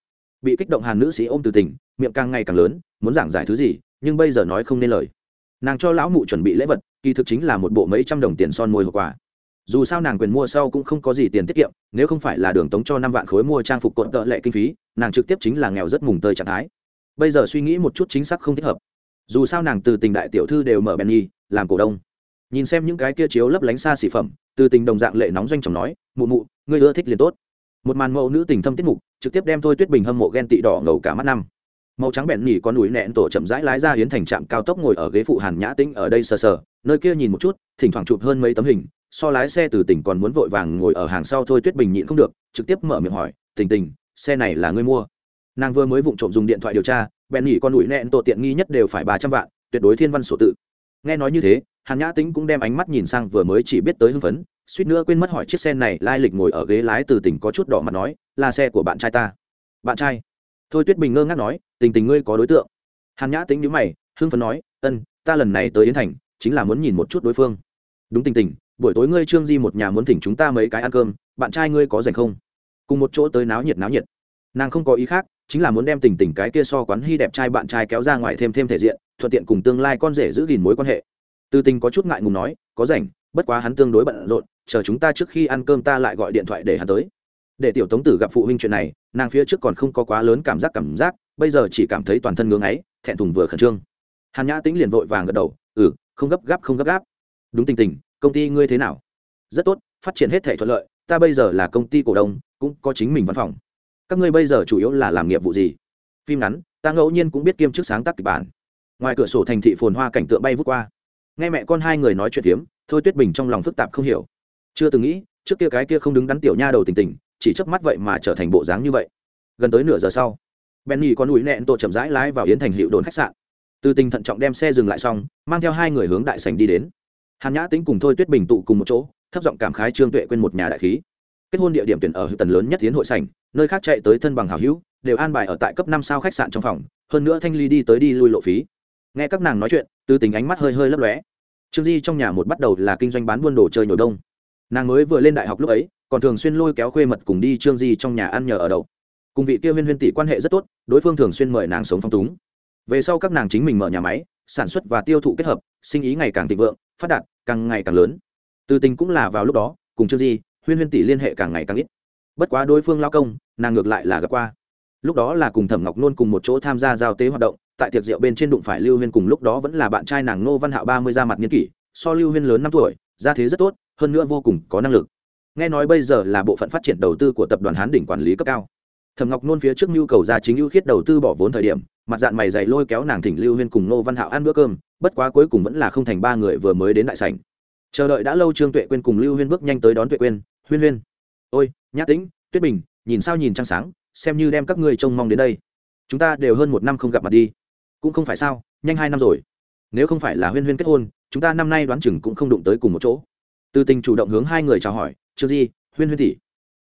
Bị kích động hàn nữ sĩ ôm từ tình, miệng càng ngày càng lớn, muốn giảng giải thứ gì, nhưng bây giờ nói không nên lời nàng cho lão mụ chuẩn bị lễ vật, kỳ thực chính là một bộ mấy trăm đồng tiền son môi hộp quà. Dù sao nàng quyền mua sau cũng không có gì tiền tiết kiệm, nếu không phải là đường tống cho năm vạn khối mua trang phục cộn tợ lệ kinh phí, nàng trực tiếp chính là nghèo rất mùng tơi trạng thái. Bây giờ suy nghĩ một chút chính xác không thích hợp. Dù sao nàng từ tình đại tiểu thư đều mở bèn nhi làm cổ đông. Nhìn xem những cái kia chiếu lấp lánh xa xỉ phẩm, từ tình đồng dạng lệ nóng doanh chồng nói, mụ mụ, ngươi ưa thích liền tốt. Một màn mẫu nữ tình thâm tiết mục, trực tiếp đem thôi tuyết bình hâm mộ ghen tị đỏ ngầu cả mắt năm màu trắng bẹn nhỉ con núi nẹn tổ chậm rãi lái ra hiến thành trạm cao tốc ngồi ở ghế phụ hàn nhã tĩnh ở đây sờ sờ, nơi kia nhìn một chút, thỉnh thoảng chụp hơn mấy tấm hình, so lái xe từ tỉnh còn muốn vội vàng ngồi ở hàng sau thôi tuyết bình nhịn không được, trực tiếp mở miệng hỏi, tình tình, xe này là ngươi mua? Nàng vừa mới vụng trộm dùng điện thoại điều tra bèn nhỉ con ủi nẹn tổ tiện nghi nhất đều phải ba trăm vạn, tuyệt đối thiên văn sổ tự. Nghe nói như thế, hàn nhã tính cũng đem ánh mắt nhìn sang vừa mới chỉ biết tới hưng phấn, suýt nữa quên mất hỏi chiếc xe này lai lịch ngồi ở ghế lái từ tỉnh có chút đỏ mặt nói, là xe của bạn trai ta. Bạn trai? Thôi tuyết bình ngơ ngác nói, tình tình ngươi có đối tượng. Hàn nhã tính nhữ mày, hưng phấn nói, ân, ta lần này tới yến thành, chính là muốn nhìn một chút đối phương. Đúng tình tình, buổi tối ngươi trương di một nhà muốn thỉnh chúng ta mấy cái ăn cơm, bạn trai ngươi có dành không? Cùng một chỗ tới náo nhiệt náo nhiệt. Nàng không có ý khác, chính là muốn đem tình tình cái kia so quán hy đẹp trai bạn trai kéo ra ngoài thêm thêm thể diện, thuận tiện cùng tương lai con rể giữ gìn mối quan hệ. Từ tình có chút ngại ngùng nói, có rảnh, bất quá hắn tương đối bận rộn, chờ chúng ta trước khi ăn cơm ta lại gọi điện thoại để hắn tới để tiểu tống tử gặp phụ huynh chuyện này, nàng phía trước còn không có quá lớn cảm giác cảm giác, bây giờ chỉ cảm thấy toàn thân ngưỡng ấy thẹn thùng vừa khẩn trương. Hàn nhã tĩnh liền vội vàng gật đầu ừ không gấp gáp, không gấp gáp. Đúng tình tình, công ty ngươi thế nào? Rất tốt, phát triển hết thể thuận lợi, ta bây giờ là công ty cổ đông, cũng có chính mình văn phòng. Các ngươi bây giờ chủ yếu là làm nghiệp vụ gì? Phim ngắn, ta ngẫu nhiên cũng biết kiêm chức sáng tác kịch bản. Ngoài cửa sổ thành thị phồn hoa cảnh tượng bay vút qua. Nghe mẹ con hai người nói chuyện phiếm, thôi tuyết bình trong lòng phức tạp không hiểu. Chưa từng nghĩ, trước kia cái kia không đứng đắn tiểu nha đầu tình tình chỉ chớp mắt vậy mà trở thành bộ dáng như vậy. Gần tới nửa giờ sau, benny con núi nẹn tổ chậm rãi lái vào yến thành hiệu đồn khách sạn. Từ tình thận trọng đem xe dừng lại xong, mang theo hai người hướng đại sành đi đến. Hàn nhã tính cùng thôi tuyết bình tụ cùng một chỗ, thấp giọng cảm khái trương tuệ quên một nhà đại khí. Kết hôn địa điểm tuyển ở tần lớn nhất tiến hội sảnh, nơi khác chạy tới thân bằng hảo hữu, đều an bài ở tại cấp năm sao khách sạn trong phòng, hơn nữa thanh ly đi tới đi lui lộ phí. Nghe các nàng nói chuyện Tư tình ánh mắt hơi hơi lấp lóe. Trương di trong nhà một bắt đầu là kinh doanh bán buôn đồ chơi nhồi đông nàng mới vừa lên đại học lúc ấy, còn thường xuyên lôi kéo khuê mật cùng đi trương di trong nhà ăn nhờ ở đậu. Cùng vị kia huyên huyên tỷ quan hệ rất tốt, đối phương thường xuyên mời nàng sống phong túng. Về sau các nàng chính mình mở nhà máy, sản xuất và tiêu thụ kết hợp, sinh ý ngày càng thịnh vượng, phát đạt, càng ngày càng lớn. Từ tình cũng là vào lúc đó, cùng trương di, huyên huyên tỷ liên hệ càng ngày càng ít. Bất quá đối phương lao công, nàng ngược lại là gặp qua. Lúc đó là cùng thẩm ngọc nôn cùng một chỗ tham gia giao tế hoạt động, tại tiệc rượu bên trên đụng phải lưu huyên cùng lúc đó vẫn là bạn trai nàng nô văn hạo ba mươi ra mặt nghiên kỷ, so lưu huyên lớn năm tuổi ra thế rất tốt hơn nữa vô cùng có năng lực. Nghe nói bây giờ là bộ phận phát triển đầu tư của tập đoàn hán đỉnh quản lý cấp cao. Thẩm ngọc nôn phía trước nhu cầu ra chính ưu khiết đầu tư bỏ vốn thời điểm, mặt dạng mày dày lôi kéo nàng thỉnh lưu huyên cùng nô văn hạo ăn bữa cơm, bất quá cuối cùng vẫn là không thành ba người vừa mới đến đại sảnh. Chờ đợi đã lâu trương tuệ quên cùng lưu huyên bước nhanh tới đón tuệ quên huyên huyên. Ôi, nhã tĩnh, tuyết bình, nhìn sao nhìn trăng sáng, xem như đem các ngươi trông mong đến đây. Chúng ta đều hơn một năm không gặp mặt đi. Cũng không phải sao, nhanh hai năm rồi. Nếu không phải là huyên huyên kết hôn, chúng ta năm nay đoán chừng cũng không đụng tới cùng một chỗ từ tình chủ động hướng hai người chào hỏi Trương Di, huyên huyên tỷ.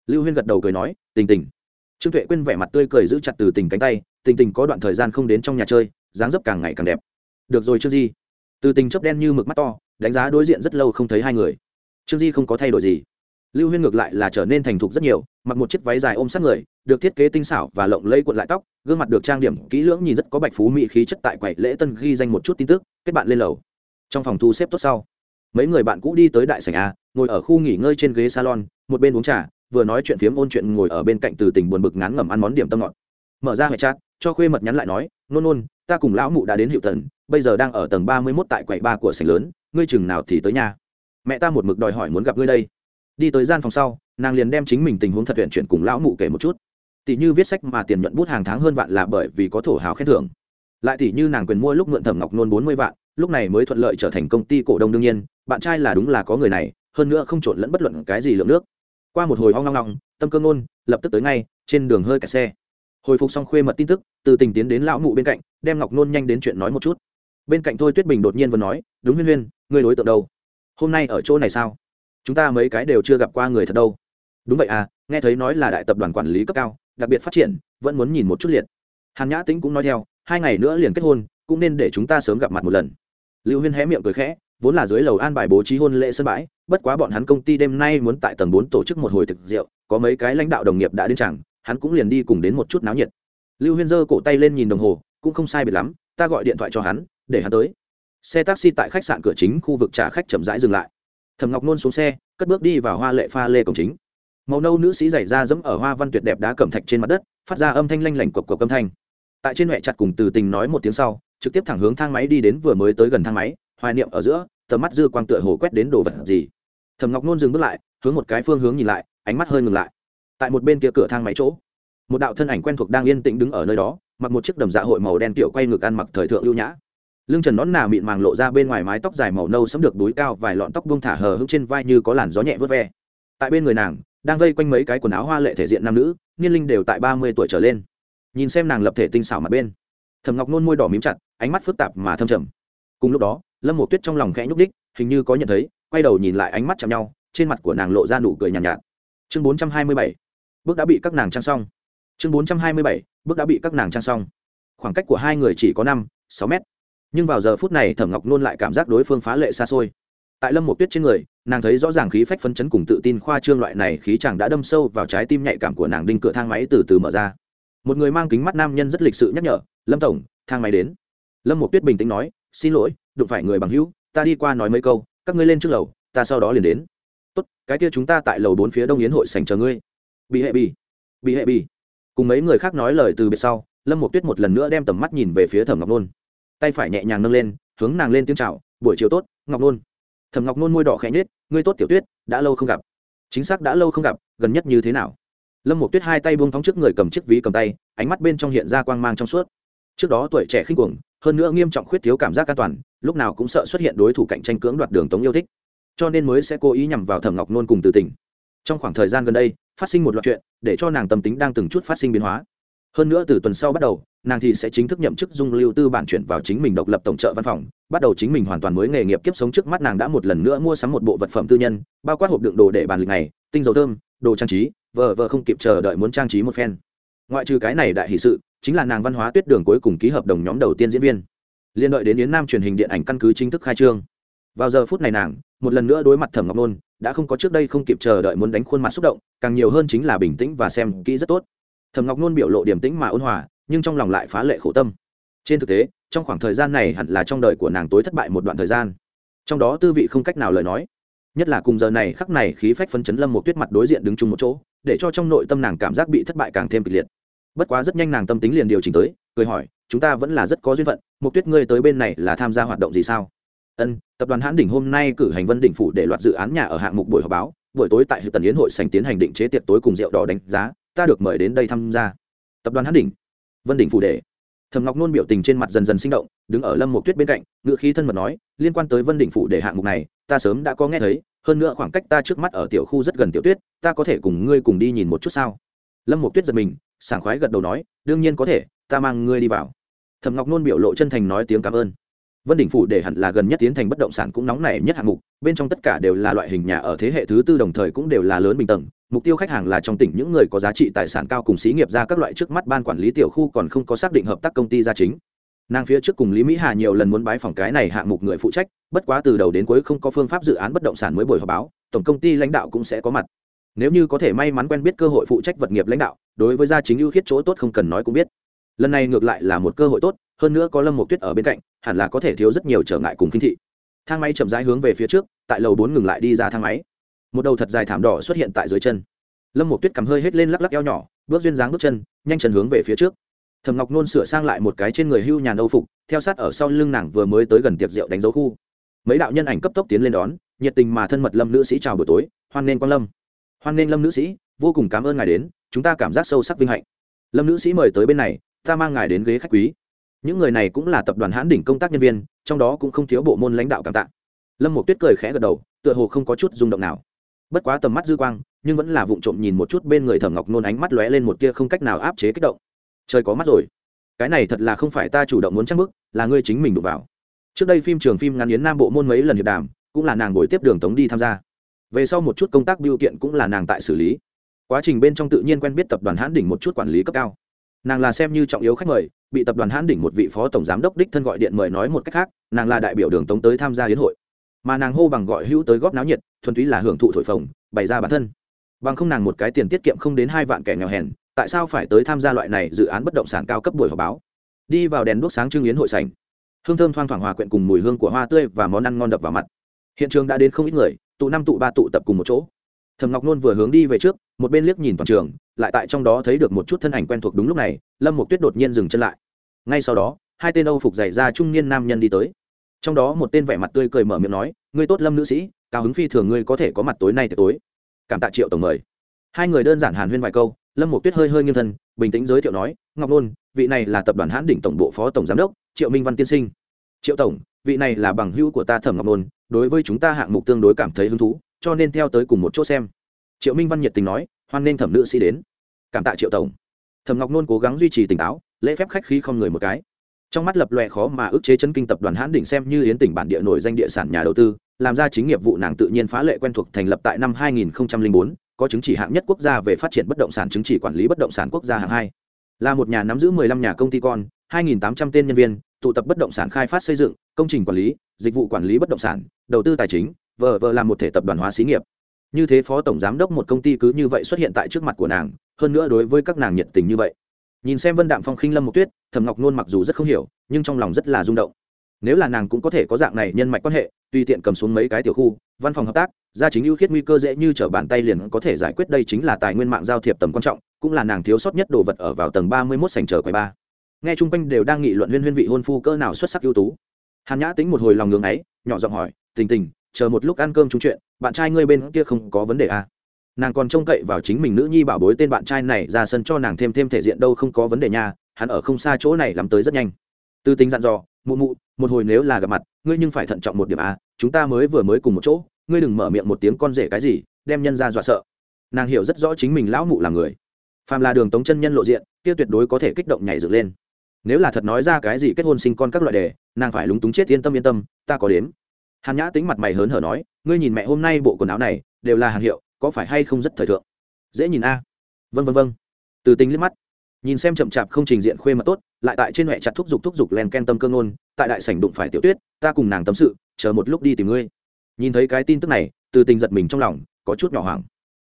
Lưu huyên gật đầu cười nói tình tình. Trương tuệ quên vẻ mặt tươi cười giữ chặt từ tình cánh tay tình tình có đoạn thời gian không đến trong nhà chơi dáng dấp càng ngày càng đẹp. Được rồi trương di. Từ tình chớp đen như mực mắt to đánh giá đối diện rất lâu không thấy hai người. Trương di không có thay đổi gì. Lưu huyên ngược lại là trở nên thành thục rất nhiều mặc một chiếc váy dài ôm sát người được thiết kế tinh xảo và lộng lây cuộn lại tóc gương mặt được trang điểm kỹ lưỡng nhìn rất có bạch phú mỹ khí chất tại quầy lễ tân ghi danh một chút tin tức kết bạn lên lầu. Trong phòng thu xếp tốt sau mấy người bạn cũ đi tới đại sảnh a, ngồi ở khu nghỉ ngơi trên ghế salon, một bên uống trà, vừa nói chuyện phiếm ôn chuyện ngồi ở bên cạnh từ tình buồn bực ngán ngẩm ăn món điểm tâm ngọt. Mở ra hệ chat, cho khuê mật nhắn lại nói, nôn nôn, ta cùng lão mụ đã đến hiệu thần, bây giờ đang ở tầng ba mươi mốt tại quầy ba của sảnh lớn, ngươi chừng nào thì tới nhà. Mẹ ta một mực đòi hỏi muốn gặp ngươi đây. Đi tới gian phòng sau, nàng liền đem chính mình tình huống thật huyện chuyển cùng lão mụ kể một chút. Tỷ như viết sách mà tiền nhuận bút hàng tháng hơn vạn là bởi vì có thổ hào khen thưởng. Lại tỷ như nàng quyền mua lúc mượn thẩm ngọc nôn bốn mươi vạn, lúc này mới thuận lợi trở thành công ty cổ đông đương nhiên bạn trai là đúng là có người này, hơn nữa không trộn lẫn bất luận cái gì lượng nước. Qua một hồi hoang ngong ngong, tâm cơ ngôn, lập tức tới ngay, trên đường hơi kẹt xe. Hồi phục xong khuê mật tin tức, từ tình tiến đến lão mụ bên cạnh, đem ngọc nôn nhanh đến chuyện nói một chút. Bên cạnh thôi tuyết bình đột nhiên vừa nói, đúng huyên huyên, người đối tượng đâu? Hôm nay ở chỗ này sao? Chúng ta mấy cái đều chưa gặp qua người thật đâu. Đúng vậy à nghe thấy nói là đại tập đoàn quản lý cấp cao, đặc biệt phát triển, vẫn muốn nhìn một chút liệt. Hàn nhã tĩnh cũng nói theo, hai ngày nữa liền kết hôn, cũng nên để chúng ta sớm gặp mặt một lần. Lưu huyên hé miệng cười khẽ vốn là dưới lầu an bài bố trí hôn lễ sân bãi, bất quá bọn hắn công ty đêm nay muốn tại tầng bốn tổ chức một hồi thực rượu, có mấy cái lãnh đạo đồng nghiệp đã đến chẳng, hắn cũng liền đi cùng đến một chút náo nhiệt. Lưu huyên giơ cổ tay lên nhìn đồng hồ, cũng không sai biệt lắm, ta gọi điện thoại cho hắn, để hắn tới. Xe taxi tại khách sạn cửa chính khu vực trả khách chậm rãi dừng lại. Thầm ngọc nôn xuống xe, cất bước đi vào hoa lệ pha lê cổng chính. Màu nâu nữ sĩ giày ra dẫm ở hoa văn tuyệt đẹp đá cẩm thạch trên mặt đất, phát ra âm thanh lanh lảnh cộc cộc âm thanh. Tại trên huệ chặt cùng từ tình nói một tiếng sau, trực tiếp thẳng hướng thang máy đi đến vừa mới tới gần thang máy hoài niệm ở giữa, tầm mắt dư quang tựa hồ quét đến đồ vật gì. Thầm ngọc nôn dừng bước lại, hướng một cái phương hướng nhìn lại, ánh mắt hơi ngừng lại. Tại một bên kia cửa thang máy chỗ, một đạo thân ảnh quen thuộc đang yên tĩnh đứng ở nơi đó, mặc một chiếc đầm dạ hội màu đen tiểu quay ngực ăn mặc thời thượng ưu nhã. Lưng trần nón nà mịn màng lộ ra bên ngoài mái tóc dài màu nâu sẫm được đuối cao, vài lọn tóc buông thả hờ hững trên vai như có làn gió nhẹ vớt ve. Tại bên người nàng, đang vây quanh mấy cái quần áo hoa lệ thể diện nam nữ, niên linh đều tại ba mươi tuổi trở lên. Nhìn xem nàng lập thể tinh xảo mặt bên thầm ngọc nôn môi đỏ mím chặt, ánh mắt phức tạp mà thâm trầm. Cùng lúc đó lâm một tuyết trong lòng khẽ nhúc đích hình như có nhận thấy quay đầu nhìn lại ánh mắt chạm nhau trên mặt của nàng lộ ra nụ cười nhàn nhạt, nhạt. Chương bốn trăm hai mươi bảy. Bước đã bị các nàng trang xong. Chương bốn trăm hai mươi bảy. Bước đã bị các nàng trang xong. Khoảng cách của hai người chỉ có năm sáu mét. Nhưng vào giờ phút này thẩm ngọc nôn lại cảm giác đối phương phá lệ xa xôi. Tại lâm một tuyết trên người nàng thấy rõ ràng khí phách phấn chấn cùng tự tin khoa trương loại này khí chàng đã đâm sâu vào trái tim nhạy cảm của nàng đinh cửa thang máy từ từ mở ra. Một người mang kính mắt nam nhân rất lịch sự nhắc nhở lâm tổng thang máy đến. Lâm một tuyết bình tĩnh nói xin lỗi đụng phải người bằng hữu, ta đi qua nói mấy câu, các ngươi lên trước lầu, ta sau đó liền đến. Tốt, cái kia chúng ta tại lầu bốn phía đông yến hội sành chờ ngươi. Bị hệ bị bị hệ bị cùng mấy người khác nói lời từ biệt sau, lâm một tuyết một lần nữa đem tầm mắt nhìn về phía thẩm ngọc nôn. Tay phải nhẹ nhàng nâng lên, hướng nàng lên tiếng chào, buổi chiều tốt, ngọc nôn. Thẩm ngọc nôn môi đỏ khẽ nhết ngươi tốt, tiểu tuyết, đã lâu không gặp. Chính xác, đã lâu không gặp, gần nhất như thế nào? Lâm một tuyết hai tay buông thóng trước người cầm chiếc ví cầm tay, ánh mắt bên trong hiện ra quang mang trong suốt. Trước đó tuổi trẻ khinh cuồng hơn nữa nghiêm trọng khuyết thiếu cảm giác an toàn, lúc nào cũng sợ xuất hiện đối thủ cạnh tranh cưỡng đoạt đường tống yêu thích. Cho nên mới sẽ cố ý nhằm vào thẩm ngọc nôn cùng từ tỉnh trong khoảng thời gian gần đây, phát sinh một loạt chuyện, để cho nàng tâm tính đang từng chút phát sinh biến hóa. Hơn nữa từ tuần sau bắt đầu, nàng thì sẽ chính thức nhậm chức dung lưu tư bản chuyển vào chính mình độc lập tổng trợ văn phòng, bắt đầu chính mình hoàn toàn mới nghề nghiệp kiếp sống trước mắt nàng đã một lần nữa mua sắm một bộ vật phẩm tư nhân, bao quát hộp đựng đồ để bàn lịch này, tinh dầu thơm, đồ trang trí, vờ vờ không kịp chờ đợi muốn trang trí một phen. Ngoại trừ cái này đại hỷ sự chính là nàng văn hóa tuyết đường cuối cùng ký hợp đồng nhóm đầu tiên diễn viên. Liên đợi đến yến nam truyền hình điện ảnh căn cứ chính thức khai trương. Vào giờ phút này nàng, một lần nữa đối mặt thẩm ngọc nôn, đã không có trước đây không kịp chờ đợi muốn đánh khuôn mặt xúc động, càng nhiều hơn chính là bình tĩnh và xem kỹ rất tốt. Thẩm ngọc nôn biểu lộ điểm tĩnh mà ôn hòa, nhưng trong lòng lại phá lệ khổ tâm. Trên thực tế, trong khoảng thời gian này hẳn là trong đời của nàng tối thất bại một đoạn thời gian. Trong đó tư vị không cách nào lời nói. Nhất là cùng giờ này khắc này khí phách phấn chấn lâm một tuyết mặt đối diện đứng chung một chỗ, để cho trong nội tâm nàng cảm giác bị thất bại càng thêm kịch liệt bất quá rất nhanh nàng tâm tính liền điều chỉnh tới, cười hỏi, chúng ta vẫn là rất có duyên phận, mục tuyết ngươi tới bên này là tham gia hoạt động gì sao? Ân, tập đoàn hãn đỉnh hôm nay cử hành vân đỉnh phủ để loạt dự án nhà ở hạng mục buổi họp báo, buổi tối tại hiệp tần yến hội sành tiến hành định chế tiệc tối cùng rượu đỏ đánh giá, ta được mời đến đây tham gia. Tập đoàn hãn đỉnh, vân đỉnh phủ để. Thầm ngọc nôn biểu tình trên mặt dần dần sinh động, đứng ở lâm mục tuyết bên cạnh ngựa khí thân mật nói, liên quan tới vân đỉnh phủ để hạng mục này, ta sớm đã có nghe thấy, hơn nữa khoảng cách ta trước mắt ở tiểu khu rất gần tiểu tuyết, ta có thể cùng ngươi cùng đi nhìn một chút sao? Lâm mục tuyết giật mình sảng khoái gật đầu nói, đương nhiên có thể, ta mang ngươi đi vào. Thầm ngọc nôn biểu lộ chân thành nói tiếng cảm ơn. Vân đỉnh phủ để hẳn là gần nhất tiến thành bất động sản cũng nóng nảy nhất hạng mục, bên trong tất cả đều là loại hình nhà ở thế hệ thứ tư đồng thời cũng đều là lớn bình tầng, mục tiêu khách hàng là trong tỉnh những người có giá trị tài sản cao cùng xí nghiệp ra các loại trước mắt ban quản lý tiểu khu còn không có xác định hợp tác công ty gia chính. Nàng phía trước cùng lý mỹ hà nhiều lần muốn bái phòng cái này hạng mục người phụ trách, bất quá từ đầu đến cuối không có phương pháp dự án bất động sản mới buổi họp báo, tổng công ty lãnh đạo cũng sẽ có mặt nếu như có thể may mắn quen biết cơ hội phụ trách vật nghiệp lãnh đạo, đối với gia chính ưu khiết chỗ tốt không cần nói cũng biết. Lần này ngược lại là một cơ hội tốt, hơn nữa có lâm một tuyết ở bên cạnh, hẳn là có thể thiếu rất nhiều trở ngại cùng kinh thị. Thang máy chậm rãi hướng về phía trước, tại lầu bốn ngừng lại đi ra thang máy. Một đầu thật dài thảm đỏ xuất hiện tại dưới chân. Lâm một tuyết cầm hơi hết lên lắc lắc eo nhỏ, bước duyên dáng bước chân, nhanh chân hướng về phía trước. Thầm ngọc nôn sửa sang lại một cái trên người hưu nhàn âu phục, theo sát ở sau lưng nàng vừa mới tới gần tiệc rượu đánh dấu khu. Mấy đạo nhân ảnh cấp tốc tiến lên đón, nhiệt tình mà thân mật lâm nữ sĩ chào buổi tối, hoan nghênh quan lâm hoan nghênh lâm nữ sĩ, vô cùng cảm ơn ngài đến, chúng ta cảm giác sâu sắc vinh hạnh. Lâm nữ sĩ mời tới bên này, ta mang ngài đến ghế khách quý. Những người này cũng là tập đoàn hãn đỉnh công tác nhân viên, trong đó cũng không thiếu bộ môn lãnh đạo cảm tạ. Lâm một tuyết cười khẽ gật đầu, tựa hồ không có chút rung động nào. Bất quá tầm mắt dư quang, nhưng vẫn là vụng trộm nhìn một chút bên người thẩm ngọc nôn ánh mắt lóe lên một tia không cách nào áp chế kích động. Trời có mắt rồi. Cái này thật là không phải ta chủ động muốn chắc bức là ngươi chính mình đụng vào. Trước đây phim trường phim ngắn yến nam bộ môn mấy lần hiệp đàm, cũng là nàng ngồi tiếp đường tống đi tham gia về sau một chút công tác biêu kiện cũng là nàng tại xử lý. Quá trình bên trong tự nhiên quen biết tập đoàn hãn đỉnh một chút quản lý cấp cao. Nàng là xem như trọng yếu khách mời, bị tập đoàn hãn đỉnh một vị phó tổng giám đốc đích thân gọi điện mời nói một cách khác, nàng là đại biểu đường tống tới tham gia hiến hội. Mà nàng hô bằng gọi hữu tới góp náo nhiệt, thuần túy là hưởng thụ thổi phồng, bày ra bản thân. Bằng không nàng một cái tiền tiết kiệm không đến hai vạn kẻ nghèo hèn, tại sao phải tới tham gia loại này dự án bất động sản cao cấp buổi họp báo? Đi vào đèn đuốc sáng trưng yến hội sảnh. Hương thơm thoang thoảng hòa quyện cùng mùi hương của hoa tươi và món ăn ngon đập vào mặt. Hiện trường đã đến không ít người tụ năm tụ ba tụ tập cùng một chỗ. Thầm ngọc nôn vừa hướng đi về trước, một bên liếc nhìn toàn trường, lại tại trong đó thấy được một chút thân ảnh quen thuộc đúng lúc này, lâm một tuyết đột nhiên dừng chân lại. Ngay sau đó, hai tên âu phục dày ra trung niên nam nhân đi tới. Trong đó một tên vẻ mặt tươi cười mở miệng nói, ngươi tốt lâm nữ sĩ, cao hứng phi thường ngươi có thể có mặt tối nay tới tối. Cảm tạ triệu tổng mời. Hai người đơn giản hàn huyên vài câu, lâm một tuyết hơi hơi nghiêng thân, bình tĩnh giới thiệu nói, ngọc nôn, vị này là tập đoàn hãn đỉnh tổng bộ phó tổng giám đốc, triệu minh văn tiên sinh triệu tổng vị này là bằng hữu của ta thẩm ngọc nôn đối với chúng ta hạng mục tương đối cảm thấy hứng thú cho nên theo tới cùng một chỗ xem. Triệu minh văn nhiệt tình nói hoan nên thẩm nữ sĩ đến. Cảm tạ triệu tổng. Thẩm ngọc nôn cố gắng duy trì tỉnh táo lễ phép khách khí không người một cái. Trong mắt lập loè khó mà ức chế chân kinh tập đoàn hãn đỉnh xem như yến tỉnh bản địa nổi danh địa sản nhà đầu tư làm ra chính nghiệp vụ nàng tự nhiên phá lệ quen thuộc thành lập tại năm 2004, có chứng chỉ hạng nhất quốc gia về phát triển bất động sản chứng chỉ quản lý bất động sản quốc gia hạng hai. Là một nhà nắm giữ 15 nhà công ty con 2.800 tên nhân viên tụ tập bất động sản khai phát xây dựng, công trình quản lý, dịch vụ quản lý bất động sản, đầu tư tài chính, vờ vờ làm một thể tập đoàn hóa xí nghiệp. Như thế phó tổng giám đốc một công ty cứ như vậy xuất hiện tại trước mặt của nàng, hơn nữa đối với các nàng nhiệt tình như vậy. Nhìn xem vân đạm phong khinh lâm một tuyết thầm ngọc nôn mặc dù rất không hiểu, nhưng trong lòng rất là rung động. Nếu là nàng cũng có thể có dạng này nhân mạch quan hệ, tùy tiện cầm xuống mấy cái tiểu khu, văn phòng hợp tác, gia chính ưu khiết nguy cơ dễ như t r ở bàn tay liền có thể giải quyết đây chính là tài nguyên mạng giao thiệp tầm quan trọng, cũng là nàng thiếu sót nhất đồ vật ở vào tầng ba mươi mốt sành chờ quầy ba nghe chung quanh đều đang nghị luận huyên huyên vị hôn phu cỡ nào xuất sắc ưu tú. Hàn nhã tính một hồi lòng ngưng ấy, nhỏ giọng hỏi, tình tình, chờ một lúc ăn cơm chung chuyện, bạn trai ngươi bên kia không có vấn đề à? nàng còn trông cậy vào chính mình nữ nhi bảo bối tên bạn trai này ra sân cho nàng thêm thêm thể diện đâu không có vấn đề nha, hắn ở không xa chỗ này lắm tới rất nhanh. Tư tính dặn dò, mụ mụ, một hồi nếu là gặp mặt, ngươi nhưng phải thận trọng một điểm à chúng ta mới vừa mới cùng một chỗ, ngươi đừng mở miệng một tiếng con rể cái gì, đem nhân ra dọa sợ. Nàng hiểu rất rõ chính mình lão mụ là người. Phàm là đường tống chân nhân lộ diện, kia tuyệt đối có thể kích động nhảy dựng lên nếu là thật nói ra cái gì kết hôn sinh con các loại đề, nàng phải lúng túng chết yên tâm yên tâm, ta có đếm. Hàn nhã tính mặt mày hớn hở nói, ngươi nhìn mẹ hôm nay bộ quần áo này, đều là hàng hiệu, có phải hay không rất thời thượng? Dễ nhìn a. À? vân vân vân từ tính liếc mắt, nhìn xem chậm chạp không trình diện khuê mật tốt, lại tại trên huệ chặt thúc giục thúc giục len ken tâm cơ ngôn, tại đại sảnh đụng phải tiểu tuyết, ta cùng nàng tâm sự, chờ một lúc đi tìm ngươi. Nhìn thấy cái tin tức này, từ tình giật mình trong lòng, có chút nhỏ hoảng.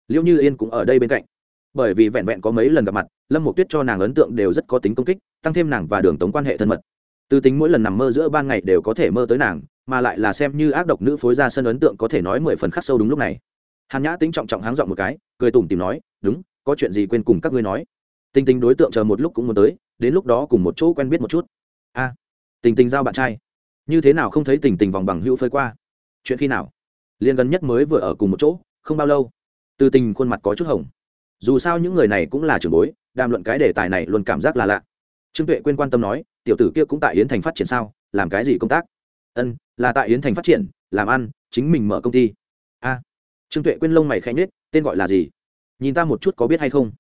Liễu như yên cũng ở đây bên cạnh bởi vì vẹn vẹn có mấy lần gặp mặt, lâm một tuyết cho nàng ấn tượng đều rất có tính công kích, tăng thêm nàng và đường tống quan hệ thân mật. Từ tính mỗi lần nằm mơ giữa ban ngày đều có thể mơ tới nàng, mà lại là xem như ác độc nữ phối ra sân ấn tượng có thể nói mười phần khắc sâu đúng lúc này. Hàn nhã tính trọng trọng háng dọn một cái, cười tủm tìm nói, đúng, có chuyện gì quên cùng các ngươi nói. Tình tình đối tượng chờ một lúc cũng muốn tới, đến lúc đó cùng một chỗ quen biết một chút. A à, tình tình giao bạn trai. Như thế nào không thấy tình tình vòng bằng hữu phơi qua? Chuyện khi nào? Liên gần nhất mới vừa ở cùng một chỗ, không bao lâu. Từ tình khuôn mặt có chút hồng dù sao những người này cũng là trưởng bối, đàm luận cái đề tài này luôn cảm giác là lạ. Trương tuệ quên quan tâm nói, tiểu tử kia cũng tại yến thành phát triển sao? Làm cái gì công tác? Ân, là tại yến thành phát triển, làm ăn, chính mình mở công ty. A. Trương tuệ quên lông mày khẽ nhết tên gọi là gì? Nhìn ta một chút có biết hay không?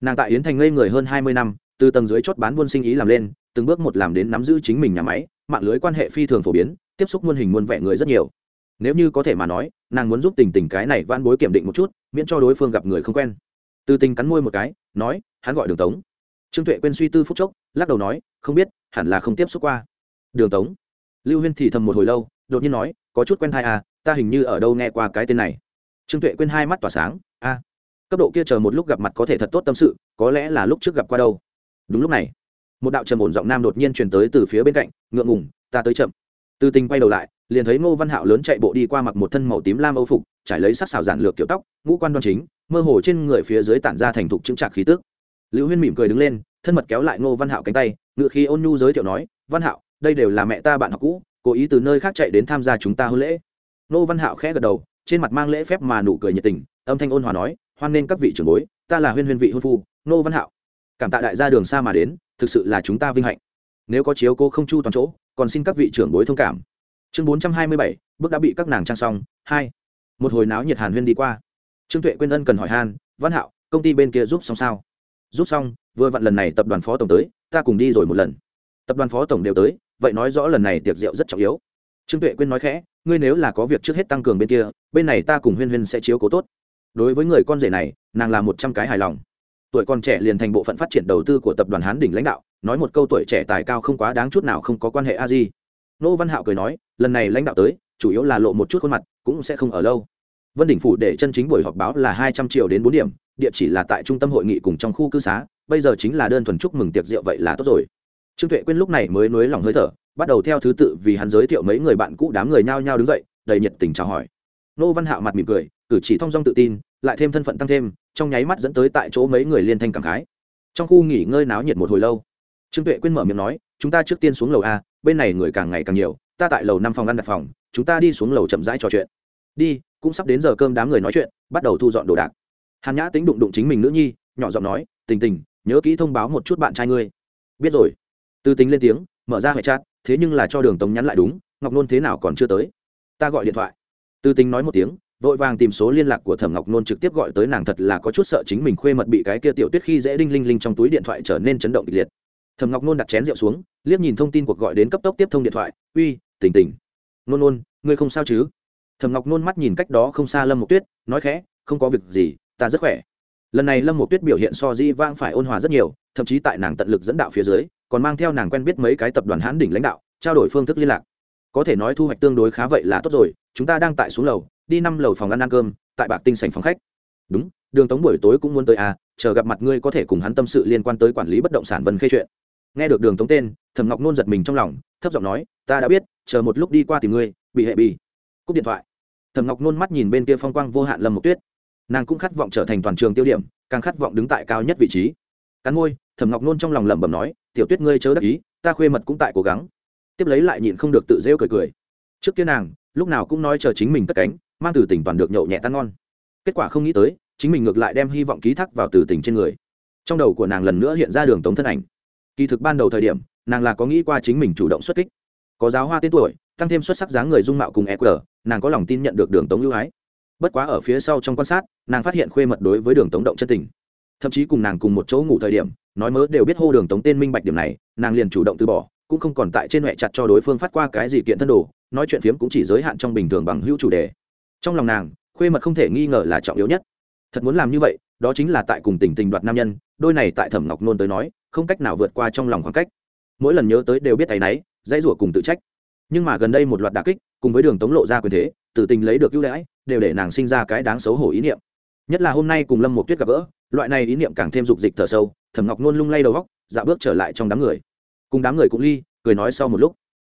Nàng tại yến thành ngây người hơn hai mươi năm, từ tầng dưới chốt bán buôn sinh ý làm lên, từng bước một làm đến nắm giữ chính mình nhà máy, mạng lưới quan hệ phi thường phổ biến, tiếp xúc muôn hình muôn vẻ người rất nhiều. Nếu như có thể mà nói, nàng muốn giúp tình tình cái này van bối kiểm định một chút, miễn cho đối phương gặp người không quen từ tình cắn môi một cái, nói, hắn gọi đường tống. Trương tuệ quên suy tư phúc chốc, lắc đầu nói, không biết, hẳn là không tiếp xúc qua. Đường tống. Lưu huyên thì thầm một hồi lâu, đột nhiên nói, có chút quen thai à ta hình như ở đâu nghe qua cái tên này. Trương tuệ quên hai mắt tỏa sáng a cấp độ kia chờ một lúc gặp mặt có thể thật tốt tâm sự, có lẽ là lúc trước gặp qua đâu. Đúng lúc này, một đạo trầm ổn giọng nam đột nhiên truyền tới từ phía bên cạnh, ngượng ngùng, ta tới chậm. Từ tình quay đầu lại, liền thấy ngô văn hạo lớn chạy bộ đi qua mặc một thân màu tím lam âu phục, trải lấy sắc xào giản lược kiểu tóc, ngũ quan đoan chính mơ hồ trên người phía dưới tản ra thành thục chứng trạc khí tức. lưu huyên mỉm cười đứng lên, thân mật kéo lại ngô văn hạo cánh tay ngự khí ôn nhu giới thiệu nói, văn hạo, đây đều là mẹ ta bạn học cũ, cố ý từ nơi khác chạy đến tham gia chúng ta hôn lễ. Ngô văn hạo khẽ gật đầu, trên mặt mang lễ phép mà nụ cười nhiệt tình, âm thanh ôn hòa nói, hoan nên các vị trưởng bối, ta là huyên huyên vị hôn phu, Ngô văn hạo. Cảm tạ đại gia đường xa mà đến, thực sự là chúng ta vinh hạnh. Nếu có chiếu cô không chu toàn chỗ, còn xin các vị trưởng bối thông cảm. Chương bốn trăm hai mươi bảy, bước đã bị các nàng trang xong, hai. Một hồi náo nhiệt hàn huyên đi qua trương tuệ quyên ân cần hỏi han, văn hạo, công ty bên kia giúp xong sao? Giúp xong, vừa vặn lần này tập đoàn phó tổng tới, ta cùng đi rồi một lần. Tập đoàn phó tổng đều tới, vậy nói rõ lần này tiệc rượu rất trọng yếu. Trương tuệ quyên nói khẽ, ngươi nếu là có việc trước hết tăng cường bên kia, bên này ta cùng huyên huyên sẽ chiếu cố tốt. Đối với người con rể này, nàng là một trăm cái hài lòng. Tuổi còn trẻ liền thành bộ phận phát triển đầu tư của tập đoàn hán đỉnh lãnh đạo, nói một câu tuổi trẻ tài cao không quá đáng chút nào không có quan hệ a di. Nô văn hạo cười nói, lần này lãnh đạo tới, chủ yếu là lộ một chút khuôn mặt, cũng sẽ không ở lâu vân đỉnh phủ để chân chính buổi họp báo là hai trăm triệu đến bốn điểm, địa chỉ là tại trung tâm hội nghị cùng trong khu cư xá, bây giờ chính là đơn thuần chúc mừng tiệc rượu vậy là tốt rồi. Trương tuệ quyên lúc này mới nới lỏng hơi thở, bắt đầu theo thứ tự vì hắn giới thiệu mấy người bạn cũ đám người nhao nhao đứng dậy, đầy nhiệt tình chào hỏi. Nô văn hạo mặt mỉm cười, cử chỉ thong dong tự tin, lại thêm thân phận tăng thêm, trong nháy mắt dẫn tới tại chỗ mấy người liên thanh cảm khái. Trong khu nghỉ ngơi náo nhiệt một hồi lâu, trương tuệ quyên mở miệng nói, chúng ta trước tiên xuống lầu a, bên này người càng ngày càng nhiều, ta tại lầu năm phòng ăn đặt phòng, chúng ta đi xuống lầu chậm rãi trò chuyện. Đi cũng sắp đến giờ cơm đám người nói chuyện, bắt đầu thu dọn đồ đạc. Hàn nhã tính đụng đụng chính mình nữ nhi, nhỏ giọng nói, tình tình, nhớ kỹ thông báo một chút bạn trai ngươi. Biết rồi. Từ tính lên tiếng, mở ra hệ chat, thế nhưng là cho đường tống nhắn lại đúng, ngọc nôn thế nào còn chưa tới. Ta gọi điện thoại. Từ tính nói một tiếng, vội vàng tìm số liên lạc của thẩm ngọc nôn trực tiếp gọi tới nàng thật là có chút sợ chính mình khuê mật bị cái kia tiểu tuyết khi dễ đinh linh linh trong túi điện thoại trở nên chấn động kịch liệt. Thẩm ngọc nôn đặt chén rượu xuống, liếc nhìn thông tin cuộc gọi đến cấp tốc tiếp thông điện thoại, uy tỉnh tỉnh nôn nôn, ngươi không sao chứ? Thẩm ngọc nôn mắt nhìn cách đó không xa lâm Mộ tuyết, nói khẽ, không có việc gì, ta rất khỏe. Lần này lâm Mộ tuyết biểu hiện so di vang phải ôn hòa rất nhiều, thậm chí tại nàng tận lực dẫn đạo phía dưới, còn mang theo nàng quen biết mấy cái tập đoàn hãn đỉnh lãnh đạo, trao đổi phương thức liên lạc. Có thể nói thu hoạch tương đối khá vậy là tốt rồi, chúng ta đang tại xuống lầu, đi năm lầu phòng ăn ăn cơm, tại bạc tinh sành phòng khách. Đúng, đường tống buổi tối cũng muốn tới à chờ gặp mặt ngươi có thể cùng hắn tâm sự liên quan tới quản lý bất động sản vân khê chuyện. Nghe được đường tống tên, thẩm ngọc nôn giật mình trong lòng, thấp giọng nói, ta đã biết, chờ một lúc đi qua tìm ngươi, bị hệ bì. cúp điện thoại thẩm ngọc nôn mắt nhìn bên kia phong quang vô hạn lâm một tuyết nàng cũng khát vọng trở thành toàn trường tiêu điểm càng khát vọng đứng tại cao nhất vị trí cắn môi, thẩm ngọc nôn trong lòng lẩm bẩm nói, tiểu tuyết ngươi chớ đắc ý, ta khuê mật cũng tại cố gắng. Tiếp lấy lại nhịn không được tự rêu cười cười. Trước kia nàng, lúc nào cũng nói chờ chính mình cất cánh, mang từ tỉnh toàn được nhậu nhẹ tan ngon. Kết quả không nghĩ tới, chính mình ngược lại đem hy vọng ký thác vào từ tỉnh trên người. Trong đầu của nàng lần nữa hiện ra đường tống thân ảnh. Kỳ thực ban đầu thời điểm, nàng là có nghĩ qua chính mình chủ động xuất kích. Có giáo hoa tên tuổi tăng thêm xuất sắc dáng người dung mạo cùng eq nàng có lòng tin nhận được đường tống ưu ái. Bất quá ở phía sau trong quan sát, nàng phát hiện khuê mật đối với đường tống động chân tình. Thậm chí cùng nàng cùng một chỗ ngủ thời điểm, nói mớ đều biết hô đường tống tên minh bạch điểm này, nàng liền chủ động từ bỏ, cũng không còn tại trên huệ chặt cho đối phương phát qua cái gì kiện thân đồ, nói chuyện phiếm cũng chỉ giới hạn trong bình thường bằng hữu chủ đề. Trong lòng nàng, khuê mật không thể nghi ngờ là trọng yếu nhất. Thật muốn làm như vậy, đó chính là tại cùng tình tình đoạt nam nhân, đôi này tại thẩm ngọc nôn tới nói, không cách nào vượt qua trong lòng khoảng cách. Mỗi lần nhớ tới đều biết tay náy dãy rủa cùng tự trách nhưng mà gần đây một loạt đà kích, cùng với đường tống lộ ra quyền thế tự tình lấy được ưu đãi, đều để nàng sinh ra cái đáng xấu hổ ý niệm. Nhất là hôm nay cùng lâm một tuyết gặp gỡ, loại này ý niệm càng thêm dục dịch thở sâu, thẩm ngọc nôn lung lay đầu góc dạo bước trở lại trong đám người. Cùng đám người cũng ly, cười nói sau một lúc.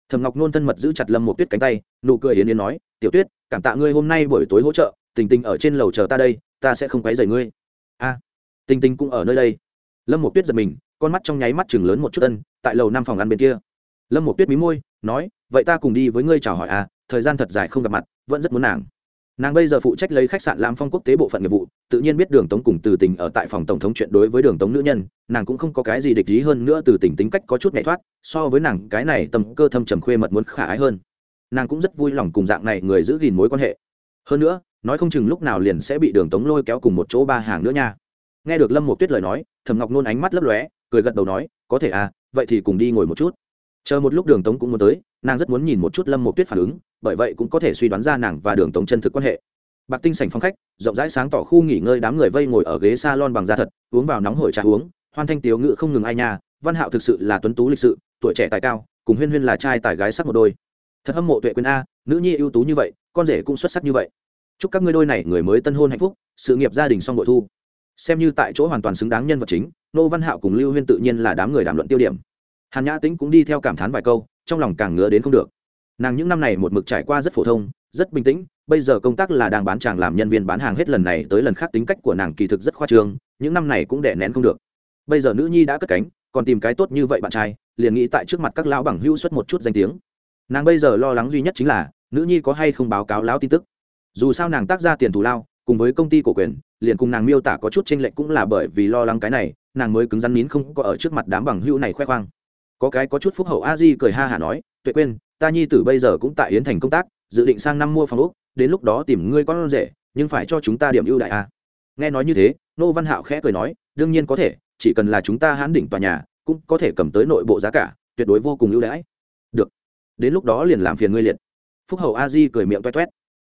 Thẩm ngọc nôn thân mật giữ chặt lâm một tuyết cánh tay, nụ cười yến yến nói, tiểu tuyết, cảm tạ ngươi hôm nay buổi tối hỗ trợ, tình tình ở trên lầu chờ ta đây, ta sẽ không quấy rầy ngươi. A, tình tình cũng ở nơi đây. Lâm một tuyết giật mình, con mắt trong nháy mắt chừng lớn một chút ân, tại lầu năm phòng ăn bên kia lâm một tuyết mí môi, nói, vậy ta cùng đi với ngươi chào hỏi à thời gian thật dài không gặp mặt, vẫn rất muốn nàng. Nàng bây giờ phụ trách lấy khách sạn làm phong quốc tế bộ phận nghiệp vụ, tự nhiên biết đường tống cùng từ tình ở tại phòng tổng thống chuyện đối với đường tống nữ nhân, nàng cũng không có cái gì địch ý hơn nữa từ tình tính cách có chút nhảy thoát, so với nàng, cái này tầm cơ thâm trầm khuê mật muốn khả ái hơn. Nàng cũng rất vui lòng cùng dạng này người giữ gìn mối quan hệ. Hơn nữa, nói không chừng lúc nào liền sẽ bị đường tống lôi kéo cùng một chỗ ba hàng nữa nha. Nghe được lâm một tuyết lời nói thầm ngọc nôn ánh mắt lấp lóe, cười gật đầu nói, có thể à vậy thì cùng đi ngồi một chút chờ một lúc đường tống cũng muốn tới, nàng rất muốn nhìn một chút lâm một tuyết phản ứng, bởi vậy cũng có thể suy đoán ra nàng và đường tống chân thực quan hệ. Bạc tinh sảnh phong khách, rộng rãi sáng tỏ khu nghỉ ngơi đám người vây ngồi ở ghế s a lon bằng da thật, uống vào nóng hổi trà uống. Hoan thanh tiếu ngự không ngừng ai nhà văn hạo thực sự là tuấn tú lịch sự, tuổi trẻ tài cao, cùng huyên huyên là trai tài gái sắc một đôi. Thật hâm mộ tuệ quyền a, nữ nhi ưu tú như vậy, con rể cũng xuất sắc như vậy. Chúc các ngươi đôi này người mới tân hôn hạnh phúc, sự nghiệp gia đình xong bội thu. Xem như tại chỗ hoàn toàn xứng đáng nhân vật chính, nô văn hạo cùng lưu huyên tự nhiên là đám người đàm luận tiêu điểm hàn nhã tĩnh cũng đi theo cảm thán vài câu trong lòng càng ngứa đến không được nàng những năm này một mực trải qua rất phổ thông rất bình tĩnh bây giờ công tác là đang bán chàng làm nhân viên bán hàng hết lần này tới lần khác tính cách của nàng kỳ thực rất khoa trương những năm này cũng đẻ nén không được bây giờ nữ nhi đã cất cánh còn tìm cái tốt như vậy bạn trai liền nghĩ tại trước mặt các lão bằng hữu xuất một chút danh tiếng nàng bây giờ lo lắng duy nhất chính là nữ nhi có hay không báo cáo lão tin tức dù sao nàng tác ra tiền thù lao cùng với công ty cổ quyền liền cùng nàng miêu tả có chút tranh lệch cũng là bởi vì lo lắng cái này nàng mới cứng rắn nín không có ở trước mặt đám bằng hữu này khoe khoang có cái có chút phúc hậu a di cười ha hả nói, tuệ quên ta nhi tử bây giờ cũng tại yến thành công tác, dự định sang năm mua phòng úc đến lúc đó tìm ngươi con rể, nhưng phải cho chúng ta điểm ưu đại a à. nghe nói như thế, nô văn hạo khẽ cười nói, đương nhiên có thể, chỉ cần là chúng ta hãn đỉnh tòa nhà, cũng có thể cầm tới nội bộ giá cả, tuyệt đối vô cùng ưu đãi. Được, đến lúc đó liền làm phiền ngươi liệt. Phúc hậu a di cười miệng toét toét.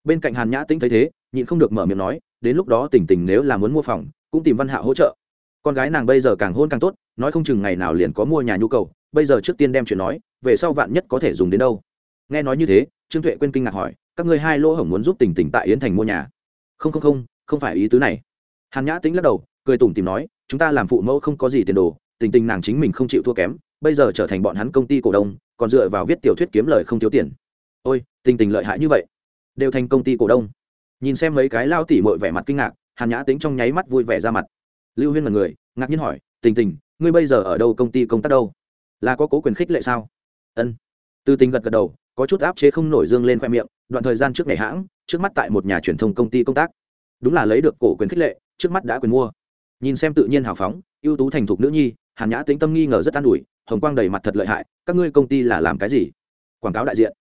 Bên cạnh hàn nhã tĩnh thấy thế, nhịn không được mở miệng nói, đến lúc đó tỉnh tỉnh nếu là muốn mua phòng, cũng tìm văn hạo hỗ trợ. Con gái nàng bây giờ càng hôn càng tốt, nói không chừng ngày nào liền có mua nhà nhu cầu bây giờ trước tiên đem chuyện nói, về sau vạn nhất có thể dùng đến đâu? Nghe nói như thế, trương tuệ quên kinh ngạc hỏi, các ngươi hai lỗ hổng muốn giúp tỉnh tỉnh tại yến thành mua nhà? Không không không không phải ý tứ này. Hàn nhã tính lắc đầu, cười tủm tìm nói, chúng ta làm phụ mẫu không có gì tiền đồ tình tình nàng chính mình không chịu thua kém, bây giờ trở thành bọn hắn công ty cổ đông, còn dựa vào viết tiểu thuyết kiếm lời không thiếu tiền. Ôi tình tình lợi hại như vậy. Đều thành công ty cổ đông. Nhìn xem mấy cái lao tỉ mội vẻ mặt kinh ngạc, hàn nhã tính trong nháy mắt vui vẻ ra mặt. Lưu huyên là người, ngạc nhiên hỏi tình tình ngươi bây giờ ở đâu công ty công tác đâu? Là có cố quyền khích lệ sao? Ân. Từ tình gật gật đầu, có chút áp chế không nổi dương lên khoe miệng, đoạn thời gian trước ngày hãng, trước mắt tại một nhà truyền thông công ty công tác. Đúng là lấy được cổ quyền khích lệ, trước mắt đã quyền mua. Nhìn xem tự nhiên hào phóng, ưu tú thành thục nữ nhi, hàn nhã tính tâm nghi ngờ rất an ủi, hồng quang đầy mặt thật lợi hại, các ngươi công ty là làm cái gì? Quảng cáo đại diện.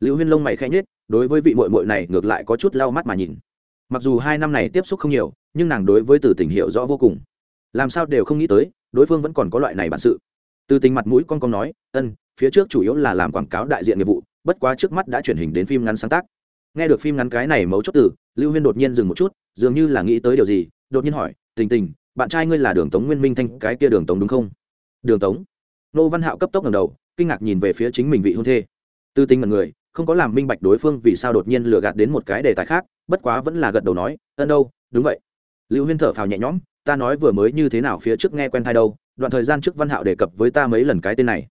Lưu huyên lông mày khẽ nhết đối với vị mội mội này ngược lại có chút lau mắt mà nhìn. Mặc dù hai năm này tiếp xúc không nhiều, nhưng nàng đối với từ tình hiệu rõ vô cùng. Làm sao đều không nghĩ tới, đối phương vẫn còn có loại này bản sự từ tình mặt mũi con con nói, ân, phía trước chủ yếu là làm quảng cáo đại diện nghiệp vụ, bất quá trước mắt đã chuyển hình đến phim ngắn sáng tác. Nghe được phim ngắn cái này mấu chốt từ, lưu huyên đột nhiên dừng một chút, dường như là nghĩ tới điều gì, đột nhiên hỏi, tình tình, bạn trai ngươi là đường tống nguyên minh thanh, cái kia đường tống đúng không? Đường tống? Nô văn hạo cấp tốc ngầm đầu, kinh ngạc nhìn về phía chính mình vị hôn thê. Tư Tình mật người, không có làm minh bạch đối phương vì sao đột nhiên lừa gạt đến một cái đề tài khác, bất quá vẫn là gật đầu nói, ân đâu, đúng vậy. Lưu huyên thở phào nhẹ nhõm, ta nói vừa mới như thế nào, phía trước nghe quen thai đâu đoạn thời gian trước văn hạo đề cập với ta mấy lần cái tên này.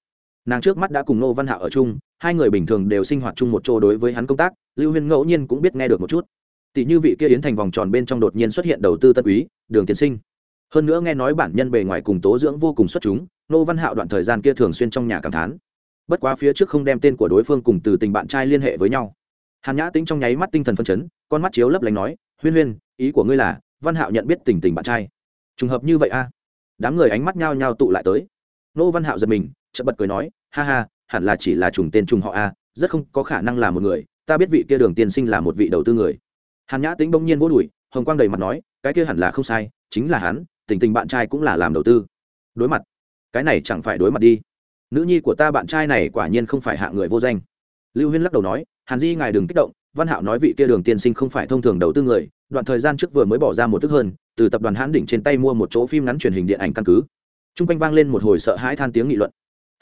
Nàng trước mắt đã cùng nô văn hạo ở chung, hai người bình thường đều sinh hoạt chung một chỗ đối với hắn công tác, lưu huyên ngẫu nhiên cũng biết nghe được một chút. Tỷ như vị kia yến thành vòng tròn bên trong đột nhiên xuất hiện đầu tư tân quý, đường tiến sinh. Hơn nữa nghe nói bản nhân bề ngoài cùng tố dưỡng vô cùng xuất chúng nô văn hạo đoạn thời gian kia thường xuyên trong nhà cảm thán. Bất quá phía trước không đem tên của đối phương cùng từ tình bạn trai liên hệ với nhau. Hàn nhã tính trong nháy mắt tinh thần phân chấn, con mắt chiếu lấp lánh nói, huyên huyên, ý của ngươi là, văn hạo nhận biết tình tình bạn trai. Trùng hợp như vậy a đám người ánh mắt nhao nhao tụ lại tới. Nô văn hạo giật mình, chợt bật cười nói, ha ha, hẳn là chỉ là trùng tên trùng họ a, rất không có khả năng là một người, ta biết vị kia đường tiên sinh là một vị đầu tư người. Hàn nhã tính bỗng nhiên vô đùi, hồng quang đầy mặt nói, cái kia hẳn là không sai, chính là hắn, tình tình bạn trai cũng là làm đầu tư. Đối mặt, cái này chẳng phải đối mặt đi. Nữ nhi của ta bạn trai này quả nhiên không phải hạ người vô danh. Lưu huyên lắc đầu nói, hàn di ngài đừng kích động, văn hạo nói vị kia đường tiên sinh không phải thông thường đầu tư người, đoạn thời gian trước vừa mới bỏ ra một thức hơn từ tập đoàn hãn đỉnh trên tay mua một chỗ phim ngắn truyền hình điện ảnh căn cứ. T r u n g quanh vang lên một hồi sợ hãi than tiếng nghị luận.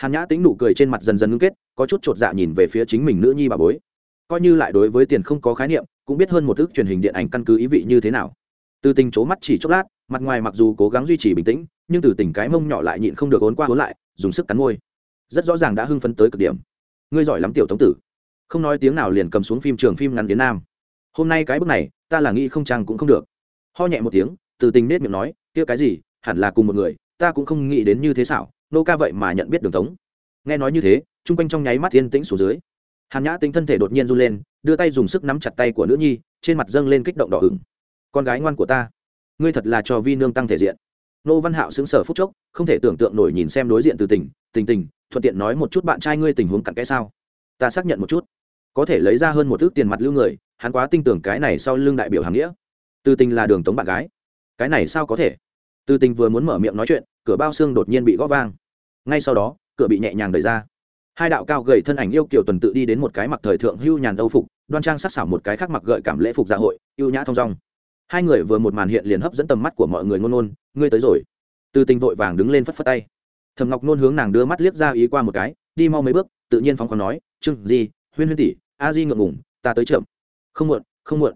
Hàn nhã tính nụ cười trên mặt dần dần ngưng kết, có chút t r ộ t dạ nhìn về phía chính mình nữ nhi bà bối. Coi như lại đối với tiền không có khái niệm, cũng biết hơn một thức truyền hình điện ảnh căn cứ ý vị như thế nào. Từ tình c mắt chỉ chốc lát, mặt ngoài mặc dù cố gắng duy trì bình tĩnh, nhưng từ tình cái mông nhỏ lại nhịn không được ốn qua ốn lại, dùng sức cắn môi. Rất rõ ràng đã hưng phấn tới cực điểm. Ngươi giỏi lắm tiểu tống tử. Không nói tiếng nào liền cầm xuống phim trường phim ngắn đến nam. Hôm nay cái bước này, ta là nghĩ không trang cũng không được. Ho nhẹ một tiếng từ tình nết miệng nói, kia cái gì? Hẳn là cùng một người, ta cũng không nghĩ đến như thế xảo, nô ca vậy mà nhận biết đường tống. Nghe nói như thế, chung quanh trong nháy mắt yên tĩnh xuống dưới. Hàn nhã tính thân thể đột nhiên run lên, đưa tay dùng sức nắm chặt tay của nữ nhi, trên mặt dâng lên kích động đỏ ửng. Con gái ngoan của ta, ngươi thật là cho vi nương tăng thể diện. Nô văn hạo xứng sở phút chốc, không thể tưởng tượng nổi nhìn xem đối diện từ tình tình tình, thuận tiện nói một chút bạn trai ngươi tình huống cặn kẽ sao? Ta xác nhận một chút. Có thể lấy ra hơn một thước tiền mặt lưu người, hắn quá tin tưởng cái này sau lưng đại biểu hàng nghĩa. Từ tình là đường tống bạn gái cái này sao có thể? Từ tình vừa muốn mở miệng nói chuyện, cửa bao xương đột nhiên bị gõ vang. Ngay sau đó, cửa bị nhẹ nhàng đẩy ra. Hai đạo cao gầy thân ảnh yêu kiểu tuần tự đi đến một cái mặc thời thượng hưu nhàn âu phục, đoan trang sắc xảo một cái khác mặc gợi cảm lễ phục dạ hội ưu nhã thong dong. Hai người vừa một màn hiện liền hấp dẫn tầm mắt của mọi người ngôn ngôn, ngươi tới rồi. Từ tình vội vàng đứng lên phất phất tay. Thầm ngọc nôn hướng nàng đưa mắt liếc ra ý qua một cái, đi mau mấy bước, tự nhiên phóng còn nói chưng gì huyên huyên tỷ, a di ngượng ngủng ta tới chậm. Không muộn không muộn.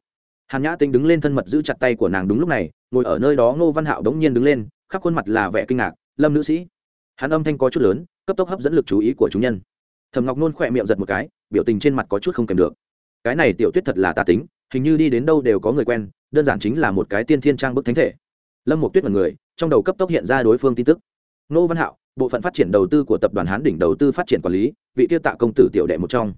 Hàn nhã tính đứng lên thân mật giữ chặt tay của nàng đúng lúc này ngồi ở nơi đó ngô văn hạo đống nhiên đứng lên, khắp khuôn mặt là vẻ kinh ngạc, lâm nữ sĩ. Hắn âm thanh có chút lớn, cấp tốc hấp dẫn lực chú ý của chúng nhân. Thầm ngọc nôn khỏe miệng giật một cái, biểu tình trên mặt có chút không kèm được. Cái này tiểu tuyết thật là tà tính, hình như đi đến đâu đều có người quen, đơn giản chính là một cái tiên thiên trang bức thánh thể. Lâm một tuyết là người, trong đầu cấp tốc hiện ra đối phương tin tức. Ngô văn hạo, bộ phận phát triển đầu tư của tập đoàn hán đỉnh đầu tư phát triển quản lý, vị tiêu tạ công tử tiểu đệ một trong.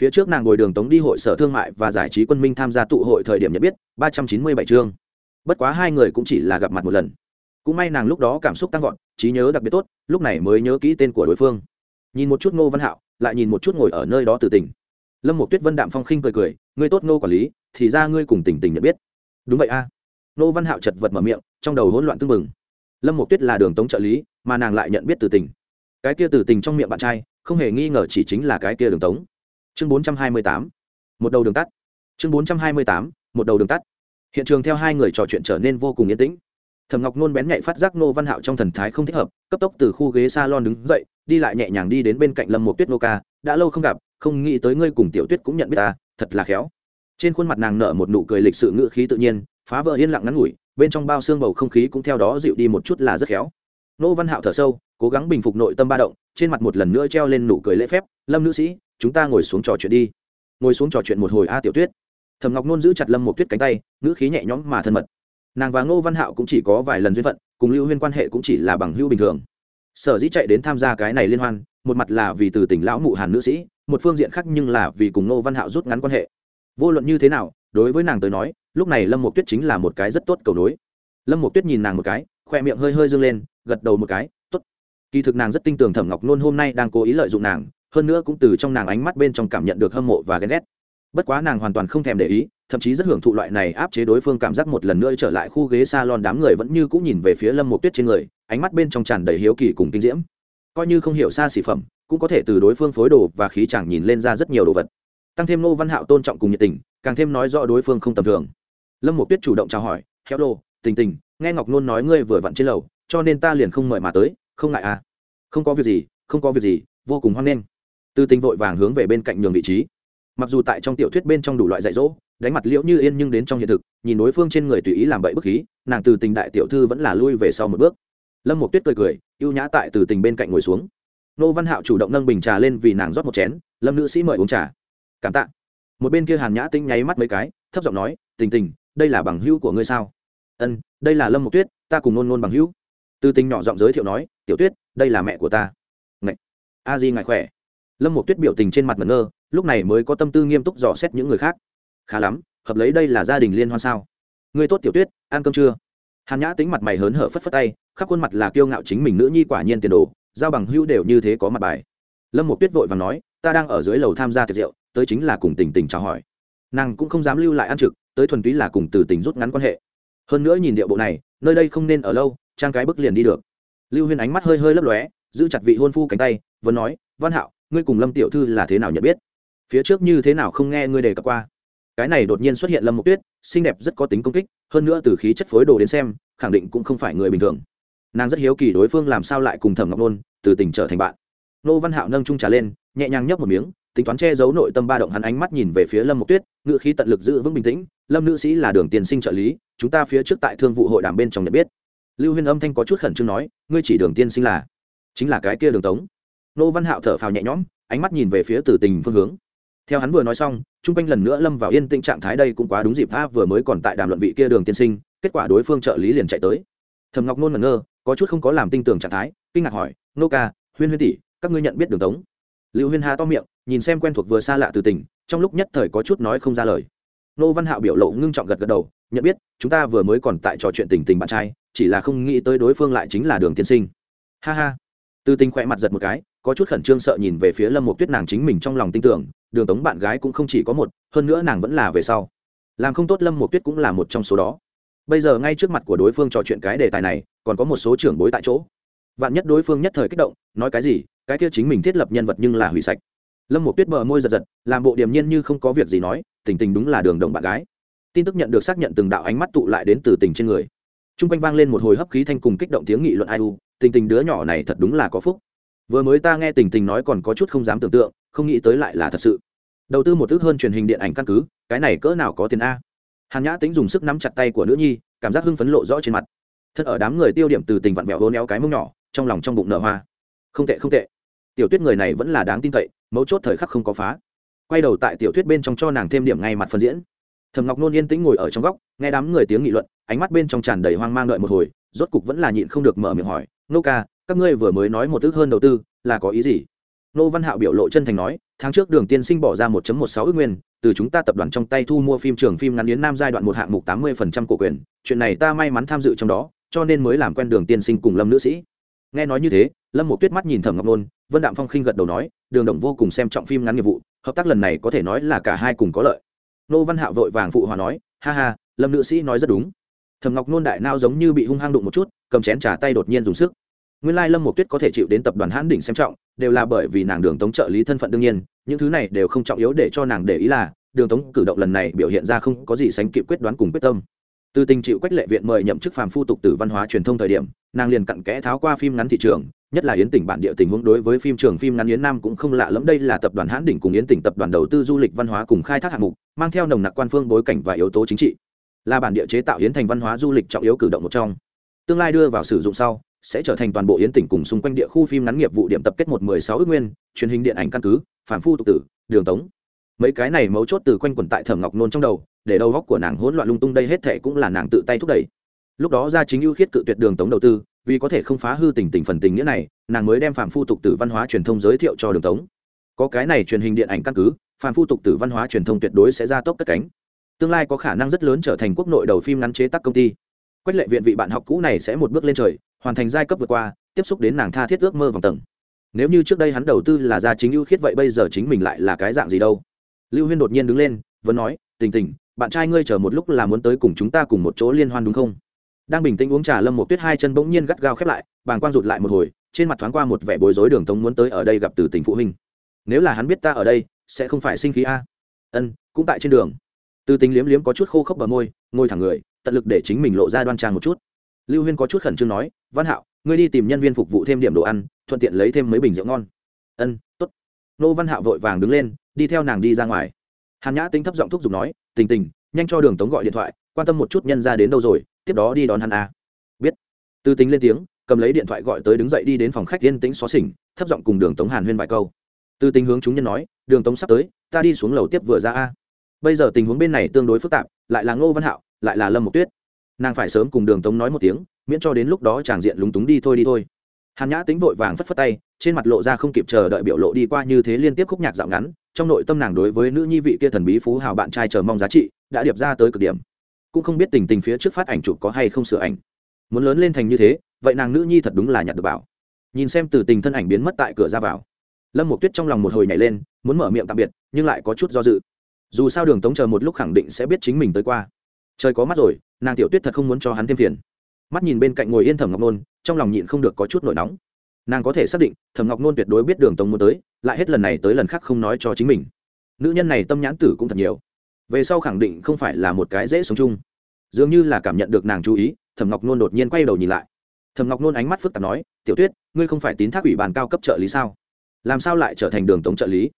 Phía trước nàng ngồi đường tống đi hội sở thương mại và giải trí quân minh tham gia tụ hội thời điểm nhận biết, ba trăm chín mươi bảy chương bất quá hai người cũng chỉ là gặp mặt một lần. Cũng may nàng lúc đó cảm xúc tăng vọt, trí nhớ đặc biệt tốt, lúc này mới nhớ kỹ tên của đối phương. Nhìn một chút ngô văn hạo, lại nhìn một chút ngồi ở nơi đó từ tỉnh lâm một tuyết vân đạm phong khinh cười cười, ngươi tốt ngô quản lý, thì ra ngươi cùng tỉnh tỉnh nhận biết. Đúng vậy a. À. ngô văn hạo chật vật mở miệng, trong đầu hỗn loạn tưng bừng. Lâm một tuyết là đường tống trợ lý, mà nàng lại nhận biết từ tỉnh cái kia từ tình trong miệng bạn trai, không hề nghi ngờ chỉ chính là cái kia đường tống. Chương bốn trăm hai mươi tám, một đầu đường tắt. Chương bốn trăm hai mươi tám, một đầu đường tắt hiện trường theo hai người trò chuyện trở nên vô cùng yên tĩnh. Thầm ngọc nôn bén nhạy phát giác nô văn hạo trong thần thái không thích hợp, cấp tốc từ khu ghế s a lon đứng dậy, đi lại nhẹ nhàng đi đến bên cạnh lâm một tuyết nô ca, đã lâu không gặp, không nghĩ tới ngươi cùng tiểu tuyết cũng nhận biết ta, thật là khéo. Trên khuôn mặt nàng nở một nụ cười lịch sự ngữ khí tự nhiên, phá vỡ yên lặng ngắn ngủi, bên trong bao xương bầu không khí cũng theo đó dịu đi một chút là rất khéo. Nô văn hạo thở sâu, cố gắng bình phục nội tâm ba động, trên mặt một lần nữa treo lên nụ cười lễ phép, lâm nữ sĩ, chúng ta ngồi xuống trò chuyện đi. Ngồi xuống trò chuyện một hồi a tiểu tuyết thầm ngọc nôn giữ chặt lâm một tuyết cánh tay, ngữ khí nhẹ nhõm mà thân mật. Nàng và ngô văn hạo cũng chỉ có vài lần duyên phận, cùng lưu huyên quan hệ cũng chỉ là bằng hữu bình thường. Sở dĩ chạy đến tham gia cái này liên hoan, một mặt là vì từ tỉnh lão mụ hàn nữ sĩ, một phương diện khác nhưng là vì cùng ngô văn hạo rút ngắn quan hệ. Vô luận như thế nào, đối với nàng tới nói, lúc này lâm một tuyết chính là một cái rất tốt cầu nối. Lâm một tuyết nhìn nàng một cái, khoe miệng hơi hơi dâng lên, gật đầu một cái, tốt. Kỳ thực nàng rất tin tưởng thẩm ngọc nôn hôm nay đang cố ý lợi dụng nàng, hơn nữa cũng từ trong nàng ánh mắt bên trong cảm nhận được hâm mộ và ghen ghét bất quá nàng hoàn toàn không thèm để ý thậm chí rất hưởng thụ loại này áp chế đối phương cảm giác một lần nữa trở lại khu ghế salon đám người vẫn như cũng nhìn về phía lâm một tuyết trên người ánh mắt bên trong tràn đầy hiếu kỳ cùng kinh diễm. Coi như không hiểu xa xỉ phẩm cũng có thể từ đối phương phối đồ và khí chẳng nhìn lên ra rất nhiều đồ vật. Tăng thêm nô văn hạo tôn trọng cùng nhiệt tình càng thêm nói rõ đối phương không tầm thường. Lâm một tuyết chủ động chào hỏi héo đồ, tình tình nghe ngọc nôn nói ngươi vừa vặn trên lầu cho nên ta liền không mời mà tới không ngại à? Không có việc gì không có việc gì vô cùng hoan nghênh. Tư tình vội vàng hướng về bên cạnh nhường vị trí mặc dù tại trong tiểu thuyết bên trong đủ loại dạy dỗ, đánh mặt liễu như yên nhưng đến trong hiện thực, nhìn đối phương trên người tùy ý làm bậy bức khí, nàng từ tình đại tiểu thư vẫn là lui về sau một bước. Lâm một tuyết cười cười, ưu nhã tại từ tình bên cạnh ngồi xuống. Nô văn hạo chủ động nâng bình trà lên vì nàng rót một chén, lâm nữ sĩ mời uống trà. Cảm tạ. Một bên kia hàn nhã tinh nháy mắt mấy cái, thấp giọng nói, tình tình, đây là bằng hữu của ngươi sao? Ân, đây là lâm một tuyết, ta cùng nôn nôn bằng hữu. Từ tình nhỏ giọng giới thiệu nói, tiểu tuyết, đây là mẹ của ta. Ngạy a di ngài khỏe. Lâm một tuyết biểu tình trên mặt ngẩn ngơ lúc này mới có tâm tư nghiêm túc dò xét những người khác. Khá lắm, hợp lấy đây là gia đình liên hoan sao? Người tốt tiểu tuyết, ăn cơm chưa? Hàn nhã tính mặt mày hớn hở phất phất tay, khắp khuôn mặt là kiêu ngạo chính mình nữ nhi quả nhiên tiền đồ, giao bằng hữu đều như thế có mặt bài. Lâm một tuyết vội và nói, ta đang ở dưới lầu tham gia tiệc rượu, tới chính là cùng tình tình chào hỏi. Nàng cũng không dám lưu lại ăn trực, tới thuần túy là cùng từ tình rút ngắn quan hệ. Hơn nữa nhìn điệu bộ này, nơi đây không nên ở lâu, trang cái bức liền đi được. Lưu huyên ánh mắt hơi hơi lấp lóe, giữ chặt vị hôn phu cánh tay, vẫn nói, văn hạo, ngươi cùng lâm tiểu thư là thế nào nhận biết? Phía trước như thế nào không nghe ngươi đề cập qua. Cái này đột nhiên xuất hiện lâm mục tuyết, xinh đẹp rất có tính công kích, hơn nữa từ khí chất phối đồ đến xem, khẳng định cũng không phải người bình thường. Nàng rất hiếu kỳ đối phương làm sao lại cùng thẩm ngọc nôn từ tình trở thành bạn. Nô văn hạo nâng trung trà lên, nhẹ nhàng nhấp một miếng, tính toán che giấu nội tâm ba động hắn ánh mắt nhìn về phía lâm mục tuyết ngự khí tận lực giữ vững bình tĩnh, lâm nữ sĩ là đường tiền sinh trợ lý, chúng ta phía trước tại thương vụ hội đàm bên trong nhận biết. Lưu huyên âm thanh có chút khẩn trương nói, ngươi chỉ đường tiên sinh là, chính là cái kia đường tống. Nô văn hạo thở phào nhẹ nhõm, ánh mắt nhìn về phía tử tình phương hướng theo hắn vừa nói xong, chung quanh lần nữa lâm vào yên tĩnh trạng thái đây cũng quá đúng dịp a vừa mới còn tại đàm luận vị kia đường tiên sinh, kết quả đối phương trợ lý liền chạy tới. Thầm ngọc nôn ngẩn ngơ, có chút không có làm tinh tưởng trạng thái, kinh ngạc hỏi, nô ca, huyên huyên tỷ, các ngươi nhận biết đường tống? Lưu huyên hà to miệng, nhìn xem quen thuộc vừa xa lạ từ tình, trong lúc nhất thời có chút nói không ra lời. Nô văn hạo biểu lộ ngưng trọng gật gật đầu, nhận biết, chúng ta vừa mới còn tại trò chuyện tình tình bạn trai, chỉ là không nghĩ tới đối phương lại chính là đường tiên sinh. Ha ha. Từ tình khỏe mặt giật một cái, có chút khẩn trương sợ nhìn về phía lâm một tuyết nàng chính mình trong lòng tin tưởng đường tống bạn gái cũng không chỉ có một, hơn nữa nàng vẫn là về sau. Làm không tốt lâm một tuyết cũng là một trong số đó. Bây giờ ngay trước mặt của đối phương trò chuyện cái đề tài này, còn có một số trưởng bối tại chỗ. Vạn nhất đối phương nhất thời kích động, nói cái gì, cái kia chính mình thiết lập nhân vật nhưng là hủy sạch. Lâm một tuyết bờ môi giật giật, làm bộ điềm nhiên như không có việc gì nói, tình tình đúng là đường đồng bạn gái. Tin tức nhận được xác nhận từng đạo ánh mắt tụ lại đến từ tình trên người. T r u n g quanh vang lên một hồi hấp khí thanh cùng kích động tiếng nghị luận ai u, tình tình đứa nhỏ này thật đúng là có phúc. Vừa mới ta nghe tình tình nói còn có chút không dám tưởng tượng không nghĩ tới lại là thật sự. Đầu tư một thứ hơn truyền hình điện ảnh căn cứ, cái này cỡ nào có tiền a? Hàn nhã tính dùng sức nắm chặt tay của nữ nhi, cảm giác hưng phấn lộ rõ trên mặt. Thật ở đám người tiêu điểm từ tình vặn vẹo hôn éo cái mông nhỏ, trong lòng trong bụng nở hoa. Không tệ không tệ. Tiểu tuyết người này vẫn là đáng tin cậy, mấu chốt thời khắc không có phá. Quay đầu tại tiểu tuyết bên trong cho nàng thêm điểm ngay mặt phân diễn. Thầm ngọc nôn yên tĩnh ngồi ở trong góc, nghe đám người tiếng nghị luận, ánh mắt bên trong tràn đầy hoang mang đợi một hồi, rốt cục vẫn là nhịn không được mở miệng hỏi, nô ca, các ngươi vừa mới nói một thứ hơn đầu tư, là có ý gì? Nô văn hạo biểu lộ chân thành nói, tháng trước đường tiên sinh bỏ ra 1.16 ước nguyên, từ chúng ta tập đoàn trong tay thu mua phim trường phim ngắn yến nam giai đoạn một hạng mục 80% cổ quyền, chuyện này ta may mắn tham dự trong đó, cho nên mới làm quen đường tiên sinh cùng lâm nữ sĩ. Nghe nói như thế, lâm một tuyết mắt nhìn thẩm ngọc nôn, vân đạm phong khinh gật đầu nói, đường đồng vô cùng xem trọng phim ngắn nghiệp vụ, hợp tác lần này có thể nói là cả hai cùng có lợi. Nô văn hạo vội vàng phụ hòa nói, ha ha, lâm nữ sĩ nói rất đúng. Thẩm ngọc nôn đại nao giống như bị hung hăng đụng một chút, cầm chén trà tay đột nhiên dùng sức. Nguyên lai lâm một tuyết có thể chịu đến tập đoàn hãn đỉnh xem trọng đều là bởi vì nàng đường tống trợ lý thân phận đương nhiên, những thứ này đều không trọng yếu để cho nàng để ý là, đường tống cử động lần này biểu hiện ra không có gì sánh kịp quyết đoán cùng quyết tâm. Từ tình chịu quách lệ viện mời nhậm chức phàm phu tục từ văn hóa truyền thông thời điểm, nàng liền cặn kẽ tháo qua phim ngắn thị trường, nhất là yến tỉnh bản địa tình huống đối với phim trường phim ngắn yến nam cũng không lạ lẫm, đây là tập đoàn hãn đỉnh cùng yến tỉnh tập đoàn đầu tư du lịch văn hóa cùng khai thác hạng mục, mang theo nồng nặc quan phương bối cảnh và yếu tố chính trị. Là bản địa chế tạo yến thành văn hóa du lịch trọng yếu cử động một trong. Tương lai đưa vào sử dụng sau sẽ trở thành toàn bộ yến tỉnh cùng xung quanh địa khu phim ngắn nghiệp vụ điểm tập kết một mười sáu ước nguyên, truyền hình điện ảnh căn cứ, phản phu tục tử, đường tống. Mấy cái này mấu chốt từ quanh quẩn tại thẩm ngọc nôn trong đầu, để đầu góc của nàng hỗn loạn lung tung đây hết thệ cũng là nàng tự tay thúc đẩy. Lúc đó gia chính ưu khiết cự tuyệt đường tống đầu tư, vì có thể không phá hư tình tình phần tình nghĩa này, nàng mới đem phạm phu tục tử văn hóa truyền thông giới thiệu cho đường tống. Có cái này truyền hình điện ảnh căn cứ phạm phu tục tử văn hóa truyền thông tuyệt đối sẽ ra tốc cất cánh. Tương lai có khả năng rất lớn trở thành quốc nội đầu phim ngắn chế tác công ty. Quách lệ viện vị bạn học cũ này sẽ một bước lên trời hoàn thành giai cấp vượt qua, tiếp xúc đến nàng tha thiết ước mơ vòng tầng. Nếu như trước đây hắn đầu tư là gia chính ưu khiết vậy bây giờ chính mình lại là cái dạng gì đâu? Lưu huyên đột nhiên đứng lên, vẫn nói, tình tình, bạn trai ngươi chờ một lúc là muốn tới cùng chúng ta cùng một chỗ liên hoan đúng không? Đang bình tĩnh uống trà, lâm một tuyết hai chân bỗng nhiên gắt gao khép lại, bàng quang rụt lại một hồi, trên mặt thoáng qua một vẻ bối rối đường tống muốn tới ở đây gặp từ tình phụ huynh. Nếu là hắn biết ta ở đây, sẽ không phải sinh khí a. Ân, cũng tại trên đường. Từ tình liếm liếm có chút khô khốc bờ môi, ngồi thẳng người, tận lực để chính mình lộ ra đoan trang một chút lưu huyên có chút khẩn trương nói, văn hạo, ngươi đi tìm nhân viên phục vụ thêm điểm đồ ăn, thuận tiện lấy thêm mấy bình rượu ngon. Ân t ố t nô văn hạo vội vàng đứng lên, đi theo nàng đi ra ngoài. Hàn nhã tính thấp giọng thúc giục nói, tình tình, nhanh cho đường tống gọi điện thoại, quan tâm một chút nhân ra đến đâu rồi, tiếp đó đi đón hắn a biết. Tư tính lên tiếng, cầm lấy điện thoại gọi tới đứng dậy đi đến phòng khách yên tĩnh xó xỉnh, thấp giọng cùng đường tống hàn huyên vài câu. Tư tính hướng chúng nhân nói, đường tống sắp tới, ta đi xuống lầu tiếp vừa ra a. Bây giờ tình huống bên này tương đối phức tạp, lại là ngô văn hạo, lại là lâm mộc tuyết nàng phải sớm cùng đường tống nói một tiếng, miễn cho đến lúc đó tràng diện lúng túng đi thôi đi thôi. Hàn nhã tính vội vàng phất phất tay, trên mặt lộ ra không kịp chờ đợi biểu lộ đi qua như thế liên tiếp khúc nhạc dạo ngắn, trong nội tâm nàng đối với nữ nhi vị kia thần bí phú hào bạn trai chờ mong giá trị, đã điệp ra tới cực điểm. Cũng không biết tình tình phía trước phát ảnh chụp có hay không sửa ảnh. Muốn lớn lên thành như thế, vậy nàng nữ nhi thật đúng là nhặt được bảo. Nhìn xem từ tình thân ảnh biến mất tại cửa ra vào, lâm một tuyết trong lòng một hồi nhảy lên, muốn mở miệng tạm biệt, nhưng lại có chút do dự. Dù sao đường tống chờ một lúc khẳng định sẽ biết chính mình tới qua trời có mắt rồi, nàng tiểu tuyết thật không muốn cho hắn thêm phiền. Mắt nhìn bên cạnh ngồi yên thẩm ngọc nôn, trong lòng nhịn không được có chút nổi nóng. Nàng có thể xác định, thẩm ngọc nôn tuyệt đối biết đường tống muốn tới, lại hết lần này tới lần khác không nói cho chính mình. Nữ nhân này tâm nhãn tử cũng thật nhiều. Về sau khẳng định không phải là một cái dễ sống chung. Dường như là cảm nhận được nàng chú ý, thẩm ngọc nôn đột nhiên quay đầu nhìn lại. Thẩm ngọc nôn ánh mắt phức tạp nói, tiểu tuyết, ngươi không phải tín thác ủy bàn cao cấp trợ lý sao? Làm sao lại trở thành đường tống trợ lý?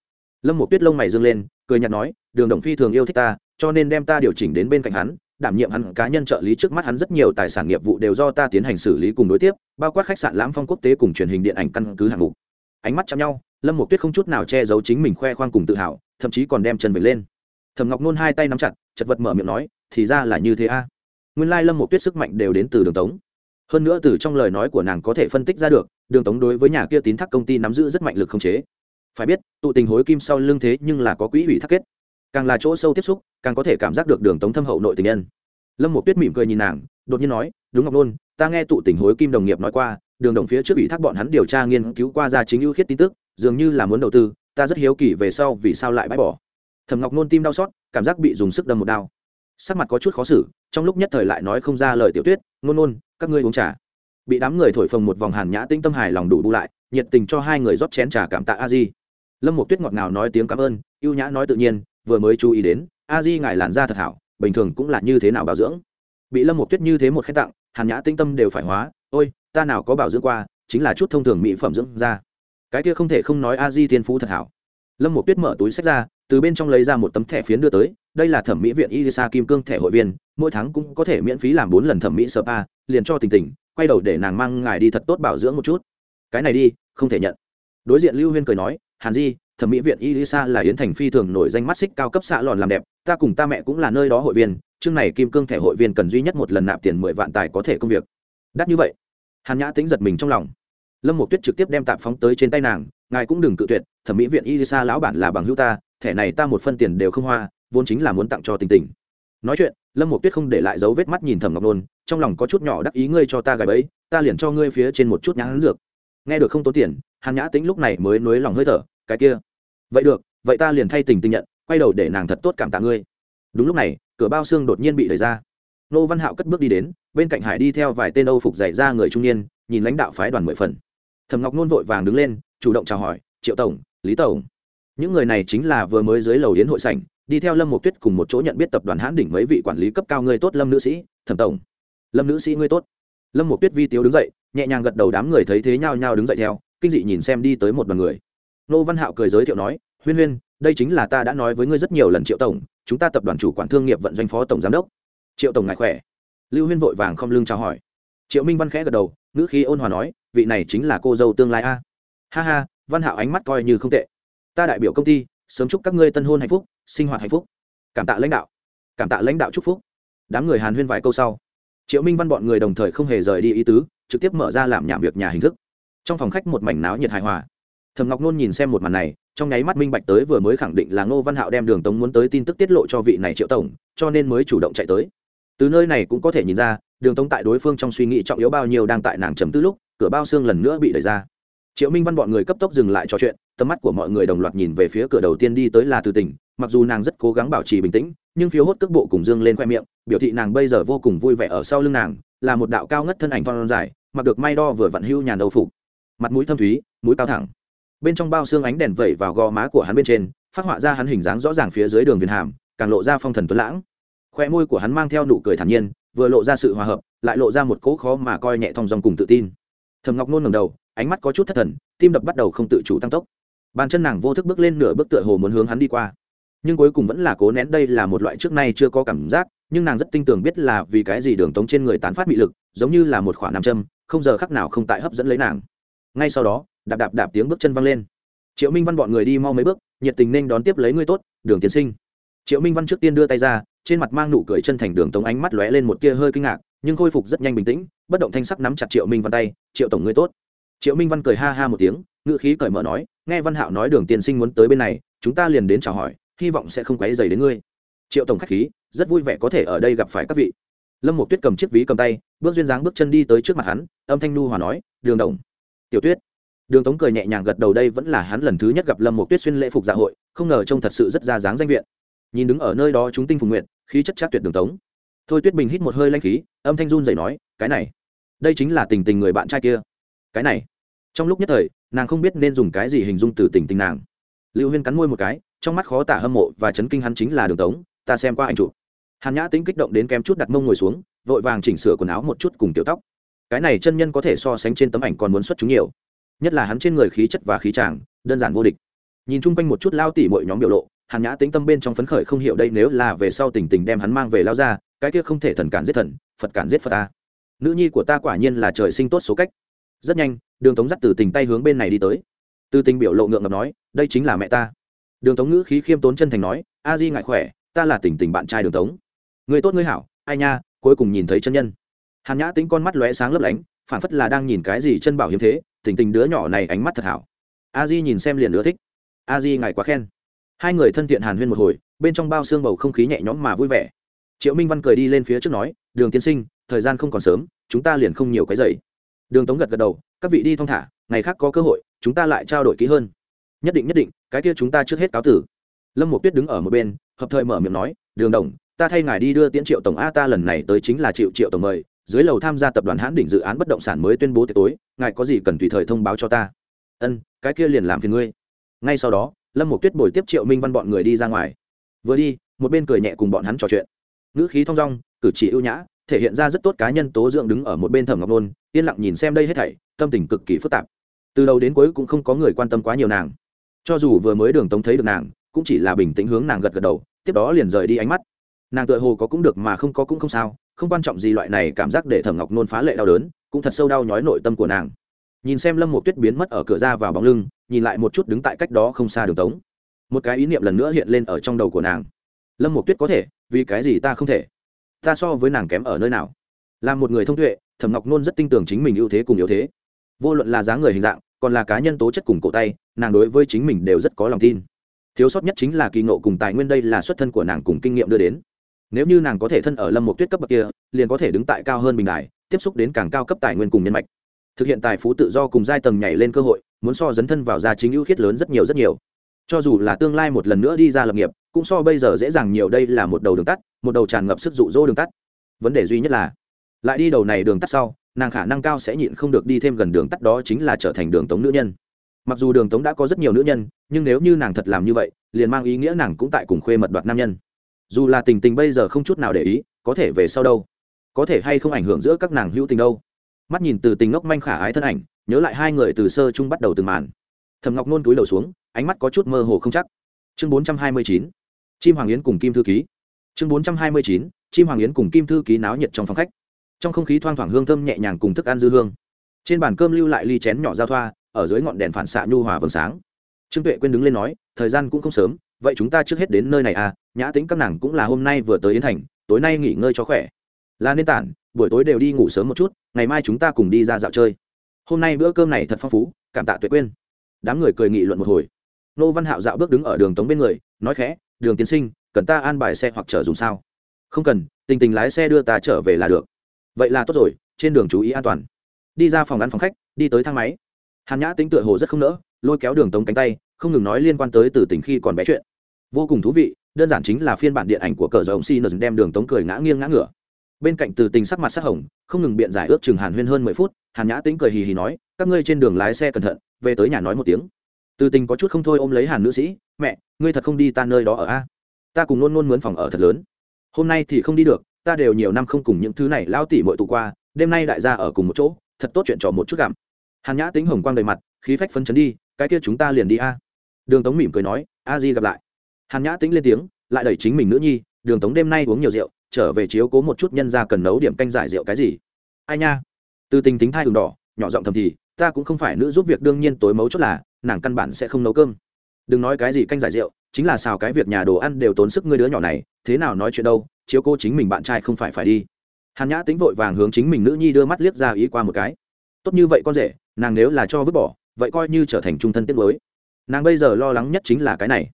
Lâm một tuyết lông mày dâng lên, cười nhạt nói, đường đồng phi thường yêu thích ta, cho nên đem ta điều chỉnh đến bên cạnh hắn đảm nhiệm hắn cá nhân trợ lý trước mắt hắn rất nhiều tài sản nghiệp vụ đều do ta tiến hành xử lý cùng đối tiếp, bao quát khách sạn lãm phong quốc tế cùng truyền hình điện ảnh căn cứ hạng mục. Ánh mắt chạm nhau, lâm một tuyết không chút nào che giấu chính mình khoe khoang cùng tự hào, thậm chí còn đem chân vẩy lên. Thầm ngọc nôn hai tay nắm chặt, chật vật mở miệng nói, thì ra là như thế a. Nguyên lai lâm một tuyết sức mạnh đều đến từ đường tống. Hơn nữa từ trong lời nói của nàng có thể phân tích ra được, đường tống đối với nhà kia tín thác công ty nắm giữ rất mạnh lực không chế. Phải biết, tụ tình hối kim sau lưng thế nhưng là có quỹ ủy thác kết càng là chỗ sâu tiếp xúc, càng có thể cảm giác được đường tống thâm hậu nội tình nhân. Lâm một tuyết mỉm cười nhìn nàng, đột nhiên nói, đúng ngọc nôn, ta nghe tụ tình hối kim đồng nghiệp nói qua, đường đồng phía trước ủy thác bọn hắn điều tra nghiên cứu qua ra chính ưu khiết tin tức, dường như là muốn đầu tư, ta rất hiếu kỳ về sau vì sao lại bãi bỏ. Thầm ngọc nôn tim đau xót, cảm giác bị dùng sức đâm một đau sắc mặt có chút khó xử, trong lúc nhất thời lại nói không ra lời tiểu tuyết, nôn nôn, các ngươi uống trà. Bị đám người thổi phồng một vòng hàn nhã tinh tâm hài lòng đủ bù lại, nhiệt tình cho hai người rót chén trà cảm tạ a di. Lâm một tuyết ngọt ngào nói tiếng cảm ơn, ưu nhã nói tự nhiên vừa mới chú ý đến a di ngài làn da thật hảo bình thường cũng là như thế nào bảo dưỡng bị lâm một tuyết như thế một khen tặng hàn nhã tinh tâm đều phải hóa ôi ta nào có bảo dưỡng qua chính là chút thông thường mỹ phẩm dưỡng da cái kia không thể không nói a di thiên phú thật hảo lâm một tuyết mở túi sách ra từ bên trong lấy ra một tấm thẻ phiến đưa tới đây là thẩm mỹ viện Ilisa Kim Cương thẻ hội viên, mỗi tháng cũng có thể miễn phí làm bốn lần thẩm mỹ spa, liền cho tình tình, quay đầu để nàng mang ngài đi thật tốt bảo dưỡng một chút. Cái này đi, không thể nhận. Đối diện Lưu Huyên cười nói, Hàn Di, thẩm mỹ viện Elisa là yến thành phi thường nổi danh mắt xích cao cấp xạ lòn làm đẹp, ta cùng ta mẹ cũng là nơi đó hội viên, chương này Kim Cương thẻ hội viên cần duy nhất một lần nạp tiền mười vạn tài có thể công việc. Đắt như vậy. Hàn Nhã tính giật mình trong lòng. lâm Mộ tuyết trực tiếp đem tạp phóng tới trên tay nàng ngài cũng đừng cự tuyệt thẩm mỹ viện Elisa lão bản là bằng hữu ta thẻ này ta một phân tiền đều không hoa vốn chính là muốn tặng cho tình tình nói chuyện lâm Mộ tuyết không để lại dấu vết mắt nhìn thẩm ngọc nôn trong lòng có chút nhỏ đắc ý ngươi cho ta gài bẫy ta liền cho ngươi phía trên một chút nhãn dược nghe được không tốn tiền hàn nhã tính lúc này mới nuối lòng hơi thở cái kia vậy được, vậy ta liền thay tình tình nhận, quay đầu để nàng thật tốt cảm tạ ngươi. Đúng lúc này, cửa bao xương đột nhiên bị đẩy ra. Nô văn hạo cất bước đi đến, bên cạnh hải đi theo vài tên âu phục dạy ra người trung niên, nhìn lãnh đạo phái đoàn mười phần. Thầm ngọc nôn vội vàng đứng lên, chủ động chào hỏi, triệu tổng, lý tổng. Những người này chính là vừa mới dưới lầu yến hội sảnh, đi theo lâm một tuyết cùng một chỗ nhận biết tập đoàn hãn đỉnh mấy vị quản lý cấp cao người tốt lâm nữ sĩ, thẩm tổng. Lâm nữ sĩ ngươi tốt. Lâm một tuyết vi tiếu đứng dậy, nhẹ nhàng gật đầu đám người thấy thế nhau nhau đứng dậy theo, kinh dị nhìn xem đi tới một đoàn người nô văn hạo cười giới thiệu nói, huyên huyên, đây chính là ta đã nói với ngươi rất nhiều lần triệu tổng, chúng ta tập đoàn chủ quản thương nghiệp vận doanh phó tổng giám đốc. Triệu tổng ngài khỏe? Lưu huyên vội vàng không lưng chào hỏi. Triệu minh văn khẽ gật đầu, ngữ khí ôn hòa nói, vị này chính là cô dâu tương lai a. Ha ha, văn hạo ánh mắt coi như không tệ. Ta đại biểu công ty, sớm chúc các ngươi tân hôn hạnh phúc, sinh hoạt hạnh phúc. Cảm tạ lãnh đạo. Cảm tạ lãnh đạo chúc phúc. Đám người hàn huyên vài câu sau, triệu minh văn bọn người đồng thời không hề rời đi ý tứ, trực tiếp mở ra làm nhảm việc nhà hình thức. Trong phòng khách một mảnh náo nhiệt hài hòa thầm ngọc nôn nhìn xem một màn này, trong nháy mắt minh bạch tới vừa mới khẳng định là ngô văn hạo đem đường tống muốn tới tin tức tiết lộ cho vị này triệu tổng, cho nên mới chủ động chạy tới. Từ nơi này cũng có thể nhìn ra, đường tống tại đối phương trong suy nghĩ trọng yếu bao nhiêu đang tại nàng chấm tư lúc, cửa bao xương lần nữa bị đẩy ra. Triệu minh văn bọn người cấp tốc dừng lại trò chuyện, tầm mắt của mọi người đồng loạt nhìn về phía cửa đầu tiên đi tới là từ tỉnh, mặc dù nàng rất cố gắng bảo trì bình tĩnh, nhưng phiếu hốt cước bộ cùng dương lên khoe miệng, biểu thị nàng bây giờ vô cùng vui vẻ ở sau lưng nàng, là một đạo cao ngất thân ảnh phong dài, mặc được may đo vừa vặn hưu nhàn đầu phục. Mặt mũi thâm thúy, mũi cao thẳng bên trong bao xương ánh đèn vẩy vào gò má của hắn bên trên, phát họa ra hắn hình dáng rõ ràng phía dưới đường viền hàm, càng lộ ra phong thần tuấn lãng. Khoe môi của hắn mang theo nụ cười thản nhiên, vừa lộ ra sự hòa hợp, lại lộ ra một cỗ khó mà coi nhẹ thong dòng cùng tự tin. Thầm ngọc nôn ngầm đầu, ánh mắt có chút thất thần, tim đập bắt đầu không tự chủ tăng tốc. Bàn chân nàng vô thức bước lên nửa bước tựa hồ muốn hướng hắn đi qua. Nhưng cuối cùng vẫn là cố nén đây là một loại trước nay chưa có cảm giác, nhưng nàng rất tin tưởng biết là vì cái gì đường tống trên người tán phát bị lực, giống như là một khoản nam châm, không giờ khắc nào không tại hấp dẫn lấy nàng. Ngay sau đó đạp đạp đạp tiếng bước chân văng lên. Triệu minh văn bọn người đi mau mấy bước, nhiệt tình nên đón tiếp lấy ngươi tốt, đường tiến sinh. Triệu minh văn trước tiên đưa tay ra, trên mặt mang nụ cười chân thành đường tống ánh mắt lóe lên một tia hơi kinh ngạc, nhưng khôi phục rất nhanh bình tĩnh, bất động thanh sắc nắm chặt triệu minh văn tay, triệu tổng ngươi tốt. Triệu minh văn cười ha ha một tiếng, ngữ khí cởi mở nói, nghe văn hạo nói đường tiên sinh muốn tới bên này, chúng ta liền đến chào hỏi, hy vọng sẽ không quấy dày đến ngươi. Triệu tổng khách khí, rất vui vẻ có thể ở đây gặp phải các vị. Lâm một tuyết cầm chiếc ví cầm tay, bước duyên dáng bước chân đi tới trước mặt hắn, âm thanh nu hòa nói, đường đồng tiểu tuyết đường tống cười nhẹ nhàng gật đầu, đây vẫn là hắn lần thứ nhất gặp lâm một tuyết xuyên lễ phục dạ hội, không ngờ trông thật sự rất ra dáng danh viện. Nhìn đứng ở nơi đó chúng tinh phùng nguyện khí chất chắc tuyệt đường tống. Thôi tuyết bình hít một hơi lanh khí, âm thanh run dậy nói, cái này, đây chính là tình tình người bạn trai kia. Cái này. Trong lúc nhất thời, nàng không biết nên dùng cái gì hình dung từ tình tình nàng. Lưu huyên cắn môi một cái, trong mắt khó tả hâm mộ và chấn kinh hắn chính là đường tống, ta xem qua ảnh chụp. Hàn nhã tính kích động đến kém chút đặt mông ngồi xuống, vội vàng chỉnh sửa quần áo một chút cùng tiểu tóc. Cái này chân nhân có thể so sánh trên tấm ảnh còn muốn xuất chúng nhiều nhất là hắn trên người khí chất và khí tràng đơn giản vô địch. Nhìn chung quanh một chút lao tỉ mọi nhóm biểu lộ, hàn nhã tính tâm bên trong phấn khởi không hiểu đây nếu là về sau tình tình đem hắn mang về lao ra, cái kia không thể thần cản giết thần, phật cản giết phật ta. Nữ nhi của ta quả nhiên là trời sinh tốt số cách. Rất nhanh, đường tống dắt từ tình tay hướng bên này đi tới. Từ tình biểu lộ ngượng ngập nói, đây chính là mẹ ta. Đường tống ngữ khí khiêm tốn chân thành nói, a di ngại khỏe, ta là tình tình bạn trai đường tống. Người tốt ngươi hảo, ai nha, cuối cùng nhìn thấy chân nhân. Hàn nhã tính con mắt lóe sáng lấp lánh phản phất là đang nhìn cái gì chân bảo hiếm thế tình tình đứa nhỏ này ánh mắt thật hảo. A di nhìn xem liền ưa thích. A di ngài quá khen. Hai người thân thiện hàn huyên một hồi, bên trong bao xương bầu không khí nhẹ nhõm mà vui vẻ. Triệu minh văn cười đi lên phía trước nói, đường tiên sinh, thời gian không còn sớm, chúng ta liền không nhiều cái dày đường tống gật gật đầu, các vị đi thong thả, ngày khác có cơ hội, chúng ta lại trao đổi kỹ hơn. Nhất định nhất định, cái kia chúng ta trước hết cáo tử. Lâm một tuyết đứng ở một bên, hợp thời mở miệng nói, đường đồng, ta thay ngài đi đưa tiễn triệu tổng a, ta lần này tới chính là triệu triệu tổng mời dưới lầu tham gia tập đoàn hãn đỉnh dự án bất động sản mới tuyên bố tiệc tối, ngài có gì cần tùy thời thông báo cho ta? Ân, cái kia liền làm phiền ngươi. Ngay sau đó, lâm một tuyết bồi tiếp triệu minh văn bọn người đi ra ngoài. Vừa đi, một bên cười nhẹ cùng bọn hắn trò chuyện. Ngữ khí thong dong, cử chỉ ưu nhã, thể hiện ra rất tốt cá nhân tố dưỡng đứng ở một bên thẩm ngọc nôn, yên lặng nhìn xem đây hết thảy, tâm tình cực kỳ phức tạp. Từ đầu đến cuối cũng không có người quan tâm quá nhiều nàng. Cho dù vừa mới đường tống thấy được nàng, cũng chỉ là bình tĩnh hướng nàng gật gật đầu, tiếp đó liền rời đi ánh mắt nàng tựa hồ có cũng được mà không có cũng không sao, không quan trọng gì loại này cảm giác để thẩm ngọc nôn phá lệ đau đớn, cũng thật sâu đau nhói nội tâm của nàng. Nhìn xem lâm một tuyết biến mất ở cửa ra vào bóng lưng, nhìn lại một chút đứng tại cách đó không xa đường tống. Một cái ý niệm lần nữa hiện lên ở trong đầu của nàng. Lâm một tuyết có thể, vì cái gì ta không thể? Ta so với nàng kém ở nơi nào? Là một người thông tuệ, thẩm ngọc nôn rất tin tưởng chính mình ưu thế cùng yếu thế. Vô luận là dáng người hình dạng, còn là cá nhân tố chất cùng cổ tay, nàng đối với chính mình đều rất có lòng tin. Thiếu sót nhất chính là kỳ ngộ cùng tài nguyên đây là xuất thân của nàng cùng kinh nghiệm đưa đến nếu như nàng có thể thân ở lâm một tuyết cấp bậc kia, liền có thể đứng tại cao hơn bình đại tiếp xúc đến càng cao cấp tài nguyên cùng nhân mạch. Thực hiện tài phú tự do cùng giai tầng nhảy lên cơ hội, muốn so dấn thân vào gia chính ưu khiết lớn rất nhiều rất nhiều. Cho dù là tương lai một lần nữa đi ra lập nghiệp, cũng so bây giờ dễ dàng nhiều đây là một đầu đường tắt, một đầu tràn ngập sức dụ rỗ đường tắt. Vấn đề duy nhất là, lại đi đầu này đường tắt sau, nàng khả năng cao sẽ nhịn không được đi thêm gần đường tắt đó chính là trở thành đường tống nữ nhân. Mặc dù đường tống đã có rất nhiều nữ nhân, nhưng nếu như nàng thật làm như vậy, liền mang ý nghĩa nàng cũng tại cùng khuê mật đoạt nam nhân dù là tình tình bây giờ không chút nào để ý, có thể về sau đâu? Có thể hay không ảnh hưởng giữa các nàng hữu tình đâu? Mắt nhìn từ tình ngốc manh khả ái thân ảnh, nhớ lại hai người từ sơ chung bắt đầu từng màn. Thầm ngọc nôn túi đầu xuống, ánh mắt có chút mơ hồ không chắc. Chương bốn trăm hai mươi chín, chim hoàng yến cùng kim thư ký. Chương bốn trăm hai mươi chín, chim hoàng yến cùng kim thư ký náo nhiệt trong phòng khách. Trong không khí thoang thoảng hương thơm nhẹ nhàng cùng thức ăn dư hương. Trên bàn cơm lưu lại ly chén nhỏ giao thoa, ở dưới ngọn đèn phản xạ nhu hòa vầng sáng. Trương tuệ quên đứng lên nói, thời gian cũng không sớm, vậy chúng ta trước hết đến nơi này à nhã tính các nàng cũng là hôm nay vừa tới yến thành, tối nay nghỉ ngơi cho khỏe. Là nên tản, buổi tối đều đi ngủ sớm một chút, ngày mai chúng ta cùng đi ra dạo chơi. Hôm nay bữa cơm này thật phong phú, cảm tạ tuyệt quên đám người cười nghị luận một hồi. Nô văn hạo dạo bước đứng ở đường tống bên người, nói khẽ, đường tiến sinh, cần ta an bài xe hoặc chở dùng sao? Không cần, tình tình lái xe đưa ta trở về là được. Vậy là tốt rồi, trên đường chú ý an toàn. Đi ra phòng ăn phòng khách, đi tới thang máy. Hàn nhã tính tựa hồ rất không nỡ, lôi kéo đường tống cánh tay, không ngừng nói liên quan tới từ tình khi còn bé chuyện. Vô cùng thú vị đơn giản chính là phiên bản điện ảnh của cờ dầu si đem đường tống cười ngã nghiêng ngã ngửa. Bên cạnh từ tình sắc mặt sắc hồng, không ngừng biện giải ước chừng hàn huyên hơn mười phút, hàn nhã tính cười hì hì nói, các ngươi trên đường lái xe cẩn thận, về tới nhà nói một tiếng. Từ tình có chút không thôi ôm lấy hàn nữ sĩ, mẹ, ngươi thật không đi ta nơi đó ở a? Ta cùng luôn luôn mướn phòng ở thật lớn. Hôm nay thì không đi được, ta đều nhiều năm không cùng những thứ này lao tỉ mọi tụ qua, đêm nay đại gia ở cùng một chỗ, thật tốt chuyện trò một chút gặm. Hàn nhã tính hồng quang đầy mặt, khí phách phấn chấn đi, cái kia chúng ta liền đi a. Đường tống mỉm cười nói, a di gặp lại hàn nhã tính lên tiếng, lại đẩy chính mình nữ nhi, đường tống đêm nay uống nhiều rượu, trở về chiếu cố một chút nhân ra cần nấu điểm canh giải rượu cái gì. Ai nha? Từ tình tính thai đường đỏ, nhỏ giọng thầm thì, ta cũng không phải nữ giúp việc đương nhiên tối mấu chốt là, nàng căn bản sẽ không nấu cơm. Đừng nói cái gì canh giải rượu, chính là xào cái việc nhà đồ ăn đều tốn sức ngươi đứa nhỏ này, thế nào nói chuyện đâu, chiếu cô chính mình bạn trai không phải phải đi. Hàn nhã tính vội vàng hướng chính mình nữ nhi đưa mắt liếc ra ý qua một cái. Tốt như vậy con rể, nàng nếu là cho vứt bỏ, vậy coi như trở thành trung thân tiết mới. Nàng bây giờ lo lắng nhất chính là cái này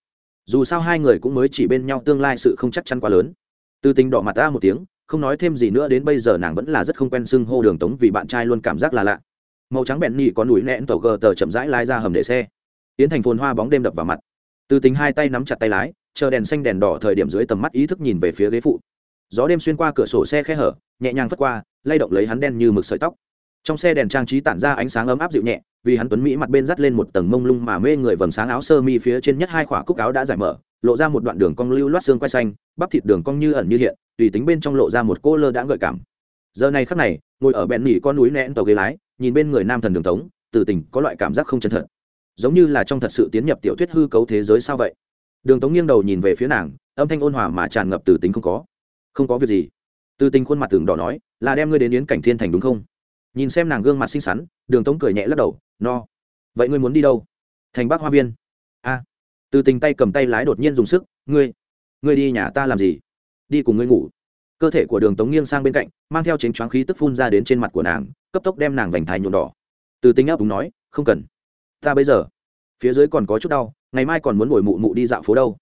dù sao hai người cũng mới chỉ bên nhau, tương lai sự không chắc chắn quá lớn. Từ tình đỏ mặt ta một tiếng, không nói thêm gì nữa đến bây giờ nàng vẫn là rất không quen xưng hô đường tống vì bạn trai luôn cảm giác là lạ. Màu trắng bẹn nhị có núi nẹn tàu gờ tờ chậm rãi lái ra hầm để xe. Tiến thành phồn hoa bóng đêm đập vào mặt. Từ tính hai tay nắm chặt tay lái, chờ đèn xanh đèn đỏ thời điểm dưới tầm mắt ý thức nhìn về phía ghế phụ. Gió đêm xuyên qua cửa sổ xe khe hở, nhẹ nhàng phất qua, lay động lấy hắn đen như mực sợi tóc trong xe đèn trang trí tản ra ánh sáng ấm áp dịu nhẹ, vì hắn tuấn mỹ mặt bên dắt lên một tầng mông lung mà mê người vầng sáng áo sơ mi phía trên nhất hai khỏa cúc áo đã giải mở, lộ ra một đoạn đường cong lưu loát xương quay xanh, bắp thịt đường cong như ẩn như hiện, tùy tính bên trong lộ ra một cô lơ đã gợi cảm. Giờ này khắc này, ngồi ở bẹn nỉ con núi nén tàu ghế lái, nhìn bên người nam thần đường tống, từ tình có loại cảm giác không chân thật. Giống như là trong thật sự tiến nhập tiểu thuyết hư cấu thế giới sao vậy? Đường tống nghiêng đầu nhìn về phía nàng, âm thanh ôn hòa mà tràn ngập từ tính không có. Không có việc gì. Từ tình khuôn mặt tường đỏ nói, là đem ngươi đến yến cảnh thiên thành đúng không? Nhìn xem nàng gương mặt xinh xắn, đường tống cười nhẹ lắc đầu, no. Vậy ngươi muốn đi đâu? Thành bắc hoa viên. A. Từ tình tay cầm tay lái đột nhiên dùng sức, ngươi ngươi đi nhà ta làm gì? Đi cùng ngươi ngủ. Cơ thể của đường tống nghiêng sang bên cạnh, mang theo chính choáng khí tức phun ra đến trên mặt của nàng, cấp tốc đem nàng vành thai nhuộm đỏ. Từ tình ấp đúng nói, không cần. Ta bây giờ, phía dưới còn có chút đau, ngày mai còn muốn ngồi mụ mụ đi dạo phố đâu.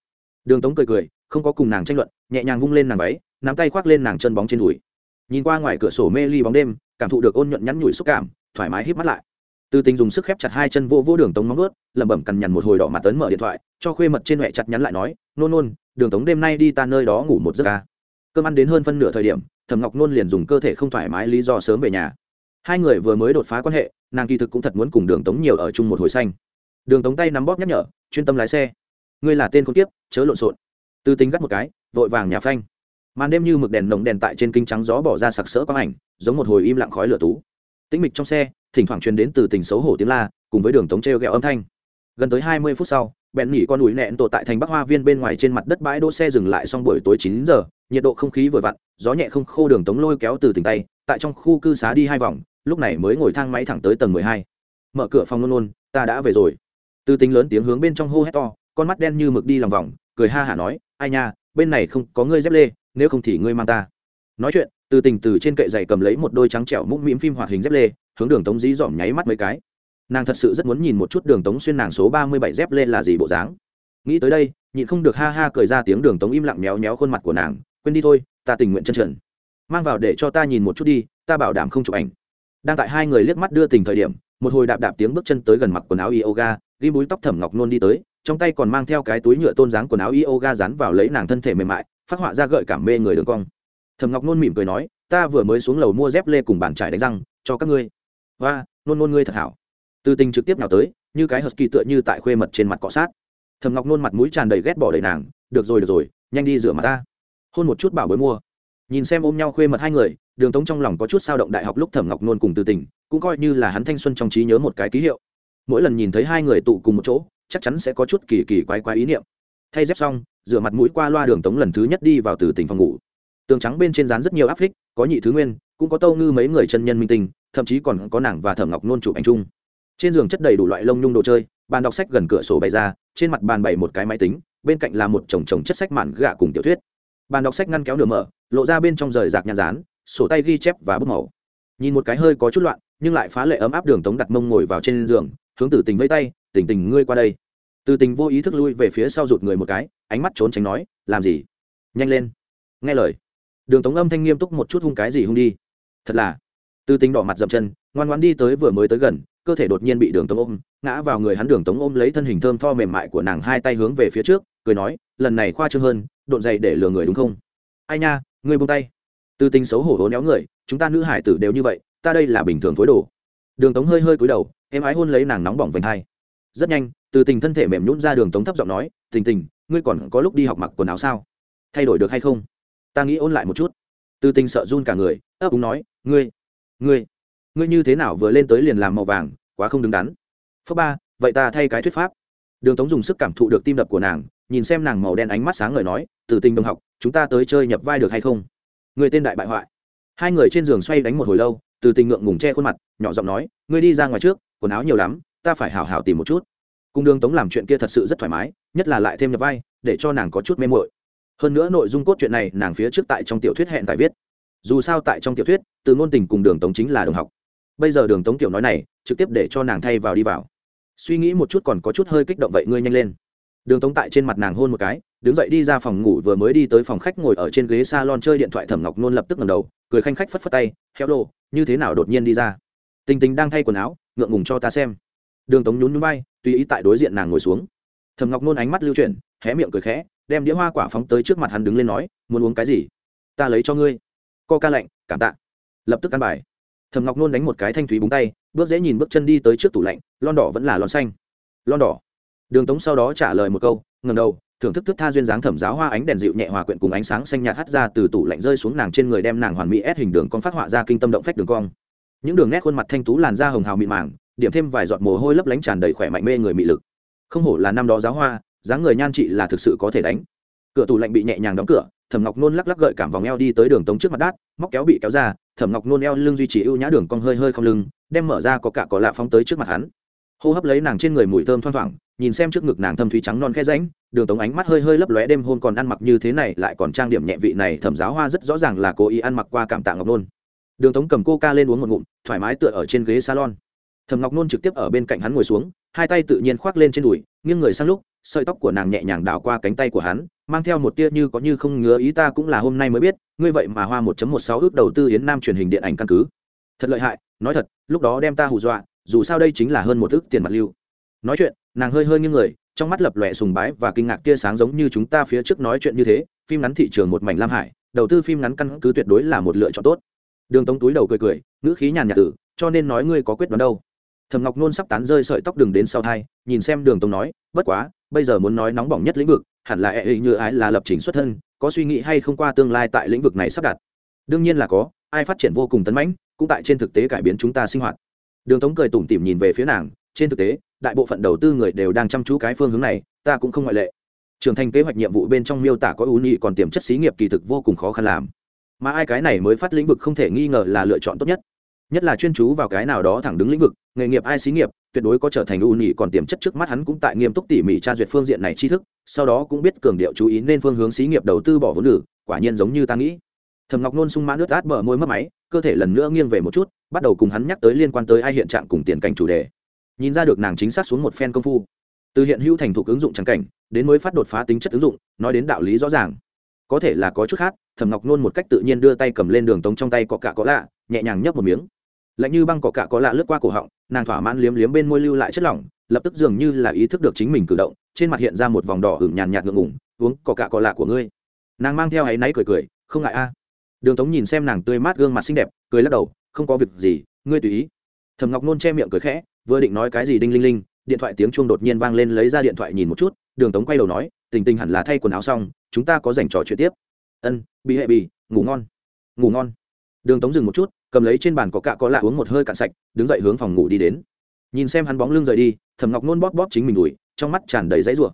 Đường tống cười cười, không có cùng nàng tranh luận, nhẹ nhàng vung lên nàng váy, nắm tay khoác lên nàng chân bóng trên đùi. Nhìn qua ngoài cửa sổ mê ly bóng đêm cảm thụ được ôn nhuận nhắn nhủi xúc cảm, thoải mái hít mắt lại. Tư tình dùng sức khép chặt hai chân vô vô đường tống móng ướt lẩm bẩm cằn nhằn một hồi đỏ mặt tấn mở điện thoại, cho khuê mật trên huệ chặt nhắn lại nói, nôn nôn, đường tống đêm nay đi ta nơi đó ngủ một giấc ca. Cơm ăn đến hơn phân nửa thời điểm, thẩm ngọc nôn liền dùng cơ thể không thoải mái lý do sớm về nhà. Hai người vừa mới đột phá quan hệ, nàng kỳ thực cũng thật muốn cùng đường tống nhiều ở chung một hồi xanh. Đường tống tay nắm bóp nhắc nhở, chuyên tâm lái xe. Ngươi là tên con tiếp chớ lộn xộn. Tư tính gắt một cái, vội vàng nhà phanh màn đêm như mực đèn nồng đèn tại trên kinh trắng gió bỏ ra sặc sỡ quang ảnh, giống một hồi im lặng khói lửa tú. Tĩnh mịch trong xe, thỉnh thoảng truyền đến từ tình xấu hổ tiếng la, cùng với đường tống treo ghẹo âm thanh. Gần tới hai mươi phút sau bèn nghỉ con ủi nẹn tổ tại thành bắc hoa viên bên ngoài trên mặt đất bãi đỗ xe dừng lại xong buổi tối chín giờ, nhiệt độ không khí vừa vặn, gió nhẹ không khô đường tống lôi kéo từ tỉnh tay, tại trong khu cư xá đi hai vòng, lúc này mới ngồi thang máy thẳng tới tầng mười hai. Mở cửa phòng luôn luôn, ta đã về rồi. Từ tính lớn tiếng hướng bên trong hô hét to, con mắt đen như mực đi lòng vòng, cười ha hả nói, ai nha, bên này không có ngươi dép lê nếu không thì ngươi mang ta. Nói chuyện, từ tình từ trên kệ giày cầm lấy một đôi trắng trẻo mũm mĩm phim hoạt hình dép lê, hướng đường tống dí dỏm nháy mắt mấy cái. Nàng thật sự rất muốn nhìn một chút đường tống xuyên nàng số ba mươi bảy dép lên là gì bộ dáng. Nghĩ tới đây, nhịn không được ha ha cười ra tiếng đường tống im lặng méo méo khuôn mặt của nàng, quên đi thôi, ta tình nguyện chân trần. Mang vào để cho ta nhìn một chút đi, ta bảo đảm không chụp ảnh. Đang tại hai người liếc mắt đưa tình thời điểm, một hồi đạp đạp tiếng bước chân tới gần mặc quần áo yoga, ghi búi tóc thẩm ngọc nôn đi tới, trong tay còn mang theo cái túi nhựa tôn dáng quần áo yoga dán vào lấy nàng thân thể mềm mại phát họa ra gợi cảm mê người đường cong. Thẩm ngọc nôn mỉm cười nói, ta vừa mới xuống lầu mua dép lê cùng bàn trải đánh răng, cho các ngươi. Và nôn nôn ngươi thật hảo. Từ tình trực tiếp nào tới, như cái husky tựa như tại khuê mật trên mặt cọ sát. Thầm ngọc nôn mặt mũi tràn đầy ghét bỏ đầy nàng, được rồi được rồi, nhanh đi rửa mặt ta. Hôn một chút bảo bối mua. Nhìn xem ôm nhau khuê mật hai người, đường tống trong lòng có chút sao động đại học lúc thẩm ngọc nôn cùng từ tình, cũng coi như là hắn thanh xuân trong trí nhớ một cái ký hiệu. Mỗi lần nhìn thấy hai người tụ cùng một chỗ, chắc chắn sẽ có chút kỳ kỳ quái quái ý niệm thay dép xong, rửa mặt mũi qua loa đường tống lần thứ nhất đi vào từ tỉnh phòng ngủ. Tường trắng bên trên dán rất nhiều áp phích, có nhị thứ nguyên, cũng có tâu ngư mấy người chân nhân minh tinh, thậm chí còn có nàng và thẩm ngọc nôn chụp ảnh chung. Trên giường chất đầy đủ loại lông nhung đồ chơi, bàn đọc sách gần cửa sổ bày ra, trên mặt bàn bày một cái máy tính, bên cạnh là một chồng chồng chất sách mạn gạ cùng tiểu thuyết. Bàn đọc sách ngăn kéo nửa mở, lộ ra bên trong rời rạc nhàn rán sổ tay ghi chép và bút màu. Nhìn một cái hơi có chút loạn, nhưng lại phá lệ ấm áp đường tống đặt mông ngồi vào trên giường, hướng tử tình vây tay tình tình ngươi qua đây từ tình vô ý thức lui về phía sau rụt người một cái, ánh mắt trốn tránh nói, làm gì? Nhanh lên. Nghe lời, đường tống âm thanh nghiêm túc một chút hung cái gì hung đi. Thật là, từ tình đỏ mặt dậm chân, ngoan ngoan đi tới vừa mới tới gần, cơ thể đột nhiên bị đường tống ôm, ngã vào người hắn đường tống ôm lấy thân hình thơm tho mềm mại của nàng hai tay hướng về phía trước, cười nói, lần này khoa trương hơn, độn dày để lừa người đúng không? Ai nha, ngươi buông tay. Từ tình xấu hổ hố néo người, chúng ta nữ hải tử đều như vậy, ta đây là bình thường phối đồ. Đường tống hơi hơi cúi đầu em ái hôn lấy nàng nóng bỏng vành hai rất nhanh, từ tình thân thể mềm nhún ra đường tống thấp giọng nói, tình tình, ngươi còn có lúc đi học mặc quần áo sao? Thay đổi được hay không? Ta nghĩ ôn lại một chút. Từ tình sợ run cả người, ấp úng nói, ngươi ngươi ngươi như thế nào vừa lên tới liền làm màu vàng, quá không đứng đắn. Phước ba, vậy ta thay cái thuyết pháp. Đường tống dùng sức cảm thụ được tim đập của nàng, nhìn xem nàng màu đen ánh mắt sáng ngời nói, từ tình đồng học, chúng ta tới chơi nhập vai được hay không? Người tên đại bại hoại. Hai người trên giường xoay đánh một hồi lâu, từ tình ngượng ngùng che khuôn mặt, nhỏ giọng nói, ngươi đi ra ngoài trước, quần áo nhiều lắm ta phải hào hào tìm một chút. Cung đường tống làm chuyện kia thật sự rất thoải mái, nhất là lại thêm nhập vai, để cho nàng có chút mê mội hơn nữa nội dung cốt truyện này nàng phía trước tại trong tiểu thuyết hẹn tại viết. Dù sao tại trong tiểu thuyết, từ ngôn tình cùng đường tống chính là đồng học. Bây giờ đường tống tiểu nói này, trực tiếp để cho nàng thay vào đi vào. Suy nghĩ một chút còn có chút hơi kích động vậy ngươi nhanh lên. Đường tống tại trên mặt nàng hôn một cái, đứng dậy đi ra phòng ngủ vừa mới đi tới phòng khách ngồi ở trên ghế s a lon chơi điện thoại thẩm ngọc nôn lập tức ngầm đầu, cười khanh khách phất phất tay heo lô như thế nào đột nhiên đi ra? Tình tình đang thay quần áo, ngượng ngùng cho ta xem đường tống nhún núi bay tùy ý tại đối diện nàng ngồi xuống. Thẩm ngọc nôn ánh mắt lưu chuyển, hé miệng cười khẽ, đem đĩa hoa quả phóng tới trước mặt hắn đứng lên nói, muốn uống cái gì? Ta lấy cho ngươi. Co ca lạnh, cảm tạ. Lập tức ăn bài. Thầm ngọc nôn đánh một cái thanh thúy búng tay, bước dễ nhìn bước chân đi tới trước tủ lạnh, lon đỏ vẫn là lon xanh. Lon đỏ. Đường tống sau đó trả lời một câu ngầm đầu, thưởng thức thức tha duyên dáng thẩm giáo hoa ánh đèn dịu nhẹ hòa quyện cùng ánh sáng xanh nhạt hắt ra từ tủ lạnh rơi xuống nàng trên người đem nàng hoàn mỹ ép hình đường con phát họa ra kinh tâm động phách đường cong. Những đường nét khuôn mặt thanh tú làn da hồng hào mịn màng điểm thêm vài giọt mồ hôi lấp lánh tràn đầy khỏe mạnh mê người mị lực. Không hổ là năm đó giáo hoa, dáng người nhan trị là thực sự có thể đánh. Cửa tủ lạnh bị nhẹ nhàng đóng cửa, thẩm ngọc nôn lắc lắc gợi cảm vòng eo đi tới đường tống trước mặt đát, móc kéo bị kéo ra, thẩm ngọc nôn eo lưng duy trì ưu nhã đường cong hơi hơi không lưng, đem mở ra có cả có lạ phóng tới trước mặt hắn. Hô hấp lấy nàng trên người mùi thơm thoang thoảng, nhìn xem trước ngực nàng thâm thúy trắng non khe ránh đường tống ánh mắt hơi hơi lấp lóe đêm hôn còn ăn mặc như thế này, lại còn trang điểm nhẹ vị này thẩm giáo hoa rất rõ ràng là cố ý ăn mặc qua cảm tạ ngọc nôn. Đường tống cầm cô ca lên uống một ngụm, thoải mái tựa ở trên ghế salon thẩm ngọc nôn trực tiếp ở bên cạnh hắn ngồi xuống, hai tay tự nhiên khoác lên trên đùi, nghiêng người sang lúc, sợi tóc của nàng nhẹ nhàng đảo qua cánh tay của hắn, mang theo một tia như có như không ngứa ý ta cũng là hôm nay mới biết, ngươi vậy mà hoa 1.16 ước đầu tư yến nam truyền hình điện ảnh căn cứ. Thật lợi hại, nói thật, lúc đó đem ta hù dọa, dù sao đây chính là hơn một ước tiền mặt lưu. Nói chuyện, nàng hơi hơi như người, trong mắt lập lòe sùng bái và kinh ngạc tia sáng giống như chúng ta phía trước nói chuyện như thế, phim ngắn thị trường một mảnh lam hải, đầu tư phim ngắn căn cứ tuyệt đối là một lựa chọn tốt. Đường tống túi đầu cười cười, ngữ khí nhàn nhạt tử, cho nên nói ngươi có quyết đoán đâu thầm ngọc nôn sắp tán rơi sợi tóc đường đến sau thai, nhìn xem đường tống nói, bất quá, bây giờ muốn nói nóng bỏng nhất lĩnh vực, hẳn là e hệ như ái là lập trình xuất thân, có suy nghĩ hay không qua tương lai tại lĩnh vực này sắp đặt? Đương nhiên là có, ai phát triển vô cùng tấn mãnh, cũng tại trên thực tế cải biến chúng ta sinh hoạt. Đường tống cười tủm tỉm nhìn về phía nàng, trên thực tế, đại bộ phận đầu tư người đều đang chăm chú cái phương hướng này, ta cũng không ngoại lệ. Trưởng thành kế hoạch nhiệm vụ bên trong miêu tả có ưu nhị còn tiềm chất xí nghiệp kỳ thực vô cùng khó khăn làm. Mà ai cái này mới phát lĩnh vực không thể nghi ngờ là lựa chọn tốt nhất nhất là chuyên chú vào cái nào đó thẳng đứng lĩnh vực, nghề nghiệp ai xí nghiệp, tuyệt đối có trở thành ưu nhị còn tiềm chất trước mắt hắn cũng tại nghiêm túc tỉ mỉ tra duyệt phương diện này tri thức, sau đó cũng biết cường điệu chú ý nên phương hướng xí nghiệp đầu tư bỏ vốn lử, quả nhiên giống như ta nghĩ. Thầm ngọc nôn sung mãn nước át bờ môi mất máy, cơ thể lần nữa nghiêng về một chút, bắt đầu cùng hắn nhắc tới liên quan tới ai hiện trạng cùng tiền cảnh chủ đề. Nhìn ra được nàng chính xác xuống một phen công phu. Từ hiện hữu thành thục ứng dụng trắng cảnh, đến mới phát đột phá tính chất ứng dụng, nói đến đạo lý rõ ràng. Có thể là có chút khác, thẩm ngọc nôn một cách tự nhiên đưa tay cầm lên đường tống trong tay cọ cạ có lạ, nhẹ nhàng nhấp một miếng lạnh như băng cỏ cạ có lạ lướt qua cổ họng, nàng thỏa mãn liếm liếm bên môi lưu lại chất lỏng, lập tức dường như là ý thức được chính mình cử động, trên mặt hiện ra một vòng đỏ hửng nhàn nhạt ngượng ngủng uống cỏ cạ có lạ của ngươi. Nàng mang theo áy náy cười cười, không ngại a. Đường tống nhìn xem nàng tươi mát gương mặt xinh đẹp, cười lắc đầu, không có việc gì, ngươi tùy ý. Thầm ngọc nôn che miệng cười khẽ, vừa định nói cái gì đinh linh linh, điện thoại tiếng chuông đột nhiên vang lên lấy ra điện thoại nhìn một chút, đường tống quay đầu nói, tình tình hẳn là thay quần áo xong, chúng ta có dành trò chuyện tiếp. Ân, bị hệ bì ngủ ngon. Ngủ ngon đường tống dừng một chút, cầm lấy trên bàn có cạ có lạ uống một hơi cạn sạch, đứng dậy hướng phòng ngủ đi đến. Nhìn xem hắn bóng lưng rời đi thầm ngọc nôn bóp bóp chính mình đùi, trong mắt tràn đầy dãy rủa.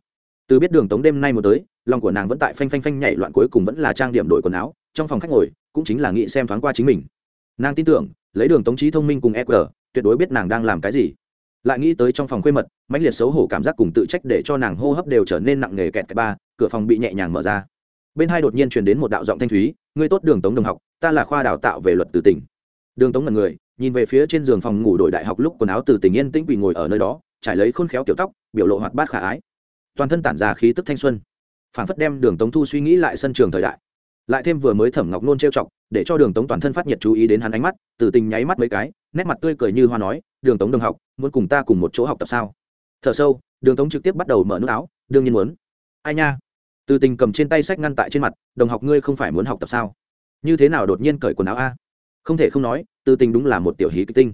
Từ biết đường tống đêm nay một tới, lòng của nàng vẫn tại phanh phanh phanh nhảy loạn cuối cùng vẫn là trang điểm đổi quần áo, trong phòng khách ngồi, cũng chính là nghĩ xem thoáng qua chính mình. Nàng tin tưởng, lấy đường tống trí thông minh cùng eq tuyệt đối biết nàng đang làm cái gì. Lại nghĩ tới trong phòng khuê mật, mãnh liệt xấu hổ cảm giác cùng tự trách để cho nàng hô hấp đều trở nên nặng nề kẹt cái ba, cửa phòng bị nhẹ nhàng mở ra bên hai đột nhiên truyền đến một đạo giọng thanh thúy, ngươi tốt đường tống đồng học, ta là khoa đào tạo về luật từ tỉnh. Đường tống là người, nhìn về phía trên giường phòng ngủ đổi đại học lúc quần áo từ tỉnh yên tĩnh quỳ ngồi ở nơi đó, trải lấy khôn khéo kiểu tóc, biểu lộ hoạt bát khả ái. Toàn thân tản ra khí tức thanh xuân. Phản phất đem đường tống thu suy nghĩ lại sân trường thời đại. Lại thêm vừa mới thẩm ngọc nôn trêu chọc, để cho đường tống toàn thân phát nhiệt chú ý đến hắn ánh mắt từ tình nháy mắt mấy cái, nét mặt tươi cười như hoa nói, đường tống đồng học, muốn cùng ta cùng một chỗ học tập sao? Thở sâu, đường tống trực tiếp bắt đầu mở nước áo, đương nhiên muốn. Ai nha từ tình cầm trên tay sách ngăn tại trên mặt, đồng học ngươi không phải muốn học tập sao? Như thế nào đột nhiên cởi quần áo a? Không thể không nói, từ tình đúng là một tiểu hí kịch tinh.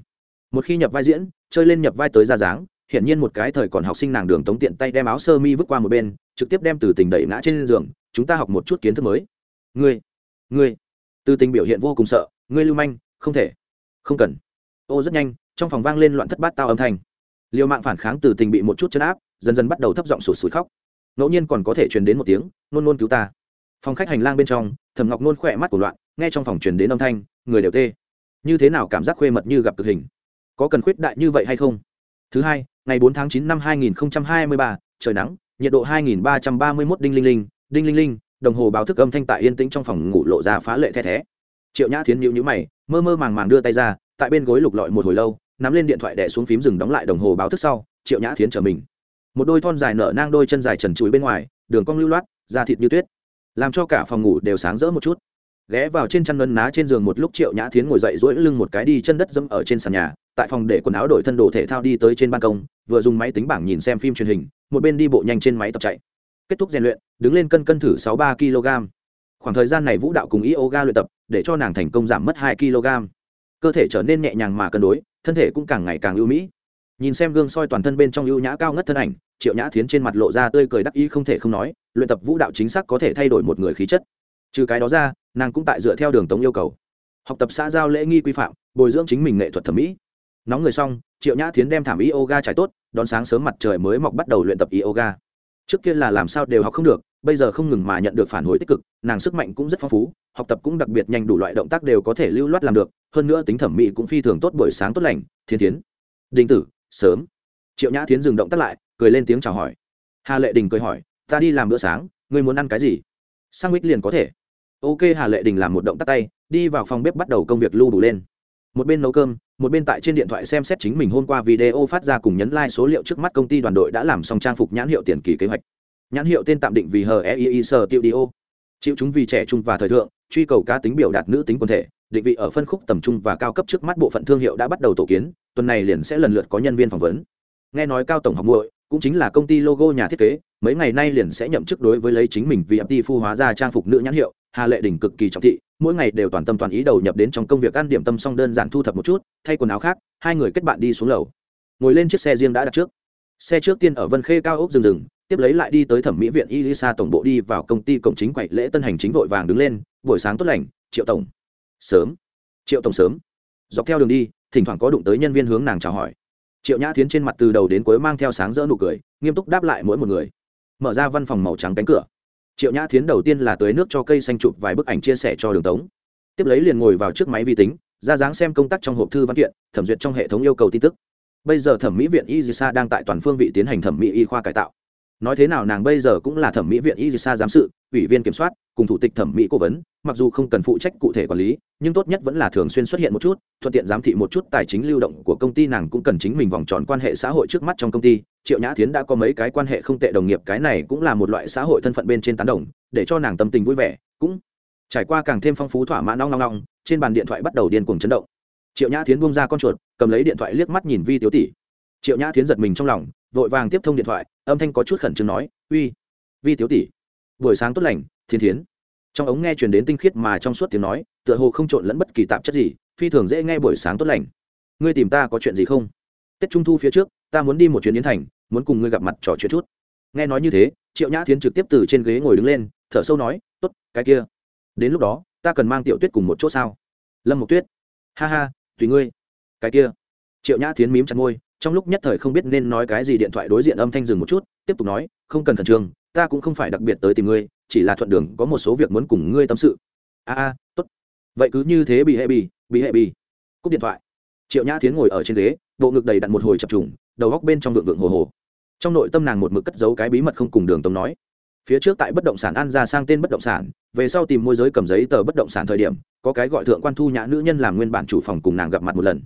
Một khi nhập vai diễn, chơi lên nhập vai tới ra dáng, hiển nhiên một cái thời còn học sinh nàng đường tống tiện tay đem áo sơ mi vứt qua một bên, trực tiếp đem từ tình đẩy ngã trên giường, chúng ta học một chút kiến thức mới. Ngươi ngươi. Từ tình biểu hiện vô cùng sợ, ngươi lưu manh, không thể, không cần. Ô rất nhanh, trong phòng vang lên loạn thất bát tao âm thanh. Liều mạng phản kháng từ tình bị một chút chân áp, dần dần bắt đầu thấp giọng sụt sùi khóc ngẫu nhiên còn có thể truyền đến một tiếng, nôn nôn cứu ta. Phòng khách hành lang bên trong thầm ngọc nôn khỏe mắt của loạn, nghe trong phòng truyền đến âm thanh, người đều tê. Như thế nào cảm giác khuê mật như gặp cực hình? Có cần khuyết đại như vậy hay không? Thứ hai, ngày bốn tháng chín năm hai nghìn hai mươi ba, trời nắng, nhiệt độ hai nghìn ba trăm ba mươi mốt đinh linh linh, đinh linh linh, đồng hồ báo thức âm thanh tại yên tĩnh trong phòng ngủ lộ ra phá lệ the thé. Triệu nhã thiến nhịu nhữ mày, mơ mơ màng màng đưa tay ra, tại bên gối lục lọi một hồi lâu, nắm lên điện thoại đẻ xuống phím dừng đóng lại đồng hồ báo thức sau, triệu nhã thiến trở mình một đôi thon dài nở nang đôi chân dài trần trụi bên ngoài, đường cong lưu loát, da thịt như tuyết, làm cho cả phòng ngủ đều sáng rỡ một chút. Ghé vào trên chăn ngân ná trên giường một lúc triệu nhã thiến ngồi dậy dỗi lưng một cái đi chân đất dẫm ở trên sàn nhà, tại phòng để quần áo đổi thân đồ thể thao đi tới trên ban công, vừa dùng máy tính bảng nhìn xem phim truyền hình, một bên đi bộ nhanh trên máy tập chạy. Kết thúc rèn luyện, đứng lên cân cân thử sáu ba kg. Khoảng thời gian này vũ đạo cùng yoga luyện tập, để cho nàng thành công giảm mất hai kg. Cơ thể trở nên nhẹ nhàng mà cân đối, thân thể cũng càng ngày càng ưu mỹ nhìn xem gương soi toàn thân bên trong ưu nhã cao ngất thân ảnh, triệu nhã thiến trên mặt lộ ra tươi cười đắc ý không thể không nói, luyện tập vũ đạo chính xác có thể thay đổi một người khí chất. Trừ cái đó ra, nàng cũng tại dựa theo đường tống yêu cầu. Học tập xã giao lễ nghi quy phạm, bồi dưỡng chính mình nghệ thuật thẩm mỹ. Nóng người xong, triệu nhã thiến đem thảm yoga trải tốt, đón sáng sớm mặt trời mới mọc bắt đầu luyện tập yoga. Trước kia là làm sao đều học không được, bây giờ không ngừng mà nhận được phản hồi tích cực, nàng sức mạnh cũng rất phong phú, học tập cũng đặc biệt nhanh, đủ loại động tác đều có thể lưu loát làm được, hơn nữa tính thẩm mỹ cũng phi thường tốt, buổi sáng tốt lành, thiên tiến đình tử sớm. Triệu nhã tiến dừng động tác lại, cười lên tiếng chào hỏi. Hà lệ đình cười hỏi, ta đi làm bữa sáng, ngươi muốn ăn cái gì? Sang mít liền có thể. Ok, hà lệ đình làm một động tác tay, đi vào phòng bếp bắt đầu công việc lưu đủ lên. Một bên nấu cơm, một bên tại trên điện thoại xem xét chính mình hôm qua video phát ra cùng nhấn like số liệu trước mắt công ty đoàn đội đã làm xong trang phục nhãn hiệu tiền kỳ kế hoạch. Nhãn hiệu tên tạm định vì hờ eie sở tiêu đi ô chịu chúng vì trẻ trung và thời thượng truy cầu cá tính biểu đạt nữ tính quần thể, định vị ở phân khúc tầm trung và cao cấp trước mắt bộ phận thương hiệu đã bắt đầu tổ kiến, tuần này liền sẽ lần lượt có nhân viên phỏng vấn. Nghe nói cao tổng học muội, cũng chính là công ty logo nhà thiết kế, mấy ngày nay liền sẽ nhậm chức đối với lấy chính mình vì mt phu hóa ra trang phục nữ nhãn hiệu, hà lệ đình cực kỳ trọng thị, mỗi ngày đều toàn tâm toàn ý đầu nhập đến trong công việc ăn điểm tâm xong đơn giản thu thập một chút, thay quần áo khác, hai người kết bạn đi xuống lầu. Ngồi lên chiếc xe riêng đã đặt trước. Xe trước tiên ở vân khê cao ốc rừng rừng tiếp lấy lại đi tới thẩm mỹ viện Elisa tổng bộ đi vào công ty cổng chính quậy lễ tân hành chính vội vàng đứng lên, buổi sáng tốt lành, Triệu tổng. Sớm. Triệu tổng sớm. Dọc theo đường đi, thỉnh thoảng có đụng tới nhân viên hướng nàng chào hỏi. Triệu Nhã Thiến trên mặt từ đầu đến cuối mang theo sáng rỡ nụ cười, nghiêm túc đáp lại mỗi một người. Mở ra văn phòng màu trắng cánh cửa. Triệu Nhã Thiến đầu tiên là tưới nước cho cây xanh chụp vài bức ảnh chia sẻ cho Đường Tống. Tiếp lấy liền ngồi vào trước máy vi tính, ra dáng xem công tác trong hộp thư văn kiện, thẩm duyệt trong hệ thống yêu cầu tin tức. Bây giờ thẩm mỹ viện Elisa đang tại toàn phương vị tiến hành thẩm mỹ y khoa cải tạo nói thế nào nàng bây giờ cũng là thẩm mỹ viện y sa giám sự, ủy viên kiểm soát, cùng thủ tịch thẩm mỹ cố vấn, mặc dù không cần phụ trách cụ thể quản lý, nhưng tốt nhất vẫn là thường xuyên xuất hiện một chút, thuận tiện giám thị một chút tài chính lưu động của công ty nàng cũng cần chính mình vòng tròn quan hệ xã hội trước mắt trong công ty. Triệu nhã tiến đã có mấy cái quan hệ không tệ đồng nghiệp, cái này cũng là một loại xã hội thân phận bên trên tán đồng, để cho nàng tâm tình vui vẻ, cũng trải qua càng thêm phong phú thỏa mãn nong nong nong, trên bàn điện thoại bắt đầu điên cuồng chấn động. Triệu nhã tiến buông ra con chuột, cầm lấy điện thoại liếc mắt nhìn vi tiếu tỷ. Triệu nhã tiến giật mình trong lòng vội vàng tiếp thông điện thoại, âm thanh có chút khẩn trương nói, uy, vi tiếu tỷ, buổi sáng tốt lành, thiên thiến. Trong ống nghe truyền đến tinh khiết mà trong suốt tiếng nói, tựa hồ không trộn lẫn bất kỳ tạp chất gì, phi thường dễ nghe buổi sáng tốt lành. Ngươi tìm ta có chuyện gì không? Tết trung thu phía trước, ta muốn đi một chuyến yến thành, muốn cùng ngươi gặp mặt trò chuyện chút. Nghe nói như thế, triệu nhã thiến trực tiếp từ trên ghế ngồi đứng lên, thở sâu nói t ố t cái kia. Đến lúc đó, ta cần mang tiểu tuyết cùng một chỗ sao? Lâm một tuyết. Ha ha, tùy ngươi. Cái kia. Triệu nhã thiến mím chặt ngôi trong lúc nhất thời không biết nên nói cái gì điện thoại đối diện âm thanh dừng một chút, tiếp tục nói, không cần khẩn trương, ta cũng không phải đặc biệt tới tìm ngươi, chỉ là thuận đường có một số việc muốn cùng ngươi tâm sự. A a, tốt. Vậy cứ như thế bị hệ bị bị hệ bị. Cúp điện thoại. Triệu nhã tiến ngồi ở trên ghế, bộ ngực đầy đặn một hồi chập trùng, đầu góc bên trong vượng vượng hồ hồ. Trong nội tâm nàng một mực cất giấu cái bí mật không cùng đường tống nói. Phía trước tại bất động sản an ra sang tên bất động sản, về sau tìm môi giới cầm giấy tờ bất động sản thời điểm, có cái gọi thượng quan thu nhã nữ nhân làm nguyên bản chủ phòng cùng nàng gặp mặt một lần.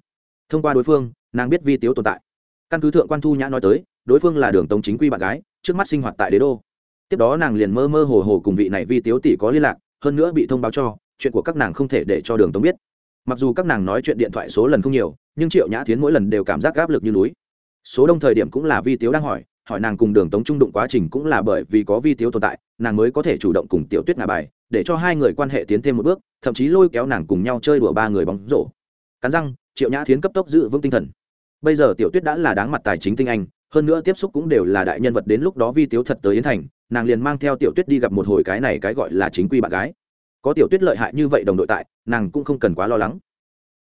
Thông qua đối phương nàng biết vi tiếu tồn tại. Căn cứ thượng quan thu nhã nói tới, đối phương là đường tống chính quy bạn gái, trước mắt sinh hoạt tại đế đô. Tiếp đó nàng liền mơ mơ hồ hồ cùng vị này vi tiếu tỷ có liên lạc, hơn nữa bị thông báo cho, chuyện của các nàng không thể để cho đường tống biết. Mặc dù các nàng nói chuyện điện thoại số lần không nhiều, nhưng triệu nhã tiến mỗi lần đều cảm giác áp lực như núi. Số đông thời điểm cũng là vi tiếu đang hỏi hỏi nàng cùng đường tống trung đụng quá trình cũng là bởi vì có vi tiếu tồn tại, nàng mới có thể chủ động cùng tiểu tuyết ngà bài, để cho hai người quan hệ tiến thêm một bước, thậm chí lôi kéo nàng cùng nhau chơi đùa ba người bóng rổ. Cắn răng, triệu nhã tiến cấp tốc giữ vững tinh thần bây giờ tiểu tuyết đã là đáng mặt tài chính tinh anh, hơn nữa tiếp xúc cũng đều là đại nhân vật đến lúc đó vi tiếu thật tới yến thành, nàng liền mang theo tiểu tuyết đi gặp một hồi cái này cái gọi là chính quy bạn gái. Có tiểu tuyết lợi hại như vậy đồng đội tại, nàng cũng không cần quá lo lắng.